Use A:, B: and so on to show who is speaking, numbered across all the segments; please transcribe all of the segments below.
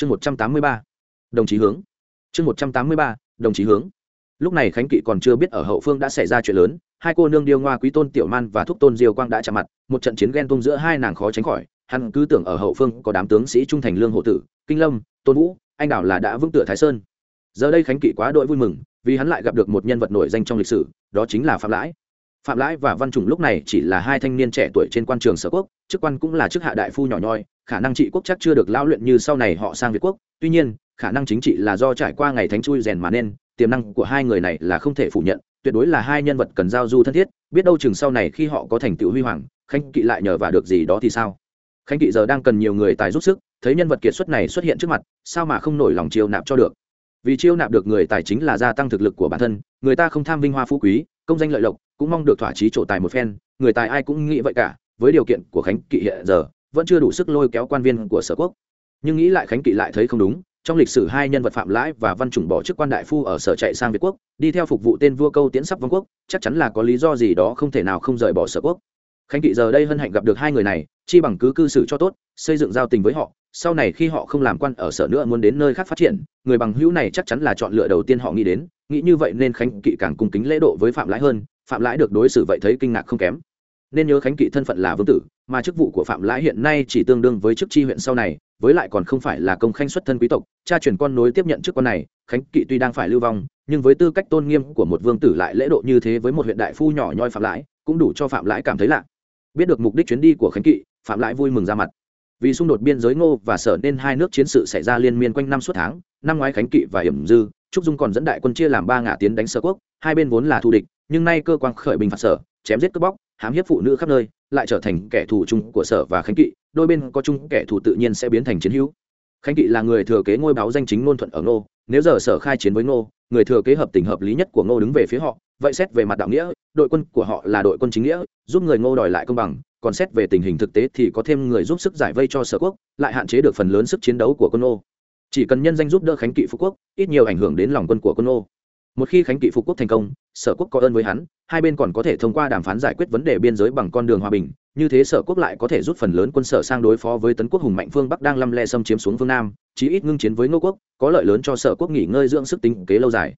A: chương một trăm tám mươi ba, đồng chí hướng. Chương một trăm tám mươi ba, đồng chí hướng. Lúc này khánh kỵ còn chưa biết ở hậu phương đã xảy ra chuyện lớn, hai cô nương điêu ngoa quý tôn tiểu man và thúc tôn diêu quang đã chạm mặt, một trận chiến ghen tung giữa hai nàng khó tránh khỏi, hắn cứ tưởng ở hậu phương có đám tướng sĩ trung thành lương hộ tử, kinh lâm, tôn vũ, anh đảo là đã vững tựa thái sơn. Giờ đây khánh kỵ quá đội vui mừng, vì hắn lại gặp được một nhân vật nổi danh trong lịch sử, đó chính là phạm lãi phạm lãi và văn trùng lúc này chỉ là hai thanh niên trẻ tuổi trên quan trường sở quốc, chức quan cũng là chức hạ đại phu nhỏ nhoi, khả năng trị quốc chắc chưa được lao luyện như sau này họ sang việt quốc. Tuy nhiên, khả năng chính trị là do trải qua ngày thánh chui rèn mà nên, tiềm năng của hai người này là không thể phủ nhận, tuyệt đối là hai nhân vật cần giao du thân thiết, biết đâu chừng sau này khi họ có thành tựu huy hoàng, khánh kỵ lại nhờ và được gì đó thì sao? Khánh kỵ giờ đang cần nhiều người tài giúp sức, thấy nhân vật kiệt xuất này xuất hiện trước mặt, sao mà không nổi lòng chiêu nạp cho được? Vì chiêu nạp được người tài chính là gia tăng thực lực của bản thân, người ta không tham vinh hoa phú quý công danh lợi lộc, cũng mong được thỏa chí trổ tài một phen, người tài ai cũng nghĩ vậy cả, với điều kiện của khánh kỵ hiện giờ, vẫn chưa đủ sức lôi kéo quan viên của sở quốc. Nhưng nghĩ lại khánh kỵ lại thấy không đúng, trong lịch sử hai nhân vật phạm lãi và văn chủng bỏ chức quan đại phu ở sở chạy sang việt quốc, đi theo phục vụ tên vua câu tiễn sắp vương quốc, chắc chắn là có lý do gì đó không thể nào không rời bỏ sở quốc. Khánh kỵ giờ đây hân hạnh gặp được hai người này, chi bằng cứ cư xử cho tốt, xây dựng giao tình với họ sau này khi họ không làm quan ở sở nữa muốn đến nơi khác phát triển, người bằng hữu này chắc chắn là chọn lựa đầu tiên họ nghĩ đến, nghĩ như vậy nên khánh kỵ càng cung kính lễ độ với phạm lãi hơn, phạm lãi được đối xử vậy thấy kinh ngạc không kém. Nên nhớ khánh kỵ thân phận là vương tử, mà chức vụ của phạm lãi hiện nay chỉ tương đương với chức tri huyện sau này, với lại còn không phải là công khanh xuất thân quý tộc, cha truyền con nối tiếp nhận chức quan này, khánh kỵ tuy đang phải lưu vong, nhưng với tư cách tôn nghiêm của một vương tử lại lễ độ như thế với một huyện đại phu nhỏ nhoi phạm lãi, cũng đủ cho phạm lãi cảm thấy lạ. Biết được mục đích chuyến đi của khánh kỵ, phạm lãi vui mừng ra mặt vì xung đột biên giới ngô và sở nên hai nước chiến sự xảy ra liên miên quanh năm suốt tháng, năm ngoái khánh kỵ và hiểm dư, trúc dung còn dẫn đại quân chia làm ba ngã tiến đánh sở quốc, hai bên vốn là thù địch, nhưng nay cơ quan khởi bình phạt sở, chém giết cướp bóc, hãm hiếp phụ nữ khắp nơi, lại trở thành kẻ thù chung của sở và khánh kỵ, đôi bên có chung kẻ thù tự nhiên sẽ biến thành chiến hữu. Khánh kỵ là người thừa kế ngôi báo danh chính ngôn thuận ở ngô, nếu giờ sở khai chiến với ngô, người thừa kế hợp tình hợp lý nhất của ngô đứng về phía họ, vậy xét về mặt đạo nghĩa, đội quân của họ là đội quân chính nghĩa, giúp người ngô đòi lại công bằng còn xét về tình hình thực tế thì có thêm người giúp sức giải vây cho sở quốc, lại hạn chế được phần lớn sức chiến đấu của quân ô. Chỉ cần nhân danh giúp đỡ khánh kỵ phú quốc, ít nhiều ảnh hưởng đến lòng quân của quân ô. Một khi khánh kỵ phục quốc thành công, sở quốc có ơn với hắn, hai bên còn có thể thông qua đàm phán giải quyết vấn đề biên giới bằng con đường hòa bình, như thế sở quốc lại có thể rút phần lớn quân sở sang đối phó với tấn quốc hùng mạnh phương bắc đang lăm le xâm chiếm xuống phương nam, chí ít ngưng chiến với ngô quốc, có lợi lớn cho sở quốc nghỉ ngơi dưỡng sức tính kế lâu dài.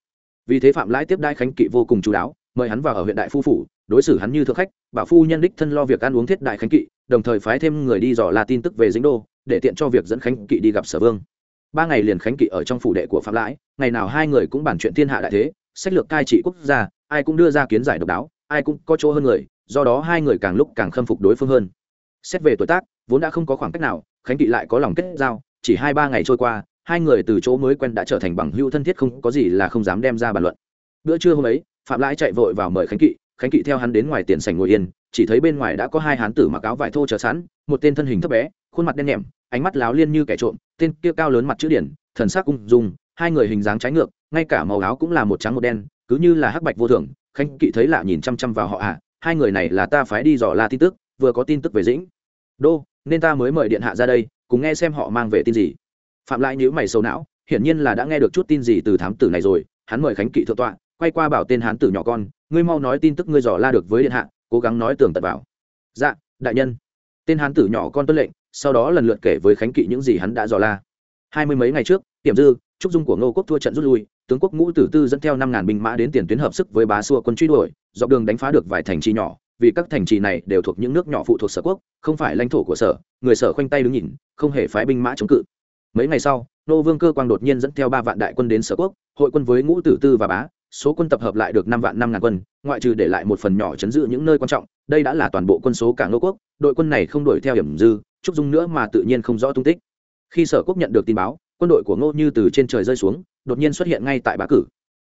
A: Vì thế phạm lãi tiếp đai khánh kỵ vô cùng chú đáo mời hắn vào ở huyện đại phu phủ, đối xử hắn như thượng khách, bảo phu nhân đích thân lo việc ăn uống thiết đại khánh kỵ, đồng thời phái thêm người đi dò la tin tức về dĩnh đô, để tiện cho việc dẫn khánh kỵ đi gặp sở vương. Ba ngày liền khánh kỵ ở trong phủ đệ của phạm lãi, ngày nào hai người cũng bàn chuyện thiên hạ đại thế, sách lược cai trị quốc gia, ai cũng đưa ra kiến giải độc đáo, ai cũng có chỗ hơn người, do đó hai người càng lúc càng khâm phục đối phương hơn. Xét về tuổi tác, vốn đã không có khoảng cách nào, khánh kỵ lại có lòng kết giao, chỉ hai ba ngày trôi qua, hai người từ chỗ mới quen đã trở thành bằng hữu thân thiết không có gì là không dám đem ra bàn luận. Bữa trưa hôm ấy phạm lãi chạy vội vào mời khánh kỵ khánh kỵ theo hắn đến ngoài tiền sảnh ngồi yên, chỉ thấy bên ngoài đã có hai hán tử mặc áo vải thô chờ sẵn, một tên thân hình thấp bé, khuôn mặt đen nhẹm, ánh mắt láo liên như kẻ trộm, tên kia cao lớn mặt chữ điển, thần sắc ung dung, hai người hình dáng trái ngược, ngay cả màu áo cũng là một trắng một đen, cứ như là hắc bạch vô thường, khánh kỵ thấy lạ nhìn chăm chăm vào họ ạ à. hai người này là ta phái đi dò la tin tức, vừa có tin tức về dĩnh đô, nên ta mới mời điện hạ ra đây, cùng nghe xem họ mang về tin gì phạm lãi nhíu mày sâu não, hiển nhiên là đã nghe được chút tin gì từ thám tử này rồi, hắn mời khánh kỵ thượng tọa quay qua bảo tên hán tử nhỏ con, ngươi mau nói tin tức ngươi dò la được với điện hạ, cố gắng nói tường tật vào. Dạ đại nhân. Tên hán tử nhỏ con tuân lệnh, sau đó lần lượt kể với khánh kỵ những gì hắn đã dò la. Hai mươi mấy ngày trước tiềm dư, trúc dung của ngô quốc thua trận rút lui, tướng quốc ngũ tử tư dẫn theo năm ngàn binh mã đến tiền tuyến hợp sức với bá xua quân truy đuổi, dọc đường đánh phá được vài thành trì nhỏ, vì các thành trì này đều thuộc những nước nhỏ phụ thuộc sở quốc, không phải lãnh thổ của sở, người sở khoanh tay đứng nhìn, không hề phái binh mã chống cự. Mấy ngày sau, nô vương cơ quang đột nhiên dẫn theo ba vạn đại quân đến sở quốc, hội quân với ngũ tử tư và bá số quân tập hợp lại được năm vạn năm ngàn quân, ngoại trừ để lại một phần nhỏ chấn giữ những nơi quan trọng, đây đã là toàn bộ quân số cả ngô quốc, đội quân này không đuổi theo hiểm dư trúc dung nữa mà tự nhiên không rõ tung tích. Khi sở quốc nhận được tin báo, quân đội của ngô như từ trên trời rơi xuống, đột nhiên xuất hiện ngay tại bá cử.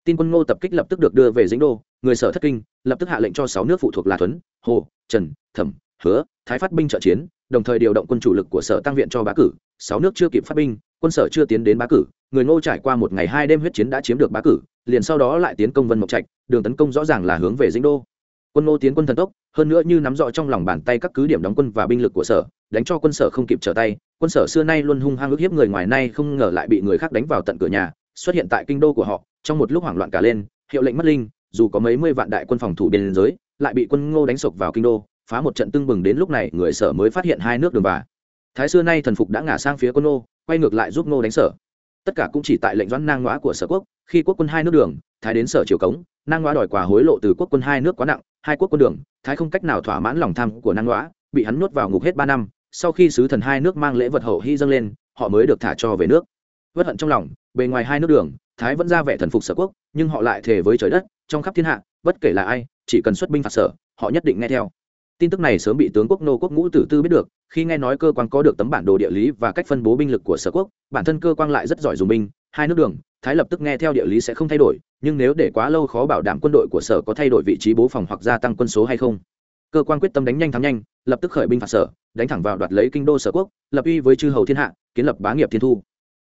A: Tin quân ngô tập kích lập tức được đưa về dĩnh đô, người sở thất kinh, lập tức hạ lệnh cho sáu nước phụ thuộc là thuấn hồ, trần, thẩm hứa, thái phát binh trợ chiến, đồng thời điều động quân chủ lực của sở tăng viện cho bá cử, sáu nước chưa kịp phát binh, quân sở chưa tiến đến bá cử, người ngô trải qua một ngày hai đêm huyết chiến đã chiếm được bá cử, liền sau đó lại tiến công vân mộc trạch, đường tấn công rõ ràng là hướng về dĩnh đô. Quân ngô tiến quân thần tốc, hơn nữa như nắm rõ trong lòng bàn tay các cứ điểm đóng quân và binh lực của sở, đánh cho quân sở không kịp trở tay, quân sở xưa nay luôn hung hăng ức hiếp người ngoài nay không ngờ lại bị người khác đánh vào tận cửa nhà, xuất hiện tại kinh đô của họ, trong một lúc hoảng loạn cả lên, hiệu lệnh mất linh, dù có mấy mươi vạn đại quân phòng thủ biên giới, lại bị quân ngô đánh sộc vào kinh đô phá một trận tưng bừng đến lúc này người sở mới phát hiện hai nước đường và. Thái xưa nay thần phục đã ngả sang phía quân Nô, quay ngược lại giúp Nô đánh sở. Tất cả cũng chỉ tại lệnh doãn nang ngõa của sở quốc khi quốc quân hai nước đường thái đến sở triều cống nang ngõa đòi quà hối lộ từ quốc quân hai nước quá nặng hai quốc quân đường thái không cách nào thỏa mãn lòng tham của nang ngõa, bị hắn nuốt vào ngục hết ba năm sau khi sứ thần hai nước mang lễ vật hậu hy dâng lên họ mới được thả cho về nước. Vất hận trong lòng bề ngoài hai nước đường thái vẫn ra vẻ thần phục sở quốc nhưng họ lại thề với trời đất trong khắp thiên hạ bất kể là ai chỉ cần xuất binh phạt sở họ nhất định nghe theo tin tức này sớm bị tướng quốc nô quốc ngũ tử tư biết được, khi nghe nói cơ quan có được tấm bản đồ địa lý và cách phân bố binh lực của sở quốc, bản thân cơ quan lại rất giỏi dùng binh, hai nước đường, thái lập tức nghe theo địa lý sẽ không thay đổi, nhưng nếu để quá lâu khó bảo đảm quân đội của sở có thay đổi vị trí bố phòng hoặc gia tăng quân số hay không. Cơ quan quyết tâm đánh nhanh thắng nhanh, lập tức khởi binh phạt sở, đánh thẳng vào đoạt lấy kinh đô sở quốc, lập uy với chư hầu thiên hạ, kiến lập bá nghiệp thiên thu.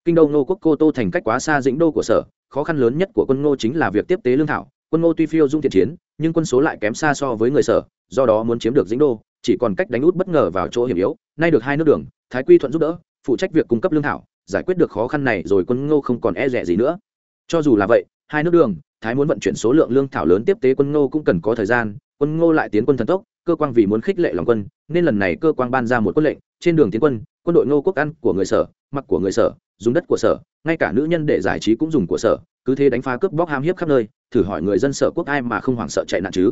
A: Kinh đô nô quốc cô tô thành cách quá xa dĩnh đô của sở, khó khăn lớn nhất của quân ngô chính là việc tiếp tế lương thảo quân ngô tuy phiêu dung thiện chiến, nhưng quân số lại kém xa so với người sở, do đó muốn chiếm được dĩnh đô, chỉ còn cách đánh út bất ngờ vào chỗ hiểm yếu, nay được hai nước đường, thái quy thuận giúp đỡ, phụ trách việc cung cấp lương thảo, giải quyết được khó khăn này rồi quân ngô không còn e rẻ gì nữa. Cho dù là vậy, hai nước đường, thái muốn vận chuyển số lượng lương thảo lớn tiếp tế quân ngô cũng cần có thời gian, quân ngô lại tiến quân thần tốc, cơ quan vì muốn khích lệ lòng quân, nên lần này cơ quan ban ra một quân lệnh, trên đường tiến quân quân đội ngô quốc ăn của người sở, mặc của người sở, dùng đất của sở, ngay cả nữ nhân để giải trí cũng dùng của sở cứ thế đánh phá cướp bóc ham hiếp khắp nơi, thử hỏi người dân sở quốc ai mà không hoảng sợ chạy nạn chứ?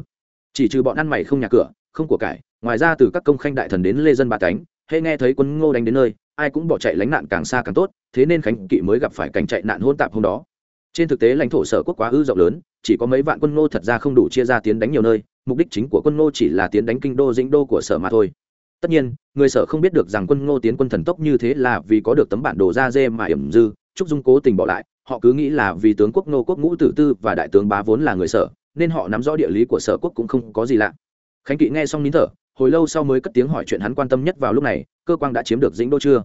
A: Chỉ trừ bọn ăn mày không nhà cửa, không của cải, ngoài ra từ các công khanh đại thần đến lê dân ba cánh hay nghe thấy quân ngô đánh đến nơi, ai cũng bỏ chạy lánh nạn càng xa càng tốt, thế nên khánh kỵ mới gặp phải cảnh chạy nạn hôn tạp hôm đó. Trên thực tế lãnh thổ sở quốc quá ư rộng lớn, chỉ có mấy vạn quân ngô thật ra không đủ chia ra tiến đánh nhiều nơi, mục đích chính của quân ngô chỉ là tiến đánh kinh đô dĩnh đô của sở mà thôi. Tất nhiên, người sở không biết được rằng quân ngô tiến quân thần tốc như thế là vì có được tấm bản đồ ra dê mà hiểm dư, trúc dung cố tình bỏ lại họ cứ nghĩ là vì tướng quốc nô quốc ngũ tử tư và đại tướng bá vốn là người sở, nên họ nắm rõ địa lý của sở quốc cũng không có gì lạ. Khánh kỵ nghe xong nín thở, hồi lâu sau mới cất tiếng hỏi chuyện hắn quan tâm nhất vào lúc này, cơ quan đã chiếm được dĩnh đô chưa?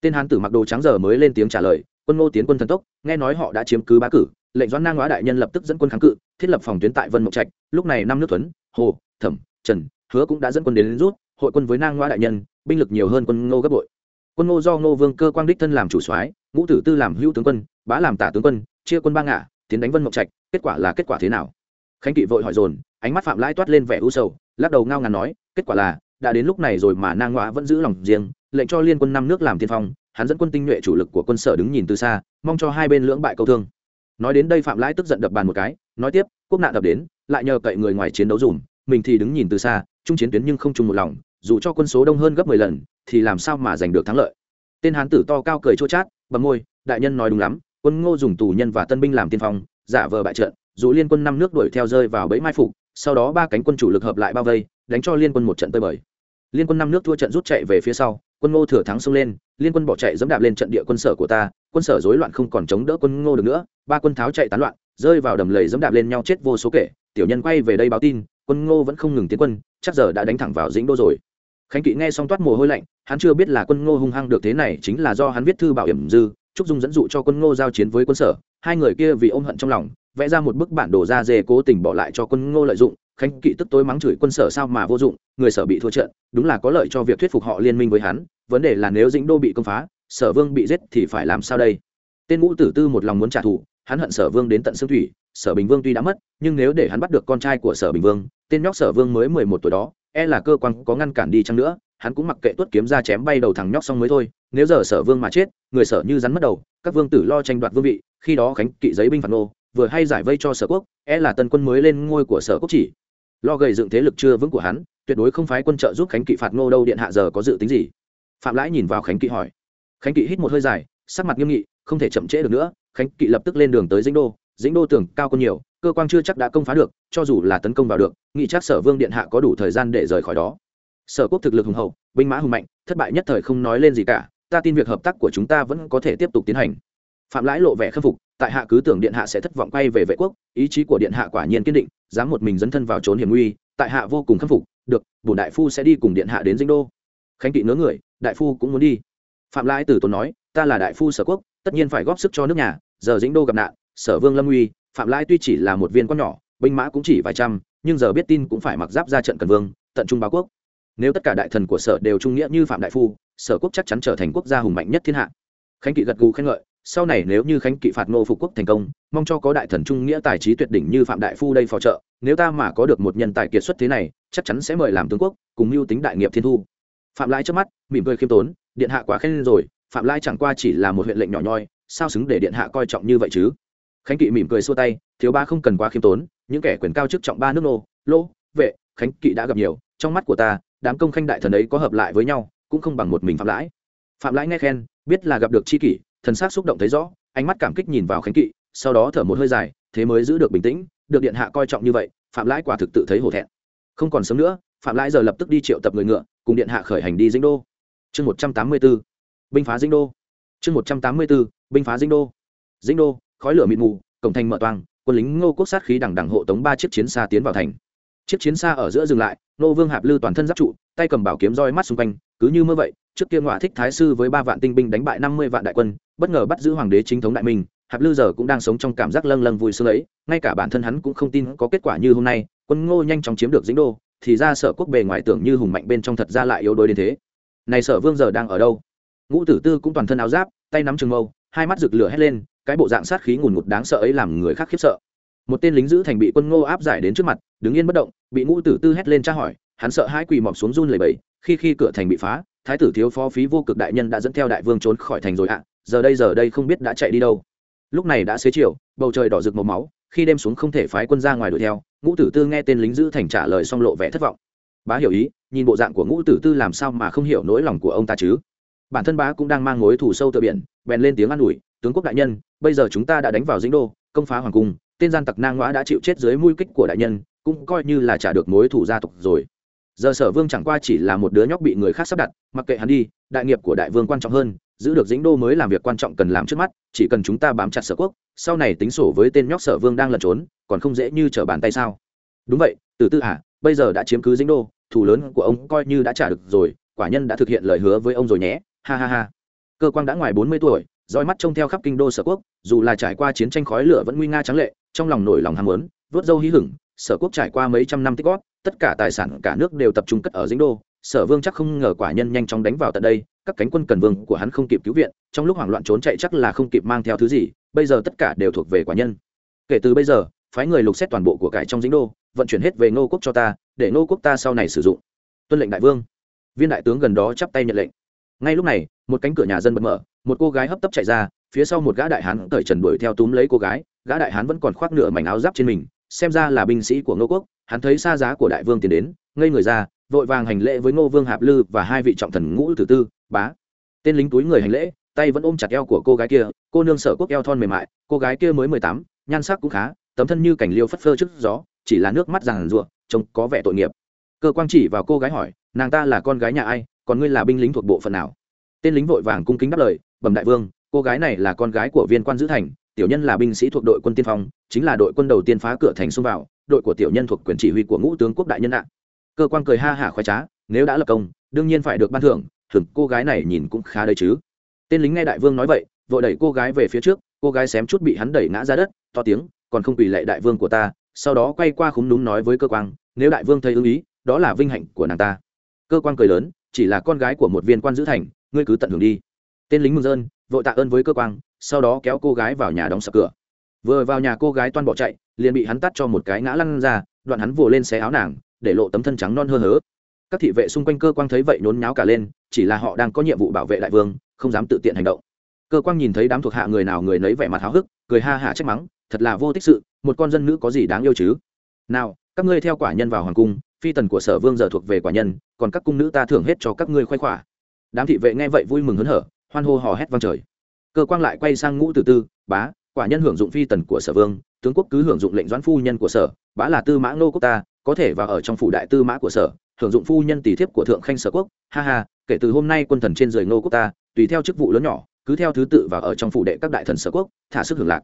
A: Tên hán tử mặc đồ trắng giờ mới lên tiếng trả lời, quân ngô tiến quân thần tốc, nghe nói họ đã chiếm cứ bá cử, lệnh doãn nang hóa đại nhân lập tức dẫn quân kháng cự, thiết lập phòng tuyến tại vân mộc trạch, lúc này năm nước tuấn, hồ, thẩm, trần, hứa cũng đã dẫn quân đến rút, hội quân với nang hóa đại nhân, binh lực nhiều hơn quân ngô gấp bội quân ngô do ngô vương cơ quang đích thân làm chủ soái, ngũ tử tư làm hữu tướng quân, bá làm tả tướng quân, chia quân ba ngã tiến đánh vân mộc trạch, kết quả là kết quả thế nào? Khánh kỵ vội hỏi dồn, ánh mắt phạm lãi toát lên vẻ u sầu, lắc đầu ngao ngàn nói, kết quả là, đã đến lúc này rồi mà nang ngoã vẫn giữ lòng riêng, lệnh cho liên quân năm nước làm tiên phong, hắn dẫn quân tinh nhuệ chủ lực của quân sở đứng nhìn từ xa, mong cho hai bên lưỡng bại câu thương. Nói đến đây phạm lãi tức giận đập bàn một cái, nói tiếp, quốc nạn đập đến, lại nhờ cậy người ngoài chiến đấu dùm, mình thì đứng nhìn từ xa trung chiến tuyến nhưng không chung một lòng, dù cho quân số đông hơn gấp mười lần thì làm sao mà giành được thắng lợi? Tên hán tử to cao cười chua chát bầm môi, đại nhân nói đúng lắm, quân ngô dùng tù nhân và tân binh làm tiên phong, giả vờ bại trận, dù liên quân năm nước đuổi theo rơi vào bẫy mai phục, sau đó ba cánh quân chủ lực hợp lại bao vây, đánh cho liên quân một trận tơi bời. Liên quân năm nước thua trận rút chạy về phía sau, quân ngô thừa thắng xông lên, liên quân bỏ chạy dẫm đạp lên trận địa quân sở của ta, quân sở rối loạn không còn chống đỡ quân ngô được nữa, ba quân tháo chạy tán loạn, rơi vào đầm lầy dẫm đạp lên nhau chết vô số kể, tiểu nhân quay về đây báo tin, quân ngô vẫn không ngừng tiến quân, chắc giờ đã đánh thẳng vào dĩnh đô rồi khánh kỵ nghe xong toát mồ hôi lạnh, hắn chưa biết là quân ngô hung hăng được thế này chính là do hắn viết thư bảo hiểm dư trúc dung dẫn dụ cho quân ngô giao chiến với quân sở. Hai người kia vì ôm hận trong lòng, vẽ ra một bức bản đồ ra dê cố tình bỏ lại cho quân ngô lợi dụng. Khánh kỵ tức tối mắng chửi quân sở sao mà vô dụng, người sở bị thua trận, đúng là có lợi cho việc thuyết phục họ liên minh với hắn. Vấn đề là nếu dĩnh đô bị công phá, sở vương bị giết thì phải làm sao đây? Tên ngũ tử tư một lòng muốn trả thù, hắn hận sở vương đến tận xương thủy, sở bình vương tuy đã mất, nhưng nếu để hắn bắt được con trai của sở bình vương, tên nhóc sở vương mới mười một tuổi đó e là cơ quan có ngăn cản đi chăng nữa, hắn cũng mặc kệ tuất kiếm ra chém bay đầu thằng nhóc xong mới thôi, nếu giờ sở vương mà chết, người sở như rắn mất đầu, các vương tử lo tranh đoạt vương vị, khi đó khánh kỵ giấy binh phản nô, vừa hay giải vây cho sở quốc e là tân quân mới lên ngôi của sở quốc chỉ. Lo gầy dựng thế lực chưa vững của hắn, tuyệt đối không phái quân trợ giúp khánh kỵ phạt ngô đâu điện hạ giờ có dự tính gì? Phạm lãi nhìn vào khánh kỵ hỏi. Khánh kỵ hít một hơi dài, sắc mặt nghiêm nghị, không thể chậm trễ được nữa, khánh kỵ lập tức lên đường tới dĩnh đô dĩnh đô tưởng cao còn nhiều cơ quan chưa chắc đã công phá được, cho dù là tấn công vào được nghị chắc sở vương điện hạ có đủ thời gian để rời khỏi đó. Sở quốc thực lực hùng hậu, binh mã hùng mạnh, thất bại nhất thời không nói lên gì cả, ta tin việc hợp tác của chúng ta vẫn có thể tiếp tục tiến hành. Phạm lãi lộ vẻ khâm phục, tại hạ cứ tưởng điện hạ sẽ thất vọng quay về vệ quốc, ý chí của điện hạ quả nhiên kiên định, dám một mình dấn thân vào trốn hiểm nguy, tại hạ vô cùng khâm phục, được, bổn đại phu sẽ đi cùng điện hạ đến dinh đô. Khánh kỵ ngớ người, đại phu cũng muốn đi. Phạm lãi từ tốn nói, ta là đại phu sở quốc, tất nhiên phải góp sức cho nước nhà, giờ dĩnh đô gặp nạn, sở vương lâm uy phạm Lai tuy chỉ là một viên con nhỏ, binh mã cũng chỉ vài trăm, nhưng giờ biết tin cũng phải mặc giáp ra trận cần vương, tận trung báo quốc. Nếu tất cả đại thần của sở đều trung nghĩa như phạm đại phu, sở quốc chắc chắn trở thành quốc gia hùng mạnh nhất thiên hạ. Khánh kỵ gật gù khen ngợi, sau này nếu như khánh kỵ phạt ngô phục quốc thành công, mong cho có đại thần trung nghĩa tài trí tuyệt đỉnh như phạm đại phu đây phò trợ, nếu ta mà có được một nhân tài kiệt xuất thế này, chắc chắn sẽ mời làm tướng quốc, cùng mưu tính đại nghiệp thiên thu. Phạm Lai trước mắt, mỉm cười khiêm tốn, điện hạ quá khen rồi, phạm lai chẳng qua chỉ là một huyện lệnh nhỏ nhoi, sao xứng để điện hạ coi trọng như vậy chứ? Khánh kỵ mỉm cười xua tay, thiếu ba không cần quá khiêm tốn, những kẻ quyền cao chức trọng ba nước nô lô vệ, khánh kỵ đã gặp nhiều, trong mắt của ta, đám công khanh đại thần ấy có hợp lại với nhau, cũng không bằng một mình phạm lãi. Phạm lãi nghe khen, biết là gặp được c h i kỷ, thần s á c xúc động thấy rõ, ánh mắt cảm kích nhìn vào khánh kỵ, sau đó thở một hơi dài, thế mới giữ được bình tĩnh, được điện hạ coi trọng như vậy, phạm lãi quả thực tự thấy hổ thẹn. Không còn sớm nữa, phạm lãi giờ lập tức đi triệu tập người ngựa, cùng điện hạ khởi hành đi dĩnh đô. Chương một trăm tám mươi b ố binh phá dĩnh đô. Chương một trăm tám mươi b ố binh phá dĩnh đô. Dĩnh đô khói lửa mịt mù, cổng thành mở toang, quân lính ngô quốc sát khí đằng đằng hộ tống ba chiếc chiến xa tiến vào thành. Chiếc chiến xa ở giữa dừng lại nô vương hạp lư toàn thân giáp trụ, tay cầm bảo kiếm roi mắt xung quanh, cứ như mơ vậy, trước kia ngọa thích thái sư với ba vạn tinh binh đánh bại năm mươi vạn đại quân, bất ngờ bắt giữ hoàng đế chính thống đại minh, hạp lư giờ cũng đang sống trong cảm giác lâng lâng vui sướng ấy, ngay cả bản thân hắn cũng không tin có kết quả như hôm nay, quân ngô nhanh chóng chiếm được dĩnh đô, thì ra sở quốc bề ngoài tưởng như hùng mạnh bên trong thật ra lại yếu đuối đến thế. Này sở vương giờ đang ở đâu? Ngũ tử tư cũng toàn thân áo giáp, tay nắm trường mâu, hai mắt rực lửa hét lên cái bộ dạng sát khí ngùn ngụt đáng sợ ấy làm người khác khiếp sợ. Một tên lính giữ thành bị quân ngô áp giải đến trước mặt, đứng yên bất động, bị ngũ tử tư hét lên tra hỏi, hắn sợ hai quỳ mọc xuống run lầy bẫy khi khi cửa thành bị phá, thái tử thiếu phó phí vô cực đại nhân đã dẫn theo đại vương trốn khỏi thành rồi ạ, giờ đây giờ đây không biết đã chạy đi đâu. Lúc này đã xế chiều, bầu trời đỏ rực màu máu, khi đêm xuống không thể phái quân ra ngoài đuổi theo, ngũ tử tư nghe tên lính giữ thành trả lời xong lộ vẻ thất vọng. Bá hiểu ý, nhìn bộ dạng của ngũ tử tư làm sao mà không hiểu nỗi lòng của ông ta chứ? Bản thân bá cũng đang mang mối thù sâu tựa biển, bèn lên tiếng an ủi tướng quốc đại nhân, bây giờ chúng ta đã đánh vào dĩnh đô, công phá hoàng cung, tên gian tặc nang ngoã đã chịu chết dưới mũi kích của đại nhân, cũng coi như là trả được mối thủ gia tộc rồi. Giờ sở vương chẳng qua chỉ là một đứa nhóc bị người khác sắp đặt, mặc kệ hắn đi, đại nghiệp của đại vương quan trọng hơn, giữ được dĩnh đô mới làm việc quan trọng cần làm trước mắt, chỉ cần chúng ta bám chặt sở quốc, sau này tính sổ với tên nhóc sở vương đang lẩn trốn, còn không dễ như trở bàn tay sao? Đúng vậy từ tư à bây giờ đã chiếm cứ dĩnh đô thủ lớn của ông coi như đã trả được rồi, quả nhân đã thực hiện lời hứa với ông rồi nhé, ha ha ha. Cơ quan đã ngoài bốn mươi tuổi roi mắt trông theo khắp kinh đô sở quốc, dù là trải qua chiến tranh khói lửa vẫn nguy nga trắng lệ, trong lòng nổi lòng ham muốn, vớt dâu hí hửng, sở quốc trải qua mấy trăm năm tích gót tất cả tài sản cả nước đều tập trung cất ở dĩnh đô, sở vương chắc không ngờ quả nhân nhanh chóng đánh vào tận đây, các cánh quân cần vương của hắn không kịp cứu viện, trong lúc hoảng loạn trốn chạy chắc là không kịp mang theo thứ gì, bây giờ tất cả đều thuộc về quả nhân. Kể từ bây giờ, phái người lục xét toàn bộ của cải trong dĩnh đô, vận chuyển hết về ngô quốc cho ta, để ngô quốc ta sau này sử dụng. Tuân lệnh đại vương. Viên đại tướng gần đó chắp tay nhận lệnh. Ngay lúc này, một cánh cửa nhà dân bật mở một cô gái hấp tấp chạy ra, phía sau một gã đại hán cởi trần đuổi theo túm lấy cô gái, gã đại hán vẫn còn khoác nửa mảnh áo giáp trên mình, xem ra là binh sĩ của ngô quốc, hắn thấy xa giá của đại vương tiến đến, ngây người ra, vội vàng hành lễ với ngô vương hạp lư và hai vị trọng thần ngũ thứ tư, bá. Tên lính túi người hành lễ, tay vẫn ôm chặt eo của cô gái kia, cô nương sở quốc eo thon mềm mại, cô gái kia mới mười tám, nhan sắc cũng khá, tấm thân như cảnh liêu phất phơ trước gió, chỉ là nước mắt ràng rụa trông có vẻ tội nghiệp. Cơ quang chỉ vào cô gái hỏi, nàng ta là con gái nhà ai, còn ngươi là binh lính thuộc bộ phận nào? Tên lính vội vàng cung kính đáp lời bẩm đại vương, cô gái này là con gái của viên quan giữ thành, tiểu nhân là binh sĩ thuộc đội quân tiên phong, chính là đội quân đầu tiên phá cửa thành xông vào, đội của tiểu nhân thuộc quyền chỉ huy của ngũ tướng quốc đại nhân ạ. Cơ quan cười ha hả khoái trá, nếu đã lập công, đương nhiên phải được ban thưởng thưởng cô gái này nhìn cũng khá đấy chứ. Tên lính nghe đại vương nói vậy, vội đẩy cô gái về phía trước, cô gái xém chút bị hắn đẩy ngã ra đất, to tiếng, còn không quỳ lệ đại vương của ta, sau đó quay qua khúng núm nói với cơ quan, nếu đại vương thấy ưng ý, đó là vinh hạnh của nàng ta. Cơ quan cười lớn, chỉ là con gái của một viên quan giữ thành, ngươi cứ tận hưởng đi tên lính mừng rơn, vội tạ ơn với cơ quan sau đó kéo cô gái vào nhà đóng sập cửa. Vừa vào nhà cô gái toan bỏ chạy, liền bị hắn tắt cho một cái ngã lăn ra, đoạn hắn vồ lên xé áo nàng, để lộ tấm thân trắng non hơ hớ. Các thị vệ xung quanh cơ quan thấy vậy nhốn nháo cả lên, chỉ là họ đang có nhiệm vụ bảo vệ đại vương, không dám tự tiện hành động. Cơ quan nhìn thấy đám thuộc hạ người nào người nấy vẻ mặt háo hức, cười ha hả trách mắng, thật là vô tích sự, một con dân nữ có gì đáng yêu chứ? Nào, các ngươi theo quả nhân vào hoàng cung, phi tần của sở vương giờ thuộc về quả nhân, còn các cung nữ ta thưởng hết cho các ngươi khoái khỏa. Đám thị vệ nghe vậy vui mừng hớn hở hoan hô hò hét vang trời. Cơ quan lại quay sang ngũ tử tư, bá, quả nhân hưởng dụng phi tần của sở vương, tướng quốc cứ hưởng dụng lệnh doãn phu nhân của sở, bá là tư mã Ngô quốc ta, có thể vào ở trong phủ đại tư mã của sở, hưởng dụng phu nhân tỷ thiếp của thượng khanh sở quốc. Ha ha, kể từ hôm nay quân thần trên rời Ngô quốc ta, tùy theo chức vụ lớn nhỏ, cứ theo thứ tự vào ở trong phủ đệ các đại thần sở quốc, thả sức hưởng lạc.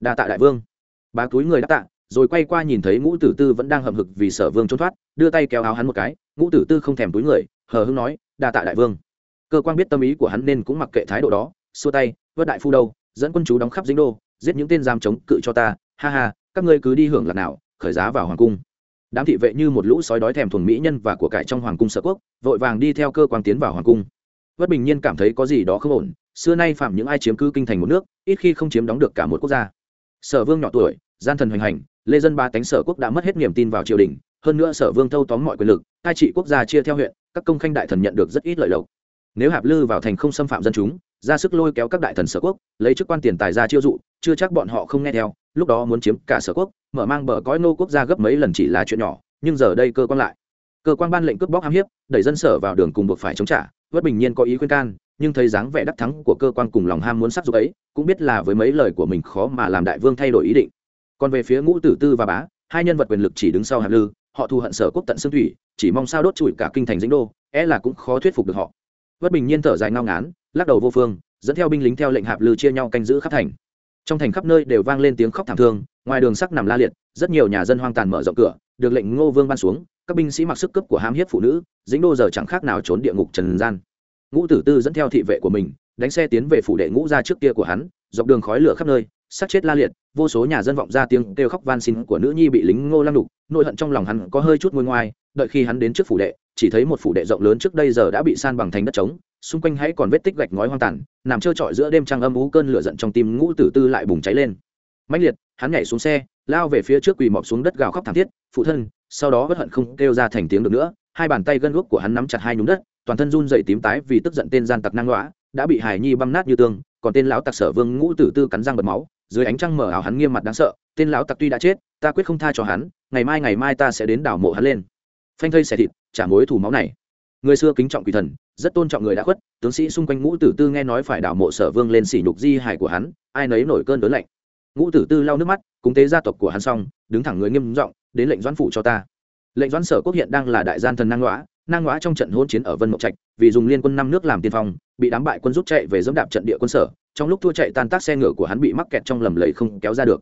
A: Đa tạ đại vương. Bá túi người đáp tạ, rồi quay qua nhìn thấy ngũ tử tư vẫn đang hậm hực vì sở vương trốn thoát, đưa tay kéo áo hắn một cái, ngũ tử tư không thèm túi người, hờ hưng nói, đa tạ đại vương cơ quan biết tâm ý của hắn nên cũng mặc kệ thái độ đó, xua tay vớt đại phu đâu, dẫn quân chú đóng khắp dính đô, giết những tên giam chống cự cho ta, ha ha, các ngươi cứ đi hưởng lạc nào, khởi giá vào hoàng cung. Đám thị vệ như một lũ sói đói thèm thuần mỹ nhân và của cải trong hoàng cung sở quốc, vội vàng đi theo cơ quan tiến vào hoàng cung. Vất bình nhiên cảm thấy có gì đó không ổn, xưa nay phạm những ai chiếm cứ kinh thành một nước, ít khi không chiếm đóng được cả một quốc gia. Sở vương nhỏ tuổi, gian thần hoành hành, lê dân ba tánh sở quốc đã mất hết niềm tin vào triều đình, hơn nữa sở vương thâu tóm mọi quyền lực, hai trị quốc gia chia theo huyện, các công khanh đại thần nhận được rất ít lợi lộc nếu hạp lư vào thành không xâm phạm dân chúng, ra sức lôi kéo các đại thần sở quốc, lấy chức quan tiền tài ra chiêu dụ, chưa chắc bọn họ không nghe theo, lúc đó muốn chiếm cả sở quốc, mở mang bờ cõi nô quốc gia gấp mấy lần chỉ là chuyện nhỏ, nhưng giờ đây cơ quan lại. Cơ quan ban lệnh cướp bóc ham hiếp, đẩy dân sở vào đường cùng buộc phải chống trả, vất bình nhiên có ý khuyên can, nhưng thấy dáng vẻ đắc thắng của cơ quan cùng lòng ham muốn sắc dục ấy, cũng biết là với mấy lời của mình khó mà làm đại vương thay đổi ý định. Còn về phía ngũ tử tư và bá, hai nhân vật quyền lực chỉ đứng sau hạp lư, họ thù hận sở quốc tận xương thủy, chỉ mong sao đốt trụi cả kinh thành dĩnh đô e là cũng khó thuyết phục được họ vất bình nhiên thở dài ngao ngán, lắc đầu vô phương, dẫn theo binh lính theo lệnh hạp lư chia nhau canh giữ khắp thành. Trong thành khắp nơi đều vang lên tiếng khóc thảm thương, ngoài đường sắc nằm la liệt, rất nhiều nhà dân hoang tàn mở rộng cửa, được lệnh ngô vương ban xuống, các binh sĩ mặc sức cấp của hám hiếp phụ nữ, dính đô giờ chẳng khác nào trốn địa ngục trần gian. Ngũ tử tư dẫn theo thị vệ của mình, đánh xe tiến về phủ đệ ngũ ra trước kia của hắn, dọc đường khói lửa khắp nơi sát chết la liệt, vô số nhà dân vọng ra tiếng kêu khóc van xin của nữ nhi bị lính ngô lăng đục, nội hận trong lòng hắn có hơi chút ngôi ngoai, đợi khi hắn đến trước phủ đệ chỉ thấy một phủ đệ rộng lớn trước đây giờ đã bị san bằng thành đất trống, xung quanh hãy còn vết tích gạch ngói hoang tàn, nằm trơ trọi giữa đêm trăng âm ú cơn lửa giận trong tim ngũ tử tư lại bùng cháy lên. Mãnh liệt, hắn nhảy xuống xe, lao về phía trước quỳ mọc xuống đất gào khóc thảm thiết, phụ thân! Sau đó bất hận không kêu ra thành tiếng được nữa, hai bàn tay gân guốc của hắn nắm chặt hai nhúng đất, toàn thân run dậy tím tái vì tức giận tên gian tặc năng lõa đã bị hải nhi băm nát như tương, còn tên lão tặc sở vương ngũ tử tư cắn răng bật máu, dưới ánh trăng mở ảo hắn nghiêm mặt đáng sợ, tên lão tặc tuy đã chết, ta quyết không tha cho hắn, ngày mai ngày mai ta sẽ đến đảo mộ hắn lên phanh thây xẻ thịt trả mối thủ máu này. Người xưa kính trọng quỷ thần, rất tôn trọng người đã khuất, tướng sĩ xung quanh ngũ tử tư nghe nói phải đảo mộ sở vương lên sỉ nhục di hải của hắn, ai nấy nổi cơn đớn lạnh. Ngũ tử tư lau nước mắt cúng tế gia tộc của hắn xong, đứng thẳng người nghiêm giọng, đến lệnh doãn phủ cho ta. Lệnh doãn sở quốc hiện đang là đại gian thần năng lõa năng lõa trong trận hôn chiến ở vân mộc trạch, vì dùng liên quân năm nước làm tiên phong, bị đám bại quân rút chạy về dẫm đạp trận địa quân sở, trong lúc thua chạy tan tác xe ngựa của hắn bị mắc kẹt trong lầm lầy không kéo ra được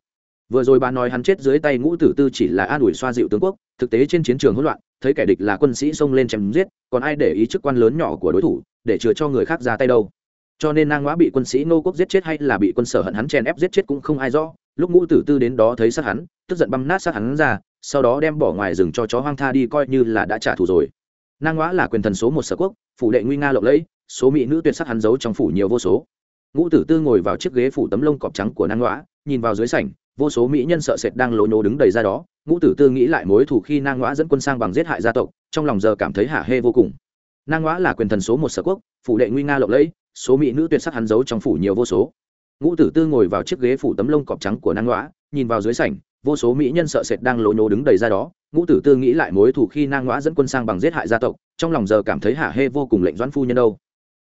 A: vừa rồi bà nói hắn chết dưới tay ngũ tử tư chỉ là an ủi xoa dịu tướng quốc, thực tế trên chiến trường hỗn loạn, thấy kẻ địch là quân sĩ xông lên chém giết, còn ai để ý chức quan lớn nhỏ của đối thủ, để chừa cho người khác ra tay đâu. Cho nên nang ngõ bị quân sĩ nô quốc giết chết hay là bị quân sở hận hắn chèn ép giết chết cũng không ai rõ. Lúc ngũ tử tư đến đó thấy sát hắn, tức giận băm nát sát hắn ra, sau đó đem bỏ ngoài rừng cho chó hoang tha đi coi như là đã trả thù rồi. Nang ngõ là quyền thần số một sở quốc, phủ đệ nguy nga lộng lẫy, số mỹ nữ tuyệt sắc hắn giấu trong phủ nhiều vô số. Ngũ tử tư ngồi vào chiếc ghế phủ tấm lông cọp trắng của nang ngõ nhìn vào dưới sảnh vô số mỹ nhân sợ sệt đang lố nhố đứng đầy ra đó, ngũ tử tư nghĩ lại mối thủ khi nang ngõ dẫn quân sang bằng giết hại gia tộc, trong lòng giờ cảm thấy hả hê vô cùng. Nang ngõ là quyền thần số một sở quốc, phủ đệ nguy nga lộng lẫy, số mỹ nữ tuyệt sắc hắn giấu trong phủ nhiều vô số. Ngũ tử tư ngồi vào chiếc ghế phủ tấm lông cọp trắng của nang ngõ nhìn vào dưới sảnh, vô số mỹ nhân sợ sệt đang lố nhố đứng đầy ra đó, ngũ tử tư nghĩ lại mối thủ khi nang ngõ dẫn quân sang bằng giết hại gia tộc, trong lòng giờ cảm thấy hả hê vô cùng lệnh doãn phu nhân đâu.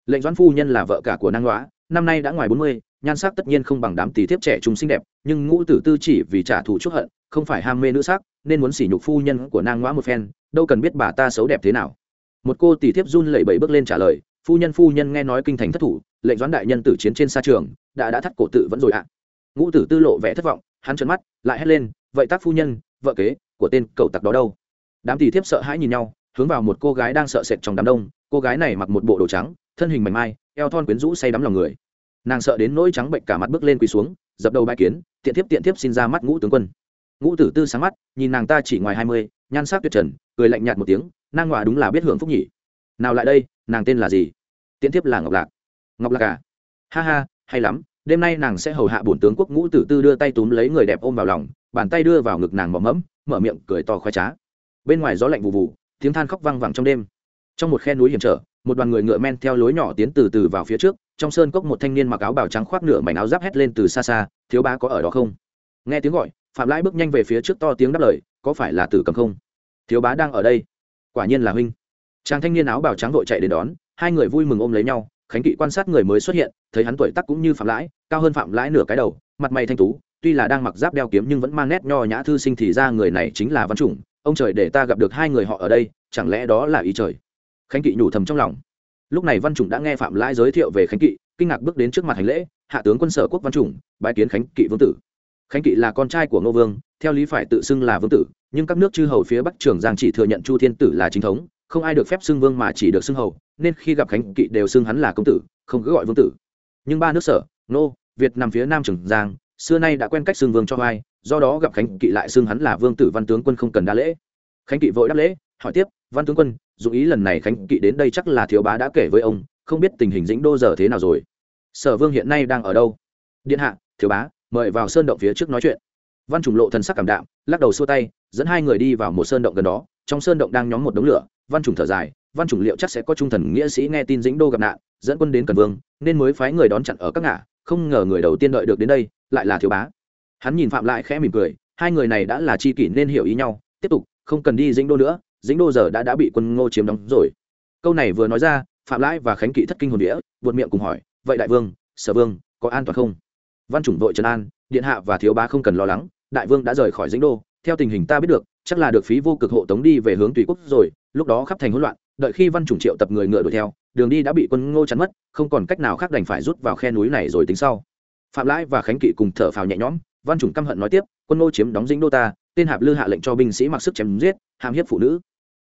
A: Lệnh doãn phu nhân là vợ cả của nang ngõ năm nay đã ngoài bốn mươi nhan sắc tất nhiên không bằng đám tỷ thiếp trẻ trung xinh đẹp, nhưng ngũ tử tư chỉ vì trả thù chuốc hận, không phải ham mê nữ sắc, nên muốn sỉ nhục phu nhân của nang ngoã một phen, đâu cần biết bà ta xấu đẹp thế nào. Một cô tỷ thiếp run lẩy bẩy bước lên trả lời, phu nhân phu nhân nghe nói kinh thành thất thủ, lệnh doãn đại nhân tử chiến trên sa trường, đã đã thắt cổ tự vẫn rồi ạ. À. ngũ tử tư lộ vẻ thất vọng, hắn trợn mắt, lại hét lên, vậy tác phu nhân, vợ kế của tên cậu tặc đó đâu? Đám tỷ thiếp sợ hãi nhìn nhau, hướng vào một cô gái đang sợ sệt trong đám đông, cô gái này mặc một bộ đồ trắng, thân hình mảnh mai, eo thon quyến rũ say đắm lòng người nàng sợ đến nỗi trắng bệnh cả mặt bước lên quỳ xuống, dập đầu bãi kiến, tiện thiếp tiện thiếp xin ra mắt ngũ tướng quân. Ngũ tử tư sáng mắt, nhìn nàng ta chỉ ngoài hai mươi, nhan sắc tuyệt trần, cười lạnh nhạt một tiếng, nàng ngoà đúng là biết hưởng phúc nhỉ. Nào lại đây, nàng tên là gì? Tiện thiếp là ngọc lạc. Ngọc lạc à? Ha ha, hay lắm, đêm nay nàng sẽ hầu hạ bổn tướng quốc ngũ tử tư đưa tay túm lấy người đẹp ôm vào lòng, bàn tay đưa vào ngực nàng mỏ mẫm, mở miệng cười to khoai trá. Bên ngoài gió lạnh vụ vụ tiếng than khóc văng vẳng trong đêm. Trong một khe núi hiểm trở, một đoàn người ngựa men theo lối nhỏ tiến từ từ vào phía trước trong sơn cốc một thanh niên mặc áo bào trắng khoác nửa mảnh áo giáp hét lên từ xa xa, thiếu bá có ở đó không? Nghe tiếng gọi, phạm lãi bước nhanh về phía trước to tiếng đáp lời, có phải là tử cầm không? Thiếu bá đang ở đây. Quả nhiên là huynh. Chàng thanh niên áo bào trắng vội chạy đến đón, hai người vui mừng ôm lấy nhau, khánh kỵ quan sát người mới xuất hiện, thấy hắn tuổi tắc cũng như phạm lãi, cao hơn phạm lãi nửa cái đầu, mặt mày thanh tú, tuy là đang mặc giáp đeo kiếm nhưng vẫn mang nét nho nhã thư sinh thì ra người này chính là văn chủng, ông trời để ta gặp được hai người họ ở đây, chẳng lẽ đó là ý trời? Khánh kỵ nhủ thầm trong lòng lúc này văn chủng đã nghe phạm lãi giới thiệu về khánh kỵ, kinh ngạc bước đến trước mặt hành lễ, hạ tướng quân sở quốc văn chủng, bái kiến khánh kỵ vương tử. Khánh kỵ là con trai của ngô vương, theo lý phải tự xưng là vương tử, nhưng các nước chư hầu phía bắc trường giang chỉ thừa nhận chu thiên tử là chính thống, không ai được phép xưng vương mà chỉ được xưng hầu, nên khi gặp khánh kỵ đều xưng hắn là công tử, không cứ gọi vương tử. Nhưng ba nước sở nô việt nằm phía nam trường giang, xưa nay đã quen cách xưng vương cho ai, do đó gặp khánh kỵ lại xưng hắn là vương tử văn tướng quân không cần đa lễ. Khánh kỵ vội đáp lễ hỏi tiếp, văn tướng quân dù ý lần này khánh kỵ đến đây chắc là thiếu bá đã kể với ông, không biết tình hình dĩnh đô giờ thế nào rồi? Sở vương hiện nay đang ở đâu? Điện hạ, thiếu bá, mời vào sơn động phía trước nói chuyện. Văn chủng lộ thần sắc cảm đạm, lắc đầu xua tay, dẫn hai người đi vào một sơn động gần đó. Trong sơn động đang nhóm một đống lửa, văn chủng thở dài, văn chủng liệu chắc sẽ có trung thần nghĩa sĩ nghe tin dĩnh đô gặp nạn, dẫn quân đến cần vương, nên mới phái người đón chặn ở các ngã, không ngờ người đầu tiên đợi được đến đây, lại là thiếu bá. Hắn nhìn phạm lại khẽ mỉm cười, hai người này đã là chi kỷ nên hiểu ý nhau, tiếp tục, không cần đi dĩnh đô nữa dĩnh đô giờ đã đã bị quân ngô chiếm đóng rồi. Câu này vừa nói ra, phạm lãi và khánh kỵ thất kinh hồn đĩa vượt miệng cùng hỏi, vậy đại vương, sở vương, có an toàn không? Văn chủng vội trấn an, điện hạ và thiếu bá không cần lo lắng, đại vương đã rời khỏi dĩnh đô, theo tình hình ta biết được, chắc là được phí vô cực hộ tống đi về hướng tùy quốc rồi, lúc đó khắp thành hỗn loạn, đợi khi văn chủng triệu tập người ngựa đuổi theo, đường đi đã bị quân ngô chắn mất, không còn cách nào khác đành phải rút vào khe núi này rồi tính sau. Phạm lãi và khánh kỵ cùng thở phào nhẹ nhõm, văn chủng căm hận nói tiếp, quân ngô chiếm đóng dĩnh đô ta, tên hạp lư hạ lệnh cho binh sĩ mặc sức chém giết hàm hiếp phụ nữ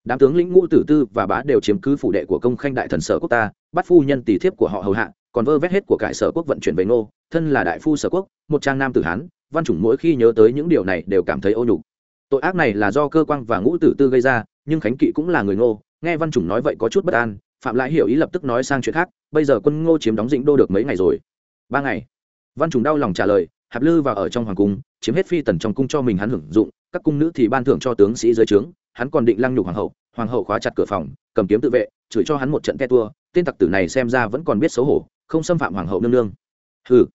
A: đám tướng lĩnh ngũ tử tư và bá đều chiếm cứ phủ đệ của công khanh đại thần sở quốc ta, bắt phu nhân tỷ thiếp của họ hầu hạ, còn vơ vét hết của cải sở quốc vận chuyển về ngô, thân là đại phu sở quốc, một trang nam tử hán, văn chủng mỗi khi nhớ tới những điều này đều cảm thấy ô nhục. Tội ác này là do cơ quan và ngũ tử tư gây ra, nhưng khánh kỵ cũng là người ngô, nghe văn chủng nói vậy có chút bất an, phạm lại hiểu ý lập tức nói sang chuyện khác, bây giờ quân ngô chiếm đóng dĩnh đô được mấy ngày rồi? Ba ngày. Văn chủng đau lòng trả lời, hạp lư vào ở trong hoàng cung, chiếm hết phi tần trong cung cho mình hắn hưởng dụng, các cung nữ thì ban thưởng cho tướng sĩ dưới trướng hắn còn định lăng nhục hoàng hậu hoàng hậu khóa chặt cửa phòng, cầm kiếm tự vệ, chửi cho hắn một trận te tua, tên tặc tử này xem ra vẫn còn biết xấu hổ, không xâm phạm hoàng hậu nương nương. Hừ,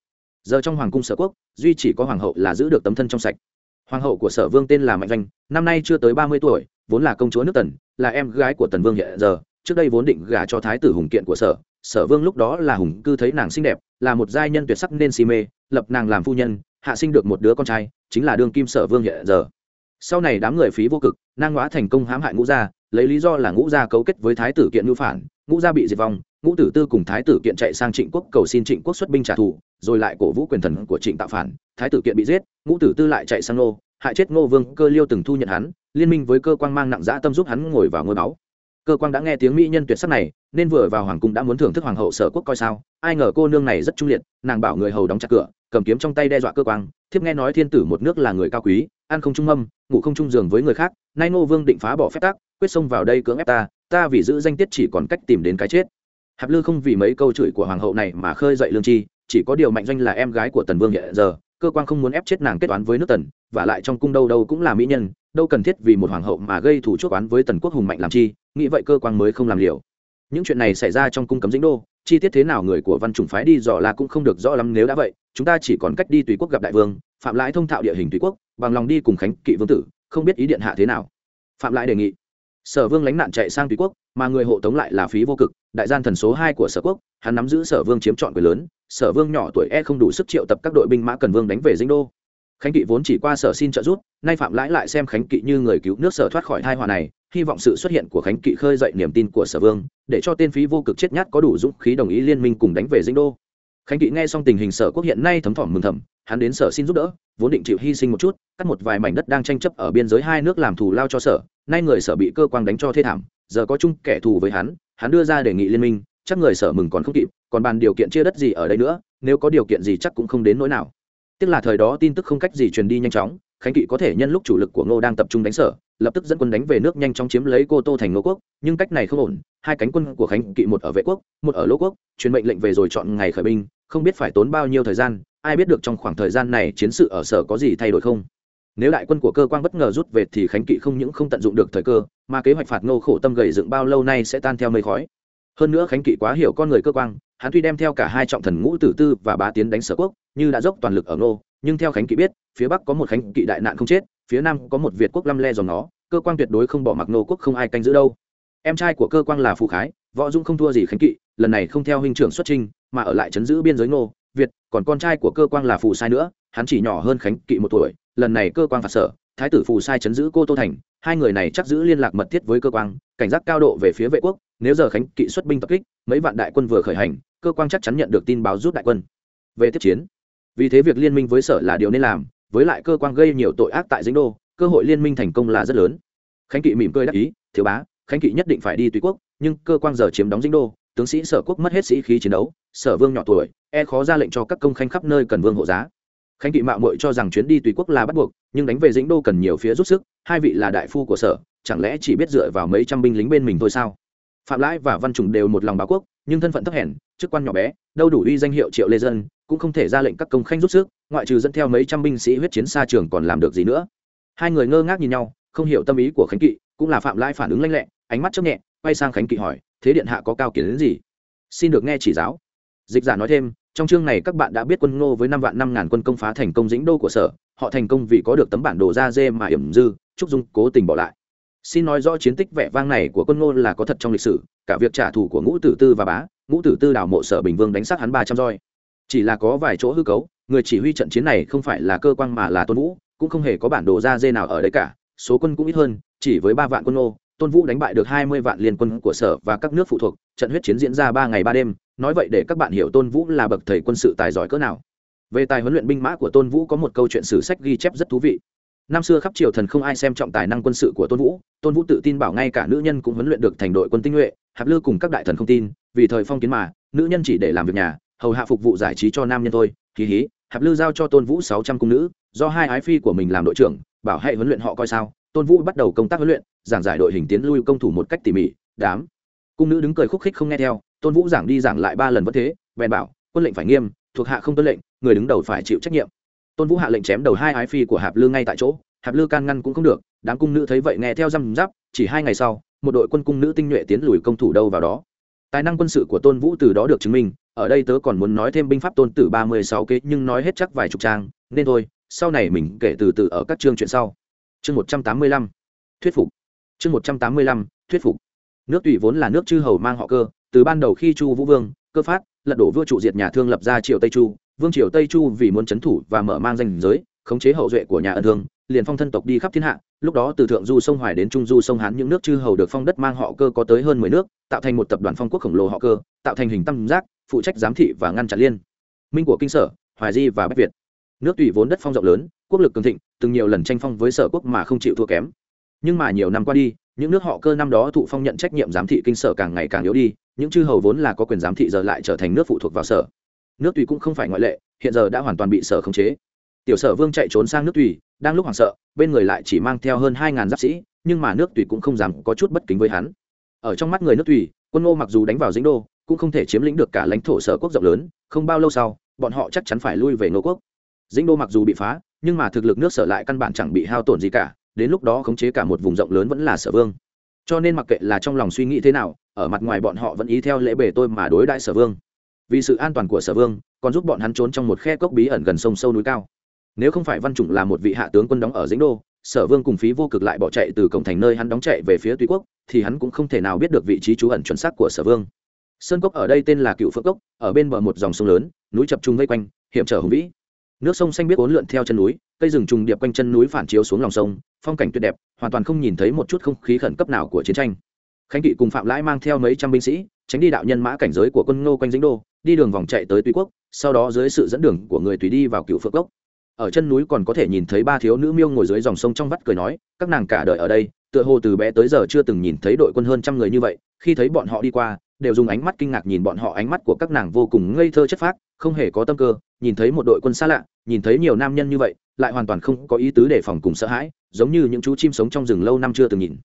A: giờ trong hoàng cung sở quốc, duy chỉ có hoàng hậu là giữ được tấm thân trong sạch. Hoàng hậu của sở vương tên là mạnh doanh, năm nay chưa tới ba mươi tuổi, vốn là công chúa nước tần, là em gái của tần vương hiện giờ, trước đây vốn định gả cho thái tử hùng kiện của sở sở vương lúc đó là hùng cư thấy nàng xinh đẹp, là một giai nhân tuyệt sắc nên si mê, lập nàng làm phu nhân, hạ sinh được một đứa con trai, chính là đương kim sở vương hiện giờ sau này đám người phí vô cực, nang hóa thành công hãm hại ngũ gia, lấy lý do là ngũ gia cấu kết với thái tử kiện ngữ phản, ngũ gia bị diệt vong, ngũ tử tư cùng thái tử kiện chạy sang trịnh quốc cầu xin trịnh quốc xuất binh trả thù, rồi lại cổ vũ quyền thần của trịnh tạo phản, thái tử kiện bị giết, ngũ tử tư lại chạy sang nô hại chết ngô vương, cơ liêu từng thu nhận hắn, liên minh với cơ quan mang nặng dã tâm giúp hắn ngồi vào ngôi báu. Cơ quan đã nghe tiếng mỹ nhân tuyệt sắc này, nên vừa vào hoàng cung đã muốn thưởng thức hoàng hậu sở quốc coi sao, ai ngờ cô nương này rất trung liệt, nàng bảo người hầu đóng chặt cửa cầm kiếm trong tay đe dọa cơ quan thiếp nghe nói thiên tử một nước là người cao quý, ăn không trung mâm, ngủ không trung giường với người khác, nay ngô vương định phá bỏ phép tắc, quyết xông vào đây cưỡng ép ta ta vì giữ danh tiết chỉ còn cách tìm đến cái chết. Hạp lư không vì mấy câu chửi của hoàng hậu này mà khơi dậy lương chi, chỉ có điều mạnh doanh là em gái của tần vương hiện giờ, cơ quan không muốn ép chết nàng kết toán với nước tần, và lại trong cung đâu đâu cũng là mỹ nhân, đâu cần thiết vì một hoàng hậu mà gây thủ chuốc oán với tần quốc hùng mạnh làm chi, nghĩ vậy cơ quan mới không làm liều. Những chuyện này xảy ra trong cung cấm dĩnh đô chi tiết thế nào người của văn chủng phái đi dò là cũng không được rõ lắm nếu đã vậy, chúng ta chỉ còn cách đi tùy quốc gặp đại vương, phạm lãi thông thạo địa hình tùy quốc, bằng lòng đi cùng khánh kỵ vương tử, không biết ý điện hạ thế nào. Phạm lãi đề nghị, sở vương lánh nạn chạy sang tùy quốc, mà người hộ tống lại là phí vô cực, đại gian thần số hai của sở quốc, hắn nắm giữ sở vương chiếm trọn quyền lớn, sở vương nhỏ tuổi e không đủ sức triệu tập các đội binh mã cần vương đánh về dinh đô khánh kỵ vốn chỉ qua sở xin trợ giúp, nay phạm lãi lại xem khánh kỵ như người cứu nước sở thoát khỏi thai họa này, hy vọng sự xuất hiện của khánh kỵ khơi dậy niềm tin của sở vương, để cho tên phí vô cực chết nhát có đủ dũng khí đồng ý liên minh cùng đánh về dinh đô. Khánh kỵ nghe xong tình hình sở quốc hiện nay thấm thỏm mừng thầm, hắn đến sở xin giúp đỡ, vốn định chịu hy sinh một chút, cắt một vài mảnh đất đang tranh chấp ở biên giới hai nước làm thù lao cho sở, nay người sở bị cơ quan đánh cho thê thảm, giờ có chung kẻ thù với hắn hắn đưa ra đề nghị liên minh, chắc người sở mừng còn không kịp, còn bàn điều kiện chia đất gì ở đây nữa, nếu có điều kiện gì chắc cũng không đến nỗi nào tức là thời đó tin tức không cách gì truyền đi nhanh chóng, khánh kỵ có thể nhân lúc chủ lực của ngô đang tập trung đánh sở, lập tức dẫn quân đánh về nước nhanh chóng chiếm lấy cô tô thành ngô quốc, nhưng cách này không ổn, hai cánh quân của khánh kỵ một ở vệ quốc, một ở lỗ quốc, truyền mệnh lệnh về rồi chọn ngày khởi binh, không biết phải tốn bao nhiêu thời gian, ai biết được trong khoảng thời gian này chiến sự ở sở có gì thay đổi không. Nếu đại quân của cơ quan bất ngờ rút về thì khánh kỵ không những không tận dụng được thời cơ, mà kế hoạch phạt ngô khổ tâm gầy dựng bao lâu nay sẽ tan theo mây khói hơn nữa khánh kỵ quá hiểu con người cơ quan hắn tuy đem theo cả hai trọng thần ngũ tử tư và bá tiến đánh sở quốc, như đã dốc toàn lực ở ngô nhưng theo khánh kỵ biết, phía bắc có một khánh kỵ đại nạn không chết, phía nam có một việt quốc lăm le dòng nó, cơ quan tuyệt đối không bỏ mặc nô quốc không ai canh giữ đâu. Em trai của cơ quan là phụ khái, võ dung không thua gì khánh kỵ, lần này không theo huynh trưởng xuất trinh mà ở lại chấn giữ biên giới ngô việt, còn con trai của cơ quan là phù sai nữa, hắn chỉ nhỏ hơn khánh kỵ một tuổi, lần này cơ quan phạt sở, thái tử phù sai chấn giữ cô tô thành hai người này chắc giữ liên lạc mật thiết với cơ quan cảnh giác cao độ về phía vệ quốc, nếu giờ khánh kỵ xuất binh tập kích, mấy vạn đại quân vừa khởi hành, cơ quan chắc chắn nhận được tin báo rút đại quân. Về tiếp chiến, vì thế việc liên minh với sở là điều nên làm, với lại cơ quan gây nhiều tội ác tại dĩnh đô, cơ hội liên minh thành công là rất lớn. Khánh kỵ mỉm cười đắc ý, thiếu bá, khánh kỵ nhất định phải đi tùy quốc, nhưng cơ quan giờ chiếm đóng dĩnh đô, tướng sĩ sở quốc mất hết sĩ khí chiến đấu, sở vương nhỏ tuổi e khó ra lệnh cho các công khanh khắp nơi cần vương hộ giá khánh kỵ mạo muội cho rằng chuyến đi tùy quốc là bắt buộc, nhưng đánh về dĩnh đô cần nhiều phía rút sức, hai vị là đại phu của sở, chẳng lẽ chỉ biết dựa vào mấy trăm binh lính bên mình thôi sao? Phạm lãi và văn trùng đều một lòng báo quốc, nhưng thân phận thấp hèn, chức quan nhỏ bé, đâu đủ uy danh hiệu triệu lê dân, cũng không thể ra lệnh các công khanh rút sức, ngoại trừ dẫn theo mấy trăm binh sĩ huyết chiến xa trường còn làm được gì nữa. Hai người ngơ ngác nhìn nhau, không hiểu tâm ý của khánh kỵ, cũng là phạm lãi phản ứng lanh lẹ, ánh mắt chấp nhẹ, quay sang khánh kỵ hỏi, thế điện hạ có cao kiến đến gì? Xin được nghe chỉ giáo. Dịch giả nói thêm trong chương này các bạn đã biết quân ngô với năm vạn năm ngàn quân công phá thành công dĩnh đô của sở, họ thành công vì có được tấm bản đồ da dê mà hiểm dư, trúc dung cố tình bỏ lại. Xin nói rõ chiến tích vẻ vang này của quân ngô là có thật trong lịch sử, cả việc trả thù của ngũ tử tư và bá, ngũ tử tư đảo mộ sở bình vương đánh sát hắn ba trăm roi. Chỉ là có vài chỗ hư cấu, người chỉ huy trận chiến này không phải là cơ quan mà là tôn vũ, cũng không hề có bản đồ da dê nào ở đấy cả, số quân cũng ít hơn, chỉ với ba vạn quân ngô tôn vũ đánh bại được hai mươi vạn liên quân của sở và các nước phụ thuộc, trận huyết chiến diễn ra ba ngày ba đêm, nói vậy để các bạn hiểu tôn vũ là bậc thầy quân sự tài giỏi cỡ nào. Về tài huấn luyện binh mã của tôn vũ có một câu chuyện sử sách ghi chép rất thú vị. Năm xưa khắp triều thần không ai xem trọng tài năng quân sự của tôn vũ tôn vũ tự tin bảo ngay cả nữ nhân cũng huấn luyện được thành đội quân tinh nhuệ hạp lư cùng các đại thần không tin, vì thời phong kiến mà, nữ nhân chỉ để làm việc nhà, hầu hạ phục vụ giải trí cho nam nhân thôi, hí hí hạp lư giao cho tôn vũ sáu trăm cung nữ, do hai ái phi của mình làm đội trưởng, bảo hãy huấn luyện họ coi sao tôn vũ bắt đầu công tác huấn luyện, giảng giải đội hình tiến lui công thủ một cách tỉ mỉ, đám cung nữ đứng cười khúc khích không nghe theo, tôn vũ giảng đi giảng lại ba lần vẫn thế, bèn bảo, quân lệnh phải nghiêm, thuộc hạ không tuân lệnh, người đứng đầu phải chịu trách nhiệm. Tôn vũ hạ lệnh chém đầu hai ái phi của hạp lư ngay tại chỗ, hạp lư can ngăn cũng không được, đám cung nữ thấy vậy nghe theo răm giáp chỉ hai ngày sau, một đội quân cung nữ tinh nhuệ tiến lùi công thủ đâu vào đó. Tài năng quân sự của tôn vũ từ đó được chứng minh, ở đây tớ còn muốn nói thêm binh pháp tôn tử ba mươi sáu kế, nhưng nói hết chắc vài chục trang, nên thôi, sau này mình kể từ từ ở các chương chuyện sau chương một trăm tám mươi lăm, thuyết phục. Chương một trăm tám mươi lăm, thuyết phục. Nước tùy vốn là nước chư hầu mang họ cơ, từ ban đầu khi chu vũ vương, cơ phát, lật đổ vua trụ diệt nhà thương lập ra triều tây chu, vương triều tây chu vì muốn c h ấ n thủ và mở mang danh giới, khống chế hậu duệ của nhà ân thương, liền phong thân tộc đi khắp thiên hạ, lúc đó từ thượng du sông hoài đến trung du sông hán những nước chư hầu được phong đất mang họ cơ có tới hơn mười nước, tạo thành một tập đoàn phong quốc khổng lồ họ cơ, tạo thành hình tam giác, phụ trách giám thị và ngăn chặn liên minh của kinh sở, hoài di và bách việt. Nước tùy vốn đất phong rộng lớn, quốc lực cường thịnh từng nhiều lần tranh phong với sở quốc mà không chịu thua kém. Nhưng mà nhiều năm qua đi, những nước họ cơ năm đó thụ phong nhận trách nhiệm giám thị kinh sở càng ngày càng yếu đi, những chư hầu vốn là có quyền giám thị giờ lại trở thành nước phụ thuộc vào sở. Nước tùy cũng không phải ngoại lệ, hiện giờ đã hoàn toàn bị sở khống chế. Tiểu sở vương chạy trốn sang nước tùy, đang lúc hoảng sợ, bên người lại chỉ mang theo hơn hai ngàn giáp sĩ, nhưng mà nước tùy cũng không dám có chút bất kính với hắn. Ở trong mắt người nước tùy, quân ngô mặc dù đánh vào dĩnh đô, cũng không thể chiếm lĩnh được cả lãnh thổ sở quốc rộng lớn, không bao lâu sau, bọn họ chắc chắn phải lui về ngô quốc dĩnh đô mặc dù bị phá, nhưng mà thực lực nước sở lại căn bản chẳng bị hao tổn gì cả, đến lúc đó khống chế cả một vùng rộng lớn vẫn là sở vương. Cho nên mặc kệ là trong lòng suy nghĩ thế nào, ở mặt ngoài bọn họ vẫn ý theo lễ bề tôi mà đối đại sở vương. Vì sự an toàn của sở vương, còn giúp bọn hắn trốn trong một khe cốc bí ẩn gần sông sâu núi cao. Nếu không phải văn chủng là một vị hạ tướng quân đóng ở dĩnh đô, sở vương cùng phí vô cực lại bỏ chạy từ cổng thành nơi hắn đóng chạy về phía tùy quốc, thì hắn cũng không thể nào biết được vị trí trú ẩn chuẩn xác của sở vương. Sơn cốc ở đây tên là cựu phước cốc, ở bên bờ một dòng sông lớn, núi chập trung vây quanh, hiểm trở hùng vĩ nước sông xanh biết uốn lượn theo chân núi, cây rừng trùng điệp quanh chân núi phản chiếu xuống lòng sông, phong cảnh tuyệt đẹp, hoàn toàn không nhìn thấy một chút không khí khẩn cấp nào của chiến tranh. Khánh kỵ cùng phạm lãi mang theo mấy trăm binh sĩ, tránh đi đạo nhân mã cảnh giới của quân ngô quanh dĩnh đô, đi đường vòng chạy tới tùy quốc, sau đó dưới sự dẫn đường của người tùy đi vào cựu phước gốc ở chân núi còn có thể nhìn thấy ba thiếu nữ miêu ngồi dưới dòng sông trong vắt cười nói, các nàng cả đời ở đây, tựa hồ từ bé tới giờ chưa từng nhìn thấy đội quân hơn trăm người như vậy, khi thấy bọn họ đi qua, đều dùng ánh mắt kinh ngạc nhìn bọn họ, ánh mắt của các nàng vô cùng ngây thơ chất phác, không hề có tâm cơ nhìn thấy một đội quân xa lạ, nhìn thấy nhiều nam nhân như vậy, lại hoàn toàn không có ý tứ đề phòng cùng sợ hãi, giống như những chú chim sống trong rừng lâu năm chưa từng nhìn.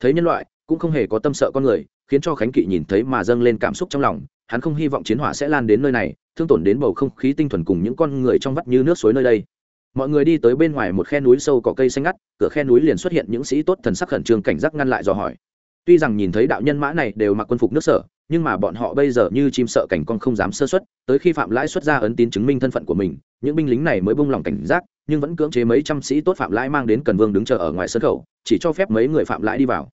A: Thấy nhân loại, cũng không hề có tâm sợ con người, khiến cho khánh kỵ nhìn thấy mà dâng lên cảm xúc trong lòng, hắn không hy vọng chiến hỏa sẽ lan đến nơi này, thương tổn đến bầu không khí tinh thuần cùng những con người trong vắt như nước suối nơi đây. Mọi người đi tới bên ngoài một khe núi sâu có cây xanh ngắt, cửa khe núi liền xuất hiện những sĩ tốt thần sắc khẩn trương cảnh giác ngăn lại dò hỏi. Tuy rằng nhìn thấy đạo nhân mã này đều mặc quân phục nước sở nhưng mà bọn họ bây giờ như chim sợ cảnh con không dám sơ xuất, tới khi phạm lãi xuất ra ấn tín chứng minh thân phận của mình, những binh lính này mới bung lòng cảnh giác, nhưng vẫn cưỡng chế mấy trăm sĩ tốt phạm lãi mang đến cần vương đứng chờ ở ngoài sân khẩu, chỉ cho phép mấy người phạm lãi đi vào.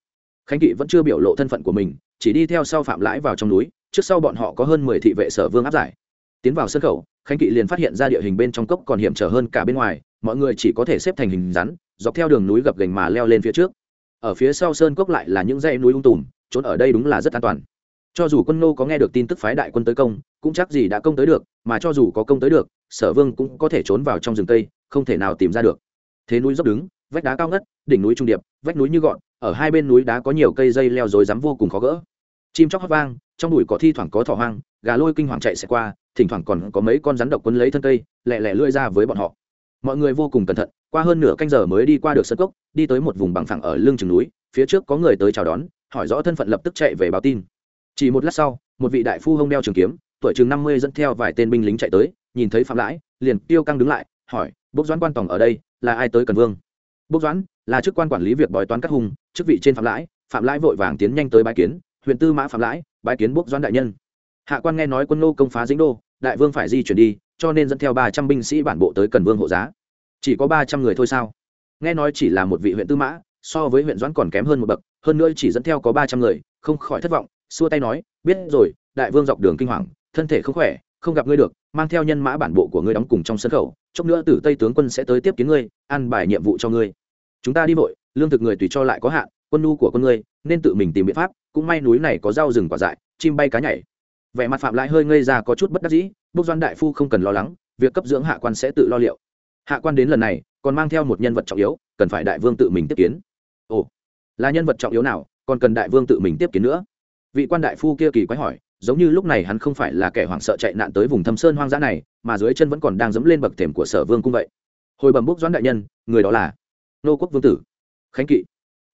A: Khánh kỵ vẫn chưa biểu lộ thân phận của mình, chỉ đi theo sau phạm lãi vào trong núi, trước sau bọn họ có hơn mười thị vệ sở vương áp giải. Tiến vào sân khẩu, khánh kỵ liền phát hiện ra địa hình bên trong cốc còn hiểm trở hơn cả bên ngoài, mọi người chỉ có thể xếp thành hình rắn, dọc theo đường núi gập gành mà leo lên phía trước. Ở phía sau sơn cốc lại là những dãy núi ung tùm, trốn ở đây đúng là rất an toàn cho dù quân nô có nghe được tin tức phái đại quân tới công, cũng chắc gì đã công tới được, mà cho dù có công tới được, sở vương cũng có thể trốn vào trong rừng cây, không thể nào tìm ra được. Thế núi dốc đứng, vách đá cao ngất, đỉnh núi trung điệp, vách núi như gọn, ở hai bên núi đá có nhiều cây dây leo rối rắm vô cùng khó gỡ. Chim chóc hót vang, trong đùi có thi thoảng có thỏ hoang, gà lôi kinh hoàng chạy sẽ qua, thỉnh thoảng còn có mấy con rắn độc quấn lấy thân cây, lẹ lẹ lưỡi ra với bọn họ. Mọi người vô cùng cẩn thận, qua hơn nửa canh giờ mới đi qua được sân cốc, đi tới một vùng bằng phẳng ở lưng chừng núi, phía trước có người tới chào đón, hỏi rõ thân phận lập tức chạy về báo tin chỉ một lát sau một vị đại phu hông đeo trường kiếm tuổi chừng năm mươi dẫn theo vài tên binh lính chạy tới nhìn thấy phạm lãi liền tiêu căng đứng lại hỏi bốc doãn quan tòng ở đây là ai tới cần vương? Bốc doãn là chức quan quản lý việc bói toán các hùng, chức vị trên phạm lãi. Phạm lãi vội vàng tiến nhanh tới bái kiến huyện tư mã phạm lãi bái kiến bốc doãn đại nhân. Hạ quan nghe nói quân nô công phá dĩnh đô đại vương phải di chuyển đi cho nên dẫn theo ba trăm binh sĩ bản bộ tới cần vương hộ giá. Chỉ có ba trăm người thôi sao? Nghe nói chỉ là một vị huyện tư mã so với huyện doãn còn kém hơn một bậc hơn nữa chỉ dẫn theo có ba trăm người không khỏi thất vọng xua tay nói, biết rồi, đại vương dọc đường kinh hoàng, thân thể không khỏe, không gặp ngươi được, mang theo nhân mã bản bộ của ngươi đóng cùng trong sân khẩu, chốc nữa tử tây tướng quân sẽ tới tiếp kiến ngươi ăn bài nhiệm vụ cho ngươi. Chúng ta đi vội, lương thực người tùy cho lại có hạn, quân nhu của con ngươi, nên tự mình tìm biện pháp, cũng may núi này có rau rừng quả dại, chim bay cá nhảy. Vẻ mặt phạm lại hơi ngây ra có chút bất đắc dĩ bốc doan đại phu không cần lo lắng, việc cấp dưỡng hạ quan sẽ tự lo liệu. Hạ quan đến lần này, còn mang theo một nhân vật trọng yếu, cần phải đại vương tự mình tiếp kiến. Ồ, là nhân vật trọng yếu nào, còn cần đại vương tự mình tiếp kiến nữa? Vị quan đại phu kia kỳ quái hỏi, giống như lúc này hắn không phải là kẻ hoảng sợ chạy nạn tới vùng thâm sơn hoang dã này, mà dưới chân vẫn còn đang dẫm lên bậc thềm của sở vương cung vậy. Hồi bẩm bốc doãn đại nhân, người đó là nô quốc vương tử. Khánh kỵ.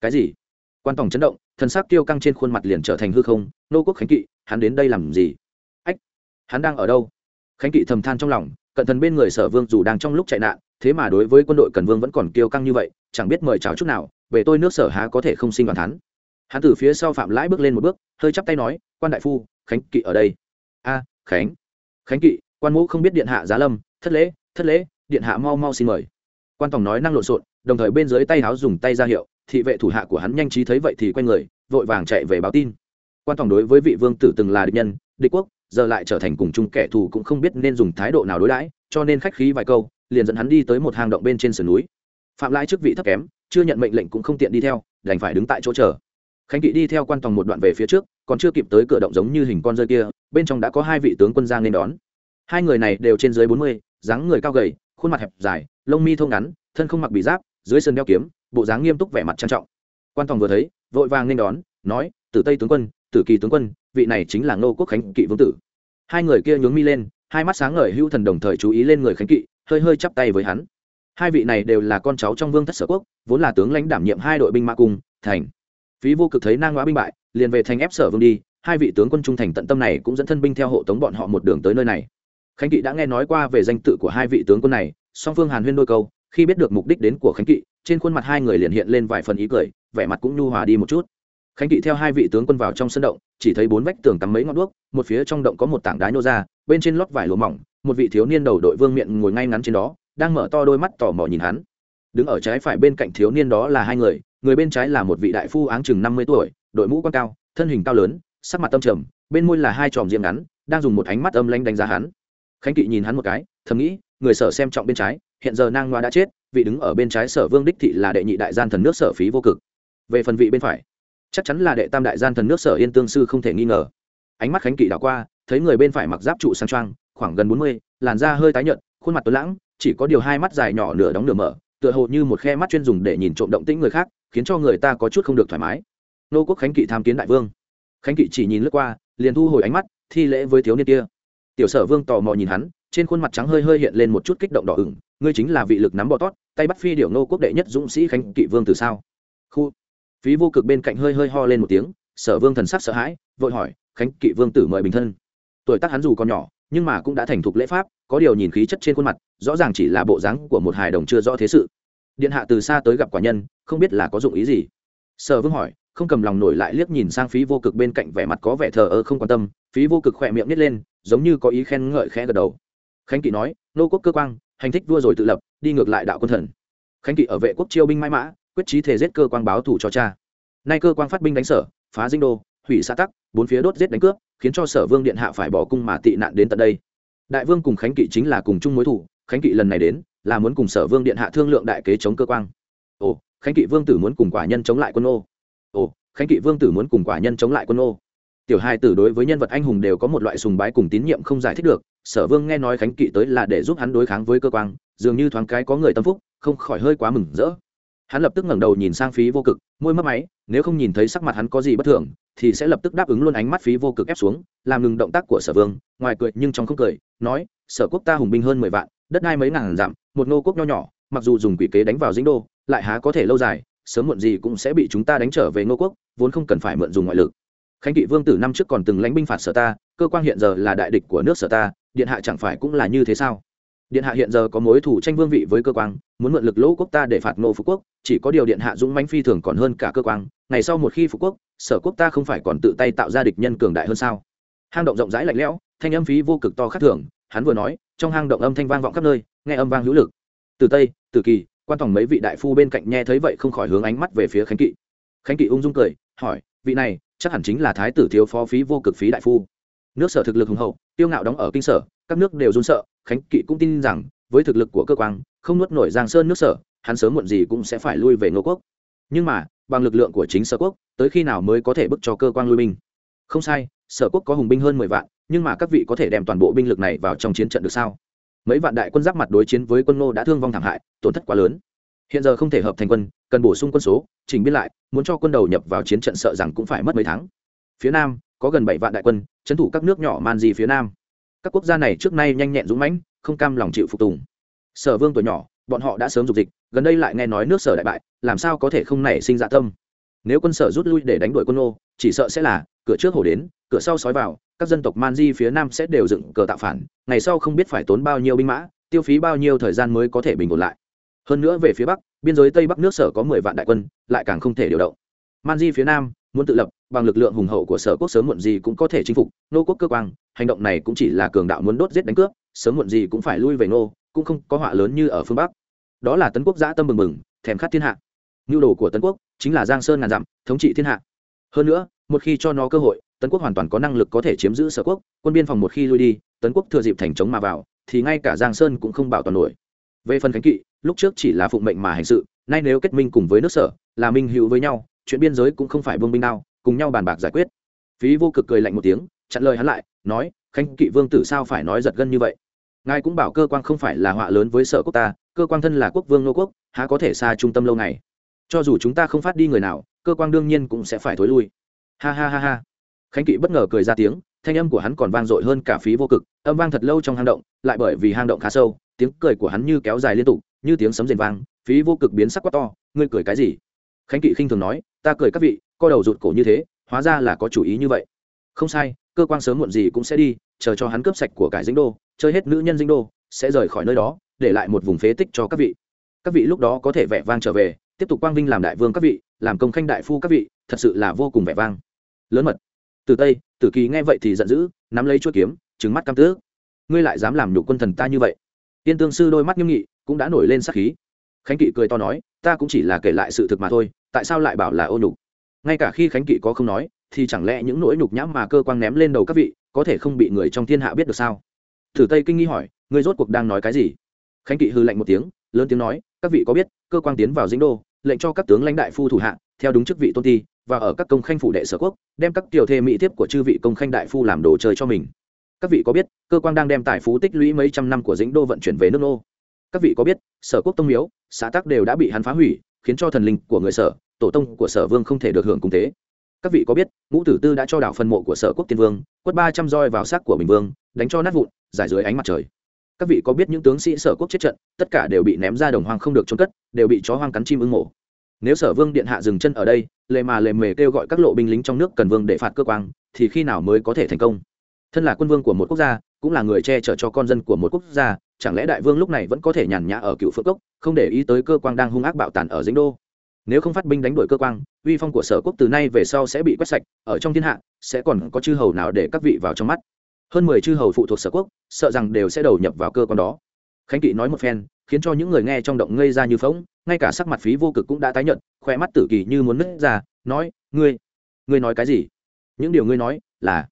A: Cái gì? Quan tòng chấn động, thần sắc tiêu căng trên khuôn mặt liền trở thành hư không. Nô quốc khánh kỵ, hắn đến đây làm gì? Ách, hắn đang ở đâu? Khánh kỵ thầm than trong lòng, cận thần bên người sở vương dù đang trong lúc chạy nạn, thế mà đối với quân đội cần vương vẫn còn kiêu căng như vậy, chẳng biết mời chào chút nào, về tôi nước sở há có thể không sinh đoàn thắn hắn từ phía sau phạm lãi bước lên một bước, hơi chắp tay nói, quan đại phu, khánh kỵ ở đây. A, khánh. Khánh kỵ, quan mũ không biết điện hạ giá lâm, thất lễ thất lễ, điện hạ mau mau xin mời. Quan tòng nói năng lộn xộn, đồng thời bên dưới tay háo dùng tay ra hiệu, thị vệ thủ hạ của hắn nhanh trí thấy vậy thì quay người, vội vàng chạy về báo tin. Quan tòng đối với vị vương tử từng là địch nhân, địch quốc, giờ lại trở thành cùng chung kẻ thù cũng không biết nên dùng thái độ nào đối đãi, cho nên khách khí vài câu, liền dẫn hắn đi tới một hang động bên trên sườn núi. Phạm lãi chức vị thấp kém, chưa nhận mệnh lệnh cũng không tiện đi theo, đành phải đứng tại chỗ chờ khánh kỵ đi theo quan tòng một đoạn về phía trước, còn chưa kịp tới cửa động giống như hình con rơi kia, bên trong đã có hai vị tướng quân giang nên đón. Hai người này đều trên dưới bốn mươi, dáng người cao gầy, khuôn mặt hẹp dài, lông mi thông ngắn, thân không mặc bị giáp, dưới sân đeo kiếm, bộ dáng nghiêm túc vẻ mặt trang trọng. Quan tòng vừa thấy, vội vàng nên đón, nói, tử tây tướng quân, tử kỳ tướng quân, vị này chính là ngô quốc khánh kỵ vương tử. Hai người kia nhướng mi lên, hai mắt sáng ngời hữu thần đồng thời chú ý lên người khánh kỵ, hơi hơi chắp tay với hắn. Hai vị này đều là con cháu trong vương thất sở quốc, vốn là tướng lãnh đảm nhiệm hai đội binh mã cung thành phí vô cực thấy nang ngoã binh bại, liền về thành ép sở vương đi, hai vị tướng quân trung thành tận tâm này cũng dẫn thân binh theo hộ tống bọn họ một đường tới nơi này. Khánh kỵ đã nghe nói qua về danh tự của hai vị tướng quân này, song phương hàn huyên đôi câu, khi biết được mục đích đến của khánh kỵ, trên khuôn mặt hai người liền hiện lên vài phần ý cười, vẻ mặt cũng nhu hòa đi một chút. Khánh kỵ theo hai vị tướng quân vào trong sân động, chỉ thấy bốn vách tường cắm mấy ngọn đuốc, một phía trong động có một tảng đá nhô ra, bên trên lót vải lụa mỏng, một vị thiếu niên đầu đội vương miệng ngồi ngay ngắn trên đó, đang mở to đôi mắt tò mò nhìn hắn đứng ở trái phải bên cạnh thiếu niên đó là hai người người bên trái là một vị đại phu áng chừng năm mươi tuổi, đội mũ quan cao, thân hình cao lớn, sắc mặt tâm trầm, bên môi là hai tròm diêm ngắn, đang dùng một ánh mắt âm lanh đánh giá hắn. Khánh kỵ nhìn hắn một cái, thầm nghĩ, người sở xem trọng bên trái, hiện giờ nang ngoa đã chết, vị đứng ở bên trái sở vương đích thị là đệ nhị đại gian thần nước sở phí vô cực. Về phần vị bên phải, chắc chắn là đệ tam đại gian thần nước sở yên tương sư không thể nghi ngờ. Ánh mắt khánh kỵ đảo qua, thấy người bên phải mặc giáp trụ sang trang, khoảng gần bốn mươi, làn da hơi tái nhợt, khuôn mặt tuấn lãng, chỉ có điều hai mắt dài nhỏ nửa đóng nửa mở tựa hồ như một khe mắt chuyên dùng để nhìn trộm động tĩnh người khác, khiến cho người ta có chút không được thoải mái. Nô quốc khánh kỵ tham kiến đại vương. Khánh kỵ chỉ nhìn lướt qua, liền thu hồi ánh mắt, thi lễ với thiếu niên kia. Tiểu sở vương tò mò nhìn hắn, trên khuôn mặt trắng hơi hơi hiện lên một chút kích động đỏ ửng, ngươi chính là vị lực nắm bọ tót, tay bắt phi điệu nô quốc đệ nhất dũng sĩ khánh kỵ vương từ sao? Khu. Phí vô cực bên cạnh hơi hơi ho lên một tiếng, sở vương thần sắc sợ hãi, vội hỏi, khánh kỵ vương tử mời bình thân. Tuổi tác hắn dù còn nhỏ nhưng mà cũng đã thành thục lễ pháp, có điều nhìn khí chất trên khuôn mặt, rõ ràng chỉ là bộ dáng của một hài đồng chưa rõ thế sự. Điện hạ từ xa tới gặp quả nhân, không biết là có dụng ý gì. Sở vương hỏi, không cầm lòng nổi lại liếc nhìn sang phí vô cực bên cạnh vẻ mặt có vẻ thờ ơ không quan tâm, phí vô cực khỏe miệng nít lên, giống như có ý khen ngợi khẽ gật đầu. Khánh kỵ nói, nô quốc cơ quan hành thích vua rồi tự lập, đi ngược lại đạo quân thần. Khánh kỵ ở vệ quốc chiêu binh mãi mã, quyết trí thể giết cơ quan báo thủ cho cha. Nay cơ quan phát binh đánh sở, phá dinh đô hủy xã tắc, bốn phía đốt giết đánh cướp, khiến cho sở vương điện hạ phải bỏ cung mà tị nạn đến tận đây. Đại vương cùng khánh kỵ chính là cùng chung mối thủ, khánh kỵ lần này đến, là muốn cùng sở vương điện hạ thương lượng đại kế chống cơ quan ồ, khánh kỵ vương tử muốn cùng quả nhân chống lại quân ô. Ồ, khánh kỵ vương tử muốn cùng quả nhân chống lại quân ô. Tiểu hai tử đối với nhân vật anh hùng đều có một loại sùng bái cùng tín nhiệm không giải thích được, sở vương nghe nói khánh kỵ tới là để giúp hắn đối kháng với cơ quan dường như thoáng cái có người tâm phúc, không khỏi hơi quá mừng rỡ. Hắn lập tức ngẩng đầu nhìn sang phí vô cực, môi mất máy nếu không nhìn thấy sắc mặt hắn có gì bất thường, thì sẽ lập tức đáp ứng luôn ánh mắt phí vô cực ép xuống, làm ngừng động tác của sở vương, ngoài cười nhưng trong không cười, nói, sở quốc ta hùng binh hơn mười vạn, đất đai mấy ngàn dặm, một nô quốc nho nhỏ, mặc dù dùng quỷ kế đánh vào dĩnh đô, lại há có thể lâu dài, sớm muộn gì cũng sẽ bị chúng ta đánh trở về nô quốc, vốn không cần phải mượn dùng ngoại lực. Khánh kỵ vương tử năm trước còn từng lãnh binh phạt sở ta, cơ quan hiện giờ là đại địch của nước sở ta, điện hạ chẳng phải cũng là như thế sao? Điện hạ hiện giờ có mối thủ tranh vương vị với cơ quan muốn mượn lực lỗ quốc ta để phạt nộ phú quốc, chỉ có điều điện hạ dũng manh phi thường còn hơn cả cơ quan ngày sau một khi phú quốc, sở quốc ta không phải còn tự tay tạo ra địch nhân cường đại hơn sao? Hang động rộng rãi lạnh lẽo, thanh âm phí vô cực to khắc thường, hắn vừa nói, trong hang động âm thanh vang vọng khắp nơi, nghe âm vang hữu lực. Từ tây, từ kỳ, quan tổng mấy vị đại phu bên cạnh nghe thấy vậy không khỏi hướng ánh mắt về phía khánh kỵ. Khánh kỵ ung dung cười, hỏi, vị này, chắc hẳn chính là thái tử thiếu phó phí vô cực phí đại phu nước sở thực lực hùng hậu tiêu ngạo đóng ở kinh sở, các nước đều run sợ, khánh kỵ cũng tin rằng, với thực lực của cơ quan không nuốt nổi giang sơn nước sở, hắn sớm muộn gì cũng sẽ phải lui về ngô quốc. Nhưng mà, bằng lực lượng của chính sở quốc, tới khi nào mới có thể bức cho cơ quan lui binh? Không sai, sở quốc có hùng binh hơn mười vạn, nhưng mà các vị có thể đem toàn bộ binh lực này vào trong chiến trận được sao? Mấy vạn đại quân giáp mặt đối chiến với quân ngô đã thương vong thảm hại, tổn thất quá lớn. Hiện giờ không thể hợp thành quân, cần bổ sung quân số, chỉnh biên lại, muốn cho quân đầu nhập vào chiến trận sợ rằng cũng phải mất mấy tháng. Phía nam có gần bảy vạn đại quân trấn thủ các nước nhỏ man di phía nam. Các quốc gia này trước nay nhanh nhẹn dũng mãnh, không cam lòng chịu phục tùng. Sở vương tuổi nhỏ, bọn họ đã sớm dục dịch, gần đây lại nghe nói nước sở đại bại, làm sao có thể không nảy sinh dạ tâm? Nếu quân sở rút lui để đánh đuổi quân ô, chỉ sợ sẽ là, cửa trước hổ đến, cửa sau sói vào, các dân tộc man di phía nam sẽ đều dựng cờ tạo phản, ngày sau không biết phải tốn bao nhiêu binh mã, tiêu phí bao nhiêu thời gian mới có thể bình ổn lại. Hơn nữa về phía bắc, biên giới tây bắc nước sở có mười vạn đại quân, lại càng không thể điều động. Man di phía nam muốn tự lập, bằng lực lượng hùng hậu của sở quốc sớm muộn gì cũng có thể chinh phục, nô quốc cơ quan hành động này cũng chỉ là cường đạo muốn đốt giết đánh cướp, sớm muộn gì cũng phải lui về nô, cũng không có họa lớn như ở phương bắc. Đó là tấn quốc giã tâm mừng mừng thèm khát thiên hạ. Nhu đồ của tấn quốc chính là giang sơn ngàn dặm, thống trị thiên hạ. Hơn nữa, một khi cho nó cơ hội, tấn quốc hoàn toàn có năng lực có thể chiếm giữ sở quốc, quân biên phòng một khi lui đi, tấn quốc thừa dịp thành chống mà vào, thì ngay cả giang sơn cũng không bảo toàn nổi. Về phần khánh kỵ, lúc trước chỉ là phụng mệnh mà hành sự, nay nếu kết minh cùng với nước sở, là minh hữu với nhau chuyện biên giới cũng không phải vương binh nào cùng nhau bàn bạc giải quyết. Phí vô cực cười lạnh một tiếng, chặn lời hắn lại, nói, khánh kỵ vương tử sao phải nói giật gân như vậy? Ngài cũng bảo cơ quan không phải là họa lớn với sở quốc ta, cơ quan thân là quốc vương nô quốc, há có thể xa trung tâm lâu ngày? Cho dù chúng ta không phát đi người nào, cơ quan đương nhiên cũng sẽ phải thối lui. Ha ha ha ha. Khánh kỵ bất ngờ cười ra tiếng, thanh âm của hắn còn vang dội hơn cả phí vô cực, âm vang thật lâu trong hang động, lại bởi vì hang động khá sâu, tiếng cười của hắn như kéo dài liên tục, như tiếng sấm rền vang, phí vô cực biến sắc quá to, ngươi cười cái gì? Khánh kỵ khinh thường nói ta cười các vị, co đầu rụt cổ như thế, hóa ra là có chủ ý như vậy. Không sai, cơ quan sớm muộn gì cũng sẽ đi, chờ cho hắn cướp sạch của cải dinh đô, chơi hết nữ nhân dinh đô, sẽ rời khỏi nơi đó, để lại một vùng phế tích cho các vị. Các vị lúc đó có thể vẻ vang trở về, tiếp tục quang vinh làm đại vương các vị, làm công khanh đại phu các vị, thật sự là vô cùng vẻ vang. Lớn mật. Từ tây, tử kỳ nghe vậy thì giận dữ, nắm lấy chuỗi kiếm trứng mắt cam tước ngươi lại dám làm nhục quân thần ta như vậy? Tiên tương sư đôi mắt nghiêm nghị, cũng đã nổi lên sắc khí khánh kỵ cười to nói, ta cũng chỉ là kể lại sự thực mà thôi, tại sao lại bảo là ô nhục? Ngay cả khi khánh kỵ có không nói, thì chẳng lẽ những nỗi nhục nhãm mà cơ quan ném lên đầu các vị, có thể không bị người trong thiên hạ biết được sao? Thử tây kinh nghi hỏi, ngươi rốt cuộc đang nói cái gì? Khánh kỵ hư lạnh một tiếng, lớn tiếng nói, các vị có biết, cơ quan tiến vào dĩnh đô, lệnh cho các tướng lãnh đại phu thủ hạ, theo đúng chức vị tôn ti, và ở các công khanh phủ đệ sở quốc, đem các tiểu thê mỹ tiếp của chư vị công khanh đại phu làm đồ chơi cho mình. Các vị có biết, cơ quan đang đem tài phú tích lũy mấy trăm năm của dĩnh đô vận chuyển về nước nô? Các vị có biết, sở quốc tông miếu, xã tắc đều đã bị hắn phá hủy, khiến cho thần linh của người sở, tổ tông của sở vương không thể được hưởng cung tế các vị có biết, ngũ tử tư đã cho đảo phân mộ của sở quốc tiên vương, quất ba trăm roi vào xác của bình vương, đánh cho nát vụn, giải dưới ánh mặt trời. Các vị có biết những tướng sĩ sở quốc chết trận, tất cả đều bị ném ra đồng hoang không được trôn cất, đều bị chó hoang cắn chim ưng mổ. Nếu sở vương điện hạ dừng chân ở đây, lề mà lề mề kêu gọi các lộ binh lính trong nước cần vương để phạt cơ quan thì khi nào mới có thể thành công? Thân là quân vương của một quốc gia, cũng là người che chở cho con dân của một quốc gia chẳng lẽ đại vương lúc này vẫn có thể nhàn nhã ở cựu phượng cốc, không để ý tới cơ quan đang hung ác bạo tàn ở dĩnh đô? Nếu không phát binh đánh đuổi cơ quan uy phong của sở quốc từ nay về sau sẽ bị quét sạch, ở trong thiên hạ, sẽ còn có chư hầu nào để các vị vào trong mắt? Hơn mười chư hầu phụ thuộc sở quốc, sợ rằng đều sẽ đầu nhập vào cơ quan đó. Khánh kỵ nói một phen, khiến cho những người nghe trong động ngây ra như phóng ngay cả sắc mặt phí vô cực cũng đã tái nhận khoe mắt tử kỳ như muốn nứt ra, nói, ngươi ngươi nói cái gì? Những điều ngươi nói là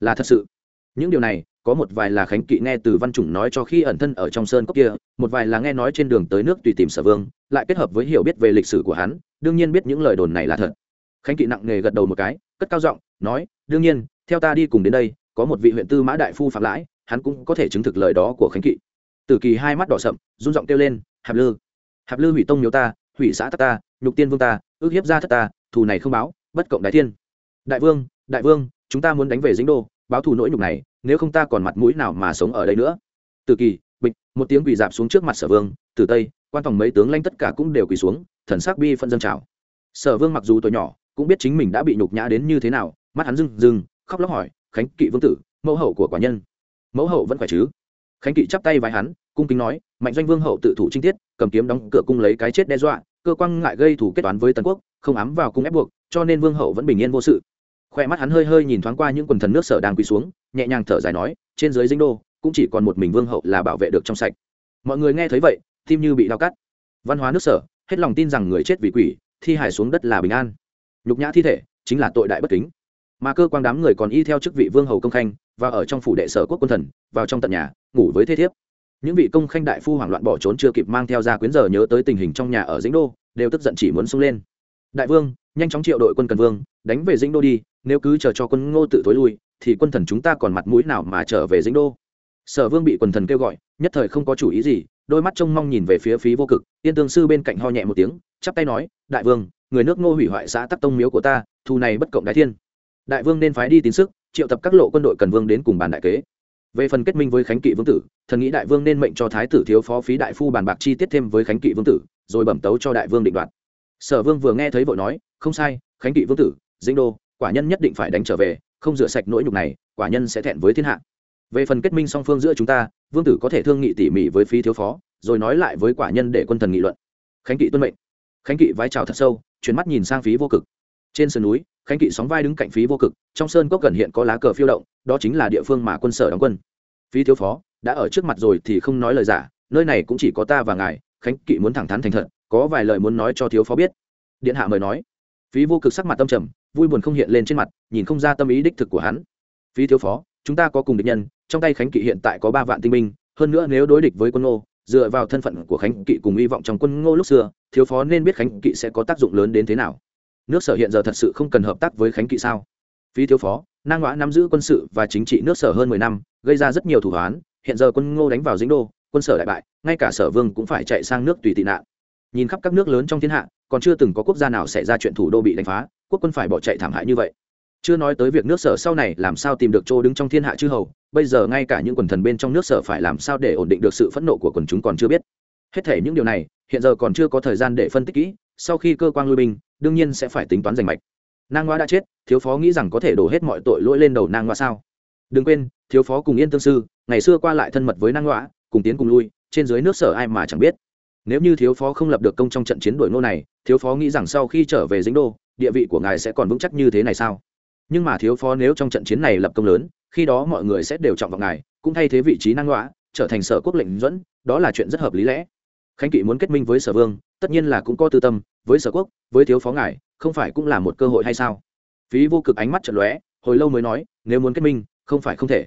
A: là thật sự. Những điều này có một vài là khánh kỵ nghe từ văn chủng nói cho khi ẩn thân ở trong sơn cốc kia, một vài là nghe nói trên đường tới nước tùy tìm sở vương, lại kết hợp với hiểu biết về lịch sử của hắn, đương nhiên biết những lời đồn này là thật. Khánh kỵ nặng nề gật đầu một cái, cất cao giọng, nói, đương nhiên, theo ta đi cùng đến đây, có một vị huyện tư mã đại phu phạm lãi, hắn cũng có thể chứng thực lời đó của khánh kỵ. Tử kỳ hai mắt đỏ sậm, run giọng kêu lên, hạp lư hạp lư hủy tông miếu ta, hủy xã tắc ta, nhục tiên vương ta, ước hiếp gia thất ta, thù này không báo, bất cộng đại thiên. Đại vương đại vương, chúng ta muốn đánh về dĩnh đô báo thù nỗi nhục này, nếu không ta còn mặt mũi nào mà sống ở đây nữa. Từ kỳ, bịch, một tiếng quỳ dạp xuống trước mặt sở vương, từ tây, quan phòng mấy tướng lanh tất cả cũng đều quỳ xuống, thần sắc bi phân dân trào. Sở vương mặc dù tuổi nhỏ, cũng biết chính mình đã bị nhục nhã đến như thế nào, mắt hắn rưng rưng, khóc lóc hỏi, khánh kỵ vương tử, mẫu hậu của quả nhân, mẫu hậu vẫn khỏe chứ? Khánh kỵ chắp tay vai hắn, cung kính nói, mạnh doanh vương hậu tự thủ trinh tiết, cầm kiếm đóng cửa cung lấy cái chết đe dọa, cơ quan ngại gây thủ kết toán với tần quốc, không ám vào cung ép buộc, cho nên vương hậu vẫn bình yên vô sự khoe mắt hắn hơi hơi nhìn thoáng qua những quần thần nước sở đang quỳ xuống, nhẹ nhàng thở dài nói, trên dưới dinh đô, cũng chỉ còn một mình vương hậu là bảo vệ được trong sạch. Mọi người nghe thấy vậy, tim như bị đau cắt. Văn hóa nước sở, hết lòng tin rằng người chết vì quỷ, thi hải xuống đất là bình an. Nhục nhã thi thể, chính là tội đại bất kính. Mà cơ quan đám người còn y theo chức vị vương hầu công khanh, và ở trong phủ đệ sở quốc quân thần, vào trong tận nhà, ngủ với thế thiếp. Những vị công khanh đại phu hoảng loạn bỏ trốn chưa kịp mang theo ra quyến giờ nhớ tới tình hình trong nhà ở dĩnh đô, đều tức giận chỉ muốn xông lên. Đại vương, nhanh chóng triệu đội quân cần vương, đánh về dĩnh đô đi nếu cứ chờ cho quân ngô tự thối lui, thì quân thần chúng ta còn mặt mũi nào mà trở về dĩnh đô? Sở vương bị quần thần kêu gọi, nhất thời không có chủ ý gì, đôi mắt trông mong nhìn về phía phí vô cực, yên tương sư bên cạnh ho nhẹ một tiếng, chắp tay nói, đại vương, người nước ngô hủy hoại xã tắc tông miếu của ta, thù này bất cộng đại thiên. Đại vương nên phái đi tín sức, triệu tập các lộ quân đội cần vương đến cùng bàn đại kế. Về phần kết minh với khánh kỵ vương tử, thần nghĩ đại vương nên mệnh cho thái tử thiếu phó phí đại phu bàn bạc chi tiết thêm với khánh kỵ vương tử, rồi bẩm tấu cho đại vương định đoạt. Sở vương vừa nghe thấy vội nói, không sai, khánh kỵ vương tử dĩnh đô quả nhân nhất định phải đánh trở về, không rửa sạch nỗi nhục này, quả nhân sẽ thẹn với thiên hạ. Về phần kết minh song phương giữa chúng ta, vương tử có thể thương nghị tỉ mỉ với phí thiếu phó, rồi nói lại với quả nhân để quân thần nghị luận. Khánh kỵ tuân mệnh. Khánh kỵ vái trào thật sâu, chuyển mắt nhìn sang phí vô cực. Trên sườn núi, khánh kỵ sóng vai đứng cạnh phí vô cực, trong sơn cốc gần hiện có lá cờ phiêu động, đó chính là địa phương mà quân sở đóng quân. Phí thiếu phó, đã ở trước mặt rồi thì không nói lời giả, nơi này cũng chỉ có ta và ngài, khánh kỵ muốn thẳng thắn thành thật, có vài lời muốn nói cho thiếu phó biết. Điện hạ mời nói. Phí vô cực sắc mặt tâm trầm vui buồn không hiện lên trên mặt, nhìn không ra tâm ý đích thực của hắn. Phí thiếu phó, chúng ta có cùng địch nhân, trong tay khánh kỵ hiện tại có ba vạn tinh binh, hơn nữa nếu đối địch với quân ngô, dựa vào thân phận của khánh kỵ cùng hy vọng trong quân ngô lúc xưa, thiếu phó nên biết khánh kỵ sẽ có tác dụng lớn đến thế nào. Nước sở hiện giờ thật sự không cần hợp tác với khánh kỵ sao? Phí thiếu phó, nang ngoã nắm giữ quân sự và chính trị nước sở hơn mười năm, gây ra rất nhiều thủ hoán, hiện giờ quân ngô đánh vào dĩnh đô, quân sở đại bại, ngay cả sở vương cũng phải chạy sang nước tùy tị nạn. Nhìn khắp các nước lớn trong thiên hạ, còn chưa từng có quốc gia nào xảy ra chuyện thủ đô bị đánh phá quốc quân phải bỏ chạy thảm hại như vậy. Chưa nói tới việc nước sở sau này làm sao tìm được chỗ đứng trong thiên hạ chư hầu, bây giờ ngay cả những quần thần bên trong nước sở phải làm sao để ổn định được sự phẫn nộ của quần chúng còn chưa biết. Hết thể những điều này, hiện giờ còn chưa có thời gian để phân tích kỹ, sau khi cơ quan lui binh, đương nhiên sẽ phải tính toán giành mạch. Nang ngoa đã chết, thiếu phó nghĩ rằng có thể đổ hết mọi tội lỗi lên đầu nang ngoa sao? Đừng quên, thiếu phó cùng yên tương sư, ngày xưa qua lại thân mật với nang ngoa cùng tiến cùng lui, trên dưới nước sở ai mà chẳng biết. Nếu như thiếu phó không lập được công trong trận chiến đuổi nô này, thiếu phó nghĩ rằng sau khi trở về dính đô địa vị của ngài sẽ còn vững chắc như thế này sao? Nhưng mà thiếu phó nếu trong trận chiến này lập công lớn, khi đó mọi người sẽ đều trọng vào ngài, cũng thay thế vị trí năng loã trở thành sở quốc lệnh dẫn, đó là chuyện rất hợp lý lẽ. Khánh kỵ muốn kết minh với sở vương, tất nhiên là cũng có tư tâm, với sở quốc, với thiếu phó ngài, không phải cũng là một cơ hội hay sao? Phí vô cực ánh mắt trận lóe, hồi lâu mới nói, nếu muốn kết minh, không phải không thể.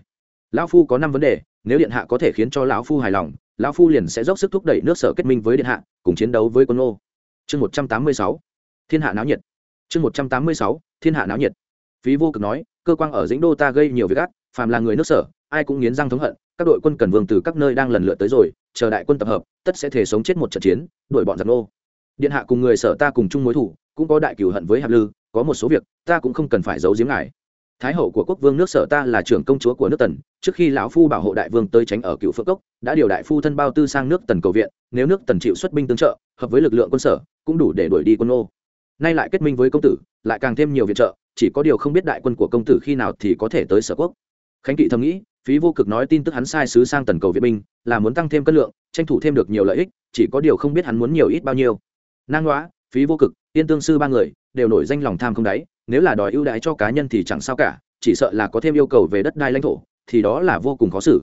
A: Lão phu có năm vấn đề, nếu điện hạ có thể khiến cho lão phu hài lòng, lão phu liền sẽ dốc sức thúc đẩy nước sở kết minh với điện hạ, cùng chiến đấu với quân ô chương một trăm tám mươi sáu. Thiên hạ náo nhiệt chương một trăm tám mươi sáu, thiên hạ náo nhiệt. Phí vô cực nói, cơ quan ở dĩnh đô ta gây nhiều việc ác, phàm là người nước sở, ai cũng nghiến răng thống hận, các đội quân cần vương từ các nơi đang lần lượt tới rồi, chờ đại quân tập hợp, tất sẽ thể sống chết một trận chiến, đuổi bọn giặc nô. Điện hạ cùng người sở ta cùng chung mối thủ, cũng có đại cửu hận với hạp lư, có một số việc, ta cũng không cần phải giấu giếm ngài. Thái hậu của quốc vương nước sở ta là trưởng công chúa của nước tần, trước khi lão phu bảo hộ đại vương tới tránh ở cựu phước cốc, đã điều đại phu thân bao tư sang nước tần cầu viện, nếu nước tần chịu xuất binh tương trợ, hợp với lực lượng quân sở, cũng đủ để đuổi đi quân ô nay lại kết minh với công tử, lại càng thêm nhiều viện trợ, chỉ có điều không biết đại quân của công tử khi nào thì có thể tới sở quốc. Khánh kỵ thầm nghĩ, phí vô cực nói tin tức hắn sai sứ sang tần cầu viện binh, là muốn tăng thêm cân lượng, tranh thủ thêm được nhiều lợi ích, chỉ có điều không biết hắn muốn nhiều ít bao nhiêu. Nang hóa phí vô cực tiên tương sư ba người, đều nổi danh lòng tham không đáy, nếu là đòi ưu đãi cho cá nhân thì chẳng sao cả, chỉ sợ là có thêm yêu cầu về đất đai lãnh thổ, thì đó là vô cùng khó xử.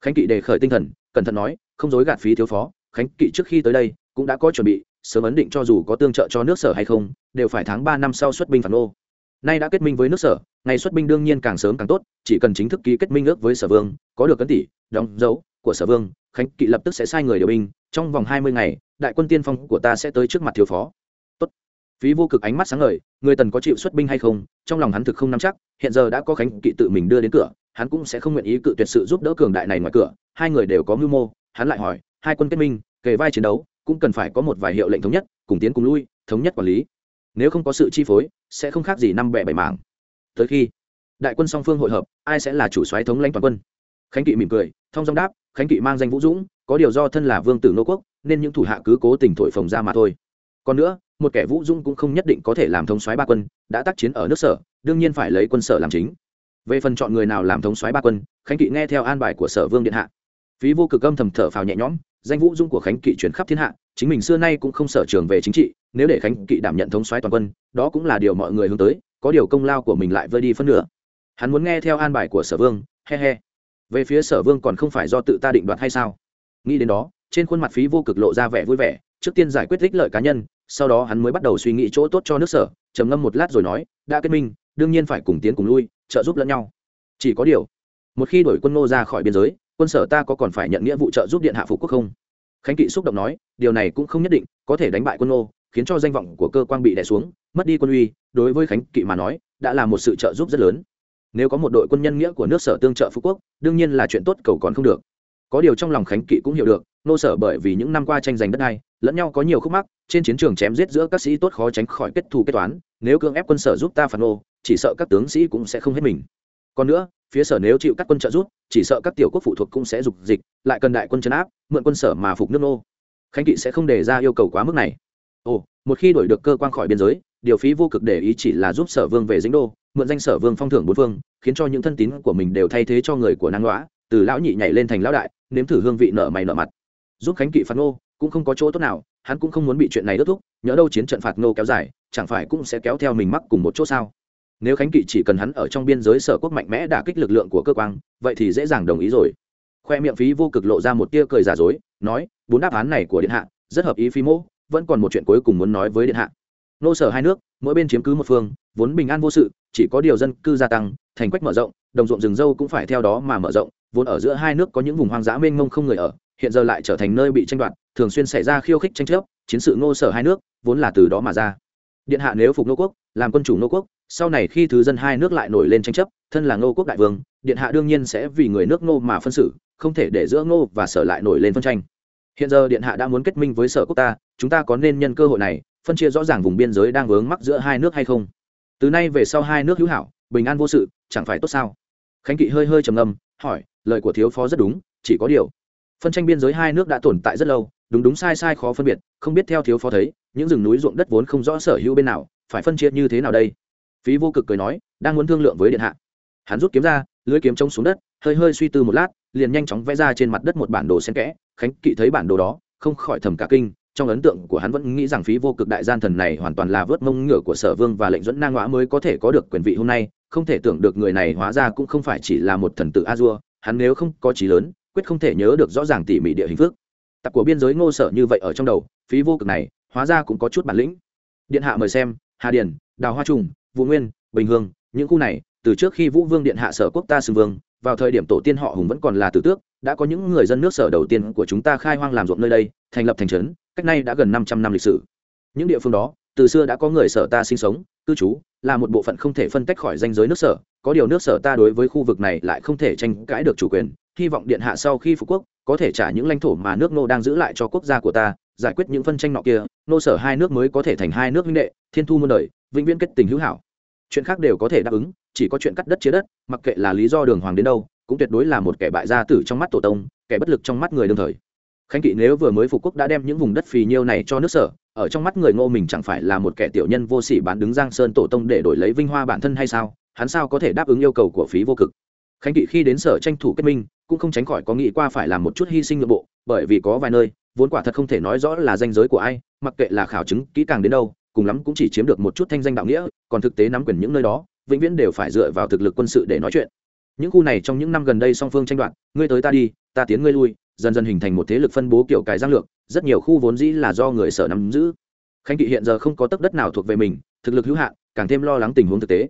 A: Khánh kỵ đề khởi tinh thần, cẩn thận nói, không dối gạt phí thiếu phó, khánh kỵ trước khi tới đây, cũng đã có chuẩn bị sớm ấn định cho dù có tương trợ cho nước sở hay không, đều phải tháng ba năm sau xuất binh phản ô. Nay đã kết minh với nước sở, ngày xuất binh đương nhiên càng sớm càng tốt, chỉ cần chính thức ký kết minh ước với sở vương, có được cấn tỷ, đóng dấu của sở vương, khánh kỵ lập tức sẽ sai người điều binh, trong vòng hai mươi ngày, đại quân tiên phong của ta sẽ tới trước mặt thiếu phó. Tốt. Phí vô cực ánh mắt sáng ngời, người tần có chịu xuất binh hay không, trong lòng hắn thực không nắm chắc, hiện giờ đã có khánh kỵ tự mình đưa đến cửa, hắn cũng sẽ không nguyện ý cự tuyệt sự giúp đỡ cường đại này ngoài cửa, hai người đều có mưu mô, hắn lại hỏi, hai quân kết minh, kề vai chiến đấu cũng cần phải có một vài hiệu lệnh thống nhất, cùng tiến cùng lui, thống nhất quản lý. Nếu không có sự chi phối, sẽ không khác gì năm bẻ bảy mảng. Tới khi đại quân song phương hội hợp, ai sẽ là chủ soái thống lãnh toàn quân? Khánh kỵ mỉm cười, thông dong đáp, khánh kỵ mang danh vũ dũng, có điều do thân là vương tử nô quốc, nên những thủ hạ cứ cố tình thổi phồng ra mà thôi. Còn nữa, một kẻ vũ dũng cũng không nhất định có thể làm thống soái ba quân, đã tác chiến ở nước sở, đương nhiên phải lấy quân sở làm chính. Về phần chọn người nào làm thống soái ba quân, khánh kỵ nghe theo an bài của sở vương điện hạ. Phí vô cực âm thầm thở phào nhẹ nhõm danh vũ dung của khánh kỵ chuyển khắp thiên hạ, chính mình xưa nay cũng không sở trường về chính trị, nếu để khánh kỵ đảm nhận thống soái toàn quân, đó cũng là điều mọi người hướng tới, có điều công lao của mình lại vơi đi phân nửa. Hắn muốn nghe theo an bài của sở vương, he he. Về phía sở vương còn không phải do tự ta định đoạt hay sao? Nghĩ đến đó, trên khuôn mặt phí vô cực lộ ra vẻ vui vẻ, trước tiên giải quyết ích lợi cá nhân, sau đó hắn mới bắt đầu suy nghĩ chỗ tốt cho nước sở, trầm ngâm một lát rồi nói, đã kết minh, đương nhiên phải cùng tiến cùng lui, trợ giúp lẫn nhau. Chỉ có điều, một khi đổi quân nô ra khỏi biên giới quân sở ta có còn phải nhận nghĩa vụ trợ giúp điện hạ phục quốc không? Khánh kỵ xúc động nói, điều này cũng không nhất định, có thể đánh bại quân ô khiến cho danh vọng của cơ quan bị đè xuống, mất đi quân uy, đối với khánh kỵ mà nói, đã là một sự trợ giúp rất lớn. Nếu có một đội quân nhân nghĩa của nước sở tương trợ phú quốc, đương nhiên là chuyện tốt cầu còn không được. Có điều trong lòng khánh kỵ cũng hiểu được nô sở bởi vì những năm qua tranh giành đất này lẫn nhau có nhiều khúc mắc, trên chiến trường chém giết giữa các sĩ tốt khó tránh khỏi kết thù kết toán, nếu cưỡng ép quân sở giúp ta phản nô chỉ sợ các tướng sĩ cũng sẽ không hết mình còn nữa, phía sở nếu chịu các quân trợ giúp, chỉ sợ các tiểu quốc phụ thuộc cũng sẽ dục dịch, lại cần đại quân chấn áp, mượn quân sở mà phục nước nô. Khánh kỵ sẽ không đề ra yêu cầu quá mức này. Ồ, một khi đổi được cơ quan khỏi biên giới, điều phí vô cực để ý chỉ là giúp sở vương về dính đô, mượn danh sở vương phong thưởng bốn phương, khiến cho những thân tín của mình đều thay thế cho người của năng lõa từ lão nhị nhảy lên thành lão đại, nếm thử hương vị nợ mày nợ mặt. Giúp khánh kỵ phạt ngô cũng không có chỗ tốt nào, hắn cũng không muốn bị chuyện này đốt thúc, nhỡ đâu chiến trận phạt ngô kéo dài, chẳng phải cũng sẽ kéo theo mình mắc cùng một chỗ sao? Nếu khánh kỵ chỉ cần hắn ở trong biên giới sở quốc mạnh mẽ đả kích lực lượng của cơ quan vậy thì dễ dàng đồng ý rồi. Khoe miệng phí vô cực lộ ra một tia cười giả dối, nói, bốn đáp án này của điện hạ, rất hợp ý phi mỗ vẫn còn một chuyện cuối cùng muốn nói với điện hạ. Nô sở hai nước, mỗi bên chiếm cứ một phương, vốn bình an vô sự, chỉ có điều dân cư gia tăng, thành quách mở rộng, đồng ruộng rừng dâu cũng phải theo đó mà mở rộng, vốn ở giữa hai nước có những vùng hoang dã mênh mông không người ở, hiện giờ lại trở thành nơi bị tranh đoạt, thường xuyên xảy ra khiêu khích tranh chấp, chiến sự ngô sở hai nước vốn là từ đó mà ra. Điện hạ nếu phục nô quốc, làm quân chủ nô quốc sau này khi thứ dân hai nước lại nổi lên tranh chấp, thân là ngô quốc đại vương, điện hạ đương nhiên sẽ vì người nước ngô mà phân xử, không thể để giữa ngô và sở lại nổi lên phân tranh. Hiện giờ điện hạ đã muốn kết minh với sở quốc ta, chúng ta có nên nhân cơ hội này, phân chia rõ ràng vùng biên giới đang vướng mắc giữa hai nước hay không? Từ nay về sau hai nước hữu hảo, bình an vô sự, chẳng phải tốt sao? Khánh kỵ hơi hơi trầm ngâm, hỏi, lời của thiếu phó rất đúng, chỉ có điều. Phân tranh biên giới hai nước đã tồn tại rất lâu, đúng đúng sai sai khó phân biệt, không biết theo thiếu phó thấy, những rừng núi ruộng đất vốn không rõ sở hữu bên nào, phải phân chia như thế nào đây? Phí vô cực cười nói, đang muốn thương lượng với điện hạ. Hắn rút kiếm ra, lưới kiếm trông xuống đất, hơi hơi suy tư một lát, liền nhanh chóng vẽ ra trên mặt đất một bản đồ xen kẽ. Khánh kỵ thấy bản đồ đó, không khỏi thầm cả kinh, trong ấn tượng của hắn vẫn nghĩ rằng phí vô cực đại gian thần này hoàn toàn là vớt mông ngựa của sở vương và lệnh dẫn nang ngõa mới có thể có được quyền vị hôm nay. Không thể tưởng được người này hóa ra cũng không phải chỉ là một thần tử a dua, hắn nếu không có trí lớn, quyết không thể nhớ được rõ ràng tỉ mỉ địa hình phước. Tập của biên giới ngô sở như vậy ở trong đầu, phí vô cực này, hóa ra cũng có chút bản lĩnh. Điện hạ mời xem, hà điền, đào hoa trùng vũ nguyên, bình hương, những khu này, từ trước khi vũ vương điện hạ sở quốc ta xưng vương, vào thời điểm tổ tiên họ hùng vẫn còn là tử tước, đã có những người dân nước sở đầu tiên của chúng ta khai hoang làm ruộng nơi đây, thành lập thành trấn, cách nay đã gần năm trăm năm lịch sử. Những địa phương đó, từ xưa đã có người sở ta sinh sống, cư trú, là một bộ phận không thể phân tách khỏi danh giới nước sở, có điều nước sở ta đối với khu vực này lại không thể tranh cãi được chủ quyền, hy vọng điện hạ sau khi phục quốc, có thể trả những lãnh thổ mà nước nô đang giữ lại cho quốc gia của ta giải quyết những phân tranh nọ kia, nô sở hai nước mới có thể thành hai nước minh đệ, thiên thu muôn đời, vĩnh viễn kết tình hữu hảo. Chuyện khác đều có thể đáp ứng, chỉ có chuyện cắt đất chia đất, mặc kệ là lý do đường hoàng đến đâu, cũng tuyệt đối là một kẻ bại gia tử trong mắt tổ tông, kẻ bất lực trong mắt người đương thời. Khánh kỵ nếu vừa mới phục quốc đã đem những vùng đất phì nhiêu này cho nước sở, ở trong mắt người ngô mình chẳng phải là một kẻ tiểu nhân vô sỉ bán đứng giang sơn tổ tông để đổi lấy vinh hoa bản thân hay sao? Hắn sao có thể đáp ứng yêu cầu của phí vô cực? Khánh kỵ khi đến sở tranh thủ kết minh, cũng không tránh khỏi có nghĩ qua phải làm một chút hy sinh nội bộ, bởi vì có vài nơi vốn quả thật không thể nói rõ là danh giới của ai, mặc kệ là khảo chứng kỹ càng đến đâu, cùng lắm cũng chỉ chiếm được một chút thanh danh đạo nghĩa, còn thực tế nắm quyền những nơi đó, vĩnh viễn đều phải dựa vào thực lực quân sự để nói chuyện. Những khu này trong những năm gần đây song phương tranh đoạt, ngươi tới ta đi, ta tiến ngươi lui, dần dần hình thành một thế lực phân bố kiểu cài giang lược, rất nhiều khu vốn dĩ là do người sở nắm giữ. Khánh kỵ hiện giờ không có tấc đất nào thuộc về mình, thực lực hữu hạn, càng thêm lo lắng tình huống thực tế.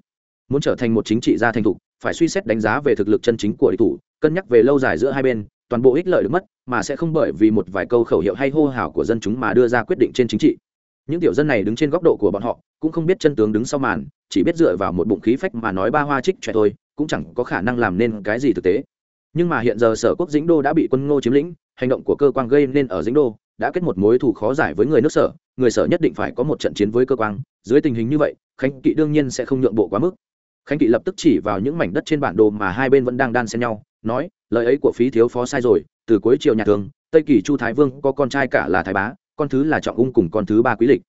A: Muốn trở thành một chính trị gia thành thục, phải suy xét đánh giá về thực lực chân chính của địch thủ, cân nhắc về lâu dài giữa hai bên toàn bộ ích lợi được mất, mà sẽ không bởi vì một vài câu khẩu hiệu hay hô hào của dân chúng mà đưa ra quyết định trên chính trị. Những tiểu dân này đứng trên góc độ của bọn họ, cũng không biết chân tướng đứng sau màn, chỉ biết dựa vào một bụng khí phách mà nói ba hoa trích trẻ thôi, cũng chẳng có khả năng làm nên cái gì thực tế. Nhưng mà hiện giờ sở quốc dĩnh đô đã bị quân ngô chiếm lĩnh, hành động của cơ quan gây nên ở dĩnh đô đã kết một mối thù khó giải với người nước sở, người sở nhất định phải có một trận chiến với cơ quan. Dưới tình hình như vậy, khánh kỵ đương nhiên sẽ không nhượng bộ quá mức khánh kỵ lập tức chỉ vào những mảnh đất trên bản đồ mà hai bên vẫn đang đan xen nhau, nói, lời ấy của phí thiếu phó sai rồi, từ cuối triều nhà thường, tây kỳ chu thái vương có con trai cả là thái bá, con thứ là trọng ung cùng con thứ ba quý lịch.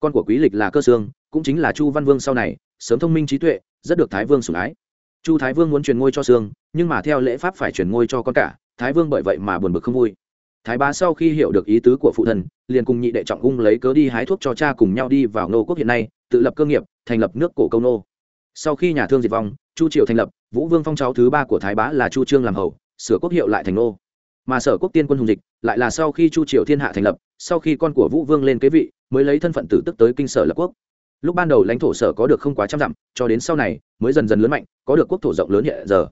A: Con của quý lịch là cơ sương, cũng chính là chu văn vương sau này, sớm thông minh trí tuệ, rất được thái vương sủng ái. Chu thái vương muốn truyền ngôi cho sương, nhưng mà theo lễ pháp phải truyền ngôi cho con cả, thái vương bởi vậy mà buồn bực không vui. Thái bá sau khi hiểu được ý tứ của phụ thần, liền cùng nhị đệ trọng ung lấy cớ đi hái thuốc cho cha cùng nhau đi vào nô quốc hiện nay, tự lập cơ nghiệp, thành lập nước cổ câu nô sau khi nhà thương diệt vong, chu triều thành lập, vũ vương phong cháu thứ ba của thái bá là chu trương làm hầu sửa quốc hiệu lại thành nô. Mà sở quốc tiên quân hùng dịch lại là sau khi chu triều thiên hạ thành lập, sau khi con của vũ vương lên kế vị, mới lấy thân phận tử tức tới kinh sở lập quốc. Lúc ban đầu lãnh thổ sở có được không quá trăm dặm, cho đến sau này, mới dần dần lớn mạnh, có được quốc thổ rộng lớn hiện giờ.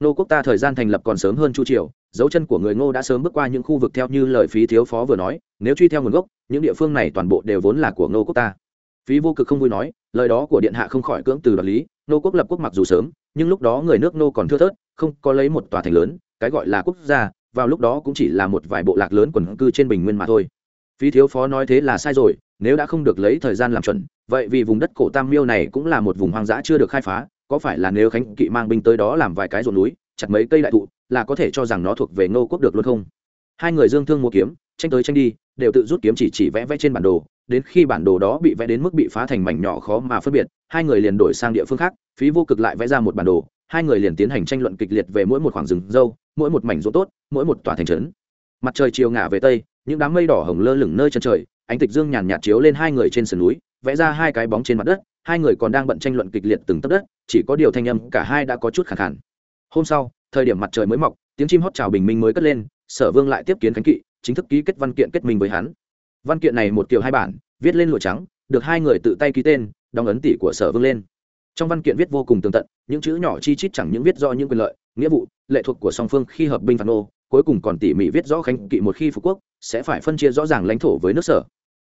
A: Nô quốc ta thời gian thành lập còn sớm hơn chu triều, dấu chân của người ngô đã sớm bước qua những khu vực theo như lời phí thiếu phó vừa nói, nếu truy theo nguồn gốc, những địa phương này toàn bộ đều vốn là của ngô quốc ta. Phí vô cực không vui nói lời đó của điện hạ không khỏi cưỡng từ đoạt lý, nô quốc lập quốc mặc dù sớm, nhưng lúc đó người nước nô còn thưa thớt, không có lấy một tòa thành lớn, cái gọi là quốc gia, vào lúc đó cũng chỉ là một vài bộ lạc lớn quần cư trên bình nguyên mà thôi. Phí thiếu phó nói thế là sai rồi, nếu đã không được lấy thời gian làm chuẩn, vậy vì vùng đất cổ tam miêu này cũng là một vùng hoang dã chưa được khai phá, có phải là nếu khánh kỵ mang binh tới đó làm vài cái ruộng núi, chặt mấy cây đại thụ, là có thể cho rằng nó thuộc về ngô quốc được luôn không? Hai người dương thương mua kiếm, tranh tới tranh đi đều tự rút kiếm chỉ chỉ vẽ vẽ trên bản đồ, đến khi bản đồ đó bị vẽ đến mức bị phá thành mảnh nhỏ khó mà phân biệt, hai người liền đổi sang địa phương khác, phí vô cực lại vẽ ra một bản đồ, hai người liền tiến hành tranh luận kịch liệt về mỗi một khoảng rừng dâu, mỗi một mảnh ruộng tốt, mỗi một tòa thành trấn. Mặt trời chiều ngả về tây, những đám mây đỏ hồng lơ lửng nơi chân trời, ánh tịch dương nhàn nhạt chiếu lên hai người trên sườn núi, vẽ ra hai cái bóng trên mặt đất, hai người còn đang bận tranh luận kịch liệt từng tấc đất, chỉ có điều thanh âm cả hai đã có chút khẳng khản hôm sau, thời điểm mặt trời mới mọc, tiếng chim hót chào bình minh mới cất lên, sở vương lại tiếp kiến khánh kỵ chính thức ký kết văn kiện kết minh với hắn. Văn kiện này một kiểu hai bản, viết lên lụa trắng, được hai người tự tay ký tên, đóng ấn tỷ của sở vương lên. Trong văn kiện viết vô cùng tường tận, những chữ nhỏ chi chít chẳng những viết do những quyền lợi, nghĩa vụ, lệ thuộc của song phương khi hợp binh phản nô cuối cùng còn tỉ mỉ viết rõ khánh kỵ một khi phục quốc, sẽ phải phân chia rõ ràng lãnh thổ với nước sở.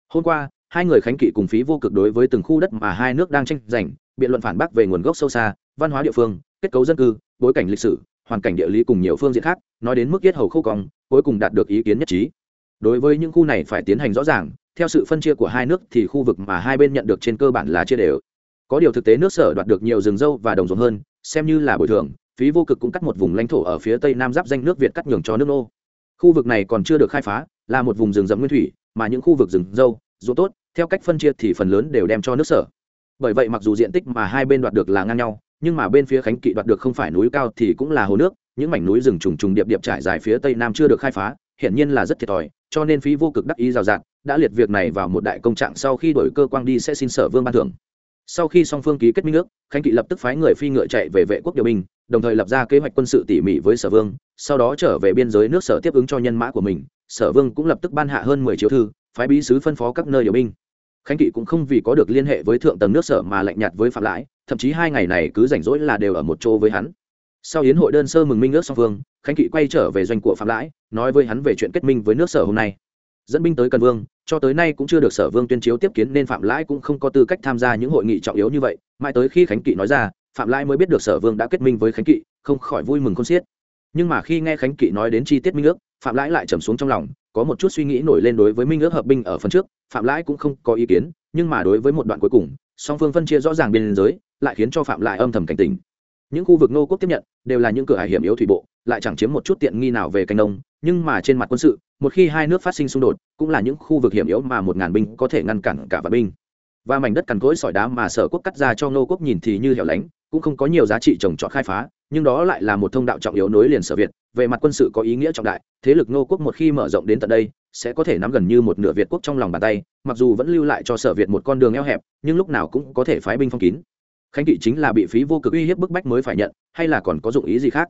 A: Hôm qua, hai người khánh kỵ cùng phí vô cực đối với từng khu đất mà hai nước đang tranh giành, biện luận phản bác về nguồn gốc sâu xa, văn hóa địa phương, kết cấu dân cư, bối cảnh lịch sử hoàn cảnh địa lý cùng nhiều phương diện khác, nói đến mức yết hầu khâu cong, cuối cùng đạt được ý kiến nhất trí. Đối với những khu này phải tiến hành rõ ràng, theo sự phân chia của hai nước thì khu vực mà hai bên nhận được trên cơ bản là chia đều. Có điều thực tế nước sở đoạt được nhiều rừng dâu và đồng ruộng hơn, xem như là bồi thường, phí vô cực cũng cắt một vùng lãnh thổ ở phía tây nam giáp danh nước việt cắt nhường cho nước nô. Khu vực này còn chưa được khai phá, là một vùng rừng rậm nguyên thủy, mà những khu vực rừng dâu, ruộng tốt, theo cách phân chia thì phần lớn đều đem cho nước sở. Bởi vậy mặc dù diện tích mà hai bên đoạt được là ngang nhau nhưng mà bên phía khánh kỵ đoạt được không phải núi cao thì cũng là hồ nước, những mảnh núi rừng trùng trùng điệp điệp trải dài phía tây nam chưa được khai phá, hiển nhiên là rất thiệt thòi, cho nên phí vô cực đắc ý rào rạt, đã liệt việc này vào một đại công trạng sau khi đổi cơ quan đi sẽ xin sở vương ban thưởng. Sau khi song phương ký kết minh ước, khánh kỵ lập tức phái người phi ngựa chạy về vệ quốc điều binh, đồng thời lập ra kế hoạch quân sự tỉ mỉ với sở vương, sau đó trở về biên giới nước sở tiếp ứng cho nhân mã của mình, sở vương cũng lập tức ban hạ hơn mười chiếu thư, phái bí sứ phân phó các nơi điều binh. Khánh kỵ cũng không vì có được liên hệ với thượng tầng nước sở mà lạnh nhạt với phạm lãi thậm chí hai ngày này cứ rảnh rỗi là đều ở một chỗ với hắn. Sau hiến hội đơn sơ mừng minh ước song phương, khánh kỵ quay trở về doanh của phạm lãi, nói với hắn về chuyện kết minh với nước sở hôm nay. Dẫn binh tới cần vương, cho tới nay cũng chưa được sở vương tuyên chiếu tiếp kiến nên phạm lãi cũng không có tư cách tham gia những hội nghị trọng yếu như vậy. Mãi tới khi khánh kỵ nói ra, phạm lãi mới biết được sở vương đã kết minh với khánh kỵ, không khỏi vui mừng con xiết. Nhưng mà khi nghe khánh kỵ nói đến chi tiết minh ước, phạm lãi lại trầm xuống trong lòng, có một chút suy nghĩ nổi lên đối với minh ước hợp binh ở phần trước, phạm lãi cũng không có ý kiến, nhưng mà đối với một đoạn cuối cùng, song phương phân chia rõ ràng biên giới lại khiến cho phạm lại âm thầm cảnh tỉnh. Những khu vực nô quốc tiếp nhận, đều là những cửa hải hiểm yếu thủy bộ, lại chẳng chiếm một chút tiện nghi nào về canh nông nhưng mà trên mặt quân sự, một khi hai nước phát sinh xung đột, cũng là những khu vực hiểm yếu mà một ngàn binh có thể ngăn cản cả vạn binh. Và mảnh đất cằn cỗi sỏi đá mà sở quốc cắt ra cho nô quốc nhìn thì như hẻo lánh, cũng không có nhiều giá trị trồng trọt khai phá, nhưng đó lại là một thông đạo trọng yếu nối liền sở việt, về mặt quân sự có ý nghĩa trọng đại, thế lực nô quốc một khi mở rộng đến tận đây, sẽ có thể nắm gần như một nửa việt quốc trong lòng bàn tay, mặc dù vẫn lưu lại cho sở việt một con đường eo hẹp, nhưng lúc nào cũng có thể phái binh phong kín khánh kỵ chính là bị phí vô cực uy hiếp bức bách mới phải nhận, hay là còn có dụng ý gì khác?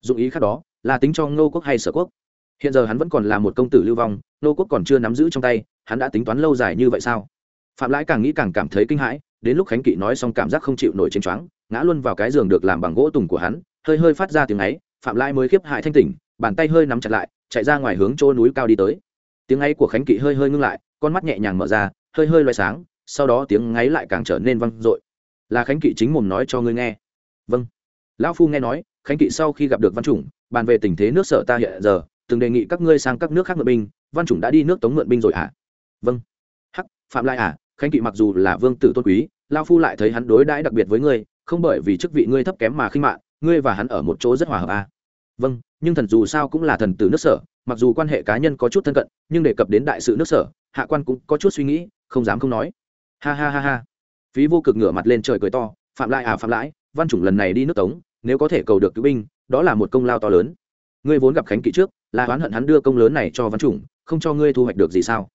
A: Dụng ý khác đó, là tính cho ngô quốc hay sở quốc? Hiện giờ hắn vẫn còn là một công tử lưu vong, ngô quốc còn chưa nắm giữ trong tay, hắn đã tính toán lâu dài như vậy sao? Phạm lãi càng nghĩ càng cảm thấy kinh hãi, đến lúc khánh kỵ nói xong cảm giác không chịu nổi trên choáng, ngã luôn vào cái giường được làm bằng gỗ tùng của hắn, hơi hơi phát ra tiếng ấy, phạm lãi mới khiếp hại thanh tỉnh, bàn tay hơi nắm chặt lại, chạy ra ngoài hướng chỗ núi cao đi tới. Tiếng ấy của khánh kỵ hơi hơi ngưng lại, con mắt nhẹ nhàng mở ra, hơi hơi loay sáng, sau đó tiếng ấy lại càng trở nên văng dội là khánh kỵ chính mồm nói cho ngươi nghe. Vâng. Lão phu nghe nói, khánh kỵ sau khi gặp được văn chủng, bàn về tình thế nước sở ta hiện giờ, từng đề nghị các ngươi sang các nước khác mượn binh, văn chủng đã đi nước tống mượn binh rồi à vâng. Hắc, phạm lại à khánh kỵ mặc dù là vương tử tôn quý lao phu lại thấy hắn đối đãi đặc biệt với ngươi, không bởi vì chức vị ngươi thấp kém mà khinh mạng, ngươi và hắn ở một chỗ rất hòa hợp à. vâng nhưng thần dù sao cũng là thần tử nước sở, mặc dù quan hệ cá nhân có chút thân cận, nhưng đề cập đến đại sự nước sở, hạ quan cũng có chút suy nghĩ, không dám không nói. Ha ha ha ha phí vô cực ngửa mặt lên trời cười to, phạm lại à phạm lãi văn chủng lần này đi nước tống, nếu có thể cầu được cứu binh, đó là một công lao to lớn. Ngươi vốn gặp khánh kỵ trước, là oán hận hắn đưa công lớn này cho văn chủng, không cho ngươi thu hoạch được gì sao?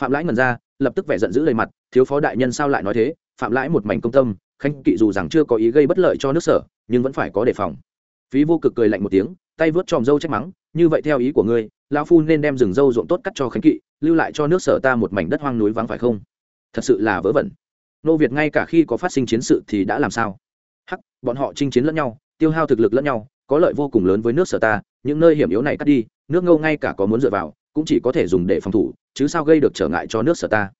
A: Phạm lãi ngần ra, lập tức vẻ giận dữ đầy mặt, thiếu phó đại nhân sao lại nói thế? Phạm lãi một mảnh công tâm, khánh kỵ dù rằng chưa có ý gây bất lợi cho nước sở, nhưng vẫn phải có đề phòng. Phí vô cực cười lạnh một tiếng, tay vớt tròm dâu trách mắng, như vậy theo ý của ngươi, lão phu nên đem rừng dâu ruộng tốt cắt cho khánh kỵ, lưu lại cho nước sở ta một mảnh đất hoang núi vắng phải không? Thật sự là vớ vẩn nô việt ngay cả khi có phát sinh chiến sự thì đã làm sao? Hắc, bọn họ chinh chiến lẫn nhau, tiêu hao thực lực lẫn nhau, có lợi vô cùng lớn với nước sở ta, những nơi hiểm yếu này cắt đi, nước ngâu ngay cả có muốn dựa vào, cũng chỉ có thể dùng để phòng thủ, chứ sao gây được trở ngại cho nước sở ta?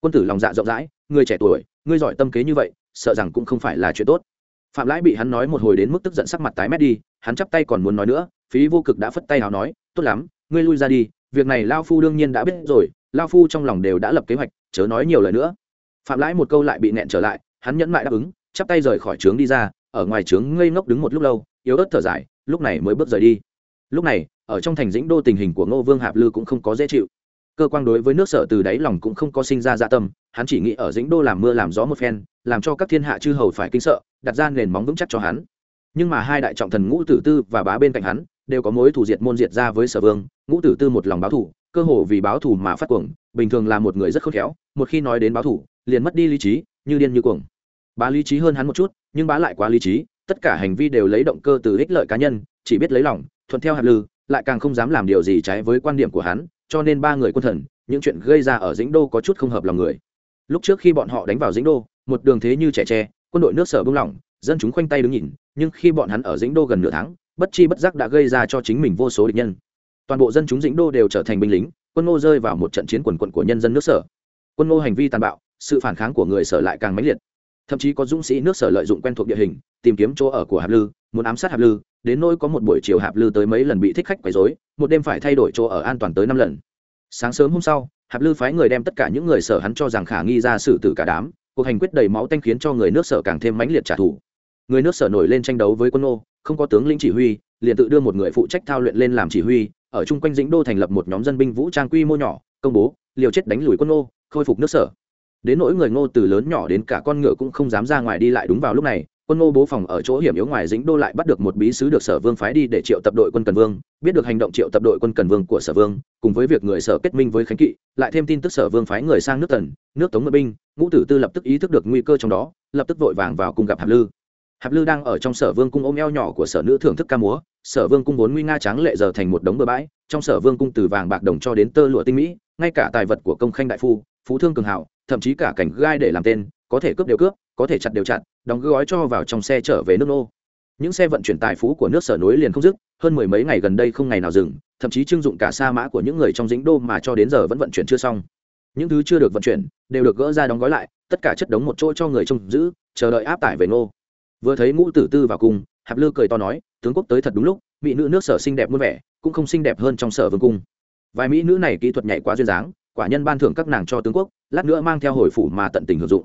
A: Quân tử lòng dạ rộng rãi, người trẻ tuổi người giỏi tâm kế như vậy, sợ rằng cũng không phải là chuyện tốt. Phạm lãi bị hắn nói một hồi đến mức tức giận sắc mặt tái mét đi, hắn chắp tay còn muốn nói nữa, phí vô cực đã phất tay nào nói, tốt lắm, ngươi lui ra đi, việc này lao phu đương nhiên đã biết rồi, lao phu trong lòng đều đã lập kế hoạch, chớ nói nhiều lời nữa phạm lãi một câu lại bị nẹn trở lại, hắn nhẫn mại đáp ứng, chắp tay rời khỏi trướng đi ra, ở ngoài trướng ngây ngốc đứng một lúc lâu, yếu ớt thở dài, lúc này mới bước rời đi. Lúc này, ở trong thành dĩnh đô tình hình của ngô vương hạp lư cũng không có dễ chịu. Cơ quan đối với nước sở từ đáy lòng cũng không có sinh ra dạ tâm, hắn chỉ nghĩ ở dĩnh đô làm mưa làm gió một phen, làm cho các thiên hạ chư hầu phải kinh sợ, đặt ra nền móng vững chắc cho hắn. Nhưng mà hai đại trọng thần ngũ tử tư và bá bên cạnh hắn, đều có mối thủ diệt môn diệt ra với sở vương, ngũ tử tư một lòng báo thủ cơ hồ vì báo thủ mà phát cuồng, bình thường là một người rất khôn khéo, một khi nói đến báo thủ liền mất đi lý trí, như điên như cuồng. Bá lý trí hơn hắn một chút, nhưng bá lại quá lý trí, tất cả hành vi đều lấy động cơ từ ích lợi cá nhân, chỉ biết lấy lòng, thuận theo hạt lư, lại càng không dám làm điều gì trái với quan điểm của hắn, cho nên ba người quân thần, những chuyện gây ra ở dĩnh đô có chút không hợp lòng người. Lúc trước khi bọn họ đánh vào dĩnh đô, một đường thế như trẻ tre, quân đội nước sở bưng lỏng, dân chúng khoanh tay đứng nhìn, nhưng khi bọn hắn ở dĩnh đô gần nửa tháng, bất chi bất giác đã gây ra cho chính mình vô số địch nhân. Toàn bộ dân chúng dĩnh đô đều trở thành binh lính, quân ngô rơi vào một trận chiến quần quận của nhân dân nước sở. Quân ngô hành vi tàn bạo sự phản kháng của người sở lại càng mãnh liệt. Thậm chí có dũng sĩ nước sở lợi dụng quen thuộc địa hình, tìm kiếm chỗ ở của hạp lư, muốn ám sát hạp lư. Đến nỗi có một buổi chiều hạp lư tới mấy lần bị thích khách quấy dối một đêm phải thay đổi chỗ ở an toàn tới năm lần. Sáng sớm hôm sau, hạp lư phái người đem tất cả những người sở hắn cho rằng khả nghi ra xử tử cả đám, cuộc hành quyết đầy máu tanh khiến cho người nước sở càng thêm mãnh liệt trả thù. Người nước sở nổi lên tranh đấu với quân ô không có tướng lĩnh chỉ huy, liền tự đưa một người phụ trách thao luyện lên làm chỉ huy, ở chung quanh dĩnh đô thành lập một nhóm dân binh vũ trang quy mô nhỏ, công bố, liều chết đánh lùi quân ô khôi phục nước sở đến nỗi người ngô từ lớn nhỏ đến cả con ngựa cũng không dám ra ngoài đi lại đúng vào lúc này, quân ngô bố phòng ở chỗ hiểm yếu ngoài dĩnh đô lại bắt được một bí sứ được sở vương phái đi để triệu tập đội quân cần vương, biết được hành động triệu tập đội quân cần vương của sở vương, cùng với việc người sở kết minh với khánh kỵ, lại thêm tin tức sở vương phái người sang nước tần, nước tống ngựa binh, ngũ tử tư lập tức ý thức được nguy cơ trong đó, lập tức vội vàng vào cùng gặp hạp lư. Hạp lư đang ở trong sở vương cung ôm eo nhỏ của sở nữ thưởng thức ca múa, sở vương cung vốn nguy nga tráng lệ giờ thành một đống bừa bãi, trong sở vương cung từ vàng bạc đồng cho đến tơ lụa tinh mỹ, ngay cả tài vật của công khanh đại phu, phú thương cường hảo thậm chí cả cảnh gai để làm tên có thể cướp đều cướp có thể chặt đều chặt đóng gói cho vào trong xe trở về nước nô. Những xe vận chuyển tài phú của nước sở nối liền không dứt hơn mười mấy ngày gần đây không ngày nào dừng thậm chí trưng dụng cả sa mã của những người trong dĩnh đô mà cho đến giờ vẫn vận chuyển chưa xong. Những thứ chưa được vận chuyển đều được gỡ ra đóng gói lại tất cả chất đống một chỗ cho người trông giữ chờ đợi áp tải về ngô vừa thấy ngũ tử tư vào cùng, hạp lư cười to nói tướng quốc tới thật đúng lúc mỹ nữ nước sở xinh đẹp muôn vẻ cũng không xinh đẹp hơn trong sở vương cung. Vài mỹ nữ này kỹ thuật nhảy quá duyên dáng quả nhân ban thưởng các nàng cho tướng quốc, lát nữa mang theo hồi phủ mà tận tình hưởng dụng.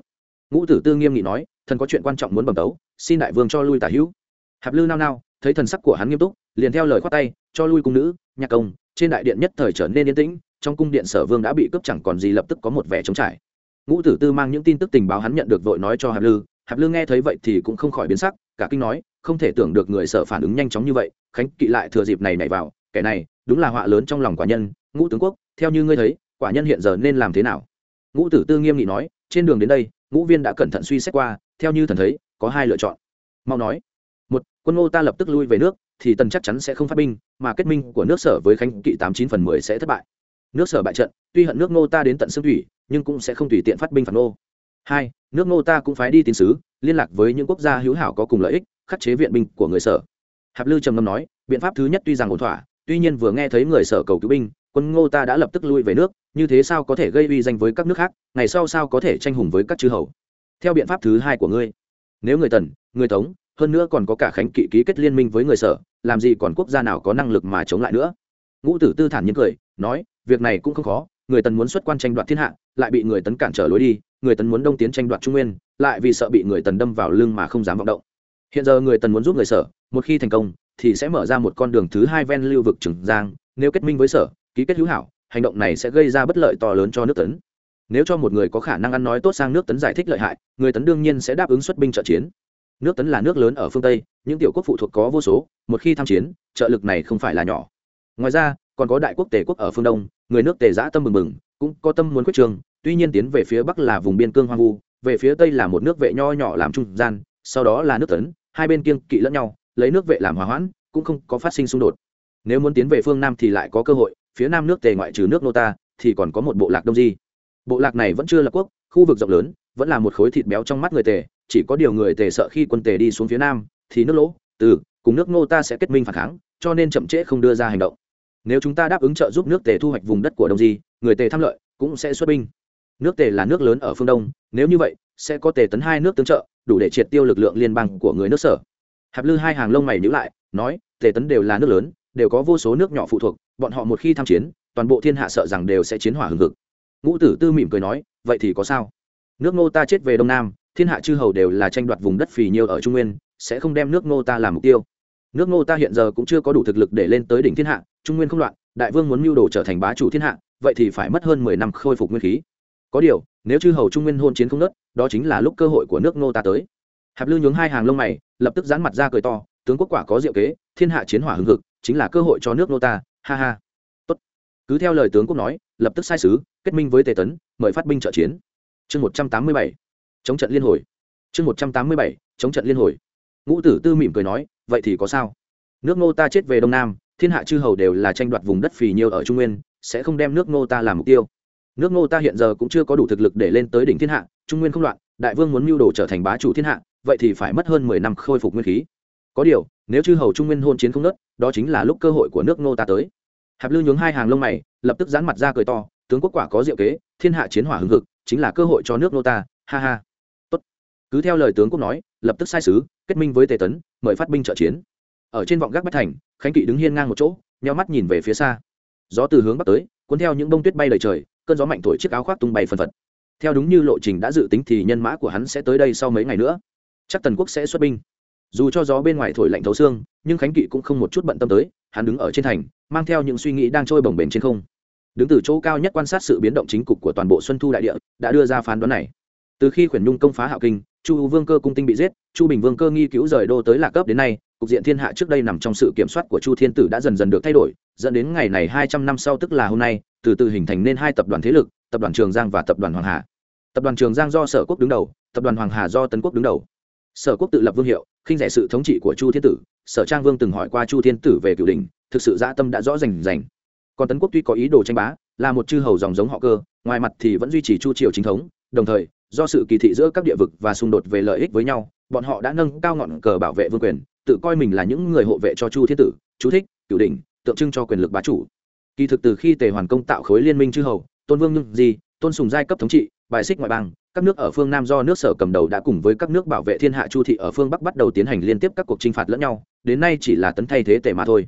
A: Ngũ tử tư nghiêm nghị nói, thần có chuyện quan trọng muốn bẩm tấu, xin đại vương cho lui tả hữu. Hạp lư nao nao, thấy thần sắc của hắn nghiêm túc, liền theo lời khoát tay, cho lui cung nữ, nhạc công, trên đại điện nhất thời trở nên yên tĩnh, trong cung điện sở vương đã bị cướp chẳng còn gì lập tức có một vẻ trống trải. Ngũ tử tư mang những tin tức tình báo hắn nhận được vội nói cho hạp lư hạp lư nghe thấy vậy thì cũng không khỏi biến sắc, cả kinh nói, không thể tưởng được người sở phản ứng nhanh chóng như vậy, khánh kỵ lại thừa dịp này nhảy vào, kẻ này đúng là họa lớn trong lòng quả nhân, ngũ tướng quốc, theo như ngươi thấy quả nhân hiện giờ nên làm thế nào? Ngũ tử tư nghiêm nghị nói, trên đường đến đây, ngũ viên đã cẩn thận suy xét qua, theo như thần thấy, có hai lựa chọn. Mau nói. Một, quân ngô ta lập tức lui về nước, thì tần chắc chắn sẽ không phát binh, mà kết minh của nước sở với khánh kỵ tám chín phần mười sẽ thất bại. Nước sở bại trận, tuy hận nước ngô ta đến tận xương thủy, nhưng cũng sẽ không tùy tiện phát binh phản ngô. Hai, nước ngô ta cũng phái đi tín sứ, liên lạc với những quốc gia hữu hảo có cùng lợi ích, khắc chế viện binh của người sở. Hạp lư trầm ngâm nói, biện pháp thứ nhất tuy rằng ổn thỏa, tuy nhiên vừa nghe thấy người sở cầu cứu binh quân ngô ta đã lập tức lui về nước, như thế sao có thể gây uy danh với các nước khác, ngày sau sao có thể tranh hùng với các chư hầu? Theo biện pháp thứ hai của ngươi. Nếu người tần, người tống, hơn nữa còn có cả khánh kỵ ký kết liên minh với người sở, làm gì còn quốc gia nào có năng lực mà chống lại nữa? Ngũ tử tư thản nhiên cười, nói, việc này cũng không khó, người tần muốn xuất quan tranh đoạt thiên hạ, lại bị người tấn cản trở lối đi, người tần muốn đông tiến tranh đoạt trung nguyên, lại vì sợ bị người tần đâm vào lưng mà không dám vọng động. Hiện giờ người tần muốn giúp người sở, một khi thành công, thì sẽ mở ra một con đường thứ hai ven lưu vực trường giang, nếu kết minh với sở ký kết hữu hảo, hành động này sẽ gây ra bất lợi to lớn cho nước tấn. Nếu cho một người có khả năng ăn nói tốt sang nước tấn giải thích lợi hại, người tấn đương nhiên sẽ đáp ứng xuất binh trợ chiến. Nước tấn là nước lớn ở phương tây, những tiểu quốc phụ thuộc có vô số, một khi tham chiến, trợ lực này không phải là nhỏ. Ngoài ra, còn có đại quốc tề quốc ở phương đông, người nước tề giã tâm mừng mừng, cũng có tâm muốn quyết trường, tuy nhiên tiến về phía bắc là vùng biên cương hoang vu, về phía tây là một nước vệ nho nhỏ làm trung gian, sau đó là nước tấn, hai bên kiêng kỵ lẫn nhau, lấy nước vệ làm hòa hoãn, cũng không có phát sinh xung đột. Nếu muốn tiến về phương nam thì lại có cơ hội phía nam nước tề ngoại trừ nước nô ta, thì còn có một bộ lạc đông di. Bộ lạc này vẫn chưa lập quốc, khu vực rộng lớn, vẫn là một khối thịt béo trong mắt người tề, chỉ có điều người tề sợ khi quân tề đi xuống phía nam, thì nước lỗ, từ, cùng nước Nô ta sẽ kết minh phản kháng, cho nên chậm trễ không đưa ra hành động. Nếu chúng ta đáp ứng trợ giúp nước tề thu hoạch vùng đất của đông di, người tề tham lợi cũng sẽ xuất binh. Nước tề là nước lớn ở phương đông, nếu như vậy, sẽ có tề tấn hai nước tương trợ, đủ để triệt tiêu lực lượng liên bang của người nước sở. Hạp lư hai hàng lông mày nhữ lại, nói, tề tấn đều là nước lớn, đều có vô số nước nhỏ phụ thuộc bọn họ một khi tham chiến, toàn bộ thiên hạ sợ rằng đều sẽ chiến hỏa hừng hực. Ngũ tử tư mỉm cười nói, vậy thì có sao? Nước ngô ta chết về đông nam, thiên hạ chư hầu đều là tranh đoạt vùng đất phì nhiêu ở trung nguyên, sẽ không đem nước ngô ta làm mục tiêu. Nước ngô ta hiện giờ cũng chưa có đủ thực lực để lên tới đỉnh thiên hạ, trung nguyên không loạn, đại vương muốn mưu đồ trở thành bá chủ thiên hạ, vậy thì phải mất hơn mười năm khôi phục nguyên khí. Có điều, nếu chư hầu trung nguyên hôn chiến không nớt đó chính là lúc cơ hội của nước ngô ta tới. Hạp lư nhướng hai hàng lông mày, lập tức dán mặt ra cười to, tướng quốc quả có diệu kế, thiên hạ chiến hỏa hưng hực, chính là cơ hội cho nước ngô ta ha ha. Tốt. cứ theo lời tướng quốc nói, lập tức sai sứ, kết minh với tề tấn, mời phát binh trợ chiến. Chương một trăm tám mươi bảy. Chống trận liên hồi. Chương một trăm tám mươi bảy. Chống trận liên hồi. Ngũ tử tư mỉm cười nói, vậy thì có sao? Nước ngô ta chết về đông nam, thiên hạ chư hầu đều là tranh đoạt vùng đất phì nhiêu ở trung nguyên, sẽ không đem nước ngô ta làm mục tiêu. Nước ngô ta hiện giờ cũng chưa có đủ thực lực để lên tới đỉnh thiên hạ, trung nguyên không loạn, đại vương muốn mưu đồ trở thành bá chủ thiên hạ, vậy thì phải mất hơn mười năm khôi phục nguyên khí. Có điều, nếu chư hầu trung nguyên hôn chiến không nớt, đó chính là lúc cơ hội của nước ngô ta tới hạp lư nhướng hai hàng lông mày, lập tức dán mặt ra cười to, tướng quốc quả có diệu kế, thiên hạ chiến hỏa hưng hực, chính là cơ hội cho nước Nô ta, ha ha. Tốt. cứ theo lời tướng quốc nói, lập tức sai sứ, kết minh với tề tấn, mời phát binh trợ chiến. Ở trên vọng gác bách thành, khánh kỵ đứng hiên ngang một chỗ, nheo mắt nhìn về phía xa. Gió từ hướng bắc tới, cuốn theo những bông tuyết bay lời trời, cơn gió mạnh thổi chiếc áo khoác tung bay phân phật. Theo đúng như lộ trình đã dự tính thì nhân mã của hắn sẽ tới đây sau mấy ngày nữa. Chắc tần quốc sẽ xuất binh. Dù cho gió bên ngoài thổi lạnh thấu xương, nhưng khánh kỵ cũng không một chút bận tâm tới, hắn đứng ở trên thành mang theo những suy nghĩ đang trôi bồng bềnh trên không. Đứng từ chỗ cao nhất quan sát sự biến động chính cục của toàn bộ xuân thu đại địa, đã đưa ra phán đoán này. Từ khi khuyển nhung công phá hạo kinh, chu vương cơ cung tinh bị giết, chu bình vương cơ nghi cứu rời đô tới lạc cấp đến nay, cục diện thiên hạ trước đây nằm trong sự kiểm soát của chu thiên tử đã dần dần được thay đổi, dẫn đến ngày này hai trăm năm sau tức là hôm nay, từ từ hình thành nên hai tập đoàn thế lực, tập đoàn trường giang và tập đoàn hoàng hà. Tập đoàn trường giang do sở quốc đứng đầu, tập đoàn hoàng hà do tấn quốc đứng đầu. Sở quốc tự lập vương hiệu, khinh rẻ sự thống trị của chu thiên tử, sở trang vương từng hỏi qua chu thiên tử về cựu đình thực sự dã tâm đã rõ rành rành. Còn tấn quốc tuy có ý đồ tranh bá, là một chư hầu dòng giống họ cơ, ngoài mặt thì vẫn duy trì chu triều chính thống, đồng thời, do sự kỳ thị giữa các địa vực và xung đột về lợi ích với nhau, bọn họ đã nâng cao ngọn cờ bảo vệ vương quyền, tự coi mình là những người hộ vệ cho chu thiết tử, chú thích, cửu đỉnh, tượng trưng cho quyền lực bá chủ. Kỳ thực từ khi tề hoàn công tạo khối liên minh chư hầu, tôn vương nhưng gì tôn sùng giai cấp thống trị, bài xích ngoại bang, các nước ở phương nam do nước sở cầm đầu đã cùng với các nước bảo vệ thiên hạ chu thị ở phương bắc bắt đầu tiến hành liên tiếp các cuộc chinh phạt lẫn nhau, đến nay chỉ là tấn thay thế tề mà thôi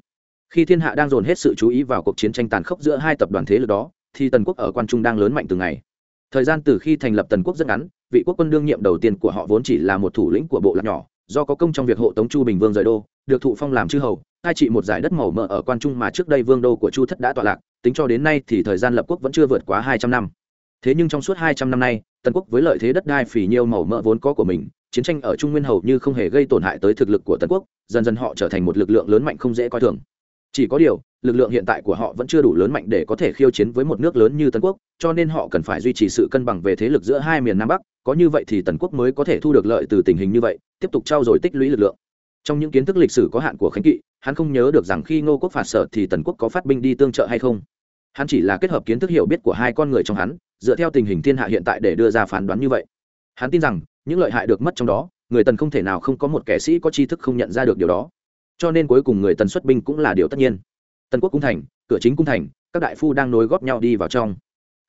A: khi thiên hạ đang dồn hết sự chú ý vào cuộc chiến tranh tàn khốc giữa hai tập đoàn thế lực đó, thì tần quốc ở quan trung đang lớn mạnh từng ngày. Thời gian từ khi thành lập tần quốc rất ngắn, vị quốc quân đương nhiệm đầu tiên của họ vốn chỉ là một thủ lĩnh của bộ lạc nhỏ, do có công trong việc hộ tống chu bình vương rời đô, được thụ phong làm chư hầu, cai trị một giải đất màu mỡ ở quan trung mà trước đây vương đô của chu thất đã tọa lạc, tính cho đến nay thì thời gian lập quốc vẫn chưa vượt quá hai trăm năm. Thế nhưng trong suốt hai trăm năm nay, tần quốc với lợi thế đất đai phì nhiêu màu mỡ vốn có của mình, chiến tranh ở trung nguyên hầu như không hề gây tổn hại tới thực lực của tần quốc, dần dần họ trở thành một lực lượng lớn mạnh không dễ coi thường chỉ có điều, lực lượng hiện tại của họ vẫn chưa đủ lớn mạnh để có thể khiêu chiến với một nước lớn như tần quốc, cho nên họ cần phải duy trì sự cân bằng về thế lực giữa hai miền nam bắc. Có như vậy thì tần quốc mới có thể thu được lợi từ tình hình như vậy, tiếp tục trao dồi tích lũy lực lượng. Trong những kiến thức lịch sử có hạn của khánh kỵ, hắn không nhớ được rằng khi ngô quốc phạt sở thì tần quốc có phát binh đi tương trợ hay không. Hắn chỉ là kết hợp kiến thức hiểu biết của hai con người trong hắn, dựa theo tình hình thiên hạ hiện tại để đưa ra phán đoán như vậy. Hắn tin rằng, những lợi hại được mất trong đó, người tần không thể nào không có một kẻ sĩ có tri thức không nhận ra được điều đó cho nên cuối cùng người tần xuất binh cũng là điều tất nhiên. Tần quốc cung thành, cửa chính cung thành, các đại phu đang nối góp nhau đi vào trong.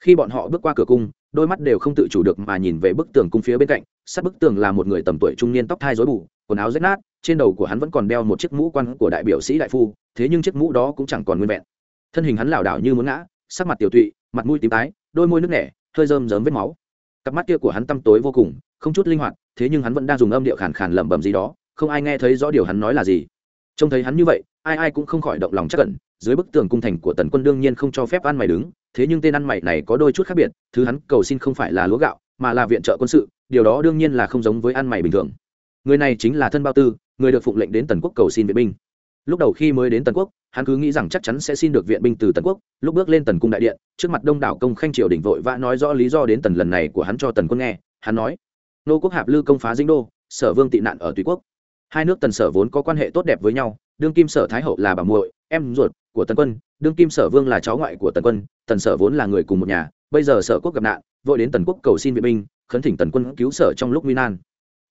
A: Khi bọn họ bước qua cửa cung, đôi mắt đều không tự chủ được mà nhìn về bức tường cung phía bên cạnh, sát bức tường là một người tầm tuổi trung niên tóc thai rối bù, quần áo rách nát, trên đầu của hắn vẫn còn đeo một chiếc mũ quan của đại biểu sĩ đại phu, thế nhưng chiếc mũ đó cũng chẳng còn nguyên vẹn. Thân hình hắn lảo đảo như muốn ngã, sắc mặt tiểu tụy, mặt mũi tím tái, đôi môi nước nẻ, hơi rơm rớm vết máu. Cặp mắt kia của hắn tăm tối vô cùng, không chút linh hoạt, thế nhưng hắn vẫn đang dùng âm điệu khàn khàn lẩm bẩm gì đó, không ai nghe thấy rõ điều hắn nói là gì trông thấy hắn như vậy, ai ai cũng không khỏi động lòng chắc cẩn dưới bức tường cung thành của tần quân đương nhiên không cho phép ăn mày đứng, thế nhưng tên ăn mày này có đôi chút khác biệt, thứ hắn cầu xin không phải là lúa gạo, mà là viện trợ quân sự, điều đó đương nhiên là không giống với ăn mày bình thường. Người này chính là thân bao tư, người được phụng lệnh đến tần quốc cầu xin viện binh. Lúc đầu khi mới đến tần quốc, hắn cứ nghĩ rằng chắc chắn sẽ xin được viện binh từ tần quốc, lúc bước lên tần cung đại điện, trước mặt đông đảo công khanh triều đình vội vã nói rõ lý do đến tần lần này của hắn cho tần quân nghe, hắn nói, nô quốc hạp lư công phá dinh đô, sở vương tị nạn ở tùy quốc hai nước tần sở vốn có quan hệ tốt đẹp với nhau, đương kim sở thái hậu là bà muội, em ruột của tần quân, đương kim sở vương là cháu ngoại của tần quân, tần sở vốn là người cùng một nhà, bây giờ sở quốc gặp nạn, vội đến tần quốc cầu xin viện binh, khấn thỉnh tần quân cứu sở trong lúc nguy nan.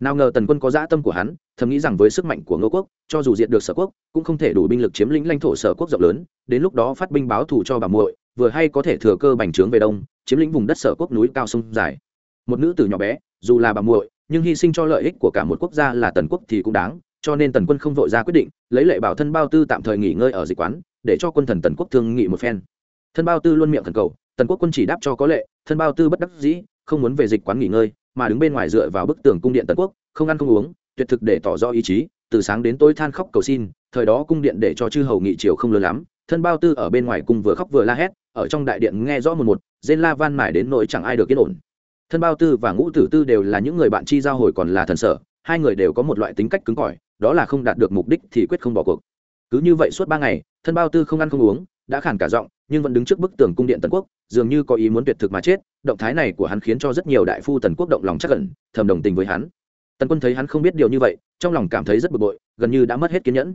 A: Nào ngờ tần quân có dã tâm của hắn, thầm nghĩ rằng với sức mạnh của ngô quốc, cho dù diệt được sở quốc, cũng không thể đủ binh lực chiếm lĩnh lãnh thổ sở quốc rộng lớn, đến lúc đó phát binh báo thù cho bà muội, vừa hay có thể thừa cơ bành trướng về đông, chiếm lĩnh vùng đất sở quốc núi cao sông dài. Một nữ tử nhỏ bé, dù là bà muội nhưng hy sinh cho lợi ích của cả một quốc gia là tần quốc thì cũng đáng, cho nên tần quân không vội ra quyết định, lấy lệ bảo thân bao tư tạm thời nghỉ ngơi ở dịch quán, để cho quân thần tần quốc thương nghị một phen. Thân bao tư luôn miệng thần cầu, tần quốc quân chỉ đáp cho có lệ, thân bao tư bất đắc dĩ, không muốn về dịch quán nghỉ ngơi, mà đứng bên ngoài dựa vào bức tường cung điện tần quốc, không ăn không uống, tuyệt thực để tỏ rõ ý chí, từ sáng đến tối than khóc cầu xin, thời đó cung điện để cho chư hầu nghị triều không lớn lắm, thân bao tư ở bên ngoài cung vừa khóc vừa la hét, ở trong đại điện nghe rõ một một dên la van mải đến nỗi chẳng ai được yên ổn thân bao tư và ngũ tử tư đều là những người bạn chi giao hồi còn là thần sở hai người đều có một loại tính cách cứng cỏi đó là không đạt được mục đích thì quyết không bỏ cuộc. Cứ như vậy suốt ba ngày thân bao tư không ăn không uống đã khản cả giọng nhưng vẫn đứng trước bức tường cung điện tần quốc dường như có ý muốn tuyệt thực mà chết động thái này của hắn khiến cho rất nhiều đại phu tần quốc động lòng chắc ẩn, thầm đồng tình với hắn. Tần quân thấy hắn không biết điều như vậy trong lòng cảm thấy rất bực bội gần như đã mất hết kiên nhẫn.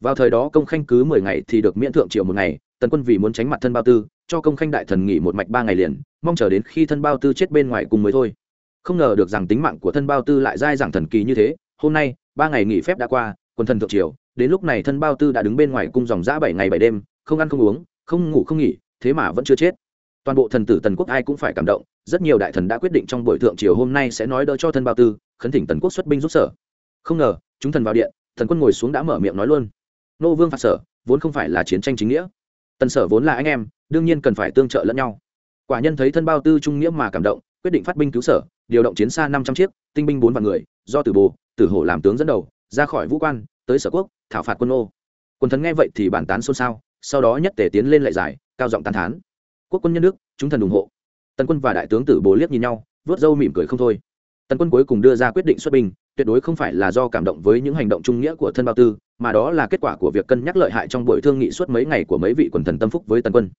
A: Vào thời đó công khanh cứ mười ngày thì được miễn thượng triều một ngày tần quân vì muốn tránh mặt thân bao tư cho công khanh đại thần nghỉ một mạch ba ngày liền, mong chờ đến khi thân bao tư chết bên ngoài cùng mới thôi. Không ngờ được rằng tính mạng của thân bao tư lại dai dẳng thần kỳ như thế, hôm nay, ba ngày nghỉ phép đã qua quân thần thượng triều, đến lúc này thân bao tư đã đứng bên ngoài cung dòng giã bảy ngày bảy đêm, không ăn không uống, không ngủ không nghỉ, thế mà vẫn chưa chết. Toàn bộ thần tử tần quốc ai cũng phải cảm động, rất nhiều đại thần đã quyết định trong buổi thượng triều hôm nay sẽ nói đỡ cho thân bao tư, khấn thỉnh tần quốc xuất binh giúp sở. Không ngờ, chúng thần vào điện, thần quân ngồi xuống đã mở miệng nói luôn. Nô vương phạt sở, vốn không phải là chiến tranh chính nghĩa. Tần sở vốn là anh em đương nhiên cần phải tương trợ lẫn nhau. Quả nhân thấy thân bao tư trung nghĩa mà cảm động, quyết định phát binh cứu sở, điều động chiến xa năm trăm chiếc, tinh binh bốn vạn người, do tử bồ, tử hổ làm tướng dẫn đầu, ra khỏi vũ quan, tới sở quốc, thảo phạt quân ô. Quân thần nghe vậy thì bản tán xôn xao, sau đó nhất tể tiến lên lại giải, cao giọng tán thán. Quốc quân nhân nước chúng thần ủng hộ. Tần quân và đại tướng tử bồ liếc nhìn nhau vớt râu mỉm cười không thôi. Tần quân cuối cùng đưa ra quyết định xuất binh, tuyệt đối không phải là do cảm động với những hành động trung nghĩa của thân bao tư, mà đó là kết quả của việc cân nhắc lợi hại trong buổi thương nghị suốt mấy ngày của mấy vị quần thần tâm phúc với tần quân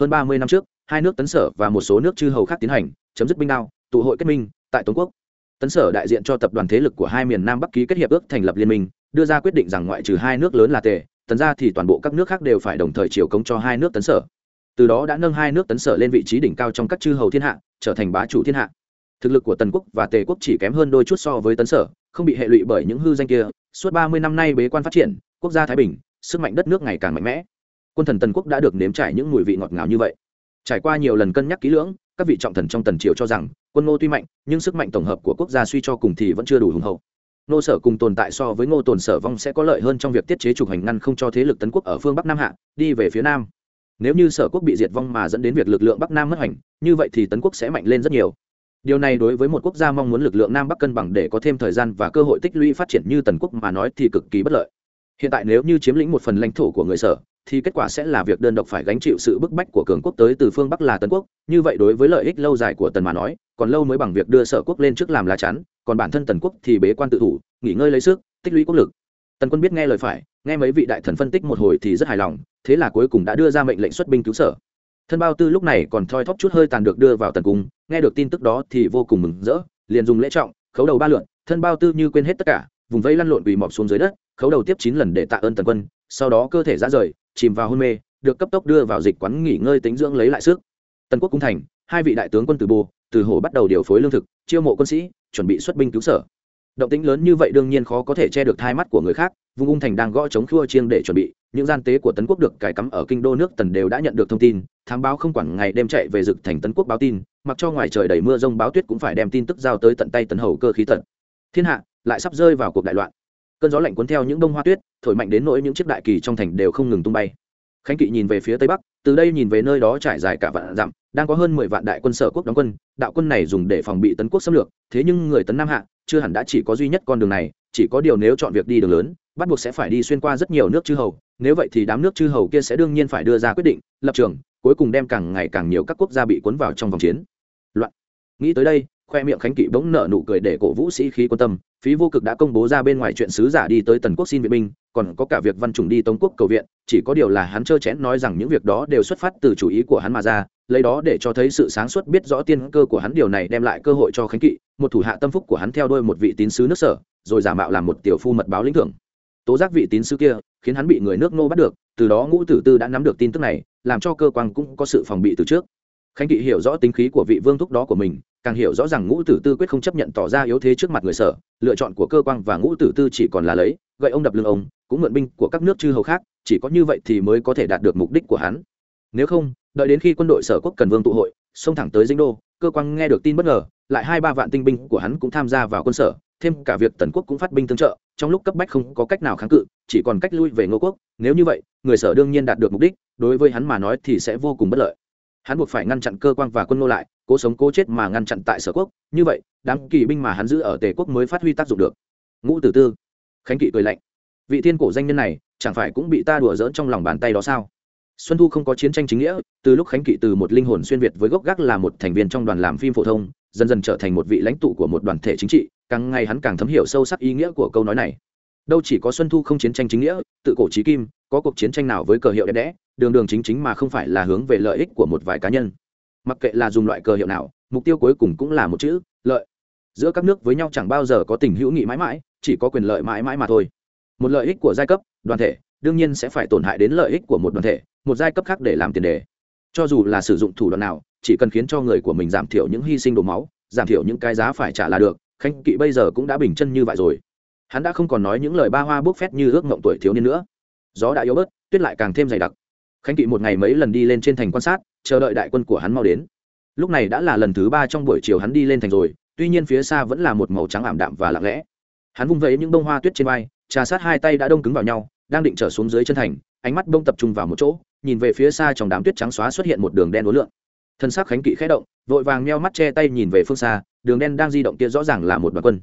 A: hơn ba mươi năm trước, hai nước tấn sở và một số nước chư hầu khác tiến hành, chấm dứt binh đao, tụ hội kết minh tại tống quốc. Tấn sở đại diện cho tập đoàn thế lực của hai miền nam bắc ký kết hiệp ước thành lập liên minh, đưa ra quyết định rằng ngoại trừ hai nước lớn là tề Tấn ra thì toàn bộ các nước khác đều phải đồng thời chiều cống cho hai nước tấn sở. Từ đó đã nâng hai nước tấn sở lên vị trí đỉnh cao trong các chư hầu thiên hạ, trở thành bá chủ thiên hạ. Thực lực của tần quốc và tề quốc chỉ kém hơn đôi chút so với tấn sở, không bị hệ lụy bởi những hư danh kia. Suốt ba mươi năm nay bế quan phát triển, quốc gia thái bình, sức mạnh đất nước ngày càng mạnh mẽ quân thần tần quốc đã được nếm trải những mùi vị ngọt ngào như vậy. Trải qua nhiều lần cân nhắc kỹ lưỡng, các vị trọng thần trong tần triều cho rằng, quân ngô tuy mạnh, nhưng sức mạnh tổng hợp của quốc gia suy cho cùng thì vẫn chưa đủ hùng hậu. Nô sở cùng tồn tại so với ngô tồn sở vong sẽ có lợi hơn trong việc tiết chế trục hành ngăn không cho thế lực tấn quốc ở phương bắc nam hạ, đi về phía nam. Nếu như sở quốc bị diệt vong mà dẫn đến việc lực lượng bắc nam mất hành, như vậy thì tấn quốc sẽ mạnh lên rất nhiều. Điều này đối với một quốc gia mong muốn lực lượng nam bắc cân bằng để có thêm thời gian và cơ hội tích lũy phát triển như tần quốc mà nói thì cực kỳ bất lợi. Hiện tại nếu như chiếm lĩnh một phần lãnh thổ của người sở thì kết quả sẽ là việc đơn độc phải gánh chịu sự bức bách của cường quốc tới từ phương bắc là tần quốc. Như vậy đối với lợi ích lâu dài của tần mà nói, còn lâu mới bằng việc đưa sở quốc lên trước làm lá chắn, còn bản thân tần quốc thì bế quan tự thủ, nghỉ ngơi lấy sức, tích lũy quốc lực. Tần quân biết nghe lời phải, nghe mấy vị đại thần phân tích một hồi thì rất hài lòng, thế là cuối cùng đã đưa ra mệnh lệnh xuất binh cứu sở. Thân bao tư lúc này còn thoi thóp chút hơi tàn được đưa vào tần cung, nghe được tin tức đó thì vô cùng mừng rỡ, liền dùng lễ trọng, khấu đầu ba lượn, thân bao tư như quên hết tất cả, vùng vây lăn lộn quỳ mọp xuống dưới đất, khấu đầu tiếp chín lần để tạ ơn tần quân, sau đó cơ thể ra rời chìm vào hôn mê, được cấp tốc đưa vào dịch quán nghỉ ngơi tính dưỡng lấy lại sức. Tần quốc cung thành, hai vị đại tướng quân từ bồ, từ hồ bắt đầu điều phối lương thực, chiêu mộ quân sĩ, chuẩn bị xuất binh cứu sở. Động tĩnh lớn như vậy đương nhiên khó có thể che được thai mắt của người khác vùng ung thành đang gõ chống khua chiêng để chuẩn bị, những gian tế của tấn quốc được cài cắm ở kinh đô nước tần đều đã nhận được thông tin, thám báo không quản ngày đêm chạy về rực thành tấn quốc báo tin, mặc cho ngoài trời đầy mưa rông báo tuyết cũng phải đem tin tức giao tới tận tay tấn hầu cơ khí tận. Thiên hạ, lại sắp rơi vào cuộc đại loạn cơn gió lạnh cuốn theo những bông hoa tuyết, thổi mạnh đến nỗi những chiếc đại kỳ trong thành đều không ngừng tung bay. Khánh kỵ nhìn về phía tây bắc, từ đây nhìn về nơi đó trải dài cả vạn dặm, đang có hơn mười vạn đại quân sở quốc đóng quân, đạo quân này dùng để phòng bị tấn quốc xâm lược, thế nhưng người tấn nam hạ, chưa hẳn đã chỉ có duy nhất con đường này, chỉ có điều nếu chọn việc đi đường lớn, bắt buộc sẽ phải đi xuyên qua rất nhiều nước chư hầu, nếu vậy thì đám nước chư hầu kia sẽ đương nhiên phải đưa ra quyết định, lập trường, cuối cùng đem càng ngày càng nhiều các quốc gia bị cuốn vào trong vòng chiến. Loạn. Nghĩ tới đây khoe miệng khánh kỵ bỗng nở nụ cười để cổ vũ sĩ khí quan tâm, phí vô cực đã công bố ra bên ngoài chuyện sứ giả đi tới tần quốc xin viện binh, còn có cả việc văn chủng đi tống quốc cầu viện, chỉ có điều là hắn trơ chẽn nói rằng những việc đó đều xuất phát từ chủ ý của hắn mà ra, lấy đó để cho thấy sự sáng suốt biết rõ tiên cơ của hắn điều này đem lại cơ hội cho khánh kỵ, một thủ hạ tâm phúc của hắn theo đuôi một vị tín sứ nước sở, rồi giả mạo làm một tiểu phu mật báo lĩnh thưởng. Tố giác vị tín sứ kia, khiến hắn bị người nước nô bắt được, từ đó ngũ tử tư đã nắm được tin tức này, làm cho cơ quan cũng có sự phòng bị từ trước. Khánh kỵ hiểu rõ tính khí của vị vương thúc đó của mình càng hiểu rõ rằng ngũ tử tư quyết không chấp nhận tỏ ra yếu thế trước mặt người sở, lựa chọn của cơ quan và ngũ tử tư chỉ còn là lấy, gậy ông đập lưng ông, cũng mượn binh của các nước chư hầu khác, chỉ có như vậy thì mới có thể đạt được mục đích của hắn. Nếu không, đợi đến khi quân đội sở quốc cần vương tụ hội, xông thẳng tới dinh đô, cơ quan nghe được tin bất ngờ, lại hai ba vạn tinh binh của hắn cũng tham gia vào quân sở, thêm cả việc tần quốc cũng phát binh tương trợ, trong lúc cấp bách không có cách nào kháng cự, chỉ còn cách lui về ngô quốc, nếu như vậy, người sở đương nhiên đạt được mục đích, đối với hắn mà nói thì sẽ vô cùng bất lợi hắn buộc phải ngăn chặn cơ quan và quân nô lại, cố sống cố chết mà ngăn chặn tại sở quốc. Như vậy, đám kỳ binh mà hắn giữ ở tề quốc mới phát huy tác dụng được. Ngũ tử tư, khánh kỵ cười lạnh. Vị thiên cổ danh nhân này, chẳng phải cũng bị ta đùa dỡn trong lòng bàn tay đó sao? Xuân thu không có chiến tranh chính nghĩa, từ lúc khánh kỵ từ một linh hồn xuyên việt với gốc gác là một thành viên trong đoàn làm phim phổ thông, dần dần trở thành một vị lãnh tụ của một đoàn thể chính trị, càng ngày hắn càng thấm hiểu sâu sắc ý nghĩa của câu nói này đâu chỉ có xuân thu không chiến tranh chính nghĩa, tự cổ trí kim, có cuộc chiến tranh nào với cờ hiệu đẹp đẽ, đường đường chính chính mà không phải là hướng về lợi ích của một vài cá nhân. Mặc kệ là dùng loại cờ hiệu nào, mục tiêu cuối cùng cũng là một chữ, lợi. Giữa các nước với nhau chẳng bao giờ có tình hữu nghị mãi mãi, chỉ có quyền lợi mãi mãi mà thôi. Một lợi ích của giai cấp, đoàn thể, đương nhiên sẽ phải tổn hại đến lợi ích của một đoàn thể, một giai cấp khác để làm tiền đề. Cho dù là sử dụng thủ đoạn nào, chỉ cần khiến cho người của mình giảm thiểu những hy sinh đổ máu, giảm thiểu những cái giá phải trả là được, khanh kỵ bây giờ cũng đã bình chân như vậy rồi hắn đã không còn nói những lời ba hoa bốc phét như ước mộng tuổi thiếu niên nữa. Gió đã yếu bớt, tuyết lại càng thêm dày đặc. Khánh kỵ một ngày mấy lần đi lên trên thành quan sát, chờ đợi đại quân của hắn mau đến. Lúc này đã là lần thứ ba trong buổi chiều hắn đi lên thành rồi, tuy nhiên phía xa vẫn là một màu trắng ảm đạm và lặng lẽ. Hắn vung vẫy những bông hoa tuyết trên vai, trà sát hai tay đã đông cứng vào nhau, đang định trở xuống dưới chân thành, ánh mắt bông tập trung vào một chỗ, nhìn về phía xa trong đám tuyết trắng xóa xuất hiện một đường đen đối lượng thân xác khánh kỵ khẽ động, vội vàng meo mắt che tay nhìn về phương xa, đường đen đang di động kia rõ ràng là một đoàn quân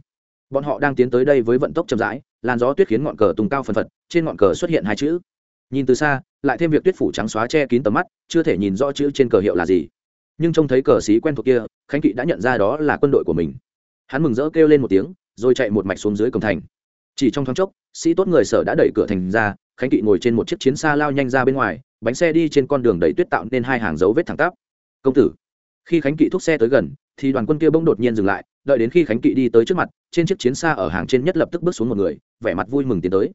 A: bọn họ đang tiến tới đây với vận tốc chậm rãi, làn gió tuyết khiến ngọn cờ tung cao phần phật, trên ngọn cờ xuất hiện hai chữ. Nhìn từ xa, lại thêm việc tuyết phủ trắng xóa che kín tầm mắt, chưa thể nhìn rõ chữ trên cờ hiệu là gì. Nhưng trông thấy cờ xí quen thuộc kia, khánh kỵ đã nhận ra đó là quân đội của mình. Hắn mừng rỡ kêu lên một tiếng, rồi chạy một mạch xuống dưới cổng thành. Chỉ trong thoáng chốc, sĩ tốt người sở đã đẩy cửa thành ra, khánh kỵ ngồi trên một chiếc chiến xa lao nhanh ra bên ngoài, bánh xe đi trên con đường đầy tuyết tạo nên hai hàng dấu vết thẳng tắp. Công tử. Khi khánh kỵ thúc xe tới gần, thì đoàn quân kia bỗng đột nhiên dừng lại đợi đến khi khánh kỵ đi tới trước mặt, trên chiếc chiến xa ở hàng trên nhất lập tức bước xuống một người, vẻ mặt vui mừng tiến tới.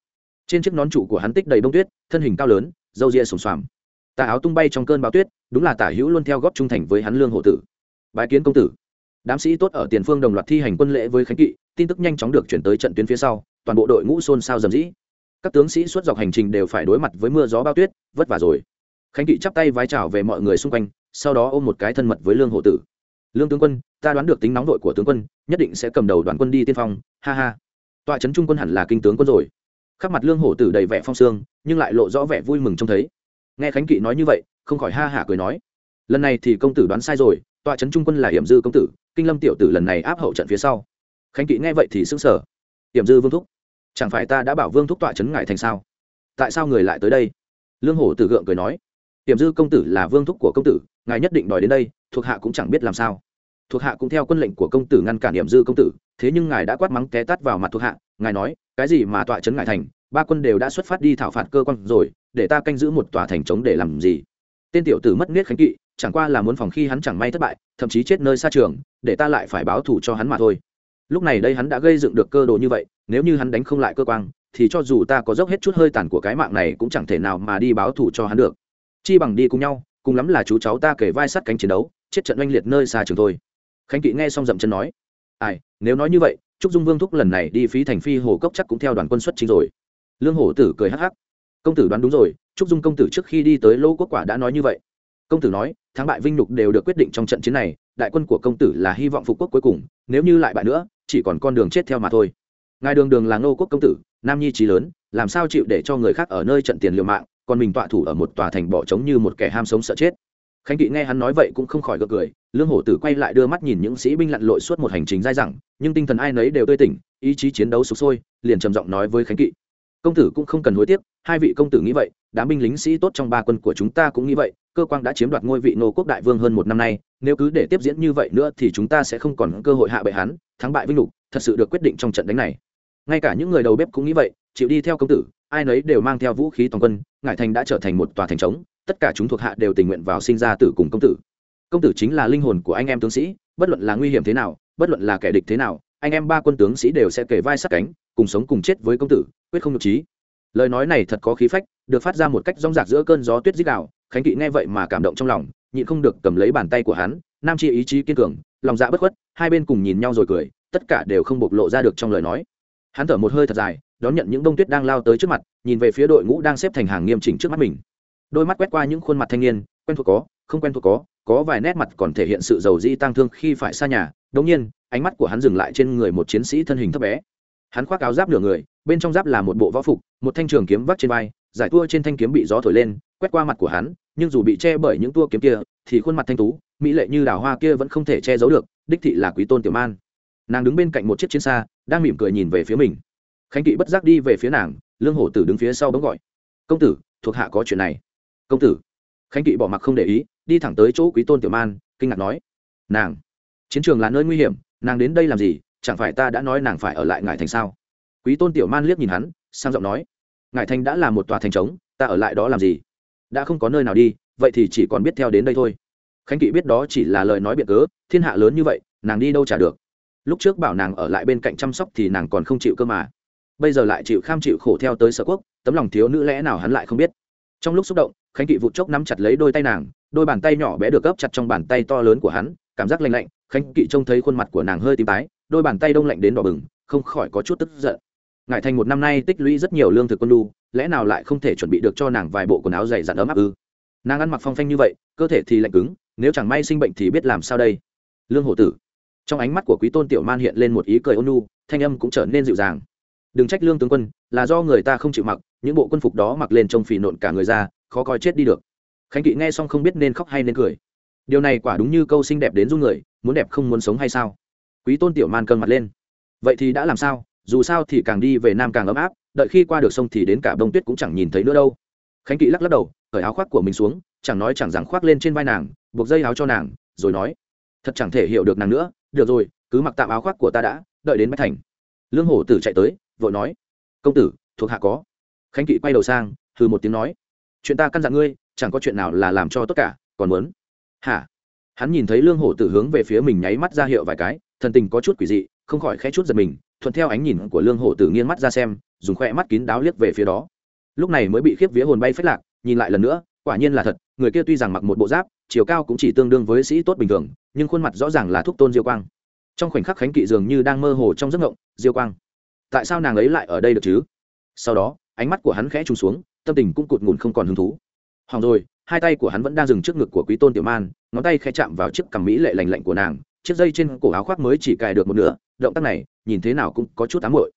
A: Trên chiếc nón trụ của hắn tích đầy bông tuyết, thân hình cao lớn, râu ria sùng xoàm. Tà áo tung bay trong cơn bão tuyết, đúng là tả hữu luôn theo góp trung thành với hắn lương hộ tử. Bái kiến công tử. Đám sĩ tốt ở tiền phương đồng loạt thi hành quân lễ với khánh kỵ, tin tức nhanh chóng được chuyển tới trận tuyến phía sau, toàn bộ đội ngũ xôn xao dầm dĩ. Các tướng sĩ suốt dọc hành trình đều phải đối mặt với mưa gió bao tuyết, vất vả rồi. Khánh kỵ chắp tay vái chào về mọi người xung quanh, sau đó ôm một cái thân mật với lương hộ tử. Lương tướng quân ta đoán được tính nóng đội của tướng quân, nhất định sẽ cầm đầu đoàn quân đi tiên phong, ha ha. Tọa trấn trung quân hẳn là kinh tướng quân rồi. Khắc mặt lương hổ tử đầy vẻ phong sương, nhưng lại lộ rõ vẻ vui mừng trông thấy. Nghe khánh kỵ nói như vậy, không khỏi ha hả cười nói. Lần này thì công tử đoán sai rồi, tọa trấn trung quân là hiểm dư công tử, kinh lâm tiểu tử lần này áp hậu trận phía sau. Khánh kỵ nghe vậy thì sững sờ. Hiểm dư vương thúc, chẳng phải ta đã bảo vương thúc tọa trấn ngại thành sao? Tại sao người lại tới đây? Lương hổ tử gượng cười nói. Hiểm dư công tử là vương thúc của công tử, ngài nhất định đòi đến đây, thuộc hạ cũng chẳng biết làm sao thuộc hạ cũng theo quân lệnh của công tử ngăn cản hiểm dư công tử, thế nhưng ngài đã quát mắng té tắt vào mặt thuộc hạ, ngài nói, cái gì mà tọa trấn ngài thành, ba quân đều đã xuất phát đi thảo phạt cơ quan rồi, để ta canh giữ một tòa thành trống để làm gì? Tên tiểu tử mất nết khánh kỵ, chẳng qua là muốn phòng khi hắn chẳng may thất bại, thậm chí chết nơi xa trường, để ta lại phải báo thù cho hắn mà thôi. Lúc này đây hắn đã gây dựng được cơ đồ như vậy, nếu như hắn đánh không lại cơ quan, thì cho dù ta có dốc hết chút hơi tàn của cái mạng này cũng chẳng thể nào mà đi báo thù cho hắn được. Chi bằng đi cùng nhau, cùng lắm là chú cháu ta kể vai sắt cánh chiến đấu, chết trận oanh liệt nơi xa trường thôi khánh kỵ nghe xong dậm chân nói, ai, nếu nói như vậy, trúc dung vương thúc lần này đi phí thành phi hồ cốc chắc cũng theo đoàn quân xuất chính rồi. Lương hổ tử cười hắc hắc, công tử đoán đúng rồi, trúc dung công tử trước khi đi tới lô quốc quả đã nói như vậy. Công tử nói, thắng bại vinh nhục đều được quyết định trong trận chiến này, đại quân của công tử là hy vọng phục quốc cuối cùng, nếu như lại bại nữa, chỉ còn con đường chết theo mà thôi. Ngài đường đường là ngô quốc công tử, nam nhi trí lớn, làm sao chịu để cho người khác ở nơi trận tiền liều mạng, còn mình tọa thủ ở một tòa thành bỏ trống như một kẻ ham sống sợ chết khánh kỵ nghe hắn nói vậy cũng không khỏi gật cười, lương hổ tử quay lại đưa mắt nhìn những sĩ binh lặn lội suốt một hành trình dai dẳng, nhưng tinh thần ai nấy đều tươi tỉnh, ý chí chiến đấu sụp sôi, liền trầm giọng nói với khánh kỵ. Công tử cũng không cần hối tiếc, hai vị công tử nghĩ vậy, đám binh lính sĩ tốt trong ba quân của chúng ta cũng nghĩ vậy, cơ quan đã chiếm đoạt ngôi vị nô quốc đại vương hơn một năm nay, nếu cứ để tiếp diễn như vậy nữa thì chúng ta sẽ không còn cơ hội hạ bệ hắn, thắng bại vinh lục, thật sự được quyết định trong trận đánh này. Ngay cả những người đầu bếp cũng nghĩ vậy, chịu đi theo công tử, ai nấy đều mang theo vũ khí toàn quân, ngải thành đã trở thành một tòa thành trống tất cả chúng thuộc hạ đều tình nguyện vào sinh ra tử cùng công tử. Công tử chính là linh hồn của anh em tướng sĩ, bất luận là nguy hiểm thế nào, bất luận là kẻ địch thế nào, anh em ba quân tướng sĩ đều sẽ kể vai sát cánh, cùng sống cùng chết với công tử, quyết không nhục trí. Lời nói này thật có khí phách, được phát ra một cách rong rạc giữa cơn gió tuyết dích đạo khánh kỵ nghe vậy mà cảm động trong lòng, nhịn không được cầm lấy bàn tay của hắn, nam chi ý chí kiên cường, lòng dạ bất khuất, hai bên cùng nhìn nhau rồi cười, tất cả đều không bộc lộ ra được trong lời nói. Hắn thở một hơi thật dài, đón nhận những bông tuyết đang lao tới trước mặt, nhìn về phía đội ngũ đang xếp thành hàng nghiêm chỉnh trước mắt mình đôi mắt quét qua những khuôn mặt thanh niên, quen thuộc có, không quen thuộc có có vài nét mặt còn thể hiện sự giàu di tăng thương khi phải xa nhà. Đống nhiên, ánh mắt của hắn dừng lại trên người một chiến sĩ thân hình thấp bé. Hắn khoác áo giáp nửa người, bên trong giáp là một bộ võ phục, một thanh trường kiếm vắt trên vai, giải tua trên thanh kiếm bị gió thổi lên, quét qua mặt của hắn, nhưng dù bị che bởi những tua kiếm kia, thì khuôn mặt thanh tú, mỹ lệ như đào hoa kia vẫn không thể che giấu được, đích thị là quý tôn tiểu man. Nàng đứng bên cạnh một chiếc chiến xa, đang mỉm cười nhìn về phía mình. Khánh kỵ bất giác đi về phía nàng lương hổ tử đứng phía sau bỗng gọi. Công tử, thuộc hạ có chuyện này công tử. Khánh kỵ bỏ mặc không để ý, đi thẳng tới chỗ quý tôn tiểu man, kinh ngạc nói, nàng, chiến trường là nơi nguy hiểm, nàng đến đây làm gì? Chẳng phải ta đã nói nàng phải ở lại ngải thành sao? Quý tôn tiểu man liếc nhìn hắn, sang giọng nói, ngải thành đã là một tòa thành trống, ta ở lại đó làm gì? Đã không có nơi nào đi, vậy thì chỉ còn biết theo đến đây thôi. Khánh kỵ biết đó chỉ là lời nói biện cớ, thiên hạ lớn như vậy, nàng đi đâu trả được. Lúc trước bảo nàng ở lại bên cạnh chăm sóc thì nàng còn không chịu cơ mà. Bây giờ lại chịu kham chịu khổ theo tới sở quốc, tấm lòng thiếu nữ lẽ nào hắn lại không biết. Trong lúc xúc động khánh kỵ vụt chốc nắm chặt lấy đôi tay nàng, đôi bàn tay nhỏ bé được gấp chặt trong bàn tay to lớn của hắn, cảm giác lạnh lạnh, khánh kỵ trông thấy khuôn mặt của nàng hơi tím tái, đôi bàn tay đông lạnh đến đỏ bừng, không khỏi có chút tức giận. Ngại thành một năm nay tích lũy rất nhiều lương thực quân lu lẽ nào lại không thể chuẩn bị được cho nàng vài bộ quần áo dày dặn ấm áp ư? Nàng ăn mặc phong phanh như vậy, cơ thể thì lạnh cứng, nếu chẳng may sinh bệnh thì biết làm sao đây? Lương hổ tử. Trong ánh mắt của quý tôn tiểu man hiện lên một ý cười ôn nu thanh âm cũng trở nên dịu dàng. Đừng trách lương tướng quân, là do người ta không chịu mặc, những bộ quân phục đó mặc lên trông phì nộn cả người ra khó coi chết đi được. Khánh kỵ nghe xong không biết nên khóc hay nên cười. Điều này quả đúng như câu xinh đẹp đến run người, muốn đẹp không muốn sống hay sao? Quý tôn tiểu man cơn mặt lên. Vậy thì đã làm sao? Dù sao thì càng đi về nam càng ấm áp, đợi khi qua được sông thì đến cả bông tuyết cũng chẳng nhìn thấy nữa đâu. Khánh kỵ lắc lắc đầu, cởi áo khoác của mình xuống, chẳng nói chẳng rằng khoác lên trên vai nàng, buộc dây áo cho nàng, rồi nói, thật chẳng thể hiểu được nàng nữa, được rồi, cứ mặc tạm áo khoác của ta đã, đợi đến bách thành. Lương hổ tử chạy tới, vội nói, công tử, thuộc hạ có. Khánh kỵ quay đầu sang, hừ một tiếng nói chuyện ta căn dặn ngươi, chẳng có chuyện nào là làm cho tất cả, còn muốn. Hả? Hắn nhìn thấy lương hổ tử hướng về phía mình nháy mắt ra hiệu vài cái, thần tình có chút quỷ dị, không khỏi khẽ chút giật mình, thuận theo ánh nhìn của lương hổ tử nghiêng mắt ra xem, dùng khoe mắt kín đáo liếc về phía đó. Lúc này mới bị khiếp vía hồn bay phết lạc, nhìn lại lần nữa, quả nhiên là thật, người kia tuy rằng mặc một bộ giáp, chiều cao cũng chỉ tương đương với sĩ tốt bình thường, nhưng khuôn mặt rõ ràng là thúc tôn diêu quang. Trong khoảnh khắc khánh kỵ dường như đang mơ hồ trong giấc ngộng, diêu quang, tại sao nàng ấy lại ở đây được chứ? Sau đó, ánh mắt của hắn khẽ trùng xuống tâm tình cũng cụt ngủn không còn hứng thú hỏng rồi, hai tay của hắn vẫn đang dừng trước ngực của quý tôn tiểu man, ngón tay khẽ chạm vào chiếc cằm mỹ lệ lành lạnh của nàng, chiếc dây trên cổ áo khoác mới chỉ cài được một nửa, động tác này, nhìn thế nào cũng có chút ám muội.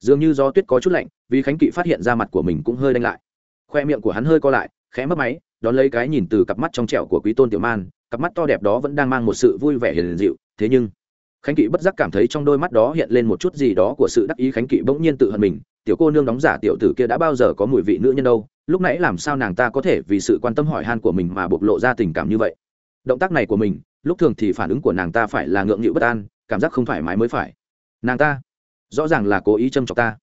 A: dường như do tuyết có chút lạnh, vì khánh kỵ phát hiện ra mặt của mình cũng hơi đanh lại khoe miệng của hắn hơi co lại, khẽ mất máy, đón lấy cái nhìn từ cặp mắt trong trẻo của quý tôn tiểu man, cặp mắt to đẹp đó vẫn đang mang một sự vui vẻ hiền dịu, thế nhưng, khánh kỵ bất giác cảm thấy trong đôi mắt đó hiện lên một chút gì đó của sự đắc ý khánh kỵ bỗng nhiên tự hận mình tiểu cô nương đóng giả tiểu tử kia đã bao giờ có mùi vị nữ nhân đâu, lúc nãy làm sao nàng ta có thể vì sự quan tâm hỏi han của mình mà bộc lộ ra tình cảm như vậy? Động tác này của mình, lúc thường thì phản ứng của nàng ta phải là ngượng nghịu bất an, cảm giác không thoải mái mới phải. Nàng ta, rõ ràng là cố ý châm chọc ta.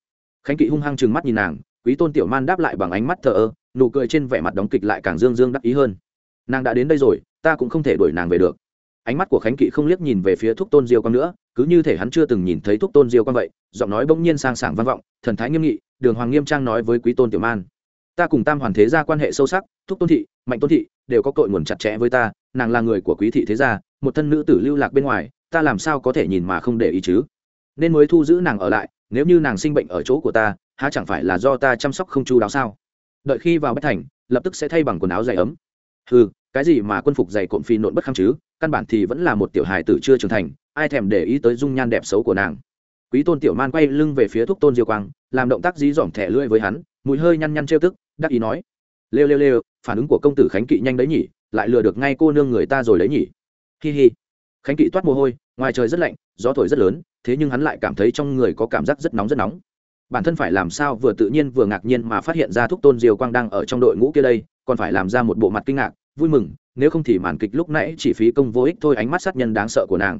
A: Khánh kỵ hung hăng trừng mắt nhìn nàng, quý tôn tiểu man đáp lại bằng ánh mắt thờ ơ, nụ cười trên vẻ mặt đóng kịch lại càng dương dương đắc ý hơn. Nàng đã đến đây rồi, ta cũng không thể đuổi nàng về được ánh mắt của khánh kỵ không liếc nhìn về phía thúc tôn diêu quang nữa, cứ như thể hắn chưa từng nhìn thấy thúc tôn diêu quang vậy, giọng nói bỗng nhiên sang sảng vang vọng, thần thái nghiêm nghị, đường hoàng nghiêm trang nói với quý tôn tiểu man. Ta cùng tam hoàn thế gia quan hệ sâu sắc, thúc tôn thị, mạnh tôn thị đều có cội nguồn chặt chẽ với ta, nàng là người của quý thị thế gia, một thân nữ tử lưu lạc bên ngoài, ta làm sao có thể nhìn mà không để ý chứ? Nên mới thu giữ nàng ở lại, nếu như nàng sinh bệnh ở chỗ của ta, há chẳng phải là do ta chăm sóc không chu đáo sao? Đợi khi vào bất thành, lập tức sẽ thay bằng quần áo dày ấm. Ừ cái gì mà quân phục dày cộm phi nộn bất kham chứ? Căn bản thì vẫn là một tiểu hài tử chưa trưởng thành, ai thèm để ý tới dung nhan đẹp xấu của nàng. Quý tôn tiểu man quay lưng về phía thúc tôn diêu quang, làm động tác dí dỏm thẻ lưỡi với hắn, mùi hơi nhăn nhăn trêu tức, đắc ý nói, lêu lêu lêu, phản ứng của công tử khánh kỵ nhanh đấy nhỉ, lại lừa được ngay cô nương người ta rồi đấy nhỉ. Hi hi. Khánh kỵ toát mồ hôi, ngoài trời rất lạnh, gió thổi rất lớn, thế nhưng hắn lại cảm thấy trong người có cảm giác rất nóng rất nóng. Bản thân phải làm sao vừa tự nhiên vừa ngạc nhiên mà phát hiện ra thúc tôn diều quang đang ở trong đội ngũ kia đây, còn phải làm ra một bộ mặt kinh ngạc vui mừng, nếu không thì màn kịch lúc nãy chỉ phí công vô ích thôi, ánh mắt sát nhân đáng sợ của nàng.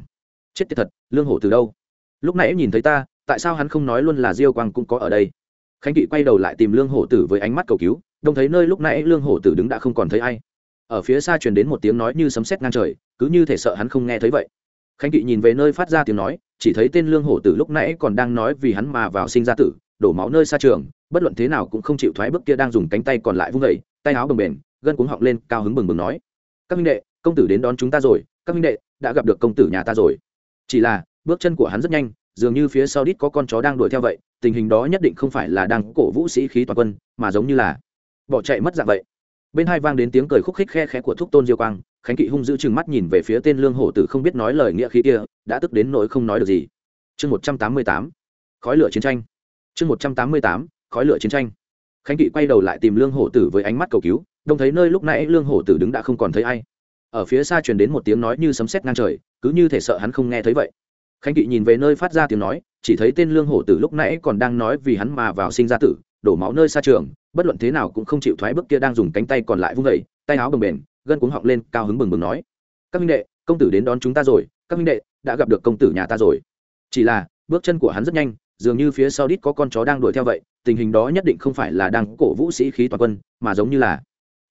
A: Chết tiệt thật, lương hổ từ đâu? Lúc nãy nhìn thấy ta, tại sao hắn không nói luôn là diêu quang cũng có ở đây? Khánh kỵ quay đầu lại tìm lương hổ tử với ánh mắt cầu cứu đồng thấy nơi lúc nãy lương hổ tử đứng đã không còn thấy ai. Ở phía xa truyền đến một tiếng nói như sấm sét ngang trời, cứ như thể sợ hắn không nghe thấy vậy. Khánh kỵ nhìn về nơi phát ra tiếng nói, chỉ thấy tên lương hổ tử lúc nãy còn đang nói vì hắn mà vào sinh ra tử, đổ máu nơi xa trường, bất luận thế nào cũng không chịu thoái bước kia đang dùng cánh tay còn lại vung vẩy tay áo bồng bềnh gân cuống họng lên, cao hứng bừng bừng nói, các minh đệ, công tử đến đón chúng ta rồi, các minh đệ, đã gặp được công tử nhà ta rồi. Chỉ là, bước chân của hắn rất nhanh, dường như phía sau đít có con chó đang đuổi theo vậy, tình hình đó nhất định không phải là đang cổ vũ sĩ khí toàn quân, mà giống như là bỏ chạy mất dạng vậy. Bên hai vang đến tiếng cười khúc khích khe khẽ của thúc tôn diêu quang, khánh kỵ hung giữ chừng mắt nhìn về phía tên lương hổ tử không biết nói lời nghĩa khí kia, đã tức đến nỗi không nói được gì. Chương một trăm tám mươi tám, khói lửa chiến tranh. Chương một trăm tám mươi tám, khói lửa chiến tranh. Khánh kỵ quay đầu lại tìm lương hổ tử với ánh mắt cầu cứu đông thấy nơi lúc nãy lương hổ tử đứng đã không còn thấy ai. Ở phía xa truyền đến một tiếng nói như sấm sét ngang trời, cứ như thể sợ hắn không nghe thấy vậy. Khánh kỵ nhìn về nơi phát ra tiếng nói, chỉ thấy tên lương hổ tử lúc nãy còn đang nói vì hắn mà vào sinh ra tử, đổ máu nơi xa trường, bất luận thế nào cũng không chịu thoái bước kia đang dùng cánh tay còn lại vung vẩy tay áo bừng bền, gân cuống họng lên, cao hứng bừng bừng nói. Các minh đệ, công tử đến đón chúng ta rồi, các minh đệ, đã gặp được công tử nhà ta rồi. Chỉ là, bước chân của hắn rất nhanh, dường như phía sau đít có con chó đang đuổi theo vậy, tình hình đó nhất định không phải là đang cổ vũ sĩ khí toàn quân, mà giống như là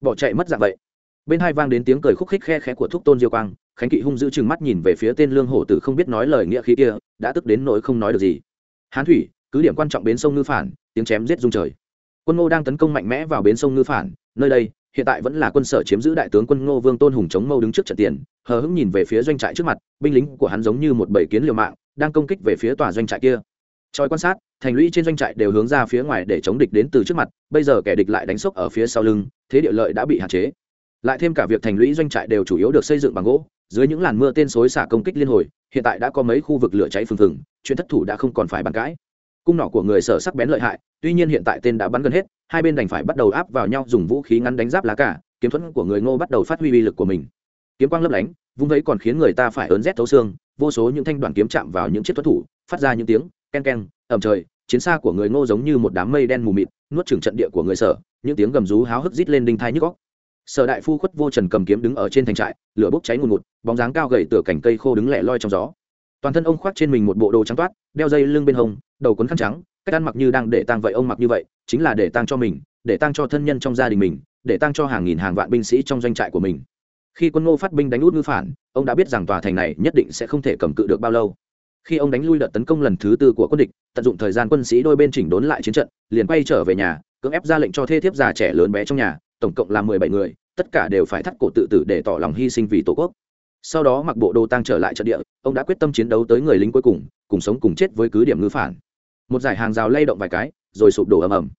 A: bỏ chạy mất dạng vậy. Bên hai vang đến tiếng cười khúc khích khe khẽ của thúc tôn diêu quang, khánh kỵ hung giữ chừng mắt nhìn về phía tên lương hổ tử không biết nói lời nghĩa khí kia, đã tức đến nỗi không nói được gì. Hán thủy, cứ điểm quan trọng bến sông ngư phản, tiếng chém giết rung trời. Quân ngô đang tấn công mạnh mẽ vào bến sông ngư phản, nơi đây, hiện tại vẫn là quân sở chiếm giữ đại tướng quân ngô vương tôn hùng chống mâu đứng trước trận tiền, hờ hững nhìn về phía doanh trại trước mặt, binh lính của hắn giống như một bầy kiến liều mạng, đang công kích về phía tòa doanh trại kia. Trời quan sát, thành lũy trên doanh trại đều hướng ra phía ngoài để chống địch đến từ trước mặt, bây giờ kẻ địch lại đánh sốc ở phía sau lưng, thế địa lợi đã bị hạn chế. Lại thêm cả việc thành lũy doanh trại đều chủ yếu được xây dựng bằng gỗ, dưới những làn mưa tên xối xả công kích liên hồi, hiện tại đã có mấy khu vực lửa cháy phừng phừng, chuyện thất thủ đã không còn phải bàn cãi. Cung nỏ của người sở sắc bén lợi hại, tuy nhiên hiện tại tên đã bắn gần hết, hai bên đành phải bắt đầu áp vào nhau dùng vũ khí ngắn đánh giáp lá cả, kiếm thuật của người ngô bắt đầu phát huy uy lực của mình. Kiếm quang lấp lánh, vung vẫy còn khiến người ta phải ớn rét thấu xương, vô số những thanh đoàn kiếm chạm vào những chiếc thuật thủ, phát ra những tiếng ken ken, ẩm trời, chiến xa của người ngô giống như một đám mây đen mù mịt, nuốt chửng trận địa của người sở, những tiếng gầm rú háo hức rít lên đinh thai nhức góc sở đại phu khuất vô trần cầm kiếm đứng ở trên thành trại, lửa bốc cháy ngùn ngụt, bóng dáng cao gầy tựa cành cây khô đứng lẻ loi trong gió. Toàn thân ông khoác trên mình một bộ đồ trắng toát, đeo dây lưng bên hông, đầu quấn khăn trắng, cách ăn mặc như đang để tang vậy ông mặc như vậy, chính là để tang cho mình, để tang cho thân nhân trong gia đình mình, để tang cho hàng nghìn hàng vạn binh sĩ trong doanh trại của mình. Khi quân ngô phát binh đánh út ngư phản, ông đã biết rằng tòa thành này nhất định sẽ không thể cầm cự được bao lâu khi ông đánh lui đợt tấn công lần thứ tư của quân địch, tận dụng thời gian quân sĩ đôi bên chỉnh đốn lại chiến trận, liền quay trở về nhà, cưỡng ép ra lệnh cho thê thiếp già trẻ lớn bé trong nhà, tổng cộng là mười bảy người, tất cả đều phải thắt cổ tự tử để tỏ lòng hy sinh vì tổ quốc. Sau đó mặc bộ đồ tăng trở lại trận địa, ông đã quyết tâm chiến đấu tới người lính cuối cùng cùng sống cùng chết với cứ điểm ngư phản. Một giải hàng rào lay động vài cái, rồi sụp đổ ầm ầm.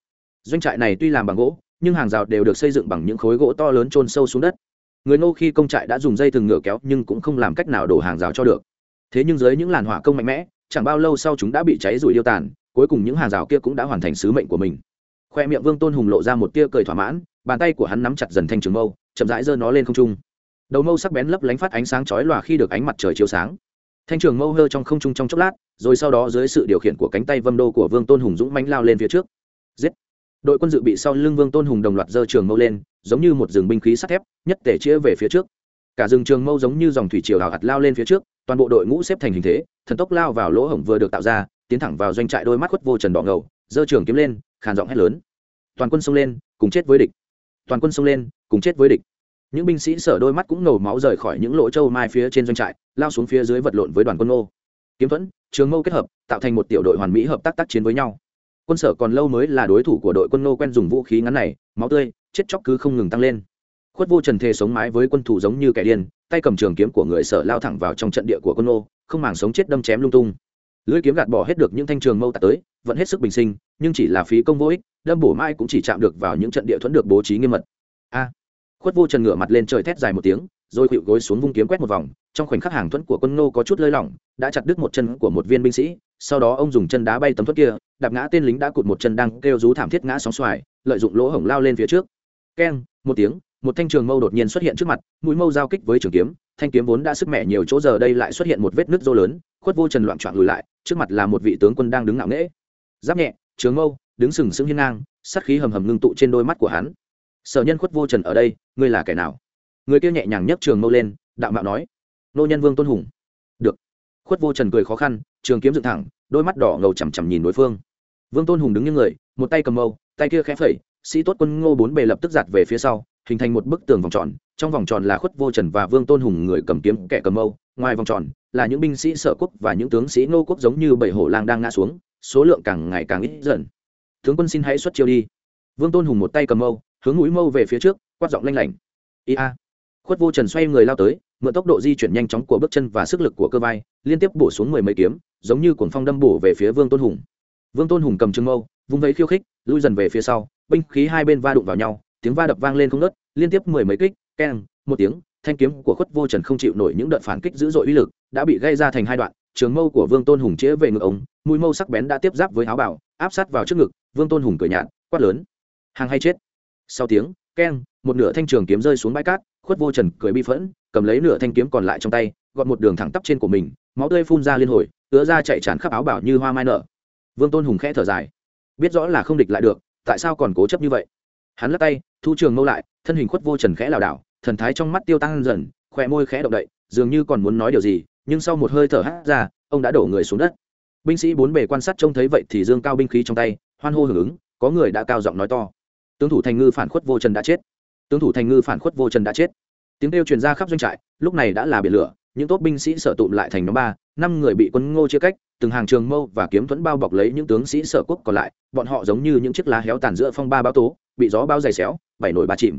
A: Doanh trại này tuy làm bằng gỗ, nhưng hàng rào đều được xây dựng bằng những khối gỗ to lớn trôn sâu xuống đất. Người nô khi công trại đã dùng dây thừng ngựa kéo nhưng cũng không làm cách nào đổ hàng rào cho được thế nhưng dưới những làn hỏa công mạnh mẽ, chẳng bao lâu sau chúng đã bị cháy rủi điêu tàn, cuối cùng những hàng rào kia cũng đã hoàn thành sứ mệnh của mình. Khoe miệng vương tôn hùng lộ ra một tia cười thỏa mãn, bàn tay của hắn nắm chặt dần thanh trường mâu, chậm rãi giơ nó lên không trung. Đầu mâu sắc bén lấp lánh phát ánh sáng chói lòa khi được ánh mặt trời chiếu sáng. Thanh trường mâu hơ trong không trung trong chốc lát, rồi sau đó dưới sự điều khiển của cánh tay vâm đô của vương tôn hùng dũng mánh lao lên phía trước. Giết! Đội quân dự bị sau lưng vương tôn hùng đồng loạt giơ trường mâu lên, giống như một rừng binh khí sắt thép, nhất tể chĩa về phía trước. Cả rừng trường mâu giống như dòng thủy triều hào hạt lao lên phía trước toàn bộ đội ngũ xếp thành hình thế, thần tốc lao vào lỗ hổng vừa được tạo ra, tiến thẳng vào doanh trại đôi mắt khuất vô trần đỏ ngầu, giơ trường kiếm lên, khàn giọng hét lớn. Toàn quân xông lên, cùng chết với địch. Toàn quân xông lên, cùng chết với địch. Những binh sĩ sở đôi mắt cũng ngầu máu rời khỏi những lỗ châu mai phía trên doanh trại, lao xuống phía dưới vật lộn với đoàn quân ngô. Kiếm thuẫn, trường mâu kết hợp, tạo thành một tiểu đội hoàn mỹ hợp tác tác chiến với nhau. Quân sở còn lâu mới là đối thủ của đội quân ngô quen dùng vũ khí ngắn này, máu tươi, chết chóc cứ không ngừng tăng lên. Khuất vô trần thề sống mái với quân thủ giống như kẻ điên tay cầm trường kiếm của người sở lao thẳng vào trong trận địa của quân ngô, không màng sống chết đâm chém lung tung. Lưỡi kiếm gạt bỏ hết được những thanh trường mâu tạt tới, vẫn hết sức bình sinh, nhưng chỉ là phí công vô ích, đâm bổ mai cũng chỉ chạm được vào những trận địa thuẫn được bố trí nghiêm mật. A! Khuất vô trần ngửa mặt lên trời thét dài một tiếng, rồi khuỵu gối xuống vung kiếm quét một vòng, trong khoảnh khắc hàng thuẫn của quân nô có chút lơi lỏng, đã chặt đứt một chân của một viên binh sĩ, sau đó ông dùng chân đá bay tấm thuẫn kia, đạp ngã tên lính đã cụt một chân đang kêu rú thảm thiết ngã sóng xoài, lợi dụng lỗ hổng lao lên phía trước. Keng! Một tiếng một thanh trường mâu đột nhiên xuất hiện trước mặt, mũi mâu giao kích với trường kiếm, thanh kiếm vốn đã sức mẹ nhiều chỗ giờ đây lại xuất hiện một vết nứt rô lớn, khuất vô trần loạn trọn lùi lại, trước mặt là một vị tướng quân đang đứng ngạo nghễ. Giáp nhẹ, trường mâu, đứng sừng sững hiên ngang, sát khí hầm hầm ngưng tụ trên đôi mắt của hắn. Sở nhân khuất vô trần ở đây, ngươi là kẻ nào? Người kia nhẹ nhàng nhấc trường mâu lên, đạo mạo nói. Nô nhân vương tôn hùng. Được. Khuất vô trần cười khó khăn, trường kiếm dựng thẳng, đôi mắt đỏ ngầu chằm chằm nhìn đối phương. Vương tôn hùng đứng như người, một tay cầm mâu, tay kia khẽ phẩy, sĩ tốt quân ngô bốn bề lập tức giặt về phía sau hình thành một bức tường vòng tròn, trong vòng tròn là khuất vô trần và vương tôn hùng người cầm kiếm, kẻ cầm mâu ngoài vòng tròn là những binh sĩ sở quốc và những tướng sĩ ngô quốc giống như bảy hổ lang đang ngã xuống, số lượng càng ngày càng ít dần. Tướng quân xin hãy xuất chiêu đi. Vương tôn hùng một tay cầm mâu hướng mũi mâu về phía trước, quát giọng lanh lảnh. Ia khuất vô trần xoay người lao tới, mượn tốc độ di chuyển nhanh chóng của bước chân và sức lực của cơ vai, liên tiếp bổ xuống mười mấy kiếm, giống như cuồng phong đâm bổ về phía vương tôn hùng. Vương tôn hùng cầm trưng mâu, vung vẫy khiêu khích, lui dần về phía sau, binh khí hai bên va đụng vào nhau tiếng va đập vang lên không nớt liên tiếp mười mấy kích, keng, một tiếng, thanh kiếm của khuất vô trần không chịu nổi những đợt phản kích dữ dội uy lực, đã bị gây ra thành hai đoạn, trường mâu của vương tôn hùng chĩa về ngực ống mũi mâu sắc bén đã tiếp giáp với áo bảo áp sát vào trước ngực, vương tôn hùng cười nhạt, quát lớn. Hàng hay chết. Sau tiếng, keng, một nửa thanh trường kiếm rơi xuống bãi cát, khuất vô trần cười bi phẫn, cầm lấy nửa thanh kiếm còn lại trong tay, gọt một đường thẳng tắp trên của mình, máu tươi phun ra liên hồi, ứa ra chạy tràn khắp áo bảo như hoa mai nở. Vương tôn hùng khẽ thở dài. Biết rõ là không địch lại được, tại sao còn cố chấp như vậy? Hắn lắc tay, thu trường mâu lại, thân hình khuất vô trần khẽ lảo đảo, thần thái trong mắt tiêu tăng dần, khỏe môi khẽ động đậy, dường như còn muốn nói điều gì, nhưng sau một hơi thở hát ra, ông đã đổ người xuống đất. Binh sĩ bốn bề quan sát trông thấy vậy thì dương cao binh khí trong tay, hoan hô hưởng ứng, có người đã cao giọng nói to. Tướng thủ thành ngư phản khuất vô trần đã chết. Tướng thủ thành ngư phản khuất vô trần đã chết. Tiếng kêu truyền ra khắp doanh trại, lúc này đã là biển lửa, những tốt binh sĩ sợ tụm lại thành nhóm ba, năm người bị quân ngô chia cách từng hàng trường mâu và kiếm thuẫn bao bọc lấy những tướng sĩ sở quốc còn lại, bọn họ giống như những chiếc lá héo tàn giữa phong ba báo tố, bị gió bao dày xéo bảy nổi ba chìm.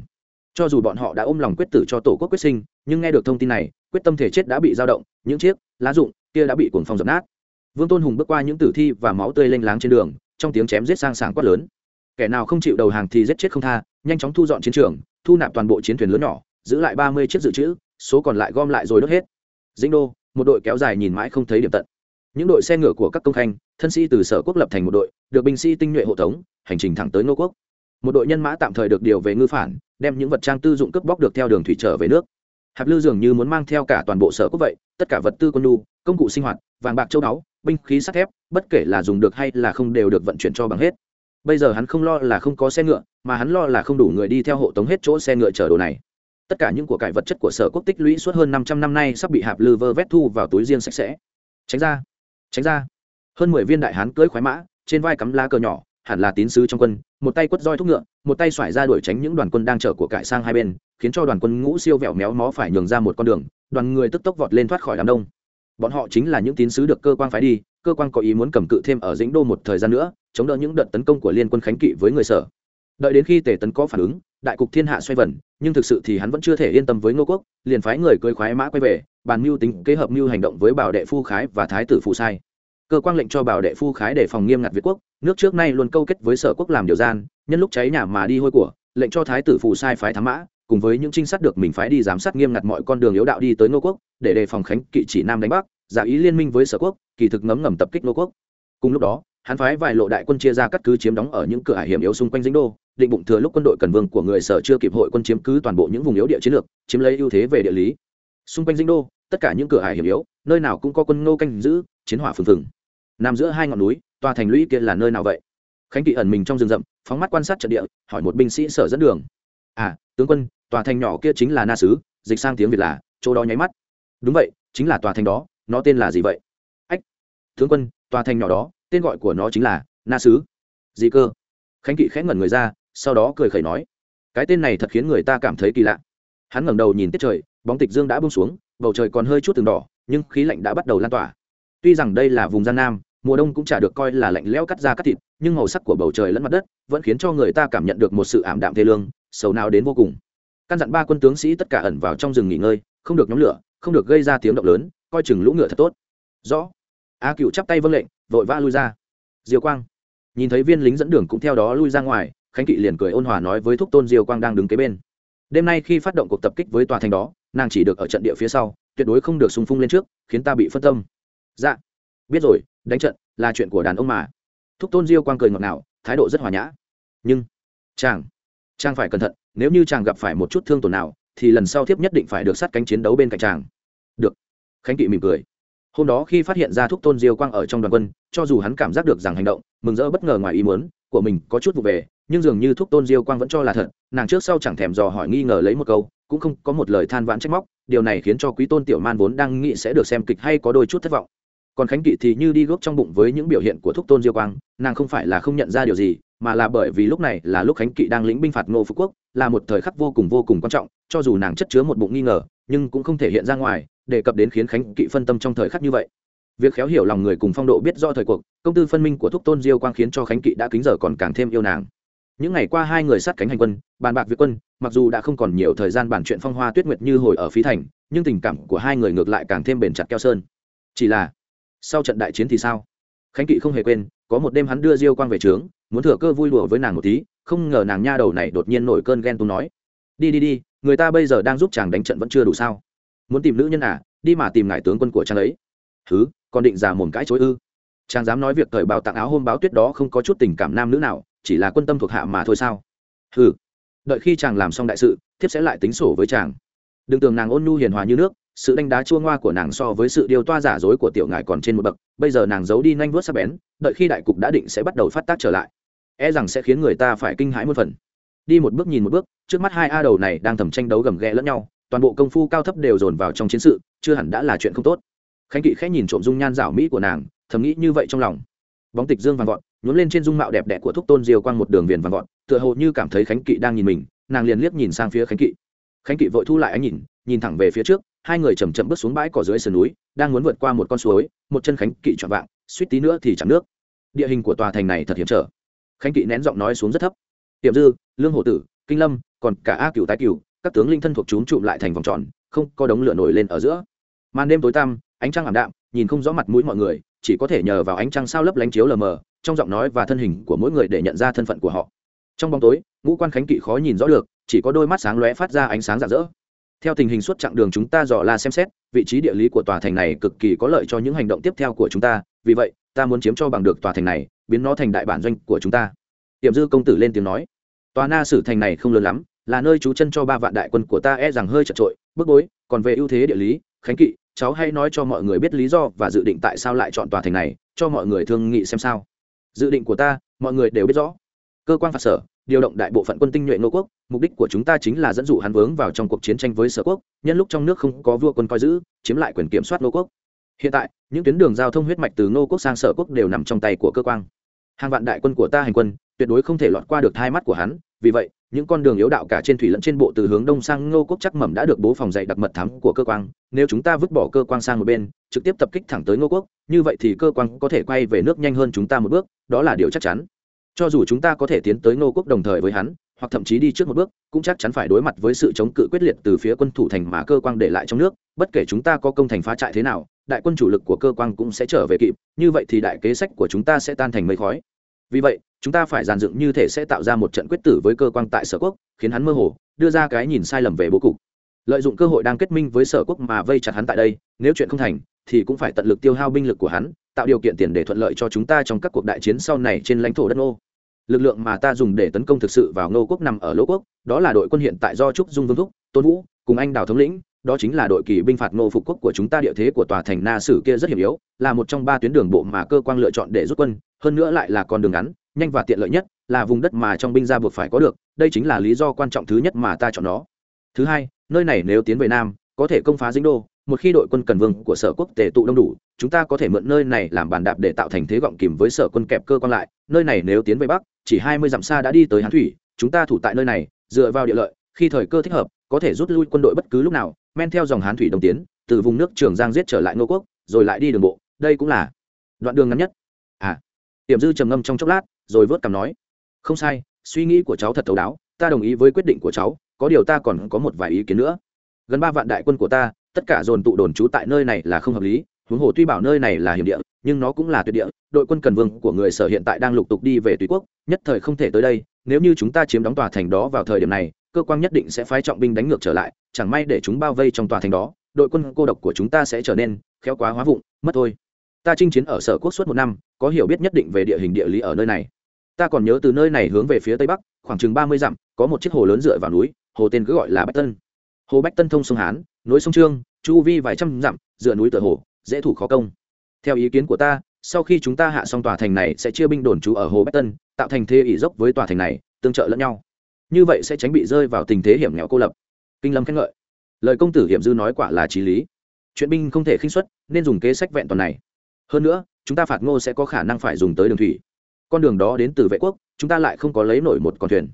A: Cho dù bọn họ đã ôm lòng quyết tử cho tổ quốc quyết sinh, nhưng nghe được thông tin này, quyết tâm thể chết đã bị dao động, những chiếc lá rụng kia đã bị cuồng phong dập nát. Vương tôn hùng bước qua những tử thi và máu tươi lênh láng trên đường, trong tiếng chém giết sang sảng quát lớn. Kẻ nào không chịu đầu hàng thì giết chết không tha, nhanh chóng thu dọn chiến trường, thu nạp toàn bộ chiến thuyền lớn nhỏ, giữ lại ba mươi chiếc dự trữ, số còn lại gom lại rồi đốt hết. Dĩnh đô, một đội kéo dài nhìn mãi không thấy điểm tận những đội xe ngựa của các công khanh, thân sĩ từ sở quốc lập thành một đội, được binh sĩ tinh nhuệ hộ tống, hành trình thẳng tới nô quốc. Một đội nhân mã tạm thời được điều về ngư phản, đem những vật trang tư dụng cướp bóc được theo đường thủy trở về nước. Hạp lư dường như muốn mang theo cả toàn bộ sở quốc vậy, tất cả vật tư quân lu công cụ sinh hoạt, vàng bạc châu báu, binh khí sắt thép, bất kể là dùng được hay là không đều được vận chuyển cho bằng hết. Bây giờ hắn không lo là không có xe ngựa, mà hắn lo là không đủ người đi theo hộ tống hết chỗ xe ngựa chở đồ này. Tất cả những của cải vật chất của sở quốc tích lũy suốt hơn năm trăm năm nay sắp bị hạp lư vơ vét thu vào túi riêng sạch sẽ. Tránh ra tránh ra. Hơn mười viên đại hán cưỡi khoái mã, trên vai cắm lá cờ nhỏ, hẳn là tín sứ trong quân, một tay quất roi thúc ngựa, một tay xoải ra đuổi tránh những đoàn quân đang chở của cải sang hai bên, khiến cho đoàn quân ngũ siêu vẹo méo mó phải nhường ra một con đường, đoàn người tức tốc vọt lên thoát khỏi đám đông. Bọn họ chính là những tín sứ được cơ quan phái đi, cơ quan có ý muốn cầm cự thêm ở dĩnh đô một thời gian nữa, chống đỡ những đợt tấn công của liên quân khánh kỵ với người sở. Đợi đến khi tề tấn có phản ứng đại cục thiên hạ xoay vần, nhưng thực sự thì hắn vẫn chưa thể yên tâm với ngô quốc, liền phái người cưới khoái mã quay về, bàn mưu tính kế hợp mưu hành động với bảo đệ phu khái và thái tử phụ sai. Cơ quan lệnh cho bảo đệ phu khái để phòng nghiêm ngặt việt quốc, nước trước nay luôn câu kết với sở quốc làm điều gian, nhân lúc cháy nhà mà đi hôi của, lệnh cho thái tử phụ sai phái thám mã, cùng với những trinh sát được mình phái đi giám sát nghiêm ngặt mọi con đường yếu đạo đi tới ngô quốc, để đề phòng khánh kỵ chỉ nam đánh bắc, giả ý liên minh với sở quốc, kỳ thực ngấm ngầm tập kích ngô quốc. Cùng lúc đó hắn phái vài lộ đại quân chia ra cắt cứ chiếm đóng ở những cửa hải hiểm yếu xung quanh dĩnh đô, định bụng thừa lúc quân đội cần vương của người sở chưa kịp hội quân chiếm cứ toàn bộ những vùng yếu địa chiến lược, chiếm lấy ưu thế về địa lý. Xung quanh dĩnh đô, tất cả những cửa hải hiểm yếu, nơi nào cũng có quân ngô canh giữ, chiến hỏa phừng phừng. Nằm giữa hai ngọn núi, tòa thành lũy kia là nơi nào vậy? Khánh kỵ ẩn mình trong rừng rậm, phóng mắt quan sát trận địa, hỏi một binh sĩ sở dẫn đường. À tướng quân, tòa thành nhỏ kia chính là na sứ dịch sang tiếng việt là, chỗ đó nháy mắt. Đúng vậy, chính là tòa thành đó, nó tên là gì vậy? Ách, tướng quân, tòa thành nhỏ đó tên gọi của nó chính là na sứ. Dị cơ. Khánh kỵ khẽ ngẩn người ra, sau đó cười khẩy nói, cái tên này thật khiến người ta cảm thấy kỳ lạ. Hắn ngẩng đầu nhìn tiết trời, bóng tịch dương đã bông xuống, bầu trời còn hơi chút từng đỏ, nhưng khí lạnh đã bắt đầu lan tỏa. Tuy rằng đây là vùng gian nam, mùa đông cũng chả được coi là lạnh lẽo cắt da cắt thịt, nhưng màu sắc của bầu trời lẫn mặt đất vẫn khiến cho người ta cảm nhận được một sự ảm đạm thê lương, sầu nào đến vô cùng. Căn dặn ba quân tướng sĩ tất cả ẩn vào trong rừng nghỉ ngơi, không được nhóm lửa, không được gây ra tiếng động lớn, coi chừng lũ ngựa thật tốt. Rõ a cựu chắp tay vâng lệnh, vội vã lui ra. Diều quang. Nhìn thấy viên lính dẫn đường cũng theo đó lui ra ngoài, khánh kỵ liền cười ôn hòa nói với thúc tôn diều quang đang đứng kế bên. Đêm nay khi phát động cuộc tập kích với tòa thành đó, nàng chỉ được ở trận địa phía sau, tuyệt đối không được sung phung lên trước, khiến ta bị phân tâm. Dạ. Biết rồi, đánh trận là chuyện của đàn ông mà. Thúc tôn diêu quang cười ngọt ngào, thái độ rất hòa nhã. Nhưng, chàng chàng phải cẩn thận, nếu như chàng gặp phải một chút thương tổn nào, thì lần sau tiếp nhất định phải được sát cánh chiến đấu bên cạnh chàng. Được. Khánh kỵ mỉm cười hôm đó khi phát hiện ra thúc tôn diêu quang ở trong đoàn quân, cho dù hắn cảm giác được rằng hành động, mừng rỡ bất ngờ ngoài ý muốn, của mình có chút vụ về, nhưng dường như thúc tôn diêu quang vẫn cho là thật, nàng trước sau chẳng thèm dò hỏi nghi ngờ lấy một câu, cũng không có một lời than vãn trách móc, điều này khiến cho quý tôn tiểu man vốn đang nghĩ sẽ được xem kịch hay có đôi chút thất vọng. Còn khánh kỵ thì như đi gốc trong bụng với những biểu hiện của thúc tôn diêu quang, nàng không phải là không nhận ra điều gì, mà là bởi vì lúc này là lúc khánh kỵ đang lĩnh binh phạt ngô phú quốc, là một thời khắc vô cùng vô cùng quan trọng, cho dù nàng chất chứa một bụng nghi ngờ nhưng cũng không thể hiện ra ngoài, đề cập đến khiến khánh kỵ phân tâm trong thời khắc như vậy. Việc khéo hiểu lòng người cùng phong độ biết do thời cuộc, công tư phân minh của thúc tôn diêu quang khiến cho khánh kỵ đã kính giờ còn càng thêm yêu nàng. Những ngày qua hai người sát cánh hành quân, bàn bạc việc quân, mặc dù đã không còn nhiều thời gian bàn chuyện phong hoa tuyết nguyệt như hồi ở phí thành, nhưng tình cảm của hai người ngược lại càng thêm bền chặt keo sơn. Chỉ là, sau trận đại chiến thì sao? Khánh kỵ không hề quên, có một đêm hắn đưa diêu quang về trướng, muốn thừa cơ vui đùa với nàng một tí, không ngờ nàng nha đầu này đột nhiên nổi cơn ghen tuông nói, đi đi đi người ta bây giờ đang giúp chàng đánh trận vẫn chưa đủ sao? Muốn tìm nữ nhân à? Đi mà tìm ngài tướng quân của chàng ấy. Thứ còn định giả mồm cãi chối ư? Chàng dám nói việc thời bào tặng áo hôm báo tuyết đó không có chút tình cảm nam nữ nào, chỉ là quân tâm thuộc hạ mà thôi sao? Ừ đợi khi chàng làm xong đại sự, thiếp sẽ lại tính sổ với chàng. Đừng tưởng nàng ôn nhu hiền hòa như nước, sự đánh đá chua ngoa của nàng so với sự điều toa giả dối của tiểu ngài còn trên một bậc, bây giờ nàng giấu đi nhanh vuốt sắc bén, đợi khi đại cục đã định sẽ bắt đầu phát tác trở lại. E rằng sẽ khiến người ta phải kinh hãi một phần đi một bước nhìn một bước, trước mắt hai a đầu này đang thầm tranh đấu gầm ghẹ lẫn nhau, toàn bộ công phu cao thấp đều dồn vào trong chiến sự, chưa hẳn đã là chuyện không tốt. Khánh kỵ khẽ nhìn trộm dung nhan rảo mỹ của nàng, thầm nghĩ như vậy trong lòng. Bóng tịch dương vàng vọt nhốn lên trên dung mạo đẹp đẽ của thúc tôn diều quang một đường viền vàng vọt, tựa hồ như cảm thấy khánh kỵ đang nhìn mình, nàng liền liếc nhìn sang phía khánh kỵ. Khánh kỵ vội thu lại ánh nhìn nhìn thẳng về phía trước, hai người chầm chậm bước xuống bãi cỏ dưới sườn núi, đang muốn vượt qua một con suối, một chân khánh kỵ chọn vạng, suýt tí nữa thì chạm nước. Địa hình của tòa thành này thật hiểm trở. Khánh kỵ nén giọng nói xuống rất thấp. Tiệm dư lương hổ tử, kinh lâm, còn cả a cửu tái cửu, các tướng linh thân thuộc chúng trụm lại thành vòng tròn, không có đống lửa nổi lên ở giữa. Màn đêm tối tăm, ánh trăng ảm đạm, nhìn không rõ mặt mũi mọi người, chỉ có thể nhờ vào ánh trăng sao lấp lánh chiếu lờ mờ, trong giọng nói và thân hình của mỗi người để nhận ra thân phận của họ. Trong bóng tối, ngũ quan khánh kỵ khó nhìn rõ được, chỉ có đôi mắt sáng lóe phát ra ánh sáng rạng rỡ. Theo tình hình suốt chặng đường chúng ta dò la xem xét, vị trí địa lý của tòa thành này cực kỳ có lợi cho những hành động tiếp theo của chúng ta, vì vậy, ta muốn chiếm cho bằng được tòa thành này, biến nó thành đại bản doanh của chúng ta. Tiệm dư công tử lên tiếng nói tòa na sử thành này không lớn lắm, là nơi trú chân cho ba vạn đại quân của ta e rằng hơi chật trội. Bức bối còn về ưu thế địa lý, khánh kỵ, cháu hãy nói cho mọi người biết lý do và dự định tại sao lại chọn tòa thành này, cho mọi người thương nghị xem sao. Dự định của ta, mọi người đều biết rõ. Cơ quan phạt sở, điều động đại bộ phận quân tinh nhuệ nô quốc, mục đích của chúng ta chính là dẫn dụ hắn vướng vào trong cuộc chiến tranh với sở quốc, nhân lúc trong nước không có vua quân coi giữ, chiếm lại quyền kiểm soát nô quốc. Hiện tại, những tuyến đường giao thông huyết mạch từ nô quốc sang sở quốc đều nằm trong tay của cơ quan. Hàng vạn đại quân của ta hành quân tuyệt đối không thể lọt qua được hai mắt của hắn, vì vậy, những con đường yếu đạo cả trên thủy lẫn trên bộ từ hướng đông sang ngô quốc chắc mẩm đã được bố phòng dạy đặc mật thám của cơ quan nếu chúng ta vứt bỏ cơ quan sang một bên, trực tiếp tập kích thẳng tới ngô quốc, như vậy thì cơ quan có thể quay về nước nhanh hơn chúng ta một bước, đó là điều chắc chắn. Cho dù chúng ta có thể tiến tới ngô quốc đồng thời với hắn, hoặc thậm chí đi trước một bước, cũng chắc chắn phải đối mặt với sự chống cự quyết liệt từ phía quân thủ thành mà cơ quan để lại trong nước. Bất kể chúng ta có công thành phá trại thế nào, đại quân chủ lực của cơ quan cũng sẽ trở về kịp, như vậy thì đại kế sách của chúng ta sẽ tan thành mây khói vì vậy, chúng ta phải giàn dựng như thể sẽ tạo ra một trận quyết tử với cơ quan tại sở quốc, khiến hắn mơ hồ, đưa ra cái nhìn sai lầm về bố cục. Lợi dụng cơ hội đang kết minh với sở quốc mà vây chặt hắn tại đây, nếu chuyện không thành, thì cũng phải tận lực tiêu hao binh lực của hắn, tạo điều kiện tiền để thuận lợi cho chúng ta trong các cuộc đại chiến sau này trên lãnh thổ đất nô lực lượng mà ta dùng để tấn công thực sự vào ngô quốc nằm ở lỗ quốc, đó là đội quân hiện tại do trúc dung vương thúc, tôn vũ cùng anh đào thống lĩnh, đó chính là đội kỳ binh phạt ngô phục quốc của chúng ta địa thế của tòa thành na sử kia rất hiểm yếu, là một trong ba tuyến đường bộ mà cơ quan lựa chọn để rút quân hơn nữa lại là con đường ngắn, nhanh và tiện lợi nhất, là vùng đất mà trong binh gia buộc phải có được, đây chính là lý do quan trọng thứ nhất mà ta chọn nó. Thứ hai, nơi này nếu tiến về nam, có thể công phá dĩnh đô, một khi đội quân cần vương của sở quốc tề tụ đông đủ, chúng ta có thể mượn nơi này làm bàn đạp để tạo thành thế gọng kìm với sở quân kẹp cơ quan lại, nơi này nếu tiến về bắc, chỉ hai mươi dặm xa đã đi tới hán thủy, chúng ta thủ tại nơi này, dựa vào địa lợi, khi thời cơ thích hợp, có thể rút lui quân đội bất cứ lúc nào, men theo dòng hán thủy đồng tiến, từ vùng nước trường giang giết trở lại ngô quốc, rồi lại đi đường bộ, đây cũng là đoạn đường ngắn nhất. À tiềm dư trầm ngâm trong chốc lát, rồi vớt cằm nói, không sai, suy nghĩ của cháu thật thấu đáo, ta đồng ý với quyết định của cháu, có điều ta còn có một vài ý kiến nữa. Gần ba vạn đại quân của ta, tất cả dồn tụ đồn trú tại nơi này là không hợp lý, huống hồ tuy bảo nơi này là hiểm địa, nhưng nó cũng là tuyệt địa, đội quân cần vương của người sở hiện tại đang lục tục đi về tùy quốc, nhất thời không thể tới đây, nếu như chúng ta chiếm đóng tòa thành đó vào thời điểm này, cơ quan nhất định sẽ phái trọng binh đánh ngược trở lại, chẳng may để chúng bao vây trong tòa thành đó, đội quân cô độc của chúng ta sẽ trở nên khéo quá hóa vụng, mất thôi ta chinh chiến ở sở quốc suốt một năm, có hiểu biết nhất định về địa hình địa lý ở nơi này. Ta còn nhớ từ nơi này hướng về phía tây bắc, khoảng chừng ba mươi dặm, có một chiếc hồ lớn dựa vào núi, hồ tên cứ gọi là bách tân. Hồ bách tân thông sông hán nối sông trương, chu vi vài trăm dặm, dựa núi tựa hồ, dễ thủ khó công. Theo ý kiến của ta, sau khi chúng ta hạ xong tòa thành này sẽ chia binh đồn trú ở hồ bách tân, tạo thành thế ỷ dốc với tòa thành này, tương trợ lẫn nhau. Như vậy sẽ tránh bị rơi vào tình thế hiểm nghèo cô lập. Kinh lâm khen ngợi. Lời công tử hiểm dư nói quả là trí lý. Chuyện binh không thể khinh xuất nên dùng kế sách vẹn toàn này hơn nữa, chúng ta phạt ngô sẽ có khả năng phải dùng tới đường thủy. Con đường đó đến từ vệ quốc, chúng ta lại không có lấy nổi một con thuyền.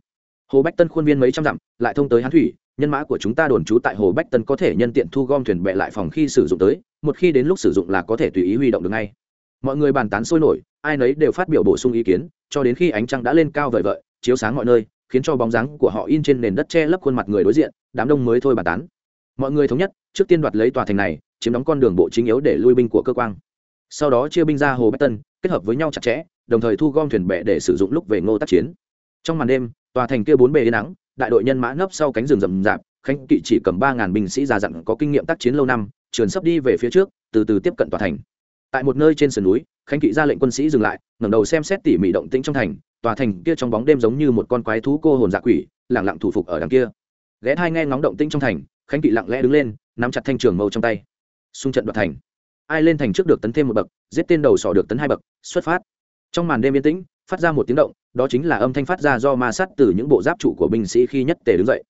A: Hồ bách tân khuôn viên mấy trăm dặm, lại thông tới hán thủy, nhân mã của chúng ta đồn trú tại hồ bách tân có thể nhân tiện thu gom thuyền bệ lại phòng khi sử dụng tới, một khi đến lúc sử dụng là có thể tùy ý huy động được ngay. Mọi người bàn tán sôi nổi, ai nấy đều phát biểu bổ sung ý kiến, cho đến khi ánh trăng đã lên cao vời vợi, chiếu sáng mọi nơi, khiến cho bóng dáng của họ in trên nền đất che lấp khuôn mặt người đối diện, đám đông mới thôi bàn tán. Mọi người thống nhất, trước tiên đoạt lấy tòa thành này, chiếm đóng con đường bộ chính yếu để lui binh của cơ quan sau đó chia binh ra hồ bách tân, kết hợp với nhau chặt chẽ, đồng thời thu gom thuyền bệ để sử dụng lúc về ngô tác chiến. Trong màn đêm, tòa thành kia bốn bề yên nắng đại đội nhân mã nấp sau cánh rừng rậm rạp, khánh kỵ chỉ cầm ba ngàn binh sĩ già dặn có kinh nghiệm tác chiến lâu năm, trườn sắp đi về phía trước, từ từ tiếp cận tòa thành. Tại một nơi trên sườn núi, khánh kỵ ra lệnh quân sĩ dừng lại, ngẩng đầu xem xét tỉ mỉ động tĩnh trong thành, tòa thành kia trong bóng đêm giống như một con quái thú cô hồn dạ quỷ, lẳng lặng thủ phục ở đằng kia. Ghé hai nghe ngóng động tĩnh trong thành, khánh kỵ lặng lẽ đứng lên, nắm chặt thanh trường mâu trong tay. Xung trận đoạt thành ai lên thành trước được tấn thêm một bậc, giết tên đầu sỏ được tấn hai bậc, xuất phát. Trong màn đêm yên tĩnh, phát ra một tiếng động, đó chính là âm thanh phát ra do ma sát từ những bộ giáp trụ của binh sĩ khi nhất tề đứng dậy.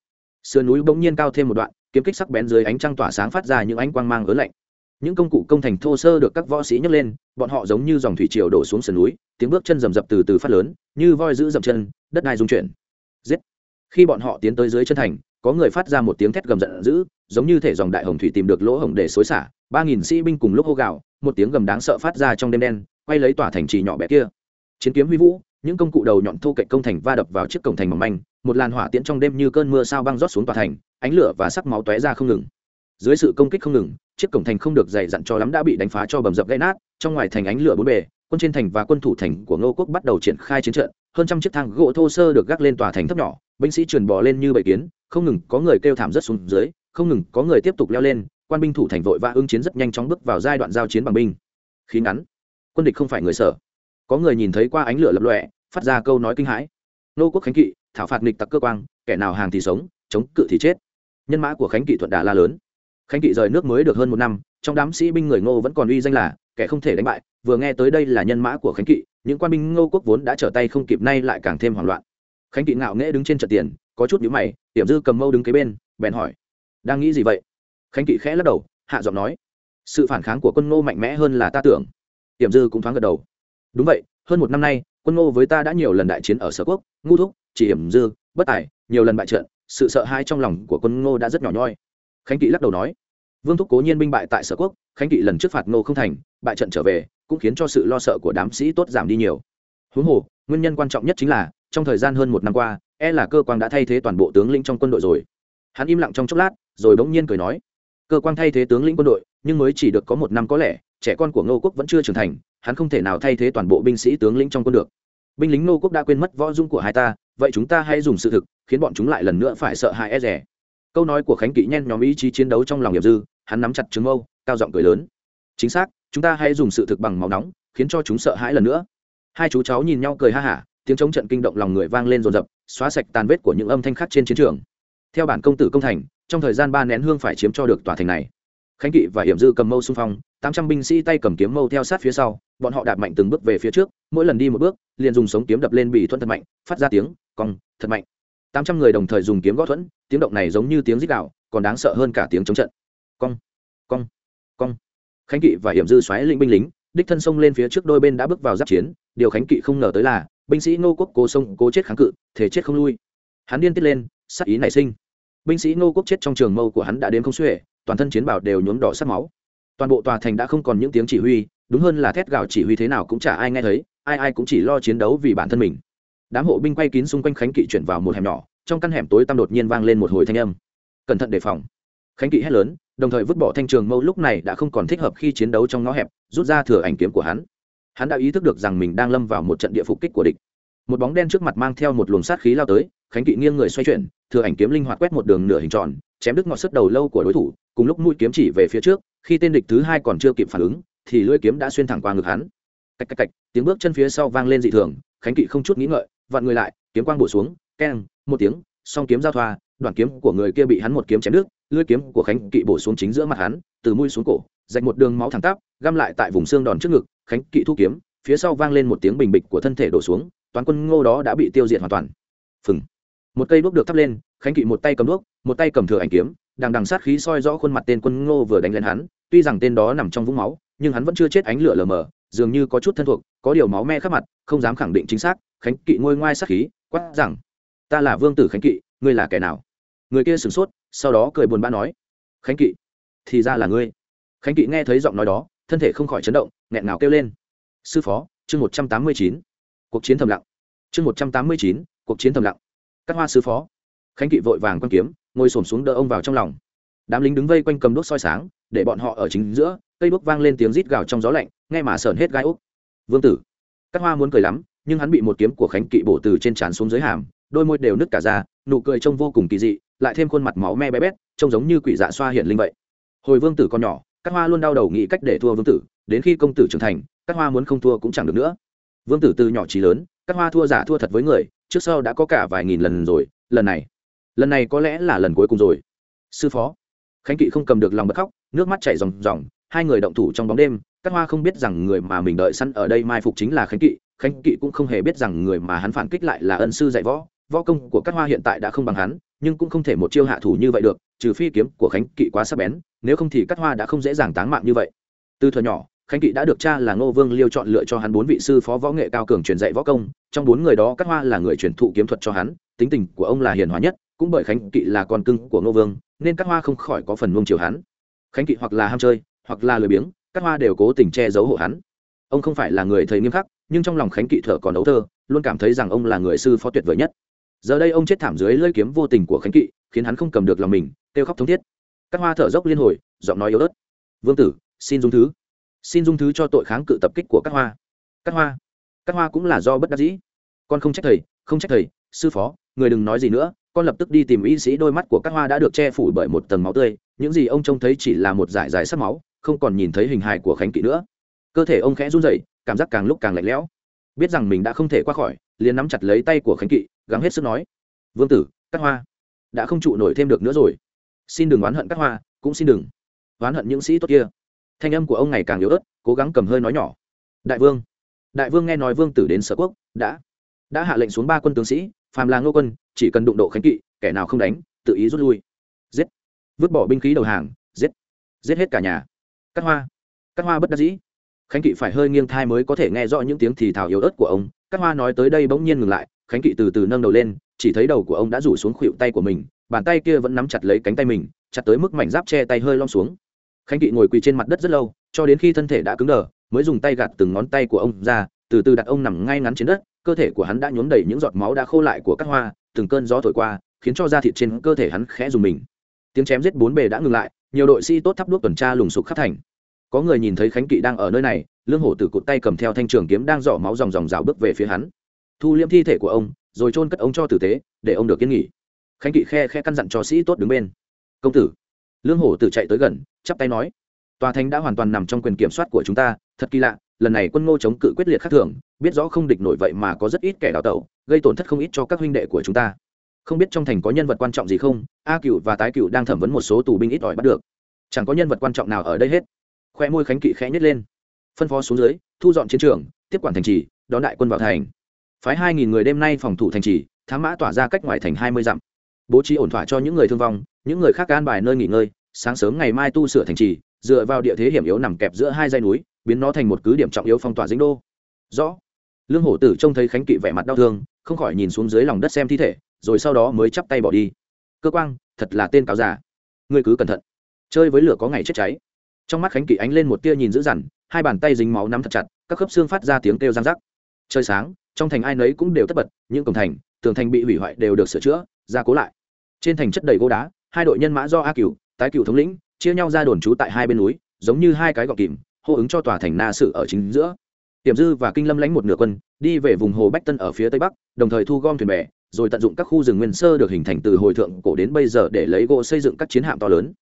A: Sườn núi bỗng nhiên cao thêm một đoạn, kiếm kích sắc bén dưới ánh trăng tỏa sáng phát ra những ánh quang mang ớn lạnh. Những công cụ công thành thô sơ được các võ sĩ nhấc lên, bọn họ giống như dòng thủy triều đổ xuống sườn núi, tiếng bước chân rầm rập từ từ phát lớn, như voi giữ dậm chân, đất đai rung chuyển. Giết! Khi bọn họ tiến tới dưới chân thành, có người phát ra một tiếng thét gầm giận dữ, giống như thể dòng đại hồng thủy tìm được lỗ hổng để xối xả ba nghìn sĩ binh cùng lúc hô gạo một tiếng gầm đáng sợ phát ra trong đêm đen, quay lấy tỏa thành trì nhỏ bé kia. Chiến kiếm huy vũ, những công cụ đầu nhọn thu cạnh công thành va đập vào chiếc cổng thành mỏng manh, một làn hỏa tiễn trong đêm như cơn mưa sao băng rót xuống tòa thành, ánh lửa và sắc máu tóe ra không ngừng. Dưới sự công kích không ngừng, chiếc cổng thành không được dày dặn cho lắm đã bị đánh phá cho bầm dập gãy nát, trong ngoài thành ánh lửa bốn bề, quân trên thành và quân thủ thành của ngô quốc bắt đầu triển khai chiến trận, hơn trăm chiếc thang gỗ thô sơ được gác lên tòa thành thấp nhỏ, binh sĩ truyền bò lên như bầy kiến, không ngừng có người kêu thảm rất xuống dưới, không ngừng có người tiếp tục leo lên quan binh thủ thành vội và ứng chiến rất nhanh chóng bước vào giai đoạn giao chiến bằng binh. Khí ngắn. Quân địch không phải người sở. Có người nhìn thấy qua ánh lửa lập lọe phát ra câu nói kinh hãi. Nô quốc khánh kỵ, thảo phạt nghịch tặc cơ quan kẻ nào hàng thì sống, chống cự thì chết. Nhân mã của khánh kỵ thuận đà la lớn. Khánh kỵ rời nước mới được hơn một năm, trong đám sĩ binh người ngô vẫn còn uy danh là, kẻ không thể đánh bại. Vừa nghe tới đây là nhân mã của khánh kỵ, những quan binh ngô quốc vốn đã trở tay không kịp nay lại càng thêm hoảng loạn. Khánh kỵ ngạo nghễ đứng trên trận tiền, có chút nhíu mày, tiểm dư cầm mâu đứng kế bên, bèn hỏi, đang nghĩ gì vậy? Khánh kỵ khẽ lắc đầu, hạ giọng nói, sự phản kháng của quân ngô mạnh mẽ hơn là ta tưởng. Tiềm dư cũng thoáng gật đầu. Đúng vậy, hơn một năm nay, quân ngô với ta đã nhiều lần đại chiến ở sở quốc ngu thúc, chỉ hiểm dư, bất tài, nhiều lần bại trận, sự sợ hãi trong lòng của quân ngô đã rất nhỏ nhoi. Khánh kỵ lắc đầu nói, vương thúc cố nhiên binh bại tại sở quốc, khánh kỵ lần trước phạt ngô không thành, bại trận trở về, cũng khiến cho sự lo sợ của đám sĩ tốt giảm đi nhiều. Huống hồ, nguyên nhân quan trọng nhất chính là, trong thời gian hơn một năm qua e là cơ quan đã thay thế toàn bộ tướng lĩnh trong quân đội rồi. Hắn im lặng trong chốc lát, rồi bỗng nhiên cười nói cơ quan thay thế tướng lĩnh quân đội, nhưng mới chỉ được có một năm có lẽ, trẻ con của ngô quốc vẫn chưa trưởng thành, hắn không thể nào thay thế toàn bộ binh sĩ tướng lĩnh trong quân được. Binh lính ngô quốc đã quên mất võ dung của hai ta, vậy chúng ta hãy dùng sự thực, khiến bọn chúng lại lần nữa phải sợ hãi e rẻ câu nói của khánh kỵ nhen nhóm ý chí chiến đấu trong lòng nghiệp dư, hắn nắm chặt trứng âu cao giọng cười lớn. Chính xác, chúng ta hãy dùng sự thực bằng máu nóng, khiến cho chúng sợ hãi lần nữa. Hai chú cháu nhìn nhau cười ha hả, tiếng chống trận kinh động lòng người vang lên rồn rập, xóa sạch tàn vết của những âm thanh khác trên chiến trường. Theo bản công tử công thành trong thời gian ba nén hương phải chiếm cho được tòa thành này. Khánh kỵ và hiểm dư cầm mâu xung phong, tám trăm binh sĩ tay cầm kiếm mâu theo sát phía sau, bọn họ đạp mạnh từng bước về phía trước, mỗi lần đi một bước, liền dùng sống kiếm đập lên bị thuận thật mạnh, phát ra tiếng, cong, thật mạnh. Tám trăm người đồng thời dùng kiếm gõ thuẫn, tiếng động này giống như tiếng rít đạo còn đáng sợ hơn cả tiếng chống trận. Cong cong cong. Khánh kỵ và hiểm dư xoáy lĩnh binh lính, đích thân sông lên phía trước đôi bên đã bước vào giáp chiến, điều khánh kỵ không ngờ tới là, binh sĩ ngô quốc cố sông cố chết kháng cự thể chết không lui. Hắn điên tiết lên sắc ý nảy sinh binh sĩ ngô quốc chết trong trường mâu của hắn đã đến không xuể, toàn thân chiến bảo đều nhuốm đỏ sắc máu. Toàn bộ tòa thành đã không còn những tiếng chỉ huy, đúng hơn là thét gào chỉ huy thế nào cũng chả ai nghe thấy, ai ai cũng chỉ lo chiến đấu vì bản thân mình. Đám hộ binh quay kín xung quanh khánh kỵ chuyển vào một hẻm nhỏ, trong căn hẻm tối tăm đột nhiên vang lên một hồi thanh âm. Cẩn thận đề phòng. Khánh kỵ hét lớn, đồng thời vứt bỏ thanh trường mâu lúc này đã không còn thích hợp khi chiến đấu trong ngõ hẹp, rút ra thừa ảnh kiếm của hắn. Hắn đã ý thức được rằng mình đang lâm vào một trận địa phục kích của địch. Một bóng đen trước mặt mang theo một luồng sát khí lao tới, khánh kỵ nghiêng người xoay chuyển thừa ảnh kiếm linh hoạt quét một đường nửa hình tròn, chém đứt ngọn sức đầu lâu của đối thủ, cùng lúc mũi kiếm chỉ về phía trước, khi tên địch thứ hai còn chưa kịp phản ứng, thì lưỡi kiếm đã xuyên thẳng qua ngực hắn. Cạch cạch cạch, tiếng bước chân phía sau vang lên dị thường, khánh kỵ không chút nghĩ ngợi, vặn người lại, kiếm quang bổ xuống, keng, một tiếng, song kiếm giao thoa, đoạn kiếm của người kia bị hắn một kiếm chém đứt, lưỡi kiếm của khánh kỵ bổ xuống chính giữa mặt hắn, từ mũi xuống cổ, rạch một đường máu thẳng tắp, găm lại tại vùng xương đòn trước ngực, khánh kỵ thu kiếm, phía sau vang lên một tiếng bình bịch của thân thể đổ xuống toán quân ngô đó đã bị tiêu diệt hoàn toàn. Phừng một cây đuốc được thắp lên, khánh kỵ một tay cầm đuốc, một tay cầm thừa ảnh kiếm, đằng đằng sát khí soi rõ khuôn mặt tên quân ngô vừa đánh lên hắn, tuy rằng tên đó nằm trong vũng máu, nhưng hắn vẫn chưa chết ánh lửa lờ mờ, dường như có chút thân thuộc, có điều máu me khắp mặt, không dám khẳng định chính xác, khánh kỵ ngôi ngoai sát khí, quát rằng, ta là vương tử khánh kỵ, ngươi là kẻ nào? Người kia sửng sốt, sau đó cười buồn bã nói, khánh kỵ, thì ra là ngươi. Khánh kỵ nghe thấy giọng nói đó, thân thể không khỏi chấn động, nghẹn ngào kêu lên, sư phó, chương một trăm tám mươi chín, cuộc chiến thầm lặng. Chương một trăm tám mươi chín, cuộc chiến thầm lặng các hoa sư phó. Khánh kỵ vội vàng q kiếm, ngồi s xuống đỡ ông vào trong lòng. Đám lính đứng vây quanh cầm đuốc soi sáng, để bọn họ ở chính giữa, cây đuốc vang lên tiếng rít gào trong gió lạnh, nghe mà sờn hết gai úc. Vương tử. Các hoa muốn cười lắm, nhưng hắn bị một kiếm của khánh kỵ bổ từ trên trán xuống dưới hàm, đôi môi đều nứt cả ra, nụ cười trông vô cùng kỳ dị, lại thêm khuôn mặt máu me bé bét, trông giống như quỷ dạ xoa hiện linh vậy. Hồi vương tử còn nhỏ các hoa luôn đau đầu nghĩ cách để thua vương tử, đến khi công tử trưởng thành các hoa muốn không thua cũng chẳng được nữa. Vương tử từ nhỏ trí lớn các hoa thua giả thua thật với người trước sau đã có cả vài nghìn lần rồi, lần này lần này có lẽ là lần cuối cùng rồi. Sư phó, khánh kỵ không cầm được lòng bật khóc, nước mắt chảy ròng ròng, hai người động thủ trong bóng đêm các hoa không biết rằng người mà mình đợi săn ở đây mai phục chính là khánh kỵ khánh kỵ cũng không hề biết rằng người mà hắn phản kích lại là ân sư dạy võ võ công của các hoa hiện tại đã không bằng hắn, nhưng cũng không thể một chiêu hạ thủ như vậy được, trừ phi kiếm của khánh kỵ quá sắc bén, nếu không thì các hoa đã không dễ dàng táng mạng như vậy. Từ thuở nhỏ khánh kỵ đã được cha là ngô vương liêu chọn lựa cho hắn bốn vị sư phó võ nghệ cao cường truyền dạy võ công. Trong bốn người đó các hoa là người truyền thụ kiếm thuật cho hắn, tính tình của ông là hiền hòa nhất, cũng bởi khánh kỵ là con cưng của ngô vương, nên các hoa không khỏi có phần nuông chiều hắn. Khánh kỵ hoặc là ham chơi, hoặc là lười biếng các hoa đều cố tình che giấu hộ hắn. Ông không phải là người thầy nghiêm khắc, nhưng trong lòng khánh kỵ thở còn đấu thơ, luôn cảm thấy rằng ông là người sư phó tuyệt vời nhất. Giờ đây ông chết thảm dưới lơi kiếm vô tình của khánh kỵ, khiến hắn không cầm được lòng mình, kêu khóc thống thiết. Các hoa thở dốc liên hồi, giọng nói yếu ớt. Vương tử, xin dung thứ xin dung thứ cho tội kháng cự tập kích của các hoa. Các hoa các hoa cũng là do bất đắc dĩ. Con không trách thầy, không trách thầy, sư phó, người đừng nói gì nữa, con lập tức đi tìm y sĩ đôi mắt của các hoa đã được che phủ bởi một tầng máu tươi, những gì ông trông thấy chỉ là một dải dải sắc máu, không còn nhìn thấy hình hài của khánh kỵ nữa. Cơ thể ông khẽ run rẩy, cảm giác càng lúc càng lạnh lẽo. Biết rằng mình đã không thể qua khỏi, liền nắm chặt lấy tay của khánh kỵ, gắng hết sức nói, vương tử các hoa, đã không trụ nổi thêm được nữa rồi. Xin đừng oán hận các hoa, cũng xin đừng oán hận những sĩ tốt kia thanh âm của ông ngày càng yếu ớt, cố gắng cầm hơi nói nhỏ. Đại vương. Đại vương nghe nói vương tử đến sở quốc, đã đã hạ lệnh xuống ba quân tướng sĩ, phàm là ngô quân, chỉ cần đụng độ khánh kỵ, kẻ nào không đánh, tự ý rút lui. Giết. Vứt bỏ binh khí đầu hàng, giết. Giết hết cả nhà. Cắt hoa. Cắt hoa bất đắc dĩ. Khánh kỵ phải hơi nghiêng thai mới có thể nghe rõ những tiếng thì thào yếu ớt của ông. Cắt hoa nói tới đây bỗng nhiên ngừng lại, khánh kỵ từ từ nâng đầu lên, chỉ thấy đầu của ông đã rủ xuống khuỵu tay của mình, bàn tay kia vẫn nắm chặt lấy cánh tay mình, chặt tới mức mảnh giáp che tay hơi lom xuống khánh kỵ ngồi quỳ trên mặt đất rất lâu, cho đến khi thân thể đã cứng đờ, mới dùng tay gạt từng ngón tay của ông ra, từ từ đặt ông nằm ngay ngắn trên đất, cơ thể của hắn đã nhuốm đầy những giọt máu đã khô lại của các hoa, từng cơn gió thổi qua, khiến cho da thịt trên cơ thể hắn khẽ dùng mình. Tiếng chém giết bốn bề đã ngừng lại, nhiều đội sĩ tốt thắp đuốc tuần tra lùng sục khắp thành. Có người nhìn thấy khánh kỵ đang ở nơi này lương hổ từ cụt tay cầm theo thanh trường kiếm đang dỏ máu dòng dòng rào bước về phía hắn. Thu liễm thi thể của ông, rồi chôn cất ông cho tử tế, để ông được yên nghỉ. Khánh kỵ khe khe căn dặn cho sĩ tốt đứng bên. Công tử lương hổ tử chạy tới gần, chắp tay nói, tòa thánh đã hoàn toàn nằm trong quyền kiểm soát của chúng ta, thật kỳ lạ, lần này quân ngô chống cự quyết liệt khác thường, biết rõ không địch nổi vậy mà có rất ít kẻ đào tẩu, gây tổn thất không ít cho các huynh đệ của chúng ta. Không biết trong thành có nhân vật quan trọng gì không? A cựu và tái cựu đang thẩm vấn một số tù binh ít ỏi bắt được. Chẳng có nhân vật quan trọng nào ở đây hết. Khoe môi khánh kỵ khẽ nhét lên. Phân phó xuống dưới, thu dọn chiến trường, tiếp quản thành trì, đón đại quân vào thành. Phái hai nghìn người đêm nay phòng thủ thành trì, thám mã tỏa ra cách ngoài thành hai mươi dặm. Bố trí ổn thỏa cho những người thương vong những người khác can bài nơi nghỉ ngơi, sáng sớm ngày mai tu sửa thành trì, dựa vào địa thế hiểm yếu nằm kẹp giữa hai dãy núi, biến nó thành một cứ điểm trọng yếu phong tỏa dĩnh đô. Rõ. Lương hổ tử trông thấy khánh kỵ vẻ mặt đau thương, không khỏi nhìn xuống dưới lòng đất xem thi thể, rồi sau đó mới chắp tay bỏ đi. Cơ quan thật là tên cáo già. Ngươi cứ cẩn thận. Chơi với lửa có ngày chết cháy. Trong mắt khánh kỵ ánh lên một tia nhìn dữ dằn, hai bàn tay dính máu nắm thật chặt, các khớp xương phát ra tiếng kêu răng rắc. Trời sáng, trong thành ai nấy cũng đều tất bật, những cổng thành, tường thành bị hủy hoại đều được sửa chữa, gia cố lại. Trên thành chất đầy gỗ đá hai đội nhân mã do a cựu, tái cựu thống lĩnh chia nhau ra đồn trú tại hai bên núi giống như hai cái gọc kìm hô ứng cho tòa thành na sự ở chính giữa. Tiềm dư và kinh lâm lãnh một nửa quân đi về vùng hồ bách tân ở phía tây bắc đồng thời thu gom thuyền bè rồi tận dụng các khu rừng nguyên sơ được hình thành từ hồi thượng cổ đến bây giờ để lấy gỗ xây dựng các chiến hạm to lớn.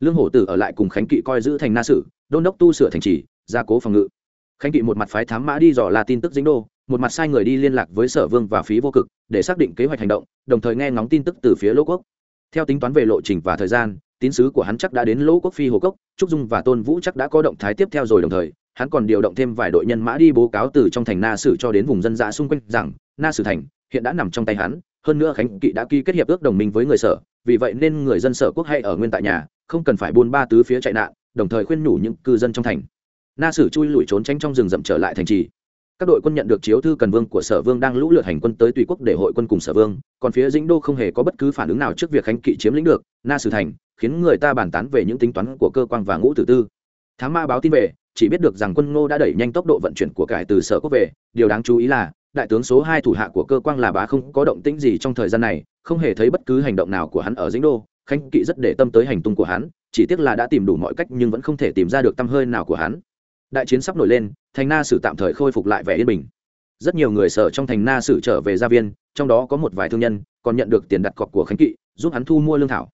A: Lương hổ tử ở lại cùng khánh kỵ coi giữ thành na sử đôn đốc tu sửa thành trì gia cố phòng ngự. Khánh kỵ một mặt phái thám mã đi dò là tin tức dính đô một mặt sai người đi liên lạc với sở vương và phí vô cực để xác định kế hoạch hành động đồng thời nghe ngóng tin tức từ phía lỗ quốc theo tính toán về lộ trình và thời gian, tín sứ của hắn chắc đã đến lỗ quốc phi hồ cốc, trúc dung và tôn vũ chắc đã có động thái tiếp theo rồi đồng thời, hắn còn điều động thêm vài đội nhân mã đi bố cáo từ trong thành na sử cho đến vùng dân dã xung quanh rằng, na sử thành hiện đã nằm trong tay hắn, hơn nữa khánh kỵ đã ký kết hiệp ước đồng minh với người sở, vì vậy nên người dân sở quốc hay ở nguyên tại nhà, không cần phải buôn ba tứ phía chạy nạn, đồng thời khuyên nhủ những cư dân trong thành. Na sử chui lủi trốn tránh trong rừng rậm trở lại thành trì các đội quân nhận được chiếu thư cần vương của sở vương đang lũ lượt hành quân tới tùy quốc để hội quân cùng sở vương, còn phía dĩnh đô không hề có bất cứ phản ứng nào trước việc khánh kỵ chiếm lĩnh được, na sử thành, khiến người ta bàn tán về những tính toán của cơ quan và ngũ tử tư. Thám ma báo tin về, chỉ biết được rằng quân ngô đã đẩy nhanh tốc độ vận chuyển của cải từ sở quốc về, điều đáng chú ý là, đại tướng số hai thủ hạ của cơ quan là bá không có động tĩnh gì trong thời gian này, không hề thấy bất cứ hành động nào của hắn ở dĩnh đô, khánh kỵ rất để tâm tới hành tung của hắn, chỉ tiếc là đã tìm đủ mọi cách nhưng vẫn không thể tìm ra được tâm hơi nào của hắn đại chiến sắp nổi lên, thành na sử tạm thời khôi phục lại vẻ yên bình. Rất nhiều người sở trong thành na sử trở về gia viên, trong đó có một vài thương nhân, còn nhận được tiền đặt cọc của khánh kỵ, giúp hắn thu mua lương thảo.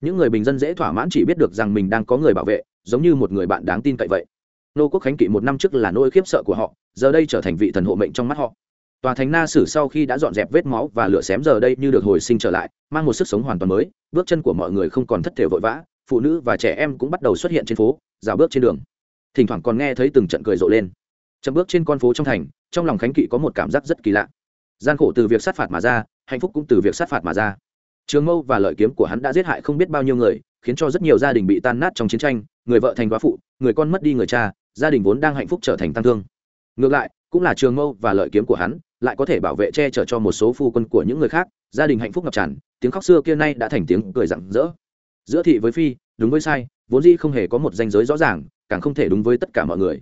A: Những người bình dân dễ thỏa mãn chỉ biết được rằng mình đang có người bảo vệ, giống như một người bạn đáng tin cậy vậy. Nô quốc khánh kỵ một năm trước là nỗi khiếp sợ của họ, giờ đây trở thành vị thần hộ mệnh trong mắt họ. Tòa thành na sử sau khi đã dọn dẹp vết máu và lửa xém giờ đây như được hồi sinh trở lại, mang một sức sống hoàn toàn mới, bước chân của mọi người không còn thất thể vội vã, phụ nữ và trẻ em cũng bắt đầu xuất hiện trên phố rào bước trên đường thỉnh thoảng còn nghe thấy từng trận cười rộ lên. Chậm bước trên con phố trong thành, trong lòng khánh kỵ có một cảm giác rất kỳ lạ. Gian khổ từ việc sát phạt mà ra, hạnh phúc cũng từ việc sát phạt mà ra. Trường mâu và lợi kiếm của hắn đã giết hại không biết bao nhiêu người, khiến cho rất nhiều gia đình bị tan nát trong chiến tranh, người vợ thành quá phụ, người con mất đi người cha, gia đình vốn đang hạnh phúc trở thành tăng thương. Ngược lại, cũng là trường mâu và lợi kiếm của hắn, lại có thể bảo vệ che chở cho một số phu quân của những người khác, gia đình hạnh phúc ngập tràn, tiếng khóc xưa kia nay đã thành tiếng cười rặng rỡ. Giữa thị với phi, đúng với sai, vốn dĩ không hề có một danh giới rõ ràng càng không thể đúng với tất cả mọi người.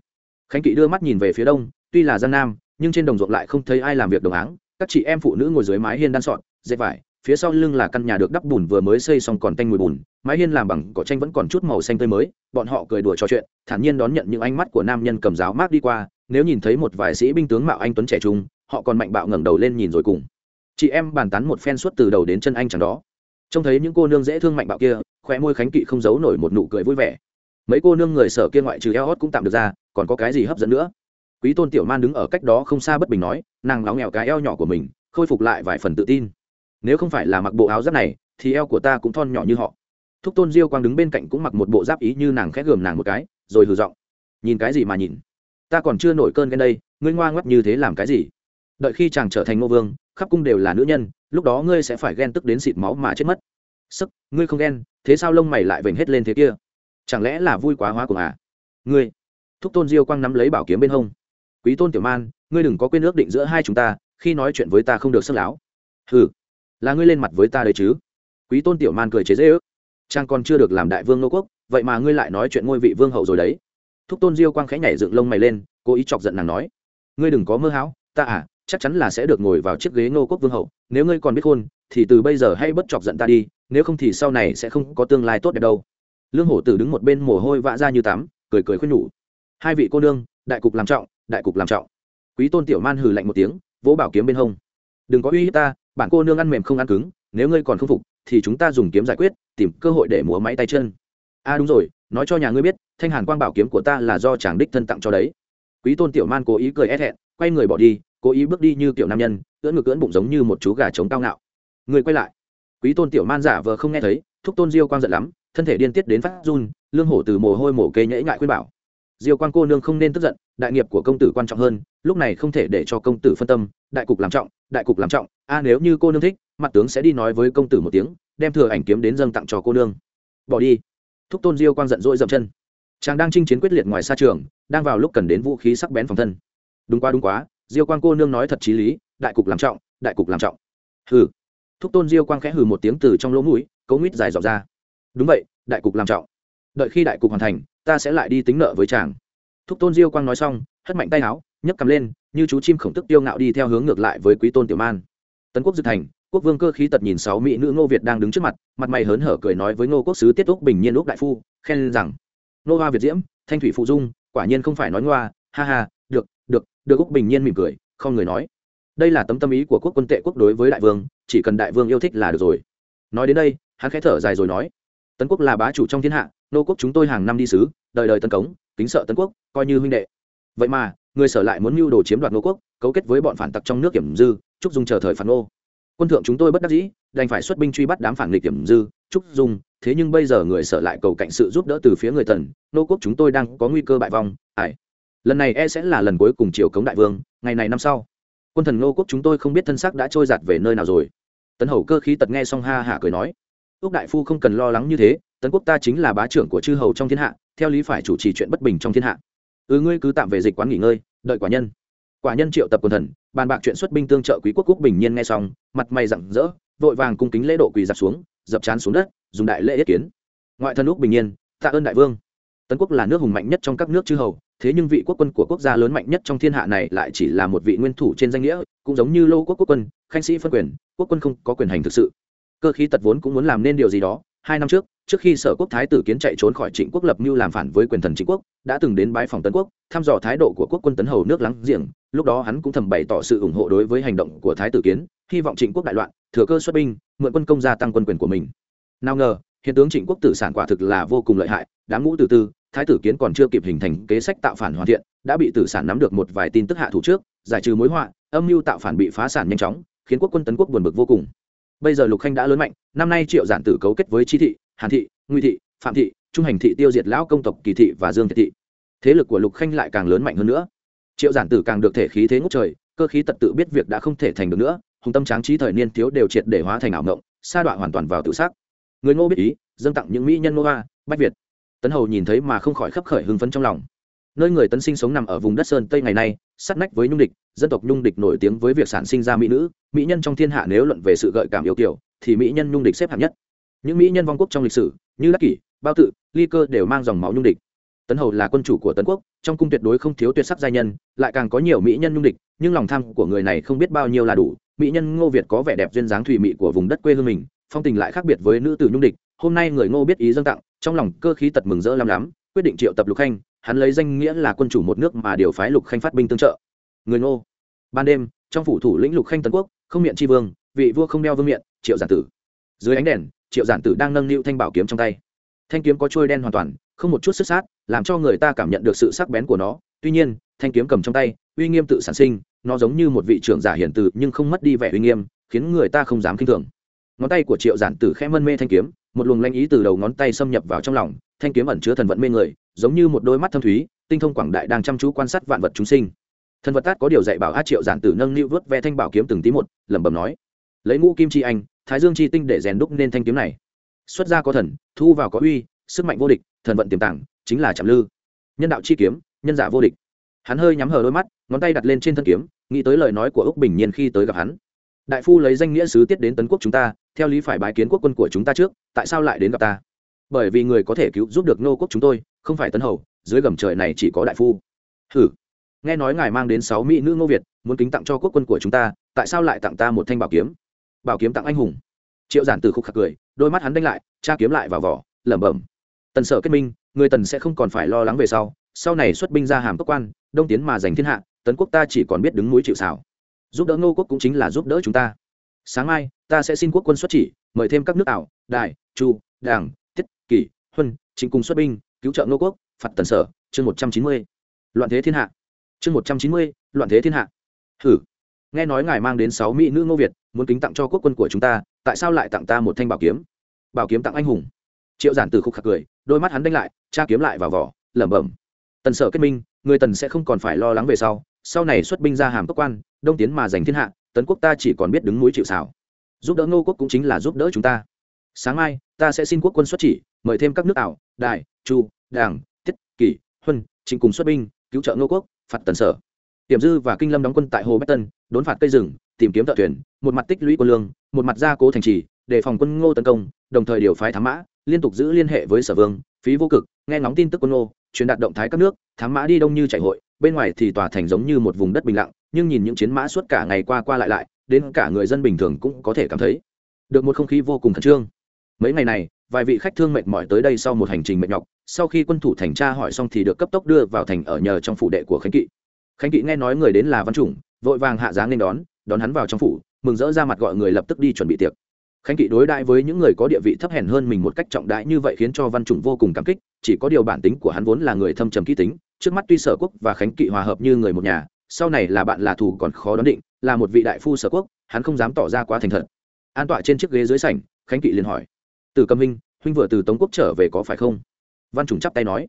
A: Khánh kỵ đưa mắt nhìn về phía đông, tuy là gian nam, nhưng trên đồng ruộng lại không thấy ai làm việc đồng áng. Các chị em phụ nữ ngồi dưới mái hiên đan sọn dệt vải, phía sau lưng là căn nhà được đắp bùn vừa mới xây xong còn tanh mùi bùn, mái hiên làm bằng cỏ tranh vẫn còn chút màu xanh tươi mới. Bọn họ cười đùa trò chuyện, thản nhiên đón nhận những ánh mắt của nam nhân cầm giáo mát đi qua. Nếu nhìn thấy một vài sĩ binh tướng mạo anh tuấn trẻ trung, họ còn mạnh bạo ngẩng đầu lên nhìn rồi cùng. Chị em bàn tán một phen suốt từ đầu đến chân anh chẳng đó. Trông thấy những cô nương dễ thương mạnh bạo kia, khóe môi khánh kỵ không giấu nổi một nụ cười vui vẻ mấy cô nương người sở kia ngoại trừ eo hót cũng tạm được ra, còn có cái gì hấp dẫn nữa? Quý tôn tiểu man đứng ở cách đó không xa bất bình nói, nàng láo nghèo cái eo nhỏ của mình, khôi phục lại vài phần tự tin. Nếu không phải là mặc bộ áo giáp này, thì eo của ta cũng thon nhỏ như họ. Thúc tôn diêu quang đứng bên cạnh cũng mặc một bộ giáp ý như nàng khét gườm nàng một cái, rồi hừ giọng. Nhìn cái gì mà nhìn? Ta còn chưa nổi cơn ghen đây, ngươi ngoa ngoắt như thế làm cái gì? Đợi khi chàng trở thành ngô vương, khắp cung đều là nữ nhân, lúc đó ngươi sẽ phải ghen tức đến xịt máu mà chết mất. Sức ngươi không ghen, thế sao lông mày lại vểnh hết lên thế kia? Chẳng lẽ là vui quá hóa cùng à ngươi, thúc tôn diêu quang nắm lấy bảo kiếm bên hông. Quý tôn tiểu man, ngươi đừng có quên ước định giữa hai chúng ta, khi nói chuyện với ta không được sức láo. Ừ là ngươi lên mặt với ta đấy chứ? Quý tôn tiểu man cười chế dễ ước trang còn chưa được làm đại vương nô quốc, vậy mà ngươi lại nói chuyện ngôi vị vương hậu rồi đấy. Thúc tôn diêu quang khẽ nhảy dựng lông mày lên, cố ý chọc giận nàng nói. Ngươi đừng có mơ hão, ta à chắc chắn là sẽ được ngồi vào chiếc ghế nô quốc vương hậu. Nếu ngươi còn biết khôn thì từ bây giờ hãy bất chọc giận ta đi, nếu không thì sau này sẽ không có tương lai tốt đẹp đâu lương hổ tử đứng một bên mồ hôi vã ra như tắm, cười cười khuyên nhủ. Hai vị cô nương, đại cục làm trọng, đại cục làm trọng. Quý tôn tiểu man hừ lạnh một tiếng, vỗ bảo kiếm bên hông. Đừng có uy hiếp ta, bản cô nương ăn mềm không ăn cứng, nếu ngươi còn không phục, thì chúng ta dùng kiếm giải quyết, tìm cơ hội để múa máy tay chân. A à đúng rồi, nói cho nhà ngươi biết, thanh hàn quang bảo kiếm của ta là do chàng đích thân tặng cho đấy. Quý tôn tiểu man cố ý cười e ép hẹn quay người bỏ đi, cố ý bước đi như kiểu nam nhân, ưỡn ngực ưỡn bụng giống như một chú gà trống cao ngạo. Người quay lại. Quý tôn tiểu man giả vờ không nghe thấy, thúc tôn diêu quang giận lắm thân thể điên tiết đến phát run, lương hổ từ mồ hôi mổ kê nhễ ngại khuyên bảo. Diêu quang cô nương không nên tức giận, đại nghiệp của công tử quan trọng hơn, lúc này không thể để cho công tử phân tâm, đại cục làm trọng, đại cục làm trọng. A, nếu như cô nương thích, mặt tướng sẽ đi nói với công tử một tiếng, đem thừa ảnh kiếm đến dâng tặng cho cô nương. Bỏ đi. Thúc tôn diêu quang giận dỗi dậm chân. Chàng đang chinh chiến quyết liệt ngoài xa trường, đang vào lúc cần đến vũ khí sắc bén phòng thân. Đúng quá đúng quá, diêu quang cô nương nói thật chí lý, đại cục làm trọng, đại cục làm trọng. Hừ. Thúc tôn diêu quang khẽ hừ một tiếng từ trong lỗ mũi, cấu nguyết dài dọc ra đúng vậy, đại cục làm trọng. Đợi khi đại cục hoàn thành, ta sẽ lại đi tính nợ với chàng. Thúc tôn diêu quang nói xong, hất mạnh tay áo, nhấc cầm lên, như chú chim khổng tức tiêu ngạo đi theo hướng ngược lại với quý tôn tiểu man. Tấn quốc dự thành, quốc vương cơ khí tật nhìn sáu mỹ nữ ngô việt đang đứng trước mặt mặt mày hớn hở cười nói với ngô quốc sứ tiết úc bình nhiên úc đại phu, khen rằng, Ngô hoa việt diễm, thanh thủy phụ dung, quả nhiên không phải nói ngoa, ha ha, được được được. Úc bình nhiên mỉm cười, không người nói. Đây là tấm tâm ý của quốc quân tệ quốc đối với đại vương, chỉ cần đại vương yêu thích là được rồi. Nói đến đây, hắn khẽ thở dài rồi nói tấn quốc là bá chủ trong thiên hạ, nô quốc chúng tôi hàng năm đi sứ, đời đời tấn cống, kính sợ tấn quốc, coi như huynh đệ. Vậy mà, người sở lại muốn mưu đồ chiếm đoạt nô quốc, cấu kết với bọn phản tặc trong nước kiểm dư trúc dung chờ thời phản nô. Quân thượng chúng tôi bất đắc dĩ, đành phải xuất binh truy bắt đám phản nghịch kiểm dư trúc dung, thế nhưng bây giờ người sở lại cầu cạnh sự giúp đỡ từ phía người tần nô quốc chúng tôi đang có nguy cơ bại vong ải lần này e sẽ là lần cuối cùng triều cống đại vương, ngày này năm sau. Quân thần nô quốc chúng tôi không biết thân xác đã trôi giạt về nơi nào rồi. Tấn hầu cơ khí tật nghe xong ha hả cười nói ước đại phu không cần lo lắng như thế, tấn quốc ta chính là bá trưởng của chư hầu trong thiên hạ, theo lý phải chủ trì chuyện bất bình trong thiên hạ. Ừ ngươi cứ tạm về dịch quán nghỉ ngơi, đợi quả nhân. Quả nhân triệu tập quần thần, bàn bạc chuyện xuất binh tương trợ quý quốc quốc bình nhiên nghe xong, mặt mày rặng rỡ, vội vàng cung kính lễ độ quỳ dạp xuống, dập chán xuống đất, dùng đại lễ yết kiến. Ngoại thân úc bình nhiên, tạ ơn đại vương. Tấn quốc là nước hùng mạnh nhất trong các nước chư hầu, thế nhưng vị quốc quân của quốc gia lớn mạnh nhất trong thiên hạ này lại chỉ là một vị nguyên thủ trên danh nghĩa, cũng giống như lô quốc quốc quân, khanh sĩ phân quyền, quốc quân không có quyền hành thực sự cơ khí tật vốn cũng muốn làm nên điều gì đó. Hai năm trước trước khi sở quốc thái tử kiến chạy trốn khỏi trịnh quốc lập mưu làm phản với quyền thần trịnh quốc, đã từng đến bãi phòng tấn quốc, thăm dò thái độ của quốc quân tấn hầu nước láng giềng. Lúc đó hắn cũng thầm bày tỏ sự ủng hộ đối với hành động của thái tử kiến, hy vọng trịnh quốc đại loạn, thừa cơ xuất binh, mượn quân công gia tăng quân quyền của mình. Nào ngờ, hiện tướng trịnh quốc tử sản quả thực là vô cùng lợi hại, đám ngũ từ tư, thái tử kiến còn chưa kịp hình thành kế sách tạo phản hoàn thiện, đã bị tử sản nắm được một vài tin tức hạ thủ trước, giải trừ mối họa, âm mưu tạo phản bị phá sản nhanh chóng, khiến quốc quân tấn quốc buồn bực vô cùng bây giờ lục khanh đã lớn mạnh năm nay triệu giản tử cấu kết với chi thị hàn thị nguy thị phạm thị trung hành thị tiêu diệt lão công tộc kỳ thị và dương thị, thị. Thế lực của lục khanh lại càng lớn mạnh hơn nữa. Triệu giản tử càng được thể khí thế ngốc trời cơ khí tật tự biết việc đã không thể thành được nữa hùng tâm tráng trí thời niên thiếu đều triệt để hóa thành ảo ngộng sa đoạn hoàn toàn vào tự xác người ngô biết ý dâng tặng những mỹ nhân ngô hoa bách việt. Tấn hầu nhìn thấy mà không khỏi khấp khởi hưng phấn trong lòng. Nơi người tấn sinh sống nằm ở vùng đất sơn tây ngày nay sát nách với nhung địch dân tộc nhung địch nổi tiếng với việc sản sinh ra mỹ nữ mỹ nhân trong thiên hạ nếu luận về sự gợi cảm yêu kiểu thì mỹ nhân nhung địch xếp hạng nhất. Những mỹ nhân vong quốc trong lịch sử, như đắc kỷ, bao tự, ly cơ đều mang dòng máu nhung địch. Tấn hầu là quân chủ của tấn quốc, trong cung tuyệt đối không thiếu tuyệt sắc giai nhân, lại càng có nhiều mỹ nhân nhung địch, nhưng lòng tham của người này không biết bao nhiêu là đủ. Mỹ nhân ngô việt có vẻ đẹp duyên dáng thùy mị của vùng đất quê hương mình, phong tình lại khác biệt với nữ tử nhung địch. Hôm nay người ngô biết ý dâng tặng, trong lòng cơ khí tật mừng rỡ lắm lắm, quyết định triệu tập lục khanh, hắn lấy danh nghĩa là quân chủ một nước mà điều phái lục khanh phát binh tương trợ. Người ngô. Ban đêm, trong phủ thủ lĩnh lục khanh tấn quốc không miệng tri vương, vị vua không đeo vương miệng, triệu giản tử. Dưới ánh đèn, triệu giản tử đang nâng niu thanh bảo kiếm trong tay. Thanh kiếm có trôi đen hoàn toàn, không một chút sức sát, làm cho người ta cảm nhận được sự sắc bén của nó. Tuy nhiên, thanh kiếm cầm trong tay, uy nghiêm tự sản sinh, nó giống như một vị trưởng giả hiển từ nhưng không mất đi vẻ uy nghiêm, khiến người ta không dám k i n h thường. Ngón tay của triệu giản tử khẽ mân mê thanh kiếm, một luồng lanh ý từ đầu ngón tay xâm nhập vào trong lòng, thanh kiếm ẩn chứa thần vận mê người, giống như một đôi mắt thâm thúy, tinh thông quảng đại đang chăm chú quan sát vạn vật chúng sinh thần vật tát có điều dạy bảo a triệu giản tử nâng niu vớt ve thanh bảo kiếm từng tí một, lẩm bẩm nói, lấy ngũ kim chi anh, thái dương chi tinh để rèn đúc nên thanh kiếm này. Xuất ra có thần, thu vào có uy, sức mạnh vô địch, thần vận tiềm tàng, chính là chạm lư. Nhân đạo chi kiếm, nhân giả vô địch. Hắn hơi nhắm hờ đôi mắt, ngón tay đặt lên trên thân kiếm, nghĩ tới lời nói của úc bình nhiên khi tới gặp hắn. Đại phu lấy danh nghĩa sứ tiết đến tấn quốc chúng ta, theo lý phải bái kiến quốc quân của chúng ta trước, tại sao lại đến gặp ta? Bởi vì người có thể cứu giúp được nô quốc chúng tôi, không phải tấn hầu, dưới gầm trời này chỉ có đại phu. Hử? Nghe nói ngài mang đến sáu mỹ nữ ngô việt, muốn kính tặng cho quốc quân của chúng ta, tại sao lại tặng ta một thanh bảo kiếm? Bảo kiếm tặng anh hùng. Triệu giản từ khúc khạc cười, đôi mắt hắn đánh lại tra kiếm lại vào vỏ, lẩm bẩm. Tần sở kết minh, người tần sẽ không còn phải lo lắng về sau. Sau này xuất binh ra hàm cơ quan, đông tiến mà giành thiên hạ, tấn quốc ta chỉ còn biết đứng núi chịu xảo giúp đỡ ngô quốc cũng chính là giúp đỡ chúng ta. Sáng mai, ta sẽ xin quốc quân xuất chỉ, mời thêm các nước ảo đại chu, đảng, thiết, kỷ, huân, chính cùng xuất binh, cứu trợ ngô quốc. Phạt tần sở, chương một trăm chín mươi. Loạn thế thiên hạ chương một trăm chín mươi, loạn thế thiên hạ. Thử nghe nói ngài mang đến sáu mỹ nữ ngô việt, muốn kính tặng cho quốc quân của chúng ta, tại sao lại tặng ta một thanh bảo kiếm? Bảo kiếm tặng anh hùng. Triệu giản từ khúc khạc cười, đôi mắt hắn đánh lại tra kiếm lại vào vỏ, lẩm bẩm. Tần sở kết minh, người tần sẽ không còn phải lo lắng về sau. Sau này xuất binh ra hàm cơ quan, đông tiến mà giành thiên hạ, tấn quốc ta chỉ còn biết đứng núi chịu xảo giúp đỡ ngô quốc cũng chính là giúp đỡ chúng ta. Sáng mai, ta sẽ xin quốc quân xuất chỉ, mời thêm các nước ảo đại chu, đảng tiết kỷ, huân, chính cùng xuất binh, cứu trợ ngô quốc phạt tần sở. Tiềm dư và kinh lâm đóng quân tại hồ bách tân, đốn phạt cây rừng, tìm kiếm thợ thuyền, một mặt tích lũy quân lương, một mặt gia cố thành trì đề phòng quân ngô tấn công, đồng thời điều phái thám mã, liên tục giữ liên hệ với sở vương, phí vô cực, nghe ngóng tin tức quân ngô, truyền đạt động thái các nước, thám mã đi đông như chạy hội, bên ngoài thì tòa thành giống như một vùng đất bình lặng, nhưng nhìn những chiến mã suốt cả ngày qua qua lại lại, đến cả người dân bình thường cũng có thể cảm thấy được một không khí vô cùng khẩn trương. Mấy ngày này vài vị khách thương mệt mỏi tới đây sau một hành trình mệt nhọc, sau khi quân thủ thành tra hỏi xong thì được cấp tốc đưa vào thành ở nhờ trong phủ đệ của khánh kỵ. Khánh kỵ nghe nói người đến là văn chủng, vội vàng hạ dáng nên đón đón hắn vào trong phủ, mừng rỡ ra mặt gọi người lập tức đi chuẩn bị tiệc. Khánh kỵ đối đãi với những người có địa vị thấp hèn hơn mình một cách trọng đại như vậy khiến cho văn chủng vô cùng cảm kích, chỉ có điều bản tính của hắn vốn là người thâm trầm kỹ tính, trước mắt tuy sở quốc và khánh kỵ hòa hợp như người một nhà, sau này là bạn là thù còn khó đoán định, là một vị đại phu sở quốc, hắn không dám tỏ ra quá thành thật. An tọa trên chiếc ghế dưới sảnh, khánh kỵ liền hỏi từ cầm huynh huynh vừa từ tống quốc trở về có phải không? Văn chủng chắp tay nói.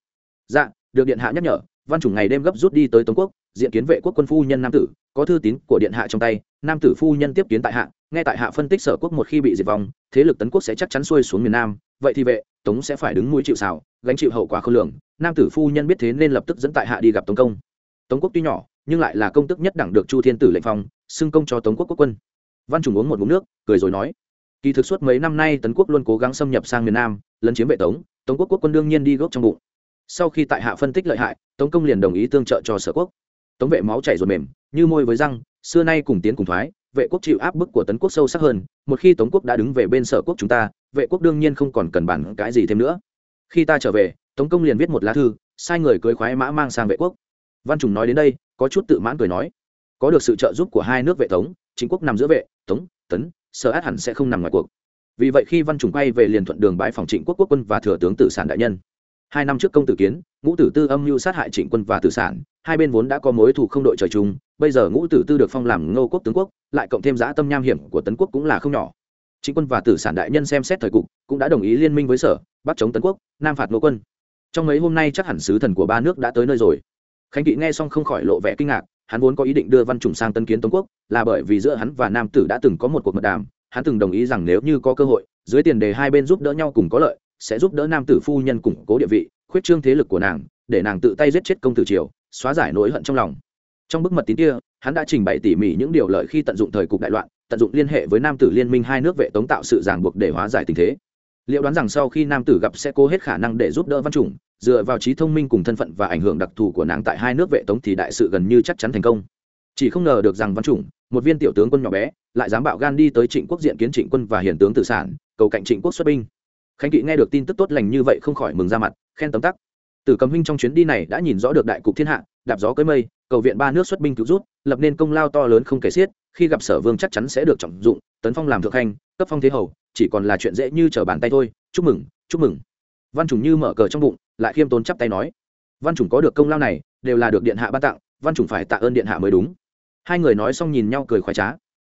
A: Dạ được điện hạ nhắc nhở, văn chủng ngày đêm gấp rút đi tới tống quốc, diện kiến vệ quốc quân phu nhân nam tử, có thư tín của điện hạ trong tay, nam tử phu nhân tiếp kiến tại hạ, nghe tại hạ phân tích sở quốc một khi bị diệt vong, thế lực tấn quốc sẽ chắc chắn xuôi xuống miền nam, vậy thì vệ, tống sẽ phải đứng mũi chịu xào gánh chịu hậu quả khôn lường, nam tử phu nhân biết thế nên lập tức dẫn tại hạ đi gặp tống công. Tống quốc tuy nhỏ, nhưng lại là công tức nhất đẳng được chu thiên tử lệnh phong, xưng công cho tống quốc quốc quân. Văn trùng uống một ngụm nước, cười rồi nói kỳ thực suốt mấy năm nay, tấn quốc luôn cố gắng xâm nhập sang miền nam, lấn chiếm vệ tống tống quốc quốc quân đương nhiên đi gốc trong bụng. Sau khi tại hạ phân tích lợi hại, tống công liền đồng ý tương trợ cho sở quốc. Tống vệ máu chảy ruột mềm, như môi với răng, xưa nay cùng tiến cùng thoái, vệ quốc chịu áp bức của tấn quốc sâu sắc hơn, một khi tống quốc đã đứng về bên sở quốc chúng ta, vệ quốc đương nhiên không còn cần bản cái gì thêm nữa. Khi ta trở về, tống công liền viết một lá thư, sai người cưới khoái mã mang sang vệ quốc. Văn trùng nói đến đây, có chút tự mãn cười nói, có được sự trợ giúp của hai nước vệ tống chính quốc nằm giữa vệ, tống, tấn sở át hẳn sẽ không nằm ngoài cuộc. Vì vậy khi văn trùng quay về liền thuận đường bãi phòng trịnh quốc quốc quân và thừa tướng tử sản đại nhân. Hai năm trước công tử kiến, ngũ tử tư âm mưu sát hại trịnh quân và tử sản, hai bên vốn đã có mối thù không đội trời chung, bây giờ ngũ tử tư được phong làm ngô quốc tướng quốc, lại cộng thêm giã tâm nham hiểm của tấn quốc cũng là không nhỏ. Trịnh quân và tử sản đại nhân xem xét thời cục, cũng đã đồng ý liên minh với sở, bắt chống tấn quốc, nam phạt ngô quân. Trong mấy hôm nay chắc hẳn sứ thần của ba nước đã tới nơi rồi. Khánh kỵ nghe xong không khỏi lộ vẻ kinh ngạc hắn vốn có ý định đưa văn trùng sang tân kiến tống quốc, là bởi vì giữa hắn và nam tử đã từng có một cuộc mật đàm, hắn từng đồng ý rằng nếu như có cơ hội, dưới tiền đề hai bên giúp đỡ nhau cùng có lợi, sẽ giúp đỡ nam tử phu nhân củng cố địa vị, khuyết trương thế lực của nàng, để nàng tự tay giết chết công tử triều, xóa giải nỗi hận trong lòng. Trong bức mật tín kia, hắn đã trình bày tỉ mỉ những điều lợi khi tận dụng thời cục đại loạn, tận dụng liên hệ với nam tử liên minh hai nước vệ tống tạo sự ràng buộc để hóa giải tình thế liệu đoán rằng sau khi nam tử gặp sẽ cố hết khả năng để giúp đỡ văn chủng, dựa vào trí thông minh cùng thân phận và ảnh hưởng đặc thù của nàng tại hai nước vệ tống thì đại sự gần như chắc chắn thành công. Chỉ không ngờ được rằng văn chủng, một viên tiểu tướng quân nhỏ bé, lại dám bạo gan đi tới trịnh quốc diện kiến trịnh quân và hiền tướng tử sản, cầu cạnh trịnh quốc xuất binh. Khánh kỵ nghe được tin tức tốt lành như vậy không khỏi mừng ra mặt, khen tấm tắc. Tử cầm huynh trong chuyến đi này đã nhìn rõ được đại cục thiên hạ, đạp gió cưới mây, cầu viện ba nước xuất binh cứu rút, lập nên công lao to lớn không kể xiết khi gặp sở vương chắc chắn sẽ được trọng dụng, tấn phong làm thượng khanh, cấp phong thế hầu, chỉ còn là chuyện dễ như trở bàn tay thôi. Chúc mừng chúc mừng. Văn chủng như mở cờ trong bụng, lại khiêm tốn chắp tay nói. Văn chủng có được công lao này, đều là được điện hạ ban tặng, văn chủng phải tạ ơn điện hạ mới đúng. Hai người nói xong nhìn nhau cười khoái trá.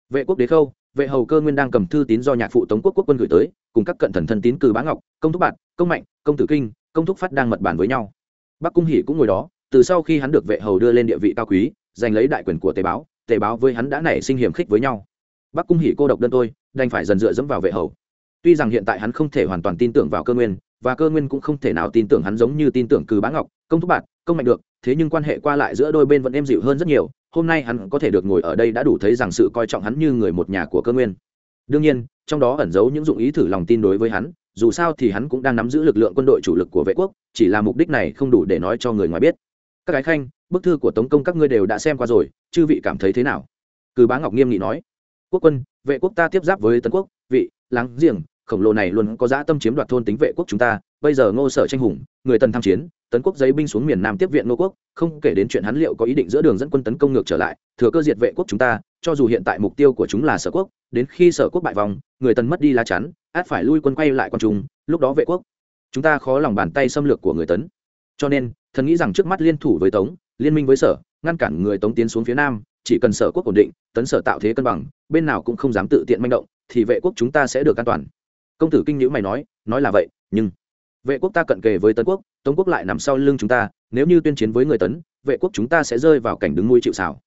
A: Vệ quốc đế khâu, vệ hầu cơ nguyên đang cầm thư tín do nhạc phụ tống quốc quốc quân gửi tới, cùng các cận thần thân tín cử bá ngọc, công thúc bạn công mạnh, công tử kinh, công thúc phát đang mật bản với nhau. Bắc cung Hỉ cũng ngồi đó, từ sau khi hắn được vệ hầu đưa lên địa vị cao quý, giành lấy đại quyền của tế báo tề báo với hắn đã nảy sinh hiểm khích với nhau. Bắc cung Hỉ cô độc đơn tôi, đành phải dần dựa dẫm vào vệ hầu. Tuy rằng hiện tại hắn không thể hoàn toàn tin tưởng vào cơ nguyên, và cơ nguyên cũng không thể nào tin tưởng hắn giống như tin tưởng cử bá ngọc, công thúc bạn công mạnh được, thế nhưng quan hệ qua lại giữa đôi bên vẫn êm dịu hơn rất nhiều, hôm nay hắn có thể được ngồi ở đây đã đủ thấy rằng sự coi trọng hắn như người một nhà của cơ nguyên. Đương nhiên, trong đó ẩn giấu những dụng ý thử lòng tin đối với hắn, dù sao thì hắn cũng đang nắm giữ lực lượng quân đội chủ lực của vệ quốc, chỉ là mục đích này không đủ để nói cho người ngoài biết các gái khanh bức thư của tống công các ngươi đều đã xem qua rồi chư vị cảm thấy thế nào? Cử bá ngọc nghiêm nghị nói. Quốc quân vệ quốc ta tiếp giáp với tấn quốc vị láng giềng khổng lồ này luôn có dã tâm chiếm đoạt thôn tính vệ quốc chúng ta bây giờ ngô sở tranh hùng người tần tham chiến tấn quốc giấy binh xuống miền nam tiếp viện ngô quốc không kể đến chuyện hắn liệu có ý định giữa đường dẫn quân tấn công ngược trở lại thừa cơ diệt vệ quốc chúng ta cho dù hiện tại mục tiêu của chúng là sở quốc đến khi sở quốc bại vòng người tần mất đi lá chắn át phải lui quân quay lại con trung, lúc đó vệ quốc chúng ta khó lòng bàn tay xâm lược của người tấn cho nên, thần nghĩ rằng trước mắt liên thủ với tống, liên minh với sở, ngăn cản người tống tiến xuống phía nam, chỉ cần sở quốc ổn định, tấn sở tạo thế cân bằng, bên nào cũng không dám tự tiện manh động, thì vệ quốc chúng ta sẽ được an toàn. Công tử kinh nhữ mày nói nói là vậy, nhưng vệ quốc ta cận kề với tấn quốc, tống quốc lại nằm sau lưng chúng ta, nếu như tuyên chiến với người tấn, vệ quốc chúng ta sẽ rơi vào cảnh đứng nuôi chịu xảo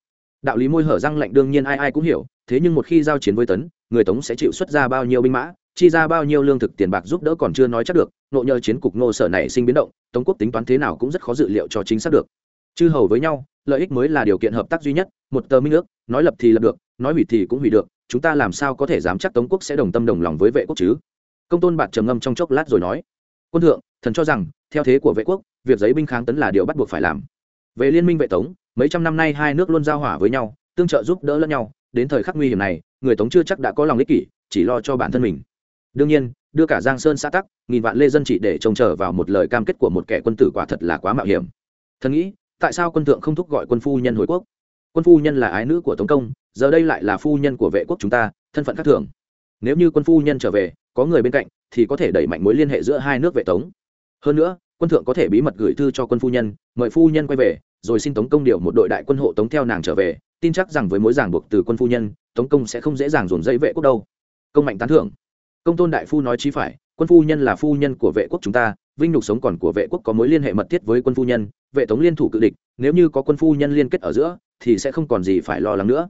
A: đạo lý môi hở răng lạnh đương nhiên ai ai cũng hiểu, thế nhưng một khi giao chiến với tấn, người tống sẽ chịu xuất ra bao nhiêu binh mã chi ra bao nhiêu lương thực tiền bạc giúp đỡ còn chưa nói chắc được, nộ nhờ chiến cục nô sở này sinh biến động, tống quốc tính toán thế nào cũng rất khó dự liệu cho chính xác được. Chư hầu với nhau, lợi ích mới là điều kiện hợp tác duy nhất, một tờ minh ước, nói lập thì lập được, nói hủy thì cũng hủy được, chúng ta làm sao có thể dám chắc tống quốc sẽ đồng tâm đồng lòng với vệ quốc chứ? Công tôn bạt trầm ngâm trong chốc lát rồi nói, quân thượng, thần cho rằng, theo thế của vệ quốc, việc giấy binh kháng tấn là điều bắt buộc phải làm. Về liên minh vệ tống, mấy trăm năm nay hai nước luôn giao hỏa với nhau, tương trợ giúp đỡ lẫn nhau, đến thời khắc nguy hiểm này, người tống chưa chắc đã có lòng ích kỷ, chỉ lo cho bản thân mình đương nhiên, đưa cả giang sơn xã tắc, nghìn vạn lê dân chỉ để trông chờ vào một lời cam kết của một kẻ quân tử quả thật là quá mạo hiểm. Thần nghĩ, tại sao quân thượng không thúc gọi quân phu nhân hồi quốc? Quân phu nhân là ái nữ của tống công, giờ đây lại là phu nhân của vệ quốc chúng ta, thân phận khác thường. Nếu như quân phu nhân trở về, có người bên cạnh, thì có thể đẩy mạnh mối liên hệ giữa hai nước vệ tống. Hơn nữa, quân thượng có thể bí mật gửi thư cho quân phu nhân, mời phu nhân quay về, rồi xin tống công điều một đội đại quân hộ tống theo nàng trở về, tin chắc rằng với mối ràng buộc từ quân phu nhân, tống công sẽ không dễ dàng dồn dây vệ quốc đâu. Công mạnh tán thưởng công tôn đại phu nói chí phải, quân phu nhân là phu nhân của vệ quốc chúng ta, vinh nhục sống còn của vệ quốc có mối liên hệ mật thiết với quân phu nhân, vệ tống liên thủ cự địch, nếu như có quân phu nhân liên kết ở giữa, thì sẽ không còn gì phải lo lắng nữa.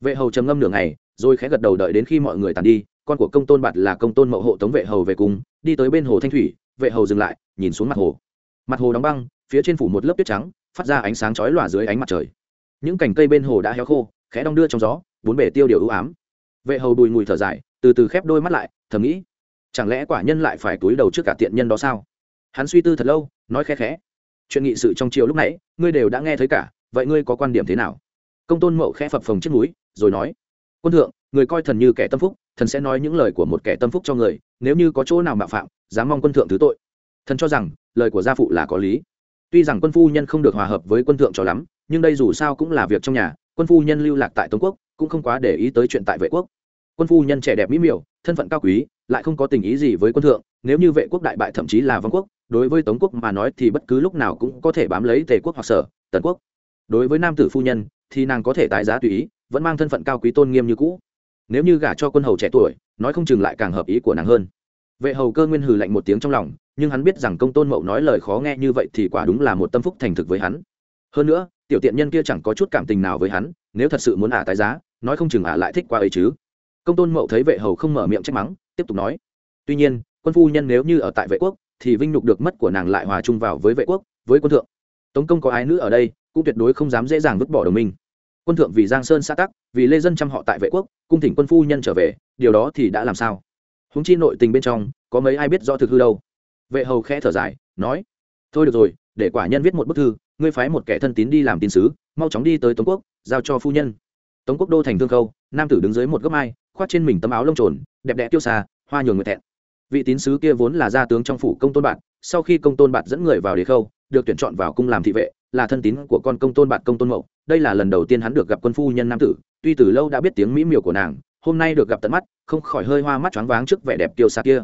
A: Vệ hầu trầm ngâm nửa ngày, rồi khẽ gật đầu đợi đến khi mọi người tàn đi, con của công tôn bạt là công tôn mậu hộ tống vệ hầu về cùng, đi tới bên hồ thanh thủy, vệ hầu dừng lại, nhìn xuống mặt hồ. Mặt hồ đóng băng, phía trên phủ một lớp tuyết trắng, phát ra ánh sáng chói lòa dưới ánh mặt trời. Những cành cây bên hồ đã héo khô, khẽ đong đưa trong gió, bốn bể tiêu điều ưu ám. Vệ hầu đùi ngùi thở dài từ từ khép đôi mắt lại, thầm nghĩ, chẳng lẽ quả nhân lại phải túi đầu trước cả tiện nhân đó sao? Hắn suy tư thật lâu, nói khẽ khẽ, chuyện nghị sự trong chiều lúc nãy, ngươi đều đã nghe thấy cả, vậy ngươi có quan điểm thế nào? Công tôn mậu khẽ phập phồng chiếc núi, rồi nói, quân thượng, người coi thần như kẻ tâm phúc, thần sẽ nói những lời của một kẻ tâm phúc cho người, nếu như có chỗ nào mạo phạm, dám mong quân thượng thứ tội. Thần cho rằng, lời của gia phụ là có lý. Tuy rằng quân phu nhân không được hòa hợp với quân thượng cho lắm, nhưng đây dù sao cũng là việc trong nhà, quân phu nhân lưu lạc tại tống quốc, cũng không quá để ý tới chuyện tại vệ quốc quân phu nhân trẻ đẹp mỹ miều, thân phận cao quý, lại không có tình ý gì với quân thượng, nếu như vệ quốc đại bại thậm chí là vương quốc, đối với tống quốc mà nói thì bất cứ lúc nào cũng có thể bám lấy tề quốc hoặc sở, tần quốc. Đối với nam tử phu nhân, thì nàng có thể tái giá tùy ý, vẫn mang thân phận cao quý tôn nghiêm như cũ. Nếu như gả cho quân hầu trẻ tuổi, nói không chừng lại càng hợp ý của nàng hơn. Vệ hầu cơ nguyên hừ lạnh một tiếng trong lòng, nhưng hắn biết rằng công tôn mậu nói lời khó nghe như vậy thì quả đúng là một tâm phúc thành thực với hắn. Hơn nữa, tiểu tiện nhân kia chẳng có chút cảm tình nào với hắn, nếu thật sự muốn ả tái giá, nói không chừng ả lại thích qua ấy chứ công tôn mậu thấy vệ hầu không mở miệng trách mắng, tiếp tục nói. Tuy nhiên, quân phu nhân nếu như ở tại vệ quốc, thì vinh nhục được mất của nàng lại hòa chung vào với vệ quốc, với quân thượng. Tống công có ai nữ ở đây, cũng tuyệt đối không dám dễ dàng vứt bỏ đồng minh. Quân thượng vì giang sơn xã tắc, vì lê dân chăm họ tại vệ quốc, cung thỉnh quân phu nhân trở về, điều đó thì đã làm sao? Húng chi nội tình bên trong, có mấy ai biết rõ thực hư đâu? Vệ hầu khẽ thở dài, nói. Thôi được rồi, để quả nhân viết một bức thư, ngươi phái một kẻ thân tín đi làm tín sứ, mau chóng đi tới tống quốc, giao cho phu nhân. Tống quốc đô thành thương khâu, nam tử đứng dưới một gốc mai khoác trên mình tấm áo lông trồn đẹp đẽ tiêu xa hoa nhường người thẹn. Vị tín sứ kia vốn là gia tướng trong phủ công tôn bạn, sau khi công tôn bạn dẫn người vào đế khâu được tuyển chọn vào cung làm thị vệ là thân tín của con công tôn bạn công tôn mậu. Đây là lần đầu tiên hắn được gặp quân phu nhân nam tử tuy từ lâu đã biết tiếng mỹ miều của nàng hôm nay được gặp tận mắt không khỏi hơi hoa mắt choáng váng trước vẻ đẹp tiêu xa kia.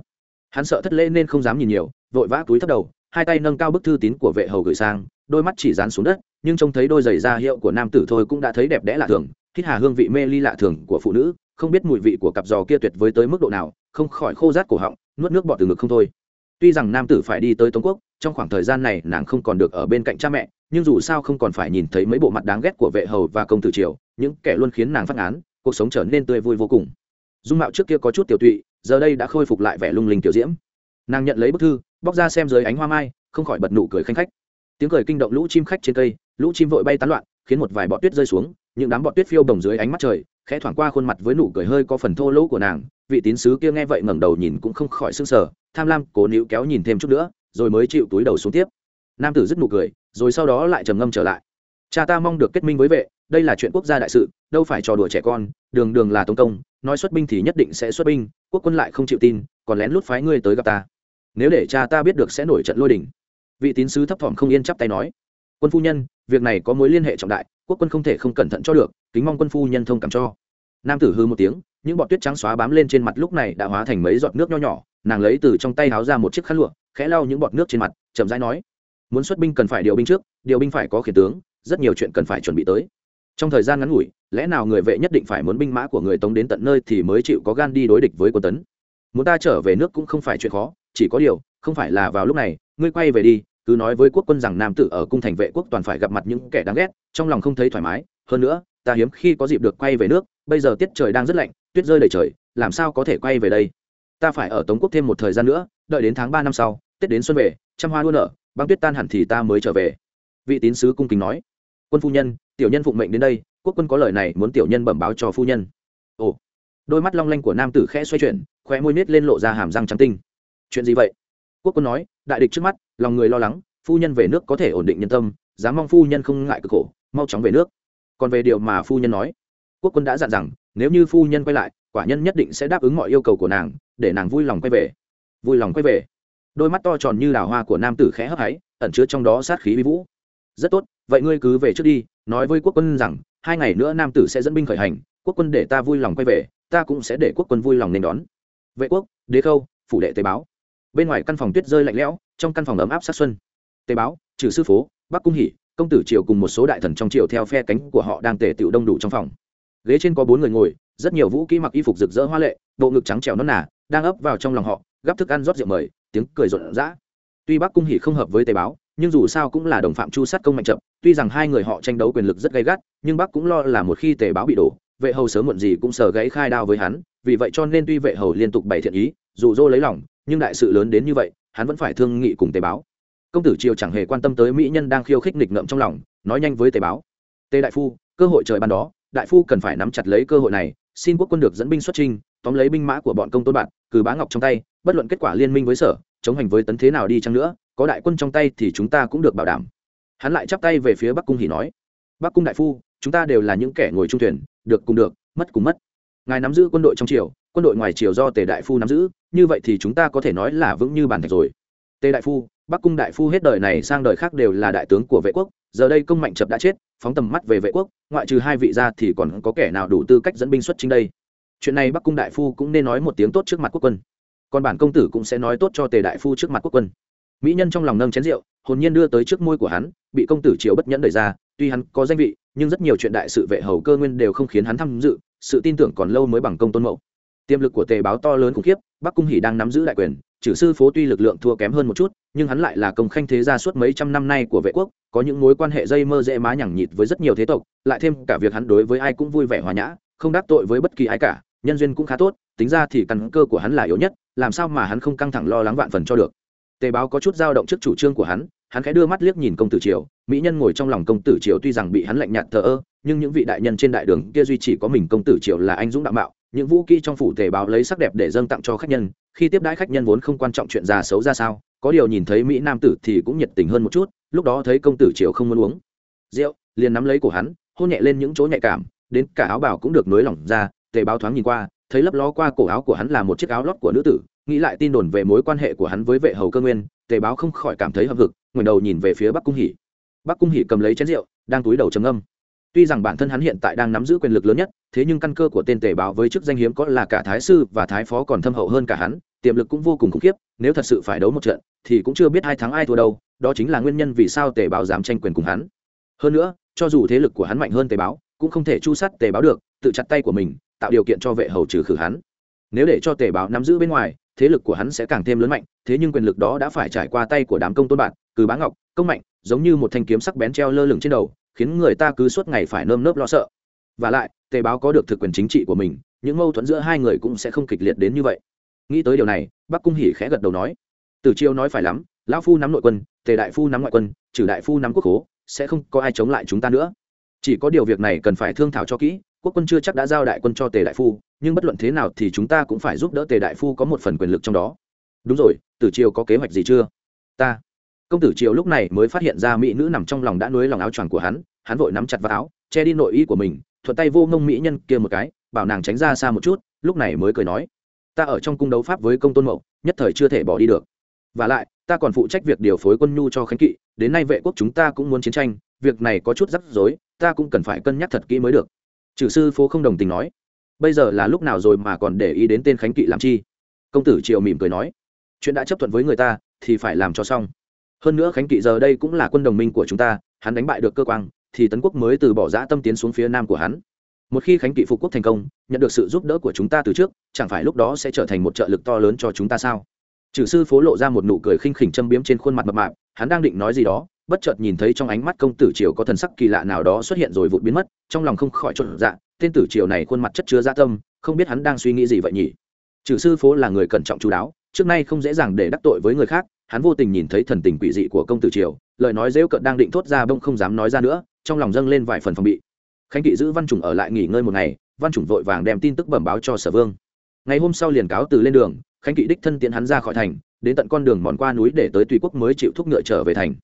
A: Hắn sợ thất lễ nên không dám nhìn nhiều vội vã túi thấp đầu hai tay nâng cao bức thư tín của vệ hầu gửi sang đôi mắt chỉ dán xuống đất nhưng trông thấy đôi giày da hiệu của nam tử thôi cũng đã thấy đẹp đẽ lạ thường hít hà hương vị mê ly lạ thường của phụ nữ không biết mùi vị của cặp giò kia tuyệt với tới mức độ nào, không khỏi khô rát cổ họng, nuốt nước bọt từ ngực không thôi. Tuy rằng nam tử phải đi tới tống quốc, trong khoảng thời gian này nàng không còn được ở bên cạnh cha mẹ, nhưng dù sao không còn phải nhìn thấy mấy bộ mặt đáng ghét của vệ hầu và công tử triều, những kẻ luôn khiến nàng phát án cuộc sống trở nên tươi vui vô cùng. Dung mạo trước kia có chút tiểu tụy, giờ đây đã khôi phục lại vẻ lung linh tiểu diễm. Nàng nhận lấy bức thư, bóc ra xem dưới ánh hoa mai, không khỏi bật nụ cười khanh khách. Tiếng cười kinh động lũ chim khách trên cây, lũ chim vội bay tán loạn, khiến một vài bọt tuyết rơi xuống, những đám bọt tuyết phiêu bồng dưới ánh mắt trời khẽ thoảng qua khuôn mặt với nụ cười hơi có phần thô lỗ của nàng, vị tín sứ kia nghe vậy ngẩng đầu nhìn cũng không khỏi sưng sờ, tham lam, cố níu kéo nhìn thêm chút nữa, rồi mới chịu túi đầu xuống tiếp. Nam tử dứt nụ cười, rồi sau đó lại trầm ngâm trở lại. Cha ta mong được kết minh với vệ, đây là chuyện quốc gia đại sự, đâu phải trò đùa trẻ con, đường đường là tống công, nói xuất binh thì nhất định sẽ xuất binh, quốc quân lại không chịu tin, còn lén lút phái ngươi tới gặp ta. Nếu để cha ta biết được sẽ nổi trận lôi đình. Vị tín sứ thấp thỏm không yên chắp tay nói. Quân phu nhân, việc này có mối liên hệ trọng đại quốc quân không thể không cẩn thận cho được, kính mong quân phu nhân thông cảm cho. Nam tử hư một tiếng, những bọt tuyết trắng xóa bám lên trên mặt lúc này đã hóa thành mấy giọt nước nho nhỏ, nàng lấy từ trong tay háo ra một chiếc khăn lụa, khẽ lau những bọt nước trên mặt, chậm rãi nói, muốn xuất binh cần phải điều binh trước, điều binh phải có khiển tướng, rất nhiều chuyện cần phải chuẩn bị tới. Trong thời gian ngắn ngủi, lẽ nào người vệ nhất định phải muốn binh mã của người tống đến tận nơi thì mới chịu có gan đi đối địch với quân tấn? Muốn ta trở về nước cũng không phải chuyện khó, chỉ có điều, không phải là vào lúc này, ngươi quay về đi cứ nói với quốc quân rằng nam tử ở cung thành vệ quốc toàn phải gặp mặt những kẻ đáng ghét, trong lòng không thấy thoải mái. Hơn nữa, ta hiếm khi có dịp được quay về nước, bây giờ tiết trời đang rất lạnh, tuyết rơi đầy trời, làm sao có thể quay về đây? Ta phải ở tống quốc thêm một thời gian nữa, đợi đến tháng ba năm sau, tết đến xuân về, trăm hoa đua nở, băng tuyết tan hẳn thì ta mới trở về. Vị tín sứ cung kính nói. Quân phu nhân, tiểu nhân phụng mệnh đến đây, quốc quân có lời này muốn tiểu nhân bẩm báo cho phu nhân. Ồ. Đôi mắt long lanh của nam tử khẽ xoay chuyển khóe môi nết lên lộ ra hàm răng trắng tinh. Chuyện gì vậy? Quốc quân nói, đại địch trước mắt lòng người lo lắng, phu nhân về nước có thể ổn định nhân tâm, dám mong phu nhân không ngại cực khổ, mau chóng về nước. Còn về điều mà phu nhân nói, quốc quân đã dặn rằng, nếu như phu nhân quay lại, quả nhân nhất định sẽ đáp ứng mọi yêu cầu của nàng, để nàng vui lòng quay về. Vui lòng quay về. Đôi mắt to tròn như đào hoa của nam tử khẽ hấp háy, ẩn chứa trong đó sát khí vi vũ. Rất tốt, vậy ngươi cứ về trước đi, nói với quốc quân rằng, hai ngày nữa nam tử sẽ dẫn binh khởi hành, quốc quân để ta vui lòng quay về, ta cũng sẽ để quốc quân vui lòng nên đón. Vệ quốc, đế khâu, phủ đệ tế báo. Bên ngoài căn phòng tuyết rơi lạnh lẽo trong căn phòng ấm áp sát xuân. Tế báo trừ sư phố bắc cung hỉ công tử triều cùng một số đại thần trong triều theo phe cánh của họ đang tề tựu đông đủ trong phòng. Ghế trên có bốn người ngồi rất nhiều vũ kỹ mặc y phục rực rỡ hoa lệ bộ ngực trắng trèo non nà, đang ấp vào trong lòng họ gắp thức ăn rót rượu mời tiếng cười rộn rã. Tuy bắc cung hỉ không hợp với tề báo nhưng dù sao cũng là đồng phạm chu sát công mạnh chậm tuy rằng hai người họ tranh đấu quyền lực rất gay gắt nhưng bắc cũng lo là một khi tề báo bị đổ vệ hầu sớm muộn gì cũng sờ gãy khai đao với hắn vì vậy cho nên tuy vệ hầu liên tục bày thiện ý dù dô lấy lòng nhưng đại sự lớn đến như vậy hắn vẫn phải thương nghị cùng tế báo. Công tử triều chẳng hề quan tâm tới mỹ nhân đang khiêu khích nghịch ngợm trong lòng, nói nhanh với tế báo. Tề đại phu, cơ hội trời ban đó, đại phu cần phải nắm chặt lấy cơ hội này, xin quốc quân được dẫn binh xuất trinh tóm lấy binh mã của bọn công tôn bạn, cử bá ngọc trong tay, bất luận kết quả liên minh với sở, chống hành với tấn thế nào đi chăng nữa, có đại quân trong tay thì chúng ta cũng được bảo đảm. Hắn lại chắp tay về phía bắc cung hỉ nói, bắc cung đại phu, chúng ta đều là những kẻ ngồi trung thuyền, được cùng được, mất cùng mất ngài nắm giữ quân đội trong triều, quân đội ngoài triều do tề đại phu nắm giữ, như vậy thì chúng ta có thể nói là vững như bàn thạch rồi. Tề đại phu, bắc cung đại phu hết đời này sang đời khác đều là đại tướng của vệ quốc, giờ đây công mạnh chập đã chết, phóng tầm mắt về vệ quốc, ngoại trừ hai vị ra thì còn có kẻ nào đủ tư cách dẫn binh xuất chính đây? Chuyện này bắc cung đại phu cũng nên nói một tiếng tốt trước mặt quốc quân. Còn bản công tử cũng sẽ nói tốt cho tề đại phu trước mặt quốc quân. Mỹ nhân trong lòng nâng chén rượu, hồn nhiên đưa tới trước môi của hắn, bị công tử triều bất nhẫn đẩy ra, tuy hắn có danh vị, nhưng rất nhiều chuyện đại sự vệ hầu cơ nguyên đều không khiến hắn tham dự sự tin tưởng còn lâu mới bằng công tôn mậu tiềm lực của tề báo to lớn khủng khiếp, bắc cung hỉ đang nắm giữ đại quyền chử sư phố tuy lực lượng thua kém hơn một chút, nhưng hắn lại là công khanh thế gia suốt mấy trăm năm nay của vệ quốc, có những mối quan hệ dây mơ dễ má nhẳng nhịt với rất nhiều thế tộc, lại thêm cả việc hắn đối với ai cũng vui vẻ hòa nhã, không đắc tội với bất kỳ ai cả, nhân duyên cũng khá tốt, tính ra thì căn cơ của hắn là yếu nhất, làm sao mà hắn không căng thẳng lo lắng vạn phần cho được. Tề báo có chút dao động trước chủ trương của hắn hắn khẽ đưa mắt liếc nhìn công tử triều, mỹ nhân ngồi trong lòng công tử triều tuy rằng bị hắn lạnh nhạt thờ ơ nhưng những vị đại nhân trên đại đường kia duy chỉ có mình công tử triều là anh dũng đạo mạo, những vũ kỹ trong phủ thể báo lấy sắc đẹp để dâng tặng cho khách nhân, khi tiếp đãi khách nhân vốn không quan trọng chuyện già xấu ra sao, có điều nhìn thấy mỹ nam tử thì cũng nhiệt tình hơn một chút, lúc đó thấy công tử triều không muốn uống rượu, liền nắm lấy cổ hắn, hôn nhẹ lên những chỗ nhạy cảm, đến cả áo bào cũng được nới lỏng ra, tề báo thoáng nhìn qua, thấy lấp ló qua cổ áo của hắn là một chiếc áo lót của nữ tử, nghĩ lại tin đồn về mối quan hệ của hắn với vệ hầu cơ nguyên, tề báo không khỏi cảm thấy hậm hực, ngẩng đầu nhìn về phía bắc cung hỉ bắc cung hỉ cầm lấy chén rượu, đang túi đầu trầm âm tuy rằng bản thân hắn hiện tại đang nắm giữ quyền lực lớn nhất, thế nhưng căn cơ của tên tề báo với chức danh hiếm có là cả thái sư và thái phó còn thâm hậu hơn cả hắn, tiềm lực cũng vô cùng khủng khiếp, nếu thật sự phải đấu một trận, thì cũng chưa biết hai thắng ai thua đâu, đó chính là nguyên nhân vì sao tề báo dám tranh quyền cùng hắn. Hơn nữa, cho dù thế lực của hắn mạnh hơn tề báo, cũng không thể chu sát tề báo được, tự chặt tay của mình, tạo điều kiện cho vệ hầu trừ khử hắn. Nếu để cho tề báo nắm giữ bên ngoài, thế lực của hắn sẽ càng thêm lớn mạnh, thế nhưng quyền lực đó đã phải trải qua tay của đám công tôn bạn, cừ bá ngọc, công mạnh, giống như một thanh kiếm sắc bén treo lơ lửng trên đầu khiến người ta cứ suốt ngày phải nơm nớp lo sợ. Và lại tề báo có được thực quyền chính trị của mình, những mâu thuẫn giữa hai người cũng sẽ không kịch liệt đến như vậy. Nghĩ tới điều này, bắc cung hỉ khẽ gật đầu nói, từ chiêu nói phải lắm, lão phu nắm nội quân, tề đại phu nắm ngoại quân, trừ đại phu nắm quốc hố sẽ không có ai chống lại chúng ta nữa. Chỉ có điều việc này cần phải thương thảo cho kỹ, quốc quân chưa chắc đã giao đại quân cho tề đại phu, nhưng bất luận thế nào thì chúng ta cũng phải giúp đỡ tề đại phu có một phần quyền lực trong đó. Đúng rồi tử Chiêu có kế hoạch gì chưa? Ta công tử triều lúc này mới phát hiện ra mỹ nữ nằm trong lòng đã nuối lòng áo choàng của hắn hắn vội nắm chặt vào áo, che đi nội y của mình, thuận tay vô ngông mỹ nhân kia một cái, bảo nàng tránh ra xa một chút, lúc này mới cười nói, ta ở trong cung đấu pháp với công tôn mậu, nhất thời chưa thể bỏ đi được. Và lại, ta còn phụ trách việc điều phối quân nhu cho khánh kỵ, đến nay vệ quốc chúng ta cũng muốn chiến tranh, việc này có chút rắc rối, ta cũng cần phải cân nhắc thật kỹ mới được. Trừ sư phố không đồng tình nói, bây giờ là lúc nào rồi mà còn để ý đến tên khánh kỵ làm chi? Công tử triều mỉm cười nói, chuyện đã chấp thuận với người ta thì phải làm cho xong hơn nữa khánh kỵ giờ đây cũng là quân đồng minh của chúng ta, hắn đánh bại được cơ quan thì tấn quốc mới từ bỏ giã tâm tiến xuống phía nam của hắn. Một khi khánh kỵ phục quốc thành công, nhận được sự giúp đỡ của chúng ta từ trước, chẳng phải lúc đó sẽ trở thành một trợ lực to lớn cho chúng ta sao? Trừ sư phố lộ ra một nụ cười khinh khỉnh châm biếm trên khuôn mặt mập mạp, hắn đang định nói gì đó, bất chợt nhìn thấy trong ánh mắt công tử triều có thần sắc kỳ lạ nào đó xuất hiện rồi vụt biến mất, trong lòng không khỏi trộn dạ tên tử triều này khuôn mặt chất chứa gia tâm, không biết hắn đang suy nghĩ gì vậy nhỉ? Trừ sư phố là người cẩn trọng chú đáo, trước nay không dễ dàng để đắc tội với người khác hắn vô tình nhìn thấy thần tình quỷ dị của công tử triều, lời nói dễu cận đang định thốt ra bông không dám nói ra nữa, trong lòng dâng lên vài phần phòng bị. Khánh kỵ giữ văn chủng ở lại nghỉ ngơi một ngày, văn chủng vội vàng đem tin tức bẩm báo cho sở vương. Ngày hôm sau liền cáo từ lên đường, khánh kỵ đích thân tiện hắn ra khỏi thành, đến tận con đường mòn qua núi để tới tùy quốc mới chịu thúc ngựa trở về thành.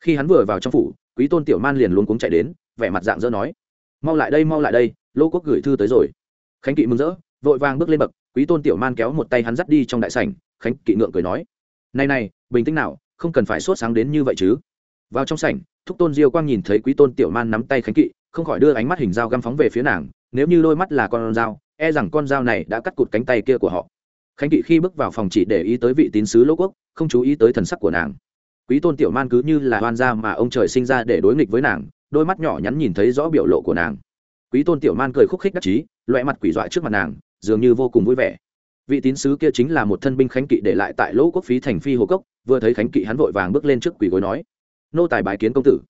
A: Khi hắn vừa vào trong phủ, quý tôn tiểu man liền luôn cuống chạy đến, vẻ mặt dạng dỡ nói, mau lại đây, mau lại đây, lô quốc gửi thư tới rồi. Khánh kỵ mừng rỡ, vội vàng bước lên bậc, quý tôn tiểu man kéo một tay hắn dắt đi trong đại sảnh, khánh kỵ ngượng cười nói, này này bình tĩnh nào, không cần phải sốt sáng đến như vậy chứ. Vào trong sảnh, thúc tôn diêu quang nhìn thấy quý tôn tiểu man nắm tay khánh kỵ, không khỏi đưa ánh mắt hình dao găm phóng về phía nàng, nếu như đôi mắt là con dao e rằng con dao này đã cắt cụt cánh tay kia của họ. Khánh kỵ khi bước vào phòng chỉ để ý tới vị tín sứ lỗ quốc, không chú ý tới thần sắc của nàng. Quý tôn tiểu man cứ như là hoan gia mà ông trời sinh ra để đối nghịch với nàng, đôi mắt nhỏ nhắn nhìn thấy rõ biểu lộ của nàng. Quý tôn tiểu man cười khúc khích đắc chí loại mặt quỷ dọa trước mặt nàng, dường như vô cùng vui vẻ vị tín sứ kia chính là một thân binh khánh kỵ để lại tại lỗ quốc phí thành phi hồ cốc, vừa thấy khánh kỵ hắn vội vàng bước lên trước quỷ gối nói, nô tài bái kiến công tử.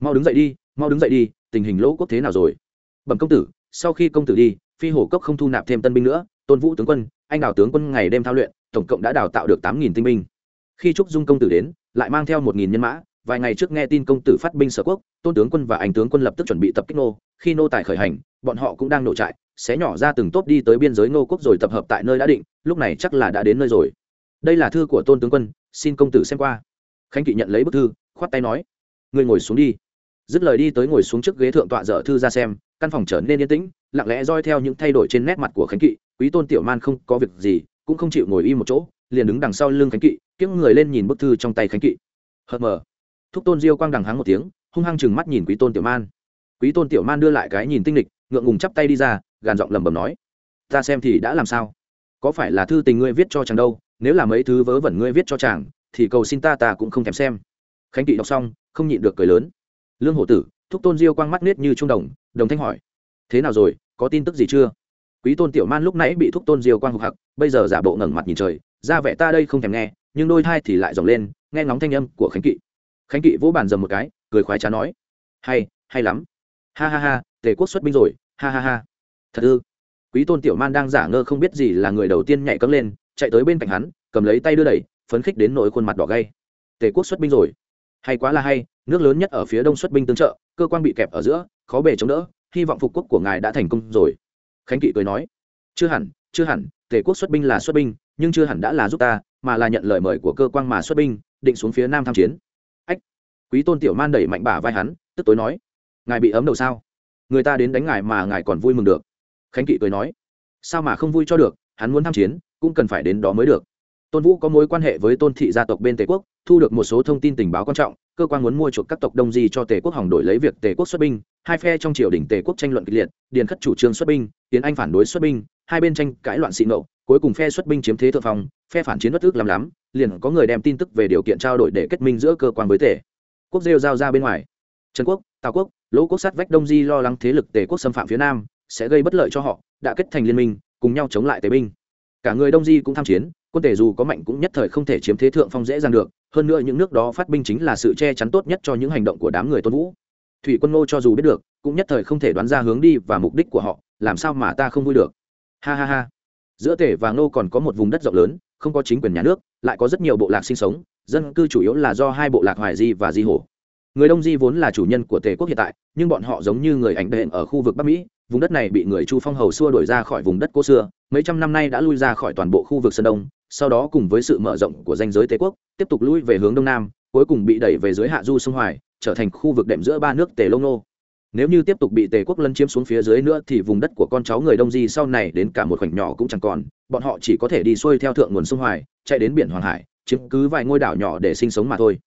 A: Mau đứng dậy đi, mau đứng dậy đi, tình hình lỗ quốc thế nào rồi? Bẩm công tử, sau khi công tử đi, phi hồ cốc không thu nạp thêm tân binh nữa, tôn vũ tướng quân, anh đào tướng quân ngày đêm thao luyện, tổng cộng đã đào tạo được tám nghìn tinh binh. Khi trúc dung công tử đến, lại mang theo một nghìn nhân mã, vài ngày trước nghe tin công tử phát binh sở quốc, tôn tướng quân và anh tướng quân lập tức chuẩn bị tập kích nô, khi nô tài khởi hành, bọn họ cũng đang nổ trại sẽ nhỏ ra từng tốp đi tới biên giới ngô quốc rồi tập hợp tại nơi đã định, lúc này chắc là đã đến nơi rồi. Đây là thư của tôn tướng quân, xin công tử xem qua. Khánh kỵ nhận lấy bức thư, khoát tay nói người ngồi xuống đi. Dứt lời đi tới ngồi xuống trước ghế thượng tọa dở thư ra xem, căn phòng trở nên yên tĩnh, lặng lẽ roi theo những thay đổi trên nét mặt của khánh kỵ, quý tôn tiểu man không có việc gì, cũng không chịu ngồi im một chỗ, liền đứng đằng sau lưng khánh kỵ, kiếng người lên nhìn bức thư trong tay khánh kỵ. Hờ mờ. Thúc tôn diêu quang đằng hắng một tiếng, hung hăng chừng mắt nhìn quý tôn tiểu man. Quý tôn tiểu man đưa lại cái nhìn tinh lịch ngượng ngùng chắp tay đi ra, gàn giọng lẩm bẩm nói, ta xem thì đã làm sao? Có phải là thư tình ngươi viết cho chàng đâu? Nếu là mấy thứ vớ vẩn ngươi viết cho chàng, thì cầu xin ta ta cũng không thèm xem. Khánh kỵ đọc xong, không nhịn được cười lớn. Lương hổ tử, thúc tôn diêu quang mắt nết như trung đồng đồng thanh hỏi, thế nào rồi? Có tin tức gì chưa? Quý tôn tiểu man lúc nãy bị thúc tôn diêu quang hụt hặc, bây giờ giả bộ ngẩng mặt nhìn trời, ra vẻ ta đây không thèm nghe, nhưng đôi thai thì lại dòng lên, nghe ngóng thanh âm của khánh kỵ. Khánh kỵ vỗ bàn dầm một cái, cười khoái trá nói, hay hay lắm. Ha ha ha, tề quốc xuất binh rồi ha ha ha. Thật ư? Quý tôn tiểu man đang giả ngơ không biết gì là người đầu tiên nhảy cấm lên, chạy tới bên cạnh hắn, cầm lấy tay đưa đẩy, phấn khích đến nỗi khuôn mặt đỏ gay. Tề quốc xuất binh rồi. Hay quá là hay, nước lớn nhất ở phía đông xuất binh tương trợ, cơ quan bị kẹp ở giữa, khó bề chống đỡ, hy vọng phục quốc của ngài đã thành công rồi. Khánh kỵ cười nói, chưa hẳn chưa hẳn, tề quốc xuất binh là xuất binh, nhưng chưa hẳn đã là giúp ta, mà là nhận lời mời của cơ quan mà xuất binh, định xuống phía nam tham chiến. Ách. Quý tôn tiểu man đẩy mạnh bả vai hắn, tức tối nói, ngài bị ấm đầu sao? Người ta đến đánh ngài mà ngài còn vui mừng được. Khánh kỵ cười nói, sao mà không vui cho được, hắn muốn tham chiến, cũng cần phải đến đó mới được. Tôn vũ có mối quan hệ với tôn thị gia tộc bên tề quốc, thu được một số thông tin tình báo quan trọng, cơ quan muốn mua chuộc các tộc đông di cho tề quốc hỏng đổi lấy việc tề quốc xuất binh, hai phe trong triều đình tề quốc tranh luận kịch liệt, điền khất chủ trương xuất binh, tiến anh phản đối xuất binh, hai bên tranh cãi loạn xị nộ, cuối cùng phe xuất binh chiếm thế thượng phong, phe phản chiến bất ước lắm lắm, liền có người đem tin tức về điều kiện trao đổi để kết minh giữa cơ quan với tề quốc rêu giao ra bên ngoài. Trần quốc, tào quốc lỗ quốc sát vách đông di lo lắng thế lực tề quốc xâm phạm phía nam, sẽ gây bất lợi cho họ, đã kết thành liên minh, cùng nhau chống lại tề binh. Cả người đông di cũng tham chiến, quân tề dù có mạnh cũng nhất thời không thể chiếm thế thượng phong dễ dàng được, hơn nữa những nước đó phát binh chính là sự che chắn tốt nhất cho những hành động của đám người tôn vũ. Thủy quân ngô cho dù biết được, cũng nhất thời không thể đoán ra hướng đi và mục đích của họ, làm sao mà ta không vui được. Ha ha ha. Giữa tề và ngô còn có một vùng đất rộng lớn, không có chính quyền nhà nước, lại có rất nhiều bộ lạc sinh sống, dân cư chủ yếu là do hai bộ lạc hoài di và di hổ người đông di vốn là chủ nhân của tề quốc hiện tại, nhưng bọn họ giống như người ảnh đệm ở khu vực bắc mỹ, vùng đất này bị người chu phong hầu xua đổi ra khỏi vùng đất cô xưa, mấy trăm năm nay đã lui ra khỏi toàn bộ khu vực sơn đông, sau đó cùng với sự mở rộng của danh giới tề quốc, tiếp tục lui về hướng đông nam, cuối cùng bị đẩy về dưới hạ du sông hoài, trở thành khu vực đệm giữa ba nước tề lông nô. Nếu như tiếp tục bị tề quốc lân chiếm xuống phía dưới nữa thì vùng đất của con cháu người đông di sau này đến cả một khoảnh nhỏ cũng chẳng còn, bọn họ chỉ có thể đi xuôi theo thượng nguồn sông hoài, chạy đến biển hoàng hải, chiếm cứ vài ngôi đảo nhỏ để sinh sống mà thôi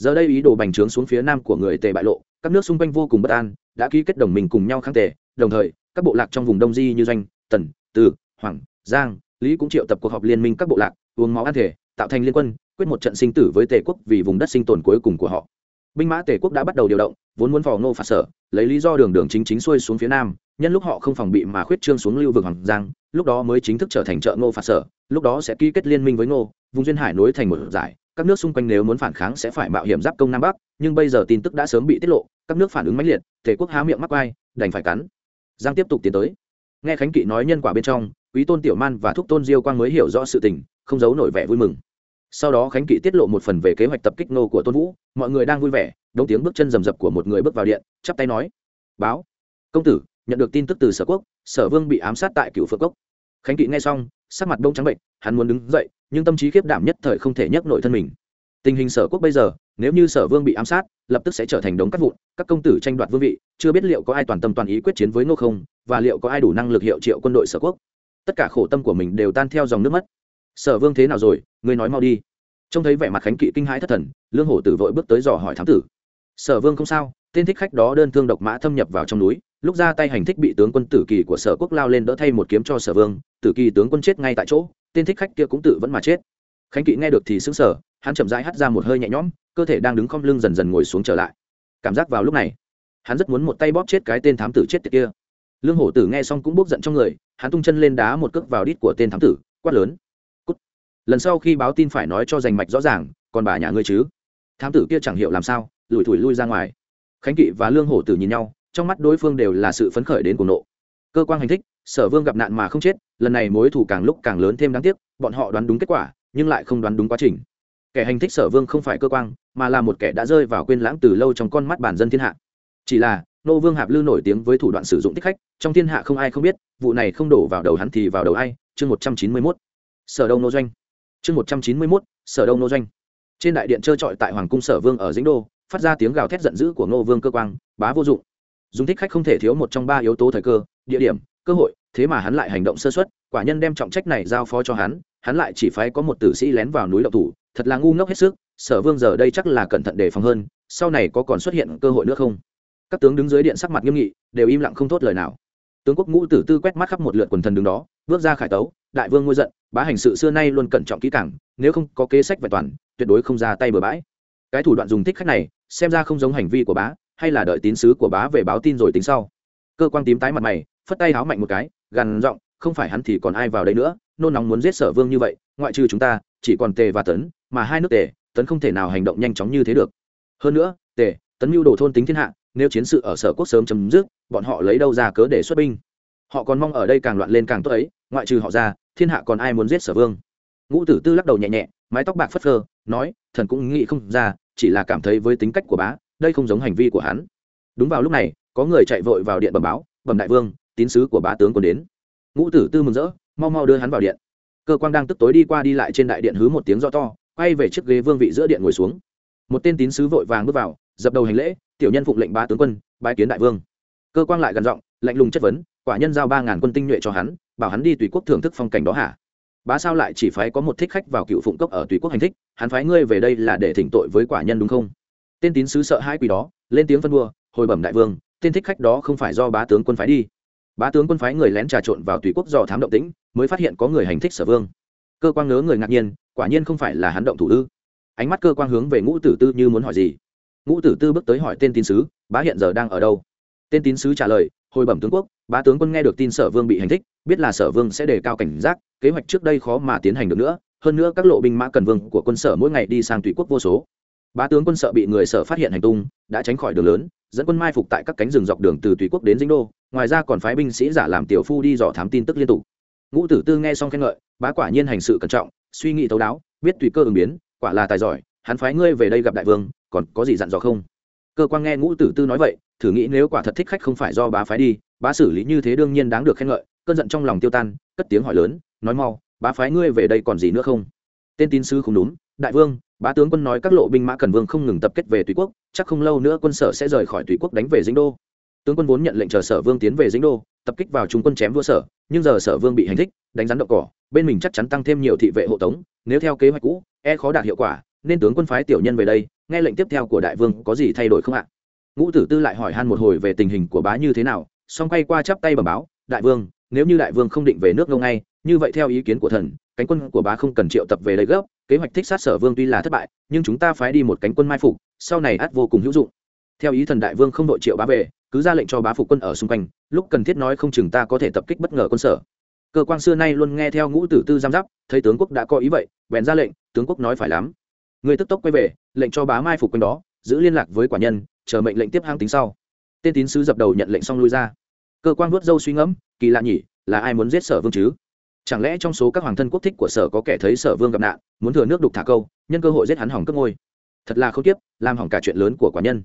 A: giờ đây ý đồ bành trướng xuống phía nam của người tề bại lộ, các nước xung quanh vô cùng bất an, đã ký kết đồng minh cùng nhau kháng tề, đồng thời, các bộ lạc trong vùng đông di như doanh, tần, từ, hoàng, giang, lý cũng triệu tập cuộc họp liên minh các bộ lạc, uống máu ăn thể, tạo thành liên quân, quyết một trận sinh tử với tề quốc vì vùng đất sinh tồn cuối cùng của họ binh mã tề quốc đã bắt đầu điều động, vốn muốn phò ngô phạt sở, lấy lý do đường đường chính chính xuôi xuống phía nam, nhân lúc họ không phòng bị mà khuyết trương xuống lưu vực hoàng giang, lúc đó mới chính thức trở thành chợ ngô phạt sở, lúc đó sẽ ký kết liên minh với ngô, vùng duyên hải nối thành một giải, các nước xung quanh nếu muốn phản kháng sẽ phải mạo hiểm giáp công nam bắc, nhưng bây giờ tin tức đã sớm bị tiết lộ, các nước phản ứng mãnh liệt, tề quốc há miệng mắc vai đành phải cắn. Giang tiếp tục tiến tới. Nghe khánh kỵ nói nhân quả bên trong, quý tôn tiểu man và thúc tôn diêu quang mới hiểu rõ sự tình, không giấu nổi vẻ vui mừng sau đó khánh kỵ tiết lộ một phần về kế hoạch tập kích nô của tôn vũ, mọi người đang vui vẻ, đống tiếng bước chân rầm rập của một người bước vào điện, chắp tay nói, báo, công tử, nhận được tin tức từ sở quốc, sở vương bị ám sát tại cựu phượng cốc. Khánh kỵ nghe xong, sắc mặt bông trắng bệnh, hắn muốn đứng dậy, nhưng tâm trí khiếp đảm nhất thời không thể nhấc nổi thân mình. Tình hình sở quốc bây giờ, nếu như sở vương bị ám sát, lập tức sẽ trở thành đống cắt vụn, các công tử tranh đoạt vương vị, chưa biết liệu có ai toàn tâm toàn ý quyết chiến với ngô không, và liệu có ai đủ năng lực hiệu triệu quân đội sở quốc. Tất cả khổ tâm của mình đều tan theo dòng nước mắt sở vương thế nào rồi? Ngươi nói mau đi. Trông thấy vẻ mặt khánh kỵ kinh hãi thất thần, lương hổ tử vội bước tới dò hỏi thám tử. Sở vương không sao, tên thích khách đó đơn thương độc mã thâm nhập vào trong núi, lúc ra tay hành thích bị tướng quân tử kỳ của sở quốc lao lên đỡ thay một kiếm cho sở vương, tử kỳ tướng quân chết ngay tại chỗ, tên thích khách kia cũng tự vẫn mà chết. Khánh kỵ nghe được thì xứng sở hắn chậm rãi hắt ra một hơi nhẹ nhõm, cơ thể đang đứng khom lưng dần dần ngồi xuống trở lại. Cảm giác vào lúc này, hắn rất muốn một tay bóp chết cái tên thám tử chết tiệt kia. Lương hổ tử nghe xong cũng bốc giận trong người, hắn tung chân lên đá một cước vào đít của tên thám tử, quát lớn lần sau khi báo tin phải nói cho rành mạch rõ ràng, còn bà nhà ngươi chứ? Thám tử kia chẳng hiểu làm sao lùi thủi lui ra ngoài. Khánh kỵ và lương hổ tử nhìn nhau, trong mắt đối phương đều là sự phấn khởi đến cuồng nộ. Cơ quan hành thích, sở vương gặp nạn mà không chết, lần này mối thủ càng lúc càng lớn thêm đáng tiếc, bọn họ đoán đúng kết quả, nhưng lại không đoán đúng quá trình. Kẻ hành thích sở vương không phải cơ quan, mà là một kẻ đã rơi vào quên lãng từ lâu trong con mắt bản dân thiên hạ. Chỉ là, nô vương hạp lư nổi tiếng với thủ đoạn sử dụng thích khách, trong thiên hạ không ai không biết, vụ này không đổ vào đầu hắn thì vào đầu ai, chương một trăm chín mươi mốt. Sở đông nô doanh chương một trăm chín mươi mốt, sở đông nô doanh. Trên đại điện trơ trọi tại hoàng cung sở vương ở dĩnh đô, phát ra tiếng gào thét giận dữ của ngô vương cơ quan bá vô dụng. Dùng thích khách không thể thiếu một trong ba yếu tố thời cơ, địa điểm, cơ hội, thế mà hắn lại hành động sơ xuất quả nhân đem trọng trách này giao phó cho hắn hắn lại chỉ phái có một tử sĩ lén vào núi đậu thủ, thật là ngu ngốc hết sức, sở vương giờ đây chắc là cẩn thận đề phòng hơn, sau này có còn xuất hiện cơ hội nữa không? Các tướng đứng dưới điện sắc mặt nghiêm nghị, đều im lặng không thốt lời nào. Tướng quốc ngũ tử tư quét mắt khắp một lượt quần thần đứng đó, bước ra khải tấu đại vương ngôi giận, bá hành sự xưa nay luôn cẩn trọng kỹ càng, nếu không có kế sách vẹn toàn, tuyệt đối không ra tay bừa bãi. Cái thủ đoạn dùng thích khách này, xem ra không giống hành vi của bá, hay là đợi tín sứ của bá về báo tin rồi tính sau. Cơ quan tím tái mặt mày, phất tay háo mạnh một cái, gằn giọng, không phải hắn thì còn ai vào đây nữa, nôn nóng muốn giết sở vương như vậy, ngoại trừ chúng ta, chỉ còn tề và tấn, mà hai nước tề, tấn không thể nào hành động nhanh chóng như thế được. Hơn nữa, tề, tấn mưu đồ thôn tính thiên hạ, nếu chiến sự ở sở quốc sớm chấm dứt, bọn họ lấy đâu ra cớ để xuất binh? Họ còn mong ở đây càng loạn lên càng tốt ấy ngoại trừ họ ra, thiên hạ còn ai muốn giết sở vương? Ngũ tử tư lắc đầu nhẹ nhẹ, mái tóc bạc phất phơ, nói, thần cũng nghĩ không ra, chỉ là cảm thấy với tính cách của bá, đây không giống hành vi của hắn. Đúng vào lúc này, có người chạy vội vào điện bẩm báo, bẩm đại vương, tín sứ của bá tướng còn đến. Ngũ tử tư mừng rỡ, mau mau đưa hắn vào điện. Cơ quan đang tức tối đi qua đi lại trên đại điện hứ một tiếng rõ to, quay về chiếc ghế vương vị giữa điện ngồi xuống. Một tên tín sứ vội vàng bước vào, dập đầu hành lễ, tiểu nhân phụng lệnh bá tướng quân, bái kiến đại vương. Cơ quan lại gần giọng, lạnh lùng chất vấn, quả nhân giao ba ngàn quân tinh nhuệ cho hắn bảo hắn đi tùy quốc thưởng thức phong cảnh đó hả? Bá sao lại chỉ phái có một thích khách vào cựu phụng cốc ở tùy quốc hành thích, hắn phái ngươi về đây là để thỉnh tội với quả nhân đúng không? Tên tín sứ sợ hai quỷ đó, lên tiếng phân đua, hồi bẩm đại vương, tên thích khách đó không phải do bá tướng quân phái đi. Bá tướng quân phái người lén trà trộn vào tùy quốc do thám động tĩnh, mới phát hiện có người hành thích sở vương. Cơ quan ngớ người ngạc nhiên, quả nhiên không phải là hắn động thủ ư? Ánh mắt cơ quan hướng về ngũ tử tư như muốn hỏi gì? Ngũ tử tư bước tới hỏi tên tín sứ, bá hiện giờ đang ở đâu? Tên tín sứ trả lời, hồi bẩm tướng quốc, bá tướng quân nghe được tin sở vương bị hành thích biết là sở vương sẽ đề cao cảnh giác, kế hoạch trước đây khó mà tiến hành được nữa, hơn nữa các lộ binh mã cần vương của quân sở mỗi ngày đi sang tùy quốc vô số. Bá tướng quân sợ bị người sở phát hiện hành tung, đã tránh khỏi đường lớn, dẫn quân mai phục tại các cánh rừng dọc đường từ tùy quốc đến dinh đô, ngoài ra còn phái binh sĩ giả làm tiểu phu đi dò thám tin tức liên tục. Ngũ tử tư nghe xong khen ngợi, bá quả nhiên hành sự cẩn trọng, suy nghĩ thấu đáo, biết tùy cơ ứng biến, quả là tài giỏi, hắn phái ngươi về đây gặp đại vương, còn có gì dặn dò không? Cơ quan nghe ngũ tử tư nói vậy, thử nghĩ nếu quả thật thích khách không phải do bá phái đi bá xử lý như thế đương nhiên đáng được khen ngợi, cơn giận trong lòng tiêu tan, cất tiếng hỏi lớn, nói mau, bá phái ngươi về đây còn gì nữa không? Tên tín sư không đúng, đại vương, bá tướng quân nói các lộ binh mã cần vương không ngừng tập kết về tùy quốc, chắc không lâu nữa quân sở sẽ rời khỏi tùy quốc đánh về dĩnh đô. Tướng quân vốn nhận lệnh chờ sở vương tiến về dĩnh đô, tập kích vào trung quân chém vua sở, nhưng giờ sở vương bị hành thích, đánh rắn đậu cỏ, bên mình chắc chắn tăng thêm nhiều thị vệ hộ tống, nếu theo kế hoạch cũ e khó đạt hiệu quả, nên tướng quân phái tiểu nhân về đây, nghe lệnh tiếp theo của đại vương có gì thay đổi không ạ? Ngũ tử tư lại hỏi han một hồi về tình hình của bá như thế nào xong quay qua chắp tay bẩm báo, đại vương, nếu như đại vương không định về nước lâu ngay, như vậy theo ý kiến của thần, cánh quân của bá không cần triệu tập về đây gấp, kế hoạch thích sát sở vương tuy là thất bại, nhưng chúng ta phái đi một cánh quân mai phục, sau này át vô cùng hữu dụng. Theo ý thần đại vương không đội triệu bá về, cứ ra lệnh cho bá phục quân ở xung quanh, lúc cần thiết nói không chừng ta có thể tập kích bất ngờ quân sở. Cơ quan xưa nay luôn nghe theo ngũ tử tư giam giáp, thấy tướng quốc đã có ý vậy, bèn ra lệnh, tướng quốc nói phải lắm. Người tức tốc quay về, lệnh cho bá mai phục quanh đó, giữ liên lạc với quả nhân, chờ mệnh lệnh tiếp hang tính sau. Tên tín sứ dập đầu nhận lệnh xong lui ra cơ quan vuốt dâu suy ngẫm, kỳ lạ nhỉ, là ai muốn giết sở vương chứ? Chẳng lẽ trong số các hoàng thân quốc thích của sở có kẻ thấy sở vương gặp nạn, muốn thừa nước đục thả câu, nhân cơ hội giết hắn hỏng cất ngôi? Thật là không tiếp làm hỏng cả chuyện lớn của quả nhân.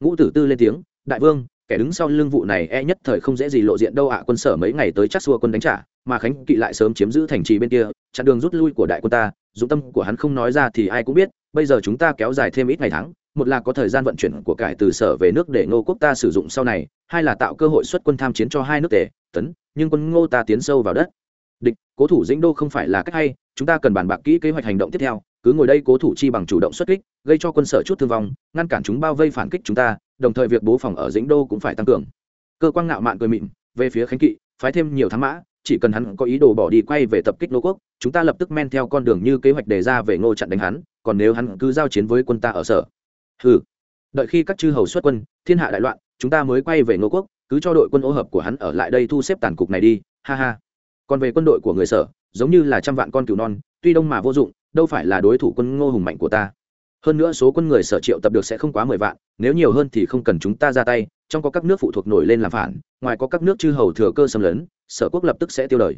A: Ngũ tử tư lên tiếng, đại vương, kẻ đứng sau lưng vụ này e nhất thời không dễ gì lộ diện đâu ạ, quân sở mấy ngày tới chắc xua quân đánh trả, mà khánh kỵ lại sớm chiếm giữ thành trì bên kia, chặn đường rút lui của đại quân ta dũng tâm của hắn không nói ra thì ai cũng biết, bây giờ chúng ta kéo dài thêm ít ngày tháng một là có thời gian vận chuyển của cải từ sở về nước để ngô quốc ta sử dụng sau này hai là tạo cơ hội xuất quân tham chiến cho hai nước Tề, tấn nhưng quân ngô ta tiến sâu vào đất. Địch cố thủ dĩnh đô không phải là cách hay chúng ta cần bàn bạc kỹ kế hoạch hành động tiếp theo cứ ngồi đây cố thủ chi bằng chủ động xuất kích gây cho quân sở chút thương vong ngăn cản chúng bao vây phản kích chúng ta đồng thời việc bố phòng ở dĩnh đô cũng phải tăng cường. Cơ quan ngạo mạn cười mịn về phía khánh kỵ phái thêm nhiều thám mã chỉ cần hắn có ý đồ bỏ đi quay về tập kích nô quốc chúng ta lập tức men theo con đường như kế hoạch đề ra về ngô chặn đánh hắn còn nếu hắn cứ giao chiến với quân ta ở sở ừ đợi khi các chư hầu xuất quân, thiên hạ đại loạn, chúng ta mới quay về ngô quốc, cứ cho đội quân ô hợp của hắn ở lại đây thu xếp tàn cục này đi, ha ha. Còn về quân đội của người sở, giống như là trăm vạn con cừu non, tuy đông mà vô dụng, đâu phải là đối thủ quân ngô hùng mạnh của ta. Hơn nữa số quân người sở triệu tập được sẽ không quá mười vạn, nếu nhiều hơn thì không cần chúng ta ra tay, trong có các nước phụ thuộc nổi lên làm phản, ngoài có các nước chư hầu thừa cơ xâm lấn, sở quốc lập tức sẽ tiêu đời.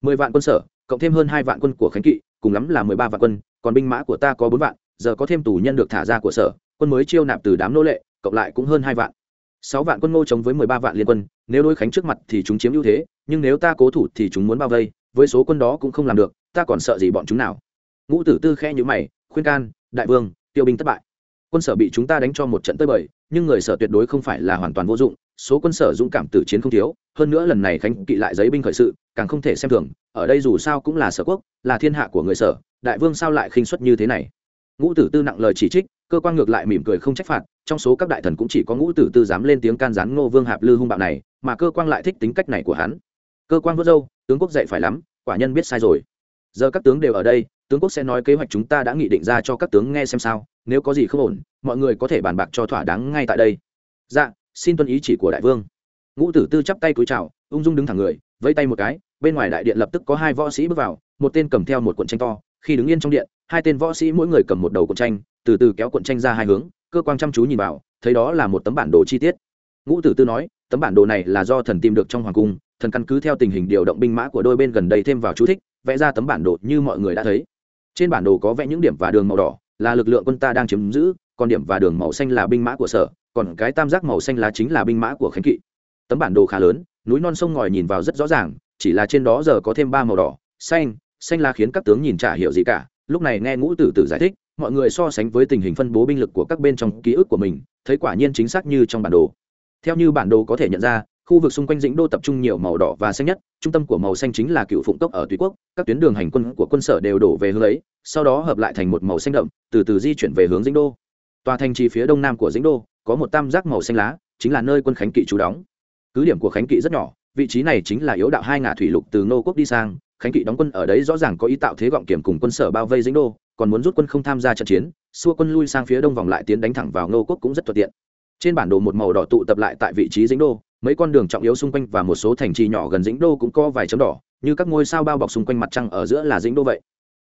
A: Mười vạn quân sở, cộng thêm hơn hai vạn quân của khánh kỵ, cùng lắm là mười ba vạn quân, còn binh mã của ta có bốn vạn, giờ có thêm tù nhân được thả ra của sở quân mới chiêu nạp từ đám nô lệ, cộng lại cũng hơn hai vạn. Sáu vạn quân ngô chống với mười ba vạn liên quân, nếu đối khánh trước mặt thì chúng chiếm ưu thế, nhưng nếu ta cố thủ thì chúng muốn bao vây, với số quân đó cũng không làm được, ta còn sợ gì bọn chúng nào? Ngũ tử tư khe nhữ mày, khuyên can, đại vương, tiêu binh thất bại. Quân sở bị chúng ta đánh cho một trận tơi bời, nhưng người sở tuyệt đối không phải là hoàn toàn vô dụng, số quân sở dũng cảm tử chiến không thiếu, hơn nữa lần này khánh kỵ lại giấy binh khởi sự, càng không thể xem thường, ở đây dù sao cũng là sở quốc, là thiên hạ của người sở, đại vương sao lại khinh suất như thế này? Ngũ tử tư nặng lời chỉ trích cơ quan ngược lại mỉm cười không trách phạt, trong số các đại thần cũng chỉ có ngũ tử tư dám lên tiếng can gián ngô vương hạp lư hung bạo này, mà cơ quan lại thích tính cách này của hắn. Cơ quan vớt dâu tướng quốc dạy phải lắm, quả nhân biết sai rồi. Giờ các tướng đều ở đây, tướng quốc sẽ nói kế hoạch chúng ta đã nghị định ra cho các tướng nghe xem sao, nếu có gì không ổn, mọi người có thể bàn bạc cho thỏa đáng ngay tại đây. Dạ xin tuân ý chỉ của đại vương. Ngũ tử tư chắp tay cúi chào, ung dung đứng thẳng người, vẫy tay một cái, bên ngoài đại điện lập tức có hai võ sĩ bước vào, một tên cầm theo một cuộn tranh to khi đứng yên trong điện, hai tên võ sĩ mỗi người cầm một đầu cuộn tranh, từ từ kéo cuộn tranh ra hai hướng, cơ quan chăm chú nhìn vào, thấy đó là một tấm bản đồ chi tiết. Ngũ tử tư nói, tấm bản đồ này là do thần tìm được trong hoàng cung, thần căn cứ theo tình hình điều động binh mã của đôi bên gần đây thêm vào chú thích, vẽ ra tấm bản đồ như mọi người đã thấy. Trên bản đồ có vẽ những điểm và đường màu đỏ, là lực lượng quân ta đang chiếm giữ, còn điểm và đường màu xanh là binh mã của sở, còn cái tam giác màu xanh lá chính là binh mã của khánh kỵ. Tấm bản đồ khá lớn, núi non sông ngòi nhìn vào rất rõ ràng, chỉ là trên đó giờ có thêm ba màu đỏ, xanh xanh lá khiến các tướng nhìn chả hiểu gì cả, lúc này nghe ngũ tử tử giải thích, mọi người so sánh với tình hình phân bố binh lực của các bên trong ký ức của mình, thấy quả nhiên chính xác như trong bản đồ. Theo như bản đồ có thể nhận ra, khu vực xung quanh dĩnh đô tập trung nhiều màu đỏ và xanh nhất, trung tâm của màu xanh chính là cựu phụng cốc ở tùy quốc, các tuyến đường hành quân của quân sở đều đổ về hướng ấy, sau đó hợp lại thành một màu xanh đậm, từ từ di chuyển về hướng dĩnh đô. Tòa thành trì phía đông nam của dĩnh đô, có một tam giác màu xanh lá, chính là nơi quân khánh kỵ trú đóng. Cứ điểm của khánh kỵ rất nhỏ, vị trí này chính là yếu đạo hai ngã thủy lục từ Ngô quốc đi sang khánh kỵ đóng quân ở đấy rõ ràng có ý tạo thế gọng kiểm cùng quân sở bao vây dĩnh đô, còn muốn rút quân không tham gia trận chiến, xua quân lui sang phía đông vòng lại tiến đánh thẳng vào Ngô quốc cũng rất thuận tiện. Trên bản đồ một màu đỏ tụ tập lại tại vị trí dĩnh đô, mấy con đường trọng yếu xung quanh và một số thành trì nhỏ gần dĩnh đô cũng có vài chấm đỏ, như các ngôi sao bao bọc xung quanh mặt trăng ở giữa là dĩnh đô vậy.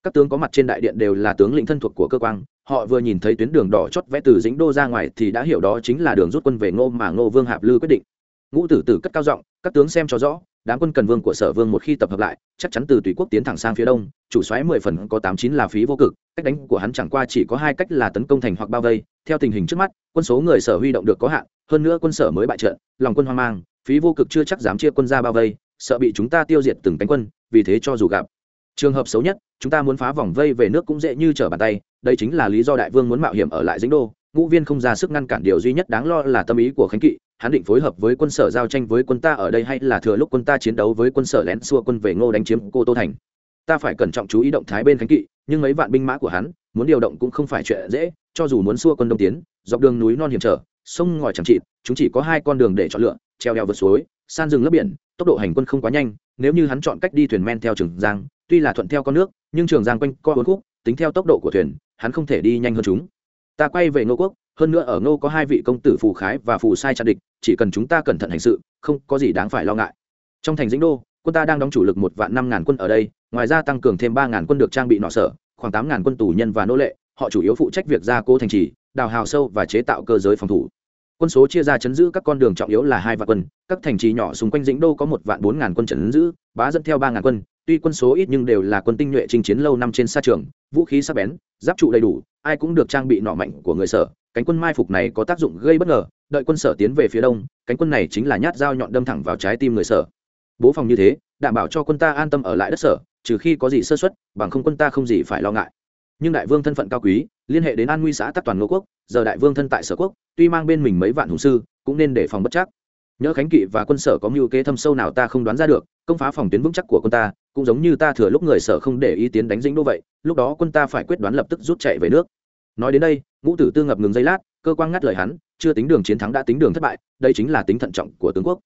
A: Các tướng có mặt trên đại điện đều là tướng lĩnh thân thuộc của cơ quan, họ vừa nhìn thấy tuyến đường đỏ chót vẽ từ dĩnh đô ra ngoài thì đã hiểu đó chính là đường rút quân về ngô mà ngô vương hạp lư quyết định. Ngũ tử tử cất cao giọng, các tướng xem cho rõ đám quân cần vương của sở vương một khi tập hợp lại, chắc chắn từ tùy quốc tiến thẳng sang phía đông, chủ xoáy mười phần có tám chín là phí vô cực, cách đánh của hắn chẳng qua chỉ có hai cách là tấn công thành hoặc bao vây. Theo tình hình trước mắt, quân số người sở huy động được có hạn, hơn nữa quân sở mới bại trận, lòng quân hoang mang, phí vô cực chưa chắc dám chia quân ra bao vây, sợ bị chúng ta tiêu diệt từng cánh quân, vì thế cho dù gặp trường hợp xấu nhất, chúng ta muốn phá vòng vây về nước cũng dễ như trở bàn tay, đây chính là lý do đại vương muốn mạo hiểm ở lại dĩnh đô. Ngũ viên không ra sức ngăn cản điều duy nhất đáng lo là tâm ý của khánh kỵ hắn định phối hợp với quân sở giao tranh với quân ta ở đây hay là thừa lúc quân ta chiến đấu với quân sở lén xua quân về ngô đánh chiếm cô tô thành? Ta phải cẩn trọng chú ý động thái bên khánh kỵ, nhưng mấy vạn binh mã của hắn, muốn điều động cũng không phải chuyện dễ, cho dù muốn xua quân đông tiến, dọc đường núi non hiểm trở, sông ngòi chẳng trị chúng chỉ có hai con đường để chọn lựa, treo đèo vượt suối, san rừng lấp biển, tốc độ hành quân không quá nhanh, nếu như hắn chọn cách đi thuyền men theo trường giang, tuy là thuận theo con nước, nhưng trường giang quanh co bốn khúc, tính theo tốc độ của thuyền, hắn không thể đi nhanh hơn chúng. Ta quay về ngô quốc hơn nữa ở ngô có hai vị công tử phù khái và phù sai chặn địch, chỉ cần chúng ta cẩn thận hành sự, không có gì đáng phải lo ngại. Trong thành dĩnh đô, quân ta đang đóng chủ lực một vạn năm ngàn quân ở đây, ngoài ra tăng cường thêm ba ngàn quân được trang bị nọ sở, khoảng tám ngàn quân tù nhân và nô lệ, họ chủ yếu phụ trách việc gia cố thành trì, đào hào sâu và chế tạo cơ giới phòng thủ. Quân số chia ra chấn giữ các con đường trọng yếu là hai vạn quân, các thành trì nhỏ xung quanh dĩnh đô có một vạn bốn ngàn quân chấn giữ, bá dẫn theo ba ngàn quân tuy quân số ít nhưng đều là quân tinh nhuệ chinh chiến lâu năm trên sa trường, vũ khí sắc bén, giáp trụ đầy đủ, ai cũng được trang bị nọ mạnh của người sở. Cánh quân mai phục này có tác dụng gây bất ngờ, đợi quân sở tiến về phía đông, cánh quân này chính là nhát dao nhọn đâm thẳng vào trái tim người sở. Bố phòng như thế, đảm bảo cho quân ta an tâm ở lại đất sở, trừ khi có gì sơ xuất bằng không quân ta không gì phải lo ngại. Nhưng đại vương thân phận cao quý, liên hệ đến an nguy xã tắc toàn ngô quốc, giờ đại vương thân tại sở quốc, tuy mang bên mình mấy vạn hùng sư, cũng nên để phòng bất chắc. Nhớ khánh kỵ và quân sở có mưu kế thâm sâu nào ta không đoán ra được, công phá phòng tuyến vững chắc của quân ta cũng giống như ta thừa lúc người sở không để ý tiến đánh dĩnh đô vậy, lúc đó quân ta phải quyết đoán lập tức rút chạy về nước. Nói đến đây, ngũ tử tư ngập ngừng giây lát, cơ quan ngắt lời hắn, chưa tính đường chiến thắng đã tính đường thất bại, đây chính là tính thận trọng của tướng quốc.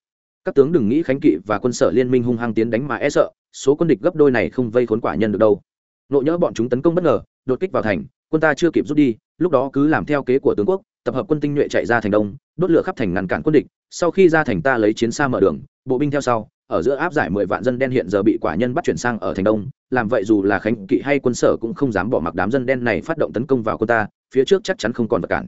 A: Các tướng đừng nghĩ khánh kỵ và quân sở liên minh hung hăng tiến đánh mà e sợ, số quân địch gấp đôi này không vây khốn quả nhân được đâu. Nộ nhỡ bọn chúng tấn công bất ngờ, đột kích vào thành, quân ta chưa kịp rút đi, lúc đó cứ làm theo kế của tướng quốc, tập hợp quân tinh nhuệ chạy ra thành đông, đốt lửa khắp thành ngăn cản quân địch, sau khi ra thành ta lấy chiến xa mở đường, bộ binh theo sau ở giữa áp giải mười vạn dân đen hiện giờ bị quả nhân bắt chuyển sang ở thành đông, làm vậy dù là khánh kỵ hay quân sở cũng không dám bỏ mặc đám dân đen này phát động tấn công vào quân ta, phía trước chắc chắn không còn vật cản.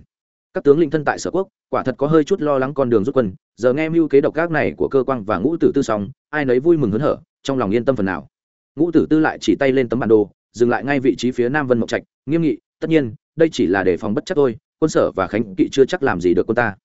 A: Các tướng linh thân tại sở quốc, quả thật có hơi chút lo lắng con đường rút quân, giờ nghe mưu kế độc ác này của cơ quan và ngũ tử tư xong, ai nấy vui mừng hớn hở, trong lòng yên tâm phần nào. Ngũ tử tư lại chỉ tay lên tấm bản đồ, dừng lại ngay vị trí phía nam vân mộc trạch, nghiêm nghị, tất nhiên, đây chỉ là đề phòng bất chắc thôi, quân sở và khánh kỵ chưa chắc làm gì được quân ta.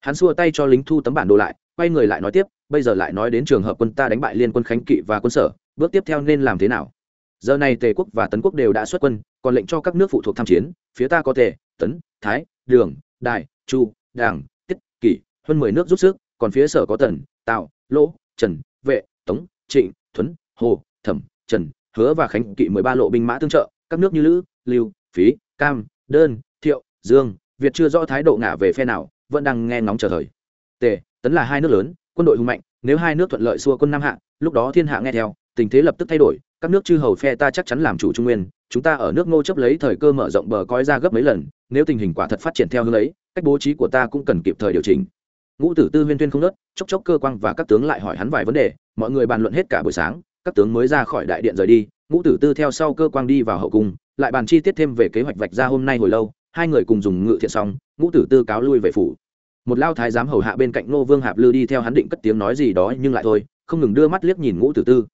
A: Hắn xua tay cho lính thu tấm bản đồ lại quay người lại nói tiếp, bây giờ lại nói đến trường hợp quân ta đánh bại liên quân khánh kỵ và quân sở, bước tiếp theo nên làm thế nào? Giờ này tề quốc và tấn quốc đều đã xuất quân, còn lệnh cho các nước phụ thuộc tham chiến, phía ta có tề, tấn, thái, đường đại chu đảng tiết, kỷ, hơn mười nước rút sức, còn phía sở có tần tạo lỗ, trần, vệ, tống, trịnh, thuấn, hồ, thẩm, trần, hứa và khánh kỵ mười ba lộ binh mã tương trợ, các nước như lữ, lưu, phí, cam, đơn, thiệu, dương, việt chưa rõ thái độ ngả về phe nào, vẫn đang nghe ngóng chờ thời. Tề tấn là hai nước lớn, quân đội hùng mạnh, nếu hai nước thuận lợi xua quân nam hạ, lúc đó thiên hạ nghe theo, tình thế lập tức thay đổi, các nước chư hầu phe ta chắc chắn làm chủ trung nguyên, chúng ta ở nước ngô chấp lấy thời cơ mở rộng bờ coi ra gấp mấy lần, nếu tình hình quả thật phát triển theo hướng ấy, cách bố trí của ta cũng cần kịp thời điều chỉnh. Ngũ tử tư huyên tuyên không nớt, chốc chốc cơ quan và các tướng lại hỏi hắn vài vấn đề, mọi người bàn luận hết cả buổi sáng, các tướng mới ra khỏi đại điện rời đi, ngũ tử tư theo sau cơ quan đi vào hậu cung, lại bàn chi tiết thêm về kế hoạch vạch ra hôm nay hồi lâu, hai người cùng dùng ngự thiện xong, ngũ tử tư cáo lui về phủ một lao thái giám hầu hạ bên cạnh nô vương hạp lư đi theo hắn định cất tiếng nói gì đó nhưng lại thôi, không ngừng đưa mắt liếc nhìn ngũ tử tư.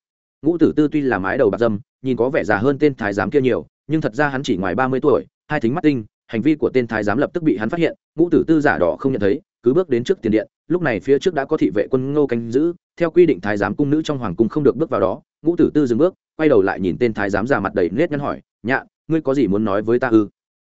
A: Ngũ tử tư tuy là mái đầu bạc dâm, nhìn có vẻ già hơn tên thái giám kia nhiều, nhưng thật ra hắn chỉ ngoài ba mươi tuổi, hai thính mắt tinh, hành vi của tên thái giám lập tức bị hắn phát hiện, ngũ tử tư giả đỏ không nhận thấy, cứ bước đến trước tiền điện, lúc này phía trước đã có thị vệ quân ngô canh giữ, theo quy định thái giám cung nữ trong hoàng cung không được bước vào đó, ngũ tử tư dừng bước, quay đầu lại nhìn tên thái giám già mặt đầy nết nhăn hỏi, nhạ, ngươi có gì muốn nói với ta ư?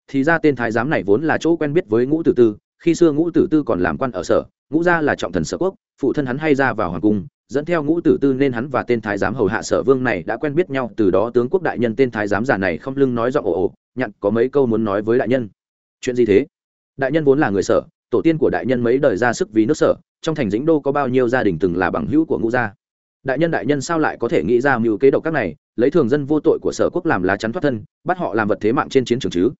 A: Thì ra tên thái giám này vốn là chỗ quen biết với ngũ tử tư khi xưa ngũ tử tư còn làm quan ở sở, ngũ gia là trọng thần sở quốc, phụ thân hắn hay ra vào hoàng cung, dẫn theo ngũ tử tư nên hắn và tên thái giám hầu hạ sở vương này đã quen biết nhau, từ đó tướng quốc đại nhân tên thái giám giả này không lưng nói giọng ồ ồ, nhặn có mấy câu muốn nói với đại nhân. Chuyện gì thế? Đại nhân vốn là người sở, tổ tiên của đại nhân mấy đời ra sức vì nước sở, trong thành dĩnh đô có bao nhiêu gia đình từng là bằng hữu của ngũ gia? Đại nhân đại nhân sao lại có thể nghĩ ra mưu kế độc các này, lấy thường dân vô tội của sở quốc làm lá chắn thoát thân, bắt họ làm vật thế mạng trên chiến trường chứ?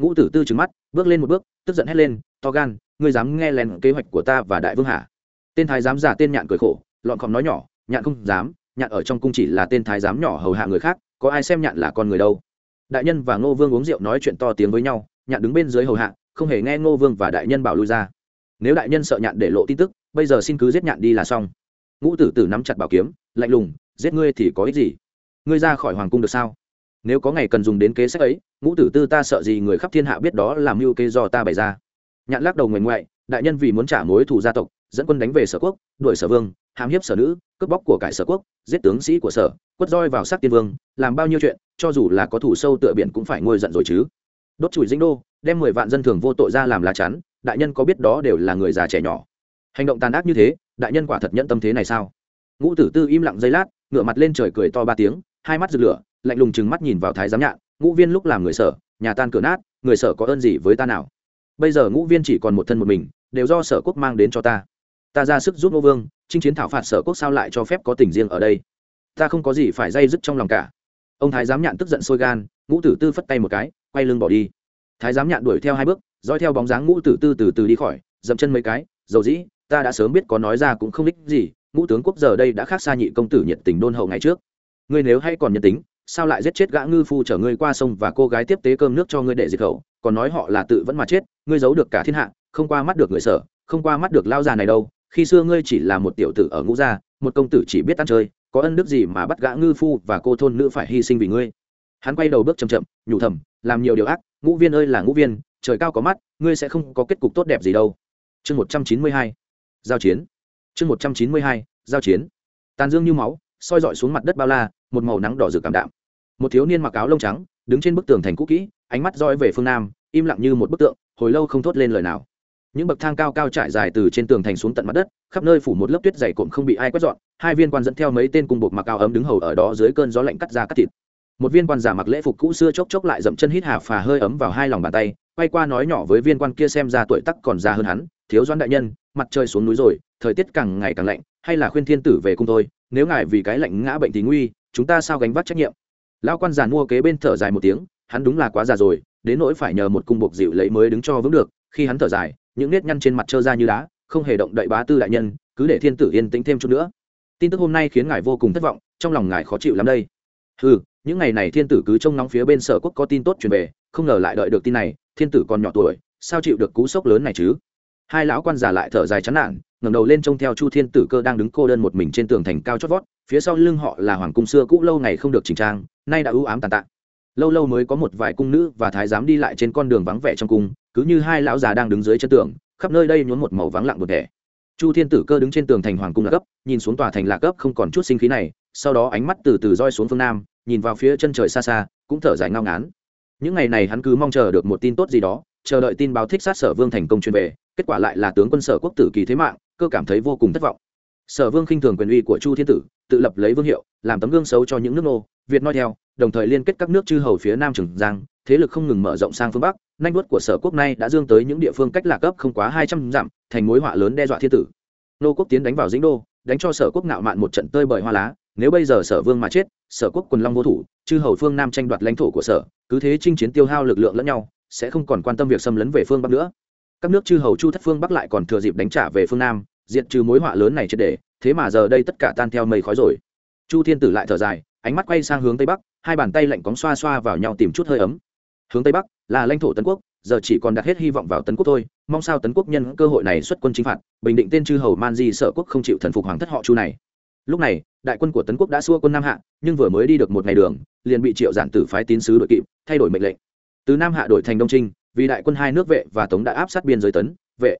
A: Ngũ tử tư trừng mắt, bước lên một bước, tức giận hét lên, to gan, ngươi dám nghe lén kế hoạch của ta và đại vương hạ tên thái giám giả tên nhạn cười khổ, lọn khom nói nhỏ, nhạn không dám, nhạn ở trong cung chỉ là tên thái giám nhỏ hầu hạ người khác, có ai xem nhạn là con người đâu? Đại nhân và ngô vương uống rượu nói chuyện to tiếng với nhau, nhạn đứng bên dưới hầu hạ, không hề nghe ngô vương và đại nhân bảo lui ra. Nếu đại nhân sợ nhạn để lộ tin tức, bây giờ xin cứ giết nhạn đi là xong. Ngũ tử tử nắm chặt bảo kiếm, lạnh lùng, giết ngươi thì có ích gì? Ngươi ra khỏi hoàng cung được sao? Nếu có ngày cần dùng đến kế sách ấy, ngũ tử tư ta sợ gì người khắp thiên hạ biết đó là mưu kế do ta bày ra. Nhạn lắc đầu ngoại ngoại, đại nhân vì muốn trả mối thù gia tộc, dẫn quân đánh về sở quốc, đuổi sở vương hàm hiếp sở nữ, cướp bóc của cải sở quốc, giết tướng sĩ của sở, quất roi vào sát tiên vương, làm bao nhiêu chuyện, cho dù là có thủ sâu tựa biển cũng phải ngôi giận rồi chứ. Đốt chùi dinh đô, đem mười vạn dân thường vô tội ra làm lá chắn, đại nhân có biết đó đều là người già trẻ nhỏ. Hành động tàn ác như thế, đại nhân quả thật nhẫn tâm thế này sao? Ngũ tử tư im lặng giây lát ngựa mặt lên trời cười to ba tiếng hai mắt rực lửa, lạnh lùng chừng mắt nhìn vào thái giám nhạn, ngũ viên lúc làm người sở nhà tan cửa nát, người sở có ơn gì với ta nào? Bây giờ ngũ viên chỉ còn một thân một mình, đều do sở quốc mang đến cho ta. Ta ra sức giúp ngô vương, chinh chiến thảo phạt sở quốc sao lại cho phép có tình riêng ở đây? Ta không có gì phải dây dứt trong lòng cả. Ông thái giám nhạn tức giận sôi gan, ngũ tử tư phất tay một cái, quay lưng bỏ đi. Thái giám nhạn đuổi theo hai bước, dõi theo bóng dáng ngũ tử tư từ từ đi khỏi, dậm chân mấy cái, dầu dĩ, ta đã sớm biết có nói ra cũng không đích gì, ngũ tướng quốc giờ đây đã khác xa nhị công tử nhiệt tình đôn hậu ngày trước ngươi nếu hay còn nhân tính, sao lại giết chết gã ngư phu chở ngươi qua sông và cô gái tiếp tế cơm nước cho ngươi để diệt khẩu? Còn nói họ là tự vẫn mà chết, ngươi giấu được cả thiên hạ, không qua mắt được người sở, không qua mắt được lao già này đâu. Khi xưa ngươi chỉ là một tiểu tử ở ngũ gia, một công tử chỉ biết ăn chơi, có ân đức gì mà bắt gã ngư phu và cô thôn nữ phải hy sinh vì ngươi? Hắn quay đầu bước chậm chậm, nhủ thầm, làm nhiều điều ác, ngũ viên ơi là ngũ viên, trời cao có mắt, ngươi sẽ không có kết cục tốt đẹp gì đâu. Chương một trăm chín mươi hai, giao chiến. Chương một trăm chín mươi hai, giao chiến. Tàn dương như máu soi dọi xuống mặt đất bao la, một màu nắng đỏ rực cảm đạm. Một thiếu niên mặc áo lông trắng, đứng trên bức tường thành cũ kỹ, ánh mắt roi về phương nam, im lặng như một bức tượng, hồi lâu không thốt lên lời nào. Những bậc thang cao cao trải dài từ trên tường thành xuống tận mặt đất, khắp nơi phủ một lớp tuyết dày cộm không bị ai quét dọn, hai viên quan dẫn theo mấy tên cung bột mặc áo ấm đứng hầu ở đó dưới cơn gió lạnh cắt ra cắt thịt. Một viên quan giả mặc lễ phục cũ xưa chốc chốc lại dậm chân hít hà phà hơi ấm vào hai lòng bàn tay, quay qua nói nhỏ với viên quan kia xem ra tuổi tắc còn già hơn hắn, thiếu doãn đại nhân, mặt trời xuống núi rồi, thời tiết càng ngày càng lạnh, hay là khuyên thiên tử về cung thôi? Nếu ngài vì cái lạnh ngã bệnh thì nguy, chúng ta sao gánh vác trách nhiệm? Lão quan giàn mua kế bên thở dài một tiếng, hắn đúng là quá già rồi, đến nỗi phải nhờ một cung buộc dịu lấy mới đứng cho vững được. Khi hắn thở dài, những nếp nhăn trên mặt trơ ra như đá, không hề động đậy bá tư đại nhân, cứ để thiên tử yên tĩnh thêm chút nữa. Tin tức hôm nay khiến ngài vô cùng thất vọng, trong lòng ngài khó chịu lắm đây. Ừ những ngày này thiên tử cứ trông nóng phía bên sở quốc có tin tốt truyền về, không ngờ lại đợi được tin này, thiên tử còn nhỏ tuổi, sao chịu được cú sốc lớn này chứ? Hai lão quan già lại thở dài chán nản ngẩng đầu lên trông theo chu thiên tử cơ đang đứng cô đơn một mình trên tường thành cao chót vót, phía sau lưng họ là hoàng cung xưa cũ lâu ngày không được chỉnh trang, nay đã ưu ám tàn tạ. Lâu lâu mới có một vài cung nữ và thái giám đi lại trên con đường vắng vẻ trong cung, cứ như hai lão già đang đứng dưới chân tường, khắp nơi đây nhuốm một màu vắng lặng buồn vẻ chu thiên tử cơ đứng trên tường thành hoàng cung lạc cấp nhìn xuống tòa thành lạc cấp không còn chút sinh khí này, sau đó ánh mắt từ từ roi xuống phương nam, nhìn vào phía chân trời xa xa, cũng thở dài ngao ngán. Những ngày này hắn cứ mong chờ được một tin tốt gì đó chờ đợi tin báo thích sát sở vương thành công truyền về, kết quả lại là tướng quân sở quốc tử kỳ thế mạng, cơ cảm thấy vô cùng thất vọng. Sở vương khinh thường quyền uy của chu thiên tử, tự lập lấy vương hiệu, làm tấm gương xấu cho những nước nô, việt nói theo, đồng thời liên kết các nước chư hầu phía nam trường giang, thế lực không ngừng mở rộng sang phương bắc, nanh vuốt của sở quốc này đã dương tới những địa phương cách lạc cấp không quá hai trăm dặm, thành mối họa lớn đe dọa thiên tử. Nô quốc tiến đánh vào dĩnh đô, đánh cho sở quốc ngạo mạn một trận tơi bời hoa lá, nếu bây giờ sở vương mà chết, sở quốc quần long vô thủ, chư hầu phương nam tranh đoạt lãnh thổ của sở, cứ thế chinh chiến tiêu hao lực lượng lẫn nhau sẽ không còn quan tâm việc xâm lấn về phương bắc nữa. Các nước chư hầu chu thất phương bắc lại còn thừa dịp đánh trả về phương nam diện trừ mối họa lớn này triệt để, thế mà giờ đây tất cả tan theo mây khói rồi. Chu thiên tử lại thở dài, ánh mắt quay sang hướng tây bắc, hai bàn tay lạnh cóng xoa xoa vào nhau tìm chút hơi ấm. Hướng tây bắc, là lãnh thổ tấn quốc, giờ chỉ còn đặt hết hy vọng vào tấn quốc thôi, mong sao tấn quốc nhân cơ hội này xuất quân chính phạt, bình định tên chư hầu man di sở quốc không chịu thần phục hoàng thất họ chu này. Lúc này, đại quân của tấn quốc đã xua quân nam hạ, nhưng vừa mới đi được một ngày đường, liền bị triệu giản tử phái tín sứ đội kịp, thay đổi mệnh lệnh từ nam hạ đổi thành đông trinh, vì đại quân hai nước vệ và tống đã áp sát biên giới tấn, vệ.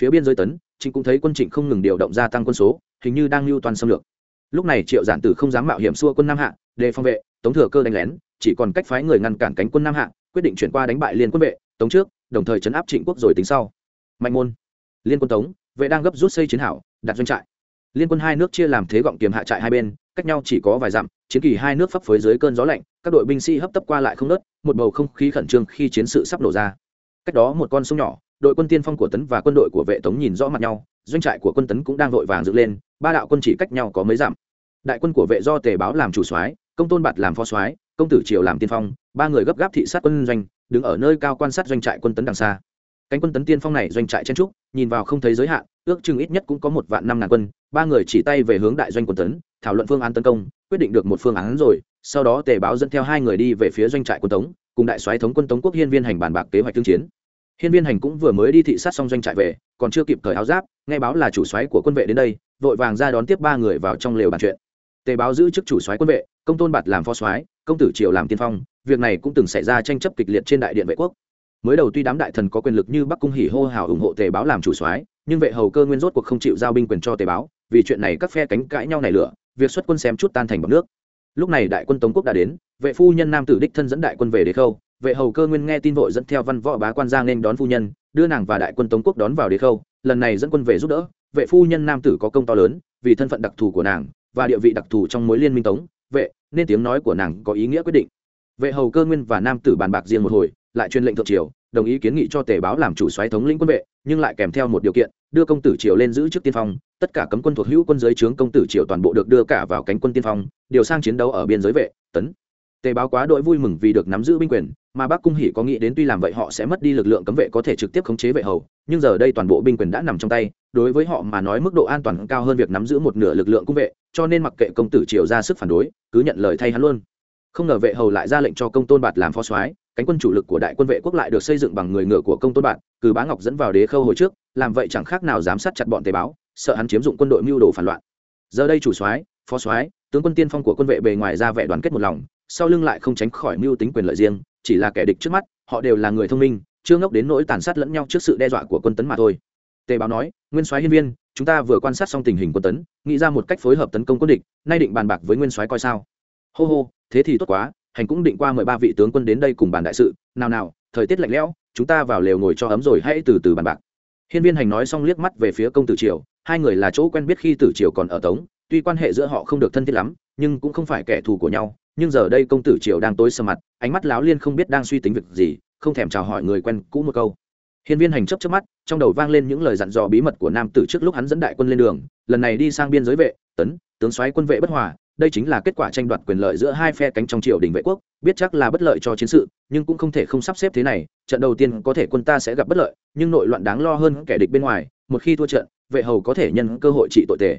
A: Phía biên giới tấn trịnh cũng thấy quân trịnh không ngừng điều động gia tăng quân số, hình như đang lưu toàn xâm lược. Lúc này triệu giản tử không dám mạo hiểm xua quân nam hạ để phòng vệ, tống thừa cơ đánh lén, chỉ còn cách phái người ngăn cản cánh quân nam hạ, quyết định chuyển qua đánh bại liên quân vệ, tống trước, đồng thời chấn áp trịnh quốc rồi tính sau. Mạnh môn. Liên quân tống, vệ đang gấp rút xây chiến hảo, đặt doanh trại. Liên quân hai nước chia làm thế gọng kiềm hạ trại hai bên cách nhau chỉ có vài dặm, chiến kỳ hai nước phấp phới dưới cơn gió lạnh, các đội binh sĩ hấp tấp qua lại không nớt, một bầu không khí khẩn trương khi chiến sự sắp nổ ra. Cách đó một con sông nhỏ, đội quân tiên phong của tấn và quân đội của vệ tống nhìn rõ mặt nhau, doanh trại của quân tấn cũng đang vội vàng dựng lên, ba đạo quân chỉ cách nhau có mấy dặm. Đại quân của vệ do tề báo làm chủ soái, công tôn bạt làm phó soái, công tử triều làm tiên phong, ba người gấp gáp thị sát quân doanh, đứng ở nơi cao quan sát doanh trại quân tấn đằng xa. Cánh quân tấn tiên phong này doanh trại chen trúc, nhìn vào không thấy giới hạn, ước chừng ít nhất cũng có một vạn năm ngàn quân ba người chỉ tay về hướng đại doanh quân tấn, thảo luận phương án tấn công, quyết định được một phương án rồi, sau đó tề báo dẫn theo hai người đi về phía doanh trại quân tống, cùng đại soái thống quân tống quốc hiên viên hành bàn bạc kế hoạch tương chiến. Hiên viên hành cũng vừa mới đi thị sát xong doanh trại về, còn chưa kịp thời áo giáp, nghe báo là chủ soái của quân vệ đến đây, vội vàng ra đón tiếp ba người vào trong lều bàn chuyện. Tề báo giữ chức chủ soái quân vệ, công tôn bạt làm phó soái, công tử triều làm tiên phong, việc này cũng từng xảy ra tranh chấp kịch liệt trên đại điện vệ quốc. Mới đầu tuy đám đại thần có quyền lực như bắc cung hỉ hô hào ủng hộ tề báo làm chủ soái, nhưng vệ hầu cơ nguyên rốt cuộc không chịu giao binh quyền cho tề báo vì chuyện này các phe cánh cãi nhau này lửa, việc xuất quân xem chút tan thành bọc nước. Lúc này đại quân tống quốc đã đến, vệ phu nhân nam tử đích thân dẫn đại quân về đế khâu, vệ hầu cơ nguyên nghe tin vội dẫn theo văn võ bá quan giang nên đón phu nhân, đưa nàng và đại quân tống quốc đón vào đế khâu, lần này dẫn quân về giúp đỡ, vệ phu nhân nam tử có công to lớn, vì thân phận đặc thù của nàng, và địa vị đặc thù trong mối liên minh tống, vệ, nên tiếng nói của nàng có ý nghĩa quyết định. Vệ hầu cơ nguyên và nam tử bàn bạc riêng một hồi, lại truyền lệnh thượng triều, đồng ý kiến nghị cho tề báo làm chủ xoáy thống lĩnh quân vệ, nhưng lại kèm theo một điều kiện, đưa công tử triều lên giữ chức tiên phong tất cả cấm quân thuộc hữu quân giới trướng công tử triều toàn bộ được đưa cả vào cánh quân tiên phong, điều sang chiến đấu ở biên giới vệ, tấn. Tề báo quá đội vui mừng vì được nắm giữ binh quyền, mà bác cung hỉ có nghĩ đến tuy làm vậy họ sẽ mất đi lực lượng cấm vệ có thể trực tiếp khống chế vệ hầu, nhưng giờ đây toàn bộ binh quyền đã nằm trong tay, đối với họ mà nói mức độ an toàn cao hơn việc nắm giữ một nửa lực lượng cung vệ, cho nên mặc kệ công tử triều ra sức phản đối, cứ nhận lời thay hắn luôn. Không ngờ vệ hầu lại ra lệnh cho công tôn bạt làm phó soái, cánh quân chủ lực của đại quân vệ quốc lại được xây dựng bằng người ngựa của công tôn bạt, cử bá ngọc dẫn vào đế khâu hồi trước, làm vậy chẳng khác nào giám sát chặt bọn tề báo sợ hắn chiếm dụng quân đội mưu đồ phản loạn. Giờ đây chủ soái, phó soái, tướng quân tiên phong của quân vệ bề ngoài ra vẻ đoàn kết một lòng, sau lưng lại không tránh khỏi mưu tính quyền lợi riêng, chỉ là kẻ địch trước mắt, họ đều là người thông minh, chưa ngốc đến nỗi tàn sát lẫn nhau trước sự đe dọa của quân tấn mà thôi. Tề báo nói, nguyên soái hiên viên, chúng ta vừa quan sát xong tình hình quân tấn, nghĩ ra một cách phối hợp tấn công quân địch, nay định bàn bạc với nguyên soái coi sao? Hô hô, thế thì tốt quá, hành cũng định qua mời ba vị tướng quân đến đây cùng bàn đại sự, nào nào, thời tiết lạnh lẽo, chúng ta vào lều ngồi cho ấm rồi hãy từ từ bàn bạc hiên viên hành nói xong liếc mắt về phía công tử triều, hai người là chỗ quen biết khi tử triều còn ở tống, tuy quan hệ giữa họ không được thân thiết lắm, nhưng cũng không phải kẻ thù của nhau, nhưng giờ đây công tử triều đang tối sơ mặt, ánh mắt láo liên không biết đang suy tính việc gì, không thèm chào hỏi người quen cũ một câu. Hiên viên hành chấp trước mắt, trong đầu vang lên những lời dặn dò bí mật của nam tử trước lúc hắn dẫn đại quân lên đường, lần này đi sang biên giới vệ, tấn, tướng soái quân vệ bất hòa đây chính là kết quả tranh đoạt quyền lợi giữa hai phe cánh trong triều đình vệ quốc, biết chắc là bất lợi cho chiến sự, nhưng cũng không thể không sắp xếp thế này, trận đầu tiên có thể quân ta sẽ gặp bất lợi, nhưng nội loạn đáng lo hơn kẻ địch bên ngoài, một khi thua trận, vệ hầu có thể nhân cơ hội trị tội tề.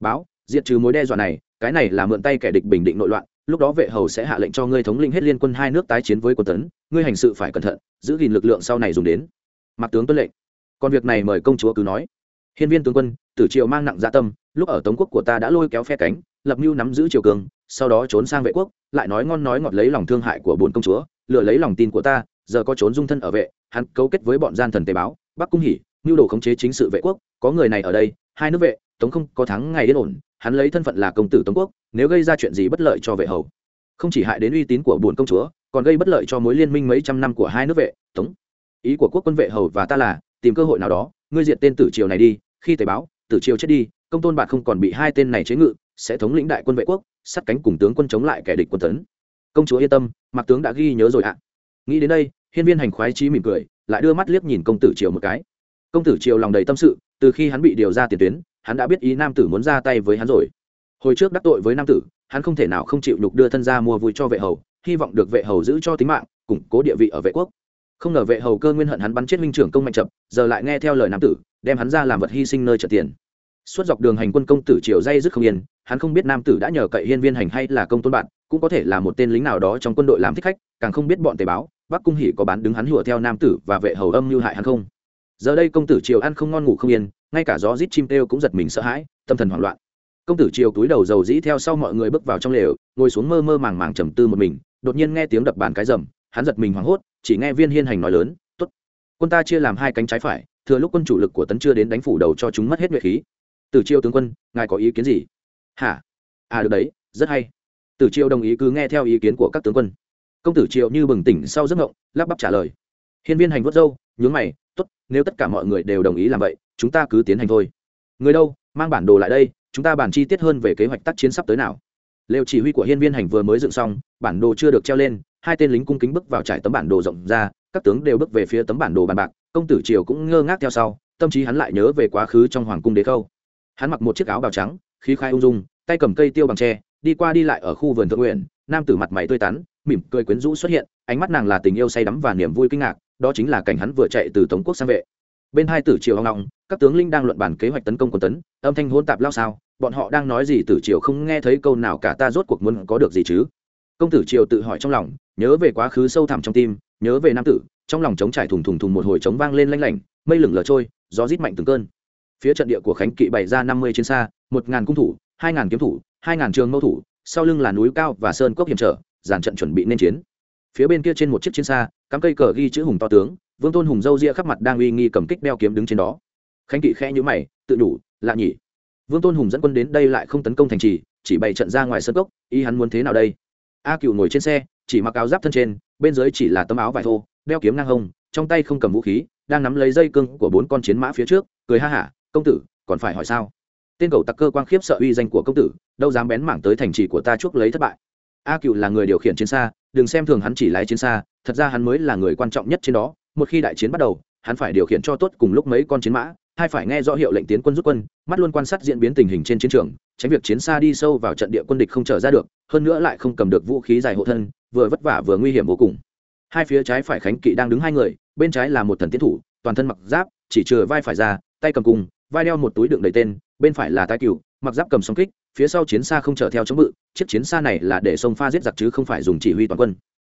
A: Báo, diệt trừ mối đe dọa này, cái này là mượn tay kẻ địch bình định nội loạn, lúc đó vệ hầu sẽ hạ lệnh cho ngươi thống lĩnh hết liên quân hai nước tái chiến với quân tấn, ngươi hành sự phải cẩn thận, giữ gìn lực lượng sau này dùng đến. Mặc tướng tuân lệnh. Còn việc này mời công chúa cứ nói. Hiên viên tướng quân, tử triều mang nặng dạ tâm lúc ở tống quốc của ta đã lôi kéo phe cánh, lập mưu nắm giữ triều cường, sau đó trốn sang vệ quốc, lại nói ngon nói ngọt lấy lòng thương hại của bồn công chúa, lừa lấy lòng tin của ta, giờ có trốn dung thân ở vệ, hắn cấu kết với bọn gian thần tế báo, bắc cung hỉ, mưu đồ khống chế chính sự vệ quốc, có người này ở đây, hai nước vệ, tống không có thắng ngày yên ổn, hắn lấy thân phận là công tử tống quốc, nếu gây ra chuyện gì bất lợi cho vệ hầu. Không chỉ hại đến uy tín của bồn công chúa, còn gây bất lợi cho mối liên minh mấy trăm năm của hai nước vệ, tống. Ý của quốc quân vệ hầu và ta là, tìm cơ hội nào đó, ngươi diệt tên tử triều này đi, khi tề báo, tử triều chết đi công tôn bạt không còn bị hai tên này chế ngự, sẽ thống lĩnh đại quân vệ quốc sát cánh cùng tướng quân chống lại kẻ địch quân tấn. Công chúa yên tâm mặc tướng đã ghi nhớ rồi ạ. Nghĩ đến đây, hiên viên hành khoái trí mỉm cười, lại đưa mắt liếc nhìn công tử triều một cái. Công tử triều lòng đầy tâm sự, từ khi hắn bị điều ra tiền tuyến, hắn đã biết ý nam tử muốn ra tay với hắn rồi. Hồi trước đắc tội với nam tử, hắn không thể nào không chịu nhục đưa thân ra mua vui cho vệ hầu, hy vọng được vệ hầu giữ cho tính mạng, củng cố địa vị ở vệ quốc. Không ngờ vệ hầu cơ nguyên hận hắn bắn chết minh trưởng công mạnh chập giờ lại nghe theo lời nam tử, đem hắn ra làm vật hy sinh nơi trợ tiền suốt dọc đường hành quân công tử triều dây dứt không yên, hắn không biết nam tử đã nhờ cậy hiên viên hành hay là công tôn bạn, cũng có thể là một tên lính nào đó trong quân đội làm thích khách, càng không biết bọn tề báo, bắc cung hỉ có bán đứng hắn hùa theo nam tử và vệ hầu âm như hại hắn không. Giờ đây công tử triều ăn không ngon ngủ không yên, ngay cả gió rít chim têu cũng giật mình sợ hãi, tâm thần hoảng loạn. Công tử triều túi đầu dầu dĩ theo sau mọi người bước vào trong lều, ngồi xuống mơ mơ màng màng trầm tư một mình, đột nhiên nghe tiếng đập bàn cái rầm, hắn giật mình hoảng hốt, chỉ nghe viên hiên hành nói lớn t ố t quân ta chia làm hai cánh trái phải, thừa lúc quân chủ lực của tấn chưa đến đánh phủ đầu cho chúng mất hết nhuệ khí tử chiêu tướng quân, ngài có ý kiến gì? Hả? À được đấy, rất hay. Tử chiêu đồng ý cứ nghe theo ý kiến của các tướng quân. Công tử triệu như bừng tỉnh sau giấc ngộng, lắp bắp trả lời. Hiên viên hành vớt râu, nhướng mày t ố t nếu tất cả mọi người đều đồng ý làm vậy, chúng ta cứ tiến hành thôi. Người đâu? Mang bản đồ lại đây, chúng ta bàn chi tiết hơn về kế hoạch tác chiến sắp tới nào. Lều chỉ huy của hiên viên hành vừa mới dựng xong, bản đồ chưa được treo lên, hai tên lính cung kính bước vào trải tấm bản đồ rộng ra, các tướng đều bước về phía tấm bản đồ bàn bạc, công tử triều cũng ngơ ngác theo sau, tâm trí hắn lại nhớ về quá khứ trong hoàng cung đế khâu hắn mặc một chiếc áo bào trắng, khí khai ung dung, tay cầm cây tiêu bằng tre, đi qua đi lại ở khu vườn thượng nguyện, nam tử mặt mày tươi tắn, mỉm cười quyến rũ xuất hiện, ánh mắt nàng là tình yêu say đắm và niềm vui kinh ngạc, đó chính là cảnh hắn vừa chạy từ tống quốc sang vệ. Bên hai tử triều hoang ngọng, các tướng linh đang luận bàn kế hoạch tấn công quân tấn, âm thanh hỗn tạp lao sao, bọn họ đang nói gì tử triều không nghe thấy câu nào cả ta rốt cuộc muốn có được gì chứ? Công tử triều tự hỏi trong lòng, nhớ về quá khứ sâu thẳm trong tim, nhớ về nam tử, trong lòng trống trải thùng thùng thùng một hồi trống vang lên lanh lảnh, mây lửng lờ trôi, gió rít mạnh từng cơn phía trận địa của khánh kỵ bày ra năm mươi chiến xa, một ngàn cung thủ, hai ngàn kiếm thủ, hai ngàn trường mâu thủ, sau lưng là núi cao và sơn cốc hiểm trở, dàn trận chuẩn bị nên chiến. Phía bên kia trên một chiếc chiến xa, cắm cây cờ ghi chữ hùng to tướng, vương tôn hùng dâu ria khắp mặt đang uy nghi cầm kích đeo kiếm đứng trên đó. Khánh kỵ khẽ nhữ mày, tự đủ, lạ nhỉ. Vương tôn hùng dẫn quân đến đây lại không tấn công thành trì, chỉ bày trận ra ngoài sân cốc y hắn muốn thế nào đây? A cựu ngồi trên xe, chỉ mặc áo giáp thân trên, bên dưới chỉ là tấm áo vải thô, đeo kiếm ngang hông, trong tay không cầm vũ khí, đang nắm lấy dây cưng của bốn con chiến mã phía trước, cười ha hả công tử, còn phải hỏi sao? Tên cầu tặc cơ quan khiếp sợ uy danh của công tử, đâu dám bén mảng tới thành trì của ta chuốc lấy thất bại. A cựu là người điều khiển chiến xa, đừng xem thường hắn chỉ lái chiến xa, thật ra hắn mới là người quan trọng nhất trên đó. Một khi đại chiến bắt đầu, hắn phải điều khiển cho tốt cùng lúc mấy con chiến mã, hai phải nghe rõ hiệu lệnh tiến quân rút quân, mắt luôn quan sát diễn biến tình hình trên chiến trường, tránh việc chiến xa đi sâu vào trận địa quân địch không trở ra được, hơn nữa lại không cầm được vũ khí dài hộ thân, vừa vất vả vừa nguy hiểm vô cùng. Hai phía trái phải khánh kỵ đang đứng hai người, bên trái là một thần tiến thủ, toàn thân mặc giáp, chỉ chừa vai phải ra, tay cầm cung vai đeo một túi đựng đầy tên, bên phải là tái cựu mặc giáp cầm song kích, phía sau chiến xa không chở theo chống bự, chiếc chiến xa này là để sông pha giết giặc chứ không phải dùng chỉ huy toàn quân.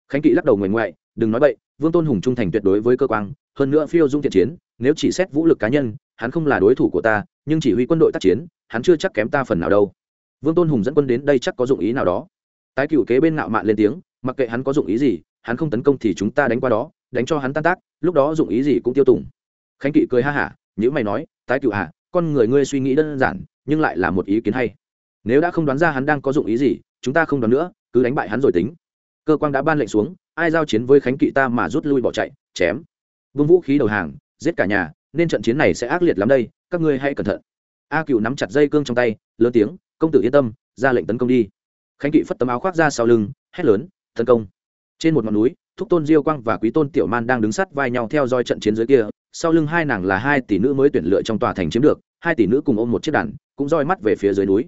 A: Khánh kỵ lắc đầu nguyền ngoại, đừng nói bậy, vương tôn hùng trung thành tuyệt đối với cơ quan hơn nữa phiêu dung thiện chiến, nếu chỉ xét vũ lực cá nhân, hắn không là đối thủ của ta, nhưng chỉ huy quân đội tác chiến, hắn chưa chắc kém ta phần nào đâu. Vương tôn hùng dẫn quân đến đây chắc có dụng ý nào đó. Tái cựu kế bên ngạo mạn lên tiếng, mặc kệ hắn có dụng ý gì, hắn không tấn công thì chúng ta đánh qua đó, đánh cho hắn tan tác, lúc đó dụng ý gì cũng tiêu tùng. Khánh kỵ cười ha hả nhữ mày nói tái cựu hạ, con người ngươi suy nghĩ đơn giản, nhưng lại là một ý kiến hay. Nếu đã không đoán ra hắn đang có dụng ý gì, chúng ta không đoán nữa, cứ đánh bại hắn rồi tính. Cơ quan đã ban lệnh xuống, ai giao chiến với khánh kỵ ta mà rút lui bỏ chạy, chém. Vương vũ khí đầu hàng, giết cả nhà, nên trận chiến này sẽ ác liệt lắm đây, các ngươi hãy cẩn thận. A cựu nắm chặt dây cương trong tay, lớn tiếng, công tử yên tâm, ra lệnh tấn công đi. Khánh kỵ phất tấm áo khoác ra sau lưng, hét lớn, tấn công. Trên một ngọn núi, thúc tôn diêu quang và quý tôn tiểu man đang đứng sát vai nhau theo dõi trận chiến dưới kia sau lưng hai nàng là hai tỷ nữ mới tuyển lựa trong tòa thành chiếm được, hai tỷ nữ cùng ôm một chiếc đàn, cũng roi mắt về phía dưới núi.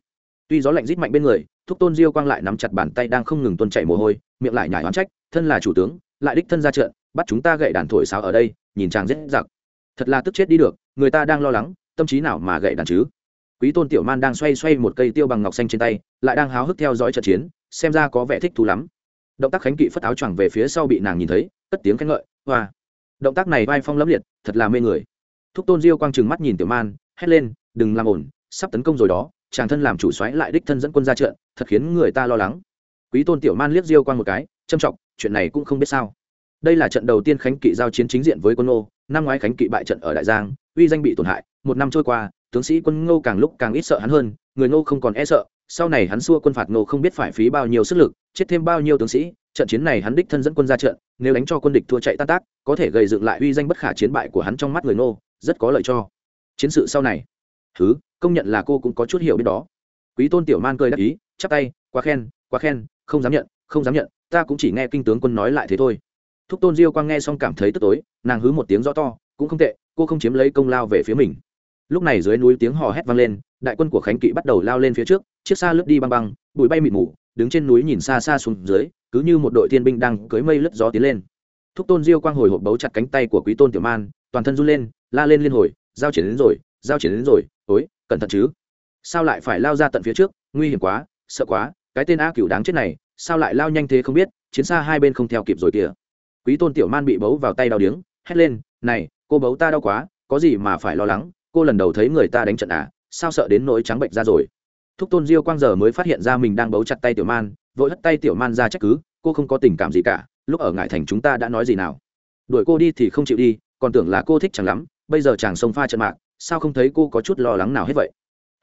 A: Tuy gió lạnh rít mạnh bên người, thúc tôn diêu quang lại nắm chặt bàn tay đang không ngừng tuôn chảy mồ hôi, miệng lại nhải oán trách, thân là chủ tướng, lại đích thân ra trận, bắt chúng ta gậy đàn thổi sáo ở đây, nhìn chàng rất giặc thật là tức chết đi được, người ta đang lo lắng, tâm trí nào mà gậy đàn chứ? Quý tôn tiểu man đang xoay xoay một cây tiêu bằng ngọc xanh trên tay, lại đang háo hức theo dõi trận chiến, xem ra có vẻ thích thú lắm. Động tác khánh kỵ phất áo choàng về phía sau bị nàng nhìn thấy, cất tiếng khen ngợi, hoa động tác này vai phong lẫm liệt, thật là mê người. Thúc tôn diêu quang trừng mắt nhìn tiểu man, hét lên, đừng làm ổn, sắp tấn công rồi đó, chàng thân làm chủ xoáy lại đích thân dẫn quân ra trận, thật khiến người ta lo lắng. Quý tôn tiểu man liếc diêu quang một cái, trâm trọng, chuyện này cũng không biết sao. Đây là trận đầu tiên khánh kỵ giao chiến chính diện với quân ngô, năm ngoái khánh kỵ bại trận ở đại giang, uy danh bị tổn hại, một năm trôi qua, tướng sĩ quân ngô càng lúc càng ít sợ hắn hơn, người ngô không còn e sợ, sau này hắn xua quân phạt ngô không biết phải phí bao nhiêu sức lực, chết thêm bao nhiêu tướng sĩ, trận chiến này hắn đích thân dẫn quân ra trận nếu đánh cho quân địch thua chạy tan tác có thể gây dựng lại uy danh bất khả chiến bại của hắn trong mắt người nô, rất có lợi cho chiến sự sau này. Thứ công nhận là cô cũng có chút hiểu biết đó. Quý tôn tiểu man cười đáp ý chắp tay quá khen quá khen không dám nhận không dám nhận ta cũng chỉ nghe kinh tướng quân nói lại thế thôi. Thúc tôn diêu quang nghe xong cảm thấy tức tối nàng hứ một tiếng rõ to cũng không tệ cô không chiếm lấy công lao về phía mình. Lúc này dưới núi tiếng hò hét vang lên đại quân của khánh kỵ bắt đầu lao lên phía trước chiếc xa lướt đi băng băng bụi bay mịt mù đứng trên núi nhìn xa xa xuống dưới cứ như một đội thiên binh đang cưới mây lướt gió tiến lên. Thúc tôn diêu quang hồi hộp bấu chặt cánh tay của quý tôn tiểu man, toàn thân run lên, la lên liên hồi, giao triển đến rồi, giao triển đến rồi, ối, cẩn thận chứ. Sao lại phải lao ra tận phía trước, nguy hiểm quá, sợ quá, cái tên a cửu đáng chết này, sao lại lao nhanh thế không biết, chiến xa hai bên không theo kịp rồi kìa. Quý tôn tiểu man bị bấu vào tay đau điếng, hét lên, này, cô bấu ta đau quá, có gì mà phải lo lắng, cô lần đầu thấy người ta đánh trận à sao sợ đến nỗi trắng bệnh ra rồi. Thúc tôn diêu quang giờ mới phát hiện ra mình đang bấu chặt tay tiểu man vội hất tay tiểu man ra trách cứ, cô không có tình cảm gì cả, lúc ở ngại thành chúng ta đã nói gì nào? Đuổi cô đi thì không chịu đi, còn tưởng là cô thích chẳng lắm, bây giờ chàng sông pha trận mạng sao không thấy cô có chút lo lắng nào hết vậy?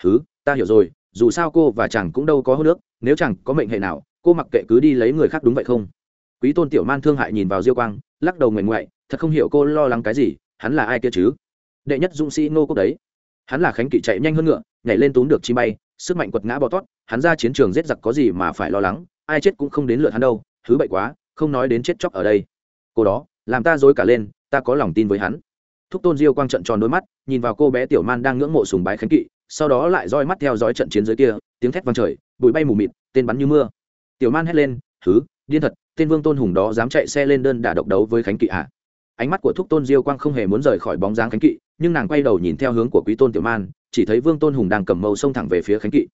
A: Thứ ta hiểu rồi, dù sao cô và chàng cũng đâu có hô nước, nếu chàng có mệnh hệ nào, cô mặc kệ cứ đi lấy người khác đúng vậy không? Quý tôn tiểu man thương hại nhìn vào diêu quang, lắc đầu ngoại ngoại, thật không hiểu cô lo lắng cái gì, hắn là ai kia chứ? Đệ nhất dũng sĩ nô cốc đấy. Hắn là khánh kỵ chạy nhanh hơn ngựa, nhảy lên túm được chi bay sức mạnh quật ngã bò tót, hắn ra chiến trường giết giặc có gì mà phải lo lắng, ai chết cũng không đến lượt hắn đâu, thứ bậy quá, không nói đến chết chóc ở đây. Cô đó, làm ta dối cả lên, ta có lòng tin với hắn. Thúc tôn diêu quang trận tròn đôi mắt, nhìn vào cô bé tiểu man đang ngưỡng mộ sùng bái khánh kỵ, sau đó lại roi mắt theo dõi trận chiến dưới kia, tiếng thét vang trời, bụi bay mù mịt, tên bắn như mưa. Tiểu man hét lên thứ điên thật, tên vương tôn hùng đó dám chạy xe lên đơn đả độc đấu với khánh kỵ ạ à? ánh mắt của thúc tôn diêu quang không hề muốn rời khỏi bóng dáng khánh kỵ, nhưng nàng quay đầu nhìn theo hướng của quý tôn tiểu man chỉ thấy vương tôn hùng đang cầm mâu xông thẳng về phía khánh kỵ.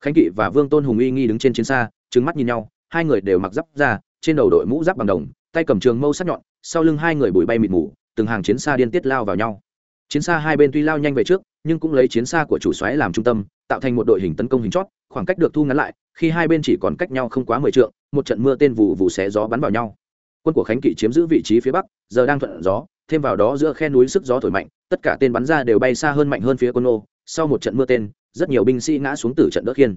A: Khánh kỵ và vương tôn hùng uy nghi đứng trên chiến xa trứng mắt nhìn nhau, hai người đều mặc giáp ra trên đầu đội mũ giáp bằng đồng, tay cầm trường mâu sắc nhọn, sau lưng hai người bụi bay mịt mù, từng hàng chiến xa điên tiết lao vào nhau. Chiến xa hai bên tuy lao nhanh về trước, nhưng cũng lấy chiến xa của chủ xoáy làm trung tâm, tạo thành một đội hình tấn công hình chót, khoảng cách được thu ngắn lại, khi hai bên chỉ còn cách nhau không quá mười trượng, một trận mưa tên vụ vụ xé gió bắn vào nhau. Quân của khánh kỵ chiếm giữ vị trí phía bắc, giờ đang thuận gió, thêm vào đó giữa khe núi sức gió thổi mạnh, tất cả tên bắn ra đều bay xa hơn mạnh hơn phía quân ô sau một trận mưa tên, rất nhiều binh sĩ ngã xuống từ trận đỡ khiên.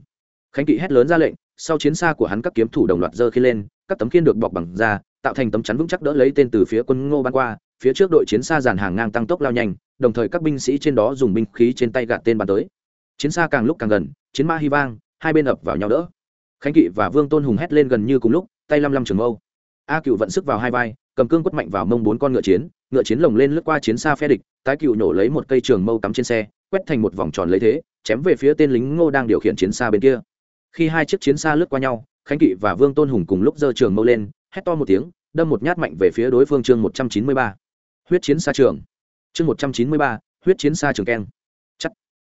A: Khánh kỵ hét lớn ra lệnh, sau chiến xa của hắn các kiếm thủ đồng loạt dơ khiên lên, các tấm khiên được bọc bằng da, tạo thành tấm chắn vững chắc đỡ lấy tên từ phía quân ngô bắn qua, phía trước đội chiến xa dàn hàng ngang tăng tốc lao nhanh, đồng thời các binh sĩ trên đó dùng binh khí trên tay gạt tên bắn tới. Chiến xa càng lúc càng gần, chiến ma hy vang, hai bên ập vào nhau đỡ. Khánh kỵ và vương tôn hùng hét lên gần như cùng lúc, tay lăm lăm trường mâu. A cựu vận sức vào hai vai, cầm cương quất mạnh vào mông bốn con ngựa chiến ngựa chiến lồng lên lướt qua chiến xa phe địch, tái cựu nổ lấy một cây trường mâu cắm trên xe quét thành một vòng tròn lấy thế, chém về phía tên lính ngô đang điều khiển chiến xa bên kia. Khi hai chiếc chiến xa lướt qua nhau, khánh kỵ và vương tôn hùng cùng lúc giơ trường mâu lên, hét to một tiếng, đâm một nhát mạnh về phía đối phương chương một trăm chín mươi ba. Huyết chiến xa trường. Chương một trăm chín mươi ba, huyết chiến xa trường keng. Chắc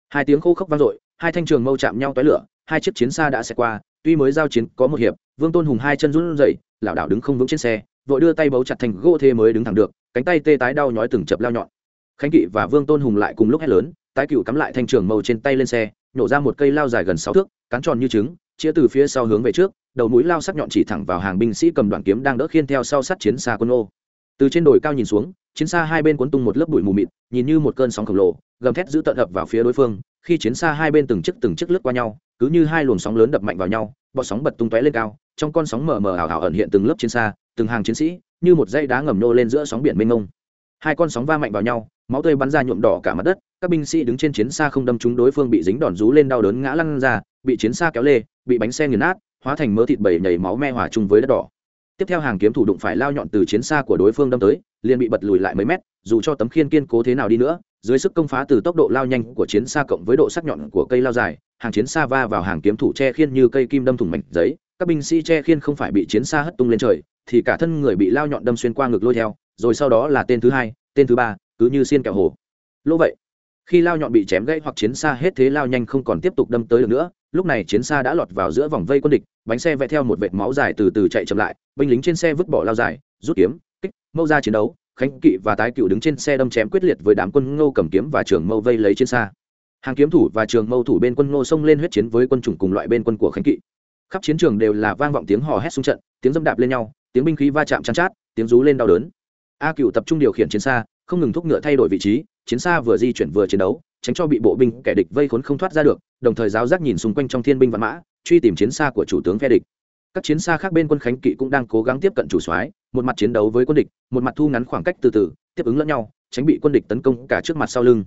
A: hai tiếng khô khốc vang dội, hai thanh trường mâu chạm nhau tói lửa, hai chiếc chiến xa đã xẹt qua, tuy mới giao chiến có một hiệp, vương tôn hùng hai chân run rẩy, lảo đảo đứng không vững trên xe, vội đưa tay bấu chặt thành gỗ thê mới đứng thẳng được, cánh tay tê tái đau nhói từng chập lao nhọn. Khánh kỵ và vương tôn hùng lại cùng lúc hét lớn tái cựu cắm lại thanh trường mâu trên tay lên xe nhổ ra một cây lao dài gần sáu thước, cán tròn như trứng chia từ phía sau hướng về trước, đầu mũi lao sắc nhọn chỉ thẳng vào hàng binh sĩ cầm đoạn kiếm đang đỡ khiên theo sau sát chiến xa quân ô. Từ trên đồi cao nhìn xuống, chiến xa hai bên cuốn tung một lớp bụi mù mịt, nhìn như một cơn sóng khổng lồ, gầm thét giữ tận ập vào phía đối phương, khi chiến xa hai bên từng chiếc từng chiếc lướt qua nhau, cứ như hai luồng sóng lớn đập mạnh vào nhau, bọt sóng bật tung tóe lên cao, trong con sóng mờ mờ ảo ảo ẩn hiện từng lớp chiến xa, từng hàng chiến sĩ, như một dây đá ngầm nô lên giữa sóng biển mênh mông. Hai con sóng va mạnh vào nhau máu tươi bắn ra nhuộm đỏ cả mặt đất, các binh sĩ đứng trên chiến xa không đâm trúng đối phương bị dính đòn rú lên đau đớn ngã lăn ra, bị chiến xa kéo lê, bị bánh xe nghiền nát, hóa thành mớ thịt bầy nhảy máu me hòa chung với đất đỏ. Tiếp theo hàng kiếm thủ đụng phải lao nhọn từ chiến xa của đối phương đâm tới, liền bị bật lùi lại mấy mét, dù cho tấm khiên kiên cố thế nào đi nữa, dưới sức công phá từ tốc độ lao nhanh của chiến xa cộng với độ sắc nhọn của cây lao dài, hàng chiến xa va vào hàng kiếm thủ che khiên như cây kim đâm thủng mảnh giấy, các binh sĩ che khiên không phải bị chiến xa hất tung lên trời, thì cả thân người bị lao nhọn đâm xuyên qua ngực lôi theo, rồi sau đó là tên thứ hai, tên thứ ba cứ như xiên kẹo hồ. Lỗ vậy. Khi lao nhọn bị chém gãy hoặc chiến xa hết thế lao nhanh không còn tiếp tục đâm tới được nữa, lúc này chiến xa đã lọt vào giữa vòng vây quân địch, bánh xe vẽ theo một vệt máu dài từ từ chạy chậm lại, binh lính trên xe vứt bỏ lao dài, rút kiếm, kích, mâu ra chiến đấu, khánh kỵ và tái cựu đứng trên xe đâm chém quyết liệt với đám quân ngô cầm kiếm và trường mâu vây lấy chiến xa. Hàng kiếm thủ và trường mâu thủ bên quân ngô xông lên huyết chiến với quân chủng cùng loại bên quân của khánh kỵ. Khắp chiến trường đều là vang vọng tiếng hò hét xung trận, tiếng dâm đạp lên nhau, tiếng binh khí va chạm chăn chát, tiếng rú lên đau đớn. A cựu tập trung điều khiển chiến xa không ngừng thúc ngựa thay đổi vị trí, chiến xa vừa di chuyển vừa chiến đấu, tránh cho bị bộ binh kẻ địch vây khốn không thoát ra được, đồng thời giáo giác nhìn xung quanh trong thiên binh văn mã, truy tìm chiến xa của chủ tướng phe địch. Các chiến xa khác bên quân khánh kỵ cũng đang cố gắng tiếp cận chủ soái, một mặt chiến đấu với quân địch, một mặt thu ngắn khoảng cách từ từ, tiếp ứng lẫn nhau, tránh bị quân địch tấn công cả trước mặt sau lưng.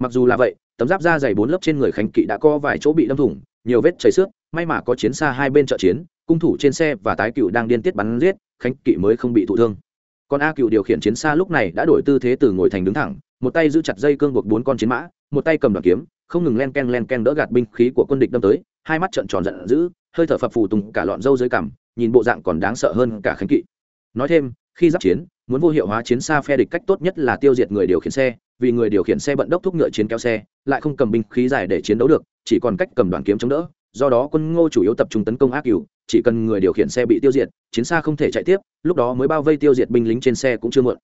A: Mặc dù là vậy, tấm giáp da dày bốn lớp trên người khánh kỵ đã có vài chỗ bị đâm thủng, nhiều vết chảy xước, may mà có chiến xa hai bên trợ chiến, cung thủ trên xe và tái cựu đang điên tiết bắn giết, khánh kỵ mới không bị thụ thương còn a cựu điều khiển chiến xa lúc này đã đổi tư thế từ ngồi thành đứng thẳng, một tay giữ chặt dây cương buộc bốn con chiến mã, một tay cầm đoạn kiếm, không ngừng len ken len ken đỡ gạt binh khí của quân địch đâm tới, hai mắt trợn tròn giận dữ, hơi thở phập phù tùng cả lọn râu dưới cằm, nhìn bộ dạng còn đáng sợ hơn cả khánh kỵ. Nói thêm, khi giáp chiến, muốn vô hiệu hóa chiến xa phe địch cách tốt nhất là tiêu diệt người điều khiển xe, vì người điều khiển xe bận đốc thúc ngựa chiến kéo xe, lại không cầm binh khí dài để chiến đấu được, chỉ còn cách cầm đoàn kiếm chống đỡ do đó quân ngô chủ yếu tập trung tấn công ác cửu, chỉ cần người điều khiển xe bị tiêu diệt, chiến xa không thể chạy tiếp, lúc đó mới bao vây tiêu diệt binh lính trên xe cũng chưa muộn.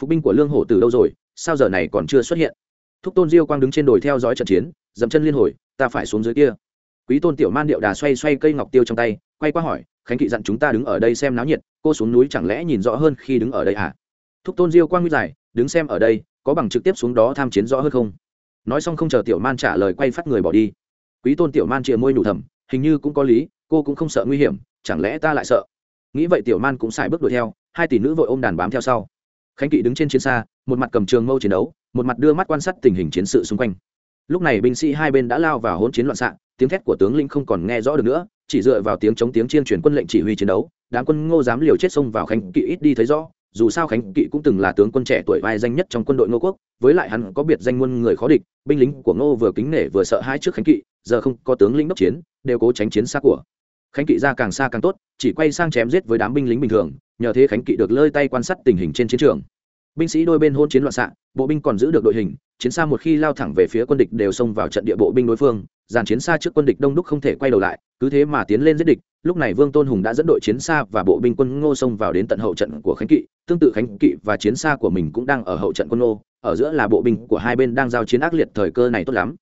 A: Phục binh của lương hổ từ đâu rồi? Sao giờ này còn chưa xuất hiện? Thúc tôn diêu quang đứng trên đồi theo dõi trận chiến, dậm chân liên hồi, ta phải xuống dưới kia. Quý tôn tiểu man điệu đà xoay xoay cây ngọc tiêu trong tay, quay qua hỏi, khánh kỵ dặn chúng ta đứng ở đây xem náo nhiệt, cô xuống núi chẳng lẽ nhìn rõ hơn khi đứng ở đây à thúc tôn diêu quang nguy dài đứng xem ở đây, có bằng trực tiếp xuống đó tham chiến rõ hơn không? Nói xong không chờ tiểu man trả lời quay phát người bỏ đi quý tôn tiểu man chìa môi nhủ thầm, hình như cũng có lý, cô cũng không sợ nguy hiểm, chẳng lẽ ta lại sợ? Nghĩ vậy tiểu man cũng xài bước đuổi theo, hai tỷ nữ vội ôm đàn bám theo sau. Khánh kỵ đứng trên chiến xa, một mặt cầm trường mâu chiến đấu, một mặt đưa mắt quan sát tình hình chiến sự xung quanh. Lúc này binh sĩ hai bên đã lao vào hỗn chiến loạn xạ, tiếng thét của tướng linh không còn nghe rõ được nữa, chỉ dựa vào tiếng chống tiếng chiên truyền quân lệnh chỉ huy chiến đấu, đám quân ngô dám liều chết xông vào khánh kỵ ít đi thấy rõ dù sao khánh kỵ cũng từng là tướng quân trẻ tuổi vai danh nhất trong quân đội ngô quốc, với lại hắn có biệt danh muôn người khó địch, binh lính của ngô vừa kính nể vừa sợ hãi trước khánh kỵ, giờ không có tướng lĩnh đốc chiến, đều cố tránh chiến xa của. Khánh kỵ ra càng xa càng tốt, chỉ quay sang chém giết với đám binh lính bình thường, nhờ thế khánh kỵ được lơi tay quan sát tình hình trên chiến trường binh sĩ đôi bên hôn chiến loạn xạ, bộ binh còn giữ được đội hình, chiến xa một khi lao thẳng về phía quân địch đều xông vào trận địa bộ binh đối phương, dàn chiến xa trước quân địch đông đúc không thể quay đầu lại, cứ thế mà tiến lên giết địch, lúc này vương tôn hùng đã dẫn đội chiến xa và bộ binh quân ngô xông vào đến tận hậu trận của khánh kỵ, tương tự khánh kỵ và chiến xa của mình cũng đang ở hậu trận quân ngô, ở giữa là bộ binh của hai bên đang giao chiến ác liệt thời cơ này tốt lắm.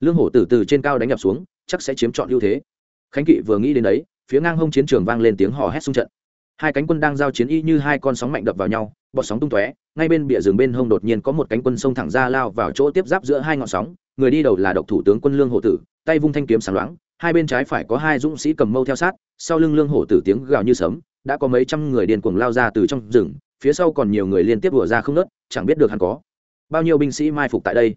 A: Lương hổ từ từ trên cao đánh nhập xuống, chắc sẽ chiếm trọn ưu thế. Khánh kỵ vừa nghĩ đến đấy, phía ngang hông chiến trường vang lên tiếng hò hét xung trận. Hai cánh quân đang giao chiến y như hai con sóng mạnh đập vào nhau bọt sóng tung tóe, ngay bên bìa rừng bên hông đột nhiên có một cánh quân sông thẳng ra lao vào chỗ tiếp giáp giữa hai ngọn sóng, người đi đầu là độc thủ tướng quân lương hổ tử, tay vung thanh kiếm sáng loáng, hai bên trái phải có hai dũng sĩ cầm mâu theo sát, sau lưng lương hổ tử tiếng gào như sấm, đã có mấy trăm người điên cuồng lao ra từ trong rừng, phía sau còn nhiều người liên tiếp đùa ra không nớt chẳng biết được hắn có bao nhiêu binh sĩ mai phục tại đây.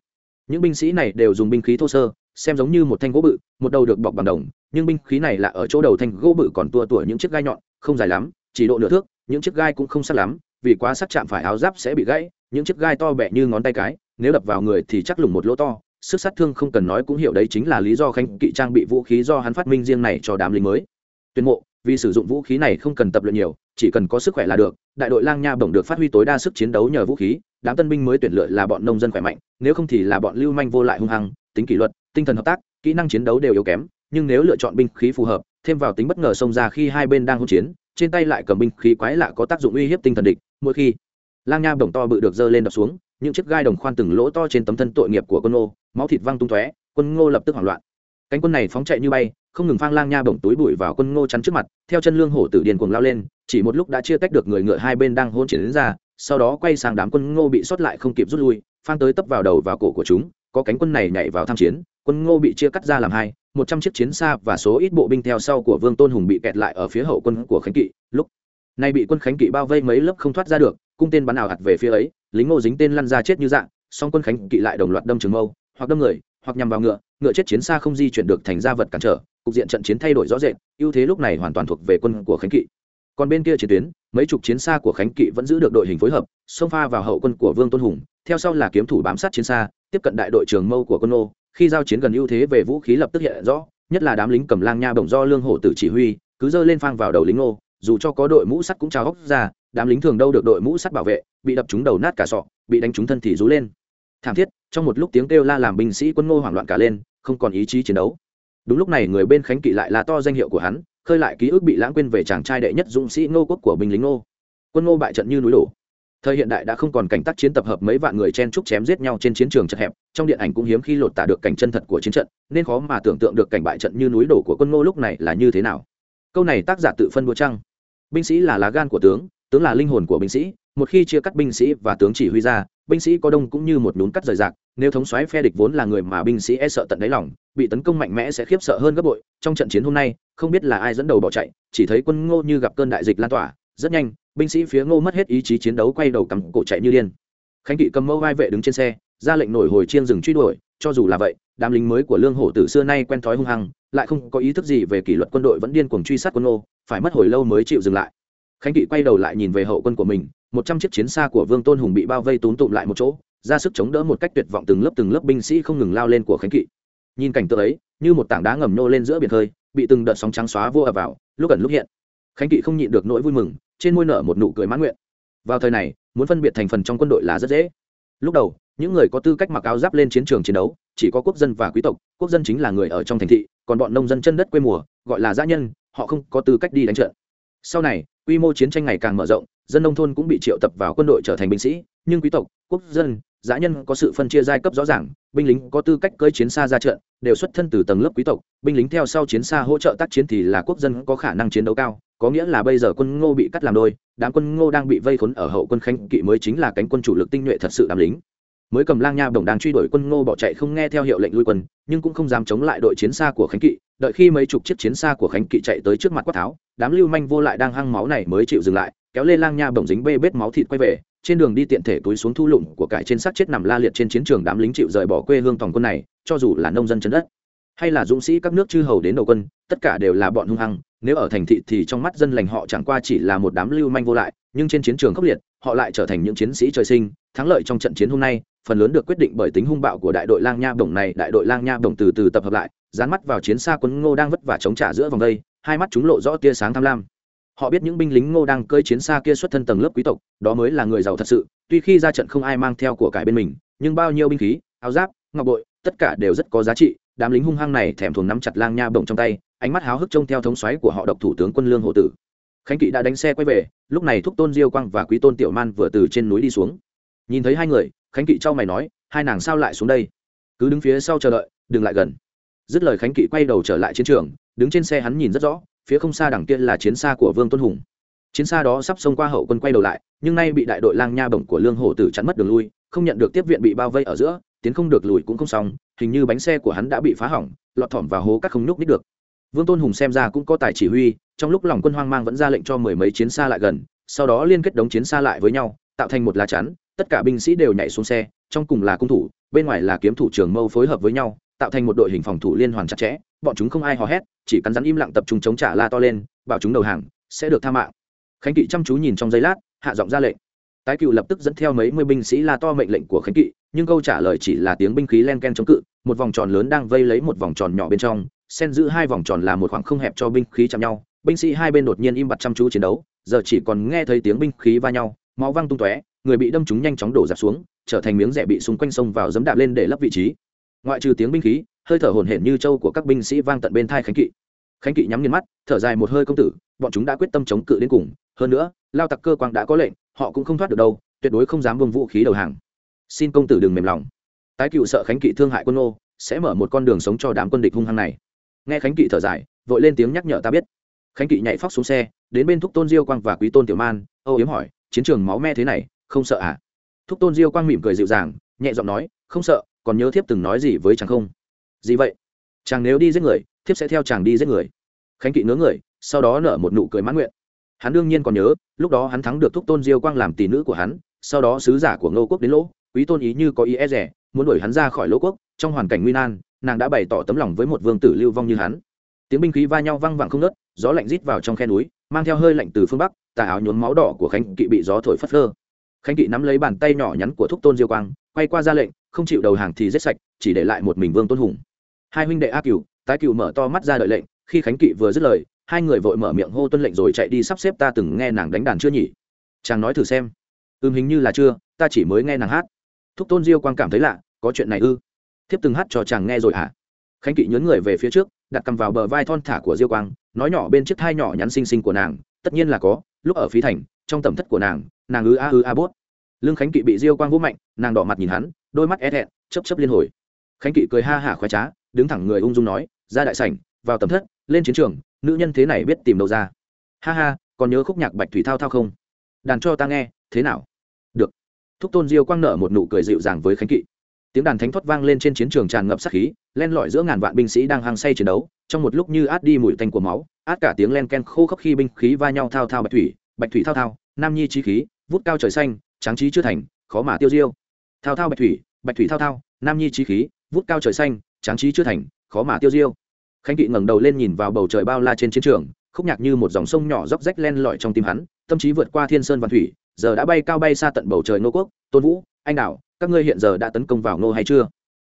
A: Những binh sĩ này đều dùng binh khí thô sơ, xem giống như một thanh gỗ bự, một đầu được bọc bằng đồng, nhưng binh khí này là ở chỗ đầu thanh gỗ bự còn tua tủa những chiếc gai nhọn, không dài lắm, chỉ độ nửa thước, những chiếc gai cũng không sắc lắm vì quá sắc chạm phải áo giáp sẽ bị gãy, những chiếc gai to bẹ như ngón tay cái, nếu đập vào người thì chắc lủng một lỗ to. Sức sát thương không cần nói cũng hiểu đấy chính là lý do khánh kỵ trang bị vũ khí do hắn phát minh riêng này cho đám lính mới. Tuyên mộ vì sử dụng vũ khí này không cần tập luyện nhiều, chỉ cần có sức khỏe là được, đại đội lang nha bổng được phát huy tối đa sức chiến đấu nhờ vũ khí, đám tân binh mới tuyển lựa là bọn nông dân khỏe mạnh, nếu không thì là bọn lưu manh vô lại hung hăng, tính kỷ luật, tinh thần hợp tác, kỹ năng chiến đấu đều yếu kém, nhưng nếu lựa chọn binh khí phù hợp, thêm vào tính bất ngờ xông ra khi hai bên đang hỗn chiến, trên tay lại cầm binh khí quái lạ có tác dụng uy hiếp tinh thần địch mỗi khi lang nha bổng to bự được dơ lên đập xuống, những chiếc gai đồng khoan từng lỗ to trên tấm thân tội nghiệp của quân ngô, máu thịt văng tung tóe, quân ngô lập tức hoảng loạn. Cánh quân này phóng chạy như bay, không ngừng phang lang nha bổng túi bụi vào quân ngô chắn trước mặt, theo chân lương hổ tử điền cuồng lao lên, chỉ một lúc đã chia tách được người ngựa hai bên đang hôn chiến ra, sau đó quay sang đám quân ngô bị sót lại không kịp rút lui, phang tới tấp vào đầu vào cổ của chúng, có cánh quân này nhảy vào tham chiến, quân ngô bị chia cắt ra làm hai, một trăm chiếc chiến xa và số ít bộ binh theo sau của vương tôn hùng bị kẹt lại ở phía hậu quân của khánh kỵ, lúc này bị quân khánh kỵ bao vây mấy lớp không thoát ra được, cung tên bắn ảo hạt về phía ấy, lính ngô dính tên lăn ra chết như dạng, song quân khánh kỵ lại đồng loạt đâm trường mâu, hoặc đâm người, hoặc nhằm vào ngựa ngựa chết chiến xa không di chuyển được thành ra vật cản trở, cục diện trận chiến thay đổi rõ rệt, ưu thế lúc này hoàn toàn thuộc về quân của khánh kỵ. Còn bên kia chiến tuyến, mấy chục chiến xa của khánh kỵ vẫn giữ được đội hình phối hợp, xông pha vào hậu quân của vương tôn hùng, theo sau là kiếm thủ bám sát chiến xa, tiếp cận đại đội trường mâu của quân ô khi giao chiến gần ưu thế về vũ khí lập tức hiện rõ, nhất là đám lính cầm lang nha bổng do lương hổ tử chỉ huy, cứ dơ lên phang vào đầu lính ô dù cho có đội mũ sắt cũng trao góc ra, đám lính thường đâu được đội mũ sắt bảo vệ, bị đập trúng đầu nát cả sọ, bị đánh trúng thân thì rú lên. Thảm thiết, trong một lúc tiếng kêu la làm binh sĩ quân ngô hoảng loạn cả lên, không còn ý chí chiến đấu. Đúng lúc này người bên khánh kỵ lại là to danh hiệu của hắn, khơi lại ký ức bị lãng quên về chàng trai đệ nhất dũng sĩ ngô quốc của binh lính ngô. Quân ngô bại trận như núi đổ. Thời hiện đại đã không còn cảnh tác chiến tập hợp mấy vạn người chen trúc chém giết nhau trên chiến trường chật hẹp, trong điện ảnh cũng hiếm khi lột tả được cảnh chân thật của chiến trận, nên khó mà tưởng tượng được cảnh bại trận như núi đổ của quân ngô lúc này là như thế nào câu này tác giả tự phân đua trăng. Binh sĩ là lá gan của tướng tướng là linh hồn của binh sĩ, một khi chia cắt binh sĩ và tướng chỉ huy ra, binh sĩ có đông cũng như một núm cắt rời rạc, nếu thống soái phe địch vốn là người mà binh sĩ e sợ tận đáy lòng, bị tấn công mạnh mẽ sẽ khiếp sợ hơn gấp bội. Trong trận chiến hôm nay, không biết là ai dẫn đầu bỏ chạy, chỉ thấy quân ngô như gặp cơn đại dịch lan tỏa, rất nhanh, binh sĩ phía ngô mất hết ý chí chiến đấu quay đầu cắm cổ chạy như điên. Khánh kỵ cầm mâu vai vệ đứng trên xe, ra lệnh nổi hồi chiên rừng truy đuổi, cho dù là vậy đám lính mới của lương hổ từ xưa nay quen thói hung hăng, lại không có ý thức gì về kỷ luật quân đội vẫn điên cuồng truy sát quân ngô phải mất hồi lâu mới chịu dừng lại. Khánh kỵ quay đầu lại nhìn về hậu quân của mình, một trăm chiếc chiến xa của vương tôn hùng bị bao vây túm tụm lại một chỗ, ra sức chống đỡ một cách tuyệt vọng từng lớp từng lớp binh sĩ không ngừng lao lên của khánh kỵ. Nhìn cảnh tượng ấy, như một tảng đá ngầm nô lên giữa biển khơi, bị từng đợt sóng trắng xóa vô ập vào, lúc ẩn lúc hiện. Khánh kỵ không nhịn được nỗi vui mừng, trên môi nở một nụ cười mãn nguyện. Vào thời này, muốn phân biệt thành phần trong quân đội là rất dễ. Lúc đầu, những người có tư cách mặc áo giáp lên chiến trường chiến đấu chỉ có quốc dân và quý tộc, quốc dân chính là người ở trong thành thị, còn bọn nông dân chân đất quê mùa, gọi là gia nhân, họ không có tư cách đi đánh trận. Sau này, quy mô chiến tranh ngày càng mở rộng, dân nông thôn cũng bị triệu tập vào quân đội trở thành binh sĩ, nhưng quý tộc, quốc dân giã nhân có sự phân chia giai cấp rõ ràng, binh lính có tư cách cơi chiến xa ra trận, đều xuất thân từ tầng lớp quý tộc, binh lính theo sau chiến xa hỗ trợ tác chiến thì là quốc dân có khả năng chiến đấu cao, có nghĩa là bây giờ quân ngô bị cắt làm đôi, đám quân ngô đang bị vây khốn ở hậu quân khánh kỵ mới chính là cánh quân chủ lực tinh nhuệ thật sự đám lính mới cầm lang nha bổng đang truy đuổi quân ngô bỏ chạy không nghe theo hiệu lệnh lui quân, nhưng cũng không dám chống lại đội chiến xa của khánh kỵ. Đợi khi mấy chục chiếc chiến xa của khánh kỵ chạy tới trước mặt quát tháo, đám lưu manh vô lại đang hăng máu này mới chịu dừng lại, kéo lê lang nha bổng dính bê bết máu thịt quay về, trên đường đi tiện thể túi xuống thu lụng của cải trên xác chết nằm la liệt trên chiến trường đám lính chịu rời bỏ quê hương tòng quân này, cho dù là nông dân chân đất, hay là dũng sĩ các nước chư hầu đến đầu quân, tất cả đều là bọn hung hăng. Nếu ở thành thị thì trong mắt dân lành họ chẳng qua chỉ là một đám lưu manh vô lại, nhưng trên chiến trường khốc liệt, họ lại trở thành những chiến sĩ trời sinh, thắng lợi trong trận chiến hôm nay phần lớn được quyết định bởi tính hung bạo của đại đội lang nha bổng này. Đại đội lang nha bổng từ từ tập hợp lại, dán mắt vào chiến xa quân ngô đang vất vả chống trả giữa vòng đây, hai mắt chúng lộ rõ tia sáng tham lam. Họ biết những binh lính ngô đang cơi chiến xa kia xuất thân tầng lớp quý tộc, đó mới là người giàu thật sự. Tuy khi ra trận không ai mang theo của cải bên mình, nhưng bao nhiêu binh khí, áo giáp, ngọc bội, tất cả đều rất có giá trị. Đám lính hung hăng này thèm thuồng nắm chặt lang nha bổng trong tay, ánh mắt háo hức trông theo thống xoáy của họ độc thủ tướng quân lương hộ tử. Khánh kỵ đã đánh xe quay về, lúc này thúc tôn diêu quang và quý tôn tiểu man vừa từ trên núi đi xuống. Nhìn thấy hai người khánh kỵ trao mày nói, hai nàng sao lại xuống đây? Cứ đứng phía sau chờ đợi, đừng lại gần. Dứt lời khánh kỵ quay đầu trở lại chiến trường, đứng trên xe hắn nhìn rất rõ, phía không xa đằng kia là chiến xa của vương tôn hùng. Chiến xa đó sắp xông qua hậu quân quay đầu lại, nhưng nay bị đại đội lang nha bổng của lương hổ tử chắn mất đường lui, không nhận được tiếp viện bị bao vây ở giữa, tiến không được lùi cũng không xong, hình như bánh xe của hắn đã bị phá hỏng, lọt thỏm vào hố các không nhúc nít được. Vương tôn hùng xem ra cũng có tài chỉ huy, trong lúc lòng quân hoang mang vẫn ra lệnh cho mười mấy chiến xa lại gần, sau đó liên kết đống chiến xa lại với nhau, tạo thành một lá chắn tất cả binh sĩ đều nhảy xuống xe, trong cùng là cung thủ, bên ngoài là kiếm thủ trường mâu phối hợp với nhau, tạo thành một đội hình phòng thủ liên hoàn chặt chẽ, bọn chúng không ai hò hét, chỉ cắn rắn im lặng tập trung chống trả la to lên, bảo chúng đầu hàng, sẽ được tha mạng. Khánh kỵ chăm chú nhìn trong giây lát, hạ giọng ra lệnh. Tái cựu lập tức dẫn theo mấy mươi binh sĩ la to mệnh lệnh của khánh kỵ, nhưng câu trả lời chỉ là tiếng binh khí len ken chống cự, một vòng tròn lớn đang vây lấy một vòng tròn nhỏ bên trong, xen giữ hai vòng tròn là một khoảng không hẹp cho binh khí chạm nhau, binh sĩ hai bên đột nhiên im bặt chăm chú chiến đấu, giờ chỉ còn nghe thấy tiếng binh khí va nhau, máu văng tung tóe người bị đâm trúng nhanh chóng đổ dạp xuống, trở thành miếng rẻ bị xung quanh sông vào dấm đạp lên để lấp vị trí. Ngoại trừ tiếng binh khí, hơi thở hổn hển như trâu của các binh sĩ vang tận bên thai khánh kỵ. Khánh kỵ nhắm nghiền mắt, thở dài một hơi công tử, bọn chúng đã quyết tâm chống cự đến cùng. Hơn nữa, lao tặc cơ quang đã có lệnh, họ cũng không thoát được đâu, tuyệt đối không dám vương vũ khí đầu hàng. Xin công tử đừng mềm lòng. Tái cựu sợ khánh kỵ thương hại quân ô, sẽ mở một con đường sống cho đám quân địch hung hăng này. Nghe khánh kỵ thở dài, vội lên tiếng nhắc nhở ta biết. Khánh kỵ nhảy phóc xuống xe, đến bên thúc tôn diêu quang và quý tôn tiểu man, âu yếm hỏi, chiến trường máu me thế này không sợ à? Thúc tôn diêu quang mỉm cười dịu dàng, nhẹ giọng nói, không sợ, còn nhớ thiếp từng nói gì với chàng không? Gì vậy? Chàng nếu đi giết người, thiếp sẽ theo chàng đi giết người. Khánh kỵ ngớ người, sau đó nở một nụ cười mãn nguyện. Hắn đương nhiên còn nhớ, lúc đó hắn thắng được thúc tôn diêu quang làm tỷ nữ của hắn, sau đó sứ giả của ngô quốc đến lỗ, quý tôn ý như có ý e rẻ, muốn đuổi hắn ra khỏi lỗ quốc, trong hoàn cảnh nguy nan, nàng đã bày tỏ tấm lòng với một vương tử lưu vong như hắn. Tiếng binh khí va nhau văng vẳng không nớt gió lạnh rít vào trong khe núi, mang theo hơi lạnh từ phương bắc, tà áo nhuốm máu đỏ của khánh kỵ bị gió thổi phất lơ khánh kỵ nắm lấy bàn tay nhỏ nhắn của thúc tôn diêu quang quay qua ra lệnh không chịu đầu hàng thì giết sạch chỉ để lại một mình vương tôn hùng. Hai huynh đệ a Cựu, tái Cựu mở to mắt ra đợi lệnh khi khánh kỵ vừa dứt lời hai người vội mở miệng hô tuân lệnh rồi chạy đi sắp xếp ta từng nghe nàng đánh đàn chưa nhỉ? Chàng nói thử xem. Ừm hình như là chưa ta chỉ mới nghe nàng hát. Thúc tôn diêu quang cảm thấy lạ có chuyện này ư? Thiếp từng hát cho chàng nghe rồi hả? Khánh kỵ nhớn người về phía trước đặt cầm vào bờ vai thon thả của diêu quang nói nhỏ bên chiếc thai nhỏ nhắn xinh xinh của nàng tất nhiên là có lúc ở phí thành trong tầm thất của nàng nàng ứ a ứ a bốt. Lương khánh kỵ bị diêu quang vũ mạnh, nàng đỏ mặt nhìn hắn, đôi mắt é thẹn chấp chấp liên hồi. Khánh kỵ cười ha hả khoái trá, đứng thẳng người ung dung nói, ra đại sảnh, vào tầm thất, lên chiến trường, nữ nhân thế này biết tìm đâu ra. Ha ha, còn nhớ khúc nhạc bạch thủy thao thao không? Đàn cho ta nghe, thế nào? Được. Thúc tôn diêu quang nở một nụ cười dịu dàng với khánh kỵ. Tiếng đàn thánh thoát vang lên trên chiến trường tràn ngập sát khí, len lỏi giữa ngàn vạn binh sĩ đang hăng say chiến đấu, trong một lúc như át đi mùi tanh của máu, át cả tiếng len ken khô khốc khi binh khí va nhau thao thao bạch thủy bạch thủy thao thao, nam nhi trí khí, vút cao trời xanh, tráng trí chưa thành, khó mà tiêu diêu. Thao thao bạch thủy bạch thủy thao thao, nam nhi trí khí, vút cao trời xanh, tráng trí chưa thành, khó mà tiêu diêu. Khánh kỵ ngẩng đầu lên nhìn vào bầu trời bao la trên chiến trường, khúc nhạc như một dòng sông nhỏ róc rách len lỏi trong tim hắn, tâm trí vượt qua thiên sơn văn thủy, giờ đã bay cao bay xa tận bầu trời nô quốc, tôn vũ, anh đạo các ngươi hiện giờ đã tấn công vào ngô hay chưa?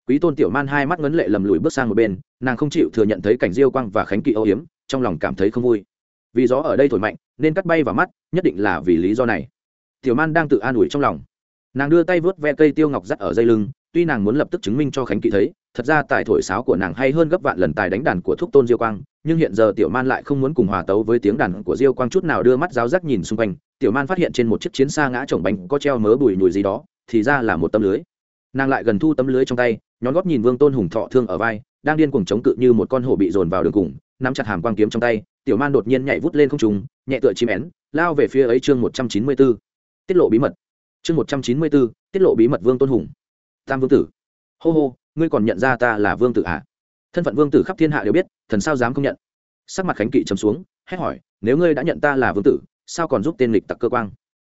A: Quý tôn tiểu man hai mắt ngấn lệ lầm lùi bước sang một bên, nàng không chịu thừa nhận thấy cảnh diêu quang và khánh kỵ âu hiếm trong lòng cảm thấy không vui. Vì gió ở đây thổi mạnh nên cắt bay vào mắt, nhất định là vì lý do này. Tiểu man đang tự an ủi trong lòng. Nàng đưa tay vớt ve cây tiêu ngọc dắt ở dây lưng, tuy nàng muốn lập tức chứng minh cho khánh kỵ thấy, thật ra tài thổi sáo của nàng hay hơn gấp vạn lần tài đánh đàn của thúc tôn diêu quang, nhưng hiện giờ tiểu man lại không muốn cùng hòa tấu với tiếng đàn của diêu quang chút nào đưa mắt giáo giác nhìn xung quanh. Tiểu man phát hiện trên một chiếc chiến xa ngã trồng bánh có treo mớ bùi nhùi gì đó, thì ra là một tấm lưới. Nàng lại gần thu tấm lưới trong tay, nhón góp nhìn vương tôn hùng thọ thương ở vai, đang điên cuồng chống cự như một con hổ bị dồn vào đường cùng, nắm chặt hàm quang kiếm trong tay tiểu man đột nhiên nhảy vút lên không trùng nhẹ tựa chim én, lao về phía ấy chương một trăm chín mươi b ố tiết lộ bí mật. Chương một trăm chín mươi b ố tiết lộ bí mật vương tôn hùng. Tam vương tử. Hô hô, ngươi còn nhận ra ta là vương tử à? thân phận vương tử khắp thiên hạ đều biết, thần sao dám không nhận? Sắc mặt khánh kỵ chấm xuống, hét hỏi, nếu ngươi đã nhận ta là vương tử, sao còn giúp tên lịch tặc cơ quang?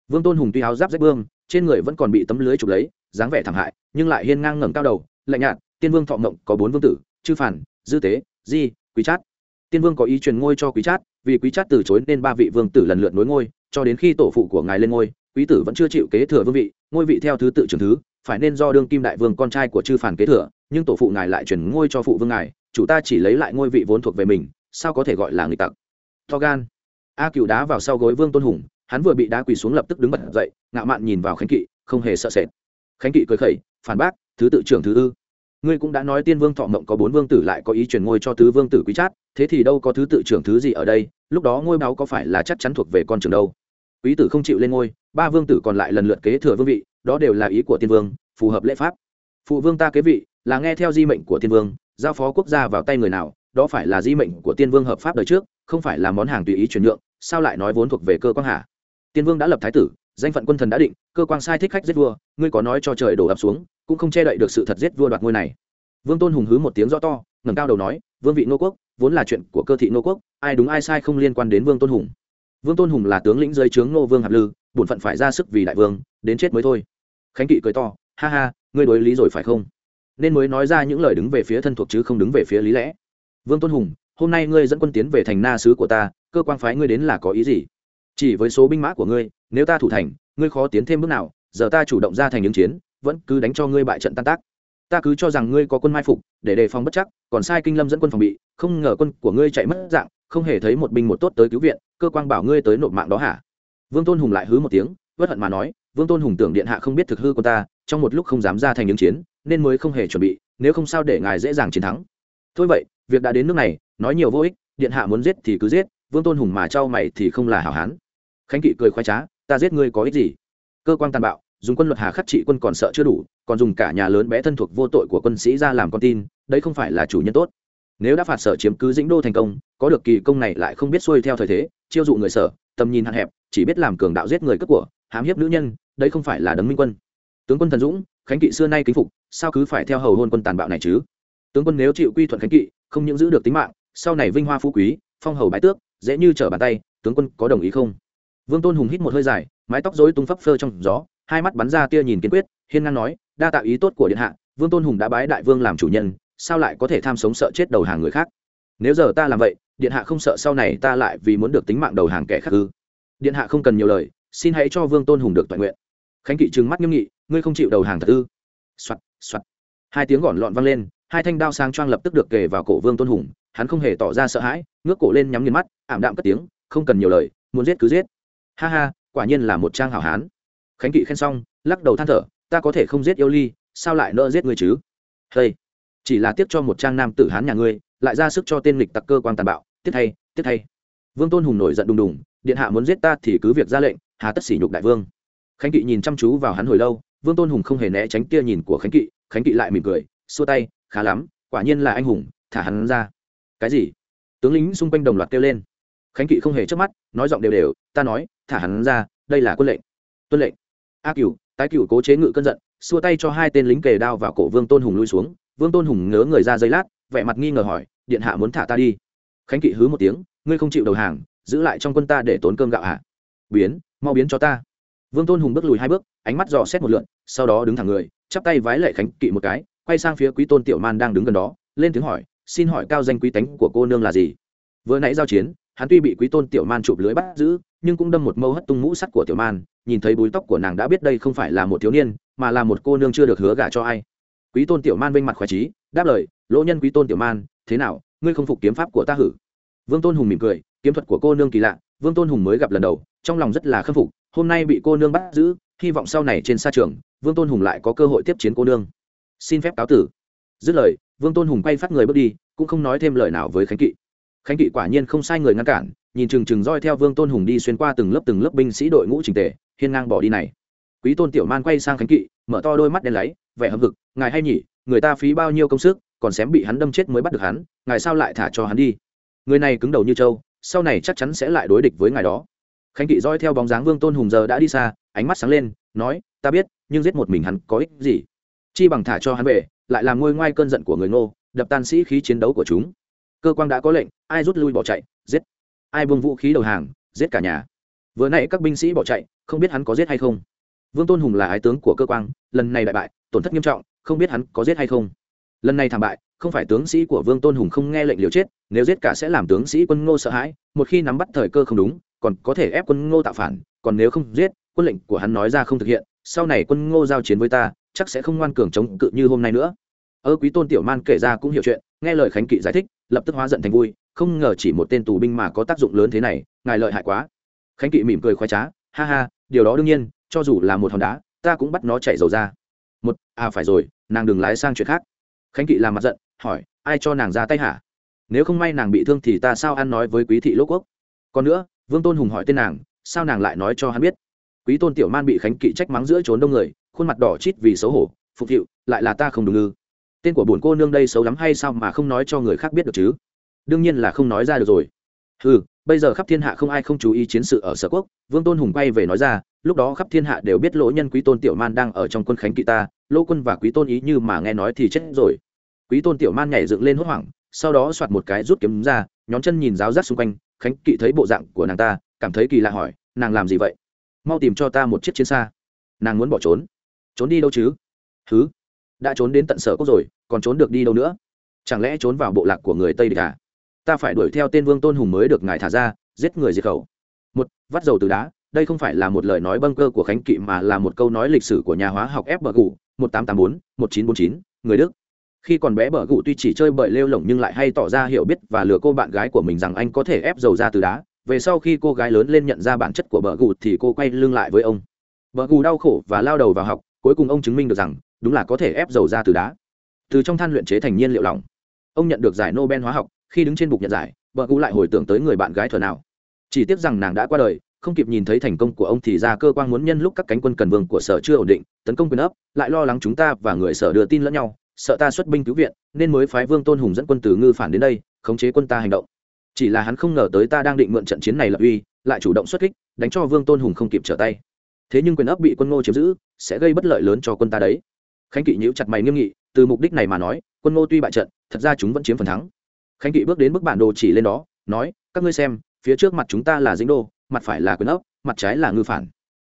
A: Vương tôn hùng tuy áo giáp rách vương trên người vẫn còn bị tấm lưới chụp lấy, dáng vẻ thảm hại, nhưng lại hiên ngang ngẩng cao đầu, lạnh nhạt, tiên vương thọ mộng có bốn vương tử, chư phản, dư tế, di quý trát tiên vương có ý truyền ngôi cho quý trát vì quý trát từ chối nên ba vị vương tử lần lượt nối ngôi, cho đến khi tổ phụ của ngài lên ngôi, quý tử vẫn chưa chịu kế thừa vương vị, ngôi vị theo thứ tự trường thứ, phải nên do đương kim đại vương con trai của chư phản kế thừa, nhưng tổ phụ ngài lại chuyển ngôi cho phụ vương ngài, chủ ta chỉ lấy lại ngôi vị vốn thuộc về mình, sao có thể gọi là người tặc? To gan a cựu đá vào sau gối vương tôn hùng, hắn vừa bị đá quỳ xuống lập tức đứng bật dậy, ngạo mạn nhìn vào khánh kỵ, không hề sợ sệt. Khánh kỵ cười khẩy, phản bác, thứ tự trưởng thứ ư? Ngươi cũng đã nói tiên vương thọ mộng có bốn vương tử lại có ý truyền ngôi cho tứ vương tử quý chát thế thì đâu có thứ tự trưởng thứ gì ở đây, lúc đó ngôi báo có phải là chắc chắn thuộc về con trường đâu? Quý tử không chịu lên ngôi, ba vương tử còn lại lần lượt kế thừa vương vị, đó đều là ý của tiên vương, phù hợp lễ pháp. Phụ vương ta kế vị, là nghe theo di mệnh của tiên vương, giao phó quốc gia vào tay người nào, đó phải là di mệnh của tiên vương hợp pháp đời trước, không phải là món hàng tùy ý chuyển nhượng, sao lại nói vốn thuộc về cơ quan hạ tiên vương đã lập thái tử, danh phận quân thần đã định, cơ quan sai thích khách giết vua, ngươi có nói cho trời đổ ập xuống, cũng không che đậy được sự thật giết vua đoạt ngôi này. Vương tôn hùng hứ một tiếng rõ to, ngẩng cao đầu nói, vương vị nô quốc vốn là chuyện của cơ thị nô quốc, ai đúng ai sai không liên quan đến vương tôn hùng. Vương tôn hùng là tướng lĩnh dưới trướng nô vương hạp lư, bổn phận phải ra sức vì đại vương, đến chết mới thôi. Khánh kỵ cười to, ha ha, ngươi đối lý rồi phải không? Nên mới nói ra những lời đứng về phía thân thuộc chứ không đứng về phía lý lẽ. Vương tôn hùng, hôm nay ngươi dẫn quân tiến về thành na sứ của ta, cơ quan phái ngươi đến là có ý gì? Chỉ với số binh mã của ngươi, nếu ta thủ thành, ngươi khó tiến thêm bước nào, giờ ta chủ động ra thành những chiến, vẫn cứ đánh cho ngươi bại trận tan tác. Ta cứ cho rằng ngươi có quân mai phục, để đề phòng bất chắc, còn sai kinh lâm dẫn quân phòng bị không ngờ quân của ngươi chạy mất dạng, không hề thấy một binh một tốt tới cứu viện, cơ quan bảo ngươi tới nộp mạng đó hả? Vương tôn hùng lại hứ một tiếng, bất hận mà nói, vương tôn hùng tưởng điện hạ không biết thực hư của ta, trong một lúc không dám ra thành những chiến, nên mới không hề chuẩn bị, nếu không sao để ngài dễ dàng chiến thắng. Thôi vậy, việc đã đến nước này, nói nhiều vô ích, điện hạ muốn giết thì cứ giết, vương tôn hùng mà trao mày thì không là hảo hán. Khánh kỵ cười khoái trá, ta giết ngươi có ích gì? Cơ quan tàn bạo, dùng quân luật hà khắc trị quân còn sợ chưa đủ, còn dùng cả nhà lớn bé thân thuộc vô tội của quân sĩ ra làm con tin đấy không phải là chủ nhân tốt nếu đã phạt sở chiếm cứ dĩnh đô thành công, có được kỳ công này lại không biết xuôi theo thời thế, chiêu dụ người sở, tầm nhìn hạn hẹp, chỉ biết làm cường đạo giết người cướp của, hãm hiếp nữ nhân, đây không phải là đấng minh quân. Tướng quân thần dũng, khánh kỵ xưa nay kính phục, sao cứ phải theo hầu hôn quân tàn bạo này chứ? Tướng quân nếu chịu quy thuận khánh kỵ, không những giữ được tính mạng, sau này vinh hoa phú quý, phong hầu bái tước, dễ như trở bàn tay, tướng quân có đồng ý không? Vương tôn hùng hít một hơi dài, mái tóc rối tung phấp phơ trong gió, hai mắt bắn ra tia nhìn kiên quyết, hiên ngang nói, đa tạo ý tốt của điện hạ, vương tôn hùng đã bái đại vương làm chủ nhân sao lại có thể tham sống sợ chết đầu hàng người khác? Nếu giờ ta làm vậy, điện hạ không sợ sau này ta lại vì muốn được tính mạng đầu hàng kẻ khác ư? Điện hạ không cần nhiều lời, xin hãy cho vương tôn hùng được toàn nguyện. Khánh kỵ trừng mắt nghiêm nghị, ngươi không chịu đầu hàng thật ư? Soạt soạt. Hai tiếng gọn lọn vang lên, hai thanh đao sang choang lập tức được kề vào cổ vương tôn hùng, hắn không hề tỏ ra sợ hãi, ngước cổ lên nhắm nghiền mắt, ảm đạm cất tiếng, không cần nhiều lời, muốn giết cứ giết. Ha ha, quả nhiên là một trang hảo hán. Khánh kỵ khen xong, lắc đầu than thở, ta có thể không giết yêu ly, sao lại nỡ giết ngươi chứ? Hey chỉ là tiếc cho một trang nam tử hán nhà ngươi, lại ra sức cho tên lịch tặc cơ quan tàn bạo, tiếc thay tiếc thay. Vương tôn hùng nổi giận đùng đùng, điện hạ muốn giết ta thì cứ việc ra lệnh, hà tất sỉ nhục đại vương. Khánh kỵ nhìn chăm chú vào hắn hồi lâu, vương tôn hùng không hề né tránh tia nhìn của khánh kỵ khánh kỵ lại mỉm cười, xua tay, khá lắm, quả nhiên là anh hùng, thả hắn ra. Cái gì? Tướng lính xung quanh đồng loạt kêu lên. Khánh kỵ không hề chớp mắt, nói giọng đều đều, ta nói, thả hắn ra, đây là quân lệnh. Tuân lệnh. A cửu, tái cửu cố chế ngự cơn giận, xua tay cho hai tên lính kề đao vào cổ vương tôn hùng lui xuống vương tôn hùng ngớ người ra giây lát, vẻ mặt nghi ngờ hỏi, điện hạ muốn thả ta đi? Khánh kỵ hứ một tiếng, ngươi không chịu đầu hàng, giữ lại trong quân ta để tốn cơm gạo hạ biến, mau biến cho ta. Vương tôn hùng bước lùi hai bước, ánh mắt dò xét một lượn, sau đó đứng thẳng người, chắp tay vái lệ khánh kỵ một cái, quay sang phía quý tôn tiểu man đang đứng gần đó, lên tiếng hỏi, xin hỏi cao danh quý tánh của cô nương là gì? Vừa nãy giao chiến, hắn tuy bị quý tôn tiểu man chụp lưới bắt giữ, nhưng cũng đâm một mâu hất tung mũ sắt của tiểu man, nhìn thấy búi tóc của nàng đã biết đây không phải là một thiếu niên, mà là một cô nương chưa được hứa gả cho ai quý tôn tiểu man vênh mặt khoái trí đáp lời, lỗ nhân quý tôn tiểu man, thế nào? Ngươi không phục kiếm pháp của ta hử? Vương tôn hùng mỉm cười, kiếm thuật của cô nương kỳ lạ, vương tôn hùng mới gặp lần đầu, trong lòng rất là khâm phục, hôm nay bị cô nương bắt giữ, hy vọng sau này trên sa trường, vương tôn hùng lại có cơ hội tiếp chiến cô nương. Xin phép cáo tử. Dứt lời, vương tôn hùng quay phát người bước đi, cũng không nói thêm lời nào với khánh kỵ. Khánh kỵ quả nhiên không sai người ngăn cản, nhìn chừng chừng roi theo vương tôn hùng đi xuyên qua từng lớp từng lớp binh sĩ đội ngũ trình tề, hiên ngang bỏ đi này. Quý tôn tiểu man quay sang khánh kỵ, mở to đôi mắt đen láy vẻ hâm hực, ngài hay nhỉ, người ta phí bao nhiêu công sức, còn xém bị hắn đâm chết mới bắt được hắn, ngài sao lại thả cho hắn đi? Người này cứng đầu như trâu, sau này chắc chắn sẽ lại đối địch với ngài đó. Khánh kỵ roi theo bóng dáng vương tôn hùng giờ đã đi xa, ánh mắt sáng lên, nói, ta biết, nhưng giết một mình hắn có ích gì? Chi bằng thả cho hắn về, lại làm ngôi ngoai cơn giận của người ngô, đập tan sĩ khí chiến đấu của chúng. Cơ quan đã có lệnh, ai rút lui bỏ chạy, giết. Ai buông vũ khí đầu hàng, giết cả nhà. Vừa nãy các binh sĩ bỏ chạy, không biết hắn có giết hay không. Vương tôn hùng là ái tướng của cơ quan, lần này đại bại tổn thất nghiêm trọng, không biết hắn có giết hay không. Lần này thảm bại, không phải tướng sĩ của vương tôn hùng không nghe lệnh liều chết, nếu giết cả sẽ làm tướng sĩ quân ngô sợ hãi, một khi nắm bắt thời cơ không đúng, còn có thể ép quân ngô tạo phản, còn nếu không giết, quân lệnh của hắn nói ra không thực hiện, sau này quân ngô giao chiến với ta, chắc sẽ không ngoan cường chống cự như hôm nay nữa. Ơ quý tôn tiểu man kể ra cũng hiểu chuyện, nghe lời khánh kỵ giải thích, lập tức hóa giận thành vui, không ngờ chỉ một tên tù binh mà có tác dụng lớn thế này, ngài lợi hại quá. Khánh kỵ mỉm cười khoái trá, ha ha, điều đó đương nhiên, cho dù là một hòn đá, ta cũng bắt nó chạy dầu ra một à phải rồi, nàng đừng lái sang chuyện khác. Khánh kỵ làm mặt giận, hỏi, ai cho nàng ra tay hả? Nếu không may nàng bị thương thì ta sao ăn nói với quý thị lỗ quốc? Còn nữa, vương tôn hùng hỏi tên nàng, sao nàng lại nói cho hắn biết? Quý tôn tiểu man bị khánh kỵ trách mắng giữa trốn đông người, khuôn mặt đỏ chít vì xấu hổ, phục hiệu, lại là ta không đúng ư. Tên của bổn cô nương đây xấu lắm hay sao mà không nói cho người khác biết được chứ? Đương nhiên là không nói ra được rồi. Ừ bây giờ khắp thiên hạ không ai không chú ý chiến sự ở sở quốc, vương tôn hùng quay về nói ra lúc đó khắp thiên hạ đều biết lỗ nhân quý tôn tiểu man đang ở trong quân khánh kỵ ta, lỗ quân và quý tôn ý như mà nghe nói thì chết rồi. Quý tôn tiểu man nhảy dựng lên hốt hoảng, sau đó soạt một cái rút kiếm ra nhóm chân nhìn giáo giác xung quanh, khánh kỵ thấy bộ dạng của nàng ta, cảm thấy kỳ lạ hỏi, nàng làm gì vậy? Mau tìm cho ta một chiếc chiến xa. Nàng muốn bỏ trốn. Trốn đi đâu chứ? Thứ đã trốn đến tận sở quốc rồi, còn trốn được đi đâu nữa? Chẳng lẽ trốn vào bộ lạc của người tây địch à? Ta phải đuổi theo tên vương tôn hùng mới được ngài thả ra, giết người diệt khẩu. Một, vắt dầu từ đá đây không phải là một lời nói bâng cơ của khánh kỵ mà là một câu nói lịch sử của nhà hóa học f bờ gù, một tám tám bốn, một chín bốn chín, người đức. Khi còn bé bờ gù tuy chỉ chơi bời lêu lỏng nhưng lại hay tỏ ra hiểu biết và lừa cô bạn gái của mình rằng anh có thể ép dầu ra từ đá. Về sau khi cô gái lớn lên nhận ra bản chất của bờ gù thì cô quay lưng lại với ông. Bờ gù đau khổ và lao đầu vào học, cuối cùng ông chứng minh được rằng đúng là có thể ép dầu ra từ đá. Từ trong than luyện chế thành nhiên liệu lỏng, ông nhận được giải nobel hóa học. Khi đứng trên bục nhận giải, bờ gù lại hồi tưởng tới người bạn gái thuở nào chỉ tiếc rằng nàng đã qua đời không kịp nhìn thấy thành công của ông thì ra cơ quan muốn nhân lúc các cánh quân cần vương của sở chưa ổn định, tấn công quyền ấp, lại lo lắng chúng ta và người sở đưa tin lẫn nhau, sợ ta xuất binh cứu viện, nên mới phái vương tôn hùng dẫn quân từ ngư phản đến đây, khống chế quân ta hành động. Chỉ là hắn không ngờ tới ta đang định mượn trận chiến này lập uy, lại chủ động xuất kích, đánh cho vương tôn hùng không kịp trở tay. Thế nhưng quyền ấp bị quân ngô chiếm giữ, sẽ gây bất lợi lớn cho quân ta đấy. Khánh kỵ nhíu chặt mày nghiêm nghị, từ mục đích này mà nói, quân ngô tuy bại trận, thật ra chúng vẫn chiếm phần thắng. Khánh kỵ bước đến bức bản đồ chỉ lên đó, nói, các ngươi xem, phía trước mặt chúng ta là dĩnh đô mặt phải là quyền ấp, mặt trái là ngư phản.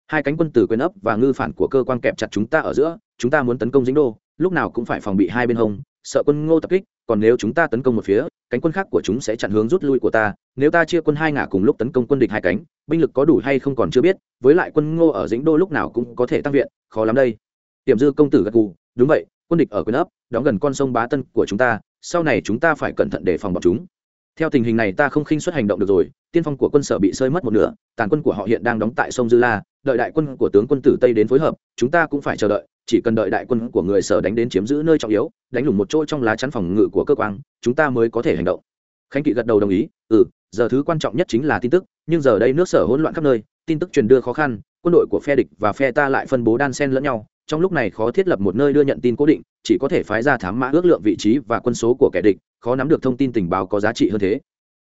A: Hai cánh quân từ quyền ấp và ngư phản của cơ quan kẹp chặt chúng ta ở giữa, chúng ta muốn tấn công dĩnh đô, lúc nào cũng phải phòng bị hai bên hông, sợ quân ngô tập kích, còn nếu chúng ta tấn công một phía, cánh quân khác của chúng sẽ chặn hướng rút lui của ta, nếu ta chia quân hai ngả cùng lúc tấn công quân địch hai cánh, binh lực có đủ hay không còn chưa biết, với lại quân ngô ở dĩnh đô lúc nào cũng có thể tăng viện, khó lắm đây. Tiềm dư công tử gật gù, đúng vậy, quân địch ở quyền ấp, đóng gần con sông bá tân của chúng ta, sau này chúng ta phải cẩn thận đề phòng bọn chúng theo tình hình này ta không khinh xuất hành động được rồi, tiên phong của quân sở bị sơi mất một nửa, tàn quân của họ hiện đang đóng tại sông dư la, đợi đại quân của tướng quân tử tây đến phối hợp, chúng ta cũng phải chờ đợi, chỉ cần đợi đại quân của người sở đánh đến chiếm giữ nơi trọng yếu, đánh lủng một chỗ trong lá chắn phòng ngự của cơ quan chúng ta mới có thể hành động. Khánh kỵ gật đầu đồng ý ừ giờ thứ quan trọng nhất chính là tin tức, nhưng giờ đây nước sở hỗn loạn khắp nơi, tin tức truyền đưa khó khăn, quân đội của phe địch và phe ta lại phân bố đan sen lẫn nhau trong lúc này khó thiết lập một nơi đưa nhận tin cố định, chỉ có thể phái ra thám mã ước lượng vị trí và quân số của kẻ địch, khó nắm được thông tin tình báo có giá trị hơn thế.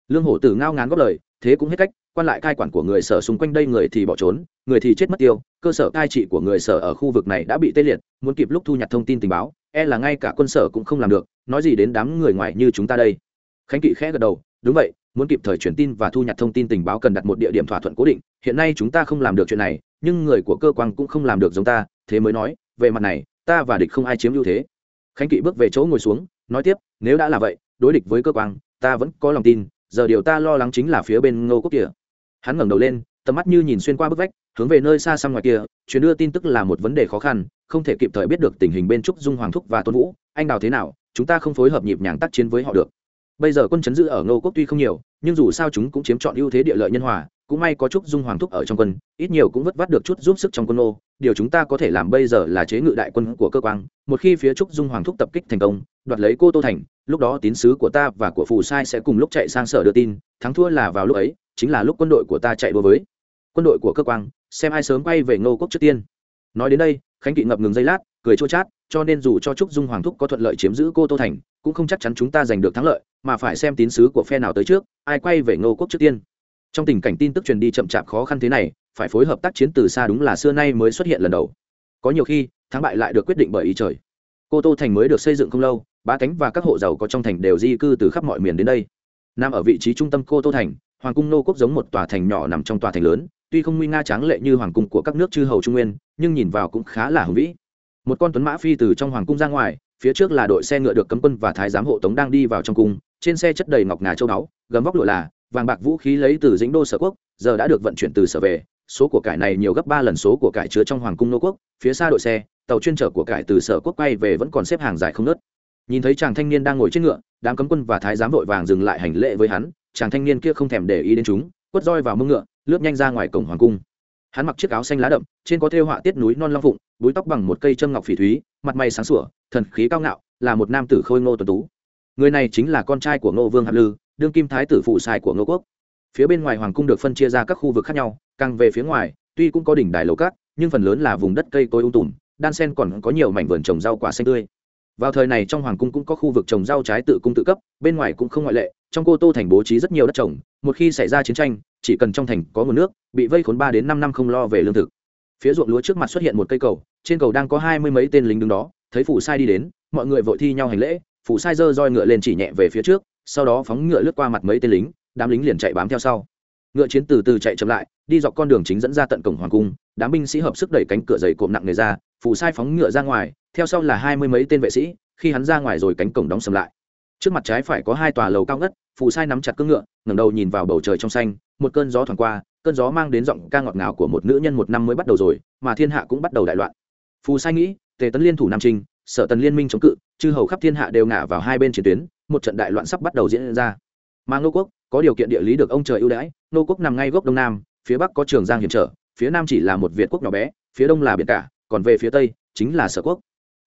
A: Lương hổ tử ngao ngán góp lời, thế cũng hết cách, quan lại cai quản của người sở xung quanh đây người thì bỏ trốn, người thì chết mất tiêu, cơ sở cai trị của người sở ở khu vực này đã bị tê liệt, muốn kịp lúc thu nhặt thông tin tình báo e là ngay cả quân sở cũng không làm được, nói gì đến đám người ngoài như chúng ta đây. Khánh kỵ khẽ gật đầu, đúng vậy, muốn kịp thời truyền tin và thu nhặt thông tin tình báo cần đặt một địa điểm thỏa thuận cố định, hiện nay chúng ta không làm được chuyện này, nhưng người của cơ quan cũng không làm được giống ta thế mới nói, về mặt này, ta và địch không ai chiếm ưu thế. Khánh kỵ bước về chỗ ngồi xuống, nói tiếp, nếu đã là vậy, đối địch với cơ quan ta vẫn có lòng tin, giờ điều ta lo lắng chính là phía bên ngô quốc kia. Hắn ngẩng đầu lên, tầm mắt như nhìn xuyên qua bức vách, hướng về nơi xa xăm ngoài kia chuyến đưa tin tức là một vấn đề khó khăn, không thể kịp thời biết được tình hình bên trúc dung hoàng thúc và tôn vũ, anh đào thế nào, chúng ta không phối hợp nhịp nhàng tác chiến với họ được. Bây giờ quân chấn giữ ở ngô quốc tuy không nhiều, nhưng dù sao chúng cũng chiếm chọn ưu thế địa lợi nhân hòa cũng may có chút dung hoàng thúc ở trong quân, ít nhiều cũng vất vát được chút giúp sức trong quân ô. Điều chúng ta có thể làm bây giờ là chế ngự đại quân của cơ quan một khi phía trúc dung hoàng thúc tập kích thành công, đoạt lấy cô tô thành, lúc đó tín sứ của ta và của phù sai sẽ cùng lúc chạy sang sở đưa tin. Thắng thua là vào lúc ấy, chính là lúc quân đội của ta chạy đua với. Quân đội của cơ quan xem ai sớm quay về ngô quốc trước tiên. Nói đến đây, khánh kỵ ngập ngừng giây lát, cười chua chát, cho nên dù cho trúc dung hoàng thúc có thuận lợi chiếm giữ cô tô thành, cũng không chắc chắn chúng ta giành được thắng lợi, mà phải xem tín sứ của phe nào tới trước, ai quay về ngô quốc trước tiên trong tình cảnh tin tức truyền đi chậm chạp khó khăn thế này, phải phối hợp tác chiến từ xa đúng là xưa nay mới xuất hiện lần đầu. Có nhiều khi, thắng bại lại được quyết định bởi ý trời. Cô tô thành mới được xây dựng không lâu ba cánh và các hộ giàu có trong thành đều di cư từ khắp mọi miền đến đây. Nằm ở vị trí trung tâm cô tô thành, hoàng cung nô quốc giống một tòa thành nhỏ nằm trong tòa thành lớn, tuy không nguy nga tráng lệ như hoàng cung của các nước chư hầu trung nguyên, nhưng nhìn vào cũng khá là hùng vĩ. Một con tuấn mã phi từ trong hoàng cung ra ngoài, phía trước là đội xe ngựa được cấm quân và thái giám hộ tống đang đi vào trong cung, trên xe chất đầy ngọc ngà châu báu, gấm vóc lụa là vàng bạc vũ khí lấy từ dĩnh đô sở quốc, giờ đã được vận chuyển từ sở về. Số của cải này nhiều gấp ba lần số của cải chứa trong hoàng cung nô quốc. Phía xa đội xe, tàu chuyên chở của cải từ sở quốc quay về vẫn còn xếp hàng dài không nớt nhìn thấy chàng thanh niên đang ngồi trên ngựa, đám cấm quân và thái giám vội vàng dừng lại hành lễ với hắn. Chàng thanh niên kia không thèm để ý đến chúng, quất roi vào mông ngựa, lướt nhanh ra ngoài cổng hoàng cung. Hắn mặc chiếc áo xanh lá đậm, trên có thêu họa tiết núi non long phụng, búi tóc bằng một cây châm ngọc phỉ thúy, mặt mày sáng sủa, thần khí cao ngạo, là một nam tử khôi ngô tuần tú. Người này chính là con trai của ngô vương hạp lư đương kim thái tử phụ sai của ngô quốc. Phía bên ngoài hoàng cung được phân chia ra các khu vực khác nhau, càng về phía ngoài, tuy cũng có đỉnh đài lầu cát, nhưng phần lớn là vùng đất cây cối ung tùm, đan sen còn có nhiều mảnh vườn trồng rau quả xanh tươi. Vào thời này trong hoàng cung cũng có khu vực trồng rau trái tự cung tự cấp, bên ngoài cũng không ngoại lệ, trong cô tô thành bố trí rất nhiều đất trồng, một khi xảy ra chiến tranh, chỉ cần trong thành có nguồn nước, bị vây khốn ba đến năm năm không lo về lương thực. Phía ruộng lúa trước mặt xuất hiện một cây cầu, trên cầu đang có hai mươi mấy tên lính đứng đó, thấy phủ sai đi đến, mọi người vội thi nhau hành lễ, phủ sai giơ roi ngựa lên chỉ nhẹ về phía trước sau đó phóng ngựa lướt qua mặt mấy tên lính, đám lính liền chạy bám theo sau. Ngựa chiến từ từ chạy chậm lại, đi dọc con đường chính dẫn ra tận cổng hoàng cung, đám binh sĩ hợp sức đẩy cánh cửa dày cộm nặng nề ra phủ sai phóng ngựa ra ngoài, theo sau là hai mươi mấy tên vệ sĩ, khi hắn ra ngoài rồi cánh cổng đóng sầm lại. Trước mặt trái phải có hai tòa lầu cao ngất, phù sai nắm chặt cưỡng ngựa, ngẩng đầu nhìn vào bầu trời trong xanh, một cơn gió thoảng qua, cơn gió mang đến giọng ca ngọt ngào của một nữ nhân một năm mới bắt đầu rồi, mà thiên hạ cũng bắt đầu đại loạn. Phù sai nghĩ, tề tấn liên thủ nam trinh, sở tần liên minh chống cự, chư hầu khắp thiên hạ đều ngả vào hai bên chiến tuyến một trận đại loạn sắp bắt đầu diễn ra. Mà ngô quốc, có điều kiện địa lý được ông trời ưu đãi, ngô quốc nằm ngay gốc đông nam, phía bắc có trường giang hiểm trở, phía nam chỉ là một việt quốc nhỏ bé, phía đông là biển cả, còn về phía tây, chính là sở quốc.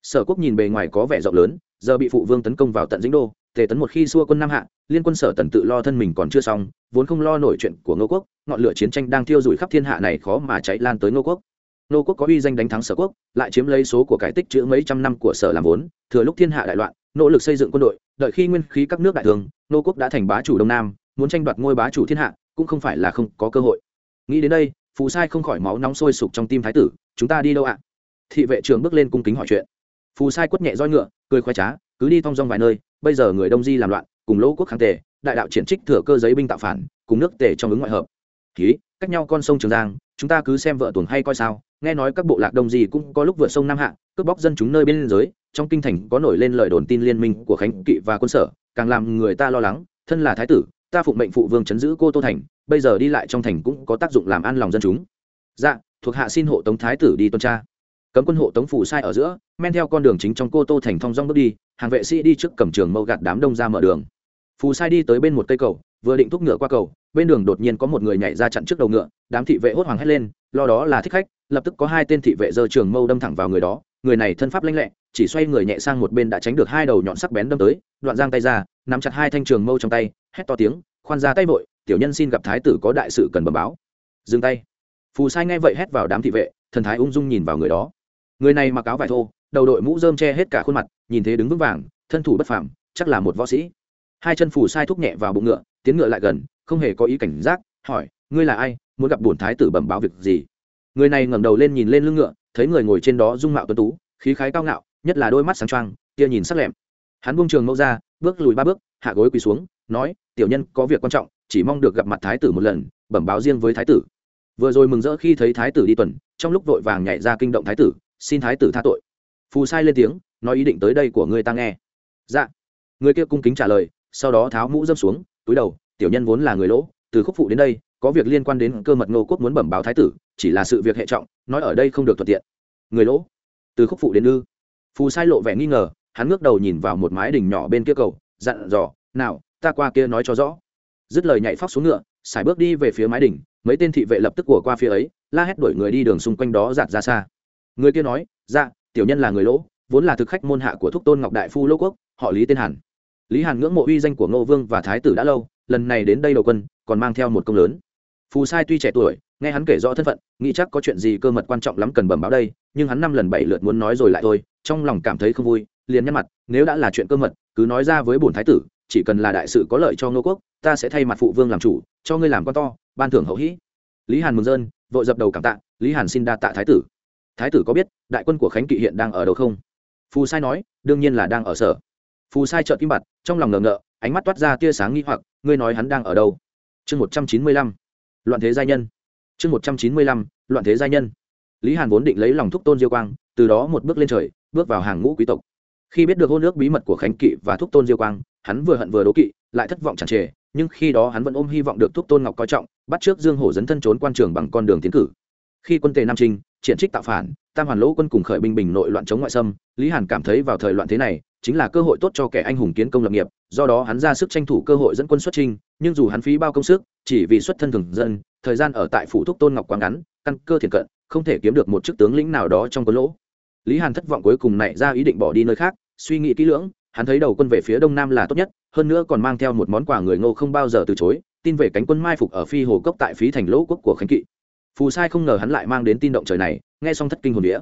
A: Sở quốc nhìn bề ngoài có vẻ rộng lớn, giờ bị phụ vương tấn công vào tận dĩnh đô, tề tấn một khi xua quân nam hạ, liên quân sở tần tự lo thân mình còn chưa xong, vốn không lo nổi chuyện của ngô quốc, ngọn lửa chiến tranh đang thiêu rụi khắp thiên hạ này khó mà cháy lan tới ngô quốc. Ngô quốc có uy danh đánh thắng sở quốc, lại chiếm lấy số của cải tích chữ mấy trăm năm của sở làm vốn, thừa lúc thiên hạ đại loạn, nỗ lực xây dựng quân đội đợi khi nguyên khí các nước đại thường nô quốc đã thành bá chủ đông nam, muốn tranh đoạt ngôi bá chủ thiên hạ, cũng không phải là không có cơ hội. Nghĩ đến đây, phù sai không khỏi máu nóng sôi sục trong tim thái tử, chúng ta đi đâu ạ? Thị vệ trưởng bước lên cung kính hỏi chuyện. Phù sai quất nhẹ roi ngựa, cười khoái trá, cứ đi thong dong vài nơi, bây giờ người đông di làm loạn, cùng lỗ quốc kháng tề, đại đạo triển trích thừa cơ giấy binh tạo phản, cùng nước tề trong ứng ngoại hợp. Ký, cách nhau con sông trường giang, chúng ta cứ xem vợ tuồng hay coi sao, nghe nói các bộ lạc đông di cũng có lúc vượt sông nam hạ, cướp bóc dân chúng nơi bên giới trong kinh thành có nổi lên lời đồn tin liên minh của khánh kỵ và quân sở, càng làm người ta lo lắng, thân là thái tử, ta phụng mệnh phụ vương chấn giữ cô tô thành, bây giờ đi lại trong thành cũng có tác dụng làm an lòng dân chúng. Dạ thuộc hạ xin hộ tống thái tử đi tuần tra. Cấm quân hộ tống phủ sai ở giữa, men theo con đường chính trong cô tô thành thong dong bước đi, hàng vệ sĩ đi trước cầm trường mâu gạt đám đông ra mở đường. Phù sai đi tới bên một cây cầu, vừa định thúc ngựa qua cầu, bên đường đột nhiên có một người nhảy ra chặn trước đầu ngựa, đám thị vệ hốt hoảng hét lên, lo đó là thích khách, lập tức có hai tên thị vệ giơ trường mâu đâm thẳng vào người đó người này thân pháp lanh lẹ, chỉ xoay người nhẹ sang một bên đã tránh được hai đầu nhọn sắc bén đâm tới, đoạn giang tay ra, nắm chặt hai thanh trường mâu trong tay, hét to tiếng, khoan ra tay vội, tiểu nhân xin gặp thái tử có đại sự cần bẩm báo. Dừng tay. Phù sai nghe vậy hét vào đám thị vệ, thần thái ung dung nhìn vào người đó. Người này mặc áo vải thô, đầu đội mũ rơm che hết cả khuôn mặt, nhìn thế đứng vững vàng, thân thủ bất phàm, chắc là một võ sĩ. Hai chân phù sai thúc nhẹ vào bụng ngựa, tiến ngựa lại gần, không hề có ý cảnh giác, hỏi, ngươi là ai? Muốn gặp bổn thái tử bẩm báo việc gì? Người này ngẩng đầu lên nhìn lên lưng ngựa thấy người ngồi trên đó dung mạo tuấn tú, khí khái cao ngạo, nhất là đôi mắt sáng trăng kia nhìn sắc lẹm. Hắn buông trường mẫu ra, bước lùi ba bước, hạ gối quỳ xuống, nói, tiểu nhân, có việc quan trọng, chỉ mong được gặp mặt thái tử một lần, bẩm báo riêng với thái tử. Vừa rồi mừng rỡ khi thấy thái tử đi tuần, trong lúc vội vàng nhảy ra kinh động thái tử, xin thái tử tha tội. Phù sai lên tiếng, nói ý định tới đây của người ta nghe. Dạ. Người kia cung kính trả lời, sau đó tháo mũ dâm xuống, túi đầu, tiểu nhân vốn là người lỗ, từ khúc phụ đến đây có việc liên quan đến cơ mật ngô quốc muốn bẩm báo thái tử chỉ là sự việc hệ trọng nói ở đây không được thuận tiện. Người lỗ từ khúc phụ đến ư phù sai lộ vẻ nghi ngờ hắn ngước đầu nhìn vào một mái đỉnh nhỏ bên kia cầu dặn dò nào ta qua kia nói cho rõ. Dứt lời nhảy phóc xuống ngựa sải bước đi về phía mái đỉnh, mấy tên thị vệ lập tức của qua phía ấy la hét đuổi người đi đường xung quanh đó giạt ra xa. Người kia nói dạ tiểu nhân là người lỗ vốn là thực khách môn hạ của thúc tôn ngọc đại phu lô quốc họ lý tên hàn. Lý hàn ngưỡng mộ uy danh của ngô vương và thái tử đã lâu lần này đến đây đầu quân còn mang theo một công lớn phù sai tuy trẻ tuổi, nghe hắn kể rõ thân phận, nghĩ chắc có chuyện gì cơ mật quan trọng lắm cần bẩm báo đây, nhưng hắn năm lần bảy lượt muốn nói rồi lại thôi, trong lòng cảm thấy không vui, liền nhắc mặt, nếu đã là chuyện cơ mật, cứ nói ra với bổn thái tử, chỉ cần là đại sự có lợi cho ngô quốc, ta sẽ thay mặt phụ vương làm chủ, cho ngươi làm con to, ban thưởng hậu hĩ. Lý hàn mừng rơn, vội dập đầu cảm tạ, lý hàn xin đa tạ thái tử. Thái tử có biết, đại quân của khánh kỵ hiện đang ở đâu không? Phù sai nói, đương nhiên là đang ở sở. Phù sai trợn kim bặt, trong lòng ngờ ngợ, ánh mắt toát ra tia sáng nghi hoặc, ngươi nói hắn đang ở đâu? Chương một trăm chín mươi lăm loạn thế giai nhân. Chương một trăm chín mươi lăm, loạn thế giai nhân. Lý hàn vốn định lấy lòng thúc tôn diêu quang, từ đó một bước lên trời, bước vào hàng ngũ quý tộc. Khi biết được hôn ước bí mật của khánh kỵ và thúc tôn diêu quang, hắn vừa hận vừa đố kỵ, lại thất vọng chẳng trề nhưng khi đó hắn vẫn ôm hy vọng được thúc tôn ngọc coi trọng, bắt trước dương hổ dấn thân trốn quan trường bằng con đường tiến cử. Khi quân tề nam trinh, triển trích tạo phản, tam hoàn lỗ quân cùng khởi binh bình nội loạn chống ngoại xâm, lý hàn cảm thấy vào thời loạn thế này chính là cơ hội tốt cho kẻ anh hùng kiến công lập nghiệp, do đó hắn ra sức tranh thủ cơ hội dẫn quân xuất trinh nhưng dù hắn phí bao công sức, chỉ vì xuất thân thường dân, thời gian ở tại phủ thúc tôn ngọc quá ngắn, căn cơ thiền cận, không thể kiếm được một chức tướng lĩnh nào đó trong quân lỗ. Lý hàn thất vọng cuối cùng nảy ra ý định bỏ đi nơi khác, suy nghĩ kỹ lưỡng, hắn thấy đầu quân về phía đông nam là tốt nhất, hơn nữa còn mang theo một món quà người ngô không bao giờ từ chối, tin về cánh quân mai phục ở phi hồ cốc tại phí thành lỗ quốc của khánh kỵ. Phù sai không ngờ hắn lại mang đến tin động trời này, nghe xong thất kinh hồn đĩa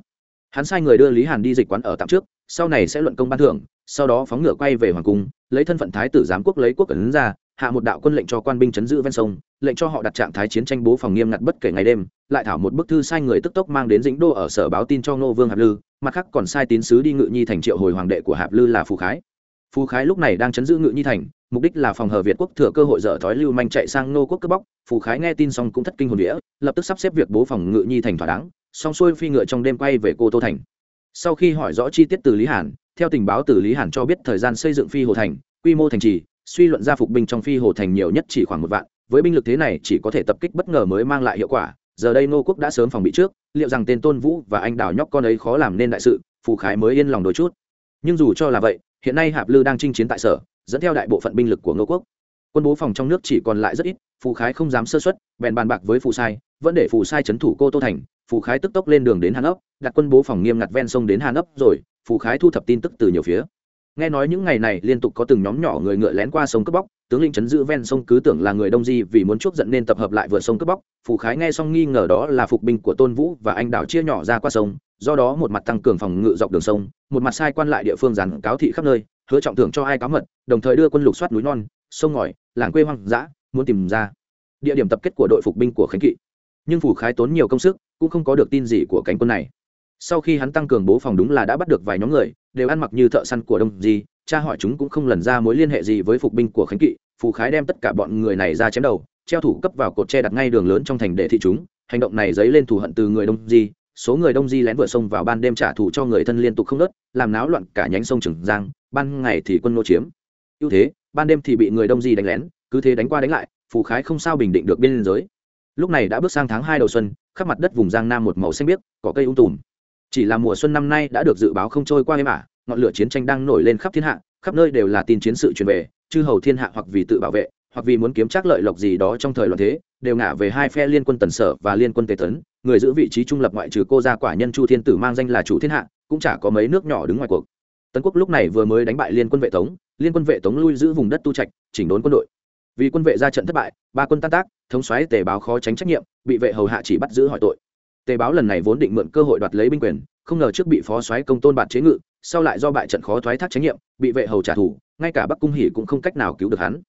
A: hắn sai người đưa lý hàn đi dịch quán ở tạm trước, sau này sẽ luận công ban thưởng sau đó phóng ngựa quay về hoàng cung, lấy thân phận thái tử giám quốc lấy quốc ấn ra, hạ một đạo quân lệnh cho quan binh chấn giữ ven sông, lệnh cho họ đặt trạng thái chiến tranh bố phòng nghiêm ngặt bất kể ngày đêm, lại thảo một bức thư sai người tức tốc mang đến dĩnh đô ở sở báo tin cho ngô vương hạp lư, mặt khác còn sai tín sứ đi ngự nhi thành triệu hồi hoàng đệ của hạp lư là phù khái. Phù khái lúc này đang chấn giữ ngự nhi thành, mục đích là phòng hờ việt quốc thừa cơ hội dở thói lưu manh chạy sang nô quốc cướp bóc, phù khái nghe tin xong cũng thất kinh hồn đĩa lập tức sắp xếp việc bố phòng ngự nhi thành thỏa đáng, xong xuôi phi ngựa trong đêm quay về cô tô thành. Sau khi hỏi rõ chi tiết từ lý hàn theo tình báo từ lý hàn cho biết thời gian xây dựng phi hồ thành, quy mô thành trì, suy luận ra phục binh trong phi hồ thành nhiều nhất chỉ khoảng một vạn. Với binh lực thế này chỉ có thể tập kích bất ngờ mới mang lại hiệu quả. Giờ đây nô quốc đã sớm phòng bị trước, liệu rằng tên tôn vũ và anh đào nhóc con ấy khó làm nên đại sự, phù khái mới yên lòng đôi chút. Nhưng dù cho là vậy, hiện nay hạp lư đang chinh chiến tại sở, dẫn theo đại bộ phận binh lực của ngô quốc. Quân bố phòng trong nước chỉ còn lại rất ít, phù khái không dám sơ xuất bèn bàn bạc với phù sai, vẫn để phù sai c h ấ n thủ cô tô thành phù khái tức tốc lên đường đến hàn ấp, đặt quân bố phòng nghiêm ngặt ven sông đến hàn ấp rồi, phù khái thu thập tin tức từ nhiều phía. Nghe nói những ngày này liên tục có từng nhóm nhỏ người ngựa lén qua sông cướp bóc, tướng lĩnh chấn giữ ven sông cứ tưởng là người đông di vì muốn chuốc giận nên tập hợp lại vượt sông cướp bóc, phù khái nghe xong nghi ngờ đó là phục binh của tôn vũ và anh đảo chia nhỏ ra qua sông, do đó một mặt tăng cường phòng ngự dọc đường sông, một mặt sai quan lại địa phương giàn cáo thị khắp nơi, hứa trọng thưởng cho ai cáo mật, đồng thời đưa quân lục soát núi non, sông ngòi, làng quê hoang dã, muốn tìm ra địa điểm tập kết của đội phục binh của khánh kỵ nhưng phủ khái tốn nhiều công sức, cũng không có được tin gì của cánh quân này. Sau khi hắn tăng cường bố phòng đúng là đã bắt được vài nhóm người, đều ăn mặc như thợ săn của đông di, cha hỏi chúng cũng không lần ra mối liên hệ gì với phục binh của khánh kỵ phù khái đem tất cả bọn người này ra chém đầu, treo thủ cấp vào cột tre đặt ngay đường lớn trong thành để thị chúng, hành động này dấy lên thù hận từ người đông di, số người đông di lén vừa sông vào ban đêm trả thù cho người thân liên tục không nớt, làm náo loạn cả nhánh sông trường giang, ban ngày thì quân nô chiếm. Ưu thế, ban đêm thì bị người đông di đánh lén, cứ thế đánh qua đánh lại phù khái không sao bình định được biên giới lúc này đã bước sang tháng hai đầu xuân, khắp mặt đất vùng giang nam một màu xanh biếc, có cây ung tùm. Chỉ là mùa xuân năm nay đã được dự báo không trôi qua êm ả, ngọn lửa chiến tranh đang nổi lên khắp thiên hạ, khắp nơi đều là tin chiến sự truyền về, chư hầu thiên hạ hoặc vì tự bảo vệ, hoặc vì muốn kiếm trác lợi lộc gì đó trong thời loạn thế, đều ngả về hai phe liên quân tần sở và liên quân tề tấn, người giữ vị trí trung lập ngoại trừ cô gia quả nhân chu thiên tử mang danh là chủ thiên hạ, cũng chả có mấy nước nhỏ đứng ngoài cuộc. Tấn quốc lúc này vừa mới đánh bại liên quân vệ tống, liên quân vệ tống lui giữ vùng đất tu trạch, chỉnh đốn quân đội vì quân vệ ra trận thất bại, ba quân tan tác, thống xoáy tề báo khó tránh trách nhiệm, bị vệ hầu hạ chỉ bắt giữ hỏi tội. Tề báo lần này vốn định mượn cơ hội đoạt lấy binh quyền, không ngờ trước bị phó xoáy công tôn bạt chế ngự, sau lại do bại trận khó thoái thác trách nhiệm, bị vệ hầu trả thù, ngay cả bắc cung hỉ cũng không cách nào cứu được hắn.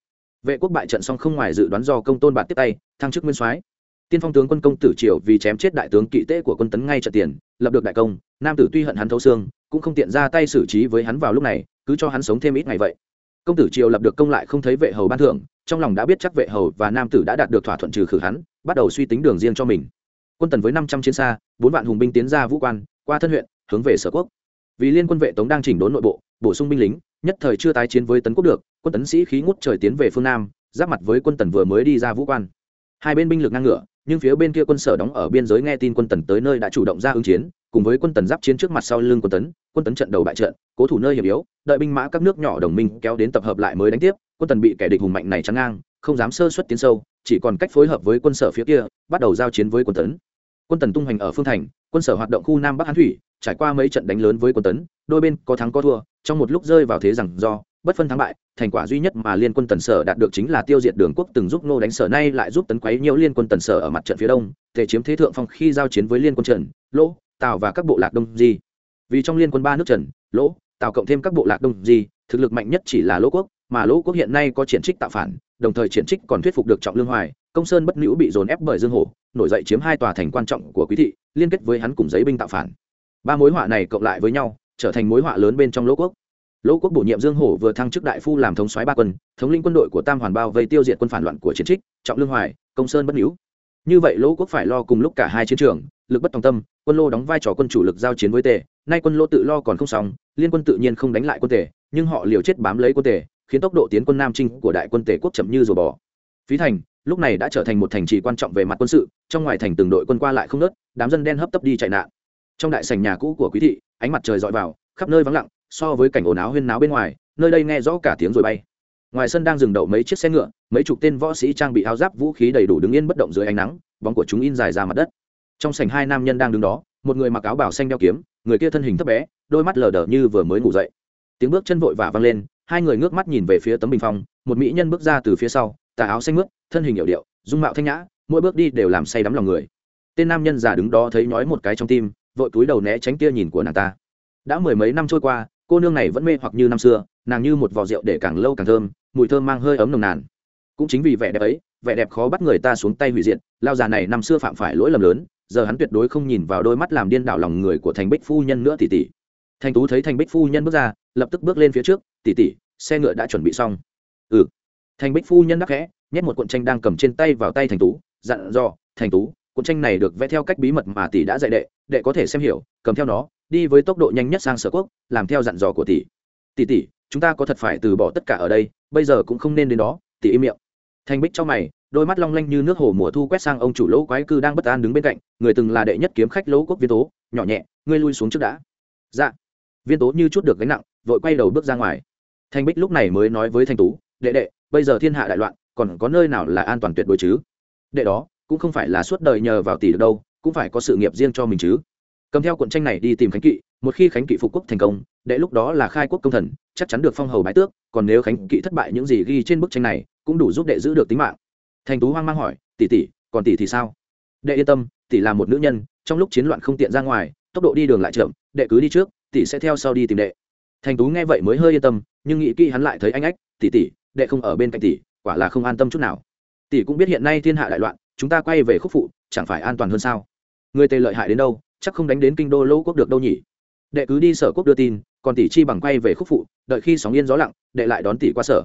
A: Vệ quốc bại trận xong không ngoài dự đoán do công tôn bạt tiếp tay, thăng chức nguyên soái. Tiên phong tướng quân công tử triều vì chém chết đại tướng kỵ tế của quân tấn ngay trận tiền, lập được đại công, nam tử tuy hận hắn thấu xương, cũng không tiện ra tay xử trí với hắn vào lúc này, cứ cho hắn sống thêm ít ngày vậy. Công tử triều lập được công lại không thấy vệ hầu ban thưởng trong lòng đã biết chắc vệ hầu và nam tử đã đạt được thỏa thuận trừ khử hắn, bắt đầu suy tính đường riêng cho mình. Quân tần với năm trăm chiến xa, bốn vạn hùng binh tiến ra vũ quan, qua thân huyện, hướng về sở quốc. Vì liên quân vệ tống đang chỉnh đốn nội bộ, bổ sung binh lính, nhất thời chưa tái chiến với tấn quốc được, quân tấn sĩ khí ngút trời tiến về phương nam, giáp mặt với quân tần vừa mới đi ra vũ quan. Hai bên binh lực ngang ngửa nhưng phía bên kia quân sở đóng ở biên giới nghe tin quân tần tới nơi đã chủ động ra ứng chiến, cùng với quân tần giáp chiến trước mặt sau lưng quân tấn quân tấn trận đầu bại trận, cố thủ nơi hiểm yếu, đợi binh mã các nước nhỏ đồng minh kéo đến tập hợp lại mới đánh tiếp, quân tần bị kẻ địch hùng mạnh này chắn ngang, không dám sơ xuất tiến sâu, chỉ còn cách phối hợp với quân sở phía kia, bắt đầu giao chiến với quân tấn. Quân tần tung hoành ở phương thành, quân sở hoạt động khu nam bắc hán thủy, trải qua mấy trận đánh lớn với quân tấn, đôi bên có thắng có thua, trong một lúc rơi vào thế rằng do bất phân thắng bại, thành quả duy nhất mà liên quân tần sở đạt được chính là tiêu diệt đường quốc từng giúp nô đánh sở, nay lại giúp tấn quấy nhiều liên quân tần sở ở mặt trận phía đông để chiếm thế thượng phong khi giao chiến với liên quân trần, lỗ, tào và các bộ lạc đông di. Vì trong liên quân ba nước trần, lỗ, tào cộng thêm các bộ lạc đông di, thực lực mạnh nhất chỉ là lỗ quốc, mà lỗ quốc hiện nay có triển trích tạo phản, đồng thời triển trích còn thuyết phục được trọng lương hoài, công sơn bất nữ bị dồn ép bởi dương hổ nổi dậy chiếm hai tòa thành quan trọng của quý thị, liên kết với hắn cùng giấy binh tạo phản. Ba mối họa này cộng lại với nhau, trở thành mối họa lớn bên trong lỗ quốc lỗ quốc bổ nhiệm dương hổ vừa thăng chức đại phu làm thống soái ba quân, thống lĩnh quân đội của tam hoàn bao vây tiêu diệt quân phản loạn của chiến trích, trọng lương hoài, công sơn bất hữu. Như vậy lỗ quốc phải lo cùng lúc cả hai chiến trường, lực bất tòng tâm, quân lô đóng vai trò quân chủ lực giao chiến với tề, nay quân lô tự lo còn không xong, liên quân tự nhiên không đánh lại quân tề, nhưng họ liều chết bám lấy quân tề, khiến tốc độ tiến quân nam trinh của đại quân tề quốc chậm như rùa bò. Phí thành, lúc này đã trở thành một thành trì quan trọng về mặt quân sự, trong ngoài thành từng đội quân qua lại không nớt đám dân đen hấp tấp đi chạy nạn. Trong đại sảnh nhà cũ của quý thị, ánh mặt trời dọi vào, khắp nơi vắng lặng so với cảnh ồn áo huyên náo bên ngoài, nơi đây nghe rõ cả tiếng rồi bay. Ngoài sân đang dừng đậu mấy chiếc xe ngựa, mấy chục tên võ sĩ trang bị áo giáp vũ khí đầy đủ đứng yên bất động dưới ánh nắng, bóng của chúng in dài ra mặt đất. Trong sảnh hai nam nhân đang đứng đó, một người mặc áo bảo xanh đeo kiếm, người kia thân hình thấp bé, đôi mắt lờ đờ như vừa mới ngủ dậy. Tiếng bước chân vội vã vang lên, hai người ngước mắt nhìn về phía tấm bình phong, một mỹ nhân bước ra từ phía sau, tà áo xanh mướt, thân hình hiệu điệu, dung mạo thanh nhã, mỗi bước đi đều làm say đắm lòng người. Tên nam nhân già đứng đó thấy nhói một cái trong tim, vội túi đầu né tránh tia nhìn của nàng ta. Đã mười mấy năm trôi qua cô nương này vẫn mê hoặc như năm xưa, nàng như một vò rượu để càng lâu càng thơm, mùi thơm mang hơi ấm nồng nàn. Cũng chính vì vẻ đẹp ấy, vẻ đẹp khó bắt người ta xuống tay hủy diệt, lao già này năm xưa phạm phải lỗi lầm lớn, giờ hắn tuyệt đối không nhìn vào đôi mắt làm điên đảo lòng người của thành bích phu nhân nữa tỷ tỷ thành tú thấy thành bích phu nhân bước ra, lập tức bước lên phía trước tỷ tỷ xe ngựa đã chuẩn bị xong. Ừ. Thành bích phu nhân đắc khẽ, nhét một cuộn tranh đang cầm trên tay vào tay thành tú, dặn dò, thành tú, cuộn tranh này được vẽ theo cách bí mật mà tỷ đã dạy đệ đệ có thể xem hiểu, cầm theo nó đi với tốc độ nhanh nhất sang sở quốc, làm theo dặn dò của tỷ. Tỷ tỷ, chúng ta có thật phải từ bỏ tất cả ở đây, bây giờ cũng không nên đến đó, tỷ im miệng. Thành bích trong mày, đôi mắt long lanh như nước hồ mùa thu quét sang ông chủ lỗ quái cư đang bất an đứng bên cạnh, người từng là đệ nhất kiếm khách lỗ quốc viên tố, nhỏ nhẹ, ngươi lui xuống trước đã. Dạ. Viên tố như chút được gánh nặng, vội quay đầu bước ra ngoài. Thanh bích lúc này mới nói với thanh tú, đệ đệ, bây giờ thiên hạ đại loạn, còn có nơi nào là an toàn tuyệt đối chứ? Đệ đó, cũng không phải là suốt đời nhờ vào tỷ được đâu, cũng phải có sự nghiệp riêng cho mình chứ cầm theo cuộn tranh này đi tìm khánh kỵ, một khi khánh kỵ phục quốc thành công đệ lúc đó là khai quốc công thần, chắc chắn được phong hầu bái tước, còn nếu khánh kỵ thất bại những gì ghi trên bức tranh này, cũng đủ giúp đệ giữ được tính mạng. Thành tú hoang mang hỏi, tỷ tỷ, còn tỷ thì sao? Đệ yên tâm, tỷ là một nữ nhân, trong lúc chiến loạn không tiện ra ngoài, tốc độ đi đường lại chậm, đệ cứ đi trước, tỷ sẽ theo sau đi tìm đệ. Thành tú nghe vậy mới hơi yên tâm, nhưng nghĩ kỹ hắn lại thấy anh ách, tỷ tỷ, đệ không ở bên cạnh tỷ, quả là không an tâm chút nào. Tỷ cũng biết hiện nay thiên hạ đại loạn, chúng ta quay về khúc phụ, chẳng phải an toàn hơn sao? Người tề lợi hại đến đâu chắc không đánh đến kinh đô lỗ quốc được đâu nhỉ? Đệ cứ đi sở quốc đưa tin, còn tỷ chi bằng quay về khúc phụ, đợi khi sóng yên gió lặng, đệ lại đón tỷ qua sở.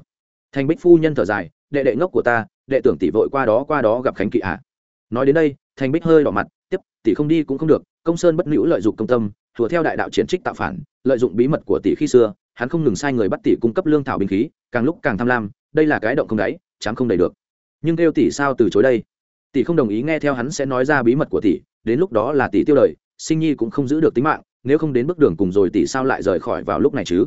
A: Thành bích phu nhân thở dài, đệ đệ ngốc của ta, đệ tưởng tỷ vội qua đó qua đó gặp khánh kỵ à? Nói đến đây, thành bích hơi đỏ mặt, tiếp, tỷ không đi cũng không được, công sơn bất nữ lợi dụng công tâm thùa theo đại đạo triển trích tạo phản, lợi dụng bí mật của tỷ khi xưa, hắn không ngừng sai người bắt tỷ cung cấp lương thảo binh khí, càng lúc càng tham lam, đây là cái động không đáy, chám không đầy được. Nhưng kêu tỷ sao từ chối đây? Tỷ không đồng ý nghe theo hắn sẽ nói ra bí mật của tỷ đến lúc đó là tỷ tiêu đời, sinh nhi cũng không giữ được tính mạng, nếu không đến bước đường cùng rồi tỷ sao lại rời khỏi vào lúc này chứ?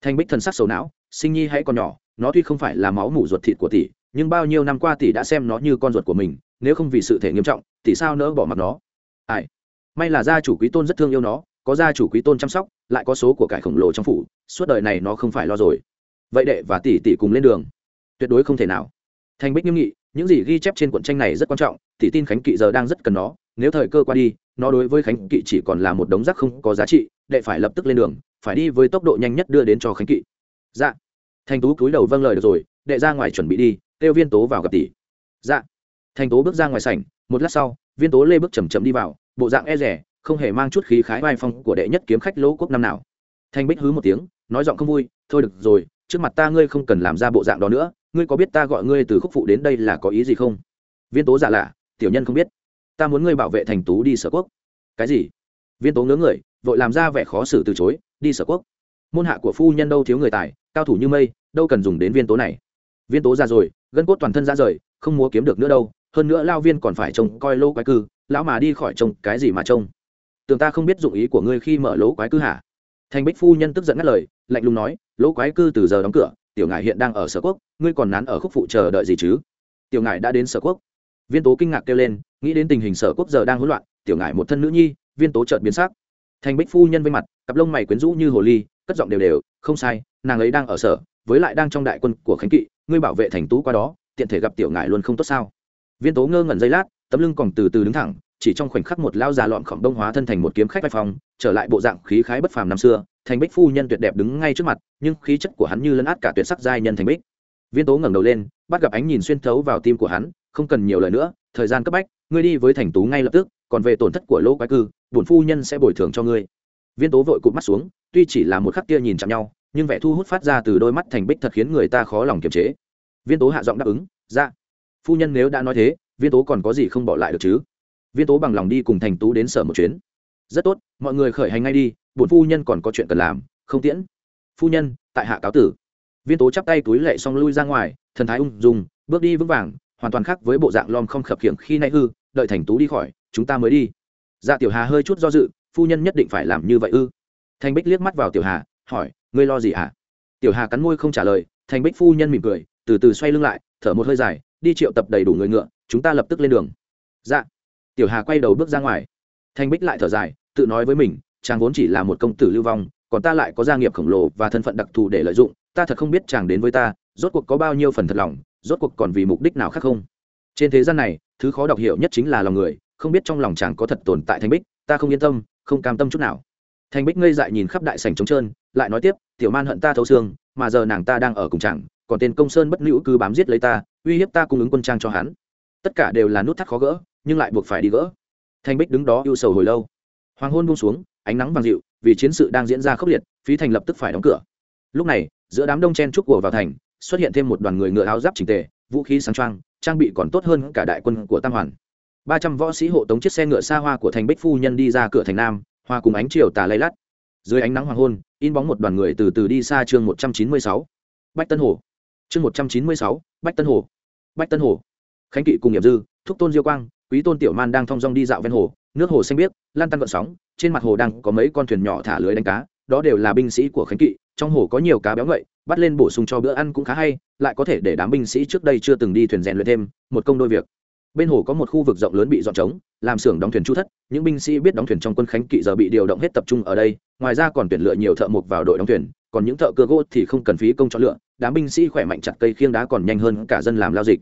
A: Thanh bích thần sắc sầu não, sinh nhi hãy còn nhỏ, nó tuy không phải là máu mủ ruột thịt của tỷ, nhưng bao nhiêu năm qua tỷ đã xem nó như con ruột của mình, nếu không vì sự thể nghiêm trọng, tỷ sao nỡ bỏ mặt nó? Ai? May là gia chủ quý tôn rất thương yêu nó, có gia chủ quý tôn chăm sóc, lại có số của cải khổng lồ trong phủ, suốt đời này nó không phải lo rồi. Vậy đệ và tỷ tỷ cùng lên đường. Tuyệt đối không thể nào thanh bích nghiêm nghị, những gì ghi chép trên cuộn tranh này rất quan trọng, tỷ tin khánh kỵ giờ đang rất cần nó, nếu thời cơ qua đi, nó đối với khánh kỵ chỉ còn là một đống rác không có giá trị, đệ phải lập tức lên đường, phải đi với tốc độ nhanh nhất đưa đến cho khánh kỵ. Dạ. Thanh tú cúi đầu vâng lời được rồi, đệ ra ngoài chuẩn bị đi, kêu viên tố vào gặp tỷ. Dạ. Thanh tố bước ra ngoài sảnh, một lát sau, viên tố lê bước chầm chậm đi vào, bộ dạng e rẻ không hề mang chút khí khái vai phong của đệ nhất kiếm khách lỗ quốc năm nào. Thanh bích hứ một tiếng, nói giọng không vui, thôi được rồi trước mặt ta ngươi không cần làm ra bộ dạng đó nữa, ngươi có biết ta gọi ngươi từ khúc phụ đến đây là có ý gì không? Viên tố giả lạ, tiểu nhân không biết. Ta muốn ngươi bảo vệ thành tú đi sở quốc. Cái gì? Viên tố ngớ người, vội làm ra vẻ khó xử từ chối, đi sở quốc. Môn hạ của phu nhân đâu thiếu người tài, cao thủ như mây, đâu cần dùng đến viên tố này. Viên tố ra rồi, gân cốt toàn thân ra rời, không múa kiếm được nữa đâu, hơn nữa lao viên còn phải trông coi lỗ quái cư, lão mà đi khỏi trông cái gì mà trông. Tưởng ta không biết dụng ý của ngươi khi mở lỗ quái cư hả? Thành bích phu nhân tức giận ngắt lời lạnh lùng nói, lỗ quái cư từ giờ đóng cửa, tiểu ngài hiện đang ở sở quốc, ngươi còn nán ở khúc phụ chờ đợi gì chứ? Tiểu ngài đã đến sở quốc. Viên tố kinh ngạc kêu lên, nghĩ đến tình hình sở quốc giờ đang hỗn loạn, tiểu ngài một thân nữ nhi. Viên tố chợt biến sắc. Thành bích phu nhân vây mặt, cặp lông mày quyến rũ như hồ ly, cất giọng đều đều, không sai, nàng ấy đang ở sở, với lại đang trong đại quân của khánh kỵ, ngươi bảo vệ thành tú qua đó, tiện thể gặp tiểu ngài luôn không tốt sao? Viên tố ngơ ngẩn giây lát, tấm lưng còn từ từ đứng thẳng, chỉ trong khoảnh khắc một lao già lọn khổng đông hóa thân thành một kiếm khách vai phòng trở lại bộ dạng khí khái bất phàm năm xưa thành bích phu nhân tuyệt đẹp đứng ngay trước mặt, nhưng khí chất của hắn như lấn át cả tuyệt sắc giai nhân thành bích. Viên tố ngẩng đầu lên, bắt gặp ánh nhìn xuyên thấu vào tim của hắn, không cần nhiều lời nữa, thời gian cấp bách, ngươi đi với thành tú ngay lập tức, còn về tổn thất của lỗ quái cư, bổn phu nhân sẽ bồi thường cho ngươi. Viên tố vội cụp mắt xuống, tuy chỉ là một khắc tia nhìn chạm nhau, nhưng vẻ thu hút phát ra từ đôi mắt thành bích thật khiến người ta khó lòng kiềm chế. Viên tố hạ giọng đáp ứng dạ. Phu nhân nếu đã nói thế, viên tố còn có gì không bỏ lại được chứ? Viên tố bằng lòng đi cùng thành tú đến sở một chuyến. Rất tốt, mọi người khởi hành ngay đi bổn phu nhân còn có chuyện cần làm, không tiễn. Phu nhân, tại hạ cáo tử. Viên tố chắp tay túi lệ xong lui ra ngoài, thần thái ung dùng bước đi vững vàng, hoàn toàn khác với bộ dạng lom không khập khiễng khi nay hư, đợi thành tú đi khỏi, chúng ta mới đi. Dạ tiểu hà hơi chút do dự, phu nhân nhất định phải làm như vậy ư? Thanh bích liếc mắt vào tiểu hà, hỏi, ngươi lo gì hả? À? tiểu hà cắn môi không trả lời thanh bích phu nhân mỉm cười, từ từ xoay lưng lại, thở một hơi dài, đi triệu tập đầy đủ người ngựa, chúng ta lập tức lên đường. Dạ. Tiểu hà quay đầu bước ra ngoài. Thanh bích lại thở dài, tự nói với mình chàng vốn chỉ là một công tử lưu vong, còn ta lại có gia nghiệp khổng lồ và thân phận đặc thù để lợi dụng, ta thật không biết chàng đến với ta, rốt cuộc có bao nhiêu phần thật lòng, rốt cuộc còn vì mục đích nào khác không? Trên thế gian này, thứ khó đọc hiểu nhất chính là lòng người, không biết trong lòng chàng có thật tồn tại thanh bích, ta không yên tâm, không cam tâm chút nào. Thanh bích ngây dại nhìn khắp đại sảnh trống trơn, lại nói tiếp, tiểu man hận ta thấu xương, mà giờ nàng ta đang ở cùng chàng, còn tên công sơn bất nữ cứ bám giết lấy ta, uy hiếp ta cung ứng quân trang cho hắn. Tất cả đều là nút thắt khó gỡ, nhưng lại buộc phải đi gỡ. Thanh bích đứng đó ưu sầu hồi lâu. Hoàng hôn buông xuống ánh nắng vàng dịu, vì chiến sự đang diễn ra khốc liệt, phí thành lập tức phải đóng cửa. Lúc này, giữa đám đông chen trúc của vào thành, xuất hiện thêm một đoàn người ngựa áo giáp chỉnh tề, vũ khí sáng trang trang bị còn tốt hơn cả đại quân của tam hoàn. Ba trăm võ sĩ hộ tống chiếc xe ngựa xa hoa của thành bích phu nhân đi ra cửa thành nam, hoa cùng ánh chiều tà lay lắt. Dưới ánh nắng hoàng hôn, in bóng một đoàn người từ từ đi xa chương một trăm chín mươi sáu. Bách tân hồ. Chương một trăm chín mươi sáu, bách tân hồ. Bách tân hồ. Khánh kỵ cùng nghiệp dư, thúc tôn diêu quang, quý tôn tiểu man đang thong dong đi dạo ven hồ nước hồ xanh biếc, lan tăn vận sóng, trên mặt hồ đang có mấy con thuyền nhỏ thả lưới đánh cá, đó đều là binh sĩ của khánh kỵ, trong hồ có nhiều cá béo ngậy, bắt lên bổ sung cho bữa ăn cũng khá hay, lại có thể để đám binh sĩ trước đây chưa từng đi thuyền rèn luyện thêm, một công đôi việc. Bên hồ có một khu vực rộng lớn bị dọn trống, làm xưởng đóng thuyền chu thất, những binh sĩ biết đóng thuyền trong quân khánh kỵ giờ bị điều động hết tập trung ở đây, ngoài ra còn tuyển lựa nhiều thợ mộc vào đội đóng thuyền, còn những thợ cơ gỗ thì không cần phí công cho lựa, đám binh sĩ khỏe mạnh chặt cây khiêng đá còn nhanh hơn cả dân làm lao dịch.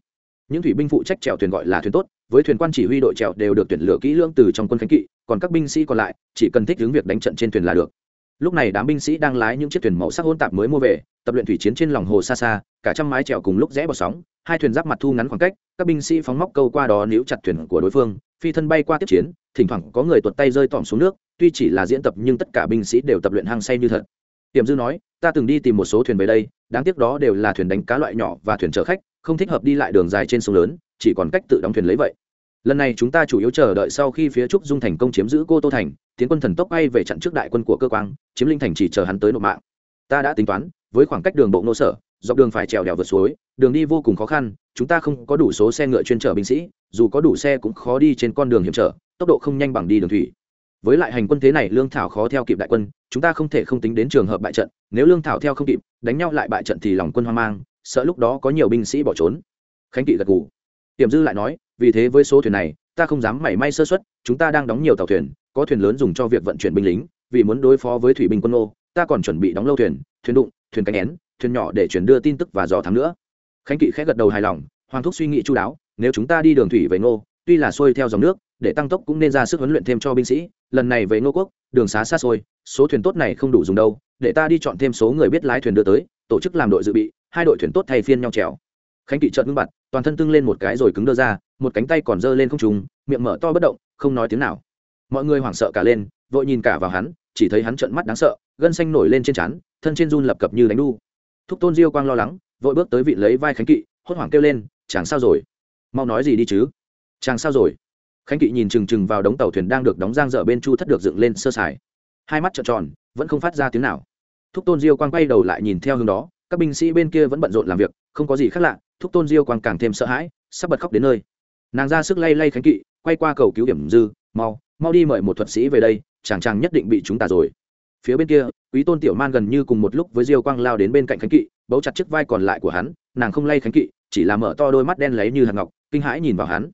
A: Những thủy binh phụ trách chèo thuyền gọi là thuyền tốt với thuyền quan chỉ huy đội trèo đều được tuyển lựa kỹ lưỡng từ trong quân khánh kỵ, còn các binh sĩ còn lại, chỉ cần thích ứng việc đánh trận trên thuyền là được. Lúc này đám binh sĩ đang lái những chiếc thuyền màu sắc hôn tạp mới mua về, tập luyện thủy chiến trên lòng hồ xa xa, cả trăm mái trèo cùng lúc rẽ vào sóng, hai thuyền giáp mặt thu ngắn khoảng cách, các binh sĩ phóng móc câu qua đó níu chặt thuyền của đối phương, phi thân bay qua tiếp chiến, thỉnh thoảng có người tuột tay rơi tỏm xuống nước, tuy chỉ là diễn tập nhưng tất cả binh sĩ đều tập luyện hăng say như thật. Tiềm dư nói, ta từng đi tìm một số thuyền về đây, đáng tiếc đó đều là thuyền đánh cá loại nhỏ và thuyền chở khách, không thích hợp đi lại đường dài trên sông lớn chỉ còn cách tự đóng thuyền lấy vậy. Lần này chúng ta chủ yếu chờ đợi sau khi phía trúc dung thành công chiếm giữ cô tô thành, tiến quân thần tốc bay về chặn trước đại quân của cơ quan chiếm linh thành chỉ chờ hắn tới nộp mạng. Ta đã tính toán, với khoảng cách đường bộ nô sở, dọc đường phải trèo đèo vượt suối, đường đi vô cùng khó khăn, chúng ta không có đủ số xe ngựa chuyên chở binh sĩ, dù có đủ xe cũng khó đi trên con đường hiểm trở, tốc độ không nhanh bằng đi đường thủy. Với lại hành quân thế này, lương thảo khó theo kịp đại quân, chúng ta không thể không tính đến trường hợp bại trận, nếu lương thảo theo không kịp, đánh nhau lại bại trận thì lòng quân hoang mang, sợ lúc đó có nhiều binh sĩ bỏ trốn. Khánh kỵ gật gù tiềm dư lại nói, vì thế với số thuyền này, ta không dám mảy may sơ xuất chúng ta đang đóng nhiều tàu thuyền, có thuyền lớn dùng cho việc vận chuyển binh lính, vì muốn đối phó với thủy binh quân ô ta còn chuẩn bị đóng lâu thuyền thuyền đụng, thuyền cánh én, thuyền nhỏ để chuyển đưa tin tức và dò thám nữa. Khánh kỵ khẽ gật đầu hài lòng, hoàng thúc suy nghĩ chú đáo, nếu chúng ta đi đường thủy về ngô, tuy là xuôi theo dòng nước, để tăng tốc cũng nên ra sức huấn luyện thêm cho binh sĩ, lần này về ngô quốc, đường xá xa xôi, số thuyền tốt này không đủ dùng đâu, để ta đi chọn thêm số người biết lái thuyền đưa tới, tổ chức làm đội dự bị, hai đội thuyền tốt thay phiên nhau trèo khánh kỵ trợn ngưng bặt, toàn thân tưng lên một cái rồi cứng đơ ra, một cánh tay còn giơ lên không trùng miệng mở to bất động, không nói tiếng nào. Mọi người hoảng sợ cả lên, vội nhìn cả vào hắn, chỉ thấy hắn trợn mắt đáng sợ, gân xanh nổi lên trên trán, thân trên run lập cập như đánh đu. Thúc tôn diêu quang lo lắng, vội bước tới vị lấy vai khánh kỵ, hốt hoảng kêu lên, chàng sao rồi? Mau nói gì đi chứ? Chàng sao rồi? Khánh kỵ nhìn trừng trừng vào đống tàu thuyền đang được đóng giang dở bên chu thất được dựng lên sơ sài. Hai mắt trợn tròn, vẫn không phát ra tiếng nào. Thúc tôn diêu quang quay đầu lại nhìn theo hướng đó, các binh sĩ bên kia vẫn bận rộn làm việc, không có gì khác lạ thúc tôn diêu quang càng thêm sợ hãi, sắp bật khóc đến nơi. Nàng ra sức lay lay khánh kỵ, quay qua cầu cứu điểm dư, mau mau đi mời một thuật sĩ về đây, chàng chàng nhất định bị chúng ta rồi. Phía bên kia, quý tôn tiểu man gần như cùng một lúc với diêu quang lao đến bên cạnh khánh kỵ, bấu chặt chiếc vai còn lại của hắn, nàng không lay khánh kỵ, chỉ là mở to đôi mắt đen lấy như hạt ngọc, kinh hãi nhìn vào hắn.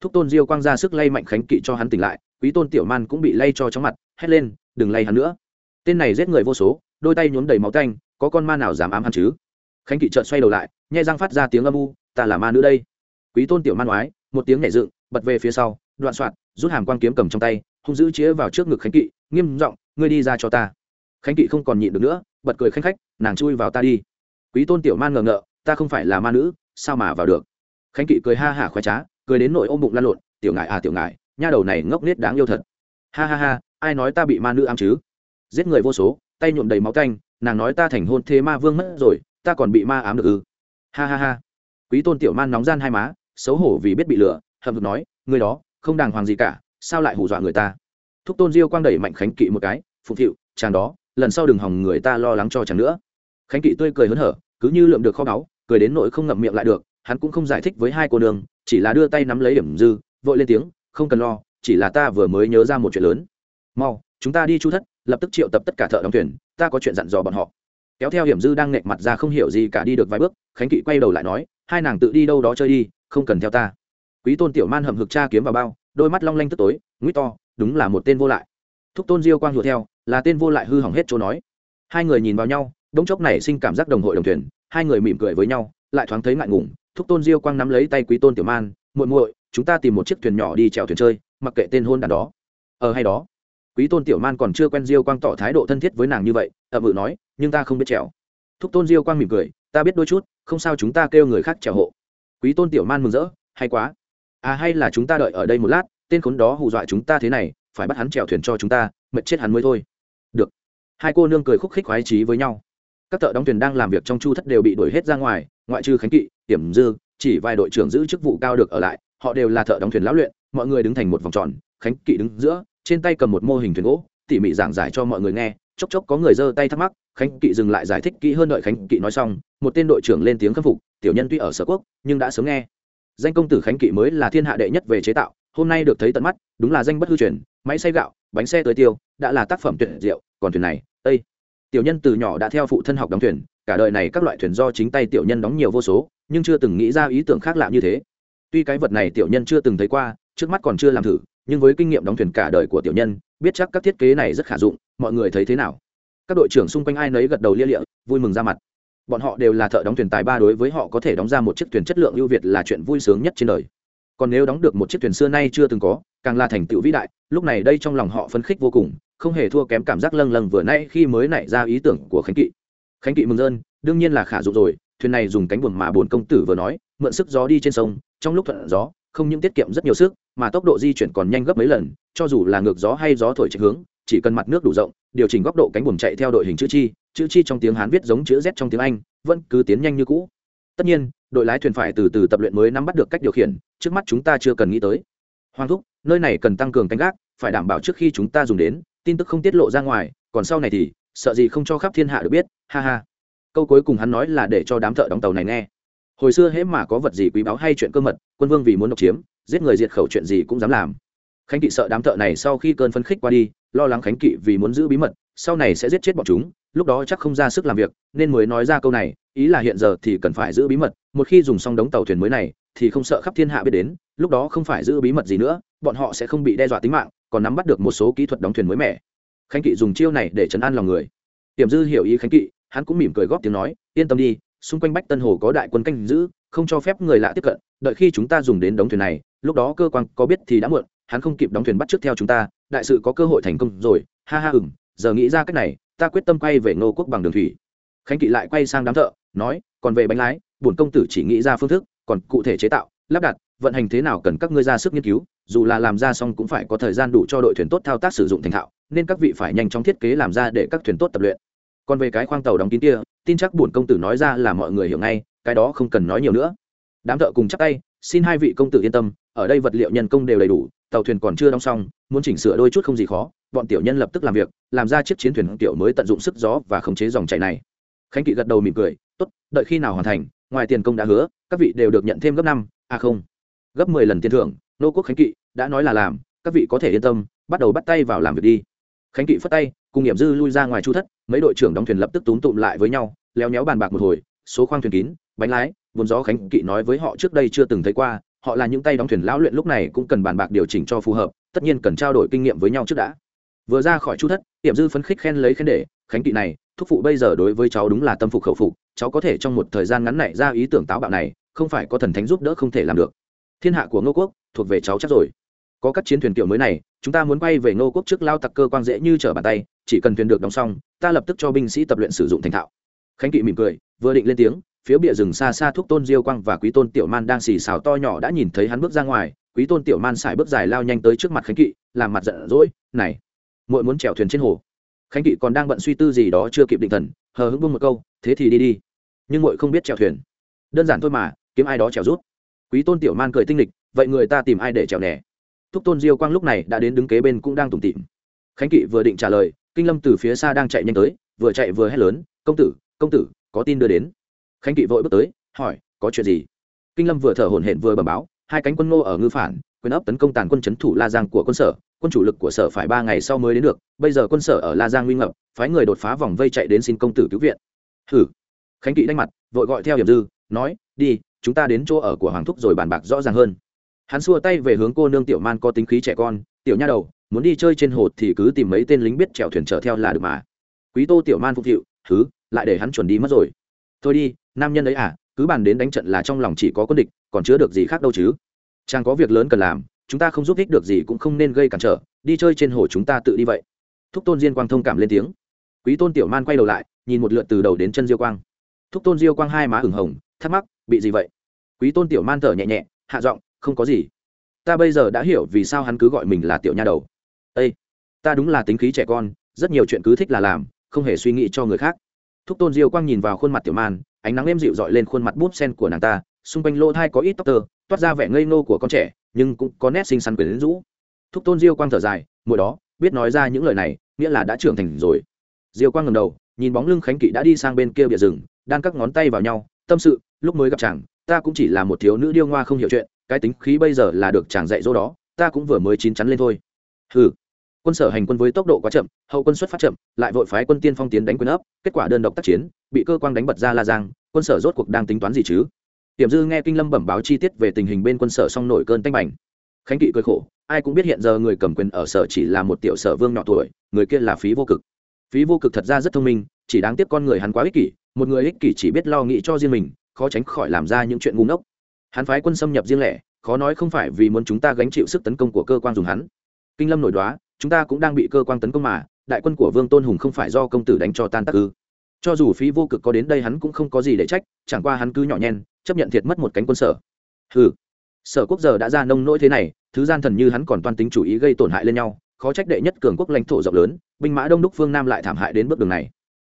A: Thúc tôn diêu quang ra sức lay mạnh khánh kỵ cho hắn tỉnh lại, quý tôn tiểu man cũng bị lay cho chóng mặt, hét lên, đừng lay hắn nữa. Tên này giết người vô số, đôi tay nhuốm đầy máu tanh, có con ma nào dám ám hắn chứ? Khánh kỵ trợn xoay đầu lại, nhai răng phát ra tiếng âm u, ta là ma nữ đây. Quý tôn tiểu man oái, một tiếng nhảy dựng, bật về phía sau, đoạn soạn, rút hàm quan kiếm cầm trong tay, hung dữ chĩa vào trước ngực khánh kỵ, nghiêm giọng, ngươi đi ra cho ta. Khánh kỵ không còn nhịn được nữa, bật cười khanh khách, nàng chui vào ta đi. Quý tôn tiểu man ngờ ngợ, ta không phải là ma nữ, sao mà vào được? Khánh kỵ cười ha hả khoái trá, cười đến nội ôm bụng lăn lộn, tiểu ngại à tiểu ngại nha đầu này ngốc nết đáng yêu thật. Ha ha ha, ai nói ta bị ma nữ ám chứ? Giết người vô số, tay nhuộm đầy máu canh, nàng nói ta thành hôn thế ma vương mất rồi ta còn bị ma ám được ư? Ha ha ha. Quý tôn tiểu man nóng gian hai má, xấu hổ vì biết bị lừa, hậm hực nói, người đó, không đàng hoàng gì cả, sao lại hù dọa người ta? Thúc tôn diêu quang đẩy mạnh khánh kỵ một cái phục hiệu chàng đó, lần sau đừng hòng người ta lo lắng cho chàng nữa. Khánh kỵ tươi cười hớn hở, cứ như lượm được kho báu, cười đến nỗi không ngậm miệng lại được, hắn cũng không giải thích với hai cô nương, chỉ là đưa tay nắm lấy điểm dư, vội lên tiếng, không cần lo, chỉ là ta vừa mới nhớ ra một chuyện lớn. Mau, chúng ta đi chu thất, lập tức triệu tập tất cả thợ đóng thuyền, ta có chuyện dặn dò bọn họ kéo theo hiểm dư đang nghẹt mặt ra không hiểu gì cả đi được vài bước, khánh kỵ quay đầu lại nói, hai nàng tự đi đâu đó chơi đi, không cần theo ta. Quý tôn tiểu man hầm hực cha kiếm vào bao, đôi mắt long lanh tức tối nguy to, đúng là một tên vô lại. Thúc tôn diêu quang hùa theo, là tên vô lại hư hỏng hết chỗ nói. Hai người nhìn vào nhau, đống chốc này sinh cảm giác đồng hội đồng thuyền, hai người mỉm cười với nhau, lại thoáng thấy ngại ngùng, thúc tôn diêu quang nắm lấy tay quý tôn tiểu man, muội muội, chúng ta tìm một chiếc thuyền nhỏ đi chèo thuyền chơi, mặc kệ tên hôn đàn đó. Ở hay đó. Quý tôn tiểu man còn chưa quen diêu quang tỏ thái độ thân thiết với nàng như vậy, ậm ừ nói nhưng ta không biết trèo. Thúc tôn diêu quang mỉm cười, ta biết đôi chút, không sao chúng ta kêu người khác trèo hộ. Quý tôn tiểu man mừng rỡ, hay quá. À hay là chúng ta đợi ở đây một lát, tên khốn đó hù dọa chúng ta thế này, phải bắt hắn trèo thuyền cho chúng ta, mệt chết hắn mới thôi. Được. Hai cô nương cười khúc khích khoái trí với nhau. Các thợ đóng thuyền đang làm việc trong chu thất đều bị đuổi hết ra ngoài, ngoại trừ khánh kỵ hiểm dư, chỉ vài đội trưởng giữ chức vụ cao được ở lại, họ đều là thợ đóng thuyền lão luyện, mọi người đứng thành một vòng tròn, khánh kỵ đứng giữa, trên tay cầm một mô hình thuyền gỗ, tỉ mỉ giảng giải cho mọi người nghe chốc chốc có người giơ tay thắc mắc, khánh kỵ dừng lại giải thích kỹ hơn đợi khánh kỵ nói xong, một tên đội trưởng lên tiếng khâm phục, tiểu nhân tuy ở sở quốc, nhưng đã sớm nghe. Danh công tử khánh kỵ mới là thiên hạ đệ nhất về chế tạo, hôm nay được thấy tận mắt, đúng là danh bất hư truyền, máy xay gạo, bánh xe tới tiêu, đã là tác phẩm tuyệt diệu, còn thuyền này, ây. Tiểu nhân từ nhỏ đã theo phụ thân học đóng thuyền, cả đời này các loại thuyền do chính tay tiểu nhân đóng nhiều vô số, nhưng chưa từng nghĩ ra ý tưởng khác lạ như thế. Tuy cái vật này tiểu nhân chưa từng thấy qua, trước mắt còn chưa làm thử nhưng với kinh nghiệm đóng thuyền cả đời của tiểu nhân, biết chắc các thiết kế này rất khả dụng, mọi người thấy thế nào? Các đội trưởng xung quanh ai nấy gật đầu lia lịa, vui mừng ra mặt. Bọn họ đều là thợ đóng thuyền tài ba đối với họ có thể đóng ra một chiếc thuyền chất lượng ưu việt là chuyện vui sướng nhất trên đời. Còn nếu đóng được một chiếc thuyền xưa nay chưa từng có, càng là thành tựu vĩ đại, lúc này đây trong lòng họ phấn khích vô cùng, không hề thua kém cảm giác lâng lâng vừa nay khi mới nảy ra ý tưởng của khánh kỵ. Khánh kỵ mừng rơn, đương nhiên là khả dụng rồi, thuyền này dùng cánh buồm mà bồn công tử vừa nói, mượn sức gió đi trên sông, trong lúc thuận gió, không những tiết kiệm rất nhiều sức mà tốc độ di chuyển còn nhanh gấp mấy lần, cho dù là ngược gió hay gió thổi chạy hướng, chỉ cần mặt nước đủ rộng, điều chỉnh góc độ cánh buồm chạy theo đội hình chữ chi chữ chi trong tiếng hán viết giống chữ z trong tiếng anh, vẫn cứ tiến nhanh như cũ. Tất nhiên, đội lái thuyền phải từ từ tập luyện mới nắm bắt được cách điều khiển, trước mắt chúng ta chưa cần nghĩ tới. Hoàng thúc, nơi này cần tăng cường canh gác, phải đảm bảo trước khi chúng ta dùng đến, tin tức không tiết lộ ra ngoài, còn sau này thì, sợ gì không cho khắp thiên hạ được biết, ha ha. Câu cuối cùng hắn nói là để cho đám thợ đóng tàu này nghe hồi xưa hễ mà có vật gì quý báu hay chuyện cơ mật, quân vương vì muốn độc chiếm, giết người diệt khẩu chuyện gì cũng dám làm. Khánh kỵ sợ đám thợ này sau khi cơn phấn khích qua đi, lo lắng khánh kỵ vì muốn giữ bí mật, sau này sẽ giết chết bọn chúng, lúc đó chắc không ra sức làm việc, nên mới nói ra câu này, ý là hiện giờ thì cần phải giữ bí mật, một khi dùng xong đống tàu thuyền mới này, thì không sợ khắp thiên hạ biết đến, lúc đó không phải giữ bí mật gì nữa, bọn họ sẽ không bị đe dọa tính mạng, còn nắm bắt được một số kỹ thuật đóng thuyền mới mẻ. Khánh kỵ dùng chiêu này để chấn an lòng người. Tiềm dư hiểu ý khánh kỵ, hắn cũng mỉm cười góp tiếng nói, yên tâm đi xung quanh bách tân hồ có đại quân canh giữ, không cho phép người lạ tiếp cận, đợi khi chúng ta dùng đến đóng thuyền này, lúc đó cơ quan có biết thì đã muộn, hắn không kịp đóng thuyền bắt trước theo chúng ta, đại sự có cơ hội thành công rồi, ha ha ừng giờ nghĩ ra cách này, ta quyết tâm quay về ngô quốc bằng đường thủy. Khánh kỵ lại quay sang đám thợ, nói, còn về bánh lái, bổn công tử chỉ nghĩ ra phương thức, còn cụ thể chế tạo, lắp đặt, vận hành thế nào cần các ngươi ra sức nghiên cứu, dù là làm ra xong cũng phải có thời gian đủ cho đội thuyền tốt thao tác sử dụng thành thạo, nên các vị phải nhanh chóng thiết kế làm ra để các thuyền tốt tập luyện còn về cái khoang tàu đóng kín kia, tin chắc bổn công tử nói ra là mọi người hiểu ngay, cái đó không cần nói nhiều nữa. Đám thợ cùng chắc tay, xin hai vị công tử yên tâm, ở đây vật liệu nhân công đều đầy đủ, tàu thuyền còn chưa đóng xong, muốn chỉnh sửa đôi chút không gì khó, bọn tiểu nhân lập tức làm việc, làm ra chiếc chiến thuyền tiểu mới tận dụng sức gió và khống chế dòng chảy này. Khánh kỵ gật đầu mỉm cười, tốt, đợi khi nào hoàn thành, ngoài tiền công đã hứa, các vị đều được nhận thêm gấp năm à không, gấp mười lần tiền thưởng, nô quốc khánh kỵ đã nói là làm, các vị có thể yên tâm, bắt đầu bắt tay vào làm việc đi. Khánh kỵ phất tay, cùng nghiệm dư lui ra ngoài chu thất mấy đội trưởng đóng thuyền lập tức túm tụm lại với nhau, leo nhéo bàn bạc một hồi, số khoang thuyền kín, bánh lái, vốn gió khánh kỵ nói với họ trước đây chưa từng thấy qua, họ là những tay đóng thuyền lão luyện lúc này cũng cần bàn bạc điều chỉnh cho phù hợp, tất nhiên cần trao đổi kinh nghiệm với nhau trước đã. Vừa ra khỏi chu thất, tiệm dư phấn khích khen lấy khen để, khánh kỵ này, thúc phụ bây giờ đối với cháu đúng là tâm phục khẩu phục, cháu có thể trong một thời gian ngắn này ra ý tưởng táo bạo này, không phải có thần thánh giúp đỡ không thể làm được. Thiên hạ của ngô quốc thuộc về cháu chắc rồi có các chiến thuyền kiểu mới này, chúng ta muốn quay về ngô quốc trước lao tặc cơ quan dễ như trở bàn tay, chỉ cần thuyền được đóng xong, ta lập tức cho binh sĩ tập luyện sử dụng thành thạo. Khánh kỵ mỉm cười, vừa định lên tiếng, phía bìa rừng xa xa thuốc tôn diêu quang và quý tôn tiểu man đang xì xào to nhỏ đã nhìn thấy hắn bước ra ngoài, quý tôn tiểu man xài bước dài lao nhanh tới trước mặt khánh kỵ, làm mặt giận dỗi, này, muội muốn chèo thuyền trên hồ. Khánh kỵ còn đang bận suy tư gì đó chưa kịp định thần, hờ hững buông một câu, thế thì đi đi, nhưng muội không biết chèo thuyền. Đơn giản thôi mà, kiếm ai đó chèo rút. Quý tôn tiểu man cười tinh lịch vậy người ta tìm ai để chèo nè thúc tôn diêu quang lúc này đã đến đứng kế bên cũng đang tủm tỉm. Khánh kỵ vừa định trả lời, kinh lâm từ phía xa đang chạy nhanh tới, vừa chạy vừa hét lớn, công tử công tử, có tin đưa đến. Khánh kỵ vội bước tới, hỏi, có chuyện gì? Kinh lâm vừa thở hổn hển vừa bẩm báo, hai cánh quân ngô ở ngư phản, quyền ấp tấn công tàn quân c h ấ n thủ la giang của quân sở, quân chủ lực của sở phải ba ngày sau mới đến được, bây giờ quân sở ở la giang nguy ngập, phái người đột phá vòng vây chạy đến xin công tử cứu viện. Hử khánh kỵ đanh mặt, vội gọi theo hiểm dư, nói, đi, chúng ta đến chỗ ở của hoàng thúc rồi bàn bạc rõ ràng hơn hắn xua tay về hướng cô nương tiểu man có tính khí trẻ con, tiểu nha đầu, muốn đi chơi trên hồ thì cứ tìm mấy tên lính biết chèo thuyền chở theo là được mà. Quý tô tiểu man phục vụ thứ lại để hắn chuẩn đi mất rồi. Thôi đi, nam nhân ấy à cứ bàn đến đánh trận là trong lòng chỉ có quân địch, còn chứa được gì khác đâu chứ? Chàng có việc lớn cần làm, chúng ta không giúp ích được gì cũng không nên gây cản trở, đi chơi trên hồ chúng ta tự đi vậy. Thúc tôn diên quang thông cảm lên tiếng. Quý tôn tiểu man quay đầu lại, nhìn một lượt từ đầu đến chân diêu quang. Thúc tôn diêu quang hai má ửng hồng, thắc mắc, bị gì vậy? Quý tôn tiểu man thở nhẹ nhẹ, hạ giọng không có gì. Ta bây giờ đã hiểu vì sao hắn cứ gọi mình là tiểu nha đầu. Ây ta đúng là tính khí trẻ con, rất nhiều chuyện cứ thích là làm, không hề suy nghĩ cho người khác. Thúc tôn diêu quang nhìn vào khuôn mặt tiểu man, ánh nắng êm dịu dọi lên khuôn mặt bút sen của nàng ta, xung quanh lỗ thai có ít tóc tơ, toát ra vẻ ngây nô của con trẻ, nhưng cũng có nét xinh xắn quyến rũ. Thúc tôn diêu quang thở dài mỗi đó, biết nói ra những lời này, nghĩa là đã trưởng thành rồi. Diêu quang ngầm đầu, nhìn bóng lưng khánh kỵ đã đi sang bên kia bìa rừng đang các ngón tay vào nhau, tâm sự, lúc mới gặp chàng, ta cũng chỉ là một thiếu nữ điêu ngoa không hiểu chuyện cái tính khí bây giờ là được chàng dạy dỗ đó, ta cũng vừa mới chín chắn lên thôi. Hừ. Quân sở hành quân với tốc độ quá chậm, hậu quân xuất phát chậm, lại vội phái quân tiên phong tiến đánh quân ấp, kết quả đơn độc tác chiến, bị cơ quan đánh bật ra la giang, quân sở rốt cuộc đang tính toán gì chứ? Tiềm dư nghe kinh lâm bẩm báo chi tiết về tình hình bên quân sở xong nổi cơn tanh bành khánh kỵ cười khổ, ai cũng biết hiện giờ người cầm quyền ở sở chỉ là một tiểu sở vương nhỏ tuổi, người kia là phí vô cực. Phí vô cực thật ra rất thông minh, chỉ đáng tiếc con người hắn quá ích kỷ, một người ích kỷ chỉ biết lo nghĩ cho riêng mình, khó tránh khỏi làm ra những chuyện ngu ngốc hắn phái quân xâm nhập riêng lẻ, khó nói không phải vì muốn chúng ta gánh chịu sức tấn công của cơ quan dùng hắn. Kinh lâm nổi đoá, chúng ta cũng đang bị cơ quan tấn công mà, đại quân của vương tôn hùng không phải do công tử đánh cho tan tác ư. Cho dù phí vô cực có đến đây hắn cũng không có gì để trách, chẳng qua hắn cứ nhỏ nhen, chấp nhận thiệt mất một cánh quân sở. Ừ sở quốc giờ đã ra nông nỗi thế này, thứ gian thần như hắn còn toan tính chủ ý gây tổn hại lên nhau, khó trách đệ nhất cường quốc lãnh thổ rộng lớn, binh mã đông đúc phương nam lại thảm hại đến bước đường này.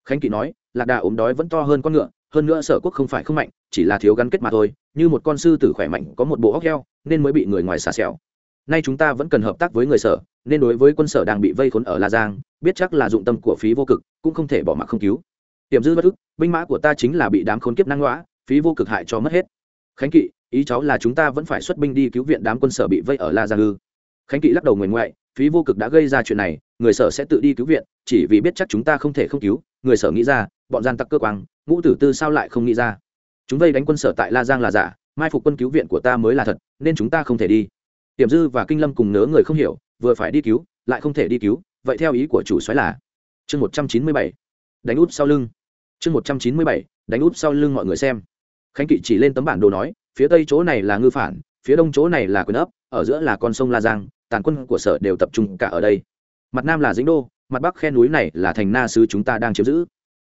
A: Khánh kỵ nói, lạc đà ốm đói vẫn to hơn con ngựa, hơn nữa sở quốc không phải không mạnh, chỉ là thiếu gắn kết mà thôi như một con sư tử khỏe mạnh, có một bộ óc heo, nên mới bị người ngoài xà xẻo nay chúng ta vẫn cần hợp tác với người sở, nên đối với quân sở đang bị vây khốn ở la giang, biết chắc là dụng tâm của phí vô cực, cũng không thể bỏ mặc không cứu. Tiềm dư bất ức, binh mã của ta chính là bị đám khốn kiếp năng lõa phí vô cực hại cho mất hết. Khánh kỵ, ý cháu là chúng ta vẫn phải xuất binh đi cứu viện đám quân sở bị vây ở la giang ư? Khánh kỵ lắc đầu nguyền ngoại, phí vô cực đã gây ra chuyện này, người sở sẽ tự đi cứu viện, chỉ vì biết chắc chúng ta không thể không cứu. Người sở nghĩ ra, bọn gian tặc cơ quang, ngũ tử tư sao lại không nghĩ ra? Chúng vây đánh quân sở tại la giang là giả, mai phục quân cứu viện của ta mới là thật, nên chúng ta không thể đi. Tiềm dư và kinh lâm cùng nớ người không hiểu, vừa phải đi cứu, lại không thể đi cứu, vậy theo ý của chủ soái là? Chương một trăm chín mươi bảy, đánh út sau lưng. Chương một trăm chín mươi bảy, đánh út sau lưng mọi người xem. Khánh kỵ chỉ lên tấm bản đồ nói, phía tây chỗ này là ngư phản, phía đông chỗ này là quyền ấp, ở giữa là con sông la giang, tàn quân của sở đều tập trung cả ở đây. Mặt nam là dĩnh đô, mặt bắc khe núi này là thành na sứ chúng ta đang chiếm giữ.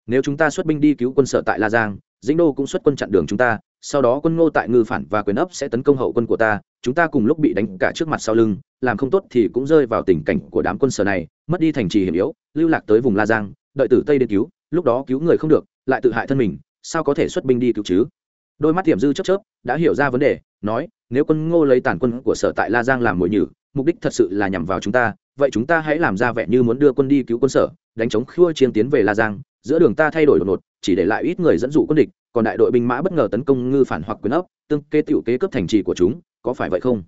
A: Nếu chúng ta xuất binh đi cứu quân sở tại la giang dĩnh đô cũng xuất quân chặn đường chúng ta, sau đó quân ngô tại ngư phản và quyền ấp sẽ tấn công hậu quân của ta, chúng ta cùng lúc bị đánh cả trước mặt sau lưng, làm không tốt thì cũng rơi vào tình cảnh của đám quân sở này, mất đi thành trì hiểm yếu, lưu lạc tới vùng la giang, đợi tử tây đến cứu, lúc đó cứu người không được, lại tự hại thân mình, sao có thể xuất binh đi cứu chứ? Đôi mắt tiềm dư chớp chớp, đã hiểu ra vấn đề, nói, nếu quân ngô lấy tàn quân của sở tại la giang làm mồi nhử, mục đích thật sự là nhằm vào chúng ta, vậy chúng ta hãy làm ra vẻ như muốn đưa quân đi cứu quân sở, đánh chống khua chiến tiến về la giang, giữa đường ta thay đổi đột ngột chỉ để lại ít người dẫn dụ quân địch, còn đại đội binh mã bất ngờ tấn công ngư phản hoặc quyền ấp, tương kê tiểu kế cướp thành trì của chúng, có phải vậy không?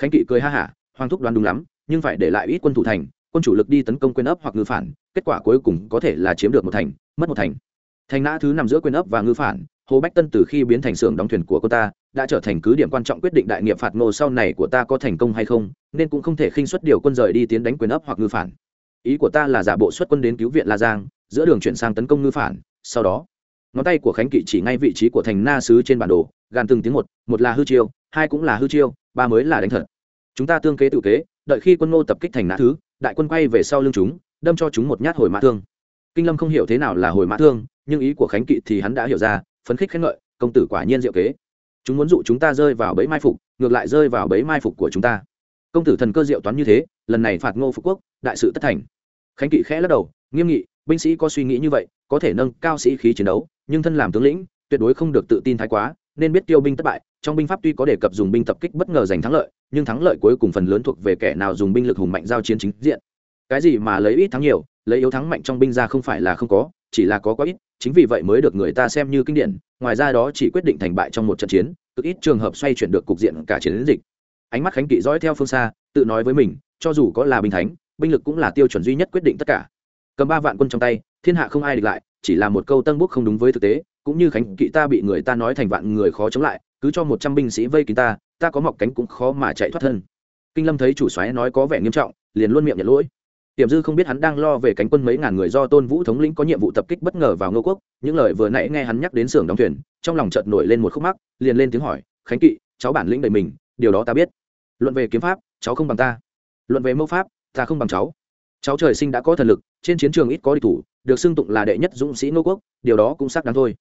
A: Khánh kỵ cười ha hả, hoàng thúc đoán đúng lắm, nhưng phải để lại ít quân thủ thành, quân chủ lực đi tấn công quyền ấp hoặc ngư phản, kết quả cuối cùng có thể là chiếm được một thành, mất một thành. Thành nã thứ nằm giữa quyền ấp và ngư phản, hồ bách tân từ khi biến thành xưởng đóng thuyền của cô ta, đã trở thành cứ điểm quan trọng quyết định đại nghiệp phạt ngô sau này của ta có thành công hay không, nên cũng không thể khinh xuất điều quân rời đi tiến đánh quyền ấp hoặc ngư phản. Ý của ta là giả bộ xuất quân đến cứu viện la giang, giữa đường chuyển sang tấn công ngư phản sau đó, ngón tay của khánh kỵ chỉ ngay vị trí của thành na sứ trên bản đồ, gàn từng tiếng một một là hư chiêu, hai cũng là hư chiêu, ba mới là đánh thật. Chúng ta tương kế tự kế, đợi khi quân ngô tập kích thành nã thứ, đại quân quay về sau lưng chúng, đâm cho chúng một nhát hồi mã thương. Kinh lâm không hiểu thế nào là hồi mã thương, nhưng ý của khánh kỵ thì hắn đã hiểu ra, phấn khích khen ngợi, công tử quả nhiên diệu kế. Chúng muốn dụ chúng ta rơi vào bẫy mai phục, ngược lại rơi vào bẫy mai phục của chúng ta. Công tử thần cơ diệu toán như thế, lần này phạt ngô phục quốc, đại sự tất thành. Khánh kỵ khẽ lắc đầu, nghiêm nghị binh sĩ có suy nghĩ như vậy, có thể nâng cao sĩ khí chiến đấu, nhưng thân làm tướng lĩnh, tuyệt đối không được tự tin thái quá, nên biết tiêu binh thất bại. Trong binh pháp tuy có đề cập dùng binh tập kích bất ngờ giành thắng lợi, nhưng thắng lợi cuối cùng phần lớn thuộc về kẻ nào dùng binh lực hùng mạnh giao chiến chính diện. Cái gì mà lấy ít thắng nhiều, lấy yếu thắng mạnh trong binh ra không phải là không có, chỉ là có quá ít, chính vì vậy mới được người ta xem như kinh điển, ngoài ra đó chỉ quyết định thành bại trong một trận chiến, cực ít trường hợp xoay chuyển được cục diện cả chiến dịch. Ánh mắt khánh kỵ dõi theo phương xa, tự nói với mình, cho dù có là binh thánh, binh lực cũng là tiêu chuẩn duy nhất quyết định tất cả cầm ba vạn quân trong tay, thiên hạ không ai địch lại, chỉ là một câu tân bút không đúng với thực tế, cũng như khánh kỵ ta bị người ta nói thành vạn người khó chống lại, cứ cho một trăm binh sĩ vây kín ta ta có mọc cánh cũng khó mà chạy thoát thân. Kinh lâm thấy chủ xoáy nói có vẻ nghiêm trọng, liền luôn miệng nhận lỗi. Tiềm dư không biết hắn đang lo về cánh quân mấy ngàn người do tôn vũ thống lĩnh có nhiệm vụ tập kích bất ngờ vào ngô quốc, những lời vừa nãy nghe hắn nhắc đến xưởng đóng thuyền, trong lòng chợt nổi lên một khúc mắc, liền lên tiếng hỏi, khánh kỵ, cháu bản lĩnh đầy mình, điều đó ta biết. Luận về kiếm pháp, cháu không bằng ta. Luận về mẫu pháp, ta không bằng cháu cháu trời sinh đã có thần lực, trên chiến trường ít có địch thủ, được xưng tụng là đệ nhất dũng sĩ ngô quốc, điều đó cũng xác đáng thôi.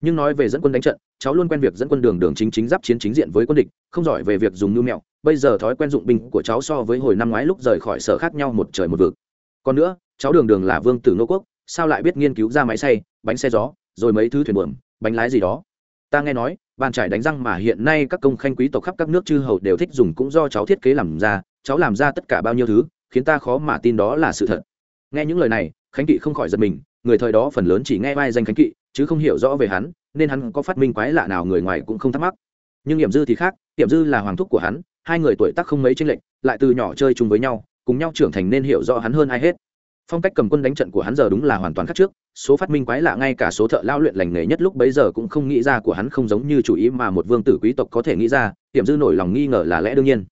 A: Nhưng nói về dẫn quân đánh trận, cháu luôn quen việc dẫn quân đường đường chính chính giáp chiến chính diện với quân địch, không giỏi về việc dùng nhu mẹo. Bây giờ thói quen dụng binh của cháu so với hồi năm ngoái lúc rời khỏi sở khác nhau một trời một vực. Còn nữa, cháu đường đường là vương tử ngô quốc, sao lại biết nghiên cứu ra máy xay, bánh xe gió, rồi mấy thứ thuyền buồm, bánh lái gì đó? Ta nghe nói, bàn trải đánh răng mà hiện nay các công khanh quý tộc khắp các nước chư hầu đều thích dùng cũng do cháu thiết kế làm ra, cháu làm ra tất cả bao nhiêu thứ khiến ta khó mà tin đó là sự thật. Nghe những lời này, khánh kỵ không khỏi giật mình, người thời đó phần lớn chỉ nghe vai danh khánh kỵ, chứ không hiểu rõ về hắn, nên hắn có phát minh quái lạ nào người ngoài cũng không thắc mắc. Nhưng hiểm dư thì khác, hiểm dư là hoàng thúc của hắn, hai người tuổi tác không mấy trên lệnh lại từ nhỏ chơi chung với nhau, cùng nhau trưởng thành nên hiểu rõ hắn hơn ai hết. Phong cách cầm quân đánh trận của hắn giờ đúng là hoàn toàn khác trước, số phát minh quái lạ ngay cả số thợ lao luyện lành nghề nhất lúc bấy giờ cũng không nghĩ ra của hắn không giống như chủ ý mà một vương tử quý tộc có thể nghĩ ra, hiểm dư nổi lòng nghi ngờ là lẽ đương nhiên.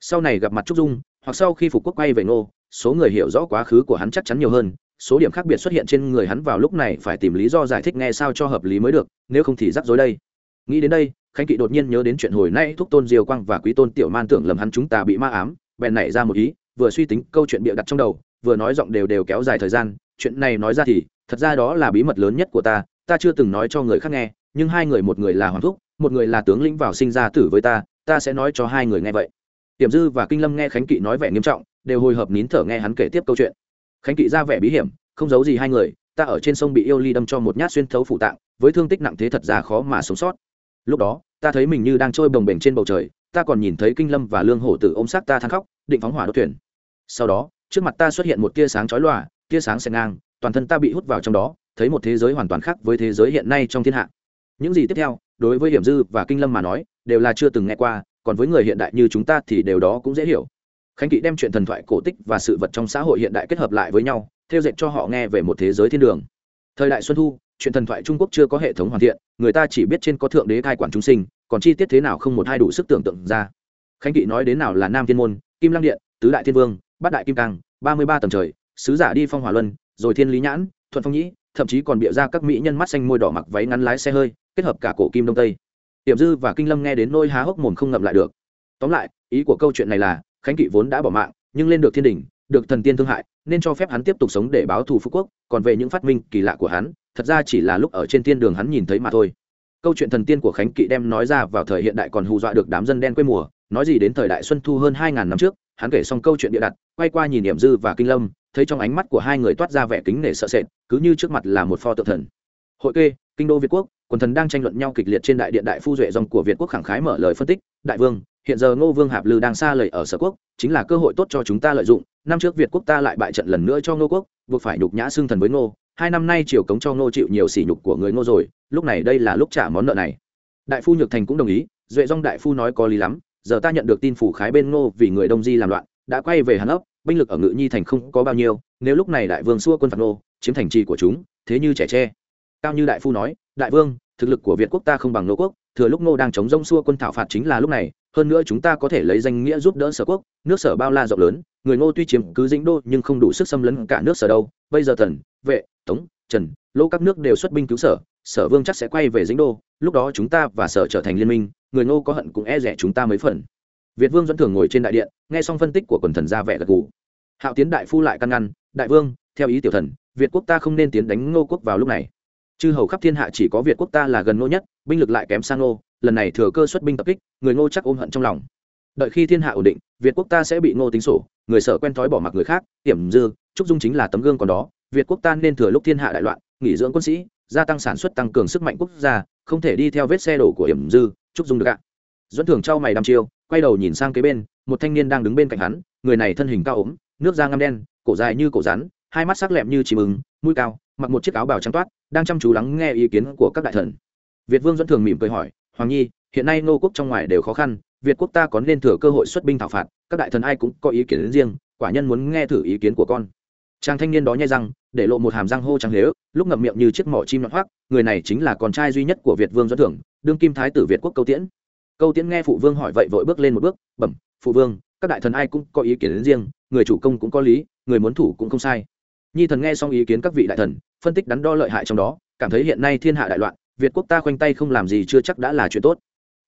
A: Sau này gặp mặt trúc dung hoặc sau khi phục quốc quay về ngô, số người hiểu rõ quá khứ của hắn chắc chắn nhiều hơn, số điểm khác biệt xuất hiện trên người hắn vào lúc này phải tìm lý do giải thích nghe sao cho hợp lý mới được, nếu không thì rắc rối đây. Nghĩ đến đây, khánh kỵ đột nhiên nhớ đến chuyện hồi nay thúc tôn diều quang và quý tôn tiểu man tưởng lầm hắn chúng ta bị ma ám, bèn nảy ra một ý, vừa suy tính câu chuyện bịa đặt trong đầu, vừa nói giọng đều đều kéo dài thời gian, chuyện này nói ra thì, thật ra đó là bí mật lớn nhất của ta ta chưa từng nói cho người khác nghe, nhưng hai người một người là hoàng thúc, một người là tướng lĩnh vào sinh ra tử với ta ta sẽ nói cho hai người nghe vậy tiềm dư và kinh lâm nghe khánh kỵ nói vẻ nghiêm trọng, đều hồi hợp nín thở nghe hắn kể tiếp câu chuyện. Khánh kỵ ra vẻ bí hiểm, không giấu gì hai người, ta ở trên sông bị yêu ly đâm cho một nhát xuyên thấu phủ tạng, với thương tích nặng thế thật ra khó mà sống sót. Lúc đó, ta thấy mình như đang trôi bồng bềnh trên bầu trời, ta còn nhìn thấy kinh lâm và lương hổ tử ôm xác ta than khóc, định phóng hỏa đốt thuyền. Sau đó, trước mặt ta xuất hiện một tia sáng chói lòa, tia sáng xẹt ngang, toàn thân ta bị hút vào trong đó, thấy một thế giới hoàn toàn khác với thế giới hiện nay trong thiên hạ. Những gì tiếp theo, đối với hiểm dư và kinh lâm mà nói, đều là chưa từng nghe qua còn với người hiện đại như chúng ta thì đều đó cũng dễ hiểu. Khánh kỵ đem chuyện thần thoại cổ tích và sự vật trong xã hội hiện đại kết hợp lại với nhau, theo dệt cho họ nghe về một thế giới thiên đường. Thời đại xuân thu, chuyện thần thoại trung quốc chưa có hệ thống hoàn thiện, người ta chỉ biết trên có thượng đế cai quản chúng sinh, còn chi tiết thế nào không một hai đủ sức tưởng tượng ra. Khánh kỵ nói đến nào là nam thiên môn, kim lăng điện, tứ đại thiên vương, bát đại kim cang, ba mươi ba tầng trời, sứ giả đi phong hỏa luân, rồi thiên lý nhãn, thuận phong nhĩ, thậm chí còn bịa ra các mỹ nhân mắt xanh môi đỏ mặc váy ngắn lái xe hơi, kết hợp cả cổ kim đông tây tiệm dư và kinh lâm nghe đến nôi há hốc mồm không ngậm lại được. Tóm lại, ý của câu chuyện này là, khánh kỵ vốn đã bỏ mạng, nhưng lên được thiên đình, được thần tiên thương hại, nên cho phép hắn tiếp tục sống để báo thù phú quốc, còn về những phát minh kỳ lạ của hắn, thật ra chỉ là lúc ở trên thiên đường hắn nhìn thấy mà thôi. Câu chuyện thần tiên của khánh kỵ đem nói ra vào thời hiện đại còn hù dọa được đám dân đen quê mùa, nói gì đến thời đại xuân thu hơn hai ngàn năm trước, hắn kể xong câu chuyện địa đặt, quay qua nhìn niệm dư và kinh lâm, thấy trong ánh mắt của hai người toát ra vẻ kính nể sợ sệt, cứ như trước mặt là một pho tượng thần. Hội kê, kinh đô việt quốc quần thần đang tranh luận nhau kịch liệt trên đại điện đại phu duệ dòng của việt quốc khẳng khái mở lời phân tích, đại vương, hiện giờ ngô vương hạp lư đang xa lầy ở sở quốc, chính là cơ hội tốt cho chúng ta lợi dụng, năm trước việt quốc ta lại bại trận lần nữa cho ngô quốc, buộc phải nhục nhã xương thần với ngô, hai năm nay triều cống cho ngô chịu nhiều sỉ nhục của người ngô rồi, lúc này đây là lúc trả món nợ này. Đại phu nhược thành cũng đồng ý, duệ dòng đại phu nói có lý lắm, giờ ta nhận được tin phủ khái bên ngô vì người đông di làm loạn, đã quay về hàn ốc binh lực ở ngự nhi thành không có bao nhiêu, nếu lúc này đại vương xua quân phạt ngô, chiếm thành trì của chúng, thế như trẻ tre. Cao như đại phu nói đại vương, thực lực của việt quốc ta không bằng nô quốc, thừa lúc nô đang chống rông xua quân thảo phạt chính là lúc này, hơn nữa chúng ta có thể lấy danh nghĩa giúp đỡ sở quốc, nước sở bao la rộng lớn, người ngô tuy chiếm cứ dĩnh đô nhưng không đủ sức xâm lấn cả nước sở đâu. Bây giờ thần, vệ, tống, trần, lô các nước đều xuất binh cứu sở sở vương chắc sẽ quay về dĩnh đô, lúc đó chúng ta và sở trở thành liên minh, người ngô có hận cũng e rẻ chúng ta mấy phần. Việt vương dẫn thường ngồi trên đại điện, nghe xong phân tích của quần thần ra vẻ gật gù. Hạo tiến đại phu lại căn ngăn, đại vương, theo ý tiểu thần, việt quốc ta không nên tiến đánh ngô quốc vào lúc này chư hầu khắp thiên hạ chỉ có việt quốc ta là gần ngô nhất, binh lực lại kém sang ngô, lần này thừa cơ xuất binh tập kích, người ngô chắc ôm hận trong lòng. Đợi khi thiên hạ ổn định, việt quốc ta sẽ bị ngô tính sổ, người sợ quen thói bỏ mặc người khác hiểm dư trúc dung chính là tấm gương còn đó. Việt quốc ta nên thừa lúc thiên hạ đại loạn, nghỉ dưỡng quân sĩ, gia tăng sản xuất tăng cường sức mạnh quốc gia, không thể đi theo vết xe đổ của hiểm dư trúc dung được ạ. Dẫn thường trao mày đăm chiêu, quay đầu nhìn sang kế bên, một thanh niên đang đứng bên cạnh hắn, người này thân hình cao ốm, nước da ngăm đen, cổ dài như cổ rắn, hai mắt sắc lẹm như chìm ứng mũi cao mặc một chiếc áo bào trắng toát, đang chăm chú lắng nghe ý kiến của các đại thần. Việt vương dẫn thường mỉm cười hỏi, hoàng nhi, hiện nay nô quốc trong ngoài đều khó khăn, việt quốc ta có nên thừa cơ hội xuất binh thảo phạt, các đại thần ai cũng có ý kiến riêng, quả nhân muốn nghe thử ý kiến của con. Chàng thanh niên đó nhai răng, để lộ một hàm răng hô trắng lếu, lúc ngậm miệng như chiếc mỏ chim nhọn hoác, người này chính là con trai duy nhất của việt vương doãn thưởng, đương kim thái tử việt quốc câu tiễn. Câu tiễn nghe phụ vương hỏi vậy vội bước lên một bước, bẩm, phụ vương, các đại thần ai cũng có ý kiến riêng, người chủ công cũng có lý, người muốn thủ cũng không sai nhi thần nghe xong ý kiến các vị đại thần, phân tích đắn đo lợi hại trong đó, cảm thấy hiện nay thiên hạ đại loạn, việt quốc ta khoanh tay không làm gì chưa chắc đã là chuyện tốt.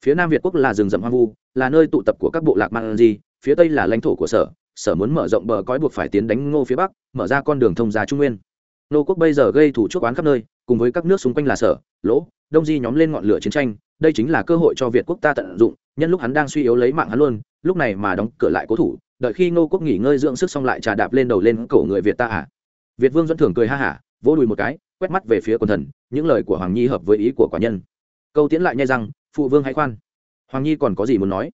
A: Phía nam việt quốc là rừng rậm hoang vu, là nơi tụ tập của các bộ lạc man di phía tây là lãnh thổ của sở sở muốn mở rộng bờ cõi buộc phải tiến đánh ngô phía bắc, mở ra con đường thông ra trung nguyên. Nô quốc bây giờ gây thủ chuốc oán khắp nơi, cùng với các nước xung quanh là sở, lỗ, đông di nhóm lên ngọn lửa chiến tranh, đây chính là cơ hội cho việt quốc ta tận dụng, nhân lúc hắn đang suy yếu lấy mạng hắn luôn, lúc này mà đóng cửa lại cố thủ, đợi khi ngô quốc nghỉ ngơi dưỡng sức xong lại trà đạp lên đầu lên cổ người việt ta à? Việt vương dẫn thường cười ha hả, vỗ đùi một cái, quét mắt về phía quần thần, những lời của hoàng nhi hợp với ý của quả nhân. Câu tiễn lại nhai rằng phụ vương hãy khoan. Hoàng nhi còn có gì muốn nói?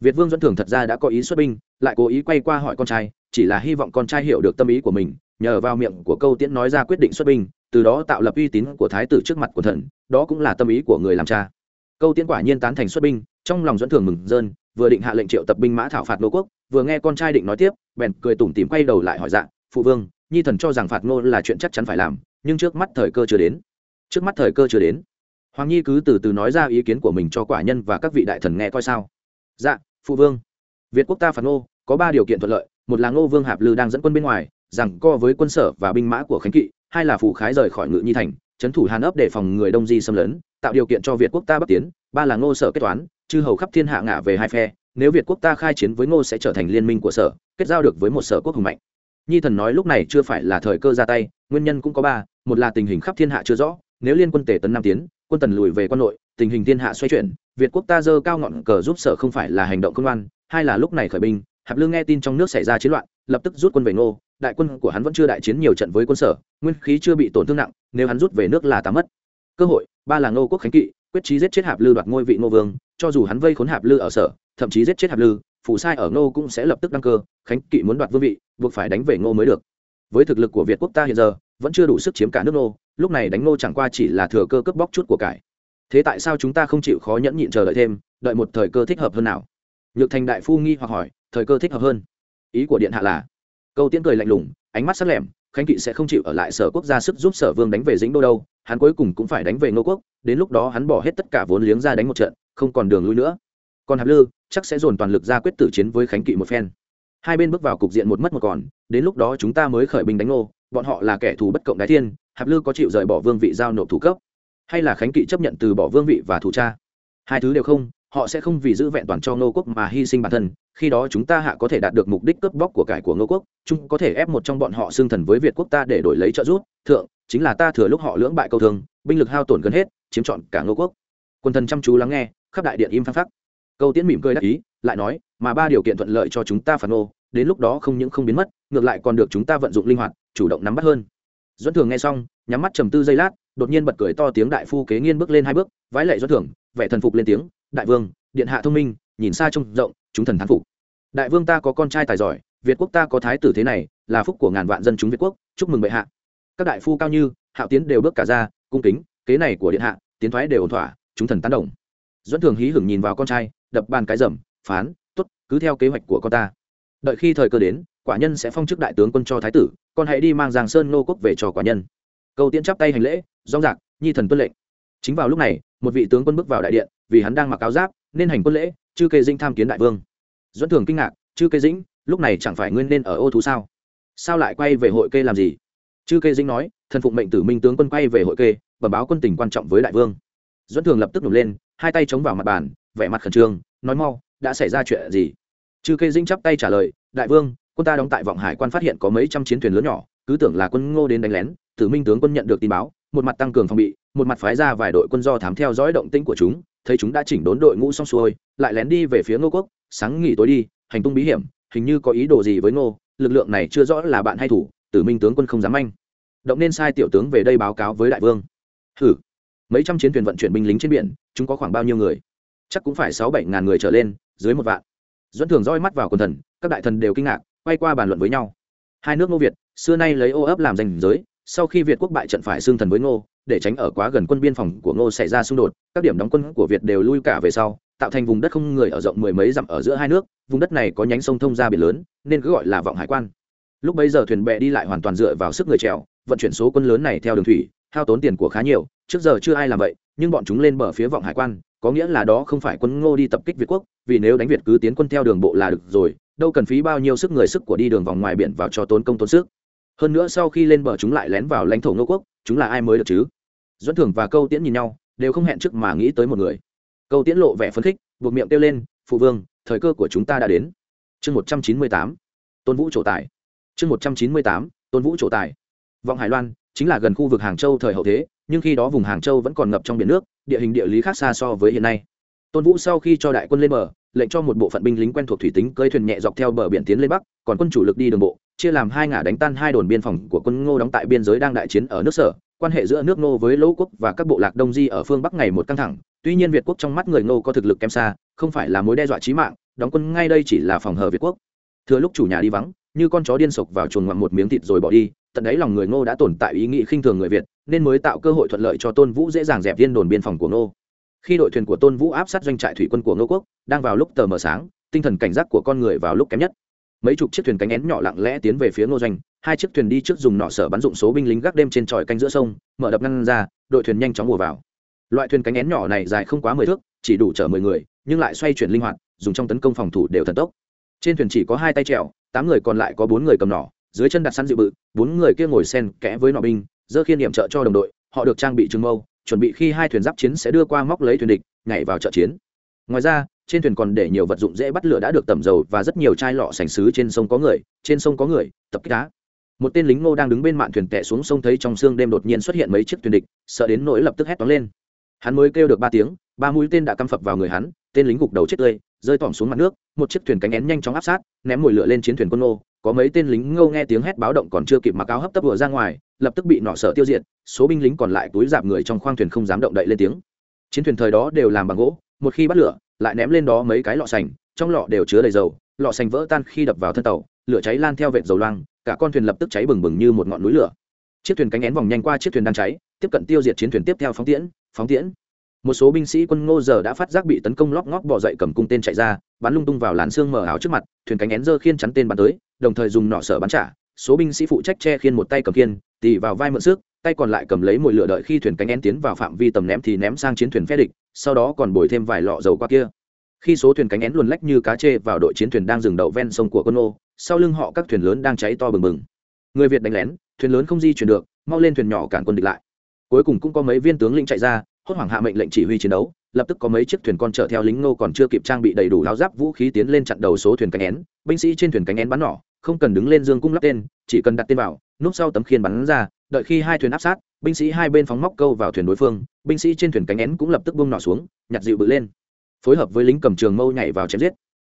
A: Việt vương dẫn thường thật ra đã có ý xuất binh, lại cố ý quay qua hỏi con trai, chỉ là hy vọng con trai hiểu được tâm ý của mình, nhờ vào miệng của câu tiễn nói ra quyết định xuất binh, từ đó tạo lập uy tín của thái tử trước mặt của thần, đó cũng là tâm ý của người làm cha. Câu tiễn quả nhiên tán thành xuất binh, trong lòng dẫn thường mừng rơn, vừa định hạ lệnh triệu tập binh mã thảo phạt nô quốc, vừa nghe con trai định nói tiếp, bèn cười tủm tìm quay đầu lại hỏi dạ phụ vương nhi thần cho rằng phạt ngô là chuyện chắc chắn phải làm, nhưng trước mắt thời cơ chưa đến. Trước mắt thời cơ chưa đến. Hoàng nhi cứ từ từ nói ra ý kiến của mình cho quả nhân và các vị đại thần nghe coi sao. Dạ phụ vương. Việt quốc ta phạt ngô, có ba điều kiện thuận lợi, một là ngô vương hạp lư đang dẫn quân bên ngoài, rằng co với quân sở và binh mã của khánh kỵ, hai là phụ khái rời khỏi ngự nhi thành trấn thủ hàn ấp để phòng người đông di xâm lấn, tạo điều kiện cho việt quốc ta bắc tiến, ba là ngô sở kết toán, chư hầu khắp thiên hạ ngả về hai phe, nếu việt quốc ta khai chiến với ngô sẽ trở thành liên minh của sở, kết giao được với một sở quốc hùng mạnh nhi thần nói lúc này chưa phải là thời cơ ra tay, nguyên nhân cũng có ba, một là tình hình khắp thiên hạ chưa rõ, nếu liên quân tể tấn nam tiến, quân tần lùi về quân nội, tình hình thiên hạ xoay chuyển, việt quốc ta dơ cao ngọn cờ giúp sở không phải là hành động công an hai là lúc này khởi binh, hạp lương nghe tin trong nước xảy ra chiến loạn, lập tức rút quân về ngô, đại quân của hắn vẫn chưa đại chiến nhiều trận với quân sở, nguyên khí chưa bị tổn thương nặng, nếu hắn rút về nước là ta mất. Cơ hội, ba là ngô quốc khánh kỵ, quyết chí giết chết hạp lư đoạt ngôi vị ngô vương, cho dù hắn vây khốn hạp lư ở sở, thậm chí giết chết hạp lư phủ sai ở ngô cũng sẽ lập tức đăng cơ, khánh kỵ muốn đoạt vương vị, buộc phải đánh về ngô mới được. Với thực lực của việt quốc ta hiện giờ, vẫn chưa đủ sức chiếm cả nước ngô, lúc này đánh ngô chẳng qua chỉ là thừa cơ cướp bóc chút của cải. Thế tại sao chúng ta không chịu khó nhẫn nhịn chờ đợi thêm, đợi một thời cơ thích hợp hơn nào? Nhược thành đại phu nghi hoặc hỏi, thời cơ thích hợp hơn? Ý của điện hạ là, câu tiễn cười lạnh lùng, ánh mắt sắc lẻm, khánh kỵ sẽ không chịu ở lại sở quốc ra sức giúp sở vương đánh về dĩnh đô đâu, hắn cuối cùng cũng phải đánh về ngô quốc, đến lúc đó hắn bỏ hết tất cả vốn liếng ra đánh một trận, không còn đường lui nữa. Còn hạp lư chắc sẽ dồn toàn lực ra quyết tử chiến với khánh kỵ một phen. Hai bên bước vào cục diện một mất một còn đến lúc đó chúng ta mới khởi binh đánh ngô bọn họ là kẻ thù bất cộng đái thiên hạp lư có chịu rời bỏ vương vị giao nộp thủ cấp hay là khánh kỵ chấp nhận từ bỏ vương vị và thủ cha hai thứ đều không họ sẽ không vì giữ vẹn toàn cho ngô quốc mà hy sinh bản thân khi đó chúng ta hạ có thể đạt được mục đích cướp bóc của cải của ngô quốc chúng có thể ép một trong bọn họ xưng thần với việt quốc ta để đổi lấy trợ giúp thượng chính là ta thừa lúc họ lưỡng bại câu thường, binh lực hao tổn gần hết chiếm trọn cả ngô quốc. Quân thần chăm chú lắng nghe khắp đại điện im phăng phắc câu tiễn mỉm cười đắc ý lại nói mà ba điều kiện thuận lợi cho chúng ta phản ô, đến lúc đó không những không biến mất ngược lại còn được chúng ta vận dụng linh hoạt chủ động nắm bắt hơn. Dẫn thường nghe xong nhắm mắt trầm tư giây lát đột nhiên bật cười to tiếng đại phu kế nghiên bước lên hai bước vái lệ dẫn thường vẻ thần phục lên tiếng đại vương điện hạ thông minh nhìn xa trông rộng chúng thần thán phục. Đại vương ta có con trai tài giỏi việt quốc ta có thái tử thế này là phúc của ngàn vạn dân chúng việt quốc chúc mừng bệ hạ. Các đại phu cao như hạo tiến đều bước cả ra cung kính kế này của điện hạ tiến thoái đều ổn thỏa chúng thần tán đồng dẫn thường hí hửng nhìn vào con trai, đập bàn cái rầm, phán t ố t cứ theo kế hoạch của con ta. Đợi khi thời cơ đến, quả nhân sẽ phong chức đại tướng quân cho thái tử, con hãy đi mang giang sơn nô quốc về cho quả nhân. Câu tiễn chắp tay hành lễ, rong rạc, nhi thần tuân lệnh. Chính vào lúc này, một vị tướng quân bước vào đại điện, vì hắn đang mặc áo giáp, nên hành quân lễ, chư kê dĩnh tham kiến đại vương. Dẫn thường kinh ngạc, chư kê dĩnh, lúc này chẳng phải nguyên nên ở ô thú sao? Sao lại quay về hội kê làm gì? Chư kê dĩnh nói, thần phụng mệnh tử minh tướng quân quay về hội kê và báo quân tình quan trọng với đại vương. Duẫn thường lập tức nổi lên, hai tay chống vào mặt bàn, vẻ mặt khẩn trương, nói mau, đã xảy ra chuyện gì? Chư kê dĩnh chắp tay trả lời, đại vương, quân ta đóng tại vọng hải quan phát hiện có mấy trăm chiến thuyền lớn nhỏ, cứ tưởng là quân ngô đến đánh lén, tử minh tướng quân nhận được tin báo, một mặt tăng cường phòng bị, một mặt phái ra vài đội quân do thám theo dõi động tĩnh của chúng, thấy chúng đã chỉnh đốn đội ngũ xong xuôi, lại lén đi về phía ngô quốc, sáng nghỉ tối đi, hành tung bí hiểm, hình như có ý đồ gì với ngô, lực lượng này chưa rõ là bạn hay thủ, tử minh tướng quân không dám manh. Động nên sai tiểu tướng về đây báo cáo với đại vương. Hử? Mấy trăm chiến thuyền vận chuyển binh lính trên biển, chúng có khoảng bao nhiêu người? Chắc cũng phải sáu bảy ngàn người trở lên, dưới một vạn. Dẫn thường roi mắt vào quần thần, các đại thần đều kinh ngạc, quay qua bàn luận với nhau. Hai nước ngô việt, xưa nay lấy ô ấp làm danh giới, sau khi việt quốc bại trận phải xương thần với ngô, để tránh ở quá gần quân biên phòng của ngô xảy ra xung đột, các điểm đóng quân của việt đều lui cả về sau, tạo thành vùng đất không người ở rộng mười mấy dặm ở giữa hai nước, vùng đất này có nhánh sông thông ra biển lớn, nên cứ gọi là vọng hải quan. Lúc bấy giờ thuyền bè đi lại hoàn toàn dựa vào sức người trèo, vận chuyển số quân lớn này theo đường thủy hao tốn tiền của khá nhiều, trước giờ chưa ai làm vậy, nhưng bọn chúng lên bờ phía vọng hải quan, có nghĩa là đó không phải quân ngô đi tập kích việt quốc, vì nếu đánh việt cứ tiến quân theo đường bộ là được rồi, đâu cần phí bao nhiêu sức người sức của đi đường vòng ngoài biển vào cho tốn công tốn sức. Hơn nữa sau khi lên bờ chúng lại lén vào lãnh thổ ngô quốc, chúng là ai mới được chứ? Doãn thưởng và câu tiễn nhìn nhau, đều không hẹn trước mà nghĩ tới một người. Câu tiễn lộ vẻ phấn khích, buộc miệng kêu lên, phụ vương, thời cơ của chúng ta đã đến. Chương một trăm chín mươi tám, tôn vũ trổ tài. Chương một trăm chín mươi tám, tôn vũ trổ tài. Vọng hải loan chính là gần khu vực hàng châu thời hậu thế, nhưng khi đó vùng hàng châu vẫn còn ngập trong biển nước, địa hình địa lý khác xa so với hiện nay. Tôn vũ sau khi cho đại quân lên bờ, lệnh cho một bộ phận binh lính quen thuộc thủy tính cơi thuyền nhẹ dọc theo bờ biển tiến lên bắc, còn quân chủ lực đi đường bộ, chia làm hai ngả đánh tan hai đồn biên phòng của quân ngô đóng tại biên giới đang đại chiến ở nước sở, quan hệ giữa nước ngô với lỗ quốc và các bộ lạc đông di ở phương bắc ngày một căng thẳng. Tuy nhiên việt quốc trong mắt người ngô có thực lực kém xa, không phải là mối đe dọa chí mạng, đóng quân ngay đây chỉ là phòng hờ việt quốc. Thừa lúc chủ nhà đi vắng, như con chó điên sộc vào chuồng ngoạm một miếng thịt rồi bỏ đi tận đấy lòng người ngô đã tồn tại ý nghĩ khinh thường người việt, nên mới tạo cơ hội thuận lợi cho tôn vũ dễ dàng dẹp viên đồn biên phòng của ngô. Khi đội thuyền của tôn vũ áp sát doanh trại thủy quân của ngô quốc, đang vào lúc tờ mờ sáng, tinh thần cảnh giác của con người vào lúc kém nhất. Mấy chục chiếc thuyền cánh én nhỏ lặng lẽ tiến về phía ngô doanh, hai chiếc thuyền đi trước dùng nọ sở bắn dụng số binh lính gác đêm trên tròi canh giữa sông, mở đập ngăn ra, đội thuyền nhanh chóng ùa vào. Loại thuyền cánh én nhỏ này dài không quá mười thước, chỉ đủ chở mười người, nhưng lại xoay chuyển linh hoạt, dùng trong tấn công phòng thủ đều thần tốc. Trên thuyền chỉ có hai tay trèo, tám người còn lại có bốn người cầm nỏ dưới chân đặt săn dự bự, bốn người kia ngồi sen kẽ với nọ binh dơ khiên điểm trợ cho đồng đội, họ được trang bị trừng mâu, chuẩn bị khi hai thuyền giáp chiến sẽ đưa qua móc lấy thuyền địch, nhảy vào trợ chiến. Ngoài ra, trên thuyền còn để nhiều vật dụng dễ bắt lửa đã được tẩm dầu và rất nhiều chai lọ sành xứ trên sông có người, trên sông có người, tập kích đá. Một tên lính ngô đang đứng bên mạn thuyền tệ xuống sông thấy trong sương đêm đột nhiên xuất hiện mấy chiếc thuyền địch, sợ đến nỗi lập tức hét toán lên. Hắn mới kêu được ba tiếng, ba mũi tên đã căm phập vào người hắn, tên lính gục đầu chết tươi, rơi tỏm xuống mặt nước, một chiếc thuyền cánh én nhanh chóng áp sát, ném mồi lửa lên chiến thuyền quân ngô có mấy tên lính ngô nghe tiếng hét báo động còn chưa kịp mặc áo hấp tấp vừa ra ngoài, lập tức bị nọ sợ tiêu diệt, số binh lính còn lại túi dạp người trong khoang thuyền không dám động đậy lên tiếng. Chiến thuyền thời đó đều làm bằng gỗ, một khi bắt lửa, lại ném lên đó mấy cái lọ sành, trong lọ đều chứa đầy dầu, lọ sành vỡ tan khi đập vào thân tàu, lửa cháy lan theo vệt dầu loang, cả con thuyền lập tức cháy bừng bừng như một ngọn núi lửa. Chiếc thuyền cánh én vòng nhanh qua chiếc thuyền đang cháy, tiếp cận tiêu diệt chiến thuyền tiếp theo phóng tiễn phóng tiễn. Một số binh sĩ quân ngô giờ đã phát giác bị tấn công lóc ngóc bỏ dậy cầm cung tên chạy ra, bắn lung tung vào làn xương mở áo trước mặt, thuyền cánh én dơ khiên chắn tên bắn tới đồng thời dùng nỏ sở bắn trả, số binh sĩ phụ trách che khiên một tay cầm khiên, tì vào vai mượn sức, tay còn lại cầm lấy mồi lửa đợi khi thuyền cánh én tiến vào phạm vi tầm ném thì ném sang chiến thuyền phe địch, sau đó còn bồi thêm vài lọ dầu qua kia. Khi số thuyền cánh én luồn lách như cá chê vào đội chiến thuyền đang dừng đậu ven sông của quân ô, sau lưng họ các thuyền lớn đang cháy to bừng bừng. Người việt đánh lén, thuyền lớn không di chuyển được, mau lên thuyền nhỏ cản quân địch lại. Cuối cùng cũng có mấy viên tướng lĩnh chạy ra, hốt hoảng hạ mệnh lệnh chỉ huy chiến đấu, lập tức có mấy chiếc thuyền con chở theo lính Ngô còn chưa kịp trang bị đầy đủ áo giáp vũ khí tiến lên chặn đầu số thuyền cánh én, binh sĩ trên thuyền cánh én bắn nỏ không cần đứng lên dương cung lắp tên, chỉ cần đặt tên vào, núp sau tấm khiên bắn ra, đợi khi hai thuyền áp sát, binh sĩ hai bên phóng móc câu vào thuyền đối phương, binh sĩ trên thuyền cánh én cũng lập tức bung nỏ xuống, nhặt dịu bự lên. Phối hợp với lính cầm trường mâu nhảy vào chém giết.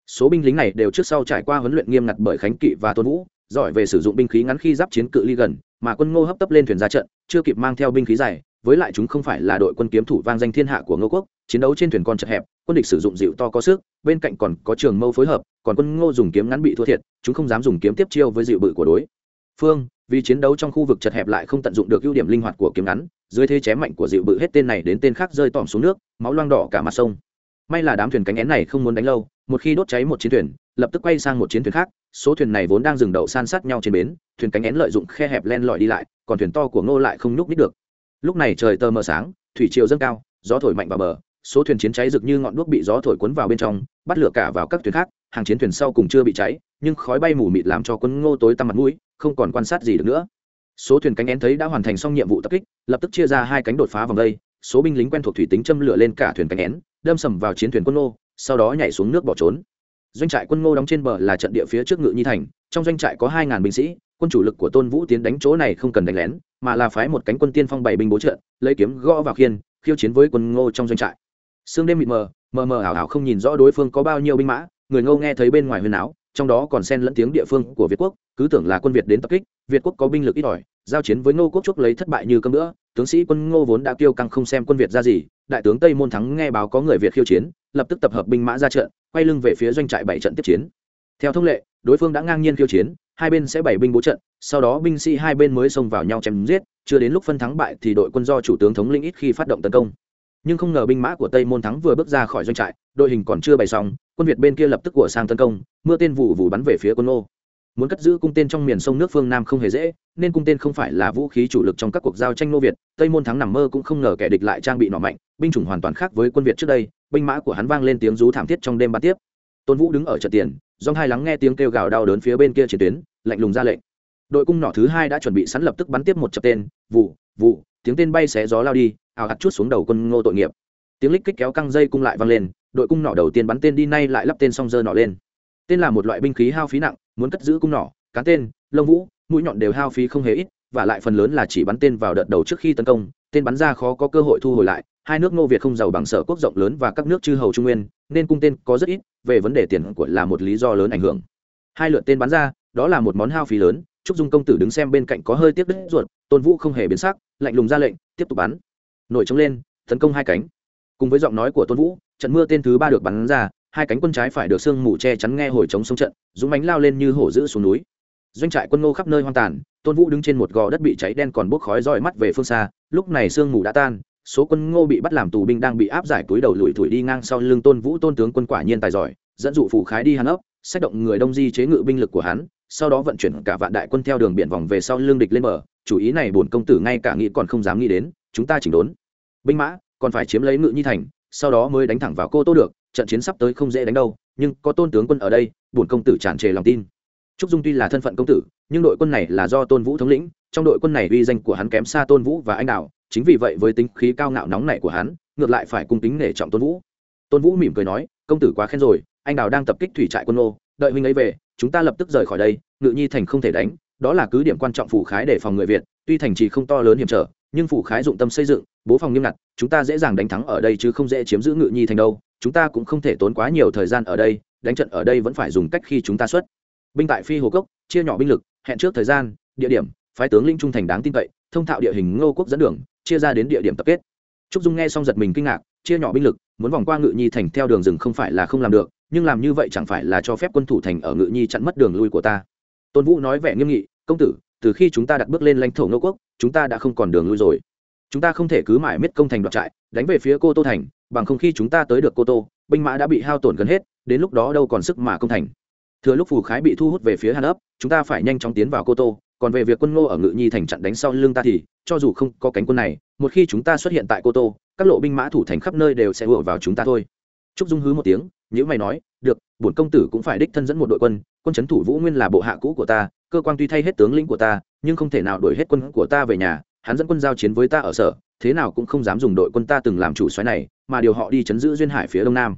A: Số binh lính này đều trước sau trải qua huấn luyện nghiêm ngặt bởi khánh kỵ và tôn vũ, giỏi về sử dụng binh khí ngắn khi giáp chiến cự ly gần, mà quân ngô hấp tấp lên thuyền ra trận, chưa kịp mang theo binh khí dài với lại chúng không phải là đội quân kiếm thủ vang danh thiên hạ của ngô quốc, chiến đấu trên thuyền con chật hẹp, quân địch sử dụng dịu to có sức, bên cạnh còn có trường mâu phối hợp, còn quân ngô dùng kiếm ngắn bị thua thiệt, chúng không dám dùng kiếm tiếp chiêu với dịu bự của đối. Phương, vì chiến đấu trong khu vực chật hẹp lại không tận dụng được ưu điểm linh hoạt của kiếm ngắn, dưới thế chém mạnh của dịu bự hết tên này đến tên khác rơi tỏm xuống nước, máu loang đỏ cả mặt sông. May là đám thuyền cánh én này không muốn đánh lâu, một khi đốt cháy một chiến thuyền, lập tức quay sang một chiến thuyền khác, số thuyền này vốn đang dừng đậu san sát nhau trên bến, thuyền cánh én lợi dụng khe hẹp len lỏi đi lại, còn thuyền to của ngô lại không nhúc nít được lúc này trời tờ mờ sáng, thủy triều dâng cao, gió thổi mạnh vào bờ, số thuyền chiến cháy rực như ngọn đuốc bị gió thổi cuốn vào bên trong, bắt lửa cả vào các thuyền khác, hàng chiến thuyền sau cùng chưa bị cháy, nhưng khói bay mù mịt làm cho quân ngô tối tăm mặt mũi, không còn quan sát gì được nữa. Số thuyền cánh én thấy đã hoàn thành xong nhiệm vụ tập kích, lập tức chia ra hai cánh đột phá vòng đây, số binh lính quen thuộc thủy tính châm lửa lên cả thuyền cánh én, đâm sầm vào chiến thuyền quân ngô, sau đó nhảy xuống nước bỏ trốn. Doanh trại quân ngô đóng trên bờ là trận địa phía trước ngự nhi thành, trong doanh trại có hai ngàn binh sĩ, quân chủ lực của tôn vũ tiến đánh chỗ này không cần đánh lén mà là phái một cánh quân tiên phong bảy binh bố trận, lấy kiếm gõ vào khiên khiêu chiến với quân ngô trong doanh trại. Sương đêm mịt mờ mờ mờ ảo ảo không nhìn rõ đối phương có bao nhiêu binh mã người ngô nghe thấy bên ngoài huyền áo trong đó còn xen lẫn tiếng địa phương của việt quốc cứ tưởng là quân việt đến tập kích việt quốc có binh lực ít ỏi giao chiến với ngô quốc chuốc lấy thất bại như cơm nữa tướng sĩ quân ngô vốn đã kiêu căng không xem quân việt ra gì đại tướng tây môn thắng nghe báo có người việt khiêu chiến lập tức tập hợp binh mã ra trận quay lưng về phía doanh trại bảy trận tiếp chiến. Theo thông lệ đối phương đã ngang nhiên khiêu chiến hai bên sẽ bảy binh bố trận, sau đó binh sĩ hai bên mới xông vào nhau chém giết, chưa đến lúc phân thắng bại thì đội quân do chủ tướng thống lĩnh ít khi phát động tấn công nhưng không ngờ binh mã của tây môn thắng vừa bước ra khỏi doanh trại, đội hình còn chưa bày xong, quân việt bên kia lập tức của sang tấn công, mưa tên vụ vụ bắn về phía quân Ngô. muốn cất giữ cung tên trong miền sông nước phương nam không hề dễ, nên cung tên không phải là vũ khí chủ lực trong các cuộc giao tranh nô việt, tây môn thắng nằm mơ cũng không ngờ kẻ địch lại trang bị nọ mạnh, binh chủng hoàn toàn khác với quân việt trước đây, binh mã của hắn vang lên tiếng rú thảm thiết trong đêm ban tiếp tôn vũ đứng ở trận tiền dòng hai lắng nghe tiếng kêu gào đau đớn phía bên kia chiến tuyến lạnh lùng ra lệnh đội cung nỏ thứ hai đã chuẩn bị sẵn lập tức bắn tiếp một chập tên vụ vụ tiếng tên bay xé gió lao đi ào hạt chút xuống đầu quân ngô tội nghiệp tiếng lích kích kéo căng dây cung lại văng lên đội cung nỏ đầu tiên bắn tên đi nay lại lắp tên song dơ nỏ lên tên là một loại binh khí hao phí nặng muốn cất giữ cung nỏ cán tên lông vũ mũi nhọn đều hao phí không hề ít và lại phần lớn là chỉ bắn tên vào đợt đầu trước khi tấn công tên bắn ra khó có cơ hội thu hồi lại hai nước ngô việt không giàu bằng sở quốc rộng lớn và các nước chư hầu trung nguyên, nên cung tên có rất ít, về vấn đề tiền của là một lý do lớn ảnh hưởng. Hai lượt tên bắn ra, đó là một món hao phí lớn, trúc dung công tử đứng xem bên cạnh có hơi tiếc đứt ruột, tôn vũ không hề biến sắc, lạnh lùng ra lệnh, tiếp tục bắn. Nổi trống lên, tấn công hai cánh. Cùng với giọng nói của tôn vũ, trận mưa tên thứ ba được bắn ra, hai cánh quân trái phải được sương mù che chắn nghe hồi chống sông trận, dũng bánh lao lên như hổ dữ xuống núi. Doanh trại quân ngô khắp nơi hoang tàn, tôn vũ đứng trên một gò đất bị cháy đen còn bốc khói roi mắt về phương xa, lúc này sương mù đã tan số quân ngô bị bắt làm tù binh đang bị áp giải túi đầu lùi thủi đi ngang sau lưng tôn vũ. Tôn tướng quân quả nhiên tài giỏi, dẫn dụ phụ khái đi hắn ấp sách động người đông di chế ngự binh lực của hắn, sau đó vận chuyển cả vạn đại quân theo đường biển vòng về sau lưng địch lên bờ. Chủ ý này bổn công tử ngay cả nghĩ còn không dám nghĩ đến, chúng ta chỉnh đốn. Binh mã, còn phải chiếm lấy ngự nhi thành, sau đó mới đánh thẳng vào cô tô được, trận chiến sắp tới không dễ đánh đâu, nhưng có tôn tướng quân ở đây, bổn công tử tràn trề lòng tin. Trúc dung tuy là thân phận công tử, nhưng đội quân này là do tôn vũ thống lĩnh, trong đội quân này uy danh của hắn kém xa tôn vũ và anh đạo chính vì vậy với tính khí cao ngạo nóng này của hắn, ngược lại phải cung kính nể trọng tôn vũ. Tôn vũ mỉm cười nói, công tử quá khen rồi, anh đào đang tập kích thủy trại quân ô, đợi huynh ấy về, chúng ta lập tức rời khỏi đây, ngự nhi thành không thể đánh, đó là cứ điểm quan trọng phủ khái để phòng người việt, tuy thành trì không to lớn hiểm trở, nhưng phủ khái dụng tâm xây dựng, bố phòng nghiêm ngặt, chúng ta dễ dàng đánh thắng ở đây chứ không dễ chiếm giữ ngự nhi thành đâu, chúng ta cũng không thể tốn quá nhiều thời gian ở đây, đánh trận ở đây vẫn phải dùng cách khi chúng ta xuất. Binh tại phi hồ cốc, chia nhỏ binh lực, hẹn trước thời gian, địa điểm, phái tướng lĩnh trung thành đáng tin cậy thông thạo địa hình ngô quốc dẫn đường, chia ra đến địa điểm tập kết. Trúc dung nghe xong giật mình kinh ngạc, chia nhỏ binh lực, muốn vòng qua ngự nhi thành theo đường rừng không phải là không làm được, nhưng làm như vậy chẳng phải là cho phép quân thủ thành ở ngự nhi chặn mất đường lui của ta. Tôn vũ nói vẻ nghiêm nghị, công tử, từ khi chúng ta đặt bước lên lãnh thổ ngô quốc, chúng ta đã không còn đường lui rồi. Chúng ta không thể cứ mãi miết công thành đoạt trại, đánh về phía cô tô thành, bằng không khi chúng ta tới được cô tô, binh mã đã bị hao tổn gần hết, đến lúc đó đâu còn sức mà công thành. Thừa lúc phù khái bị thu hút về phía hàn ấp, chúng ta phải nhanh chóng tiến vào cô tô còn về việc quân ngô ở ngự nhi thành chặn đánh sau lưng ta thì, cho dù không có cánh quân này, một khi chúng ta xuất hiện tại cô tô, các lộ binh mã thủ thành khắp nơi đều sẽ ùa vào chúng ta thôi. Trúc dung hứ một tiếng nhữ mày nói, được, bổn công tử cũng phải đích thân dẫn một đội quân quân c thủ vũ nguyên là bộ hạ cũ của ta, cơ quan tuy thay hết tướng lĩnh của ta, nhưng không thể nào đuổi hết quân của ta về nhà, hắn dẫn quân giao chiến với ta ở sở, thế nào cũng không dám dùng đội quân ta từng làm chủ xoáy này, mà điều họ đi chấn giữ duyên hải phía đông nam.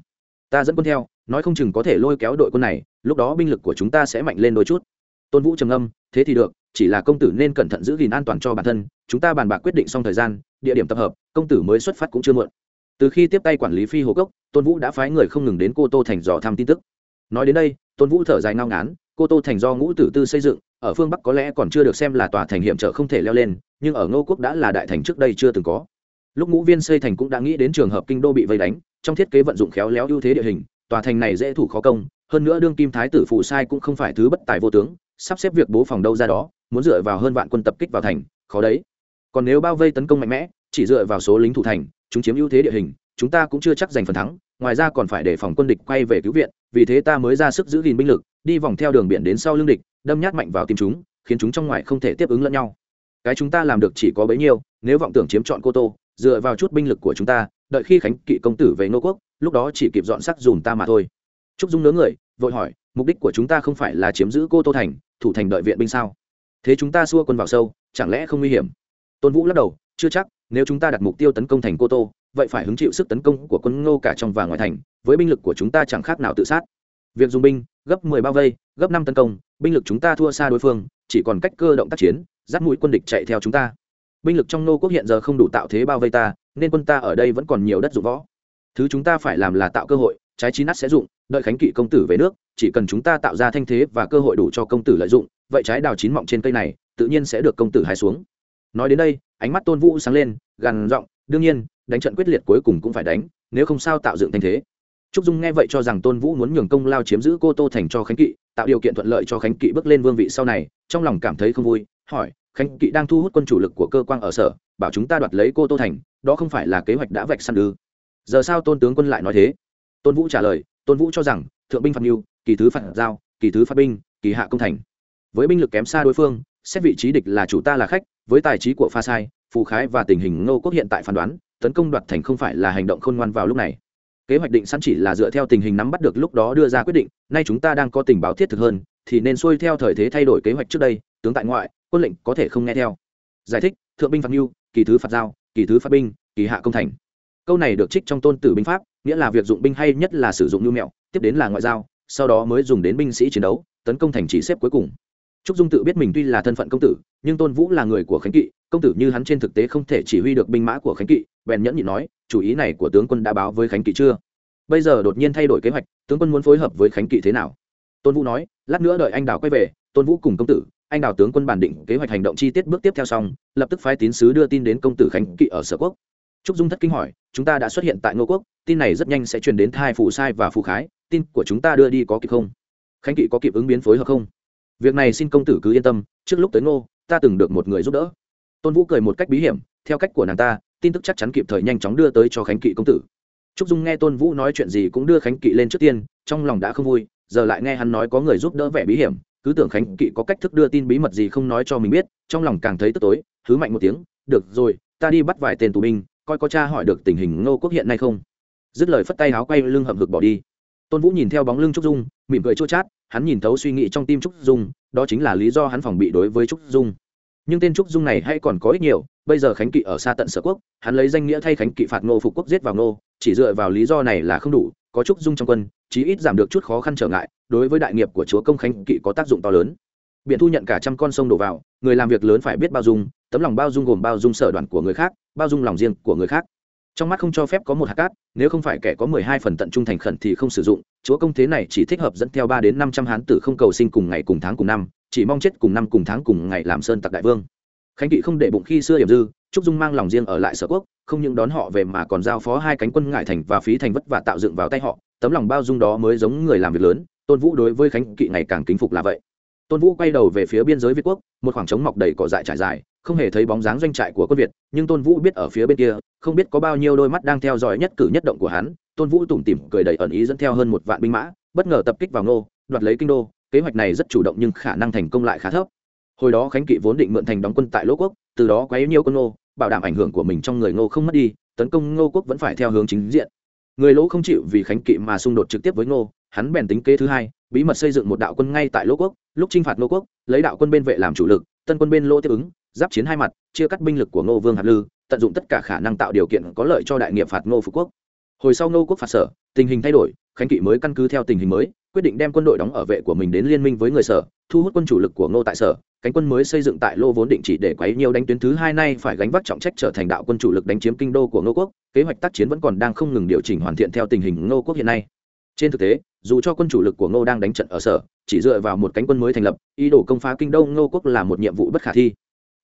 A: Ta dẫn quân theo, nói không chừng có thể lôi kéo đội quân này, lúc đó binh lực của chúng ta sẽ mạnh lên đôi chút. Tôn vũ trầm âm thế thì được chỉ là công tử nên cẩn thận giữ gìn an toàn cho bản thân, chúng ta bàn bạc quyết định xong thời gian, địa điểm tập hợp, công tử mới xuất phát cũng chưa muộn. Từ khi tiếp tay quản lý phi hồ cốc, tôn vũ đã phái người không ngừng đến cô tô thành dò thăm tin tức. Nói đến đây, tôn vũ thở dài ngao ngán, cô tô thành do ngũ tử tư xây dựng, ở phương bắc có lẽ còn chưa được xem là tòa thành hiểm trở không thể leo lên, nhưng ở ngô quốc đã là đại thành trước đây chưa từng có. Lúc ngũ viên xây thành cũng đã nghĩ đến trường hợp kinh đô bị vây đánh, trong thiết kế vận dụng khéo léo ưu thế địa hình, tòa thành này dễ thủ khó công, hơn nữa đương kim thái tử phụ sai cũng không phải thứ bất tài vô tướng, sắp xếp việc bố phòng đâu ra đó muốn dựa vào hơn vạn quân tập kích vào thành, khó đấy. Còn nếu bao vây tấn công mạnh mẽ, chỉ dựa vào số lính thủ thành, chúng chiếm ưu thế địa hình, chúng ta cũng chưa chắc giành phần thắng, ngoài ra còn phải để phòng quân địch quay về cứu viện, vì thế ta mới ra sức giữ gìn binh lực, đi vòng theo đường biển đến sau lưng địch, đâm nhát mạnh vào tim chúng, khiến chúng trong ngoài không thể tiếp ứng lẫn nhau. Cái chúng ta làm được chỉ có bấy nhiêu, nếu vọng tưởng chiếm trọn cô tô, dựa vào chút binh lực của chúng ta, đợi khi khánh kỵ công tử về nô quốc, lúc đó chỉ kịp dọn sắc dùm ta mà thôi. Trúc dung nớ người, vội hỏi, mục đích của chúng ta không phải là chiếm giữ cô tô thành, thủ thành đợi viện binh sao? Thế chúng ta xua quân vào sâu, chẳng lẽ không nguy hiểm? Tôn vũ lắc đầu, chưa chắc, nếu chúng ta đặt mục tiêu tấn công thành cô tô, vậy phải hứng chịu sức tấn công của quân ngô cả trong và ngoài thành, với binh lực của chúng ta chẳng khác nào tự sát. Việc dùng binh, gấp mười bao vây, gấp năm tấn công, binh lực chúng ta thua xa đối phương, chỉ còn cách cơ động tác chiến, dắt mũi quân địch chạy theo chúng ta. Binh lực trong nô quốc hiện giờ không đủ tạo thế bao vây ta, nên quân ta ở đây vẫn còn nhiều đất dụng võ. Thứ chúng ta phải làm là tạo cơ hội trái chín nát sẽ dụng, đợi khánh kỵ công tử về nước, chỉ cần chúng ta tạo ra thanh thế và cơ hội đủ cho công tử lợi dụng, vậy trái đào chín mọng trên cây này, tự nhiên sẽ được công tử hái xuống. Nói đến đây, ánh mắt tôn vũ sáng lên, gằn giọng, đương nhiên, đánh trận quyết liệt cuối cùng cũng phải đánh, nếu không sao tạo dựng thanh thế. Trúc dung nghe vậy cho rằng tôn vũ muốn nhường công lao chiếm giữ cô tô thành cho khánh kỵ, tạo điều kiện thuận lợi cho khánh kỵ bước lên vương vị sau này, trong lòng cảm thấy không vui, hỏi, khánh kỵ đang thu hút quân chủ lực của cơ quan ở sở, bảo chúng ta đoạt lấy cô tô thành, đó không phải là kế hoạch đã vạch săn ư? Giờ sao tôn tướng quân lại nói thế? Tôn vũ trả lời, tôn vũ cho rằng, thượng binh phạt mưu kỳ thứ phạt giao, kỳ thứ phát binh, kỳ hạ công thành. Với binh lực kém xa đối phương, xét vị trí địch là chủ ta là khách, với tài trí của pha sai, phù khái và tình hình ngô quốc hiện tại phán đoán, tấn công đoạt thành không phải là hành động khôn ngoan vào lúc này. Kế hoạch định sẵn chỉ là dựa theo tình hình nắm bắt được lúc đó đưa ra quyết định, nay chúng ta đang có tình báo thiết thực hơn, thì nên xuôi theo thời thế thay đổi kế hoạch trước đây, tướng tại ngoại, quân lệnh có thể không nghe theo. Giải thích, thượng binh phạt mưu kỳ thứ phạt giao, kỳ thứ phát binh, kỳ hạ công thành câu này được trích trong tôn tử binh pháp, nghĩa là việc dụng binh hay nhất là sử dụng nhu mẹo, tiếp đến là ngoại giao, sau đó mới dùng đến binh sĩ chiến đấu, tấn công thành chỉ xếp cuối cùng. Trúc dung tự biết mình tuy là thân phận công tử, nhưng tôn vũ là người của khánh kỵ, công tử như hắn trên thực tế không thể chỉ huy được binh mã của khánh kỵ, bèn nhẫn nhị nói, chủ ý này của tướng quân đã báo với khánh kỵ chưa? Bây giờ đột nhiên thay đổi kế hoạch, tướng quân muốn phối hợp với khánh kỵ thế nào? Tôn vũ nói, lát nữa đợi anh đào quay về, tôn vũ cùng công tử, anh đào tướng quân bản định kế hoạch hành động chi tiết bước tiếp theo xong, lập tức phái tín sứ đưa tin đến công tử khánh kỵ ở sở quốc trúc dung thất kinh hỏi, chúng ta đã xuất hiện tại ngô quốc, tin này rất nhanh sẽ truyền đến thai phụ sai và phụ khái, tin của chúng ta đưa đi có kịp không? Khánh kỵ có kịp ứng biến phối hợp không? Việc này xin công tử cứ yên tâm, trước lúc tới ngô, ta từng được một người giúp đỡ. Tôn vũ cười một cách bí hiểm, theo cách của nàng ta, tin tức chắc chắn kịp thời nhanh chóng đưa tới cho khánh kỵ công tử. Trúc dung nghe tôn vũ nói chuyện gì cũng đưa khánh kỵ lên trước tiên, trong lòng đã không vui, giờ lại nghe hắn nói có người giúp đỡ vẻ bí hiểm, cứ tưởng khánh kỵ có cách thức đưa tin bí mật gì không nói cho mình biết, trong lòng càng thấy tức tối thứ mạnh một tiếng, được rồi, ta đi bắt vài tên tù binh coi có cha hỏi được tình hình ngô quốc hiện nay không? Dứt lời phất tay áo quay lưng hậm hực bỏ đi. Tôn vũ nhìn theo bóng lưng trúc dung, mỉm cười chua chát, hắn nhìn thấu suy nghĩ trong tim trúc dung, đó chính là lý do hắn phòng bị đối với trúc dung. Nhưng tên trúc dung này hay còn có ít nhiều, bây giờ khánh kỵ ở xa tận sở quốc, hắn lấy danh nghĩa thay khánh kỵ phạt ngô phục quốc giết vào ngô, chỉ dựa vào lý do này là không đủ, có trúc dung trong quân, chí ít giảm được chút khó khăn trở ngại, đối với đại nghiệp của chúa công khánh kỵ có tác dụng to lớn. Biện thu nhận cả trăm con sông đổ vào, người làm việc lớn phải biết bao dung tấm lòng bao dung gồm bao dung sở đoàn của người khác, bao dung lòng riêng của người khác. Trong mắt không cho phép có một hạt cát, nếu không phải kẻ có mười hai phần tận trung thành khẩn thì không sử dụng, chúa công thế này chỉ thích hợp dẫn theo ba đến năm trăm hán tử không cầu sinh cùng ngày cùng tháng cùng năm, chỉ mong chết cùng năm cùng tháng cùng ngày làm sơn tặc đại vương. Khánh kỵ không để bụng khi xưa hiểm dư trúc dung mang lòng riêng ở lại sở quốc, không những đón họ về mà còn giao phó hai cánh quân ngại thành và phí thành vất vả tạo dựng vào tay họ, tấm lòng bao dung đó mới giống người làm việc lớn, tôn vũ đối với khánh kỵ ngày càng kính phục là vậy. Tôn vũ quay đầu về phía biên giới việt quốc, một khoảng trống mọc đầy cỏ dại trải dài không hề thấy bóng dáng doanh trại của quân việt, nhưng tôn vũ biết ở phía bên kia, không biết có bao nhiêu đôi mắt đang theo dõi nhất cử nhất động của hắn. Tôn vũ tủm tỉm cười đầy ẩn ý dẫn theo hơn một vạn binh mã, bất ngờ tập kích vào ngô đoạt lấy kinh đô. Kế hoạch này rất chủ động nhưng khả năng thành công lại khá thấp. Hồi đó khánh kỵ vốn định mượn thành đóng quân tại lỗ quốc, từ đó quấy nhiều quân ngô bảo đảm ảnh hưởng của mình trong người ngô không mất đi, tấn công ngô quốc vẫn phải theo hướng chính diện. Người lỗ không chịu vì khánh kỵ mà xung đột trực tiếp với ngô hắn bèn tính kế thứ hai, bí mật xây dựng một đạo quân ngay tại lỗ quốc, lúc chinh phạt lỗ quốc, lấy đạo quân bên vệ làm chủ lực, tân quân bên lỗ tiếp ứng giáp chiến hai mặt, chia cắt binh lực của ngô vương hạt lư, tận dụng tất cả khả năng tạo điều kiện có lợi cho đại nghiệp phạt ngô phú quốc. Hồi sau ngô quốc phạt sở, tình hình thay đổi, khánh kỵ mới căn cứ theo tình hình mới, quyết định đem quân đội đóng ở vệ của mình đến liên minh với người sở, thu hút quân chủ lực của ngô tại sở. Cánh quân mới xây dựng tại lô vốn định chỉ để quấy nhiều đánh tuyến thứ hai nay phải gánh vác trọng trách trở thành đạo quân chủ lực đánh chiếm kinh đô của ngô quốc, kế hoạch tác chiến vẫn còn đang không ngừng điều chỉnh hoàn thiện theo tình hình ngô quốc hiện nay. Trên thực tế, dù cho quân chủ lực của ngô đang đánh trận ở sở, chỉ dựa vào một cánh quân mới thành lập, ý đồ công phá kinh đô ngô quốc là một nhiệm vụ bất khả thi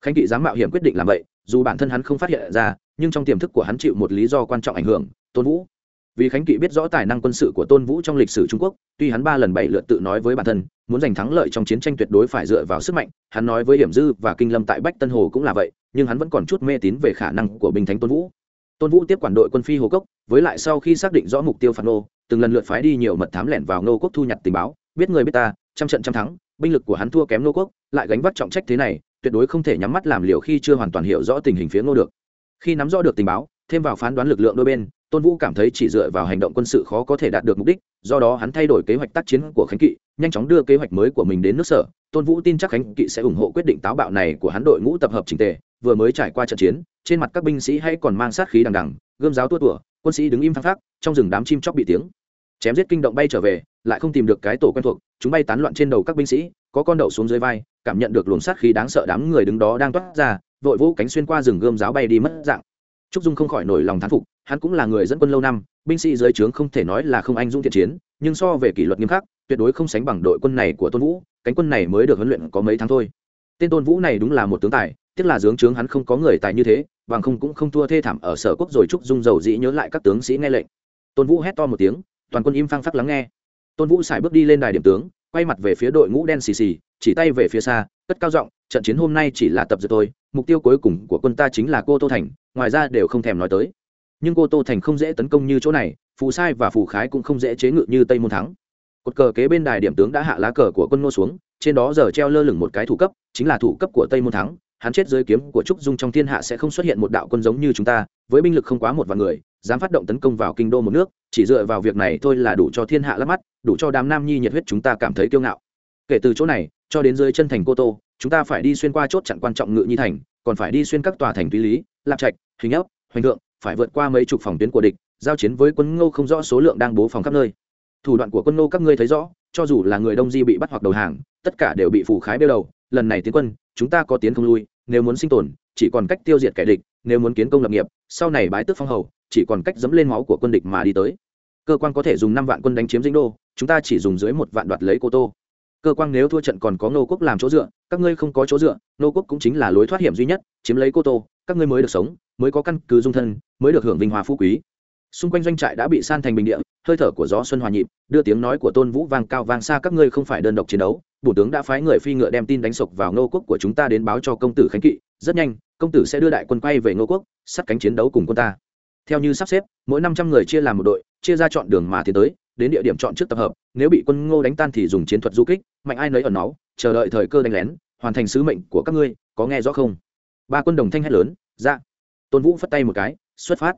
A: khánh kỵ dám mạo hiểm quyết định làm vậy, dù bản thân hắn không phát hiện ra, nhưng trong tiềm thức của hắn chịu một lý do quan trọng ảnh hưởng, tôn vũ. Vì khánh kỵ biết rõ tài năng quân sự của tôn vũ trong lịch sử trung quốc, tuy hắn ba lần bảy lượt tự nói với bản thân, muốn giành thắng lợi trong chiến tranh tuyệt đối phải dựa vào sức mạnh, hắn nói với hiểm dư và kinh lâm tại bách tân hồ cũng là vậy, nhưng hắn vẫn còn chút mê tín về khả năng của binh thánh tôn vũ. Tôn vũ tiếp quản đội quân phi hồ cốc, với lại sau khi xác định rõ mục tiêu phản nô, từng lần lượt phái đi nhiều mật thám lẻn vào nô quốc thu nhặt tình báo, biết người biết ta, trăm trận trăm thắng, binh lực của hắn thua kém nô quốc, lại gánh vác trọng trách thế này tuyệt đối không thể nhắm mắt làm liều khi chưa hoàn toàn hiểu rõ tình hình phía ngô được. Khi nắm rõ được tình báo, thêm vào phán đoán lực lượng đôi bên, tôn vũ cảm thấy chỉ dựa vào hành động quân sự khó có thể đạt được mục đích, do đó hắn thay đổi kế hoạch tác chiến của khánh kỵ, nhanh chóng đưa kế hoạch mới của mình đến nước sở. Tôn vũ tin chắc khánh kỵ sẽ ủng hộ quyết định táo bạo này của hắn đội ngũ tập hợp trình tề, vừa mới trải qua trận chiến, trên mặt các binh sĩ hay còn mang sát khí đằng đằng, gươm giáo tua tủa, quân sĩ đứng im phăng phác trong rừng đám chim chóc bị tiếng. Chém giết kinh động bay trở về, lại không tìm được cái tổ quen thuộc, chúng bay tán loạn trên đầu các binh sĩ có con đậu xuống dưới vai, cảm nhận được luồng sát khí đáng sợ đám người đứng đó đang toát ra, vội vũ cánh xuyên qua rừng gươm giáo bay đi mất dạng. Trúc dung không khỏi nổi lòng thán phục, hắn cũng là người dẫn quân lâu năm, binh sĩ dưới trướng không thể nói là không anh dũng thiện chiến, nhưng so về kỷ luật nghiêm khắc, tuyệt đối không sánh bằng đội quân này của tôn vũ, cánh quân này mới được huấn luyện có mấy tháng thôi. Tên tôn vũ này đúng là một tướng tài, tiếc là dướng trướng hắn không có người tài như thế, bằng không cũng không thua thê thảm ở sở quốc rồi trúc dung dầu dĩ nhớ lại các tướng sĩ nghe lệnh. Tôn vũ hét to một tiếng, toàn quân im phăng phắc lắng nghe. Tôn vũ xài bước đi lên đài điểm tướng quay mặt về phía đội ngũ đen xì xì, chỉ tay về phía xa, cất cao giọng, trận chiến hôm nay chỉ là tập dượt tôi mục tiêu cuối cùng của quân ta chính là cô tô thành, ngoài ra đều không thèm nói tới. Nhưng cô tô thành không dễ tấn công như chỗ này, phù sai và phù khái cũng không dễ chế ngự như tây môn thắng. Cột cờ kế bên đài điểm tướng đã hạ lá cờ của quân nô xuống, trên đó giờ treo lơ lửng một cái thủ cấp, chính là thủ cấp của tây môn thắng. Hắn chết dưới kiếm của trúc dung trong thiên hạ sẽ không xuất hiện một đạo quân giống như chúng ta, với binh lực không quá một vạn người dám phát động tấn công vào kinh đô một nước, chỉ dựa vào việc này thôi là đủ cho thiên hạ lắp mắt, đủ cho đám nam nhi nhiệt huyết chúng ta cảm thấy kiêu ngạo. Kể từ chỗ này, cho đến dưới chân thành cô tô, chúng ta phải đi xuyên qua chốt chặn quan trọng ngự nhi thành, còn phải đi xuyên các tòa thành tùy lý, lạp trạch, hình ấp, hoành thượng, phải vượt qua mấy chục phòng tuyến của địch, giao chiến với quân ngô không rõ số lượng đang bố phòng khắp nơi. Thủ đoạn của quân ngô các ngươi thấy rõ, cho dù là người đông di bị bắt hoặc đầu hàng, tất cả đều bị phủ khái bêu đầu, lần này tiến quân, chúng ta có tiến không lui, nếu muốn sinh tồn, chỉ còn cách tiêu diệt kẻ địch, nếu muốn kiến công lập nghiệp, sau này bái tước phong hầu chỉ còn cách dẫm lên máu của quân địch mà đi tới. Cơ quan có thể dùng năm vạn quân đánh chiếm dĩnh đô, chúng ta chỉ dùng dưới một vạn đoạt lấy cô tô. Cơ quan nếu thua trận còn có nô quốc làm chỗ dựa, các ngươi không có chỗ dựa, nô quốc cũng chính là lối thoát hiểm duy nhất, chiếm lấy cô tô, các ngươi mới được sống, mới có căn cứ dung thân, mới được hưởng vinh hoa phú quý. Xung quanh doanh trại đã bị san thành bình địa, hơi thở của gió xuân hòa nhịp, đưa tiếng nói của tôn vũ vang cao vang xa, các ngươi không phải đơn độc chiến đấu bổ tướng đã phái người phi ngựa đem tin đánh sộc vào nô quốc của chúng ta đến báo cho công tử khánh kỵ, rất nhanh, công tử sẽ đưa đại quân quay về nô quốc, sát cánh chiến đấu cùng quân ta theo như sắp xếp, mỗi năm trăm người chia làm một đội, chia ra chọn đường mà tiến tới, đến địa điểm chọn trước tập hợp, nếu bị quân ngô đánh tan thì dùng chiến thuật du kích, mạnh ai nấy ẩn nó chờ đợi thời cơ đánh lén, hoàn thành sứ mệnh của các ngươi, có nghe rõ không? Ba quân đồng thanh hét lớn ra tôn vũ phất tay một cái, xuất phát.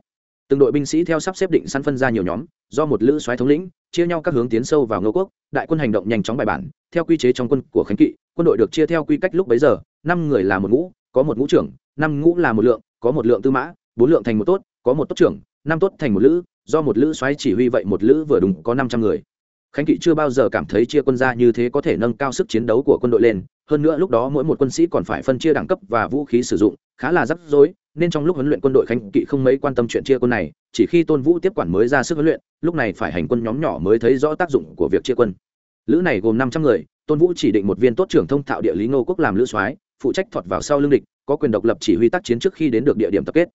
A: Từng đội binh sĩ theo sắp xếp định săn phân ra nhiều nhóm, do một lữ soái thống lĩnh, chia nhau các hướng tiến sâu vào ngô quốc, đại quân hành động nhanh chóng bài bản, theo quy chế trong quân của khánh kỵ, quân đội được chia theo quy cách lúc bấy giờ, năm người là một ngũ, có một ngũ trưởng, năm ngũ là một lượng, có một lượng tư mã, bốn lượng thành một tốt có một tốt trưởng, năm tốt thành một lữ, do một lữ xoáy chỉ huy vậy một lữ vừa đúng có năm trăm người. Khánh kỵ chưa bao giờ cảm thấy chia quân ra như thế có thể nâng cao sức chiến đấu của quân đội lên, hơn nữa lúc đó mỗi một quân sĩ còn phải phân chia đẳng cấp và vũ khí sử dụng, khá là rắc rối, nên trong lúc huấn luyện quân đội khánh kỵ không mấy quan tâm chuyện chia quân này, chỉ khi tôn vũ tiếp quản mới ra sức huấn luyện, lúc này phải hành quân nhóm nhỏ mới thấy rõ tác dụng của việc chia quân. Lữ này gồm năm trăm người, tôn vũ chỉ định một viên tốt trưởng thông thạo địa lý ngô quốc làm lữ soái phụ trách thọt vào sau lương địch, có quyền độc lập chỉ huy tác chiến trước khi đến được địa điểm tập kết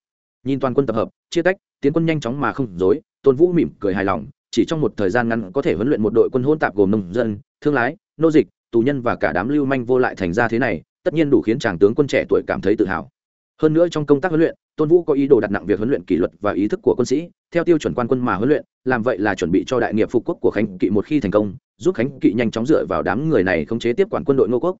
A: nhìn toàn quân tập hợp, chia tách, tiến quân nhanh chóng mà không dối, tôn vũ mỉm cười hài lòng, chỉ trong một thời gian ngắn có thể huấn luyện một đội quân hôn tạp gồm nông dân, thương lái, nô dịch, tù nhân và cả đám lưu manh vô lại thành ra thế này, tất nhiên đủ khiến chàng tướng quân trẻ tuổi cảm thấy tự hào. Hơn nữa trong công tác huấn luyện, tôn vũ có ý đồ đặt nặng việc huấn luyện kỷ luật và ý thức của quân sĩ, theo tiêu chuẩn quan quân mà huấn luyện, làm vậy là chuẩn bị cho đại nghiệp phục quốc của khánh kỵ một khi thành công, giúp khánh kỵ nhanh chóng dựa vào đám người này khống chế tiếp quản quân đội ngô quốc.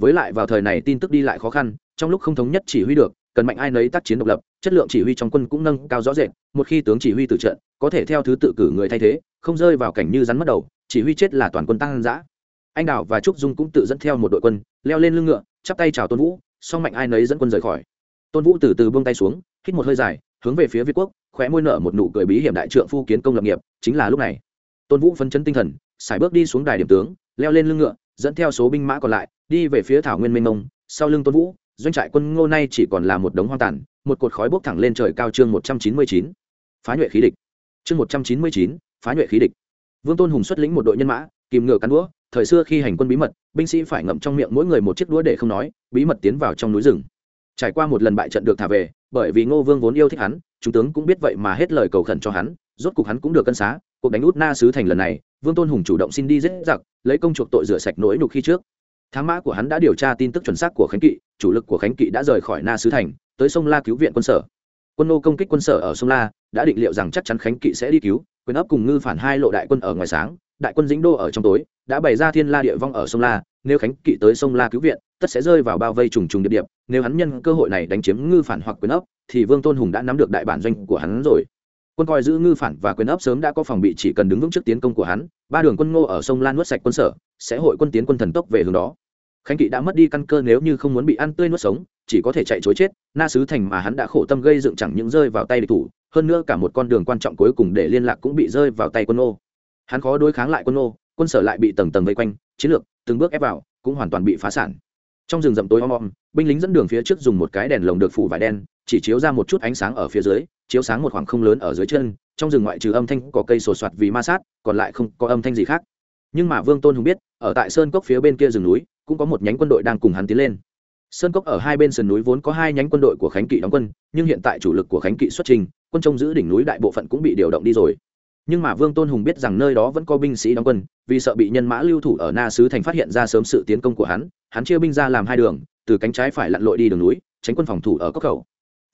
A: Với lại vào thời này tin tức đi lại khó khăn, trong lúc không thống nhất chỉ huy được cần mạnh ai nấy tác chiến độc lập, chất lượng chỉ huy trong quân cũng nâng cao rõ rệt, một khi tướng chỉ huy tử trận, có thể theo thứ tự cử người thay thế, không rơi vào cảnh như rắn mất đầu, chỉ huy chết là toàn quân tăng giã anh đào và trúc dung cũng tự dẫn theo một đội quân, leo lên lưng ngựa, chắp tay chào tôn vũ, song mạnh ai nấy dẫn quân rời khỏi. Tôn vũ từ từ buông tay xuống, hít một hơi dài, hướng về phía việt quốc, khóe môi nở một nụ cười bí hiểm đại trượng phu kiến công lập nghiệp, chính là lúc này. Tôn vũ phấn chấn tinh thần xài bước đi xuống đài điểm tướng, leo lên lưng ngựa, dẫn theo số binh mã còn lại, đi về phía thảo nguyên mênh mông, sau lưng tôn vũ doanh trại quân ngô nay chỉ còn là một đống hoang tàn, một cột khói bốc thẳng lên trời cao chương một trăm chín mươi chín. Phá nhuệ khí địch. Chương một trăm chín mươi chín, phá nhuệ khí địch. Vương tôn hùng xuất lĩnh một đội nhân mã, kìm ngựa cắn đũa, thời xưa khi hành quân bí mật, binh sĩ phải ngậm trong miệng mỗi người một chiếc đũa để không nói, bí mật tiến vào trong núi rừng. Trải qua một lần bại trận được thả về, bởi vì ngô vương vốn yêu thích hắn, chúng tướng cũng biết vậy mà hết lời cầu khẩn cho hắn, rốt cục hắn cũng được cân xá, cuộc đánh út na sứ thành lần này, vương tôn hùng chủ động xin đi giết giặc, lấy công chuộc tội rửa sạch nỗi nhục khi trước thám mã của hắn đã điều tra tin tức chuẩn xác của khánh kỵ, chủ lực của khánh kỵ đã rời khỏi na sứ thành, tới sông la cứu viện quân sở. Quân nô công kích quân sở ở sông la, đã định liệu rằng chắc chắn khánh kỵ sẽ đi cứu, quyền ấp cùng ngư phản hai lộ đại quân ở ngoài sáng, đại quân dĩnh đô ở trong tối, đã bày ra thiên la địa vong ở sông la, nếu khánh kỵ tới sông la cứu viện, tất sẽ rơi vào bao vây trùng trùng địa điểm, nếu hắn nhân cơ hội này đánh chiếm ngư phản hoặc quyền ấp, thì vương tôn hùng đã nắm được đại bản doanh của hắn rồi. Quân coi giữ ngư phản và quyền ấp sớm đã có phòng bị chỉ cần đứng vững trước tiến công của hắn, ba đường quân ngô ở sông lan nuốt sạch quân sở sẽ hội quân tiến quân thần tốc về hướng đó. Khánh kỵ đã mất đi căn cơ nếu như không muốn bị ăn tươi nuốt sống, chỉ có thể chạy chối chết, na sứ thành mà hắn đã khổ tâm gây dựng chẳng những rơi vào tay địch thủ, hơn nữa cả một con đường quan trọng cuối cùng để liên lạc cũng bị rơi vào tay quân ngô hắn khó đối kháng lại quân ngô quân sở lại bị tầng tầng vây quanh, chiến lược, từng bước ép vào, cũng hoàn toàn bị phá sản. Trong rừng rậm tối om om, binh lính dẫn đường phía trước dùng một cái đèn lồng được phủ vải đen, chỉ chiếu ra một chút ánh sáng ở phía dưới, chiếu sáng một khoảng không lớn ở dưới chân, trong rừng ngoại trừ âm thanh có cây sổ soạt vì ma sát, còn lại không có âm thanh gì khác nhưng mà vương tôn hùng biết, ở tại sơn cốc phía bên kia rừng núi, cũng có một nhánh quân đội đang cùng hắn tiến lên. Sơn cốc ở hai bên sườn núi vốn có hai nhánh quân đội của khánh kỵ đóng quân, nhưng hiện tại chủ lực của khánh kỵ xuất trình, quân trông giữ đỉnh núi đại bộ phận cũng bị điều động đi rồi. Nhưng mà vương tôn hùng biết rằng nơi đó vẫn có binh sĩ đóng quân, vì sợ bị nhân mã lưu thủ ở na sứ thành phát hiện ra sớm sự tiến công của hắn hắn chia binh ra làm hai đường, từ cánh trái phải lặn lội đi đường núi, tránh quân phòng thủ ở cốc khẩu.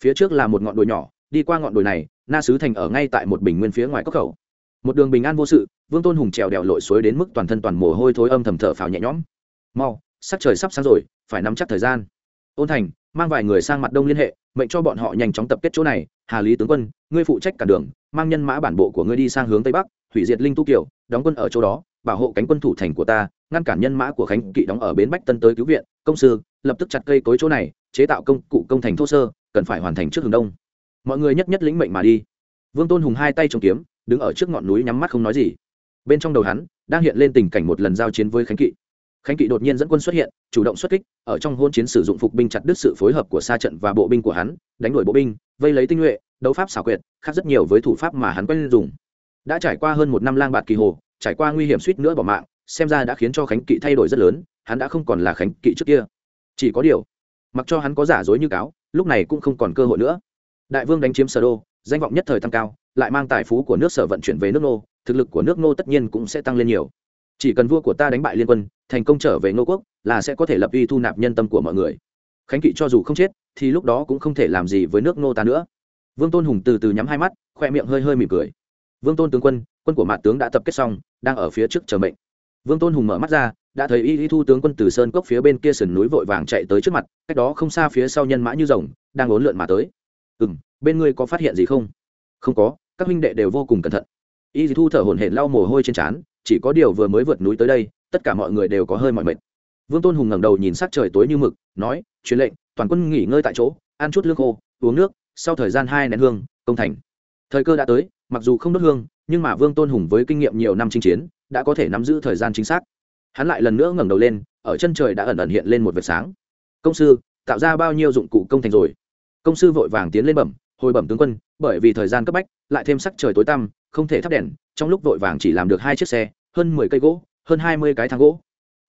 A: Phía trước là một ngọn đồi nhỏ, đi qua ngọn đồi này, na sứ thành ở ngay tại một bình nguyên phía ngoài cốc khẩu một đường bình an vô sự, vương tôn hùng trèo đèo lội suối đến mức toàn thân toàn mồ hôi thối âm thầm thở phào nhẹ nhõm. Mau, sắc trời sắp sáng rồi, phải nắm chắc thời gian. Ôn thành mang vài người sang mặt đông liên hệ, mệnh cho bọn họ nhanh chóng tập kết chỗ này. Hà lý tướng quân, ngươi phụ trách cả đường, mang nhân mã bản bộ của ngươi đi sang hướng tây bắc, hủy diệt linh tu kiều, đóng quân ở chỗ đó, bảo hộ cánh quân thủ thành của ta, ngăn cản nhân mã của khánh kỵ đóng ở bến bách tân tới cứu viện. Công sư, lập tức chặt cây cối chỗ này, chế tạo công cụ công thành thô sơ, cần phải hoàn thành trước hướng đông. Mọi người nhất nhất lĩnh mệnh mà đi. Vương tôn hùng hai tay trồng kiếm đứng ở trước ngọn núi nhắm mắt không nói gì. Bên trong đầu hắn, đang hiện lên tình cảnh một lần giao chiến với khánh kỵ. Khánh kỵ đột nhiên dẫn quân xuất hiện, chủ động xuất kích, ở trong hôn chiến sử dụng phục binh chặt đứt sự phối hợp của xa trận và bộ binh của hắn, đánh đuổi bộ binh, vây lấy tinh nhuệ, đấu pháp xảo quyệt, khác rất nhiều với thủ pháp mà hắn quen dùng. Đã trải qua hơn một năm lang bạt kỳ hồ, trải qua nguy hiểm suýt nữa bỏ mạng, xem ra đã khiến cho khánh kỵ thay đổi rất lớn, hắn đã không còn là khánh kỵ trước kia. Chỉ có điều, mặc cho hắn có giả dối như cáo, lúc này cũng không còn cơ hội nữa. Đại vương đánh chiếm sở đô, danh vọng nhất thời tăng cao lại mang tài phú của nước sở vận chuyển về nước nô thực lực của nước nô tất nhiên cũng sẽ tăng lên nhiều. Chỉ cần vua của ta đánh bại liên quân, thành công trở về ngô quốc, là sẽ có thể lập uy thu nạp nhân tâm của mọi người. Khánh kỵ cho dù không chết, thì lúc đó cũng không thể làm gì với nước nô ta nữa. Vương tôn hùng từ từ nhắm hai mắt, khoe miệng hơi hơi mỉm cười. Vương tôn tướng quân quân của mạn tướng đã tập kết xong, đang ở phía trước chờ mệnh. Vương tôn hùng mở mắt ra, đã thấy y y thu tướng quân từ sơn cốc phía bên kia sườn núi vội vàng chạy tới trước mặt, cách đó không xa phía sau nhân mã như rồng, đang ốn lượn mà tới. Ừ m bên ngươi có phát hiện gì không? Không có các huynh đệ đều vô cùng cẩn thận. Y y thu thở hổn hển lau mồ hôi trên trán, chỉ có điều vừa mới vượt núi tới đây, tất cả mọi người đều có hơi mỏi mệt. Vương tôn hùng ngẩng đầu nhìn sắc trời tối như mực, nói, truyền lệnh, toàn quân nghỉ ngơi tại chỗ, ăn chút lương khô, uống nước, sau thời gian hai nén hương, công thành. Thời cơ đã tới, mặc dù không đốt hương, nhưng mà vương tôn hùng với kinh nghiệm nhiều năm chinh chiến, đã có thể nắm giữ thời gian chính xác. Hắn lại lần nữa ngẩng đầu lên, ở chân trời đã ẩn ẩn hiện lên một vệt sáng. Công sư, tạo ra bao nhiêu dụng cụ công thành rồi? Công sư vội vàng tiến lên bẩm, hồi bẩm tướng quân bởi vì thời gian cấp bách, lại thêm sắc trời tối tăm, không thể thắp đèn, trong lúc vội vàng chỉ làm được hai chiếc xe, hơn mười cây gỗ, hơn hai mươi cái thang gỗ.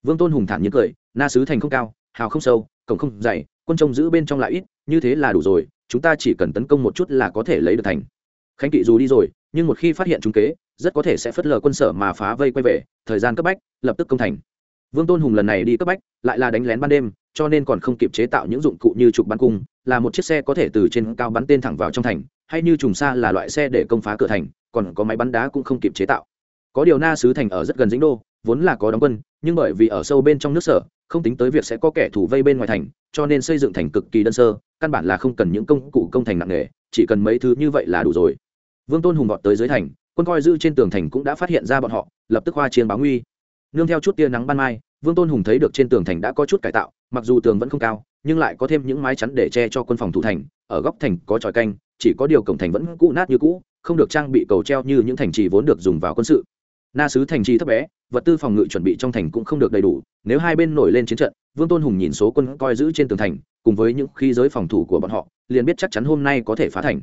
A: Vương tôn hùng thản nhiên cười, na sứ thành không cao, hào không sâu, cổng không dày, quân trông giữ bên trong lại ít, như thế là đủ rồi, chúng ta chỉ cần tấn công một chút là có thể lấy được thành. Khánh kỵ dù đi rồi, nhưng một khi phát hiện chúng kế, rất có thể sẽ phất lờ quân sở mà phá vây quay về, thời gian cấp bách, lập tức công thành. Vương tôn hùng lần này đi cấp bách, lại là đánh lén ban đêm, cho nên còn không kịp chế tạo những dụng cụ như trục bắn cung là một chiếc xe có thể từ trên cao bắn tên thẳng vào trong thành, hay như trùng xa là loại xe để công phá cửa thành, còn có máy bắn đá cũng không kịp chế tạo. Có điều na sứ thành ở rất gần dĩnh đô, vốn là có đóng quân, nhưng bởi vì ở sâu bên trong nước sở, không tính tới việc sẽ có kẻ thủ vây bên ngoài thành, cho nên xây dựng thành cực kỳ đơn sơ, căn bản là không cần những công cụ công thành nặng nề, chỉ cần mấy thứ như vậy là đủ rồi. Vương tôn hùng vọt tới dưới thành, quân coi dư trên tường thành cũng đã phát hiện ra bọn họ, lập tức hoa chiến báo nguy. Nương theo chút tia nắng ban mai vương tôn hùng thấy được trên tường thành đã có chút cải tạo, mặc dù tường vẫn không cao, nhưng lại có thêm những mái chắn để che cho quân phòng thủ thành, ở góc thành có tròi canh, chỉ có điều cổng thành vẫn cũ nát như cũ, không được trang bị cầu treo như những thành trì vốn được dùng vào quân sự. Na sứ thành trì thấp bé, vật tư phòng ngự chuẩn bị trong thành cũng không được đầy đủ, nếu hai bên nổi lên chiến trận, vương tôn hùng nhìn số quân coi giữ trên tường thành, cùng với những khí giới phòng thủ của bọn họ, liền biết chắc chắn hôm nay có thể phá thành.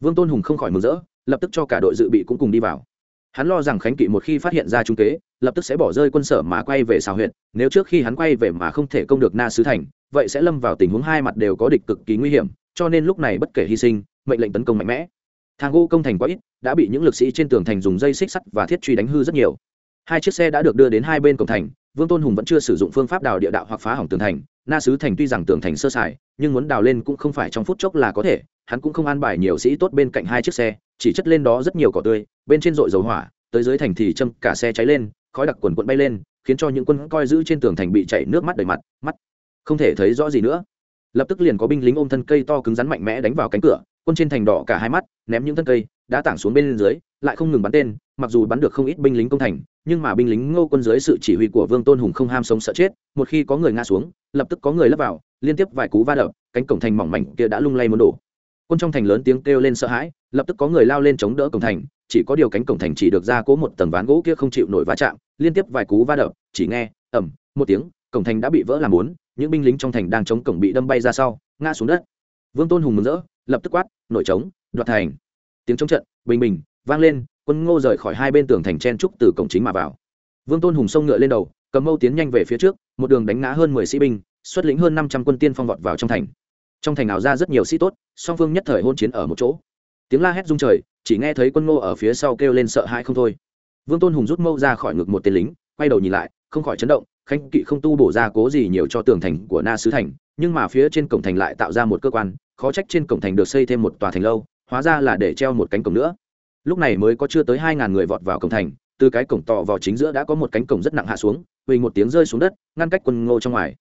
A: Vương tôn hùng không khỏi mừng rỡ, lập tức cho cả đội dự bị cũng cùng đi vào hắn lo rằng khánh kỵ một khi phát hiện ra trung kế, lập tức sẽ bỏ rơi quân sở mà quay về xào huyện nếu trước khi hắn quay về mà không thể công được na sứ thành, vậy sẽ lâm vào tình huống hai mặt đều có địch cực kỳ nguy hiểm, cho nên lúc này bất kể hy sinh, mệnh lệnh tấn công mạnh mẽ. Thang gỗ công thành quá ít, đã bị những lực sĩ trên tường thành dùng dây xích sắt và thiết truy đánh hư rất nhiều. Hai chiếc xe đã được đưa đến hai bên cổng thành, vương tôn hùng vẫn chưa sử dụng phương pháp đào địa đạo hoặc phá hỏng tường thành. Na sứ thành tuy rằng tường thành sơ sài, nhưng muốn đào lên cũng không phải trong phút chốc là có thể, hắn cũng không an bài nhiều sĩ tốt bên cạnh hai chiếc xe chỉ chất lên đó rất nhiều cỏ tươi, bên trên dội dầu hỏa, tới dưới thành thì châm cả xe cháy lên, khói đặc quần quận bay lên, khiến cho những quân coi giữ trên tường thành bị chảy nước mắt đầy mặt, mắt không thể thấy rõ gì nữa. Lập tức liền có binh lính ôm thân cây to cứng rắn mạnh mẽ đánh vào cánh cửa, quân trên thành đỏ cả hai mắt, ném những thân cây đã tảng xuống bên dưới, lại không ngừng bắn tên, mặc dù bắn được không ít binh lính công thành, nhưng mà binh lính ngô quân dưới sự chỉ huy của vương tôn hùng không ham sống sợ chết, một khi có người ngã xuống, lập tức có người lấp vào, liên tiếp vài cú va đập, cánh cổng thành mỏng mảnh kia đã lung lay muốn đổ quân trong thành lớn tiếng kêu lên sợ hãi, lập tức có người lao lên chống đỡ cổng thành, chỉ có điều cánh cổng thành chỉ được ra cố một tầng ván gỗ kia không chịu nổi va chạm, liên tiếp vài cú va đập, chỉ nghe ẩm một tiếng, cổng thành đã bị vỡ làm bốn, những binh lính trong thành đang chống cổng bị đâm bay ra sau, ngã xuống đất. Vương tôn hùng mừng rỡ, lập tức quát, nổi trống, đoạt thành. Tiếng chống trận, bình bình, vang lên, quân ngô rời khỏi hai bên tường thành chen trúc từ cổng chính mà vào. Vương tôn hùng xông ngựa lên đầu, cầm mâu tiến nhanh về phía trước, một đường đánh ngã hơn mười sĩ binh, xuất lĩnh hơn năm trăm quân tiên phong vọt vào trong thành trong thành nào ra rất nhiều sĩ tốt, song phương nhất thời hôn chiến ở một chỗ. Tiếng la hét rung trời, chỉ nghe thấy quân ngô ở phía sau kêu lên sợ hãi không thôi. Vương tôn hùng rút mâu ra khỏi ngực một tên lính, quay đầu nhìn lại, không khỏi chấn động khanh kỵ không tu bổ ra cố gì nhiều cho tường thành của na sứ thành, nhưng mà phía trên cổng thành lại tạo ra một cơ quan, khó trách trên cổng thành được xây thêm một tòa thành lâu, hóa ra là để treo một cánh cổng nữa. Lúc này mới có chưa tới hai ngàn người vọt vào cổng thành, từ cái cổng tỏ vào chính giữa đã có một cánh cổng rất nặng hạ xuống huỳnh một tiếng rơi xuống đất, ngăn cách quân ngô trong ngoài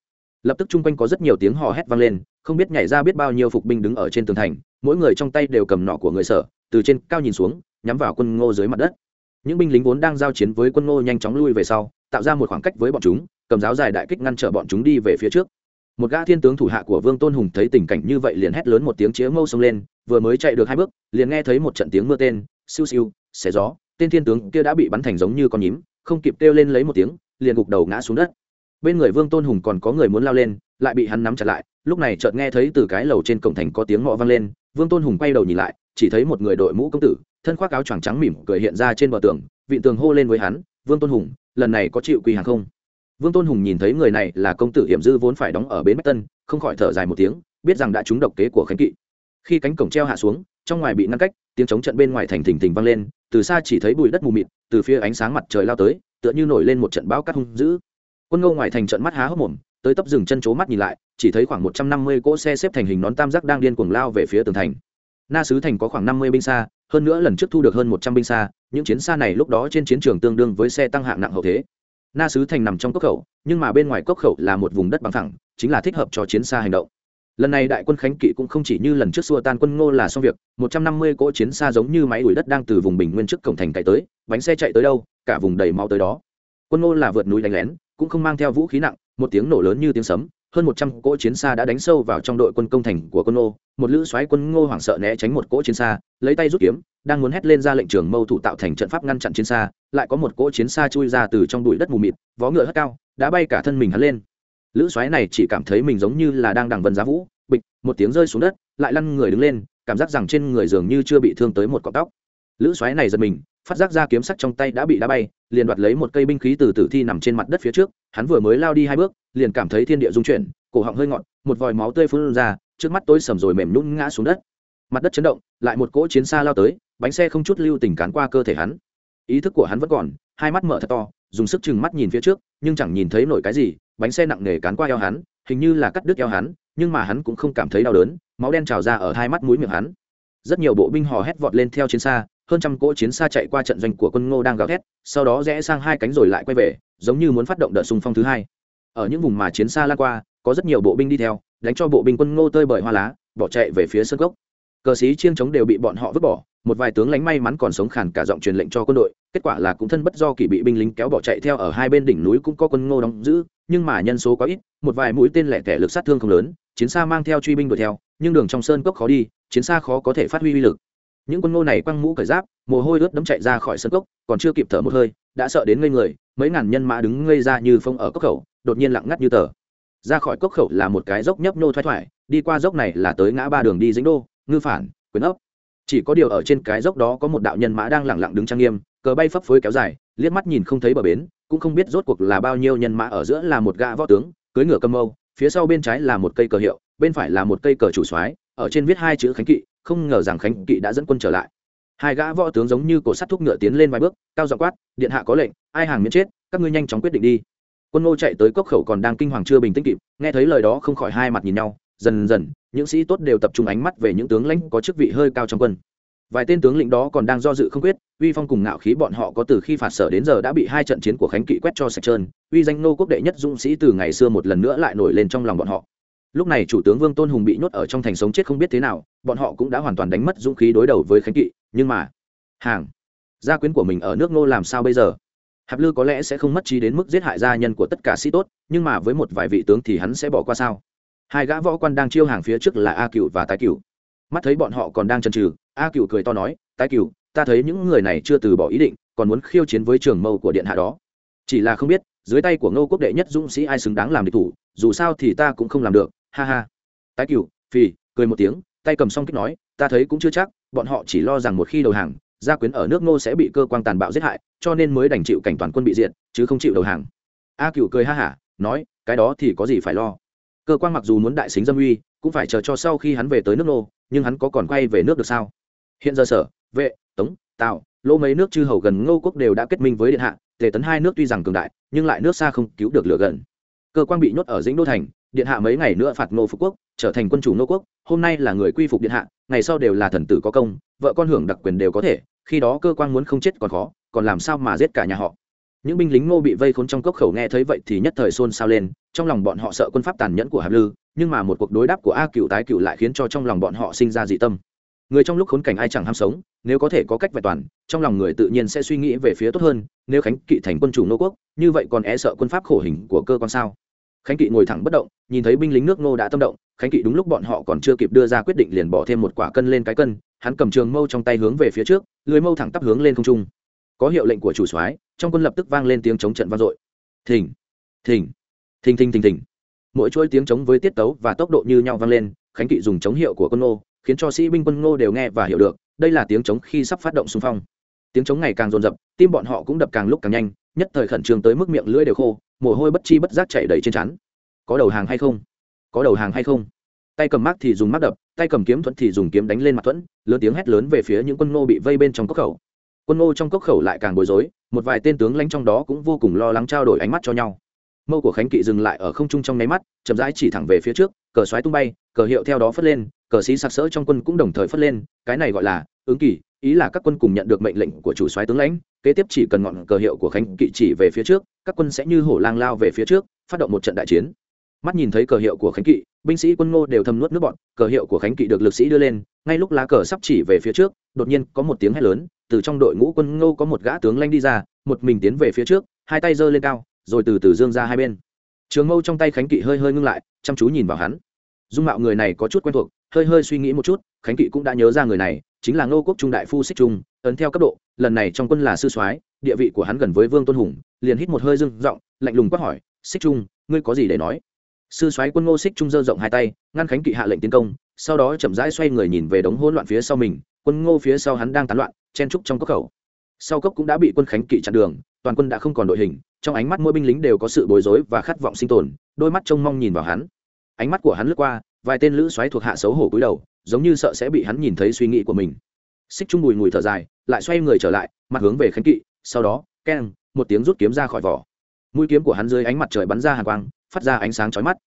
A: lập tức chung quanh có rất nhiều tiếng hò hét vang lên, không biết nhảy ra biết bao nhiêu phục binh đứng ở trên tường thành, mỗi người trong tay đều cầm nỏ của người sở, từ trên cao nhìn xuống, nhắm vào quân ngô dưới mặt đất. Những binh lính vốn đang giao chiến với quân ngô nhanh chóng lui về sau, tạo ra một khoảng cách với bọn chúng, cầm giáo dài đại kích ngăn trở bọn chúng đi về phía trước. Một gã thiên tướng thủ hạ của vương tôn hùng thấy tình cảnh như vậy liền hét lớn một tiếng chĩa mâu xông lên, vừa mới chạy được hai bước, liền nghe thấy một trận tiếng mưa tên, siêu siêu, xé gió, tên thiên tướng kia đã bị bắn thành giống như con nhím, không kịp kêu lên lấy một tiếng, liền gục đầu ngã xuống đất bên người vương tôn hùng còn có người muốn lao lên lại bị hắn nắm chặt lại lúc này chợt nghe thấy từ cái lầu trên cổng thành có tiếng ngọ vang lên vương tôn hùng quay đầu nhìn lại chỉ thấy một người đội mũ công tử thân khoác áo choàng trắng mỉm cười hiện ra trên bờ tường vị tường hô lên với hắn vương tôn hùng lần này có chịu quỳ hàng không vương tôn hùng nhìn thấy người này là công tử hiểm dư vốn phải đóng ở bến bách tân không khỏi thở dài một tiếng biết rằng đã trúng độc kế của khánh kỵ khi cánh cổng treo hạ xuống trong ngoài bị ngăn cách tiếng chống trận bên ngoài thành thình thình vang lên từ xa chỉ thấy bụi đất mù mịt từ phía ánh sáng mặt trời lao tới tựa như nổi lên một trận bão cát hung dữ quân ngô ngoài thành trận mắt há hốc mồm, tới tấp dừng chân chố mắt nhìn lại, chỉ thấy khoảng một trăm năm mươi cỗ xe xếp thành hình nón tam giác đang điên cuồng lao về phía tường thành. Na sứ thành có khoảng năm mươi binh xa, hơn nữa lần trước thu được hơn một trăm binh xa, những chiến xa này lúc đó trên chiến trường tương đương với xe tăng hạng nặng hậu thế. Na sứ thành nằm trong cốc khẩu, nhưng mà bên ngoài cốc khẩu là một vùng đất bằng thẳng chính là thích hợp cho chiến xa hành động. Lần này đại quân khánh kỵ cũng không chỉ như lần trước xua tan quân ngô là xong việc, một trăm năm mươi cỗ chiến xa giống như máy đuổi đất đang từ vùng bình nguyên trước cổng thành cày tới, bánh xe chạy tới đâu, cả vùng đầy máu tới đó. Quân ngô là vượt núi đánh lén cũng không mang theo vũ khí nặng, một tiếng nổ lớn như tiếng sấm, hơn một trăm cỗ chiến xa đã đánh sâu vào trong đội quân công thành của quân ngô. Một lữ soái quân ngô hoảng sợ né tránh một cỗ chiến xa, lấy tay rút kiếm, đang muốn hét lên ra lệnh trường mâu thủ tạo thành trận pháp ngăn chặn chiến xa, lại có một cỗ chiến xa chui ra từ trong bụi đất mù mịt, vó ngựa hất cao, đã bay cả thân mình hắn lên. Lữ soái này chỉ cảm thấy mình giống như là đang đằng vân giá vũ, bịch, một tiếng rơi xuống đất, lại lăn người đứng lên, cảm giác rằng trên người dường như chưa bị thương tới một cọng tóc. Lữ soái này giật mình phát giác ra kiếm sắt trong tay đã bị đá bay, liền đoạt lấy một cây binh khí từ tử thi nằm trên mặt đất phía trước, hắn vừa mới lao đi hai bước, liền cảm thấy thiên địa rung chuyển, cổ họng hơi ngọn, một vòi máu tươi phun ra, trước mắt tối sầm rồi mềm nhún ngã xuống đất. Mặt đất chấn động, lại một cỗ chiến xa lao tới, bánh xe không chút lưu tình cán qua cơ thể hắn. Ý thức của hắn vẫn còn, hai mắt mở thật to, dùng sức chừng mắt nhìn phía trước, nhưng chẳng nhìn thấy nổi cái gì, bánh xe nặng nề cán qua eo hắn, hình như là cắt đứt eo hắn, nhưng mà hắn cũng không cảm thấy đau đớn, máu đen trào ra ở hai mắt mũi miệng hắn. Rất nhiều bộ binh hò hét vọt lên theo chiến xa hơn trăm cỗ chiến xa chạy qua trận doanh của quân ngô đang gào thét, sau đó rẽ sang hai cánh rồi lại quay về, giống như muốn phát động đợt xung phong thứ hai. Ở những vùng mà chiến xa lan qua, có rất nhiều bộ binh đi theo, đánh cho bộ binh quân ngô tơi bời hoa lá, bỏ chạy về phía sân gốc. Cờ sĩ chiêng chống đều bị bọn họ vứt bỏ, một vài tướng lánh may mắn còn sống khản cả giọng truyền lệnh cho quân đội, kết quả là cũng thân bất do kỳ bị binh lính kéo bỏ chạy theo ở hai bên đỉnh núi cũng có quân ngô đóng giữ, nhưng mà nhân số quá ít, một vài mũi tên lẻ tẻ lực sát thương không lớn, chiến xa mang theo truy binh đuổi theo, nhưng đường trong sơn cốc khó đi, chiến xa khó có thể phát huy uy lực những quân ngô này quăng mũ cởi giáp, mồ hôi ướt đấm chạy ra khỏi sân cốc, còn chưa kịp thở một hơi, đã sợ đến ngây người, mấy ngàn nhân mã đứng ngây ra như phong ở cốc khẩu, đột nhiên lặng ngắt như tờ. Ra khỏi cốc khẩu là một cái dốc nhấp nhô thoái thoải, đi qua dốc này là tới ngã ba đường đi dính đô, ngư phản, quyền ốc chỉ có điều ở trên cái dốc đó có một đạo nhân mã đang lẳng lặng đứng trang nghiêm, cờ bay phấp phới kéo dài, liếc mắt nhìn không thấy bờ bến, cũng không biết rốt cuộc là bao nhiêu nhân mã ở giữa là một gã võ tướng cưới ngựa cầm mâu, phía sau bên trái là một cây cờ hiệu, bên phải là một cây cờ chủ soái, ở trên viết hai chữ khánh kỵ không ngờ rằng khánh kỵ đã dẫn quân trở lại. Hai gã võ tướng giống như cổ sắt thúc ngựa tiến lên vài bước, cao dọ quát, điện hạ có lệnh, ai hàng miễn chết, các ngươi nhanh chóng quyết định đi. Quân ngô chạy tới cốc khẩu còn đang kinh hoàng chưa bình tĩnh kịp, nghe thấy lời đó không khỏi hai mặt nhìn nhau, dần dần, những sĩ tốt đều tập trung ánh mắt về những tướng lãnh có chức vị hơi cao trong quân. Vài tên tướng lĩnh đó còn đang do dự không quyết, uy phong cùng ngạo khí bọn họ có từ khi phạt sở đến giờ đã bị hai trận chiến của khánh kỵ quét cho sạch trơn, uy danh nô quốc đệ nhất dũng sĩ từ ngày xưa một lần nữa lại nổi lên trong lòng bọn họ lúc này chủ tướng vương tôn hùng bị nhốt ở trong thành sống chết không biết thế nào, bọn họ cũng đã hoàn toàn đánh mất dũng khí đối đầu với khánh kỵ, nhưng mà, hàng, gia quyến của mình ở nước ngô làm sao bây giờ? Hạp lư có lẽ sẽ không mất trí đến mức giết hại gia nhân của tất cả sĩ tốt, nhưng mà với một vài vị tướng thì hắn sẽ bỏ qua sao? Hai gã võ quan đang chiêu hàng phía trước là a cựu và tái cựu mắt thấy bọn họ còn đang chần chừ, a cựu cười to nói, tái cựu ta thấy những người này chưa từ bỏ ý định, còn muốn khiêu chiến với trường mâu của điện hạ đó. Chỉ là không biết, dưới tay của ngô quốc đệ nhất dũng sĩ ai xứng đáng làm địch thủ, dù sao thì ta cũng không làm được ha ha. Tái cựu phì, cười một tiếng, tay cầm song kích nói, ta thấy cũng chưa chắc, bọn họ chỉ lo rằng một khi đầu hàng, gia quyến ở nước ngô sẽ bị cơ quan tàn bạo giết hại, cho nên mới đành chịu cảnh toàn quân bị diệt, chứ không chịu đầu hàng. A cựu cười ha hả, nói, cái đó thì có gì phải lo. Cơ quan mặc dù muốn đại xính dâm uy, cũng phải chờ cho sau khi hắn về tới nước nô nhưng hắn có còn quay về nước được sao? Hiện giờ sở, vệ, tống tạo lô mấy nước chư hầu gần ngô quốc đều đã kết minh với điện hạ, tề tấn hai nước tuy rằng cường đại, nhưng lại nước xa không cứu được lửa gần. Cơ quan bị nhốt ở dĩnh đô thành điện hạ mấy ngày nữa phạt nô phú quốc, trở thành quân chủ nô quốc, hôm nay là người quy phục điện hạ, ngày sau đều là thần tử có công, vợ con hưởng đặc quyền đều có thể, khi đó cơ quan muốn không chết còn khó, còn làm sao mà giết cả nhà họ. Những binh lính ngô bị vây khốn trong cốc khẩu nghe thấy vậy thì nhất thời xôn xao lên, trong lòng bọn họ sợ quân pháp tàn nhẫn của hàm lư, nhưng mà một cuộc đối đáp của a cựu tái cựu lại khiến cho trong lòng bọn họ sinh ra dị tâm. Người trong lúc khốn cảnh ai chẳng ham sống, nếu có thể có cách vẹn toàn, trong lòng người tự nhiên sẽ suy nghĩ về phía tốt hơn, nếu khánh kỵ thành quân chủ nô quốc, như vậy còn e sợ quân pháp khổ hình của cơ quan sao? Khánh kỵ ngồi thẳng bất động, nhìn thấy binh lính nước ngô đã tâm động, khánh kỵ đúng lúc bọn họ còn chưa kịp đưa ra quyết định liền bỏ thêm một quả cân lên cái cân, hắn cầm trường mâu trong tay hướng về phía trước, lưới mâu thẳng tắp hướng lên không trung. Có hiệu lệnh của chủ soái, trong quân lập tức vang lên tiếng chống trận vang dội. Thỉnh thỉnh thình thình thình thình mỗi chuỗi tiếng chống với tiết tấu và tốc độ như nhau vang lên, khánh kỵ dùng chống hiệu của quân ngô, khiến cho sĩ binh quân ngô đều nghe và hiểu được, đây là tiếng chống khi sắp phát động xung phong tiếng trống ngày càng dồn dập tim bọn họ cũng đập càng lúc càng nhanh, nhất thời khẩn trương tới mức miệng lưỡi đều khô, mồ hôi bất chi bất giác chảy đầy trên chắn có đầu hàng hay không? Có đầu hàng hay không? Tay cầm mác thì dùng mác đập, tay cầm kiếm thuẫn thì dùng kiếm đánh lên mặt thuẫn, lớn tiếng hét lớn về phía những quân ngô bị vây bên trong cốc khẩu. Quân ngô trong cốc khẩu lại càng bối rối, một vài tên tướng lãnh trong đó cũng vô cùng lo lắng trao đổi ánh mắt cho nhau. Mâu của khánh kỵ dừng lại ở không trung trong nháy mắt, chậm rãi chỉ thẳng về phía trước, cờ xoáy tung bay, cờ hiệu theo đó phất lên, cờ sĩ sặc sỡ trong quân cũng đồng thời phất lên, cái này gọi là ứng kỳ ý là các quân cùng nhận được mệnh lệnh của chủ soái tướng lãnh, kế tiếp chỉ cần ngọn cờ hiệu của khánh kỵ chỉ về phía trước, các quân sẽ như hổ lang lao về phía trước, phát động một trận đại chiến. Mắt nhìn thấy cờ hiệu của khánh kỵ, binh sĩ quân ngô đều thầm nuốt nước bọn cờ hiệu của khánh kỵ được lực sĩ đưa lên, ngay lúc lá cờ sắp chỉ về phía trước, đột nhiên có một tiếng hét lớn, từ trong đội ngũ quân ngô có một gã tướng lanh đi ra, một mình tiến về phía trước, hai tay giơ lên cao, rồi từ từ dương ra hai bên. Trường mâu trong tay khánh kỵ hơi hơi ngưng lại, chăm chú nhìn vào hắn. Dung mạo người này có chút quen thuộc, hơi hơi suy nghĩ một chút khánh kỵ cũng đã nhớ ra người này, chính là ngô quốc trung đại phu xích trung, ấn theo cấp độ, lần này trong quân là sư soái, địa vị của hắn gần với vương tôn hùng, liền hít một hơi dưng giọng, lạnh lùng quát hỏi, xích trung, ngươi có gì để nói? Sư soái quân ngô xích trung giơ rộng hai tay, ngăn khánh kỵ hạ lệnh tiến công, sau đó chậm rãi xoay người nhìn về đống hỗn loạn phía sau mình, quân ngô phía sau hắn đang tán loạn, chen trúc trong cốc khẩu. Sau cốc cũng đã bị quân khánh kỵ chặn đường, toàn quân đã không còn đội hình, trong ánh mắt mỗi binh lính đều có sự bối rối và khát vọng sinh tồn, đôi mắt trông mong nhìn vào hắn. Ánh mắt của hắn lướt qua, vài tên lữ xoáy thuộc hạ xấu hổ cúi đầu giống như sợ sẽ bị hắn nhìn thấy suy nghĩ của mình. Xích trung bùi ngùi thở dài, lại xoay người trở lại, mặt hướng về khánh kỵ, sau đó, keng, một tiếng rút kiếm ra khỏi vỏ. Mũi kiếm của hắn dưới ánh mặt trời bắn ra hàng quang, phát ra ánh sáng chói mắt.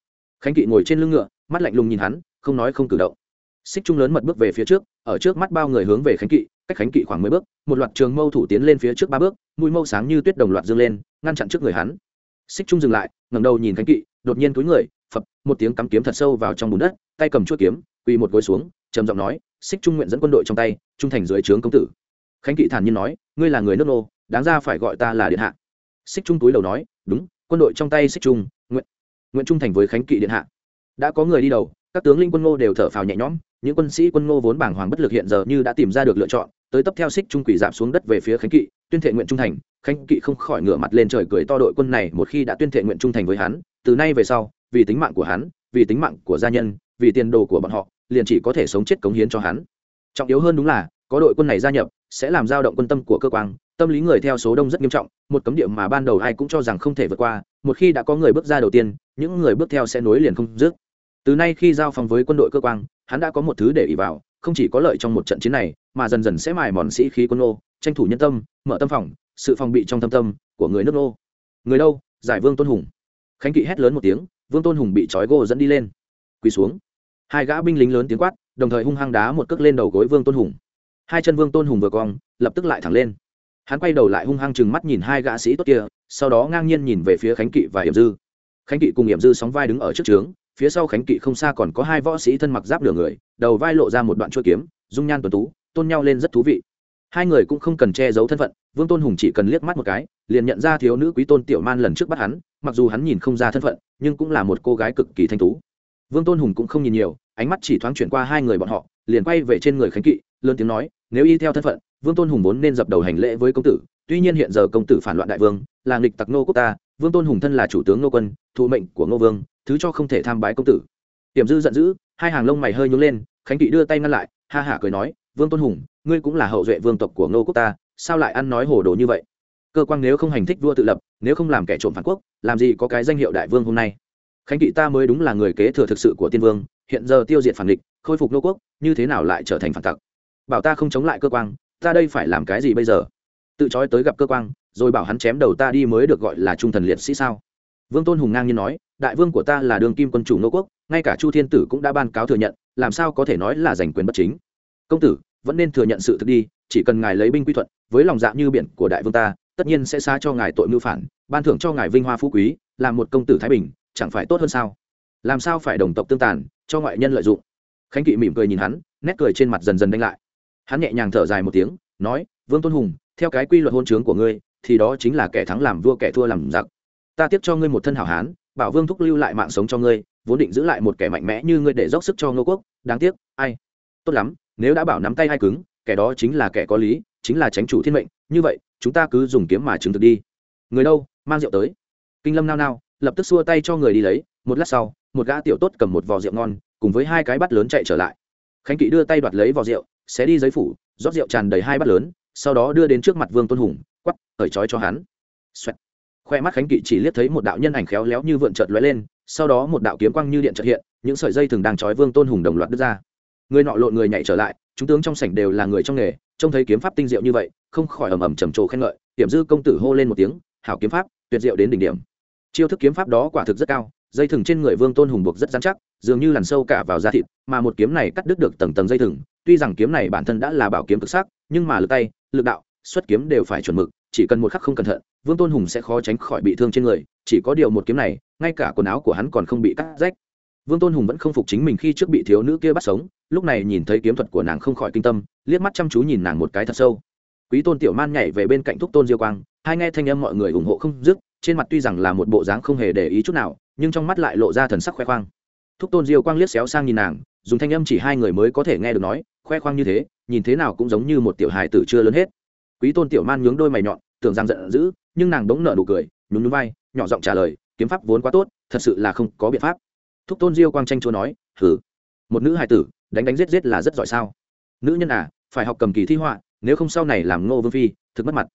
A: Khánh kỵ ngồi trên lưng ngựa, mắt lạnh lùng nhìn hắn, không nói không cử động. Xích trung lớn mật bước về phía trước, ở trước mắt bao người hướng về khánh kỵ, cách khánh kỵ khoảng mười bước, một loạt trường mâu thủ tiến lên phía trước ba bước, mũi mâu sáng như tuyết đồng loạt dương lên, ngăn chặn trước người hắn. Xích trung dừng lại, ngẩng đầu nhìn khánh kỵ, đột nhiên túi người phập, một tiếng cắm kiếm thật sâu vào trong bùn đất, tay cầm chuỗi kiếm, quỳ một gối xuống, trầm giọng nói, xích trung nguyện dẫn quân đội trong tay, trung thành dưới trướng công tử. Khánh kỵ thản nhiên nói, ngươi là người nước nô, đáng ra phải gọi ta là điện hạ. Xích trung túi đầu nói, đúng, quân đội trong tay xích trung, nguyện nguyện trung thành với khánh kỵ điện hạ. Đã có người đi đầu, các tướng linh quân ngô đều thở phào nhẹ nhõm, những quân sĩ quân ngô vốn bảng hoàng bất lực hiện giờ như đã tìm ra được lựa chọn, tới tấp theo xích trung quỷ giảm xuống đất về phía khánh kỵ, tuyên thệ nguyện trung thành. Khánh kỵ không khỏi ngửa mặt lên trời cười to, đội quân này một khi đã tuyên thệ nguyện trung thành với hắn, từ nay về sau vì tính mạng của hắn, vì tính mạng của gia nhân, vì tiền đồ của bọn họ, liền chỉ có thể sống chết cống hiến cho hắn. Trọng yếu hơn đúng là, có đội quân này gia nhập, sẽ làm dao động quân tâm của cơ quan tâm lý người theo số đông rất nghiêm trọng, một cấm địa mà ban đầu ai cũng cho rằng không thể vượt qua, một khi đã có người bước ra đầu tiên, những người bước theo sẽ nối liền không dứt. Từ nay khi giao phòng với quân đội cơ quan hắn đã có một thứ để ý vào, không chỉ có lợi trong một trận chiến này, mà dần dần sẽ mài mòn sĩ khí quân nô, tranh thủ nhân tâm, mở tâm phòng, sự phòng bị trong tâm tâm của người nước nô. Người đâu? Giải vương tôn hùng. Khánh kỵ hét lớn một tiếng vương tôn hùng bị trói gô dẫn đi lên. Quỳ xuống. Hai gã binh lính lớn tiếng quát, đồng thời hung hăng đá một cước lên đầu gối vương tôn hùng. Hai chân vương tôn hùng vừa cong, lập tức lại thẳng lên. Hắn quay đầu lại hung hăng chừng mắt nhìn hai gã sĩ tốt kia, sau đó ngang nhiên nhìn về phía khánh kỵ và hiểm dư. Khánh kỵ cùng hiểm dư sóng vai đứng ở trước trướng, phía sau khánh kỵ không xa còn có hai võ sĩ thân mặc giáp nửa người, đầu vai lộ ra một đoạn chuỗi kiếm, dung nhan tuần tú, tôn nhau lên rất thú vị. Hai người cũng không cần che giấu thân phận, vương tôn hùng chỉ cần liếc mắt một cái, liền nhận ra thiếu nữ quý tôn tiểu man lần trước bắt hắn, mặc dù hắn nhìn không ra thân phận nhưng cũng là một cô gái cực kỳ thanh tú. Vương tôn hùng cũng không nhìn nhiều, ánh mắt chỉ thoáng chuyển qua hai người bọn họ, liền quay về trên người khánh kỵ, lớn tiếng nói, nếu y theo thân phận, vương tôn hùng vốn nên dập đầu hành lễ với công tử, tuy nhiên hiện giờ công tử phản loạn đại vương, là nghịch tặc nô quốc ta, vương tôn hùng thân là chủ tướng nô quân, thụ mệnh của ngô vương, thứ cho không thể tham bái công tử. Tiềm dư giận dữ, hai hàng lông mày hơi nhướng lên, khánh kỵ đưa tay ngăn lại, ha hả cười nói, vương tôn hùng, ngươi cũng là hậu duệ vương tộc của ngô quốc ta, sao lại ăn nói hồ đồ như vậy? Cơ quan nếu không hành thích vua tự lập, nếu không làm kẻ trộm phản quốc, làm gì có cái danh hiệu đại vương hôm nay? Khánh kỵ ta mới đúng là người kế thừa thực sự của tiên vương, hiện giờ tiêu diệt phản địch, khôi phục nô quốc, như thế nào lại trở thành phản tặc? Bảo ta không chống lại cơ quan, ta đây phải làm cái gì bây giờ? Tự trói tới gặp cơ quan, rồi bảo hắn chém đầu ta đi mới được gọi là trung thần liệt sĩ sao? Vương tôn hùng ngang nhiên nói, đại vương của ta là đường kim quân chủ nô quốc, ngay cả chu thiên tử cũng đã ban cáo thừa nhận, làm sao có thể nói là giành quyền bất chính? Công tử, vẫn nên thừa nhận sự thực đi, chỉ cần ngài lấy binh quy thuận, với lòng dạ như biển của đại vương ta tất nhiên sẽ xa cho ngài tội mưu phản, ban thưởng cho ngài vinh hoa phú quý, làm một công tử thái bình, chẳng phải tốt hơn sao? Làm sao phải đồng tộc tương tàn, cho ngoại nhân lợi dụng? Khánh kỵ mỉm cười nhìn hắn, nét cười trên mặt dần dần đánh lại. Hắn nhẹ nhàng thở dài một tiếng, nói, vương tôn hùng, theo cái quy luật hôn chướng của ngươi, thì đó chính là kẻ thắng làm vua kẻ thua làm giặc. Ta tiếp cho ngươi một thân hảo hán, bảo vương thúc lưu lại mạng sống cho ngươi, vốn định giữ lại một kẻ mạnh mẽ như ngươi để dốc sức cho ngô quốc, đáng tiếc, ai? Tốt lắm, nếu đã bảo nắm tay hai cứng, kẻ đó chính là kẻ có lý, chính là tránh chủ thiên mệnh, như vậy chúng ta cứ dùng kiếm mà chứng thực đi. Người đâu? Mang rượu tới. Kinh lâm nao nao, lập tức xua tay cho người đi lấy. Một lát sau, một gã tiểu tốt cầm một vò rượu ngon, cùng với hai cái bát lớn chạy trở lại. Khánh kỵ đưa tay đoạt lấy vò rượu xé đi giấy phủ, rót rượu tràn đầy hai bát lớn, sau đó đưa đến trước mặt vương tôn hùng, quắp, cởi trói cho hắn. Xoẹt. khoe mắt khánh kỵ chỉ liếc thấy một đạo nhân ảnh khéo léo như vượn chợt lóe lên, sau đó một đạo kiếm quang như điện chợt hiện, những sợi dây thường đang trói vương tôn hùng đồng loạt đứt ra. Người nọ lộn người nhảy trở lại, chúng tướng trong sảnh đều là người trong nghề trông thấy kiếm pháp tinh diệu như vậy, không khỏi ầm ầm trầm trồ khen ngợi hiểm dư công tử hô lên một tiếng, hảo kiếm pháp, tuyệt diệu đến đỉnh điểm. Chiêu thức kiếm pháp đó quả thực rất cao, dây thừng trên người vương tôn hùng buộc rất dán chắc, dường như lằn sâu cả vào da thịt, mà một kiếm này cắt đứt được tầng tầng dây thừng, tuy rằng kiếm này bản thân đã là bảo kiếm cực sắc, nhưng mà lực tay, lực đạo, xuất kiếm đều phải chuẩn mực, chỉ cần một khắc không cẩn thận, vương tôn hùng sẽ khó tránh khỏi bị thương trên người, chỉ có điều một kiếm này, ngay cả quần áo của hắn còn không bị cắt rách. Vương tôn hùng vẫn không phục chính mình khi trước bị thiếu nữ kia bắt sống lúc này nhìn thấy kiếm thuật của nàng không khỏi kinh tâm, liếc mắt chăm chú nhìn nàng một cái thật sâu. Quý tôn tiểu man nhảy về bên cạnh thúc tôn diêu quang, hai nghe thanh âm mọi người ủng hộ không dứt, trên mặt tuy rằng là một bộ dáng không hề để ý chút nào, nhưng trong mắt lại lộ ra thần sắc khoe khoang. Thúc tôn diêu quang liếc xéo sang nhìn nàng, dùng thanh âm chỉ hai người mới có thể nghe được nói, khoe khoang như thế, nhìn thế nào cũng giống như một tiểu hài tử chưa lớn hết. Quý tôn tiểu man nhướng đôi mày nhọn, tưởng rằng giận dữ, nhưng nàng đống nợ nụ cười, nhún nhún vai, nhỏ giọng trả lời, kiếm pháp vốn quá tốt, thật sự là không có biện pháp. Thúc tôn diêu quang tranh chúa nói thử một nữ hài tử, đánh đánh giết giết là rất giỏi sao? Nữ nhân à phải học cầm kỳ thi họa, nếu không sau này làm ngô vương phi, thực mất mặt.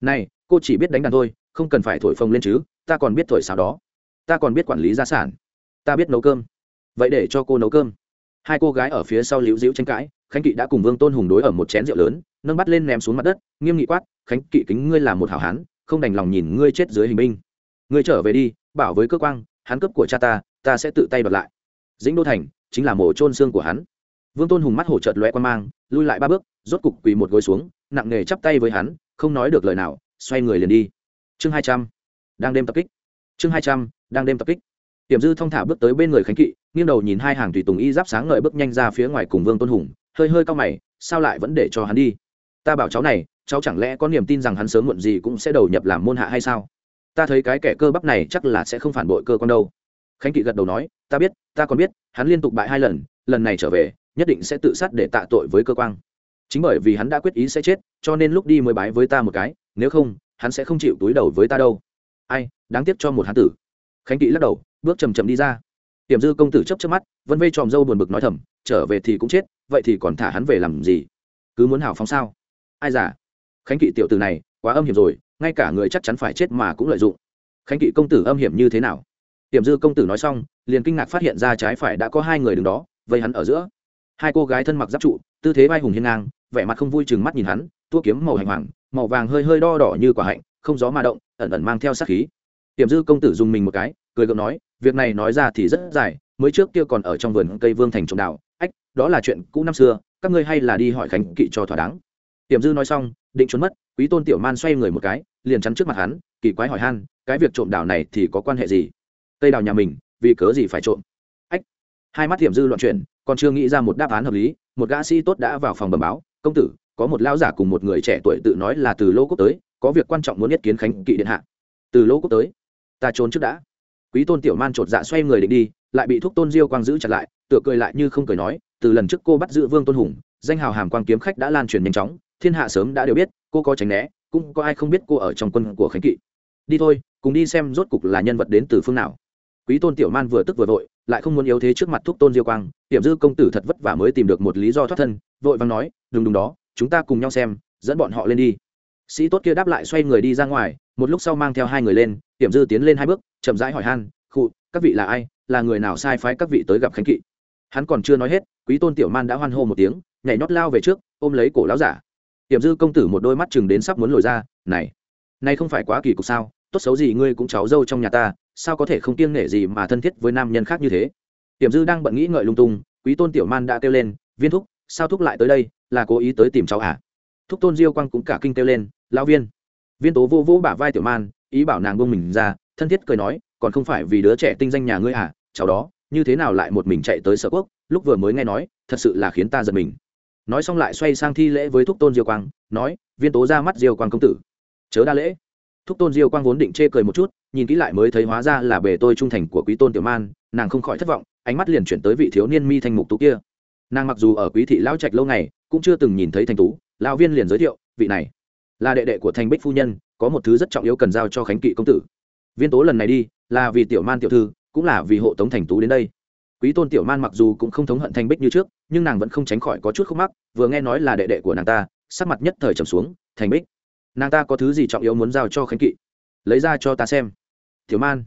A: Này, cô chỉ biết đánh đàn thôi, không cần phải thổi phồng lên chứ, ta còn biết thổi xào đó. Ta còn biết quản lý gia sản. Ta biết nấu cơm. Vậy để cho cô nấu cơm. Hai cô gái ở phía sau liễu diễu tranh cãi, khánh kỵ đã cùng vương tôn hùng đối ở một chén rượu lớn, nâng bắt lên ném xuống mặt đất, nghiêm nghị quát, khánh kỵ, kính ngươi là một hảo hán, không đành lòng nhìn ngươi chết dưới hình binh. Ngươi trở về đi, bảo với cơ quan hắn cướp của cha ta ta sẽ tự tay đoạt lại. Dĩnh đô thành chính là mổ trôn xương của hắn. Vương tôn hùng mắt hổ trợt loe quan mang, lui lại ba bước, rốt cục quỳ một gối xuống, nặng nề chắp tay với hắn, không nói được lời nào, xoay người liền đi. Chương hai trăm, đang đêm tập kích. Chương hai trăm, đang đêm tập kích. Tiềm dư thong thả bước tới bên người khánh kỵ, nghiêng đầu nhìn hai hàng tùy tùng y giáp sáng ngời bước nhanh ra phía ngoài cùng vương tôn hùng, hơi hơi cao mày, sao lại vẫn để cho hắn đi? Ta bảo cháu này, cháu chẳng lẽ có niềm tin rằng hắn sớm muộn gì cũng sẽ đầu nhập làm môn hạ hay sao? Ta thấy cái kẻ cơ bắp này chắc là sẽ không phản bội cơ con đâu khánh kỵ gật đầu nói, ta biết, ta còn biết, hắn liên tục bại hai lần lần này trở về, nhất định sẽ tự sát để tạ tội với cơ quan. Chính bởi vì hắn đã quyết ý sẽ chết, cho nên lúc đi mới bái với ta một cái, nếu không, hắn sẽ không chịu túi đầu với ta đâu. Ai, đáng tiếc cho một hắn tử. Khánh kỵ lắc đầu, bước chầm chậm đi ra. Tiềm dư công tử chấp chấp mắt, vân vây tròm dâu buồn bực nói thầm, trở về thì cũng chết, vậy thì còn thả hắn về làm gì? Cứ muốn hào phóng sao? Ai giả khánh kỵ tiểu tử này, quá âm hiểm rồi, ngay cả người chắc chắn phải chết mà cũng lợi dụng. Khánh kỵ công tử âm hiểm như thế nào? Tiềm dư công tử nói xong, liền kinh ngạc phát hiện ra trái phải đã có hai người đứng đó, vây hắn ở giữa. Hai cô gái thân mặc giáp trụ, tư thế vai hùng hiên ngang, vẻ mặt không vui chừng mắt nhìn hắn, tua kiếm màu hành hoàng, màu vàng hơi hơi đo đỏ như quả hạnh, không gió mà động, ẩn ẩn mang theo sát khí. Tiềm dư công tử dùng mình một cái, cười gượng nói, việc này nói ra thì rất dài, mới trước kia còn ở trong vườn cây vương thành trồng đào, ách, đó là chuyện cũ năm xưa, các ngươi hay là đi hỏi khánh kỵ cho thỏa đáng. Tiềm dư nói xong, định trốn mất, quý tôn tiểu man xoay người một cái, liền chắn trước mặt hắn, kỳ quái hỏi han, cái việc trộm đào này thì có quan hệ gì? Cây đào nhà mình, vì cớ gì phải trộm? Ách, hai mắt hiểm dư loạn chuyển, còn chưa nghĩ ra một đáp án hợp lý, một gã sĩ tốt đã vào phòng bẩm báo, công tử, có một lão giả cùng một người trẻ tuổi tự nói là từ lô quốc tới, có việc quan trọng muốn nhất kiến khánh kỵ điện hạ. Từ lô quốc tới? Ta trốn trước đã. Quý tôn tiểu man chột dạ xoay người định đi, lại bị thúc tôn diêu quang giữ chặt lại, tựa cười lại như không cười nói, từ lần trước cô bắt giữ vương tôn hùng, danh hào hàm quang kiếm khách đã lan truyền nhanh chóng, thiên hạ sớm đã đều biết, cô có tránh né, cũng có ai không biết cô ở trong quân của khánh kỵ. Đi thôi, cùng đi xem rốt cục là nhân vật đến từ phương nào quý tôn tiểu man vừa tức vừa vội, lại không muốn yếu thế trước mặt thúc tôn diêu quang hiểm dư công tử thật vất vả mới tìm được một lý do thoát thân, vội vàng nói đừng đúng đó, chúng ta cùng nhau xem, dẫn bọn họ lên đi. Sĩ tốt kia đáp lại xoay người đi ra ngoài, một lúc sau mang theo hai người lên hiểm dư tiến lên hai bước, chậm rãi hỏi han, khụ, các vị là ai? Là người nào sai phái các vị tới gặp khánh kỵ? Hắn còn chưa nói hết, quý tôn tiểu man đã hoan hô một tiếng, nhảy nhót lao về trước, ôm lấy cổ lão giả. Hiểm dư công tử một đôi mắt chừng đến sắp muốn lồi ra, này này không phải quá kỳ cục sao? Tốt xấu gì ngươi cũng cháu dâu trong nhà ta sao có thể không kiêng nể gì mà thân thiết với nam nhân khác như thế? Tiềm dư đang bận nghĩ ngợi lung tung, quý tôn tiểu man đã kêu lên, viên thúc, sao thúc lại tới đây, là cố ý tới tìm cháu à? Thúc tôn diêu quang cũng cả kinh kêu lên, lão viên. Viên tố vô vũ bả vai tiểu man, ý bảo nàng bông mình ra, thân thiết cười nói, còn không phải vì đứa trẻ tinh danh nhà ngươi à cháu đó, như thế nào lại một mình chạy tới sở quốc, lúc vừa mới nghe nói, thật sự là khiến ta giật mình. Nói xong lại xoay sang thi lễ với thúc tôn diêu quang, nói, viên tố ra mắt diêu quang công tử, chớ đa lễ thúc tôn diêu quang vốn định chê cười một chút, nhìn kỹ lại mới thấy hóa ra là bề tôi trung thành của quý tôn tiểu man, nàng không khỏi thất vọng, ánh mắt liền chuyển tới vị thiếu niên mi thanh mục tú kia. Nàng mặc dù ở quý thị lao trạch lâu ngày, cũng chưa từng nhìn thấy thanh tú, lão viên liền giới thiệu, vị này là đệ đệ của Thanh bích phu nhân, có một thứ rất trọng yếu cần giao cho khánh kỵ công tử. Viên tố lần này đi, là vì tiểu man tiểu thư, cũng là vì hộ tống thành tú đến đây. Quý tôn tiểu man mặc dù cũng không thống hận thanh bích như trước, nhưng nàng vẫn không tránh khỏi có chút khúc mắc, vừa nghe nói là đệ đệ của nàng ta, sắc mặt nhất thời trầm xuống, thành bích nàng ta có thứ gì trọng yếu muốn giao cho khánh kỵ? Lấy ra cho ta xem. Thiếu man.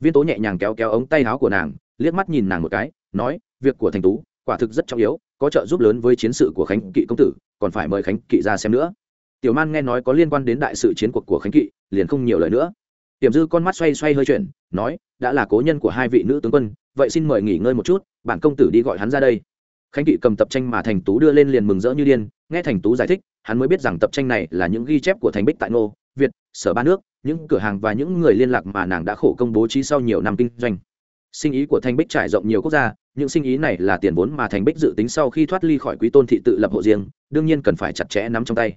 A: Viên tố nhẹ nhàng kéo kéo ống tay áo của nàng, liếc mắt nhìn nàng một cái, nói, việc của thành tú, quả thực rất trọng yếu, có trợ giúp lớn với chiến sự của khánh kỵ công tử, còn phải mời khánh kỵ ra xem nữa. Tiểu man nghe nói có liên quan đến đại sự chiến cuộc của khánh kỵ, liền không nhiều lời nữa. Tiềm dư con mắt xoay xoay hơi chuyển, nói, đã là cố nhân của hai vị nữ tướng quân, vậy xin mời nghỉ ngơi một chút, bản công tử đi gọi hắn ra đây. Khánh kỵ cầm tập tranh mà thành tú đưa lên liền mừng rỡ như điên, nghe thành tú giải thích hắn mới biết rằng tập tranh này là những ghi chép của thành bích tại ngô, việt, sở ba nước, những cửa hàng và những người liên lạc mà nàng đã khổ công bố trí sau nhiều năm kinh doanh. Sinh ý của thành bích trải rộng nhiều quốc gia, những sinh ý này là tiền vốn mà thành bích dự tính sau khi thoát ly khỏi quý tôn thị tự lập hộ riêng, đương nhiên cần phải chặt chẽ nắm trong tay.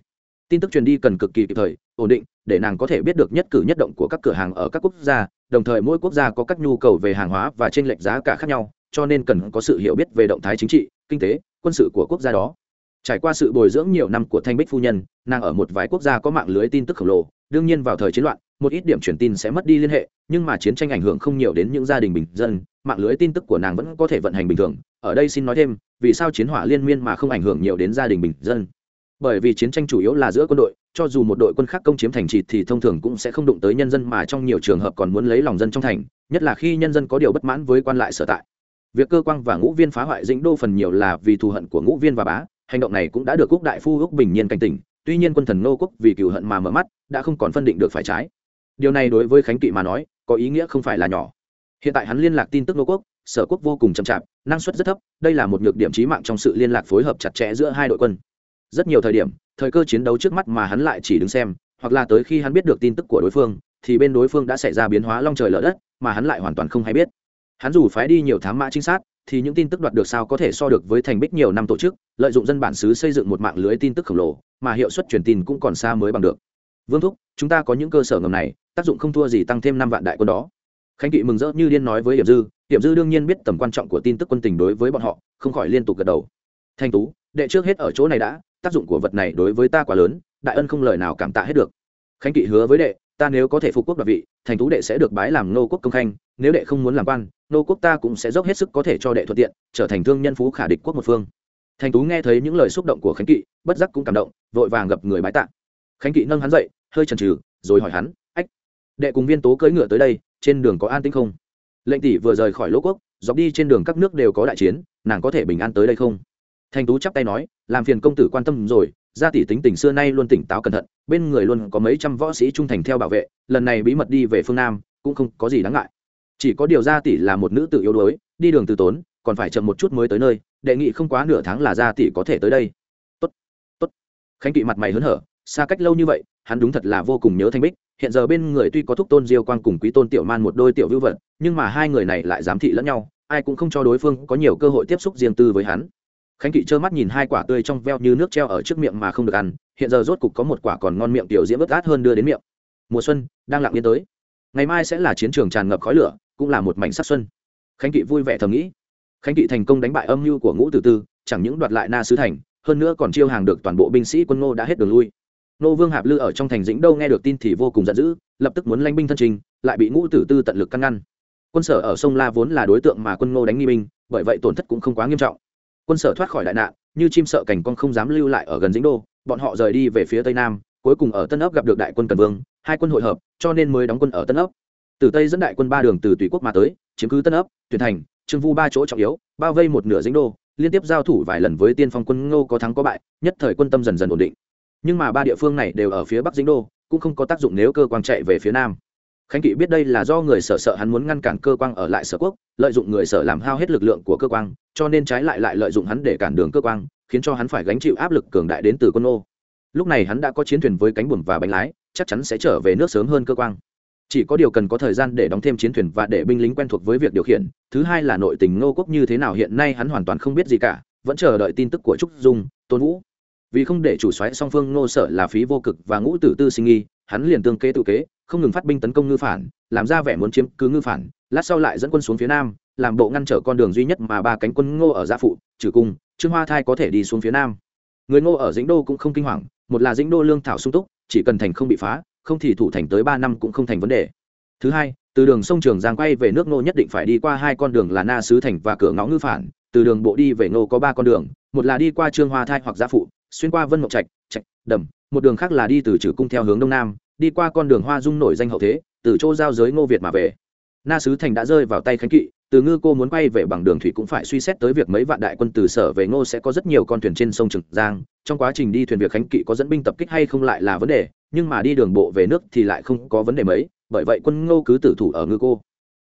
A: Tin tức truyền đi cần cực kỳ kịp thời, ổn định, để nàng có thể biết được nhất cử nhất động của các cửa hàng ở các quốc gia, đồng thời mỗi quốc gia có các nhu cầu về hàng hóa và t r ê n lệch giá cả khác nhau, cho nên cần có sự hiểu biết về động thái chính trị, kinh tế, quân sự của quốc gia đó trải qua sự bồi dưỡng nhiều năm của thanh bích phu nhân, nàng ở một vài quốc gia có mạng lưới tin tức khổng lồ, đương nhiên vào thời chiến loạn, một ít điểm truyền tin sẽ mất đi liên hệ, nhưng mà chiến tranh ảnh hưởng không nhiều đến những gia đình bình dân, mạng lưới tin tức của nàng vẫn có thể vận hành bình thường. Ở đây xin nói thêm, vì sao chiến hỏa liên miên mà không ảnh hưởng nhiều đến gia đình bình dân? Bởi vì chiến tranh chủ yếu là giữa quân đội, cho dù một đội quân khác công chiếm thành trì thì thông thường cũng sẽ không đụng tới nhân dân mà trong nhiều trường hợp còn muốn lấy lòng dân trong thành, nhất là khi nhân dân có điều bất mãn với quan lại sở tại. Việc cơ quan và ngũ viên phá hoại dĩnh đô phần nhiều là vì thù hận của ngũ viên và bá hành động này cũng đã được quốc đại phu úc bình nhiên cảnh tỉnh, tuy nhiên quân thần nô quốc vì cựu hận mà mở mắt, đã không còn phân định được phải trái. Điều này đối với khánh kỵ mà nói, có ý nghĩa không phải là nhỏ. Hiện tại hắn liên lạc tin tức nô quốc, sở quốc vô cùng chậm chạp, năng suất rất thấp, đây là một nhược điểm trí mạng trong sự liên lạc phối hợp chặt chẽ giữa hai đội quân. Rất nhiều thời điểm, thời cơ chiến đấu trước mắt mà hắn lại chỉ đứng xem, hoặc là tới khi hắn biết được tin tức của đối phương, thì bên đối phương đã xảy ra biến hóa long trời lở đất, mà hắn lại hoàn toàn không hay biết. Hắn dù phái đi nhiều thám mã trinh sát thì những tin tức đoạt được sao có thể so được với thành bích nhiều năm tổ chức, lợi dụng dân bản xứ xây dựng một mạng lưới tin tức khổng lồ, mà hiệu suất truyền tin cũng còn xa mới bằng được. Vương thúc, chúng ta có những cơ sở ngầm này, tác dụng không thua gì tăng thêm năm vạn đại quân đó. Khánh kỵ mừng rỡ như điên nói với hiểm dư hiểm dư đương nhiên biết tầm quan trọng của tin tức quân tình đối với bọn họ, không khỏi liên tục gật đầu. Thanh tú, đệ trước hết ở chỗ này đã, tác dụng của vật này đối với ta quá lớn, đại ân không lời nào cảm tạ hết được. Khánh kỵ hứa với đệ ta nếu có thể phục quốc đoạt vị, thành tú đệ sẽ được bái làm nô quốc công khanh, nếu đệ không muốn làm quan nô quốc ta cũng sẽ dốc hết sức có thể cho đệ thuận tiện, trở thành thương nhân phú khả địch quốc một phương. Thành tú nghe thấy những lời xúc động của khánh kỵ, bất giác cũng cảm động, vội vàng gặp người bái tạ. Khánh kỵ nâng hắn dậy, hơi chần chừ, rồi hỏi hắn, ách, đệ cùng viên tố cưỡi ngựa tới đây, trên đường có an tĩnh không? Lệnh tỷ vừa rời khỏi lỗ quốc, dọc đi trên đường các nước đều có đại chiến, nàng có thể bình an tới đây không? Thành tú chắp tay nói, làm phiền công tử quan tâm rồi gia tỷ tính tình xưa nay luôn tỉnh táo cẩn thận, bên người luôn có mấy trăm võ sĩ trung thành theo bảo vệ, lần này bí mật đi về phương nam, cũng không có gì đáng ngại. Chỉ có điều gia tỷ là một nữ tự yếu đuối, đi đường từ tốn, còn phải chậm một chút mới tới nơi đề nghị không quá nửa tháng là gia tỷ có thể tới đây. Tốt tốt. Khánh kỵ mặt mày hớn hở, xa cách lâu như vậy, hắn đúng thật là vô cùng nhớ thanh bích. Hiện giờ bên người tuy có thúc tôn diêu quang cùng quý tôn tiểu man một đôi tiểu vưu vật, nhưng mà hai người này lại giám thị lẫn nhau, ai cũng không cho đối phương có nhiều cơ hội tiếp xúc riêng tư với hắn khánh kỵ trơ mắt nhìn hai quả tươi trong veo như nước treo ở trước miệng mà không được ăn, hiện giờ rốt cục có một quả còn ngon miệng tiểu diễm ướt át hơn đưa đến miệng. Mùa xuân, đang lặng yên tới. Ngày mai sẽ là chiến trường tràn ngập khói lửa, cũng là một mảnh sắc xuân. Khánh kỵ vui vẻ thầm nghĩ. Khánh kỵ thành công đánh bại âm mưu của ngũ tử tư, chẳng những đoạt lại na sứ thành, hơn nữa còn chiêu hàng được toàn bộ binh sĩ quân ngô đã hết đường lui. Nô vương hạp lư ở trong thành dĩnh đâu nghe được tin thì vô cùng giận dữ, lập tức muốn lanh binh thân trình, lại bị ngũ tử tư tận lực căn ngăn. Quân sở ở sông la vốn là đối tượng mà quân ngô đánh nghi binh, bởi vậy tổn thất cũng không quá nghiêm trọng quân sở thoát khỏi đại nạn, như chim sợ cảnh con không dám lưu lại ở gần dĩnh đô, bọn họ rời đi về phía tây nam, cuối cùng ở tân ấp gặp được đại quân cần vương, hai quân hội hợp, cho nên mới đóng quân ở tân ấp. Từ tây dẫn đại quân ba đường từ tùy quốc mà tới, chiếm cứ tân ấp, tuyển thành, trương vu ba chỗ trọng yếu, bao vây một nửa dĩnh đô, liên tiếp giao thủ vài lần với tiên phong quân ngô có thắng có bại, nhất thời quân tâm dần dần ổn định. Nhưng mà ba địa phương này đều ở phía bắc dĩnh đô, cũng không có tác dụng nếu cơ quan chạy về phía nam khánh kỵ biết đây là do người sở sợ hắn muốn ngăn cản cơ quan ở lại sở quốc, lợi dụng người sở làm hao hết lực lượng của cơ quan cho nên trái lại lại lợi dụng hắn để cản đường cơ quan khiến cho hắn phải gánh chịu áp lực cường đại đến từ quân ô. Lúc này hắn đã có chiến thuyền với cánh buồm và bánh lái, chắc chắn sẽ trở về nước sớm hơn cơ quan chỉ có điều cần có thời gian để đóng thêm chiến thuyền và để binh lính quen thuộc với việc điều khiển. Thứ hai là nội tình ngô quốc như thế nào hiện nay hắn hoàn toàn không biết gì cả, vẫn chờ đợi tin tức của trúc dung, tôn vũ. Vì không để chủ xoáy song phương ngô sở là phí vô cực và ngũ tử tư sinh nghi hắn liền tương kế tự kế, không ngừng phát binh tấn công ngư phản, làm ra vẻ muốn chiếm cứ ngư phản, lát sau lại dẫn quân xuống phía nam, làm bộ ngăn trở con đường duy nhất mà ba cánh quân ngô ở gia phụ trừ cung, trương hoa thai có thể đi xuống phía nam. Người ngô ở dĩnh đô cũng không kinh hoàng, một là dĩnh đô lương thảo sung túc, chỉ cần thành không bị phá, không thì thủ thành tới ba năm cũng không thành vấn đề. Thứ hai, từ đường sông trường giang quay về nước ngô nhất định phải đi qua hai con đường là na sứ thành và cửa ngõ ngư phản, từ đường bộ đi về ngô có ba con đường, một là đi qua trương hoa thai hoặc gia phụ, xuyên qua vân mộc trạch trạch, đầm một đường khác là đi từ trừ cung theo hướng đông nam, đi qua con đường hoa dung nổi danh hậu thế, từ chỗ giao giới ngô việt mà về. Na sứ thành đã rơi vào tay khánh kỵ, từ ngư cô muốn quay về bằng đường thủy cũng phải suy xét tới việc mấy vạn đại quân từ sở về ngô sẽ có rất nhiều con thuyền trên sông trực giang, trong quá trình đi thuyền việc khánh kỵ có dẫn binh tập kích hay không lại là vấn đề, nhưng mà đi đường bộ về nước thì lại không có vấn đề mấy, bởi vậy quân ngô cứ tử thủ ở ngư cô.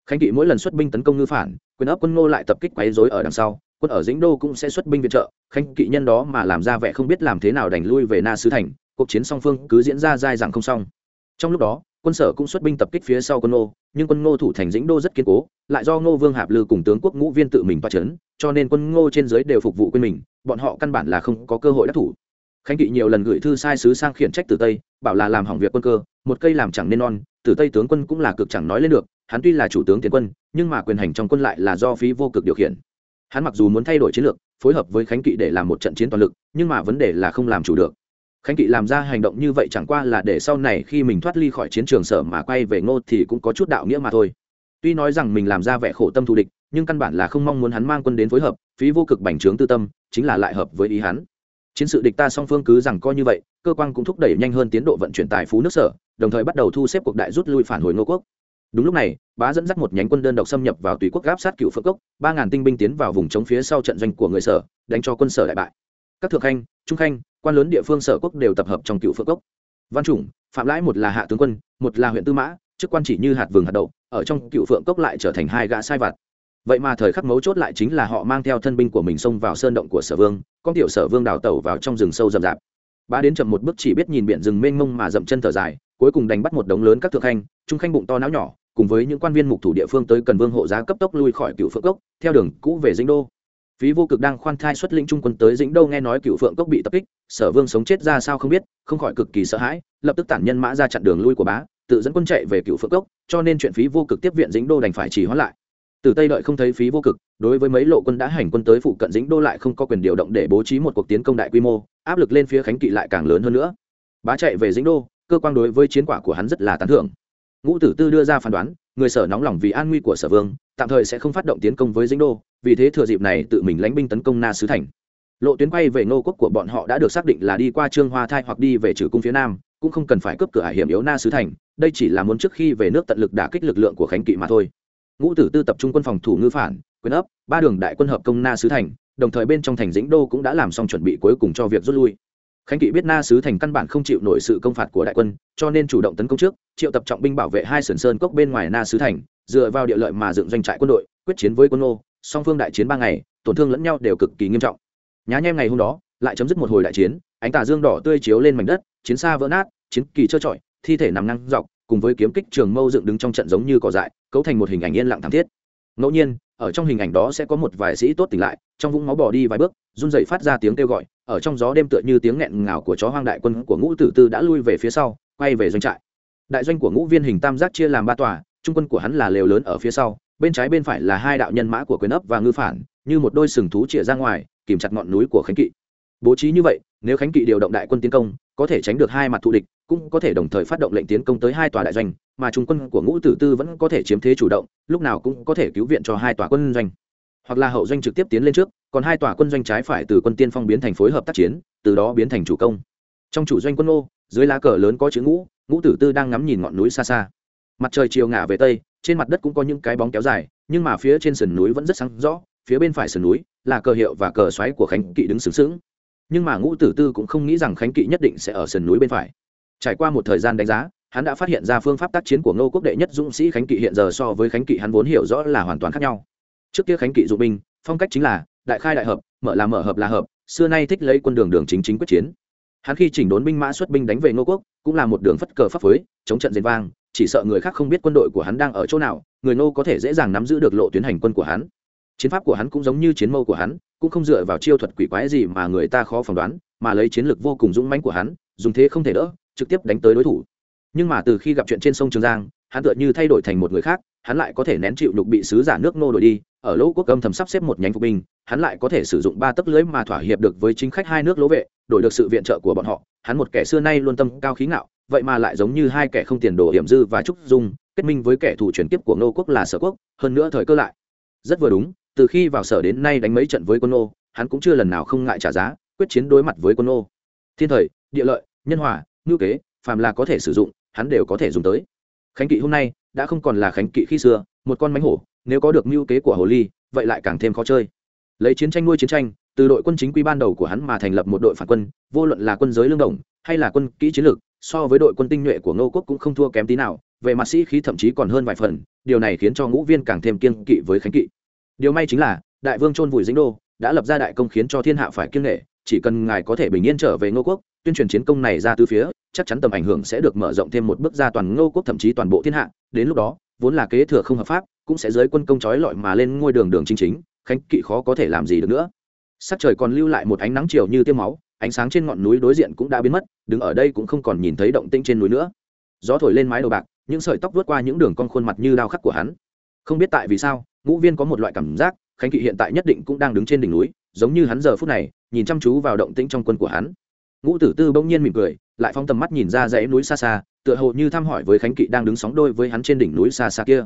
A: Khánh kỵ mỗi lần xuất binh tấn công ngư phản, quyền ấp quân ngô lại tập kích quấy rối ở đằng sau, quân ở dĩnh đô cũng sẽ xuất binh viện trợ, khánh kỵ nhân đó mà làm ra vẻ không biết làm thế nào đành lui về na sứ thành cuộc chiến song phương cứ diễn ra dai dẳng không xong. Trong lúc đó, quân sở cũng xuất binh tập kích phía sau quân ngô, nhưng quân ngô thủ thành dĩnh đô rất kiên cố, lại do ngô vương hạp lư cùng tướng quốc ngũ viên tự mình toa c h ấ n cho nên quân ngô trên dưới đều phục vụ quên mình, bọn họ căn bản là không có cơ hội đắc thủ. Khánh kỵ nhiều lần gửi thư sai sứ sang khiển trách từ tây, bảo là làm hỏng việc quân cơ, một cây làm chẳng nên non từ tây tướng quân cũng là cực chẳng nói lên được, hắn tuy là chủ tướng tiền quân, nhưng mà quyền hành trong quân lại là do phí vô cực điều khiển. Hắn mặc dù muốn thay đổi chiến lược, phối hợp với khánh kỵ để làm một trận chiến toàn lực, nhưng mà vấn đề là không làm chủ được khánh kỵ làm ra hành động như vậy chẳng qua là để sau này khi mình thoát ly khỏi chiến trường sở mà quay về ngô thì cũng có chút đạo nghĩa mà thôi. Tuy nói rằng mình làm ra vẻ khổ tâm thù địch, nhưng căn bản là không mong muốn hắn mang quân đến phối hợp, phí vô cực bành trướng tư tâm, chính là lại hợp với ý hắn. Chiến sự địch ta song phương cứ rằng coi như vậy, cơ quan cũng thúc đẩy nhanh hơn tiến độ vận chuyển tài phú nước sở, đồng thời bắt đầu thu xếp cuộc đại rút lui phản hồi ngô quốc. Đúng lúc này, bá dẫn dắt một nhánh quân đơn độc xâm nhập vào tùy quốc gáp sát cựu phượng cốc, ba ngàn tinh binh tiến vào vùng chống phía sau trận doanh của người sở, đánh cho quân sở đại bại các thượng khanh, trung khanh, quan lớn địa phương sở quốc đều tập hợp trong cựu phượng cốc. Văn chủng, phạm lãi một là hạ tướng quân, một là huyện tư mã, chức quan chỉ như hạt vừng hạt đậu, ở trong cựu phượng cốc lại trở thành hai gã sai vặt. Vậy mà thời khắc mấu chốt lại chính là họ mang theo thân binh của mình xông vào sơn động của sở vương, con tiểu sở vương đào tẩu vào trong rừng sâu rậm rạp. Ba đến chậm một bước chỉ biết nhìn biển rừng mênh mông mà dậm chân thở dài, cuối cùng đánh bắt một đống lớn các thượng khanh, trung khanh bụng to não nhỏ, cùng với những quan viên mục thủ địa phương tới cần vương hộ giá cấp tốc lui khỏi cựu phượng cốc, theo đường cũ về dinh đô phí vô cực đang khoan thai xuất lĩnh trung quân tới dĩnh đô nghe nói cựu phượng cốc bị tập kích, sở vương sống chết ra sao không biết, không khỏi cực kỳ sợ hãi, lập tức tản nhân mã ra chặn đường lui của bá, tự dẫn quân chạy về cựu phượng cốc, cho nên chuyện phí vô cực tiếp viện dĩnh đô đành phải chỉ hoãn lại. Từ tây đợi không thấy phí vô cực, đối với mấy lộ quân đã hành quân tới phụ cận dĩnh đô lại không có quyền điều động để bố trí một cuộc tiến công đại quy mô, áp lực lên phía khánh kỵ lại càng lớn hơn nữa. Bá chạy về dĩnh đô, cơ quan đối với chiến quả của hắn rất là tán thưởng. Ngũ tử tư đưa ra phán đoán, người sở nóng lòng vì an nguy của sở vương, tạm thời sẽ không phát động tiến công với dĩnh đô vì thế thừa dịp này tự mình lánh binh tấn công na sứ thành. Lộ tuyến quay về ngô quốc của bọn họ đã được xác định là đi qua trương hoa thai hoặc đi về trừ cung phía nam, cũng không cần phải cướp cửa hải hiểm yếu na sứ thành, đây chỉ là muốn trước khi về nước tận lực đả kích lực lượng của khánh kỵ mà thôi. Ngũ tử tư tập trung quân phòng thủ ngư phản, quyền ấp, ba đường đại quân hợp công na sứ thành, đồng thời bên trong thành dĩnh đô cũng đã làm xong chuẩn bị cuối cùng cho việc rút lui. Khánh kỵ biết na sứ thành căn bản không chịu nổi sự công phạt của đại quân, cho nên chủ động tấn công trước, triệu tập trọng binh bảo vệ hai sườn sơn cốc bên ngoài na sứ thành, dựa vào địa lợi mà dựng doanh trại quân đội, quyết chiến với quân ô song phương đại chiến ba ngày, tổn thương lẫn nhau đều cực kỳ nghiêm trọng. Nhá nhem ngày hôm đó, lại chấm dứt một hồi đại chiến, ánh tà dương đỏ tươi chiếu lên mảnh đất, chiến xa vỡ nát, chiến kỳ trơ trọi, thi thể nằm ngang dọc, cùng với kiếm kích trường mâu dựng đứng trong trận giống như cỏ dại, cấu thành một hình ảnh yên lặng thảm thiết. Ngẫu nhiên, ở trong hình ảnh đó sẽ có một vài sĩ tốt tỉnh lại, trong vũng máu bỏ đi vài bước, run dậy phát ra tiếng kêu gọi, ở trong gió đêm tựa như tiếng nghẹn ngào của chó hoang đại quân của ngũ tử tư đã lui về phía sau, quay về doanh trại. Đại doanh của ngũ viên hình tam giác chia làm ba tòa, trung quân của hắn là lều lớn ở phía sau bên trái bên phải là hai đạo nhân mã của quyền ấp và ngư phản, như một đôi sừng thú chĩa ra ngoài, kìm chặt ngọn núi của khánh kỵ. Bố trí như vậy, nếu khánh kỵ điều động đại quân tiến công, có thể tránh được hai mặt thù địch, cũng có thể đồng thời phát động lệnh tiến công tới hai tòa đại doanh, mà trung quân của ngũ tử tư vẫn có thể chiếm thế chủ động, lúc nào cũng có thể cứu viện cho hai tòa quân doanh. Hoặc là hậu doanh trực tiếp tiến lên trước, còn hai tòa quân doanh trái phải từ quân tiên phong biến thành phối hợp tác chiến, từ đó biến thành chủ công. Trong chủ doanh quân ô, dưới lá cờ lớn có chữ ngũ ngũ tử tư đang ngắm nhìn ngọn núi xa xa mặt trời chiều ngả về tây, trên mặt đất cũng có những cái bóng kéo dài, nhưng mà phía trên sườn núi vẫn rất sáng rõ, phía bên phải sườn núi là cờ hiệu và cờ xoáy của khánh kỵ đứng sướng sướng nhưng mà ngũ tử tư cũng không nghĩ rằng khánh kỵ nhất định sẽ ở sườn núi bên phải. Trải qua một thời gian đánh giá, hắn đã phát hiện ra phương pháp tác chiến của ngô quốc đệ nhất dũng sĩ khánh kỵ hiện giờ so với khánh kỵ hắn vốn hiểu rõ là hoàn toàn khác nhau. Trước kia khánh kỵ dụng binh, phong cách chính là đại khai đại hợp, mở là mở hợp là hợp, xưa nay thích lấy quân đường đường chính chính quyết chiến. Hắn khi chỉnh đốn binh mã xuất binh đánh về ngô quốc, cũng là một đường phất cờ pháp phối, chống trận diệt vang chỉ sợ người khác không biết quân đội của hắn đang ở chỗ nào, người nô có thể dễ dàng nắm giữ được lộ tuyến hành quân của hắn. Chiến pháp của hắn cũng giống như chiến mâu của hắn, cũng không dựa vào chiêu thuật quỷ quái gì mà người ta khó phỏng đoán, mà lấy chiến lược vô cùng dũng mãnh của hắn, dùng thế không thể đỡ, trực tiếp đánh tới đối thủ. Nhưng mà từ khi gặp chuyện trên sông trường giang, hắn tựa như thay đổi thành một người khác, hắn lại có thể nén chịu nhục bị sứ giả nước nô đổi đi, ở lỗ quốc âm thầm sắp xếp một nhánh phục binh, hắn lại có thể sử dụng ba tấc lưới mà thỏa hiệp được với chính khách hai nước lỗ vệ, đổi được sự viện trợ của bọn họ, hắn một kẻ xưa nay luôn tâm cao khí ngạo vậy mà lại giống như hai kẻ không tiền đồ hiểm dư và trúc dung, kết minh với kẻ thù chuyển tiếp của ngô quốc là sở quốc, hơn nữa thời cơ lại. Rất vừa đúng, từ khi vào sở đến nay đánh mấy trận với quân nô hắn cũng chưa lần nào không ngại trả giá, quyết chiến đối mặt với quân nô thiên thời, địa lợi, nhân hòa ngữ kế, phàm là có thể sử dụng, hắn đều có thể dùng tới. Khánh kỵ hôm nay, đã không còn là khánh kỵ khi xưa, một con mánh hổ, nếu có được mưu kế của hồ ly, vậy lại càng thêm khó chơi. Lấy chiến tranh nuôi chiến tranh, từ đội quân chính quy ban đầu của hắn mà thành lập một đội phản quân, vô luận là quân giới lương đồng, hay là quân kỹ chiến lược so với đội quân tinh nhuệ của ngô quốc cũng không thua kém tí nào, về mặt sĩ khí thậm chí còn hơn vài phần, điều này khiến cho ngũ viên càng thêm kiên kỵ với khánh kỵ. Điều may chính là, đại vương trôn vùi dính đô, đã lập ra đại công khiến cho thiên hạ phải kiêng nghệ chỉ cần ngài có thể bình yên trở về ngô quốc, tuyên truyền chiến công này ra tứ phía, chắc chắn tầm ảnh hưởng sẽ được mở rộng thêm một bước ra toàn ngô quốc thậm chí toàn bộ thiên hạ. Đến lúc đó, vốn là kế thừa không hợp pháp, cũng sẽ dưới quân công trói lọi mà lên ngôi đường đường chính chính, khánh kỵ khó có thể làm gì được nữa. Sắc trời còn lưu lại một ánh nắng chiều như tiêm máu ánh sáng trên ngọn núi đối diện cũng đã biến mất, đứng ở đây cũng không còn nhìn thấy động tinh trên núi nữa. Gió thổi lên mái đầu bạc, những sợi tóc vớt qua những đường con khuôn mặt như đao khắc của hắn. Không biết tại vì sao, ngũ viên có một loại cảm giác, khánh kỵ hiện tại nhất định cũng đang đứng trên đỉnh núi, giống như hắn giờ phút này, nhìn chăm chú vào động tĩnh trong quân của hắn. Ngũ tử tư bỗng nhiên mỉm cười, lại phong tầm mắt nhìn ra dãy núi xa xa, tựa hồ như thăm hỏi với khánh kỵ đang đứng sóng đôi với hắn trên đỉnh núi xa xa kia.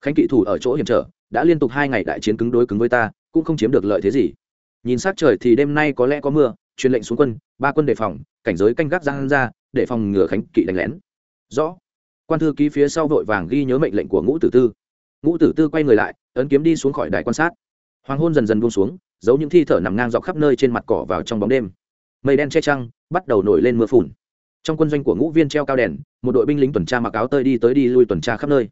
A: Khánh kỵ thủ ở chỗ hiểm trở, đã liên tục hai ngày đại chiến cứng đối cứng với ta, cũng không chiếm được lợi thế gì. Nhìn s trời thì đêm nay có lẽ có mưa truyền lệnh xuống quân, ba quân đề phòng, cảnh giới canh gác giang ra, để phòng ngừa khánh kỵ đánh lén. Rõ. Quan thư ký phía sau vội vàng ghi nhớ mệnh lệnh của ngũ tử tư. Ngũ tử tư quay người lại, ấn kiếm đi xuống khỏi đài quan sát. Hoàng hôn dần dần buông xuống, giấu những thi thở nằm ngang dọc khắp nơi trên mặt cỏ vào trong bóng đêm. Mây đen che trăng, bắt đầu nổi lên mưa phùn. Trong quân doanh của ngũ viên treo cao đèn, một đội binh lính tuần tra mặc áo tơi đi tới đi lui tuần tra khắp nơi.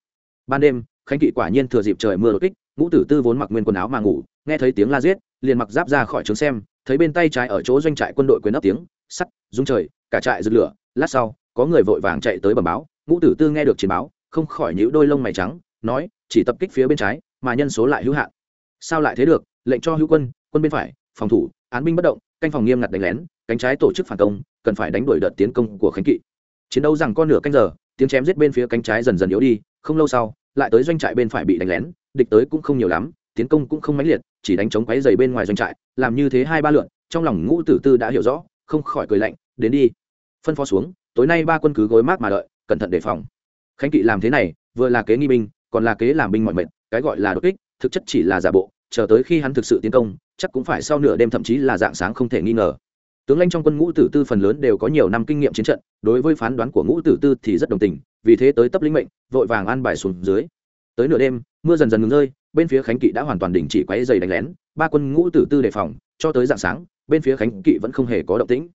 A: Ban đêm, khánh kỵ quả nhiên thừa dịp trời mưa đột kích, ngũ tử tư vốn mặc nguyên quần áo mà ngủ, nghe thấy tiếng la giết, liền mặc giáp ra khỏi trướng xem thấy bên tay trái ở chỗ doanh trại quân đội quyền ấp tiếng, sắt, rung trời, cả trại rực lửa. Lát sau, có người vội vàng chạy tới bẩm báo. Ngũ tử tư nghe được chiến báo, không khỏi nhíu đôi lông mày trắng, nói, chỉ tập kích phía bên trái, mà nhân số lại hữu hạn. Sao lại thế được? Lệnh cho hữu quân quân bên phải, phòng thủ, án binh bất động, canh phòng nghiêm ngặt đánh lén, cánh trái tổ chức phản công, cần phải đánh đuổi đợt tiến công của khánh kỵ. Chiến đấu rằng con nửa canh giờ, tiếng chém giết bên phía cánh trái dần dần yếu đi, không lâu sau, lại tới doanh trại bên phải bị đánh lén, địch tới cũng không nhiều lắm, tiến công cũng không mãnh liệt chỉ đánh chống quấy giày bên ngoài doanh trại, làm như thế hai ba lượn, trong lòng ngũ tử tư đã hiểu rõ, không khỏi cười lạnh, đến đi. Phân phó xuống, tối nay ba quân cứ gối mát mà đợi, cẩn thận đề phòng. Khánh kỵ làm thế này, vừa là kế nghi binh, còn là kế làm binh mọi mệnh, cái gọi là đột kích, thực chất chỉ là giả bộ, chờ tới khi hắn thực sự tiến công, chắc cũng phải sau nửa đêm thậm chí là dạng sáng không thể nghi ngờ. Tướng lãnh trong quân ngũ tử tư phần lớn đều có nhiều năm kinh nghiệm chiến trận, đối với phán đoán của ngũ tử tư thì rất đồng tình, vì thế tới tấp lĩnh mệnh, vội vàng an bài xuống dưới. Tới nửa đêm, mưa dần dần ngừng rơi bên phía khánh kỵ đã hoàn toàn đình chỉ quáy dày đánh lén, ba quân ngũ tử tư đề phòng, cho tới dạng sáng, bên phía khánh kỵ vẫn không hề có động tĩnh.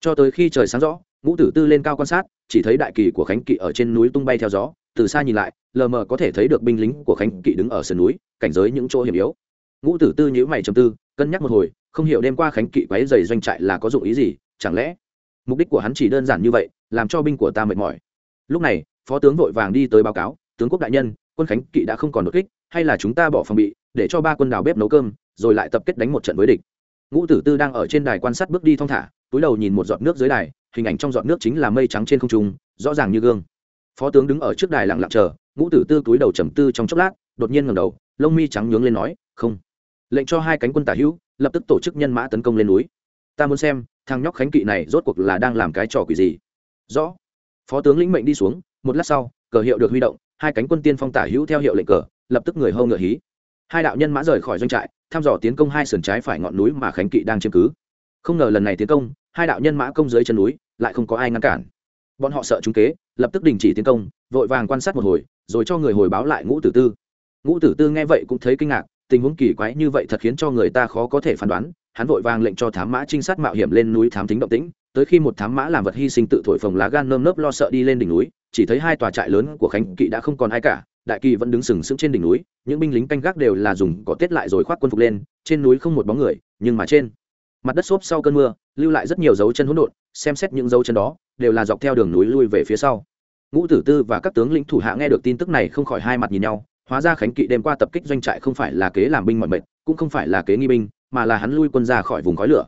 A: Cho tới khi trời sáng rõ, ngũ tử tư lên cao quan sát, chỉ thấy đại kỳ của khánh kỵ ở trên núi tung bay theo gió, từ xa nhìn lại, lờ mờ có thể thấy được binh lính của khánh kỵ đứng ở sườn núi, cảnh giới những chỗ hiểm yếu. Ngũ tử tư nhíu mày trầm tư, cân nhắc một hồi, không hiểu đêm qua khánh kỵ quấy dày doanh trại là có dụng ý gì, chẳng lẽ mục đích của hắn chỉ đơn giản như vậy, làm cho binh của ta mệt mỏi. Lúc này, phó tướng vội vàng đi tới báo cáo, tướng quốc đại nhân quân khánh kỵ đã không còn đột kích, hay là chúng ta bỏ phòng bị, để cho ba quân đào bếp nấu cơm, rồi lại tập kết đánh một trận với địch. Ngũ tử tư đang ở trên đài quan sát bước đi thong thả, túi đầu nhìn một giọt nước dưới đài, hình ảnh trong giọt nước chính là mây trắng trên không trung, rõ ràng như gương. Phó tướng đứng ở trước đài lặng lặng chờ, ngũ tử tư túi đầu trầm tư trong chốc lát, đột nhiên ngẩng đầu, lông mi trắng nhướng lên nói, không. Lệnh cho hai cánh quân tả hữu, lập tức tổ chức nhân mã tấn công lên núi. Ta muốn xem, thằng nhóc khánh kỵ này rốt cuộc là đang làm cái trò quỷ gì. Rõ. Phó tướng lĩnh mệnh đi xuống, một lát sau, cờ hiệu được huy động hai cánh quân tiên phong tả hữu theo hiệu lệnh cờ, lập tức người hâu ngựa hí. Hai đạo nhân mã rời khỏi doanh trại, thăm dò tiến công hai sườn trái phải ngọn núi mà khánh kỵ đang chiếm cứ. Không ngờ lần này tiến công, hai đạo nhân mã công dưới chân núi, lại không có ai ngăn cản. Bọn họ sợ chúng kế, lập tức đình chỉ tiến công, vội vàng quan sát một hồi, rồi cho người hồi báo lại ngũ tử tư. Ngũ tử tư nghe vậy cũng thấy kinh ngạc, tình huống kỳ quái như vậy thật khiến cho người ta khó có thể phán đoán, hắn vội vàng lệnh cho thám mã trinh sát mạo hiểm lên núi thám tính động tĩnh, tới khi một thám mã làm vật hy sinh tự thổi phồng lá gan nơm nớp lo sợ đi lên đỉnh núi chỉ thấy hai tòa trại lớn của khánh kỵ đã không còn ai cả, đại kỳ vẫn đứng sừng sững trên đỉnh núi, những binh lính canh gác đều là dùng có tết lại rồi khoác quân phục lên, trên núi không một bóng người, nhưng mà trên mặt đất xốp sau cơn mưa, lưu lại rất nhiều dấu chân hỗn độn, xem xét những dấu chân đó, đều là dọc theo đường núi lui về phía sau. Ngũ tử tư và các tướng lĩnh thủ hạ nghe được tin tức này không khỏi hai mặt nhìn nhau, hóa ra khánh kỵ đêm qua tập kích doanh trại không phải là kế làm binh mọi mệnh, cũng không phải là kế nghi binh, mà là hắn lui quân ra khỏi vùng khói lửa.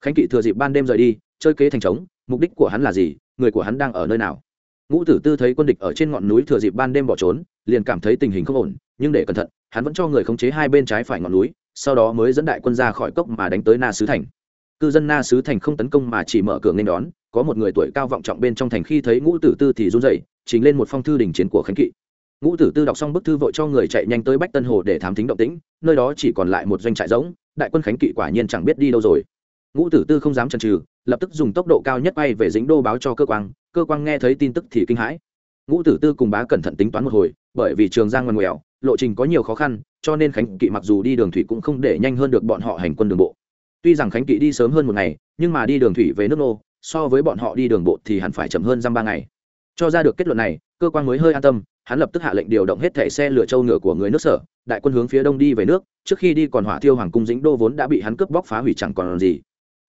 A: Khánh kỵ thừa dịp ban đêm rời đi, chơi kế thành trống, mục đích của hắn là gì, người của hắn đang ở nơi nào? Ngũ tử tư thấy quân địch ở trên ngọn núi thừa dịp ban đêm bỏ trốn, liền cảm thấy tình hình không ổn, nhưng để cẩn thận, hắn vẫn cho người khống chế hai bên trái phải ngọn núi, sau đó mới dẫn đại quân ra khỏi cốc mà đánh tới na sứ thành. Cư dân na sứ thành không tấn công mà chỉ mở cửa nên đón, có một người tuổi cao vọng trọng bên trong thành khi thấy ngũ tử tư thì run rẩy, trình lên một phong thư đình chiến của khánh kỵ. Ngũ tử tư đọc xong bức thư vội cho người chạy nhanh tới bách tân hồ để thám thính động tĩnh, nơi đó chỉ còn lại một doanh trại rỗng, đại quân khánh kỵ quả nhiên chẳng biết đi đâu rồi. Ngũ tử tư không dám chần chừ, lập tức dùng tốc độ cao nhất bay về dĩnh đô báo cho cơ quan cơ quan nghe thấy tin tức thì kinh hãi. Ngũ tử tư cùng bá cẩn thận tính toán một hồi, bởi vì trường giang ngoằn ngoèo, lộ trình có nhiều khó khăn, cho nên khánh kỵ mặc dù đi đường thủy cũng không để nhanh hơn được bọn họ hành quân đường bộ. Tuy rằng khánh kỵ đi sớm hơn một ngày, nhưng mà đi đường thủy về nước nô, so với bọn họ đi đường bộ thì hẳn phải chậm hơn dăm ba ngày. Cho ra được kết luận này, cơ quan mới hơi an tâm, hắn lập tức hạ lệnh điều động hết thẻ xe lửa châu ngựa của người nước sở, đại quân hướng phía đông đi về nước, trước khi đi còn hỏa thiêu hoàng cung dĩnh đô vốn đã bị hắn cướp bóc phá hủy chẳng còn gì.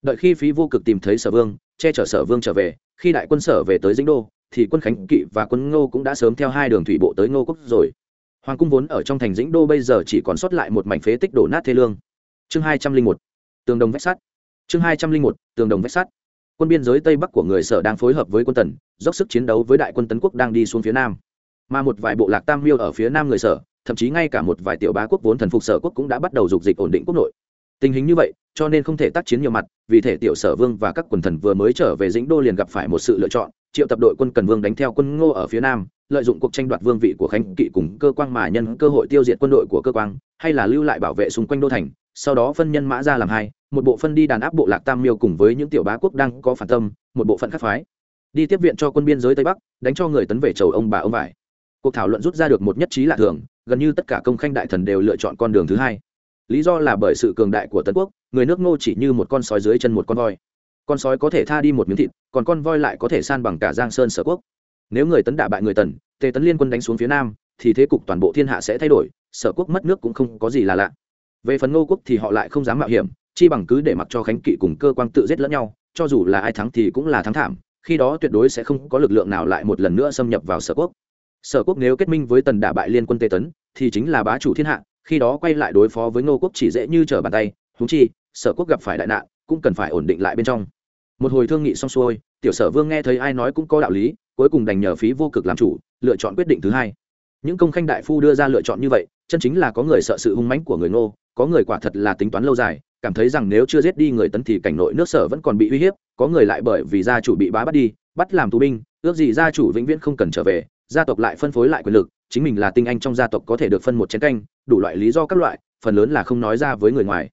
A: Đợi khi phí vô cực tìm thấy sở vương, che chở sở vương trở về khi đại quân sở về tới dĩnh đô, thì quân khánh kỵ và quân ngô cũng đã sớm theo hai đường thủy bộ tới ngô quốc rồi. Hoàng cung vốn ở trong thành dĩnh đô bây giờ chỉ còn sót lại một mảnh phế tích đổ nát thê lương. Chương hai trăm linh một, tường đồng vách sắt. Chương hai trăm linh một, tường đồng vách sắt. Quân biên giới tây bắc của người sở đang phối hợp với quân tần, dốc sức chiến đấu với đại quân tấn quốc đang đi xuống phía nam. Mà một vài bộ lạc tam miêu ở phía nam người sở, thậm chí ngay cả một vài tiểu bá quốc vốn thần phục sở quốc cũng đã bắt đầu dục dịch ổn định quốc nội tình hình như vậy, cho nên không thể tác chiến nhiều mặt, vì thể tiểu sở vương và các quần thần vừa mới trở về dĩnh đô liền gặp phải một sự lựa chọn, triệu tập đội quân cần vương đánh theo quân ngô ở phía nam, lợi dụng cuộc tranh đoạt vương vị của khánh kỵ cùng cơ quan mà nhân cơ hội tiêu diệt quân đội của cơ quan hay là lưu lại bảo vệ xung quanh đô thành, sau đó phân nhân mã ra làm hai, một bộ phân đi đàn áp bộ lạc tam miêu cùng với những tiểu bá quốc đang có phản tâm, một bộ phận khắc phái. Đi tiếp viện cho quân biên giới tây bắc, đánh cho người tấn về chầu ông bà ông vải. Cuộc thảo luận rút ra được một nhất trí lạ thường, gần như tất cả công khanh đại thần đều lựa chọn con đường thứ hai lý do là bởi sự cường đại của tân quốc, người nước ngô chỉ như một con sói dưới chân một con voi. Con sói có thể tha đi một miếng thịt, còn con voi lại có thể san bằng cả giang sơn sở quốc. Nếu người tấn đả bại người tần, tề tấn liên quân đánh xuống phía nam, thì thế cục toàn bộ thiên hạ sẽ thay đổi, sở quốc mất nước cũng không có gì là lạ. Về phần ngô quốc thì họ lại không dám mạo hiểm, chi bằng cứ để mặc cho khánh kỵ cùng cơ quan tự giết lẫn nhau, cho dù là ai thắng thì cũng là thắng thảm, khi đó tuyệt đối sẽ không có lực lượng nào lại một lần nữa xâm nhập vào sở quốc. Sở quốc nếu kết minh với tần đả bại liên quân tề tấn, thì chính là bá chủ thiên hạ khi đó quay lại đối phó với ngô quốc chỉ dễ như trở bàn tay húng chi, sở quốc gặp phải đại nạn, cũng cần phải ổn định lại bên trong. Một hồi thương nghị xong xuôi, tiểu sở vương nghe thấy ai nói cũng có đạo lý, cuối cùng đành nhờ phí vô cực làm chủ, lựa chọn quyết định thứ hai. Những công khanh đại phu đưa ra lựa chọn như vậy, chân chính là có người sợ sự hung mãnh của người ngô, có người quả thật là tính toán lâu dài, cảm thấy rằng nếu chưa giết đi người tấn thì cảnh nội nước sở vẫn còn bị uy hiếp, có người lại bởi vì gia chủ bị bá bắt đi, bắt làm tù binh, ước gì gia chủ vĩnh viễn không cần trở về, gia tộc lại phân phối lại quyền lực chính mình là tinh anh trong gia tộc có thể được phân một chén canh, đủ loại lý do các loại, phần lớn là không nói ra với người ngoài.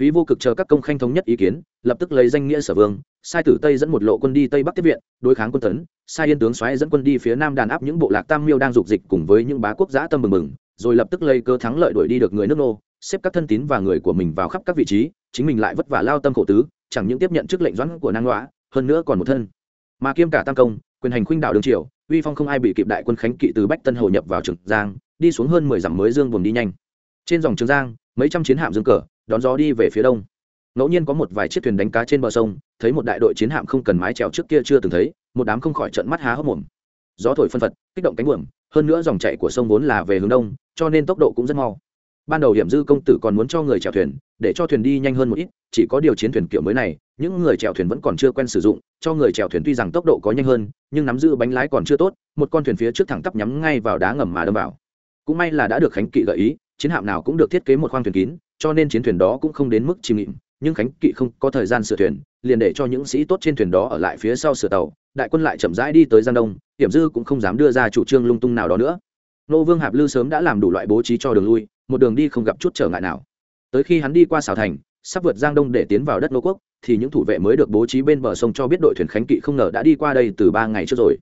A: Phí vô cực chờ các công khanh thống nhất ý kiến, lập tức lấy danh nghĩa sở vương, sai tử tây dẫn một lộ quân đi tây bắc tiếp viện, đối kháng quân tấn, sai yên tướng xoáy dẫn quân đi phía nam đàn áp những bộ lạc tam miêu đang dục dịch cùng với những bá quốc giã tâm mừng mừng rồi lập tức lấy cơ thắng lợi đuổi đi được người nước nô, xếp các thân tín và người của mình vào khắp các vị trí, chính mình lại vất vả lao tâm khổ tứ, chẳng những tiếp nhận chức lệnh doãn của năng loã hơn nữa còn một thân. Mà kiêm cả tam công, quyền hành khuynh đạo đường triều uy phong không ai bị kịp đại quân khánh kỵ từ bách tân hồ nhập vào trường giang, đi xuống hơn mười dặm mới dương buồm đi nhanh. Trên dòng trường giang, mấy trăm chiến hạm dương cờ, đón gió đi về phía đông. Ngẫu nhiên có một vài chiếc thuyền đánh cá trên bờ sông, thấy một đại đội chiến hạm không cần mái trèo trước kia chưa từng thấy, một đám không khỏi trận mắt há hốc mồm. Gió thổi phân phật, kích động cánh buồm, hơn nữa dòng chạy của sông vốn là về hướng đông, cho nên tốc độ cũng rất mau ban đầu hiểm dư công tử còn muốn cho người chèo thuyền, để cho thuyền đi nhanh hơn một ít, chỉ có điều chiến thuyền kiểu mới này, những người chèo thuyền vẫn còn chưa quen sử dụng, cho người chèo thuyền tuy rằng tốc độ có nhanh hơn, nhưng nắm giữ bánh lái còn chưa tốt, một con thuyền phía trước thẳng tắp nhắm ngay vào đá ngầm mà đâm vào. Cũng may là đã được khánh kỵ gợi ý, chiến hạm nào cũng được thiết kế một khoang thuyền kín, cho nên chiến thuyền đó cũng không đến mức chìm nghịm, nhưng khánh kỵ không có thời gian sửa thuyền, liền để cho những sĩ tốt trên thuyền đó ở lại phía sau sửa tàu, đại quân lại chậm rãi đi tới giang đông, hiểm dư cũng không dám đưa ra chủ trương lung tung nào đó nữa. Nô vương hạp lư sớm đã làm đủ loại bố trí cho đường lui một đường đi không gặp chút trở ngại nào. Tới khi hắn đi qua xảo thành, sắp vượt giang đông để tiến vào đất nô quốc, thì những thủ vệ mới được bố trí bên bờ sông cho biết đội thuyền khánh kỵ không ngờ đã đi qua đây từ ba ngày trước rồi.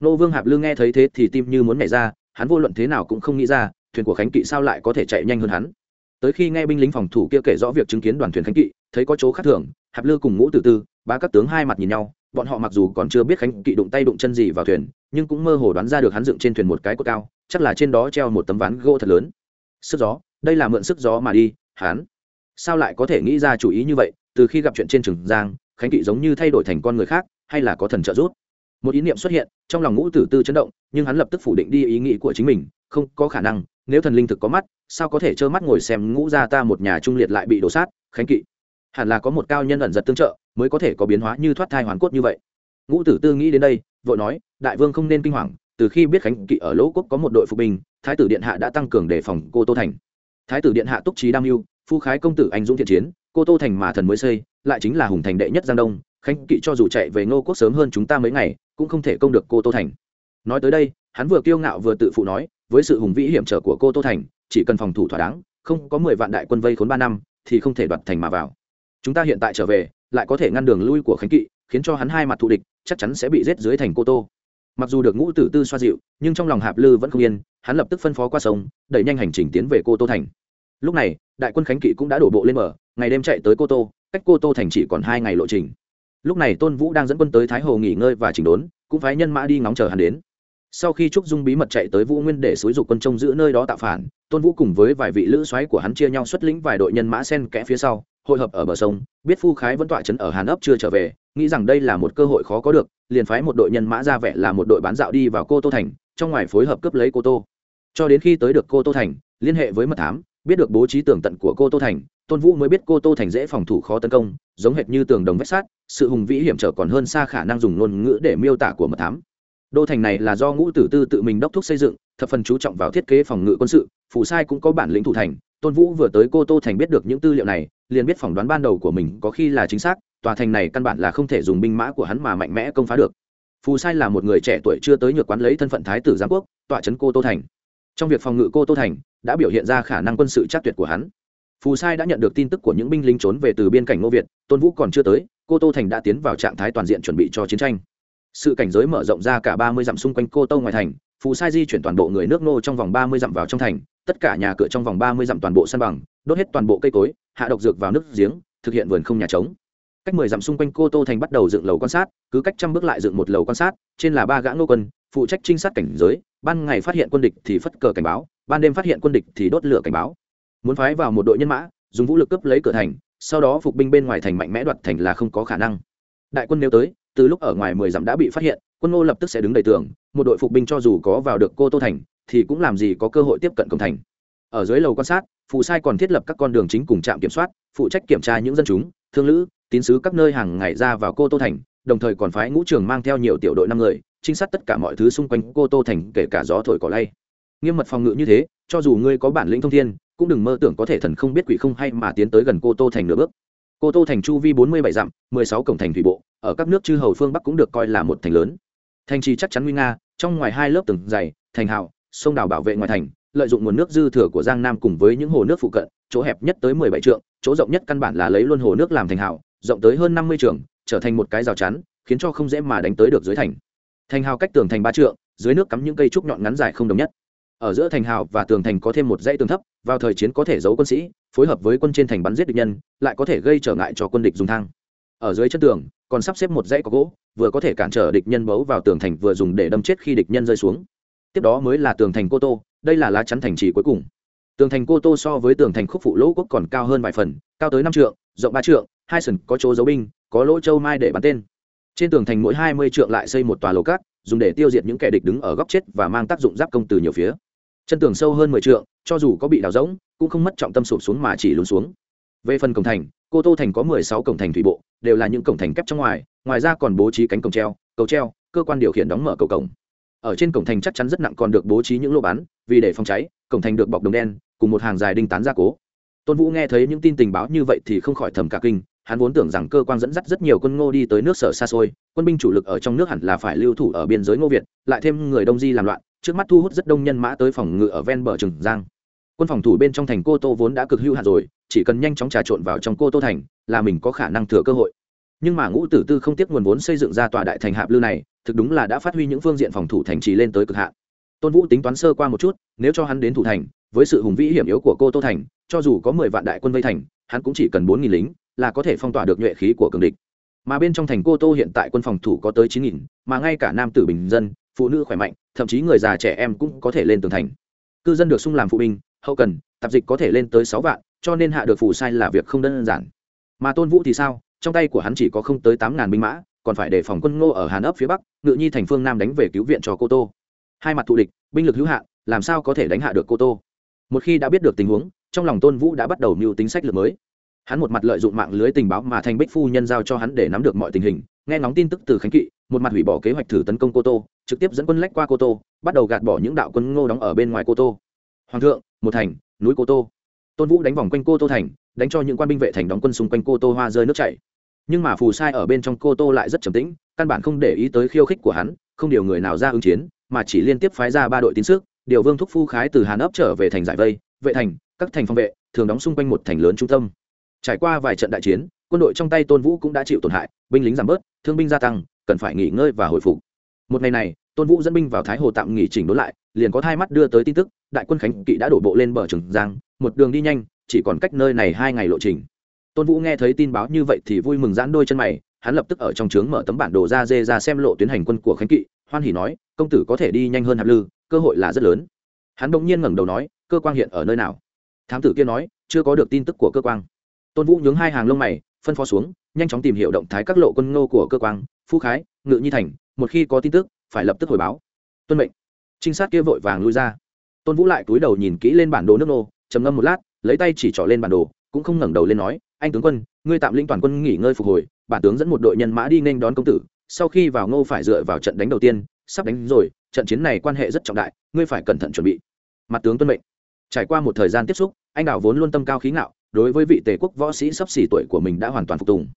A: Nô vương hạp Lương nghe thấy thế thì tim như muốn nhảy ra, hắn vô luận thế nào cũng không nghĩ ra, thuyền của khánh kỵ sao lại có thể chạy nhanh hơn hắn. Tới khi nghe binh lính phòng thủ kia kể rõ việc chứng kiến đoàn thuyền khánh kỵ, thấy có chỗ khác thường, hạp lư cùng ngũ tử tư, ba các tướng hai mặt nhìn nhau, bọn họ mặc dù còn chưa biết khánh kỵ đụng tay đụng chân gì vào thuyền, nhưng cũng mơ hồ đoán ra được hắn dựng trên thuyền một cái cột cao, chắc là trên đó treo một tấm ván gỗ thật lớn sức gió đây là mượn sức gió mà đi Hán, sao lại có thể nghĩ ra chủ ý như vậy từ khi gặp chuyện trên trường giang khánh kỵ giống như thay đổi thành con người khác hay là có thần trợ giúp? Một ý niệm xuất hiện trong lòng ngũ tử tư chấn động nhưng hắn lập tức phủ định đi ý nghĩ của chính mình không có khả năng nếu thần linh thực có mắt sao có thể trơ mắt ngồi xem ngũ gia ta một nhà trung liệt lại bị đổ sát khánh kỵ? Hẳn là có một cao nhân ẩn giật tương trợ mới có thể có biến hóa như thoát thai hoàn cốt như vậy. Ngũ tử tư nghĩ đến đây vội nói đại vương không nên kinh hoàng từ khi biết khánh kỵ ở lỗ quốc có một đội phục binh, thái tử điện hạ đã tăng cường đề phòng cô tô thành. Thái tử điện hạ túc trí đam mưu, phu khái công tử anh dũng thiện chiến, cô tô thành mà thần mới xây, lại chính là hùng thành đệ nhất giang đông, khánh kỵ cho dù chạy về ngô quốc sớm hơn chúng ta mấy ngày, cũng không thể công được cô tô thành. Nói tới đây, hắn vừa kiêu ngạo vừa tự phụ nói, với sự hùng vĩ hiểm trở của cô tô thành, chỉ cần phòng thủ thỏa đáng, không có mười vạn đại quân vây khốn ba năm, thì không thể đoạt thành mà vào. Chúng ta hiện tại trở về, lại có thể ngăn đường lui của khánh kỵ, khiến cho hắn hai mặt thù địch, chắc chắn sẽ bị giết dưới thành cô tô mặc dù được ngũ tử tư xoa dịu, nhưng trong lòng hạp lư vẫn không yên, hắn lập tức phân phó qua sông, đẩy nhanh hành trình tiến về cô tô thành. Lúc này, đại quân khánh kỵ cũng đã đổ bộ lên bờ, ngày đêm chạy tới cô tô, cách cô tô thành chỉ còn hai ngày lộ trình. Lúc này tôn vũ đang dẫn quân tới thái hồ nghỉ ngơi và chỉnh đốn, cũng phái nhân mã đi ngóng chờ hắn đến. Sau khi trúc dung bí mật chạy tới vũ nguyên để xúi dục quân trông giữ nơi đó tạo phản, tôn vũ cùng với vài vị lữ soái của hắn chia nhau xuất lĩnh vài đội nhân mã sen kẽ phía sau, hội hợp ở bờ sông, biết phu khái vẫn tọa trấn ở hàn ấp chưa trở về, nghĩ rằng đây là một cơ hội khó có được liền phái một đội nhân mã ra vẻ là một đội bán dạo đi vào cô tô thành, trong ngoài phối hợp cướp lấy cô tô. Cho đến khi tới được cô tô thành, liên hệ với mật thám, biết được bố trí tường tận của cô tô thành, tôn vũ mới biết cô tô thành dễ phòng thủ khó tấn công, giống hệt như tường đồng vách sát sự hùng vĩ hiểm trở còn hơn xa khả năng dùng ngôn ngữ để miêu tả của mật thám. Đô thành này là do ngũ tử tư tự mình đốc thúc xây dựng, thập phần chú trọng vào thiết kế phòng ngự quân sự phủ sai cũng có bản lĩnh thủ thành. Tôn vũ vừa tới cô tô thành biết được những tư liệu này liền biết phỏng đoán ban đầu của mình có khi là chính xác, tòa thành này căn bản là không thể dùng binh mã của hắn mà mạnh mẽ công phá được. Phù sai là một người trẻ tuổi chưa tới nhược quán lấy thân phận thái tử giám quốc, tọa trấn cô tô thành. Trong việc phòng ngự cô tô thành, đã biểu hiện ra khả năng quân sự chắc tuyệt của hắn. Phù sai đã nhận được tin tức của những binh lính trốn về từ biên cảnh ngô việt, tôn vũ còn chưa tới, cô tô thành đã tiến vào trạng thái toàn diện chuẩn bị cho chiến tranh. Sự cảnh giới mở rộng ra cả ba mươi dặm xung quanh cô tô ngoài thành phù sai di chuyển toàn bộ người nước nô trong vòng ba mươi dặm vào trong thành, tất cả nhà cửa trong vòng ba mươi dặm toàn bộ sân bằng, đốt hết toàn bộ cây cối, hạ độc dược vào nước giếng, thực hiện vườn không nhà trống. Cách mười dặm xung quanh cô tô thành bắt đầu dựng lầu quan sát, cứ cách trăm bước lại dựng một lầu quan sát, trên là ba gã ngô quân, phụ trách trinh sát cảnh giới, ban ngày phát hiện quân địch thì phất cờ cảnh báo, ban đêm phát hiện quân địch thì đốt lửa cảnh báo. Muốn phái vào một đội nhân mã, dùng vũ lực cướp lấy cửa thành, sau đó phục binh bên ngoài thành mạnh mẽ đoạt thành là không có khả năng. Đại quân nếu tới, từ lúc ở ngoài mười dặm đã bị phát hiện quân ngô lập tức sẽ đứng đầy tường, một đội phục binh cho dù có vào được cô tô thành, thì cũng làm gì có cơ hội tiếp cận cổng thành. Ở dưới lầu quan sát phụ sai còn thiết lập các con đường chính cùng trạm kiểm soát, phụ trách kiểm tra những dân chúng, thương lữ, tín sứ các nơi hàng ngày ra vào cô tô thành, đồng thời còn phái ngũ trường mang theo nhiều tiểu đội năm người, trinh sát tất cả mọi thứ xung quanh cô tô thành kể cả gió thổi cỏ lay. Nghiêm mật phòng ngự như thế, cho dù ngươi có bản lĩnh thông thiên, cũng đừng mơ tưởng có thể thần không biết quỷ không hay mà tiến tới gần cô tô thành nửa bước. Cô tô thành chu vi bốn mươi bảy dặm, mười sáu cổng thành thủy bộ, ở các nước chư hầu phương bắc cũng được coi là một thành lớn thành trì chắc chắn nguy nga, trong ngoài hai lớp tường dày, thành hào sông đào bảo vệ ngoài thành, lợi dụng nguồn nước dư thừa của giang nam cùng với những hồ nước phụ cận, chỗ hẹp nhất tới mười bảy trượng, chỗ rộng nhất căn bản là lấy luôn hồ nước làm thành hào rộng tới hơn năm mươi trượng trở thành một cái rào chắn, khiến cho không dễ mà đánh tới được dưới thành. Thành hào cách tường thành ba trượng, dưới nước cắm những cây trúc nhọn ngắn dài không đồng nhất. Ở giữa thành hào và tường thành có thêm một dãy tường thấp, vào thời chiến có thể giấu quân sĩ, phối hợp với quân trên thành bắn giết địch nhân, lại có thể gây trở ngại cho quân địch dùng thang ở dưới chân tường, còn sắp xếp một dãy có gỗ, vừa có thể cản trở địch nhân bấu vào tường thành vừa dùng để đâm chết khi địch nhân rơi xuống. Tiếp đó mới là tường thành cô tô, đây là lá chắn thành trì cuối cùng. Tường thành cô tô so với tường thành khúc phụ lỗ quốc còn cao hơn vài phần, cao tới năm trượng, rộng ba trượng, hai sừng có chỗ dấu binh, có lỗ châu mai để bắn tên. Trên tường thành mỗi hai mươi trượng lại xây một tòa lầu cát, dùng để tiêu diệt những kẻ địch đứng ở góc chết và mang tác dụng giáp công từ nhiều phía. Chân tường sâu hơn mười trượng, cho dù có bị đào rỗng, cũng không mất trọng tâm sụp xuống mà chỉ lún xuống. Về phần cổng thành cô tô thành có mười sáu cổng thành thủy bộ, đều là những cổng thành kép trong ngoài ngoài ra còn bố trí cánh cổng treo, cầu treo, cơ quan điều khiển đóng mở cầu cổng. Ở trên cổng thành chắc chắn rất nặng còn được bố trí những lô bắn vì để phòng cháy, cổng thành được bọc đồng đen, cùng một hàng dài đinh tán gia cố. Tôn vũ nghe thấy những tin tình báo như vậy thì không khỏi thầm cả kinh, hắn vốn tưởng rằng cơ quan dẫn dắt rất nhiều quân ngô đi tới nước sở xa xôi, quân binh chủ lực ở trong nước hẳn là phải lưu thủ ở biên giới ngô việt, lại thêm người đông di làm loạn, trước mắt thu hút rất đông nhân mã tới phòng ngự ở ven bờ trường giang. Quân phòng thủ bên trong thành cô tô vốn đã cực hưu hạn rồi chỉ cần nhanh chóng trà trộn vào trong cô tô thành, là mình có khả năng thừa cơ hội. Nhưng mà ngũ tử tư không tiếc nguồn vốn xây dựng ra tòa đại thành hạp lư này, thực đúng là đã phát huy những phương diện phòng thủ thành trì lên tới cực hạn. Tôn vũ tính toán sơ qua một chút, nếu cho hắn đến thủ thành, với sự hùng vĩ hiểm yếu của cô tô thành, cho dù có mười vạn đại quân vây thành, hắn cũng chỉ cần bốn nghìn lính, là có thể phong tỏa được nhuệ khí của cường địch. Mà bên trong thành cô tô hiện tại quân phòng thủ có tới chín nghìn, mà ngay cả nam tử bình dân, phụ nữ khỏe mạnh, thậm chí người già trẻ em cũng có thể lên tường thành. Cư dân được sung làm phụ binh, hậu cần, tạp dịch có thể lên tới sáu vạn cho nên hạ được phù sai là việc không đơn giản. Mà tôn vũ thì sao? Trong tay của hắn chỉ có không tới tám ngàn binh mã, còn phải đề phòng quân ngô ở hàn ấp phía bắc, ngự nhi thành phương nam đánh về cứu viện cho cô tô. Hai mặt thù địch, binh lực hữu hạn, làm sao có thể đánh hạ được cô tô? Một khi đã biết được tình huống, trong lòng tôn vũ đã bắt đầu mưu tính sách lược mới. Hắn một mặt lợi dụng mạng lưới tình báo mà thành bích phu nhân giao cho hắn để nắm được mọi tình hình, nghe ngóng tin tức từ khánh kỵ, một mặt hủy bỏ kế hoạch thử tấn công cô tô, trực tiếp dẫn quân lách qua cô tô, bắt đầu gạt bỏ những đạo quân ngô đóng ở bên ngoài cô tô. Hoàng thượng, một thành, núi cô tô tôn vũ đánh vòng quanh cô tô thành, đánh cho những quan binh vệ thành đóng quân xung quanh cô tô hoa rơi nước chảy. Nhưng mà phù sai ở bên trong cô tô lại rất trầm tĩnh, căn bản không để ý tới khiêu khích của hắn, không điều người nào ra ứng chiến, mà chỉ liên tiếp phái ra ba đội tín sức điều vương thúc phu khái từ hàn ấp trở về thành giải vây, vệ thành, các thành phòng vệ, thường đóng xung quanh một thành lớn trung tâm. Trải qua vài trận đại chiến, quân đội trong tay tôn vũ cũng đã chịu tổn hại, binh lính giảm bớt, thương binh gia tăng, cần phải nghỉ ngơi và hồi phục. Một ngày này, tôn vũ dẫn binh vào thái hồ tạm nghỉ chỉnh đốn lại, liền có thai mắt đưa tới tin tức đại quân khánh kỵ đã đổ bộ lên bờ trường giang, một đường đi nhanh, chỉ còn cách nơi này hai ngày lộ trình. Tôn vũ nghe thấy tin báo như vậy thì vui mừng giãn đôi chân mày, hắn lập tức ở trong trướng mở tấm bản đồ ra dê ra xem lộ tuyến hành quân của khánh kỵ, hoan hỉ nói, công tử có thể đi nhanh hơn hạp lư, cơ hội là rất lớn. Hắn bỗng nhiên ngẩng đầu nói, cơ quan hiện ở nơi nào? Thám tử kia nói, chưa có được tin tức của cơ quan tôn vũ nhướng hai hàng lông mày, phân phó xuống, nhanh chóng tìm hiểu động thái các lộ quân ngô của cơ quan phú khái, ngự nhi thành, một khi có tin tức, phải lập tức hồi báo. Tuân mệnh. Trinh sát kia vội vàng lui ra tôn vũ lại túi đầu nhìn kỹ lên bản đồ nước nô, trầm ngâm một lát, lấy tay chỉ trỏ lên bản đồ, cũng không ngẩng đầu lên nói, anh tướng quân, ngươi tạm lĩnh toàn quân nghỉ ngơi phục hồi, bản tướng dẫn một đội nhân mã đi nên đón công tử, sau khi vào ngô phải dựa vào trận đánh đầu tiên, sắp đánh rồi, trận chiến này quan hệ rất trọng đại, ngươi phải cẩn thận chuẩn bị. Mặt tướng tuân mệnh. Trải qua một thời gian tiếp xúc, anh đào vốn luôn tâm cao khí ngạo, đối với vị tề quốc võ sĩ sắp xỉ tuổi của mình đã hoàn toàn phục tùng.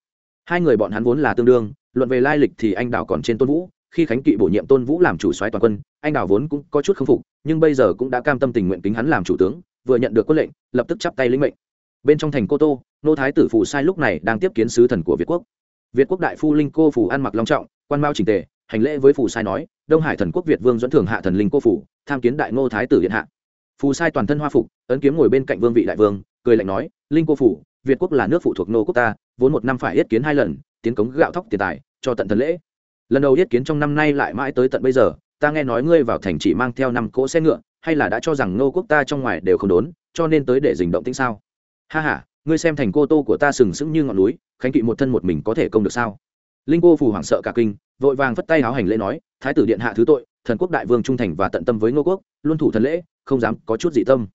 A: Hai người bọn hắn vốn là tương đương, luận về lai lịch thì anh đào còn trên tôn vũ khi khánh kỵ bổ nhiệm tôn vũ làm chủ soái toàn quân, anh đào vốn cũng có chút k phục, nhưng bây giờ cũng đã cam tâm tình nguyện kính hắn làm chủ tướng, vừa nhận được quân lệnh, lập tức chắp tay lĩnh mệnh. Bên trong thành cô tô, nô thái tử phù sai lúc này đang tiếp kiến sứ thần của việt quốc. Việt quốc đại phu linh cô phủ ăn mặc long trọng, quan mao trình tề, hành lễ với phù sai nói, đông hải thần quốc việt vương dẫn thường hạ thần linh cô phủ tham kiến đại ngô thái tử điện hạ. Phù sai toàn thân hoa phục, ấn kiếm ngồi bên cạnh vương vị đại vương, cười lạnh nói, linh cô phủ việt quốc là nước phụ thuộc nô quốc ta, vốn một năm phải yết kiến hai lần, tiến cống gạo thóc tiền tài, cho tận thần lễ lần đầu yết kiến trong năm nay lại mãi tới tận bây giờ, ta nghe nói ngươi vào thành chỉ mang theo năm cỗ xe ngựa, hay là đã cho rằng nô quốc ta trong ngoài đều không đốn, cho nên tới để dình động tĩnh sao? Ha ha, ngươi xem thành cô tô của ta sừng sững như ngọn núi, khánh kỵ một thân một mình có thể công được sao? Linh cô phù hoảng sợ cả kinh, vội vàng phất tay háo hành lễ nói, thái tử điện hạ thứ tội, thần quốc đại vương trung thành và tận tâm với ngô quốc, luôn thủ thần lễ, không dám có chút dị tâm.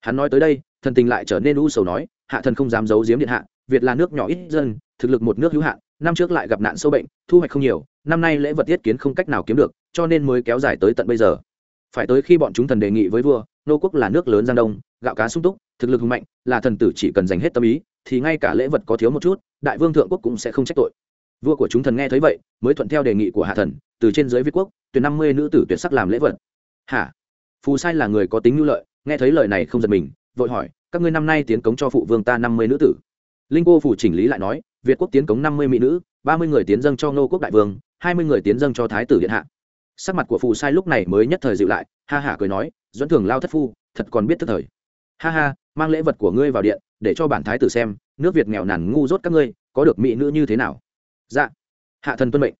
A: Hắn nói tới đây, thần tình lại trở nên u sầu nói, hạ thần không dám giấu giếm điện hạ, việt là nước nhỏ ít dân, thực lực một nước hữu hạn năm trước lại gặp nạn sâu bệnh, thu hoạch không nhiều, năm nay lễ vật tiết kiến không cách nào kiếm được, cho nên mới kéo dài tới tận bây giờ. Phải tới khi bọn chúng thần đề nghị với vua, nô quốc là nước lớn giang đông, gạo cá sung túc, thực lực hùng mạnh, là thần tử chỉ cần dành hết tâm ý, thì ngay cả lễ vật có thiếu một chút, đại vương thượng quốc cũng sẽ không trách tội. Vua của chúng thần nghe thấy vậy, mới thuận theo đề nghị của hạ thần, từ trên dưới việt quốc, tuyển năm mươi nữ tử tuyệt sắc làm lễ vật. Hả? Phù sai là người có tính nhu lợi, nghe thấy lời này không giật mình, vội hỏi, các ngươi năm nay tiến cống cho phụ vương ta năm mươi nữ tử. Linh cô phủ chỉnh lý lại nói việt quốc tiến cống năm mươi mỹ nữ, ba mươi người tiến dâng cho ngô quốc đại vương, hai mươi người tiến dâng cho thái tử điện hạ. Sắc mặt của phù sai lúc này mới nhất thời dịu lại, ha hả cười nói doãn thường lao thất phu, thật còn biết thức thời. Ha ha, mang lễ vật của ngươi vào điện, để cho bản thái tử xem, nước việt nghèo nàn ngu dốt các ngươi, có được mỹ nữ như thế nào? Dạ. Hạ thần tuân mệnh.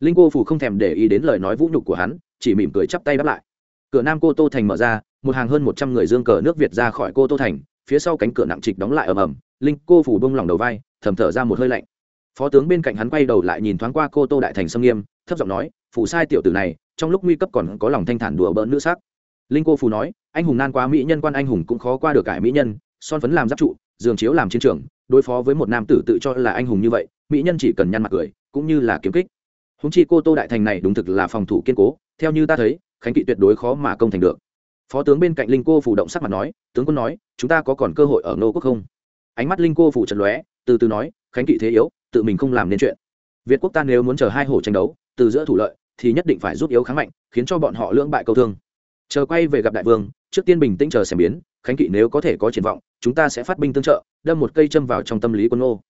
A: Linh cô phủ không thèm để ý đến lời nói vũ nhục của hắn, chỉ mỉm cười chắp tay đáp lại. Cửa nam cô tô thành mở ra, một hàng hơn một trăm người dương cờ nước việt ra khỏi cô tô thành, phía sau cánh cửa nặng trịch đóng lại ầm ầm, linh cô phủ bông lòng đầu vai thầm thở ra một hơi lạnh. Phó tướng bên cạnh hắn quay đầu lại nhìn thoáng qua cô tô đại thành sâm nghiêm, thấp giọng nói phủ sai tiểu tử này, trong lúc nguy cấp còn có lòng thanh thản đùa bỡn nữ sắc. Linh cô phù nói, anh hùng nan quá mỹ nhân quan anh hùng cũng khó qua được cải mỹ nhân, son phấn làm giáp trụ, giường chiếu làm chiến trường, đối phó với một nam tử tự cho là anh hùng như vậy, mỹ nhân chỉ cần nhăn mặt cười, cũng như là kiếm kích. Húng chi cô tô đại thành này đúng thực là phòng thủ kiên cố, theo như ta thấy, khánh kỵ tuyệt đối khó mà công thành được. Phó tướng bên cạnh linh cô phủ động sắc mặt nói, tướng quân nói, chúng ta có còn cơ hội ở nô quốc không? Ánh mắt linh cô phủ trần lóe từ từ nói, khánh kỵ thế yếu, tự mình không làm nên chuyện. Việt quốc ta nếu muốn chờ hai hổ tranh đấu, từ giữa thủ lợi, thì nhất định phải giúp yếu kháng mạnh, khiến cho bọn họ lưỡng bại câu thương. Chờ quay về gặp đại vương, trước tiên bình tĩnh chờ xem biến, khánh kỵ nếu có thể có triển vọng, chúng ta sẽ phát binh tương trợ, đâm một cây châm vào trong tâm lý quân ô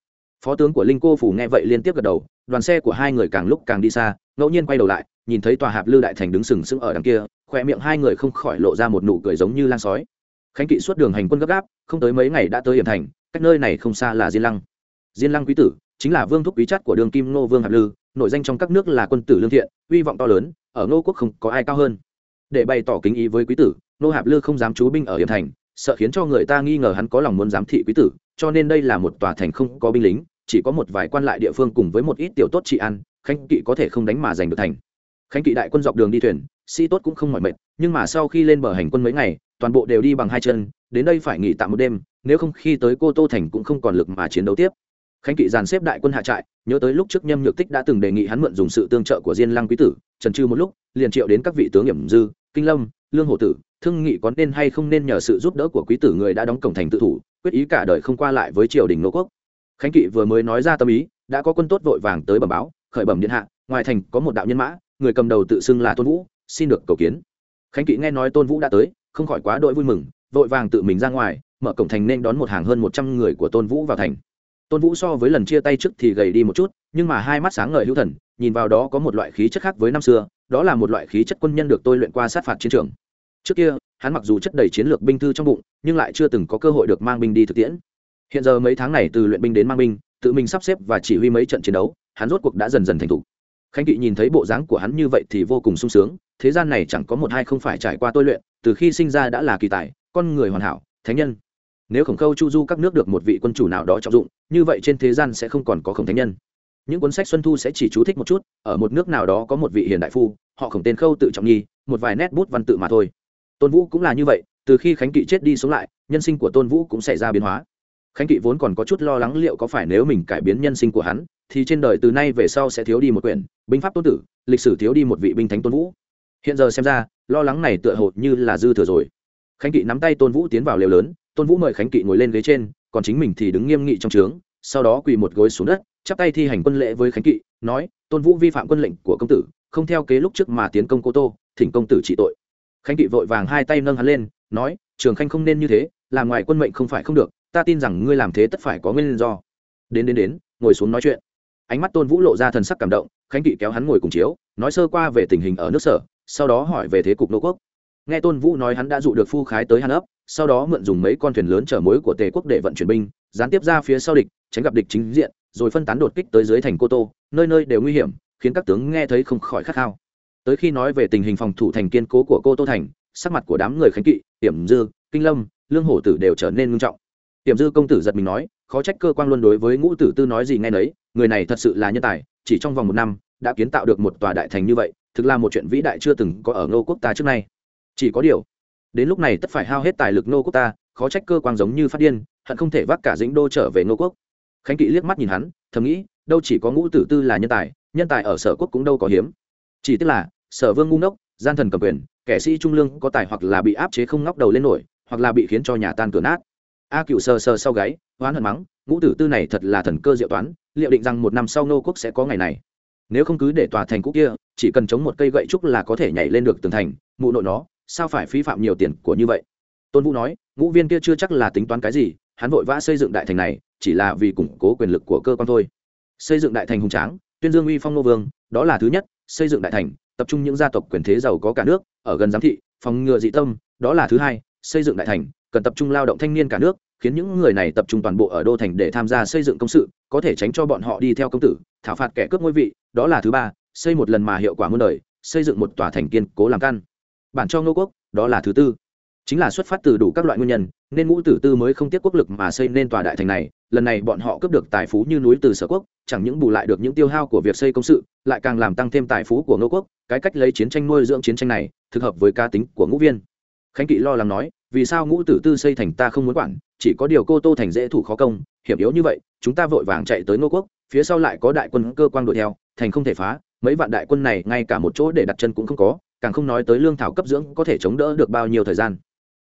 A: phó tướng của linh cô phủ nghe vậy liên tiếp gật đầu, đoàn xe của hai người càng lúc càng đi xa, ngẫu nhiên quay đầu lại, nhìn thấy tòa hạp lư đại thành đứng sừng sững ở đằng kia, khoe miệng hai người không khỏi lộ ra một nụ cười giống như lan sói khánh kỵ suốt đường hành quân gấp gáp, không tới mấy ngày đã tới hiểm thành, cách nơi này không xa là diên lăng. Diên lăng quý tử, chính là vương thúc quý chất của đường kim ngô vương hạp lư, nội danh trong các nước là quân tử lương thiện, uy vọng to lớn, ở ngô quốc không có ai cao hơn. Để bày tỏ kính ý với quý tử, Ngô hạp lư không dám trú binh ở hiểm thành, sợ khiến cho người ta nghi ngờ hắn có lòng muốn giám thị quý tử, cho nên đây là một tòa thành không có binh lính, chỉ có một vài quan lại địa phương cùng với một ít tiểu tốt trị an, khánh kỵ có thể không đánh mà giành được thành. Khánh kỵ đại quân dọc đường đi thuyền, sĩ tốt cũng không mỏi mệt, nhưng mà sau khi lên bờ hành quân mấy ngày toàn bộ đều đi bằng hai chân, đến đây phải nghỉ tạm một đêm, nếu không khi tới cô tô thành cũng không còn lực mà chiến đấu tiếp. Khánh kỵ dàn xếp đại quân hạ trại, nhớ tới lúc trước nhâm nhược tích đã từng đề nghị hắn mượn dùng sự tương trợ của diên lăng quý tử, trần trừ một lúc, liền triệu đến các vị tướng hiểm dư, kinh lâm, lương hổ tử, thương nghị có nên hay không nên nhờ sự giúp đỡ của quý tử người đã đóng cổng thành tự thủ, quyết ý cả đời không qua lại với triều đình nô quốc. Khánh kỵ vừa mới nói ra tâm ý, đã có quân tốt vội vàng tới bẩm báo, khởi bẩm điện hạ, ngoài thành có một đạo nhân mã, người cầm đầu tự xưng là tôn vũ, xin được cầu kiến. Khánh kỵ nghe nói tôn vũ đã tới không khỏi quá đội vui mừng, vội vàng tự mình ra ngoài, mở cổng thành nên đón một hàng hơn một trăm người của tôn vũ vào thành. Tôn vũ so với lần chia tay trước thì gầy đi một chút, nhưng mà hai mắt sáng ngời hữu thần, nhìn vào đó có một loại khí chất khác với năm xưa, đó là một loại khí chất quân nhân được tôi luyện qua sát phạt chiến trường. Trước kia, hắn mặc dù chất đầy chiến lược binh thư trong bụng, nhưng lại chưa từng có cơ hội được mang binh đi thực tiễn. Hiện giờ mấy tháng này từ luyện binh đến mang binh, tự mình sắp xếp và chỉ huy mấy trận chiến đấu, hắn rốt cuộc đã dần dần thành thục. Khánh kỵ nhìn thấy bộ dáng của hắn như vậy thì vô cùng sung sướng thế gian này chẳng có một hai không phải trải qua tôi luyện, từ khi sinh ra đã là kỳ tài, con người hoàn hảo, thánh nhân. Nếu khổng khâu chu du các nước được một vị quân chủ nào đó trọng dụng, như vậy trên thế gian sẽ không còn có khổng thánh nhân. Những cuốn sách xuân thu sẽ chỉ chú thích một chút, ở một nước nào đó có một vị hiền đại phu, họ khổng tên khâu tự trọng nhi một vài nét bút văn tự mà thôi. Tôn vũ cũng là như vậy, từ khi khánh kỵ chết đi sống lại, nhân sinh của tôn vũ cũng xảy ra biến hóa. Khánh kỵ vốn còn có chút lo lắng liệu có phải nếu mình cải biến nhân sinh của hắn, thì trên đời từ nay về sau sẽ thiếu đi một quyển binh pháp tôn tử, lịch sử thiếu đi một vị binh thánh tôn vũ hiện giờ xem ra, lo lắng này tựa hồ như là dư thừa rồi. Khánh kỵ nắm tay tôn vũ tiến vào lều lớn, tôn vũ mời khánh kỵ ngồi lên ghế trên, còn chính mình thì đứng nghiêm nghị trong trướng, sau đó quỳ một gối xuống đất, chắp tay thi hành quân lễ với khánh kỵ, nói, tôn vũ vi phạm quân lệnh của công tử, không theo kế lúc trước mà tiến công cô tô, thỉnh công tử trị tội. Khánh kỵ vội vàng hai tay nâng hắn lên, nói, trường khanh không nên như thế, làm ngoài quân mệnh không phải không được, ta tin rằng ngươi làm thế tất phải có nguyên do. Đến đến đến, ngồi xuống nói chuyện. Ánh mắt tôn vũ lộ ra thần sắc cảm động, khánh kỵ kéo hắn ngồi cùng chiếu, nói sơ qua về tình hình ở nước sở sau đó hỏi về thế cục nô quốc. Nghe tôn vũ nói hắn đã dụ được phu khái tới hàn ấp, sau đó mượn dùng mấy con thuyền lớn chở mối của tề quốc để vận chuyển binh, gián tiếp ra phía sau địch, tránh gặp địch chính diện, rồi phân tán đột kích tới dưới thành cô tô, nơi nơi đều nguy hiểm, khiến các tướng nghe thấy không khỏi khát khao. Tới khi nói về tình hình phòng thủ thành kiên cố của cô tô thành, sắc mặt của đám người khánh kỵ hiểm dư, kinh lâm, lương hổ tử đều trở nên ngưng trọng. Hiểm dư công tử giật mình nói, khó trách cơ quan luôn đối với ngũ tử tư nói gì nghe nấy, người này thật sự là nhân tài, chỉ trong vòng một năm, đã kiến tạo được một tòa đại thành như vậy thực là một chuyện vĩ đại chưa từng có ở ngô quốc ta trước nay. Chỉ có điều, đến lúc này tất phải hao hết tài lực ngô quốc ta, khó trách cơ quan giống như phát điên, hận không thể vác cả dĩnh đô trở về ngô quốc. Khánh kỵ liếc mắt nhìn hắn, thầm nghĩ, đâu chỉ có ngũ tử tư là nhân tài nhân tài ở sở quốc cũng đâu có hiếm. Chỉ tức là, sở vương ngu ngốc, gian thần cầm quyền, kẻ sĩ trung lương có tài hoặc là bị áp chế không ngóc đầu lên nổi, hoặc là bị khiến cho nhà tan cửa nát. A cựu sờ sờ sau gáy hoán hận mắng, ngũ tử tư này thật là thần cơ diệu toán, liệu định rằng một năm sau nô quốc sẽ có ngày này? Nếu không cứ để tòa thành cũ kia, chỉ cần chống một cây gậy trúc là có thể nhảy lên được tường thành, mụ nội nó, sao phải phí phạm nhiều tiền của như vậy? Tôn vũ nói, ngũ viên kia chưa chắc là tính toán cái gì, hắn vội vã xây dựng đại thành này, chỉ là vì củng cố quyền lực của cơ quan thôi. Xây dựng đại thành hùng tráng, tuyên dương uy phong nô vương, đó là thứ nhất, xây dựng đại thành, tập trung những gia tộc quyền thế giàu có cả nước, ở gần giám thị, phòng ngừa dị tâm, đó là thứ hai, xây dựng đại thành, cần tập trung lao động thanh niên cả nước khiến những người này tập trung toàn bộ ở đô thành để tham gia xây dựng công sự, có thể tránh cho bọn họ đi theo công tử, thảo phạt kẻ cướp ngôi vị, đó là thứ ba, xây một lần mà hiệu quả muôn đời, xây dựng một tòa thành kiên cố làm căn. Bản cho ngô quốc, đó là thứ tư. Chính là xuất phát từ đủ các loại nguyên nhân, nên ngũ tử tư mới không tiếc quốc lực mà xây nên tòa đại thành này, lần này bọn họ cướp được tài phú như núi từ sở quốc, chẳng những bù lại được những tiêu hao của việc xây công sự, lại càng làm tăng thêm tài phú của ngô quốc, cái cách lấy chiến tranh nuôi dưỡng chiến tranh này, thực hợp với cá tính của ngũ viên. Khánh kỵ lo lắng nói vì sao ngũ tử tư xây thành ta không muốn quản, chỉ có điều cô tô thành dễ thủ khó công, hiểm yếu như vậy, chúng ta vội vàng chạy tới ngô quốc, phía sau lại có đại quân cơ quan đuổi theo, thành không thể phá, mấy vạn đại quân này ngay cả một chỗ để đặt chân cũng không có, càng không nói tới lương thảo cấp dưỡng có thể chống đỡ được bao nhiêu thời gian.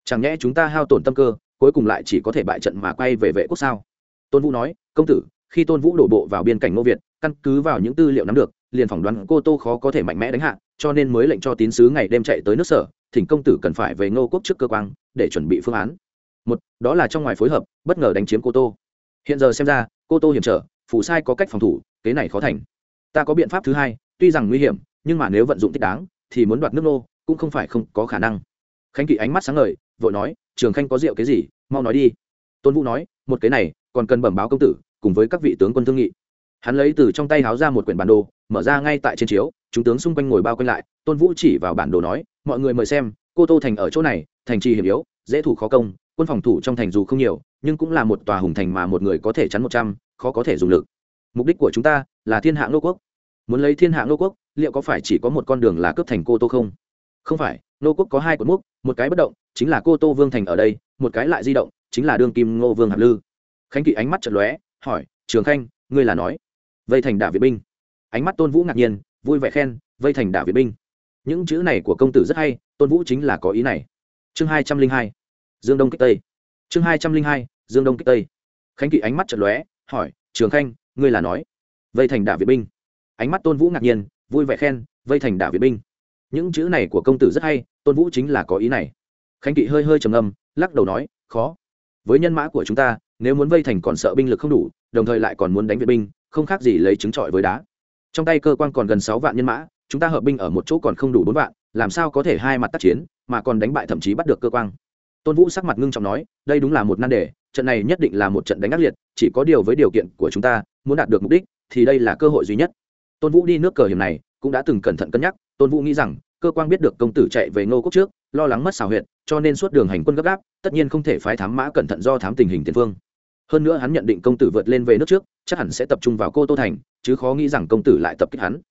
A: Chẳng nhẽ chúng ta hao tổn tâm cơ, cuối cùng lại chỉ có thể bại trận mà quay về vệ quốc sao? Tôn vũ nói, công tử, khi tôn vũ đổ bộ vào biên cảnh ngô việt, căn cứ vào những tư liệu nắm được, liền phỏng đoán cô tô khó có thể mạnh mẽ đánh hạ, cho nên mới lệnh cho tín sứ ngày đêm chạy tới nước sở thỉnh công tử cần phải về ngô quốc trước cơ quan để chuẩn bị phương án. Một, đó là trong ngoài phối hợp, bất ngờ đánh chiếm cô tô. Hiện giờ xem ra, cô tô hiểm trở phủ sai có cách phòng thủ, kế này khó thành. Ta có biện pháp thứ hai, tuy rằng nguy hiểm, nhưng mà nếu vận dụng thích đáng, thì muốn đoạt nước nô, cũng không phải không có khả năng. Khánh kỵ ánh mắt sáng ngời, vội nói, trường khanh có rượu cái gì? Mau nói đi. Tôn vũ nói, một cái này, còn cần bẩm báo công tử, cùng với các vị tướng quân thương nghị hắn lấy từ trong tay háo ra một quyển bản đồ, mở ra ngay tại trên chiếu, chúng tướng xung quanh ngồi bao quanh lại, tôn vũ chỉ vào bản đồ nói, mọi người mời xem, cô tô thành ở chỗ này, thành trì hiểm yếu, dễ thủ khó công, quân phòng thủ trong thành dù không nhiều, nhưng cũng là một tòa hùng thành mà một người có thể chắn một trăm, khó có thể dùng lực. Mục đích của chúng ta là thiên hạ ngô quốc. Muốn lấy thiên hạ ngô quốc, liệu có phải chỉ có một con đường là cướp thành cô tô không? Không phải, ngô quốc có hai cột mốc, một cái bất động, chính là cô tô vương thành ở đây, một cái lại di động, chính là đương kim ngô vương hạp lư. Khánh kỵ ánh mắt chật lóe, hỏi, trường khanh, ngươi là nói? Vây thành đả việt binh. Ánh mắt tôn vũ ngạc nhiên, vui vẻ khen, vây thành đả việt binh. Những chữ này của công tử rất hay, tôn vũ chính là có ý này. Chương hai trăm linh hai, dương đông kích tây. Chương hai trăm linh hai, dương đông kích tây. Khánh kỵ ánh mắt chật lóe, hỏi, trường khanh, ngươi là nói? Vây thành đả việt binh. Ánh mắt tôn vũ ngạc nhiên, vui vẻ khen, vây thành đả việt binh. Những chữ này của công tử rất hay, tôn vũ chính là có ý này. Khánh kỵ hơi hơi trầm ngâm, lắc đầu nói, khó. Với nhân mã của chúng ta, nếu muốn vây thành còn sợ binh lực không đủ, đồng thời lại còn muốn đánh việt binh không khác gì lấy trứng trọi với đá. Trong tay cơ quan còn gần sáu vạn nhân mã, chúng ta hợp binh ở một chỗ còn không đủ bốn vạn, làm sao có thể hai mặt tác chiến, mà còn đánh bại thậm chí bắt được cơ quan tôn vũ sắc mặt ngưng trọng nói, đây đúng là một nan đề, trận này nhất định là một trận đánh ác liệt, chỉ có điều với điều kiện của chúng ta, muốn đạt được mục đích, thì đây là cơ hội duy nhất. Tôn vũ đi nước cờ hiểm này, cũng đã từng cẩn thận cân nhắc, tôn vũ nghĩ rằng, cơ quan biết được công tử chạy về ngô quốc trước, lo lắng mất xào huyệt, cho nên suốt đường hành quân gấp gáp, tất nhiên không thể phái thám mã cẩn thận do thám tình hình tiền phương hơn nữa hắn nhận định công tử vượt lên về nước trước, chắc hẳn sẽ tập trung vào cô tô thành, chứ khó nghĩ rằng công tử lại tập kích hắn.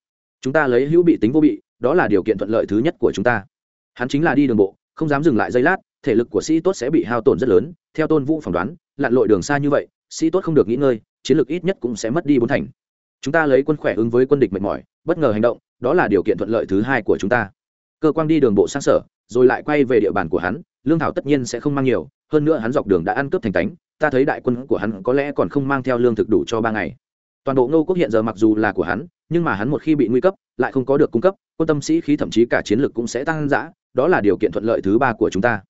A: Chúng ta lấy hữu bị tính vô bị, đó là điều kiện thuận lợi thứ nhất của chúng ta. Hắn chính là đi đường bộ, không dám dừng lại giây lát, thể lực của sĩ tốt sẽ bị hao tổn rất lớn, theo tôn vũ phỏng đoán, lặn lội đường xa như vậy, sĩ tốt không được nghỉ ngơi, chiến lược ít nhất cũng sẽ mất đi bốn thành. Chúng ta lấy quân khỏe ứng với quân địch mệt mỏi, bất ngờ hành động, đó là điều kiện thuận lợi thứ hai của chúng ta. Cơ quan đi đường bộ sang sở, rồi lại quay về địa bàn của hắn lương thảo tất nhiên sẽ không mang nhiều, hơn nữa hắn dọc đường đã ăn cướp thành cánh ta thấy đại quân của hắn có lẽ còn không mang theo lương thực đủ cho ba ngày. Toàn bộ ngô quốc hiện giờ mặc dù là của hắn, nhưng mà hắn một khi bị nguy cấp, lại không có được cung cấp, quân tâm sĩ khí thậm chí cả chiến lược cũng sẽ tăng giã đó là điều kiện thuận lợi thứ ba của chúng ta.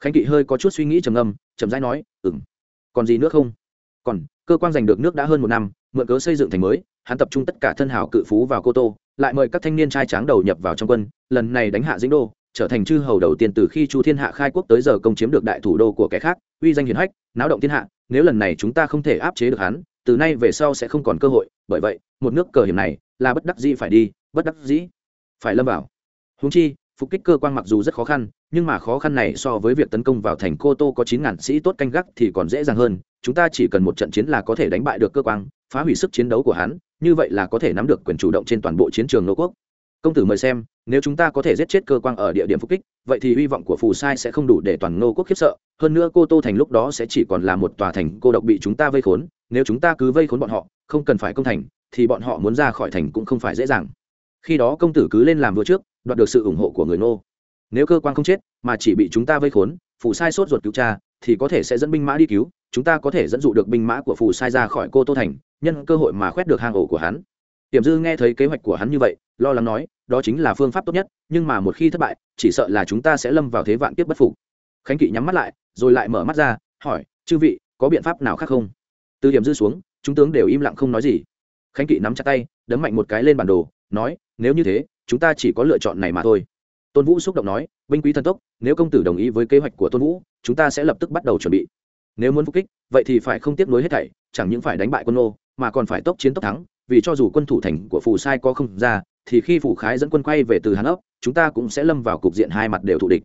A: Khánh kỵ hơi có chút suy nghĩ trầm ngâm, chậm rãi nói ừng còn gì nữa không? Còn, cơ quan giành được nước đã hơn một năm, mượn cớ xây dựng thành mới, hắn tập trung tất cả thân hảo cự phú vào cô tô, lại mời các thanh niên trai tráng đầu nhập vào trong quân, lần này đánh hạ dĩnh đô trở thành chư hầu đầu tiên từ khi chu thiên hạ khai quốc tới giờ công chiếm được đại thủ đô của kẻ khác, uy danh hiển hách, náo động thiên hạ, nếu lần này chúng ta không thể áp chế được hắn, từ nay về sau sẽ không còn cơ hội, bởi vậy, một nước cờ hiểm này là bất đắc dĩ phải đi, bất đắc dĩ phải lâm vào. Húng chi, phục kích cơ quan mặc dù rất khó khăn, nhưng mà khó khăn này so với việc tấn công vào thành cô tô có chín ngàn sĩ tốt canh gác thì còn dễ dàng hơn, chúng ta chỉ cần một trận chiến là có thể đánh bại được cơ quan, phá hủy sức chiến đấu của hắn, như vậy là có thể nắm được quyền chủ động trên toàn bộ chiến trường nô quốc công tử mời xem, nếu chúng ta có thể giết chết cơ quan ở địa điểm phục kích, vậy thì hy vọng của phù sai sẽ không đủ để toàn nô quốc khiếp sợ. Hơn nữa cô tô thành lúc đó sẽ chỉ còn là một tòa thành, cô độc bị chúng ta vây khốn, nếu chúng ta cứ vây khốn bọn họ, không cần phải công thành, thì bọn họ muốn ra khỏi thành cũng không phải dễ dàng. Khi đó công tử cứ lên làm vừa trước, đoạt được sự ủng hộ của người nô nếu cơ quan không chết, mà chỉ bị chúng ta vây khốn, phù sai sốt ruột cứu cha, thì có thể sẽ dẫn binh mã đi cứu, chúng ta có thể dẫn dụ được binh mã của phù sai ra khỏi cô tô thành, nhân cơ hội mà khoét được hang ổ của hắn. Tiềm dư nghe thấy kế hoạch của hắn như vậy, lo lắng nói đó chính là phương pháp tốt nhất, nhưng mà một khi thất bại, chỉ sợ là chúng ta sẽ lâm vào thế vạn kiếp bất phục. Khánh kỵ nhắm mắt lại, rồi lại mở mắt ra, hỏi, chư vị, có biện pháp nào khác không? Từ điểm dư xuống, chúng tướng đều im lặng không nói gì. Khánh kỵ nắm chặt tay, đấm mạnh một cái lên bản đồ, nói, nếu như thế, chúng ta chỉ có lựa chọn này mà thôi. Tôn vũ xúc động nói, binh quý thần tốc, nếu công tử đồng ý với kế hoạch của tôn vũ, chúng ta sẽ lập tức bắt đầu chuẩn bị. Nếu muốn phục kích, vậy thì phải không tiếp nối hết thảy, chẳng những phải đánh bại quân ô mà còn phải tốc chiến tốc thắng, vì cho dù quân thủ thành của phù sai có không ra thì khi phù khái dẫn quân quay về từ hắn ốc, chúng ta cũng sẽ lâm vào cục diện hai mặt đều thù địch.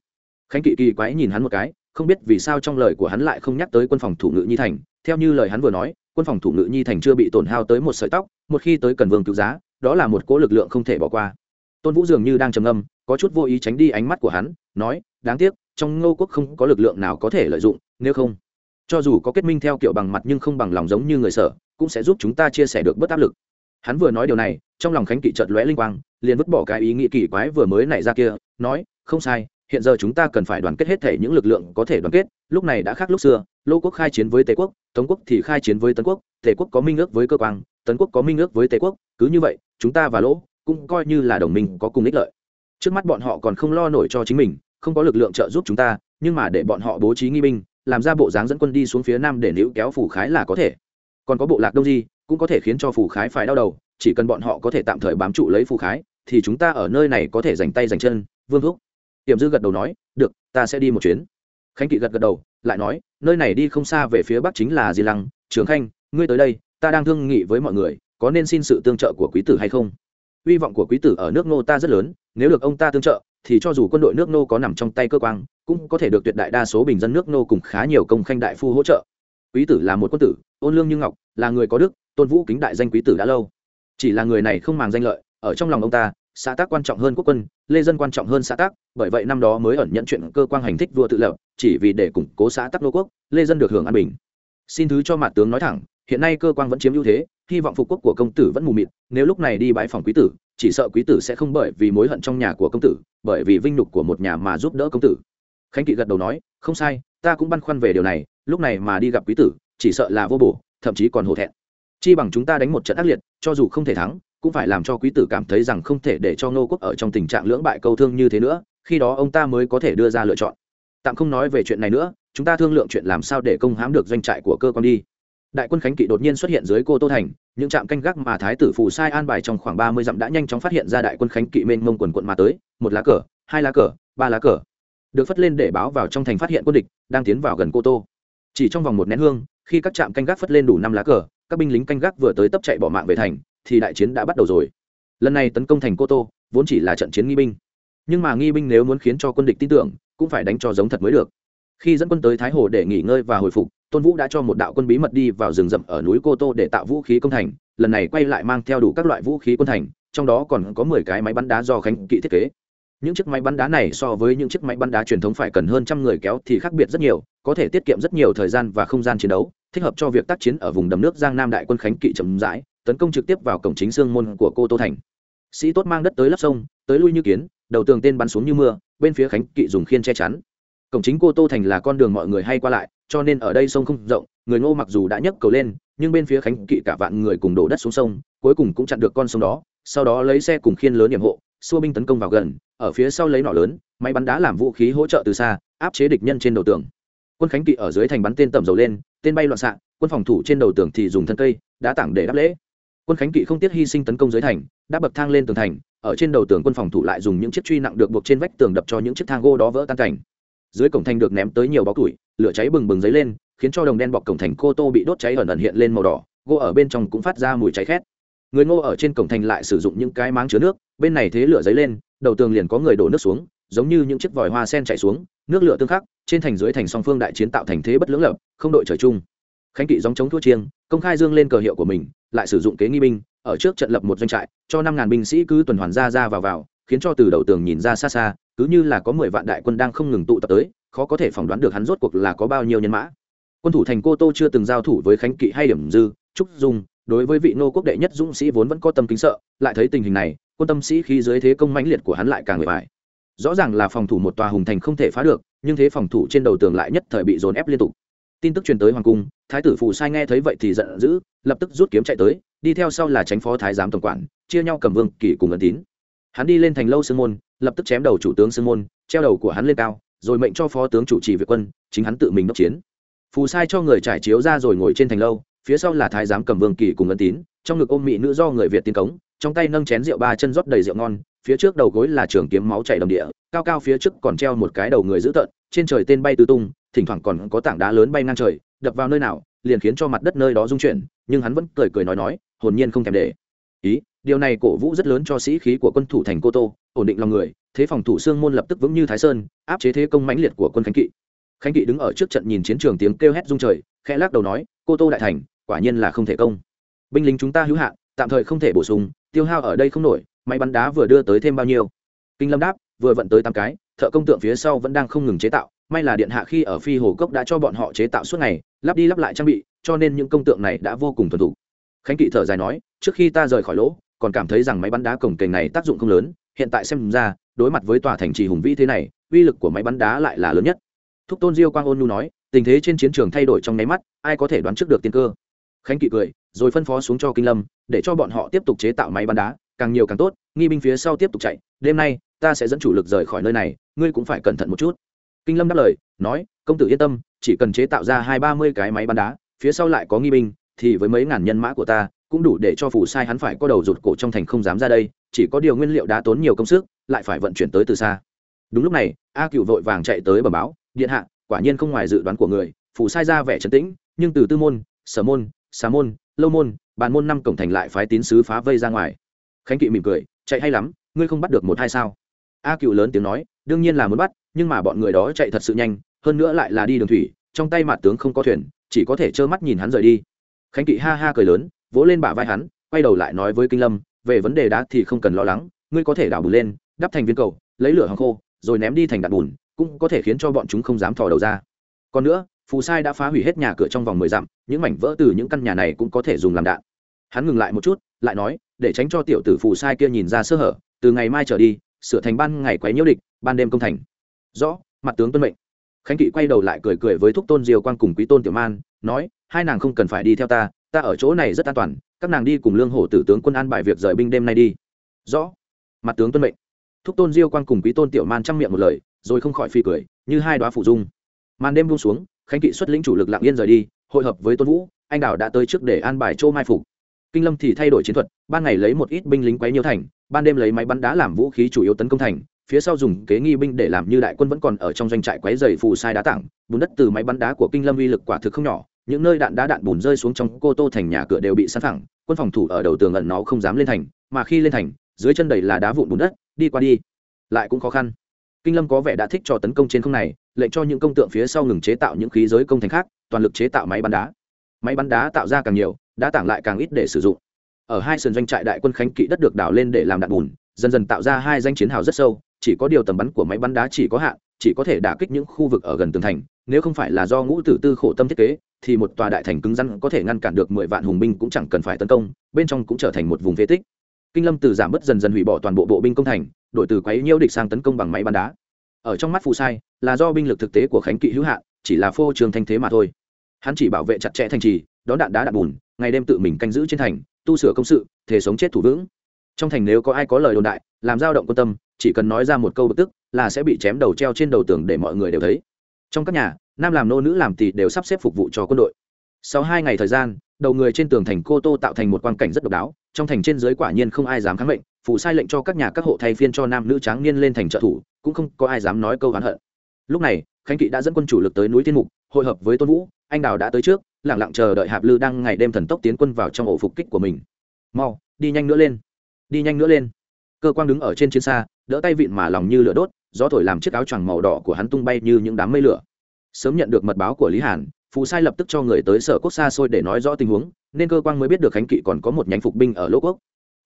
A: Khánh kỵ kỳ quái nhìn hắn một cái, không biết vì sao trong lời của hắn lại không nhắc tới quân phòng thủ ngự nhi thành. Theo như lời hắn vừa nói, quân phòng thủ ngự nhi thành chưa bị tổn hao tới một sợi tóc, một khi tới cần vương cứu giá, đó là một cỗ lực lượng không thể bỏ qua. Tôn vũ dường như đang trầm ngâm, có chút vô ý tránh đi ánh mắt của hắn, nói, đáng tiếc, trong ngô quốc không có lực lượng nào có thể lợi dụng, nếu không, cho dù có kết minh theo kiểu bằng mặt nhưng không bằng lòng giống như người sở, cũng sẽ giúp chúng ta chia sẻ được bớt áp lực hắn vừa nói điều này, trong lòng khánh kỵ chợt lóe linh quang, liền vứt bỏ cái ý nghĩ kỳ quái vừa mới nảy ra kia, nói, không sai, hiện giờ chúng ta cần phải đoàn kết hết thể những lực lượng có thể đoàn kết, lúc này đã khác lúc xưa, lô quốc khai chiến với tề quốc, tống quốc thì khai chiến với tấn quốc, tề quốc có minh ước với cơ quan, tấn quốc có minh ước với tề quốc, cứ như vậy, chúng ta và lỗ cũng coi như là đồng minh có cùng ích lợi. Trước mắt bọn họ còn không lo nổi cho chính mình, không có lực lượng trợ giúp chúng ta, nhưng mà để bọn họ bố trí nghi binh, làm ra bộ dáng dẫn quân đi xuống phía nam để nữ kéo phủ khái là có thể. Còn có bộ lạc đông di cũng có thể khiến cho phù khái phải đau đầu, chỉ cần bọn họ có thể tạm thời bám trụ lấy phù khái, thì chúng ta ở nơi này có thể dành tay dành chân, vương thúc. Tiềm dư gật đầu nói, được, ta sẽ đi một chuyến. Khánh kỵ gật gật đầu, lại nói, nơi này đi không xa về phía bắc chính là di lăng. Trường khanh, ngươi tới đây, ta đang thương nghị với mọi người, có nên xin sự tương trợ của quý tử hay không? Hy vọng của quý tử ở nước nô ta rất lớn, nếu được ông ta tương trợ, thì cho dù quân đội nước nô có nằm trong tay cơ quan cũng có thể được tuyệt đại đa số bình dân nước nô cùng khá nhiều công khanh đại phu hỗ trợ. Quý tử là một quân tử, ôn lương như ngọc, là người có đức tôn vũ kính đại danh quý tử đã lâu. Chỉ là người này không màng danh lợi, ở trong lòng ông ta, xã tác quan trọng hơn quốc quân, lê dân quan trọng hơn xã tác, bởi vậy năm đó mới ẩn nhận chuyện cơ quan hành thích vua tự lập, chỉ vì để củng cố xã tắc nô quốc, lê dân được hưởng an bình. Xin thứ cho mặt tướng nói thẳng, hiện nay cơ quan vẫn chiếm ưu thế, hy vọng phục quốc của công tử vẫn mù mịt, nếu lúc này đi bãi phòng quý tử, chỉ sợ quý tử sẽ không bởi vì mối hận trong nhà của công tử, bởi vì vinh nhục của một nhà mà giúp đỡ công tử. Khánh kỵ gật đầu nói, không sai, ta cũng băn khoăn về điều này, lúc này mà đi gặp quý tử, chỉ sợ là vô bổ, thậm chí còn hổ thẹn chi bằng chúng ta đánh một trận ác liệt, cho dù không thể thắng, cũng phải làm cho quý tử cảm thấy rằng không thể để cho ngô quốc ở trong tình trạng lưỡng bại câu thương như thế nữa, khi đó ông ta mới có thể đưa ra lựa chọn. Tạm không nói về chuyện này nữa, chúng ta thương lượng chuyện làm sao để công hãm được doanh trại của cơ quan đi. Đại quân khánh kỵ đột nhiên xuất hiện dưới cô tô thành, những trạm canh gác mà thái tử phù sai an bài trong khoảng ba mươi dặm đã nhanh chóng phát hiện ra đại quân khánh kỵ mênh mông quần quận mà tới, một lá cờ, hai lá cờ, ba lá cờ. Được phất lên để báo vào trong thành phát hiện quân địch, đang tiến vào gần cô tô. Chỉ trong vòng một nén hương, khi các trạm canh gác phất lên đủ năm lá cờ các binh lính canh gác vừa tới tấp chạy bỏ mạng về thành, thì đại chiến đã bắt đầu rồi. Lần này tấn công thành cô tô, vốn chỉ là trận chiến nghi binh. Nhưng mà nghi binh nếu muốn khiến cho quân địch tin tưởng, cũng phải đánh cho giống thật mới được. Khi dẫn quân tới thái hồ để nghỉ ngơi và hồi phục, tôn vũ đã cho một đạo quân bí mật đi vào rừng rậm ở núi cô tô để tạo vũ khí công thành, lần này quay lại mang theo đủ các loại vũ khí quân thành, trong đó còn có mười cái máy bắn đá do khánh kỵ thiết kế. Những chiếc máy bắn đá này so với những chiếc máy bắn đá truyền thống phải cần hơn trăm người kéo thì khác biệt rất nhiều, có thể tiết kiệm rất nhiều thời gian và không gian chiến đấu thích hợp cho việc tác chiến ở vùng đầm nước giang nam đại quân khánh kỵ chậm rãi, tấn công trực tiếp vào cổng chính sương môn của cô tô thành. Sĩ tốt mang đất tới lấp sông, tới lui như kiến, đầu tường tên bắn xuống như mưa, bên phía khánh kỵ dùng khiên che chắn. Cổng chính cô tô thành là con đường mọi người hay qua lại, cho nên ở đây sông không rộng, người ngô mặc dù đã nhấc cầu lên, nhưng bên phía khánh kỵ cả vạn người cùng đổ đất xuống sông, cuối cùng cũng chặn được con sông đó, sau đó lấy xe cùng khiên lớn điểm hộ, xua binh tấn công vào gần, ở phía sau lấy nỏ lớn, máy bắn đá làm vũ khí hỗ trợ từ xa, áp chế địch nhân trên đầu tường. Quân khánh kỵ ở dưới thành bắn tên tầm dầu lên tên bay loạn xạ, quân phòng thủ trên đầu tường thì dùng thân cây, đá tảng để đáp lễ. Quân khánh kỵ không tiếc hy sinh tấn công dưới thành đã bậc thang lên tường thành, ở trên đầu tường quân phòng thủ lại dùng những chiếc truy nặng được buộc trên vách tường đập cho những chiếc thang gỗ đó vỡ tan cảnh. Dưới cổng thành được ném tới nhiều bó củi, lửa cháy bừng bừng dấy lên, khiến cho đồng đen bọc cổng thành cô tô bị đốt cháy ẩn ẩn hiện lên màu đỏ, gỗ ở bên trong cũng phát ra mùi cháy khét. Người ngô ở trên cổng thành lại sử dụng những cái máng chứa nước, bên này thế lửa dấy lên, đầu tường liền có người đổ nước xuống giống như những chiếc vòi hoa sen chạy xuống, nước lửa tương khắc, trên thành dưới thành song phương đại chiến tạo thành thế bất lưỡng lập, không đội trời chung. Khánh kỵ dòng chống thua chiêng, công khai dương lên cờ hiệu của mình, lại sử dụng kế nghi binh, ở trước trận lập một doanh trại, cho năm ngàn binh sĩ cứ tuần hoàn ra ra vào vào, khiến cho từ đầu tường nhìn ra xa xa, cứ như là có mười vạn đại quân đang không ngừng tụ tập tới, khó có thể phỏng đoán được hắn rốt cuộc là có bao nhiêu nhân mã. Quân thủ thành cô tô chưa từng giao thủ với khánh kỵ hay điểm dư, trúc dung, đối với vị nô quốc đệ nhất dũng sĩ vốn vẫn có tâm kính sợ, lại thấy tình hình này, quân tâm sĩ khi dưới thế công mãnh liệt của hắn lại càng người bại rõ ràng là phòng thủ một tòa hùng thành không thể phá được, nhưng thế phòng thủ trên đầu tường lại nhất thời bị dồn ép liên tục. Tin tức truyền tới hoàng cung, thái tử phù sai nghe thấy vậy thì giận dữ, lập tức rút kiếm chạy tới, đi theo sau là tránh phó thái giám tổng quản, chia nhau cầm vương, kỳ cùng ấn tín. Hắn đi lên thành lâu sương môn, lập tức chém đầu chủ tướng sương môn, treo đầu của hắn lên cao, rồi mệnh cho phó tướng chủ trì việc quân, chính hắn tự mình đốc chiến. Phù sai cho người trải chiếu ra rồi ngồi trên thành lâu, phía sau là thái giám cầm vương, kỳ cùng ấn tín, trong ngực ôm mỹ nữ do người việt tiến cống, trong tay nâng chén rượu ba chân rót đầy rượu ngon phía trước đầu gối là trường kiếm máu chảy đầm địa, cao cao phía trước còn treo một cái đầu người dữ tợn, trên trời tên bay tứ tung, thỉnh thoảng còn có tảng đá lớn bay ngang trời, đập vào nơi nào, liền khiến cho mặt đất nơi đó rung chuyển, nhưng hắn vẫn cười cười nói nói, hồn nhiên không thèm để. Ý, điều này cổ vũ rất lớn cho sĩ khí của quân thủ thành cô tô, ổn định lòng người, thế phòng thủ xương môn lập tức vững như thái sơn, áp chế thế công mãnh liệt của quân khánh kỵ. Khánh kỵ đứng ở trước trận nhìn chiến trường tiếng kêu hét rung trời, khẽ lắc đầu nói, cô tô đại thành, quả nhiên là không thể công. Binh lính chúng ta hữu hạn, tạm thời không thể bổ sung, tiêu hao ở đây không nổi máy bắn đá vừa đưa tới thêm bao nhiêu? Kinh lâm đáp, vừa vận tới tám cái, thợ công tượng phía sau vẫn đang không ngừng chế tạo, may là điện hạ khi ở phi hồ cốc đã cho bọn họ chế tạo suốt ngày, lắp đi lắp lại trang bị, cho nên những công tượng này đã vô cùng thuần thục. Khánh kỵ thở dài nói, trước khi ta rời khỏi lỗ, còn cảm thấy rằng máy bắn đá cổng kềnh này tác dụng không lớn, hiện tại xem ra, đối mặt với tòa thành trì hùng vĩ thế này, uy lực của máy bắn đá lại là lớn nhất. Thúc tôn diêu quang ôn nu nói, tình thế trên chiến trường thay đổi trong nháy mắt, ai có thể đoán trước được tiên cơ? Khánh kỵ cười, rồi phân phó xuống cho kinh lâm, để cho bọn họ tiếp tục chế tạo máy bắn đá càng nhiều càng tốt, nghi binh phía sau tiếp tục chạy, đêm nay, ta sẽ dẫn chủ lực rời khỏi nơi này, ngươi cũng phải cẩn thận một chút. Kinh lâm đáp lời, nói, công tử yên tâm, chỉ cần chế tạo ra hai ba mươi cái máy bắn đá, phía sau lại có nghi binh, thì với mấy ngàn nhân mã của ta, cũng đủ để cho phủ sai hắn phải có đầu rụt cổ trong thành không dám ra đây, chỉ có điều nguyên liệu đã tốn nhiều công sức, lại phải vận chuyển tới từ xa. Đúng lúc này, a cựu vội vàng chạy tới bờ báo, điện hạ, quả nhiên không ngoài dự đoán của người phủ sai ra vẻ trấn tĩnh, nhưng từ tư môn, sở môn, xà môn, lâu môn, bàn môn năm cổng thành lại phái tín sứ phá vây ra ngoài khánh kỵ mỉm cười, chạy hay lắm, ngươi không bắt được một hai sao? A cựu lớn tiếng nói, đương nhiên là muốn bắt, nhưng mà bọn người đó chạy thật sự nhanh, hơn nữa lại là đi đường thủy, trong tay mặt tướng không có thuyền, chỉ có thể trơ mắt nhìn hắn rời đi. Khánh kỵ ha ha cười lớn, vỗ lên bả vai hắn, quay đầu lại nói với kinh lâm, về vấn đề đá thì không cần lo lắng, ngươi có thể đào bùn lên, đắp thành viên cầu, lấy lửa hàng khô, rồi ném đi thành đạn bùn, cũng có thể khiến cho bọn chúng không dám thò đầu ra. Còn nữa, phù sai đã phá hủy hết nhà cửa trong vòng mười dặm, những mảnh vỡ từ những căn nhà này cũng có thể dùng làm đạn. Hắn ngừng lại một chút lại nói, để tránh cho tiểu tử phù sai kia nhìn ra sơ hở, từ ngày mai trở đi, sửa thành ban ngày quấy nhiễu địch, ban đêm công thành. Rõ, mặt tướng tuân mệnh. Khánh kỵ quay đầu lại cười cười với thúc tôn diều quan cùng quý tôn tiểu man, nói, hai nàng không cần phải đi theo ta ta ở chỗ này rất an toàn, các nàng đi cùng lương hổ tử tướng quân an bài việc rời binh đêm nay đi. Rõ, mặt tướng tuân mệnh. Thúc tôn diêu quan cùng quý tôn tiểu man chăm miệng một lời, rồi không khỏi phi cười, như hai đoá phụ dung. Màn đêm buông xuống, khánh kỵ xuất lĩnh chủ lực lạng yên rời đi, hội hợp với tôn vũ, anh đào đã tới trước để an bài châu mai phục kinh lâm thì thay đổi chiến thuật, ban ngày lấy một ít binh lính quấy nhiều thành, ban đêm lấy máy bắn đá làm vũ khí chủ yếu tấn công thành, phía sau dùng kế nghi binh để làm như đại quân vẫn còn ở trong doanh trại quấy dày phù sai đá tảng, bùn đất từ máy bắn đá của kinh lâm uy lực quả thực không nhỏ, những nơi đạn đá đạn bùn rơi xuống trong cô tô thành nhà cửa đều bị săn thẳng quân phòng thủ ở đầu tường ẩn nó không dám lên thành, mà khi lên thành, dưới chân đầy là đá vụn bùn đất, đi qua đi, lại cũng khó khăn. Kinh lâm có vẻ đã thích cho tấn công trên không này, lệnh cho những công tượng phía sau ngừng chế tạo những khí giới công thành khác, toàn lực chế tạo máy bắn đá. Máy bắn đá tạo ra càng nhiều đã tảng lại càng ít để sử dụng. Ở hai sườn doanh trại đại quân khánh kỵ đất được đào lên để làm đạn bùn, dần dần tạo ra hai danh chiến hào rất sâu, chỉ có điều tầm bắn của máy bắn đá chỉ có hạn, chỉ có thể đả kích những khu vực ở gần tường thành, nếu không phải là do ngũ tử tư khổ tâm thiết kế, thì một tòa đại thành cứng rắn có thể ngăn cản được mười vạn hùng binh cũng chẳng cần phải tấn công, bên trong cũng trở thành một vùng phế tích. Kinh lâm từ giảm bớt dần dần hủy bỏ toàn bộ bộ binh công thành, đổi từ quấy nhiễu địch sang tấn công bằng máy bắn đá. Ở trong mắt phụ sai, là do binh lực thực tế của khánh kỵ hữu hạn, chỉ là phô trường thanh thế mà thôi. Hắn chỉ bảo vệ chặt chẽ thành trì, đón đạn đá đạn bùn ngày đêm tự mình canh giữ trên thành, tu sửa công sự thể sống chết thủ vững. Trong thành nếu có ai có lời đồn đại, làm dao động quan tâm, chỉ cần nói ra một câu bực tức, là sẽ bị chém đầu treo trên đầu tường để mọi người đều thấy. Trong các nhà, nam làm nô nữ làm thì đều sắp xếp phục vụ cho quân đội. Sau hai ngày thời gian, đầu người trên tường thành cô tô tạo thành một quan cảnh rất độc đáo, trong thành trên dưới quả nhiên không ai dám kháng mệnh, phụ sai lệnh cho các nhà các hộ thay phiên cho nam nữ tráng niên lên thành trợ thủ, cũng không có ai dám nói câu oán hận. Lúc này, khánh kỵ đã dẫn quân chủ lực tới núi thiên mục, hội hợp với tôn vũ, anh đào đã tới trước lẳng lặng chờ đợi hạp lư đang ngày đêm thần tốc tiến quân vào trong ổ phục kích của mình. Mau, đi nhanh nữa lên, đi nhanh nữa lên. Cơ quang đứng ở trên chiến xa, đỡ tay vịn mà lòng như lửa đốt, gió thổi làm chiếc áo choàng màu đỏ của hắn tung bay như những đám mây lửa. Sớm nhận được mật báo của lý hàn, phù sai lập tức cho người tới sở quốc xa xôi để nói rõ tình huống, nên cơ quan mới biết được khánh kỵ còn có một nhánh phục binh ở lỗ quốc.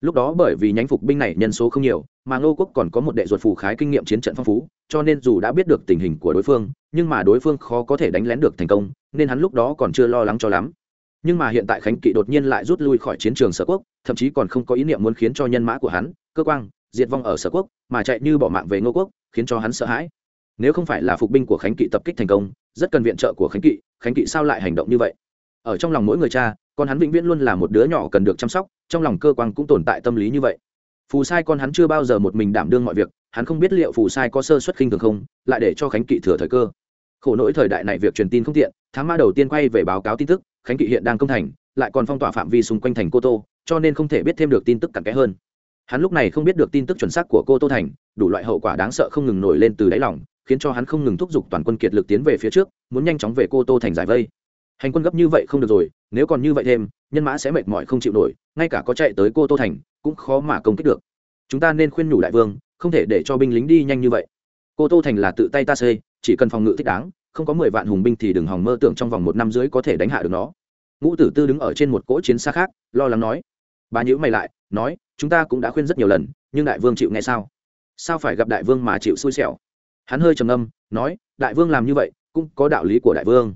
A: Lúc đó bởi vì nhánh phục binh này nhân số không nhiều, mà ngô quốc còn có một đệ ruột phù khái kinh nghiệm chiến trận phong phú, cho nên dù đã biết được tình hình của đối phương nhưng mà đối phương khó có thể đánh lén được thành công, nên hắn lúc đó còn chưa lo lắng cho lắm. Nhưng mà hiện tại khánh kỵ đột nhiên lại rút lui khỏi chiến trường sở quốc, thậm chí còn không có ý niệm muốn khiến cho nhân mã của hắn, cơ quan diệt vong ở sở quốc, mà chạy như bỏ mạng về ngô quốc, khiến cho hắn sợ hãi. Nếu không phải là phục binh của khánh kỵ tập kích thành công, rất cần viện trợ của khánh kỵ khánh kỵ sao lại hành động như vậy? Ở trong lòng mỗi người cha, con hắn vĩnh viễn luôn là một đứa nhỏ cần được chăm sóc, trong lòng cơ quan cũng tồn tại tâm lý như vậy. Phù sai con hắn chưa bao giờ một mình đảm đương mọi việc, hắn không biết liệu phù sai có sơ xuất khinh thường không, lại để cho khánh kỵ thừa thời cơ khổ nỗi thời đại này việc truyền tin không tiện tháng ma đầu tiên quay về báo cáo tin tức, khánh kỵ hiện đang công thành, lại còn phong tỏa phạm vi xung quanh thành cô tô, cho nên không thể biết thêm được tin tức cặn kẽ hơn. Hắn lúc này không biết được tin tức chuẩn xác của cô tô thành, đủ loại hậu quả đáng sợ không ngừng nổi lên từ đáy lòng, khiến cho hắn không ngừng thúc giục toàn quân kiệt lực tiến về phía trước, muốn nhanh chóng về cô tô thành giải vây. Hành quân gấp như vậy không được rồi, nếu còn như vậy thêm, nhân mã sẽ mệt mỏi không chịu nổi, ngay cả có chạy tới cô tô thành, cũng khó mà công kích được. Chúng ta nên khuyên nhủ đại vương, không thể để cho binh lính đi nhanh như vậy. Cô tô thành là tự tay ta xây chỉ cần phòng ngự thích đáng, không có mười vạn hùng binh thì đừng hòng mơ tưởng trong vòng một năm dưới có thể đánh hạ được nó. Ngũ tử tư đứng ở trên một cỗ chiến xa khác, lo lắng nói. Bà nhữ mày lại, nói, chúng ta cũng đã khuyên rất nhiều lần, nhưng đại vương chịu nghe sao? Sao phải gặp đại vương mà chịu xui xẻo? Hắn hơi trầm âm nói, đại vương làm như vậy, cũng có đạo lý của đại vương.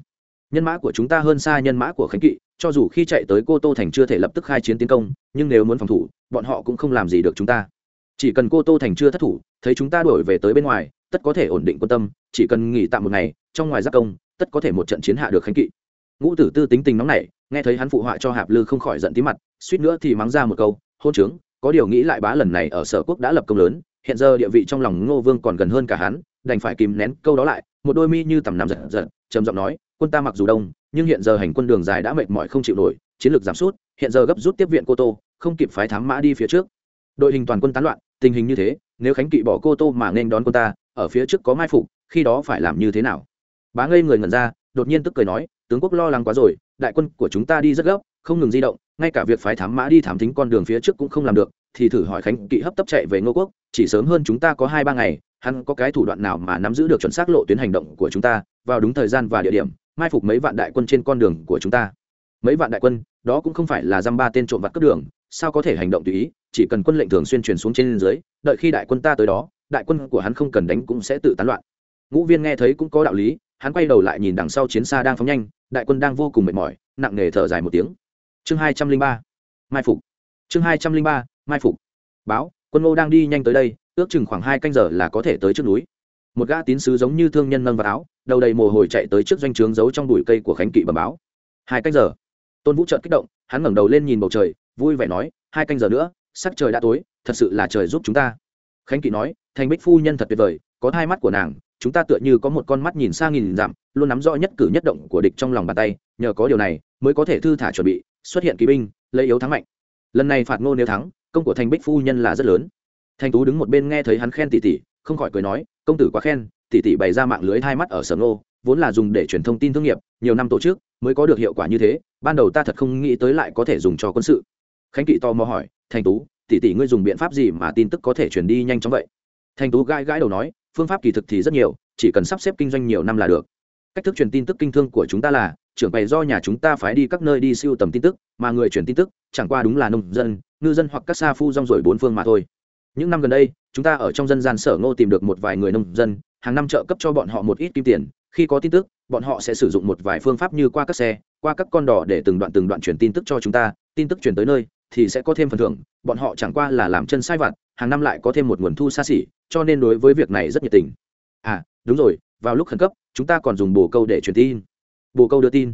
A: Nhân mã của chúng ta hơn xa nhân mã của khánh kỵ, cho dù khi chạy tới cô tô thành chưa thể lập tức khai chiến tiến công, nhưng nếu muốn phòng thủ, bọn họ cũng không làm gì được chúng ta. Chỉ cần cô tô thành chưa thất thủ, thấy chúng ta đổi về tới bên ngoài tất có thể ổn định quân tâm, chỉ cần nghỉ tạm một ngày, trong ngoài giác công, tất có thể một trận chiến hạ được khánh kỵ. Ngũ tử tư tính tình nóng nảy, nghe thấy hắn phụ họa cho hạp lư không khỏi giận tí mặt, suýt nữa thì mắng ra một câu, hôn trướng, có điều nghĩ lại bá lần này ở sở quốc đã lập công lớn, hiện giờ địa vị trong lòng ngô vương còn gần hơn cả hắn, đành phải kìm nén câu đó lại. Một đôi mi như tầm nằm giật giật, trầm giọng nói, quân ta mặc dù đông, nhưng hiện giờ hành quân đường dài đã mệt mỏi không chịu nổi, chiến lược giảm sút, hiện giờ gấp rút tiếp viện cô tô, không kịp phái thám mã đi phía trước. Đội hình toàn quân tán loạn, tình hình như thế nếu khánh kỵ bỏ cô tô mà nên đón cô ta, ở phía trước có mai phục, khi đó phải làm như thế nào? Bá ngây người ngẩn ra, đột nhiên tức cười nói, tướng quốc lo lắng quá rồi, đại quân của chúng ta đi rất gấp, không ngừng di động, ngay cả việc phái thám mã đi thám thính con đường phía trước cũng không làm được, thì thử hỏi khánh kỵ hấp tấp chạy về ngô quốc, chỉ sớm hơn chúng ta có hai ba ngày, hắn có cái thủ đoạn nào mà nắm giữ được chuẩn xác lộ tuyến hành động của chúng ta, vào đúng thời gian và địa điểm, mai phục mấy vạn đại quân trên con đường của chúng ta. Mấy vạn đại quân đó cũng không phải là dăm ba tên trộm vặt cướp đường, sao có thể hành động tùy ý, chỉ cần quân lệnh thường xuyên truyền xuống trên dưới, đợi khi đại quân ta tới đó, đại quân của hắn không cần đánh cũng sẽ tự tán loạn. Ngũ viên nghe thấy cũng có đạo lý, hắn quay đầu lại nhìn đằng sau chiến xa đang phóng nhanh, đại quân đang vô cùng mệt mỏi, nặng nề thở dài một tiếng. Chương hai trăm linh ba, mai phục. Chương hai trăm linh ba, mai phục. Báo, quân ngô đang đi nhanh tới đây, ước chừng khoảng hai canh giờ là có thể tới trước núi. Một gã tín sứ giống như thương nhân nâng vào áo, đầu đầy mồ hôi chạy tới trước doanh trướng giấu trong bụi cây của khánh kỵ bẩm báo. Hai canh giờ tôn vũ trợn kích động, hắn ngẩng đầu lên nhìn bầu trời, vui vẻ nói, hai canh giờ nữa, sắc trời đã tối, thật sự là trời giúp chúng ta. Khánh kỵ nói, thành bích phu nhân thật tuyệt vời, có hai mắt của nàng, chúng ta tựa như có một con mắt nhìn xa nghìn dặm, luôn nắm rõ nhất cử nhất động của địch trong lòng bàn tay, nhờ có điều này, mới có thể thư thả chuẩn bị, xuất hiện kỵ binh, lấy yếu thắng mạnh. Lần này phạt ngô nếu thắng, công của thành bích phu nhân là rất lớn. Thành tú đứng một bên nghe thấy hắn khen tỷ tỷ không khỏi cười nói, công tử quá khen tỷ tỷ bày ra mạng lưới hai mắt ở sở ngô, vốn là dùng để truyền thông tin thương nghiệp, nhiều năm tổ chức mới có được hiệu quả như thế, ban đầu ta thật không nghĩ tới lại có thể dùng cho quân sự. Khánh kỵ to mò hỏi, thành tú, tỷ tỷ ngươi dùng biện pháp gì mà tin tức có thể truyền đi nhanh chóng vậy? Thành tú gãi gãi đầu nói, phương pháp kỳ thực thì rất nhiều, chỉ cần sắp xếp kinh doanh nhiều năm là được. Cách thức truyền tin tức kinh thương của chúng ta là, trưởng bày do nhà chúng ta phái đi các nơi đi siêu tầm tin tức, mà người truyền tin tức, chẳng qua đúng là nông dân, ngư dân hoặc các sa phu rong rổi bốn phương mà thôi. Những năm gần đây, chúng ta ở trong dân gian sở ngô tìm được một vài người nông dân, hàng năm trợ cấp cho bọn họ một ít kim tiền khi có tin tức, bọn họ sẽ sử dụng một vài phương pháp như qua các xe, qua các con đỏ để từng đoạn từng đoạn truyền tin tức cho chúng ta, tin tức truyền tới nơi thì sẽ có thêm phần thưởng, bọn họ chẳng qua là làm chân sai vặt, hàng năm lại có thêm một nguồn thu xa xỉ, cho nên đối với việc này rất nhiệt tình. À đúng rồi, vào lúc khẩn cấp, chúng ta còn dùng bồ câu để truyền tin. Bồ câu đưa tin.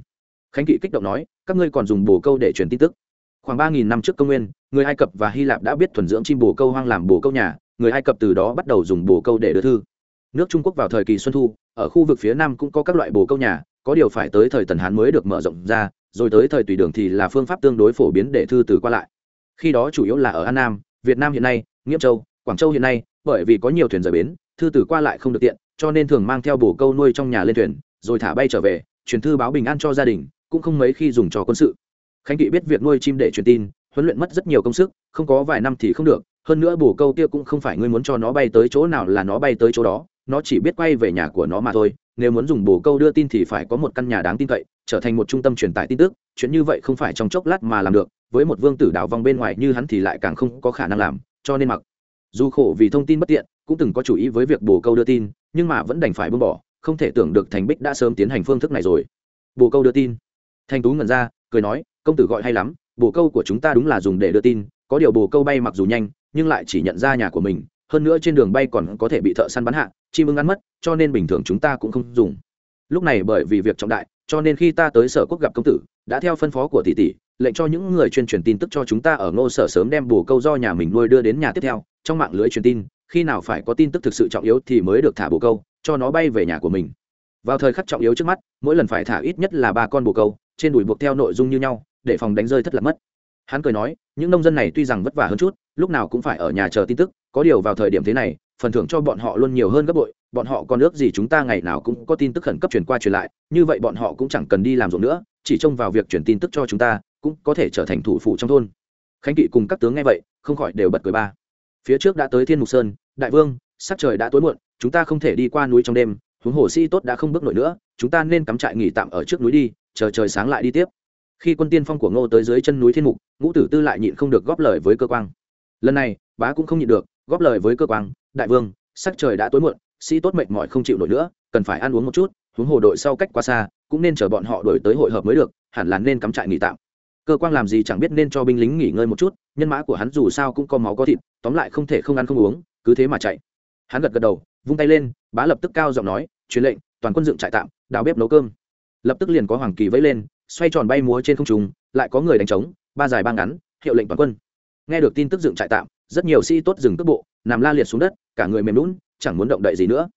A: Khánh kỵ kích động nói, các ngươi còn dùng bồ câu để truyền tin tức. Khoảng ba nghìn năm trước công nguyên, người ai cập và hy lạp đã biết thuần dưỡng chim bồ câu hoang làm bồ câu nhà, người ai cập từ đó bắt đầu dùng bồ câu để đưa thư nước trung quốc vào thời kỳ xuân thu, ở khu vực phía nam cũng có các loại bồ câu nhà, có điều phải tới thời tần hán mới được mở rộng ra, rồi tới thời tùy đường thì là phương pháp tương đối phổ biến để thư từ qua lại. Khi đó chủ yếu là ở an nam, việt nam hiện nay nghiễm châu, quảng châu hiện nay, bởi vì có nhiều thuyền rời bến, thư từ qua lại không được tiện, cho nên thường mang theo bồ câu nuôi trong nhà lên thuyền, rồi thả bay trở về, truyền thư báo bình an cho gia đình, cũng không mấy khi dùng cho quân sự. Khánh kỵ biết việc nuôi chim để truyền tin, huấn luyện mất rất nhiều công sức, không có vài năm thì không được, hơn nữa bồ câu kia cũng không phải ngươi muốn cho nó bay tới chỗ nào là nó bay tới chỗ đó nó chỉ biết quay về nhà của nó mà thôi, nếu muốn dùng bồ câu đưa tin thì phải có một căn nhà đáng tin cậy, trở thành một trung tâm truyền tải tin tức, chuyện như vậy không phải trong chốc lát mà làm được, với một vương tử đảo vong bên ngoài như hắn thì lại càng không có khả năng làm, cho nên mặc dù khổ vì thông tin bất tiện, cũng từng có chủ ý với việc bồ câu đưa tin, nhưng mà vẫn đành phải buông bỏ, không thể tưởng được thành bích đã sớm tiến hành phương thức này rồi. Bồ câu đưa tin. Thanh tú ngẩn ra, cười nói, công tử gọi hay lắm, bồ câu của chúng ta đúng là dùng để đưa tin, có điều bồ câu bay mặc dù nhanh, nhưng lại chỉ nhận ra nhà của mình hơn nữa trên đường bay còn có thể bị thợ săn bắn hạ, chim ưng ăn mất, cho nên bình thường chúng ta cũng không dùng. Lúc này bởi vì việc trọng đại, cho nên khi ta tới sở quốc gặp công tử, đã theo phân phó của tỷ tỷ, lệnh cho những người chuyên truyền tin tức cho chúng ta ở ngô sở sớm đem bồ câu do nhà mình nuôi đưa đến nhà tiếp theo, trong mạng lưới truyền tin, khi nào phải có tin tức thực sự trọng yếu thì mới được thả bồ câu, cho nó bay về nhà của mình. Vào thời khắc trọng yếu trước mắt, mỗi lần phải thả ít nhất là ba con bồ câu, trên đùi buộc theo nội dung như nhau, để phòng đánh rơi thất lạc mất. Hắn cười nói, những nông dân này tuy rằng vất vả hơn chút, lúc nào cũng phải ở nhà chờ tin tức có điều vào thời điểm thế này, phần thưởng cho bọn họ luôn nhiều hơn gấp bội, bọn họ còn ước gì chúng ta ngày nào cũng có tin tức khẩn cấp truyền qua truyền lại, như vậy bọn họ cũng chẳng cần đi làm ruộng nữa, chỉ trông vào việc truyền tin tức cho chúng ta, cũng có thể trở thành thủ phủ trong thôn. Khánh kỵ cùng các tướng nghe vậy, không khỏi đều bật cười ba. Phía trước đã tới thiên mục sơn, đại vương, sắc trời đã tối muộn, chúng ta không thể đi qua núi trong đêm, huống hồ sĩ tốt đã không bước nổi nữa, chúng ta nên cắm trại nghỉ tạm ở trước núi đi, chờ trời sáng lại đi tiếp. Khi quân tiên phong của ngô tới dưới chân núi thiên mục, ngũ tử tư lại nhịn không được góp lời với cơ quan lần này, bá cũng không nhịn được góp lời với cơ quan đại vương, sắc trời đã tối muộn, sĩ tốt mệt mỏi không chịu nổi nữa, cần phải ăn uống một chút, huống hồ đội sau cách quá xa, cũng nên chờ bọn họ đổi tới hội hợp mới được, hẳn là nên cắm trại nghỉ tạm. Cơ quan làm gì chẳng biết nên cho binh lính nghỉ ngơi một chút, nhân mã của hắn dù sao cũng có máu có thịt, tóm lại không thể không ăn không uống, cứ thế mà chạy. Hắn gật gật đầu, vung tay lên, bá lập tức cao giọng nói, truyền lệnh, toàn quân dựng trại tạm, đào bếp nấu cơm. Lập tức liền có hoàng kỳ vẫy lên, xoay tròn bay múa trên không trung, lại có người đánh trống, ba dài ba ngắn, hiệu lệnh toàn quân. Nghe được tin tức dựng trại tạm rất nhiều sĩ tốt dừng cước bộ, nằm la liệt xuống đất, cả người mềm lún chẳng muốn động đậy gì nữa.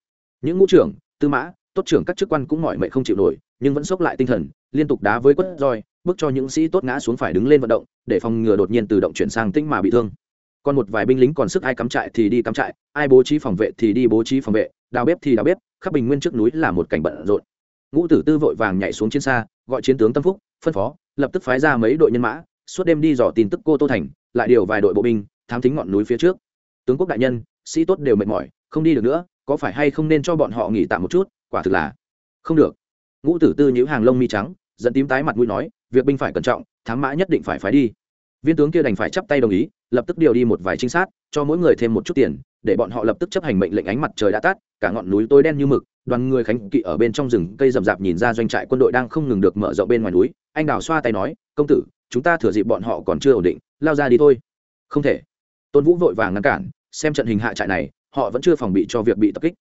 A: Những ngũ trưởng, tư mã, tốt trưởng các chức quan cũng mỏi mệt không chịu nổi, nhưng vẫn sốc lại tinh thần, liên tục đá với quất roi, bước cho những sĩ tốt ngã xuống phải đứng lên vận động, để phòng ngừa đột nhiên tự động chuyển sang tinh mà bị thương. Còn một vài binh lính còn sức ai cắm trại thì đi cắm trại, ai bố trí phòng vệ thì đi bố trí phòng vệ, đào bếp thì đào bếp, khắp bình nguyên trước núi là một cảnh bận rộn. Ngũ tử tư vội vàng nhảy xuống trên xa, gọi chiến tướng tâm phúc, phân phó, lập tức phái ra mấy đội nhân mã, suốt đêm đi dò tin tức cô tô thành, lại điều vài đội bộ binh thám thính ngọn núi phía trước. Tướng quốc đại nhân, sĩ tốt đều mệt mỏi, không đi được nữa, có phải hay không nên cho bọn họ nghỉ tạm một chút? Quả thực là không được. Ngũ tử tư nhíu hàng lông mi trắng dẫn tím tái mặt mũi nói, việc binh phải cẩn trọng, thám mã nhất định phải phái đi. Viên tướng kia đành phải chắp tay đồng ý, lập tức điều đi một vài trinh sát, cho mỗi người thêm một chút tiền, để bọn họ lập tức chấp hành mệnh lệnh ánh mặt trời đã tắt, cả ngọn núi tối đen như mực, đoàn người khánh kỵ ở bên trong rừng, cây rậm rạp nhìn ra doanh trại quân đội đang không ngừng được mở rộng bên ngoài núi. Anh đào xoa tay nói, công tử, chúng ta thừa dịp bọn họ còn chưa ổn định, lao ra đi thôi. Không thể tôn vũ vội vàng ngăn cản, xem trận hình hạ trại này, họ vẫn chưa phòng bị cho việc bị tập kích.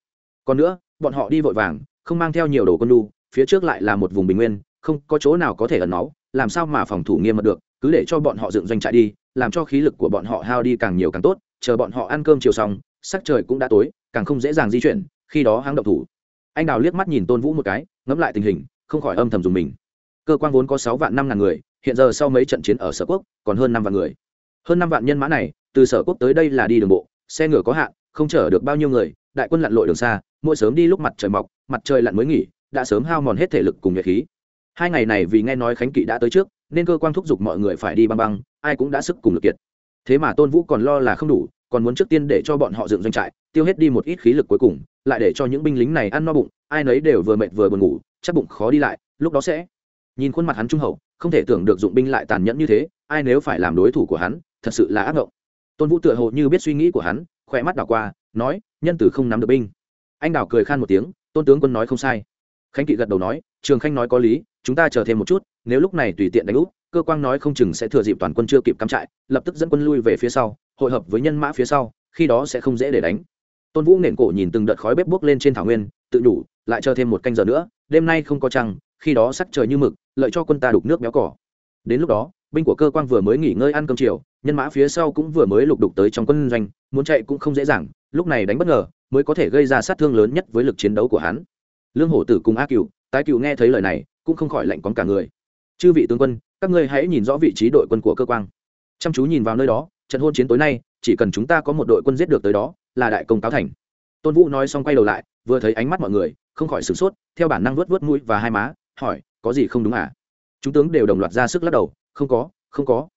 A: Còn nữa, bọn họ đi vội vàng, không mang theo nhiều đồ quân lu phía trước lại là một vùng bình nguyên, không có chỗ nào có thể ẩn náu, làm sao mà phòng thủ nghiêm mật được, cứ để cho bọn họ dựng doanh trại đi, làm cho khí lực của bọn họ hao đi càng nhiều càng tốt, chờ bọn họ ăn cơm chiều xong, sắc trời cũng đã tối, càng không dễ dàng di chuyển, khi đó hãng động thủ. Anh đào liếc mắt nhìn tôn vũ một cái, ngẫm lại tình hình, không khỏi âm thầm dùng mình. Cơ quan vốn có sáu vạn năm ngàn người, hiện giờ sau mấy trận chiến ở sở quốc, còn hơn năm vạn người. Hơn năm vạn nhân mã này từ sở quốc tới đây là đi đường bộ, xe ngựa có hạn, không chở được bao nhiêu người, đại quân lặn lội đường xa, mỗi sớm đi lúc mặt trời mọc, mặt trời lặn mới nghỉ, đã sớm hao mòn hết thể lực cùng nhiệt khí. Hai ngày này vì nghe nói khánh kỵ đã tới trước, nên cơ quan thúc giục mọi người phải đi băng băng, ai cũng đã sức cùng lực kiệt. Thế mà tôn vũ còn lo là không đủ, còn muốn trước tiên để cho bọn họ dựng doanh trại, tiêu hết đi một ít khí lực cuối cùng, lại để cho những binh lính này ăn no bụng, ai nấy đều vừa mệt vừa buồn ngủ, chắc bụng khó đi lại, lúc đó sẽ nhìn khuôn mặt hắn trung hậu, không thể tưởng được dụng binh lại tàn nhẫn như thế, ai nếu phải làm đối thủ của hắn, thật sự là ác ngộng tôn vũ tựa hồ như biết suy nghĩ của hắn, khỏe mắt đảo qua, nói, nhân tử không nắm được binh. Anh đảo cười khan một tiếng, tôn tướng quân nói không sai. Khánh kỵ gật đầu nói, trường khanh nói có lý, chúng ta chờ thêm một chút, nếu lúc này tùy tiện đánh úp, cơ quan nói không chừng sẽ thừa dịp toàn quân chưa kịp cắm trại, lập tức dẫn quân lui về phía sau, hội hợp với nhân mã phía sau, khi đó sẽ không dễ để đánh. Tôn vũ nện cổ nhìn từng đợt khói bếp bốc lên trên thảo nguyên, tự đủ lại chờ thêm một canh giờ nữa, đêm nay không có trăng, khi đó sắc trời như mực, lợi cho quân ta đục nước béo cỏ. Đến lúc đó binh của cơ quan vừa mới nghỉ ngơi ăn cơm chiều, nhân mã phía sau cũng vừa mới lục đục tới trong quân doanh, muốn chạy cũng không dễ dàng, lúc này đánh bất ngờ, mới có thể gây ra sát thương lớn nhất với lực chiến đấu của hắn. Lương hổ tử cùng a cựu tái cựu nghe thấy lời này, cũng không khỏi lạnh cóng cả người. Chư vị tướng quân, các ngươi hãy nhìn rõ vị trí đội quân của cơ quan. Chăm chú nhìn vào nơi đó, trận hôn chiến tối nay, chỉ cần chúng ta có một đội quân giết được tới đó, là đại công cáo thành. Tôn vũ nói xong quay đầu lại, vừa thấy ánh mắt mọi người, không khỏi sửng sốt, theo bản năng vớt vớt mũi và hai má, hỏi, có gì không đúng à? Chúng tướng đều đồng loạt ra sức lắc đầu không có không có.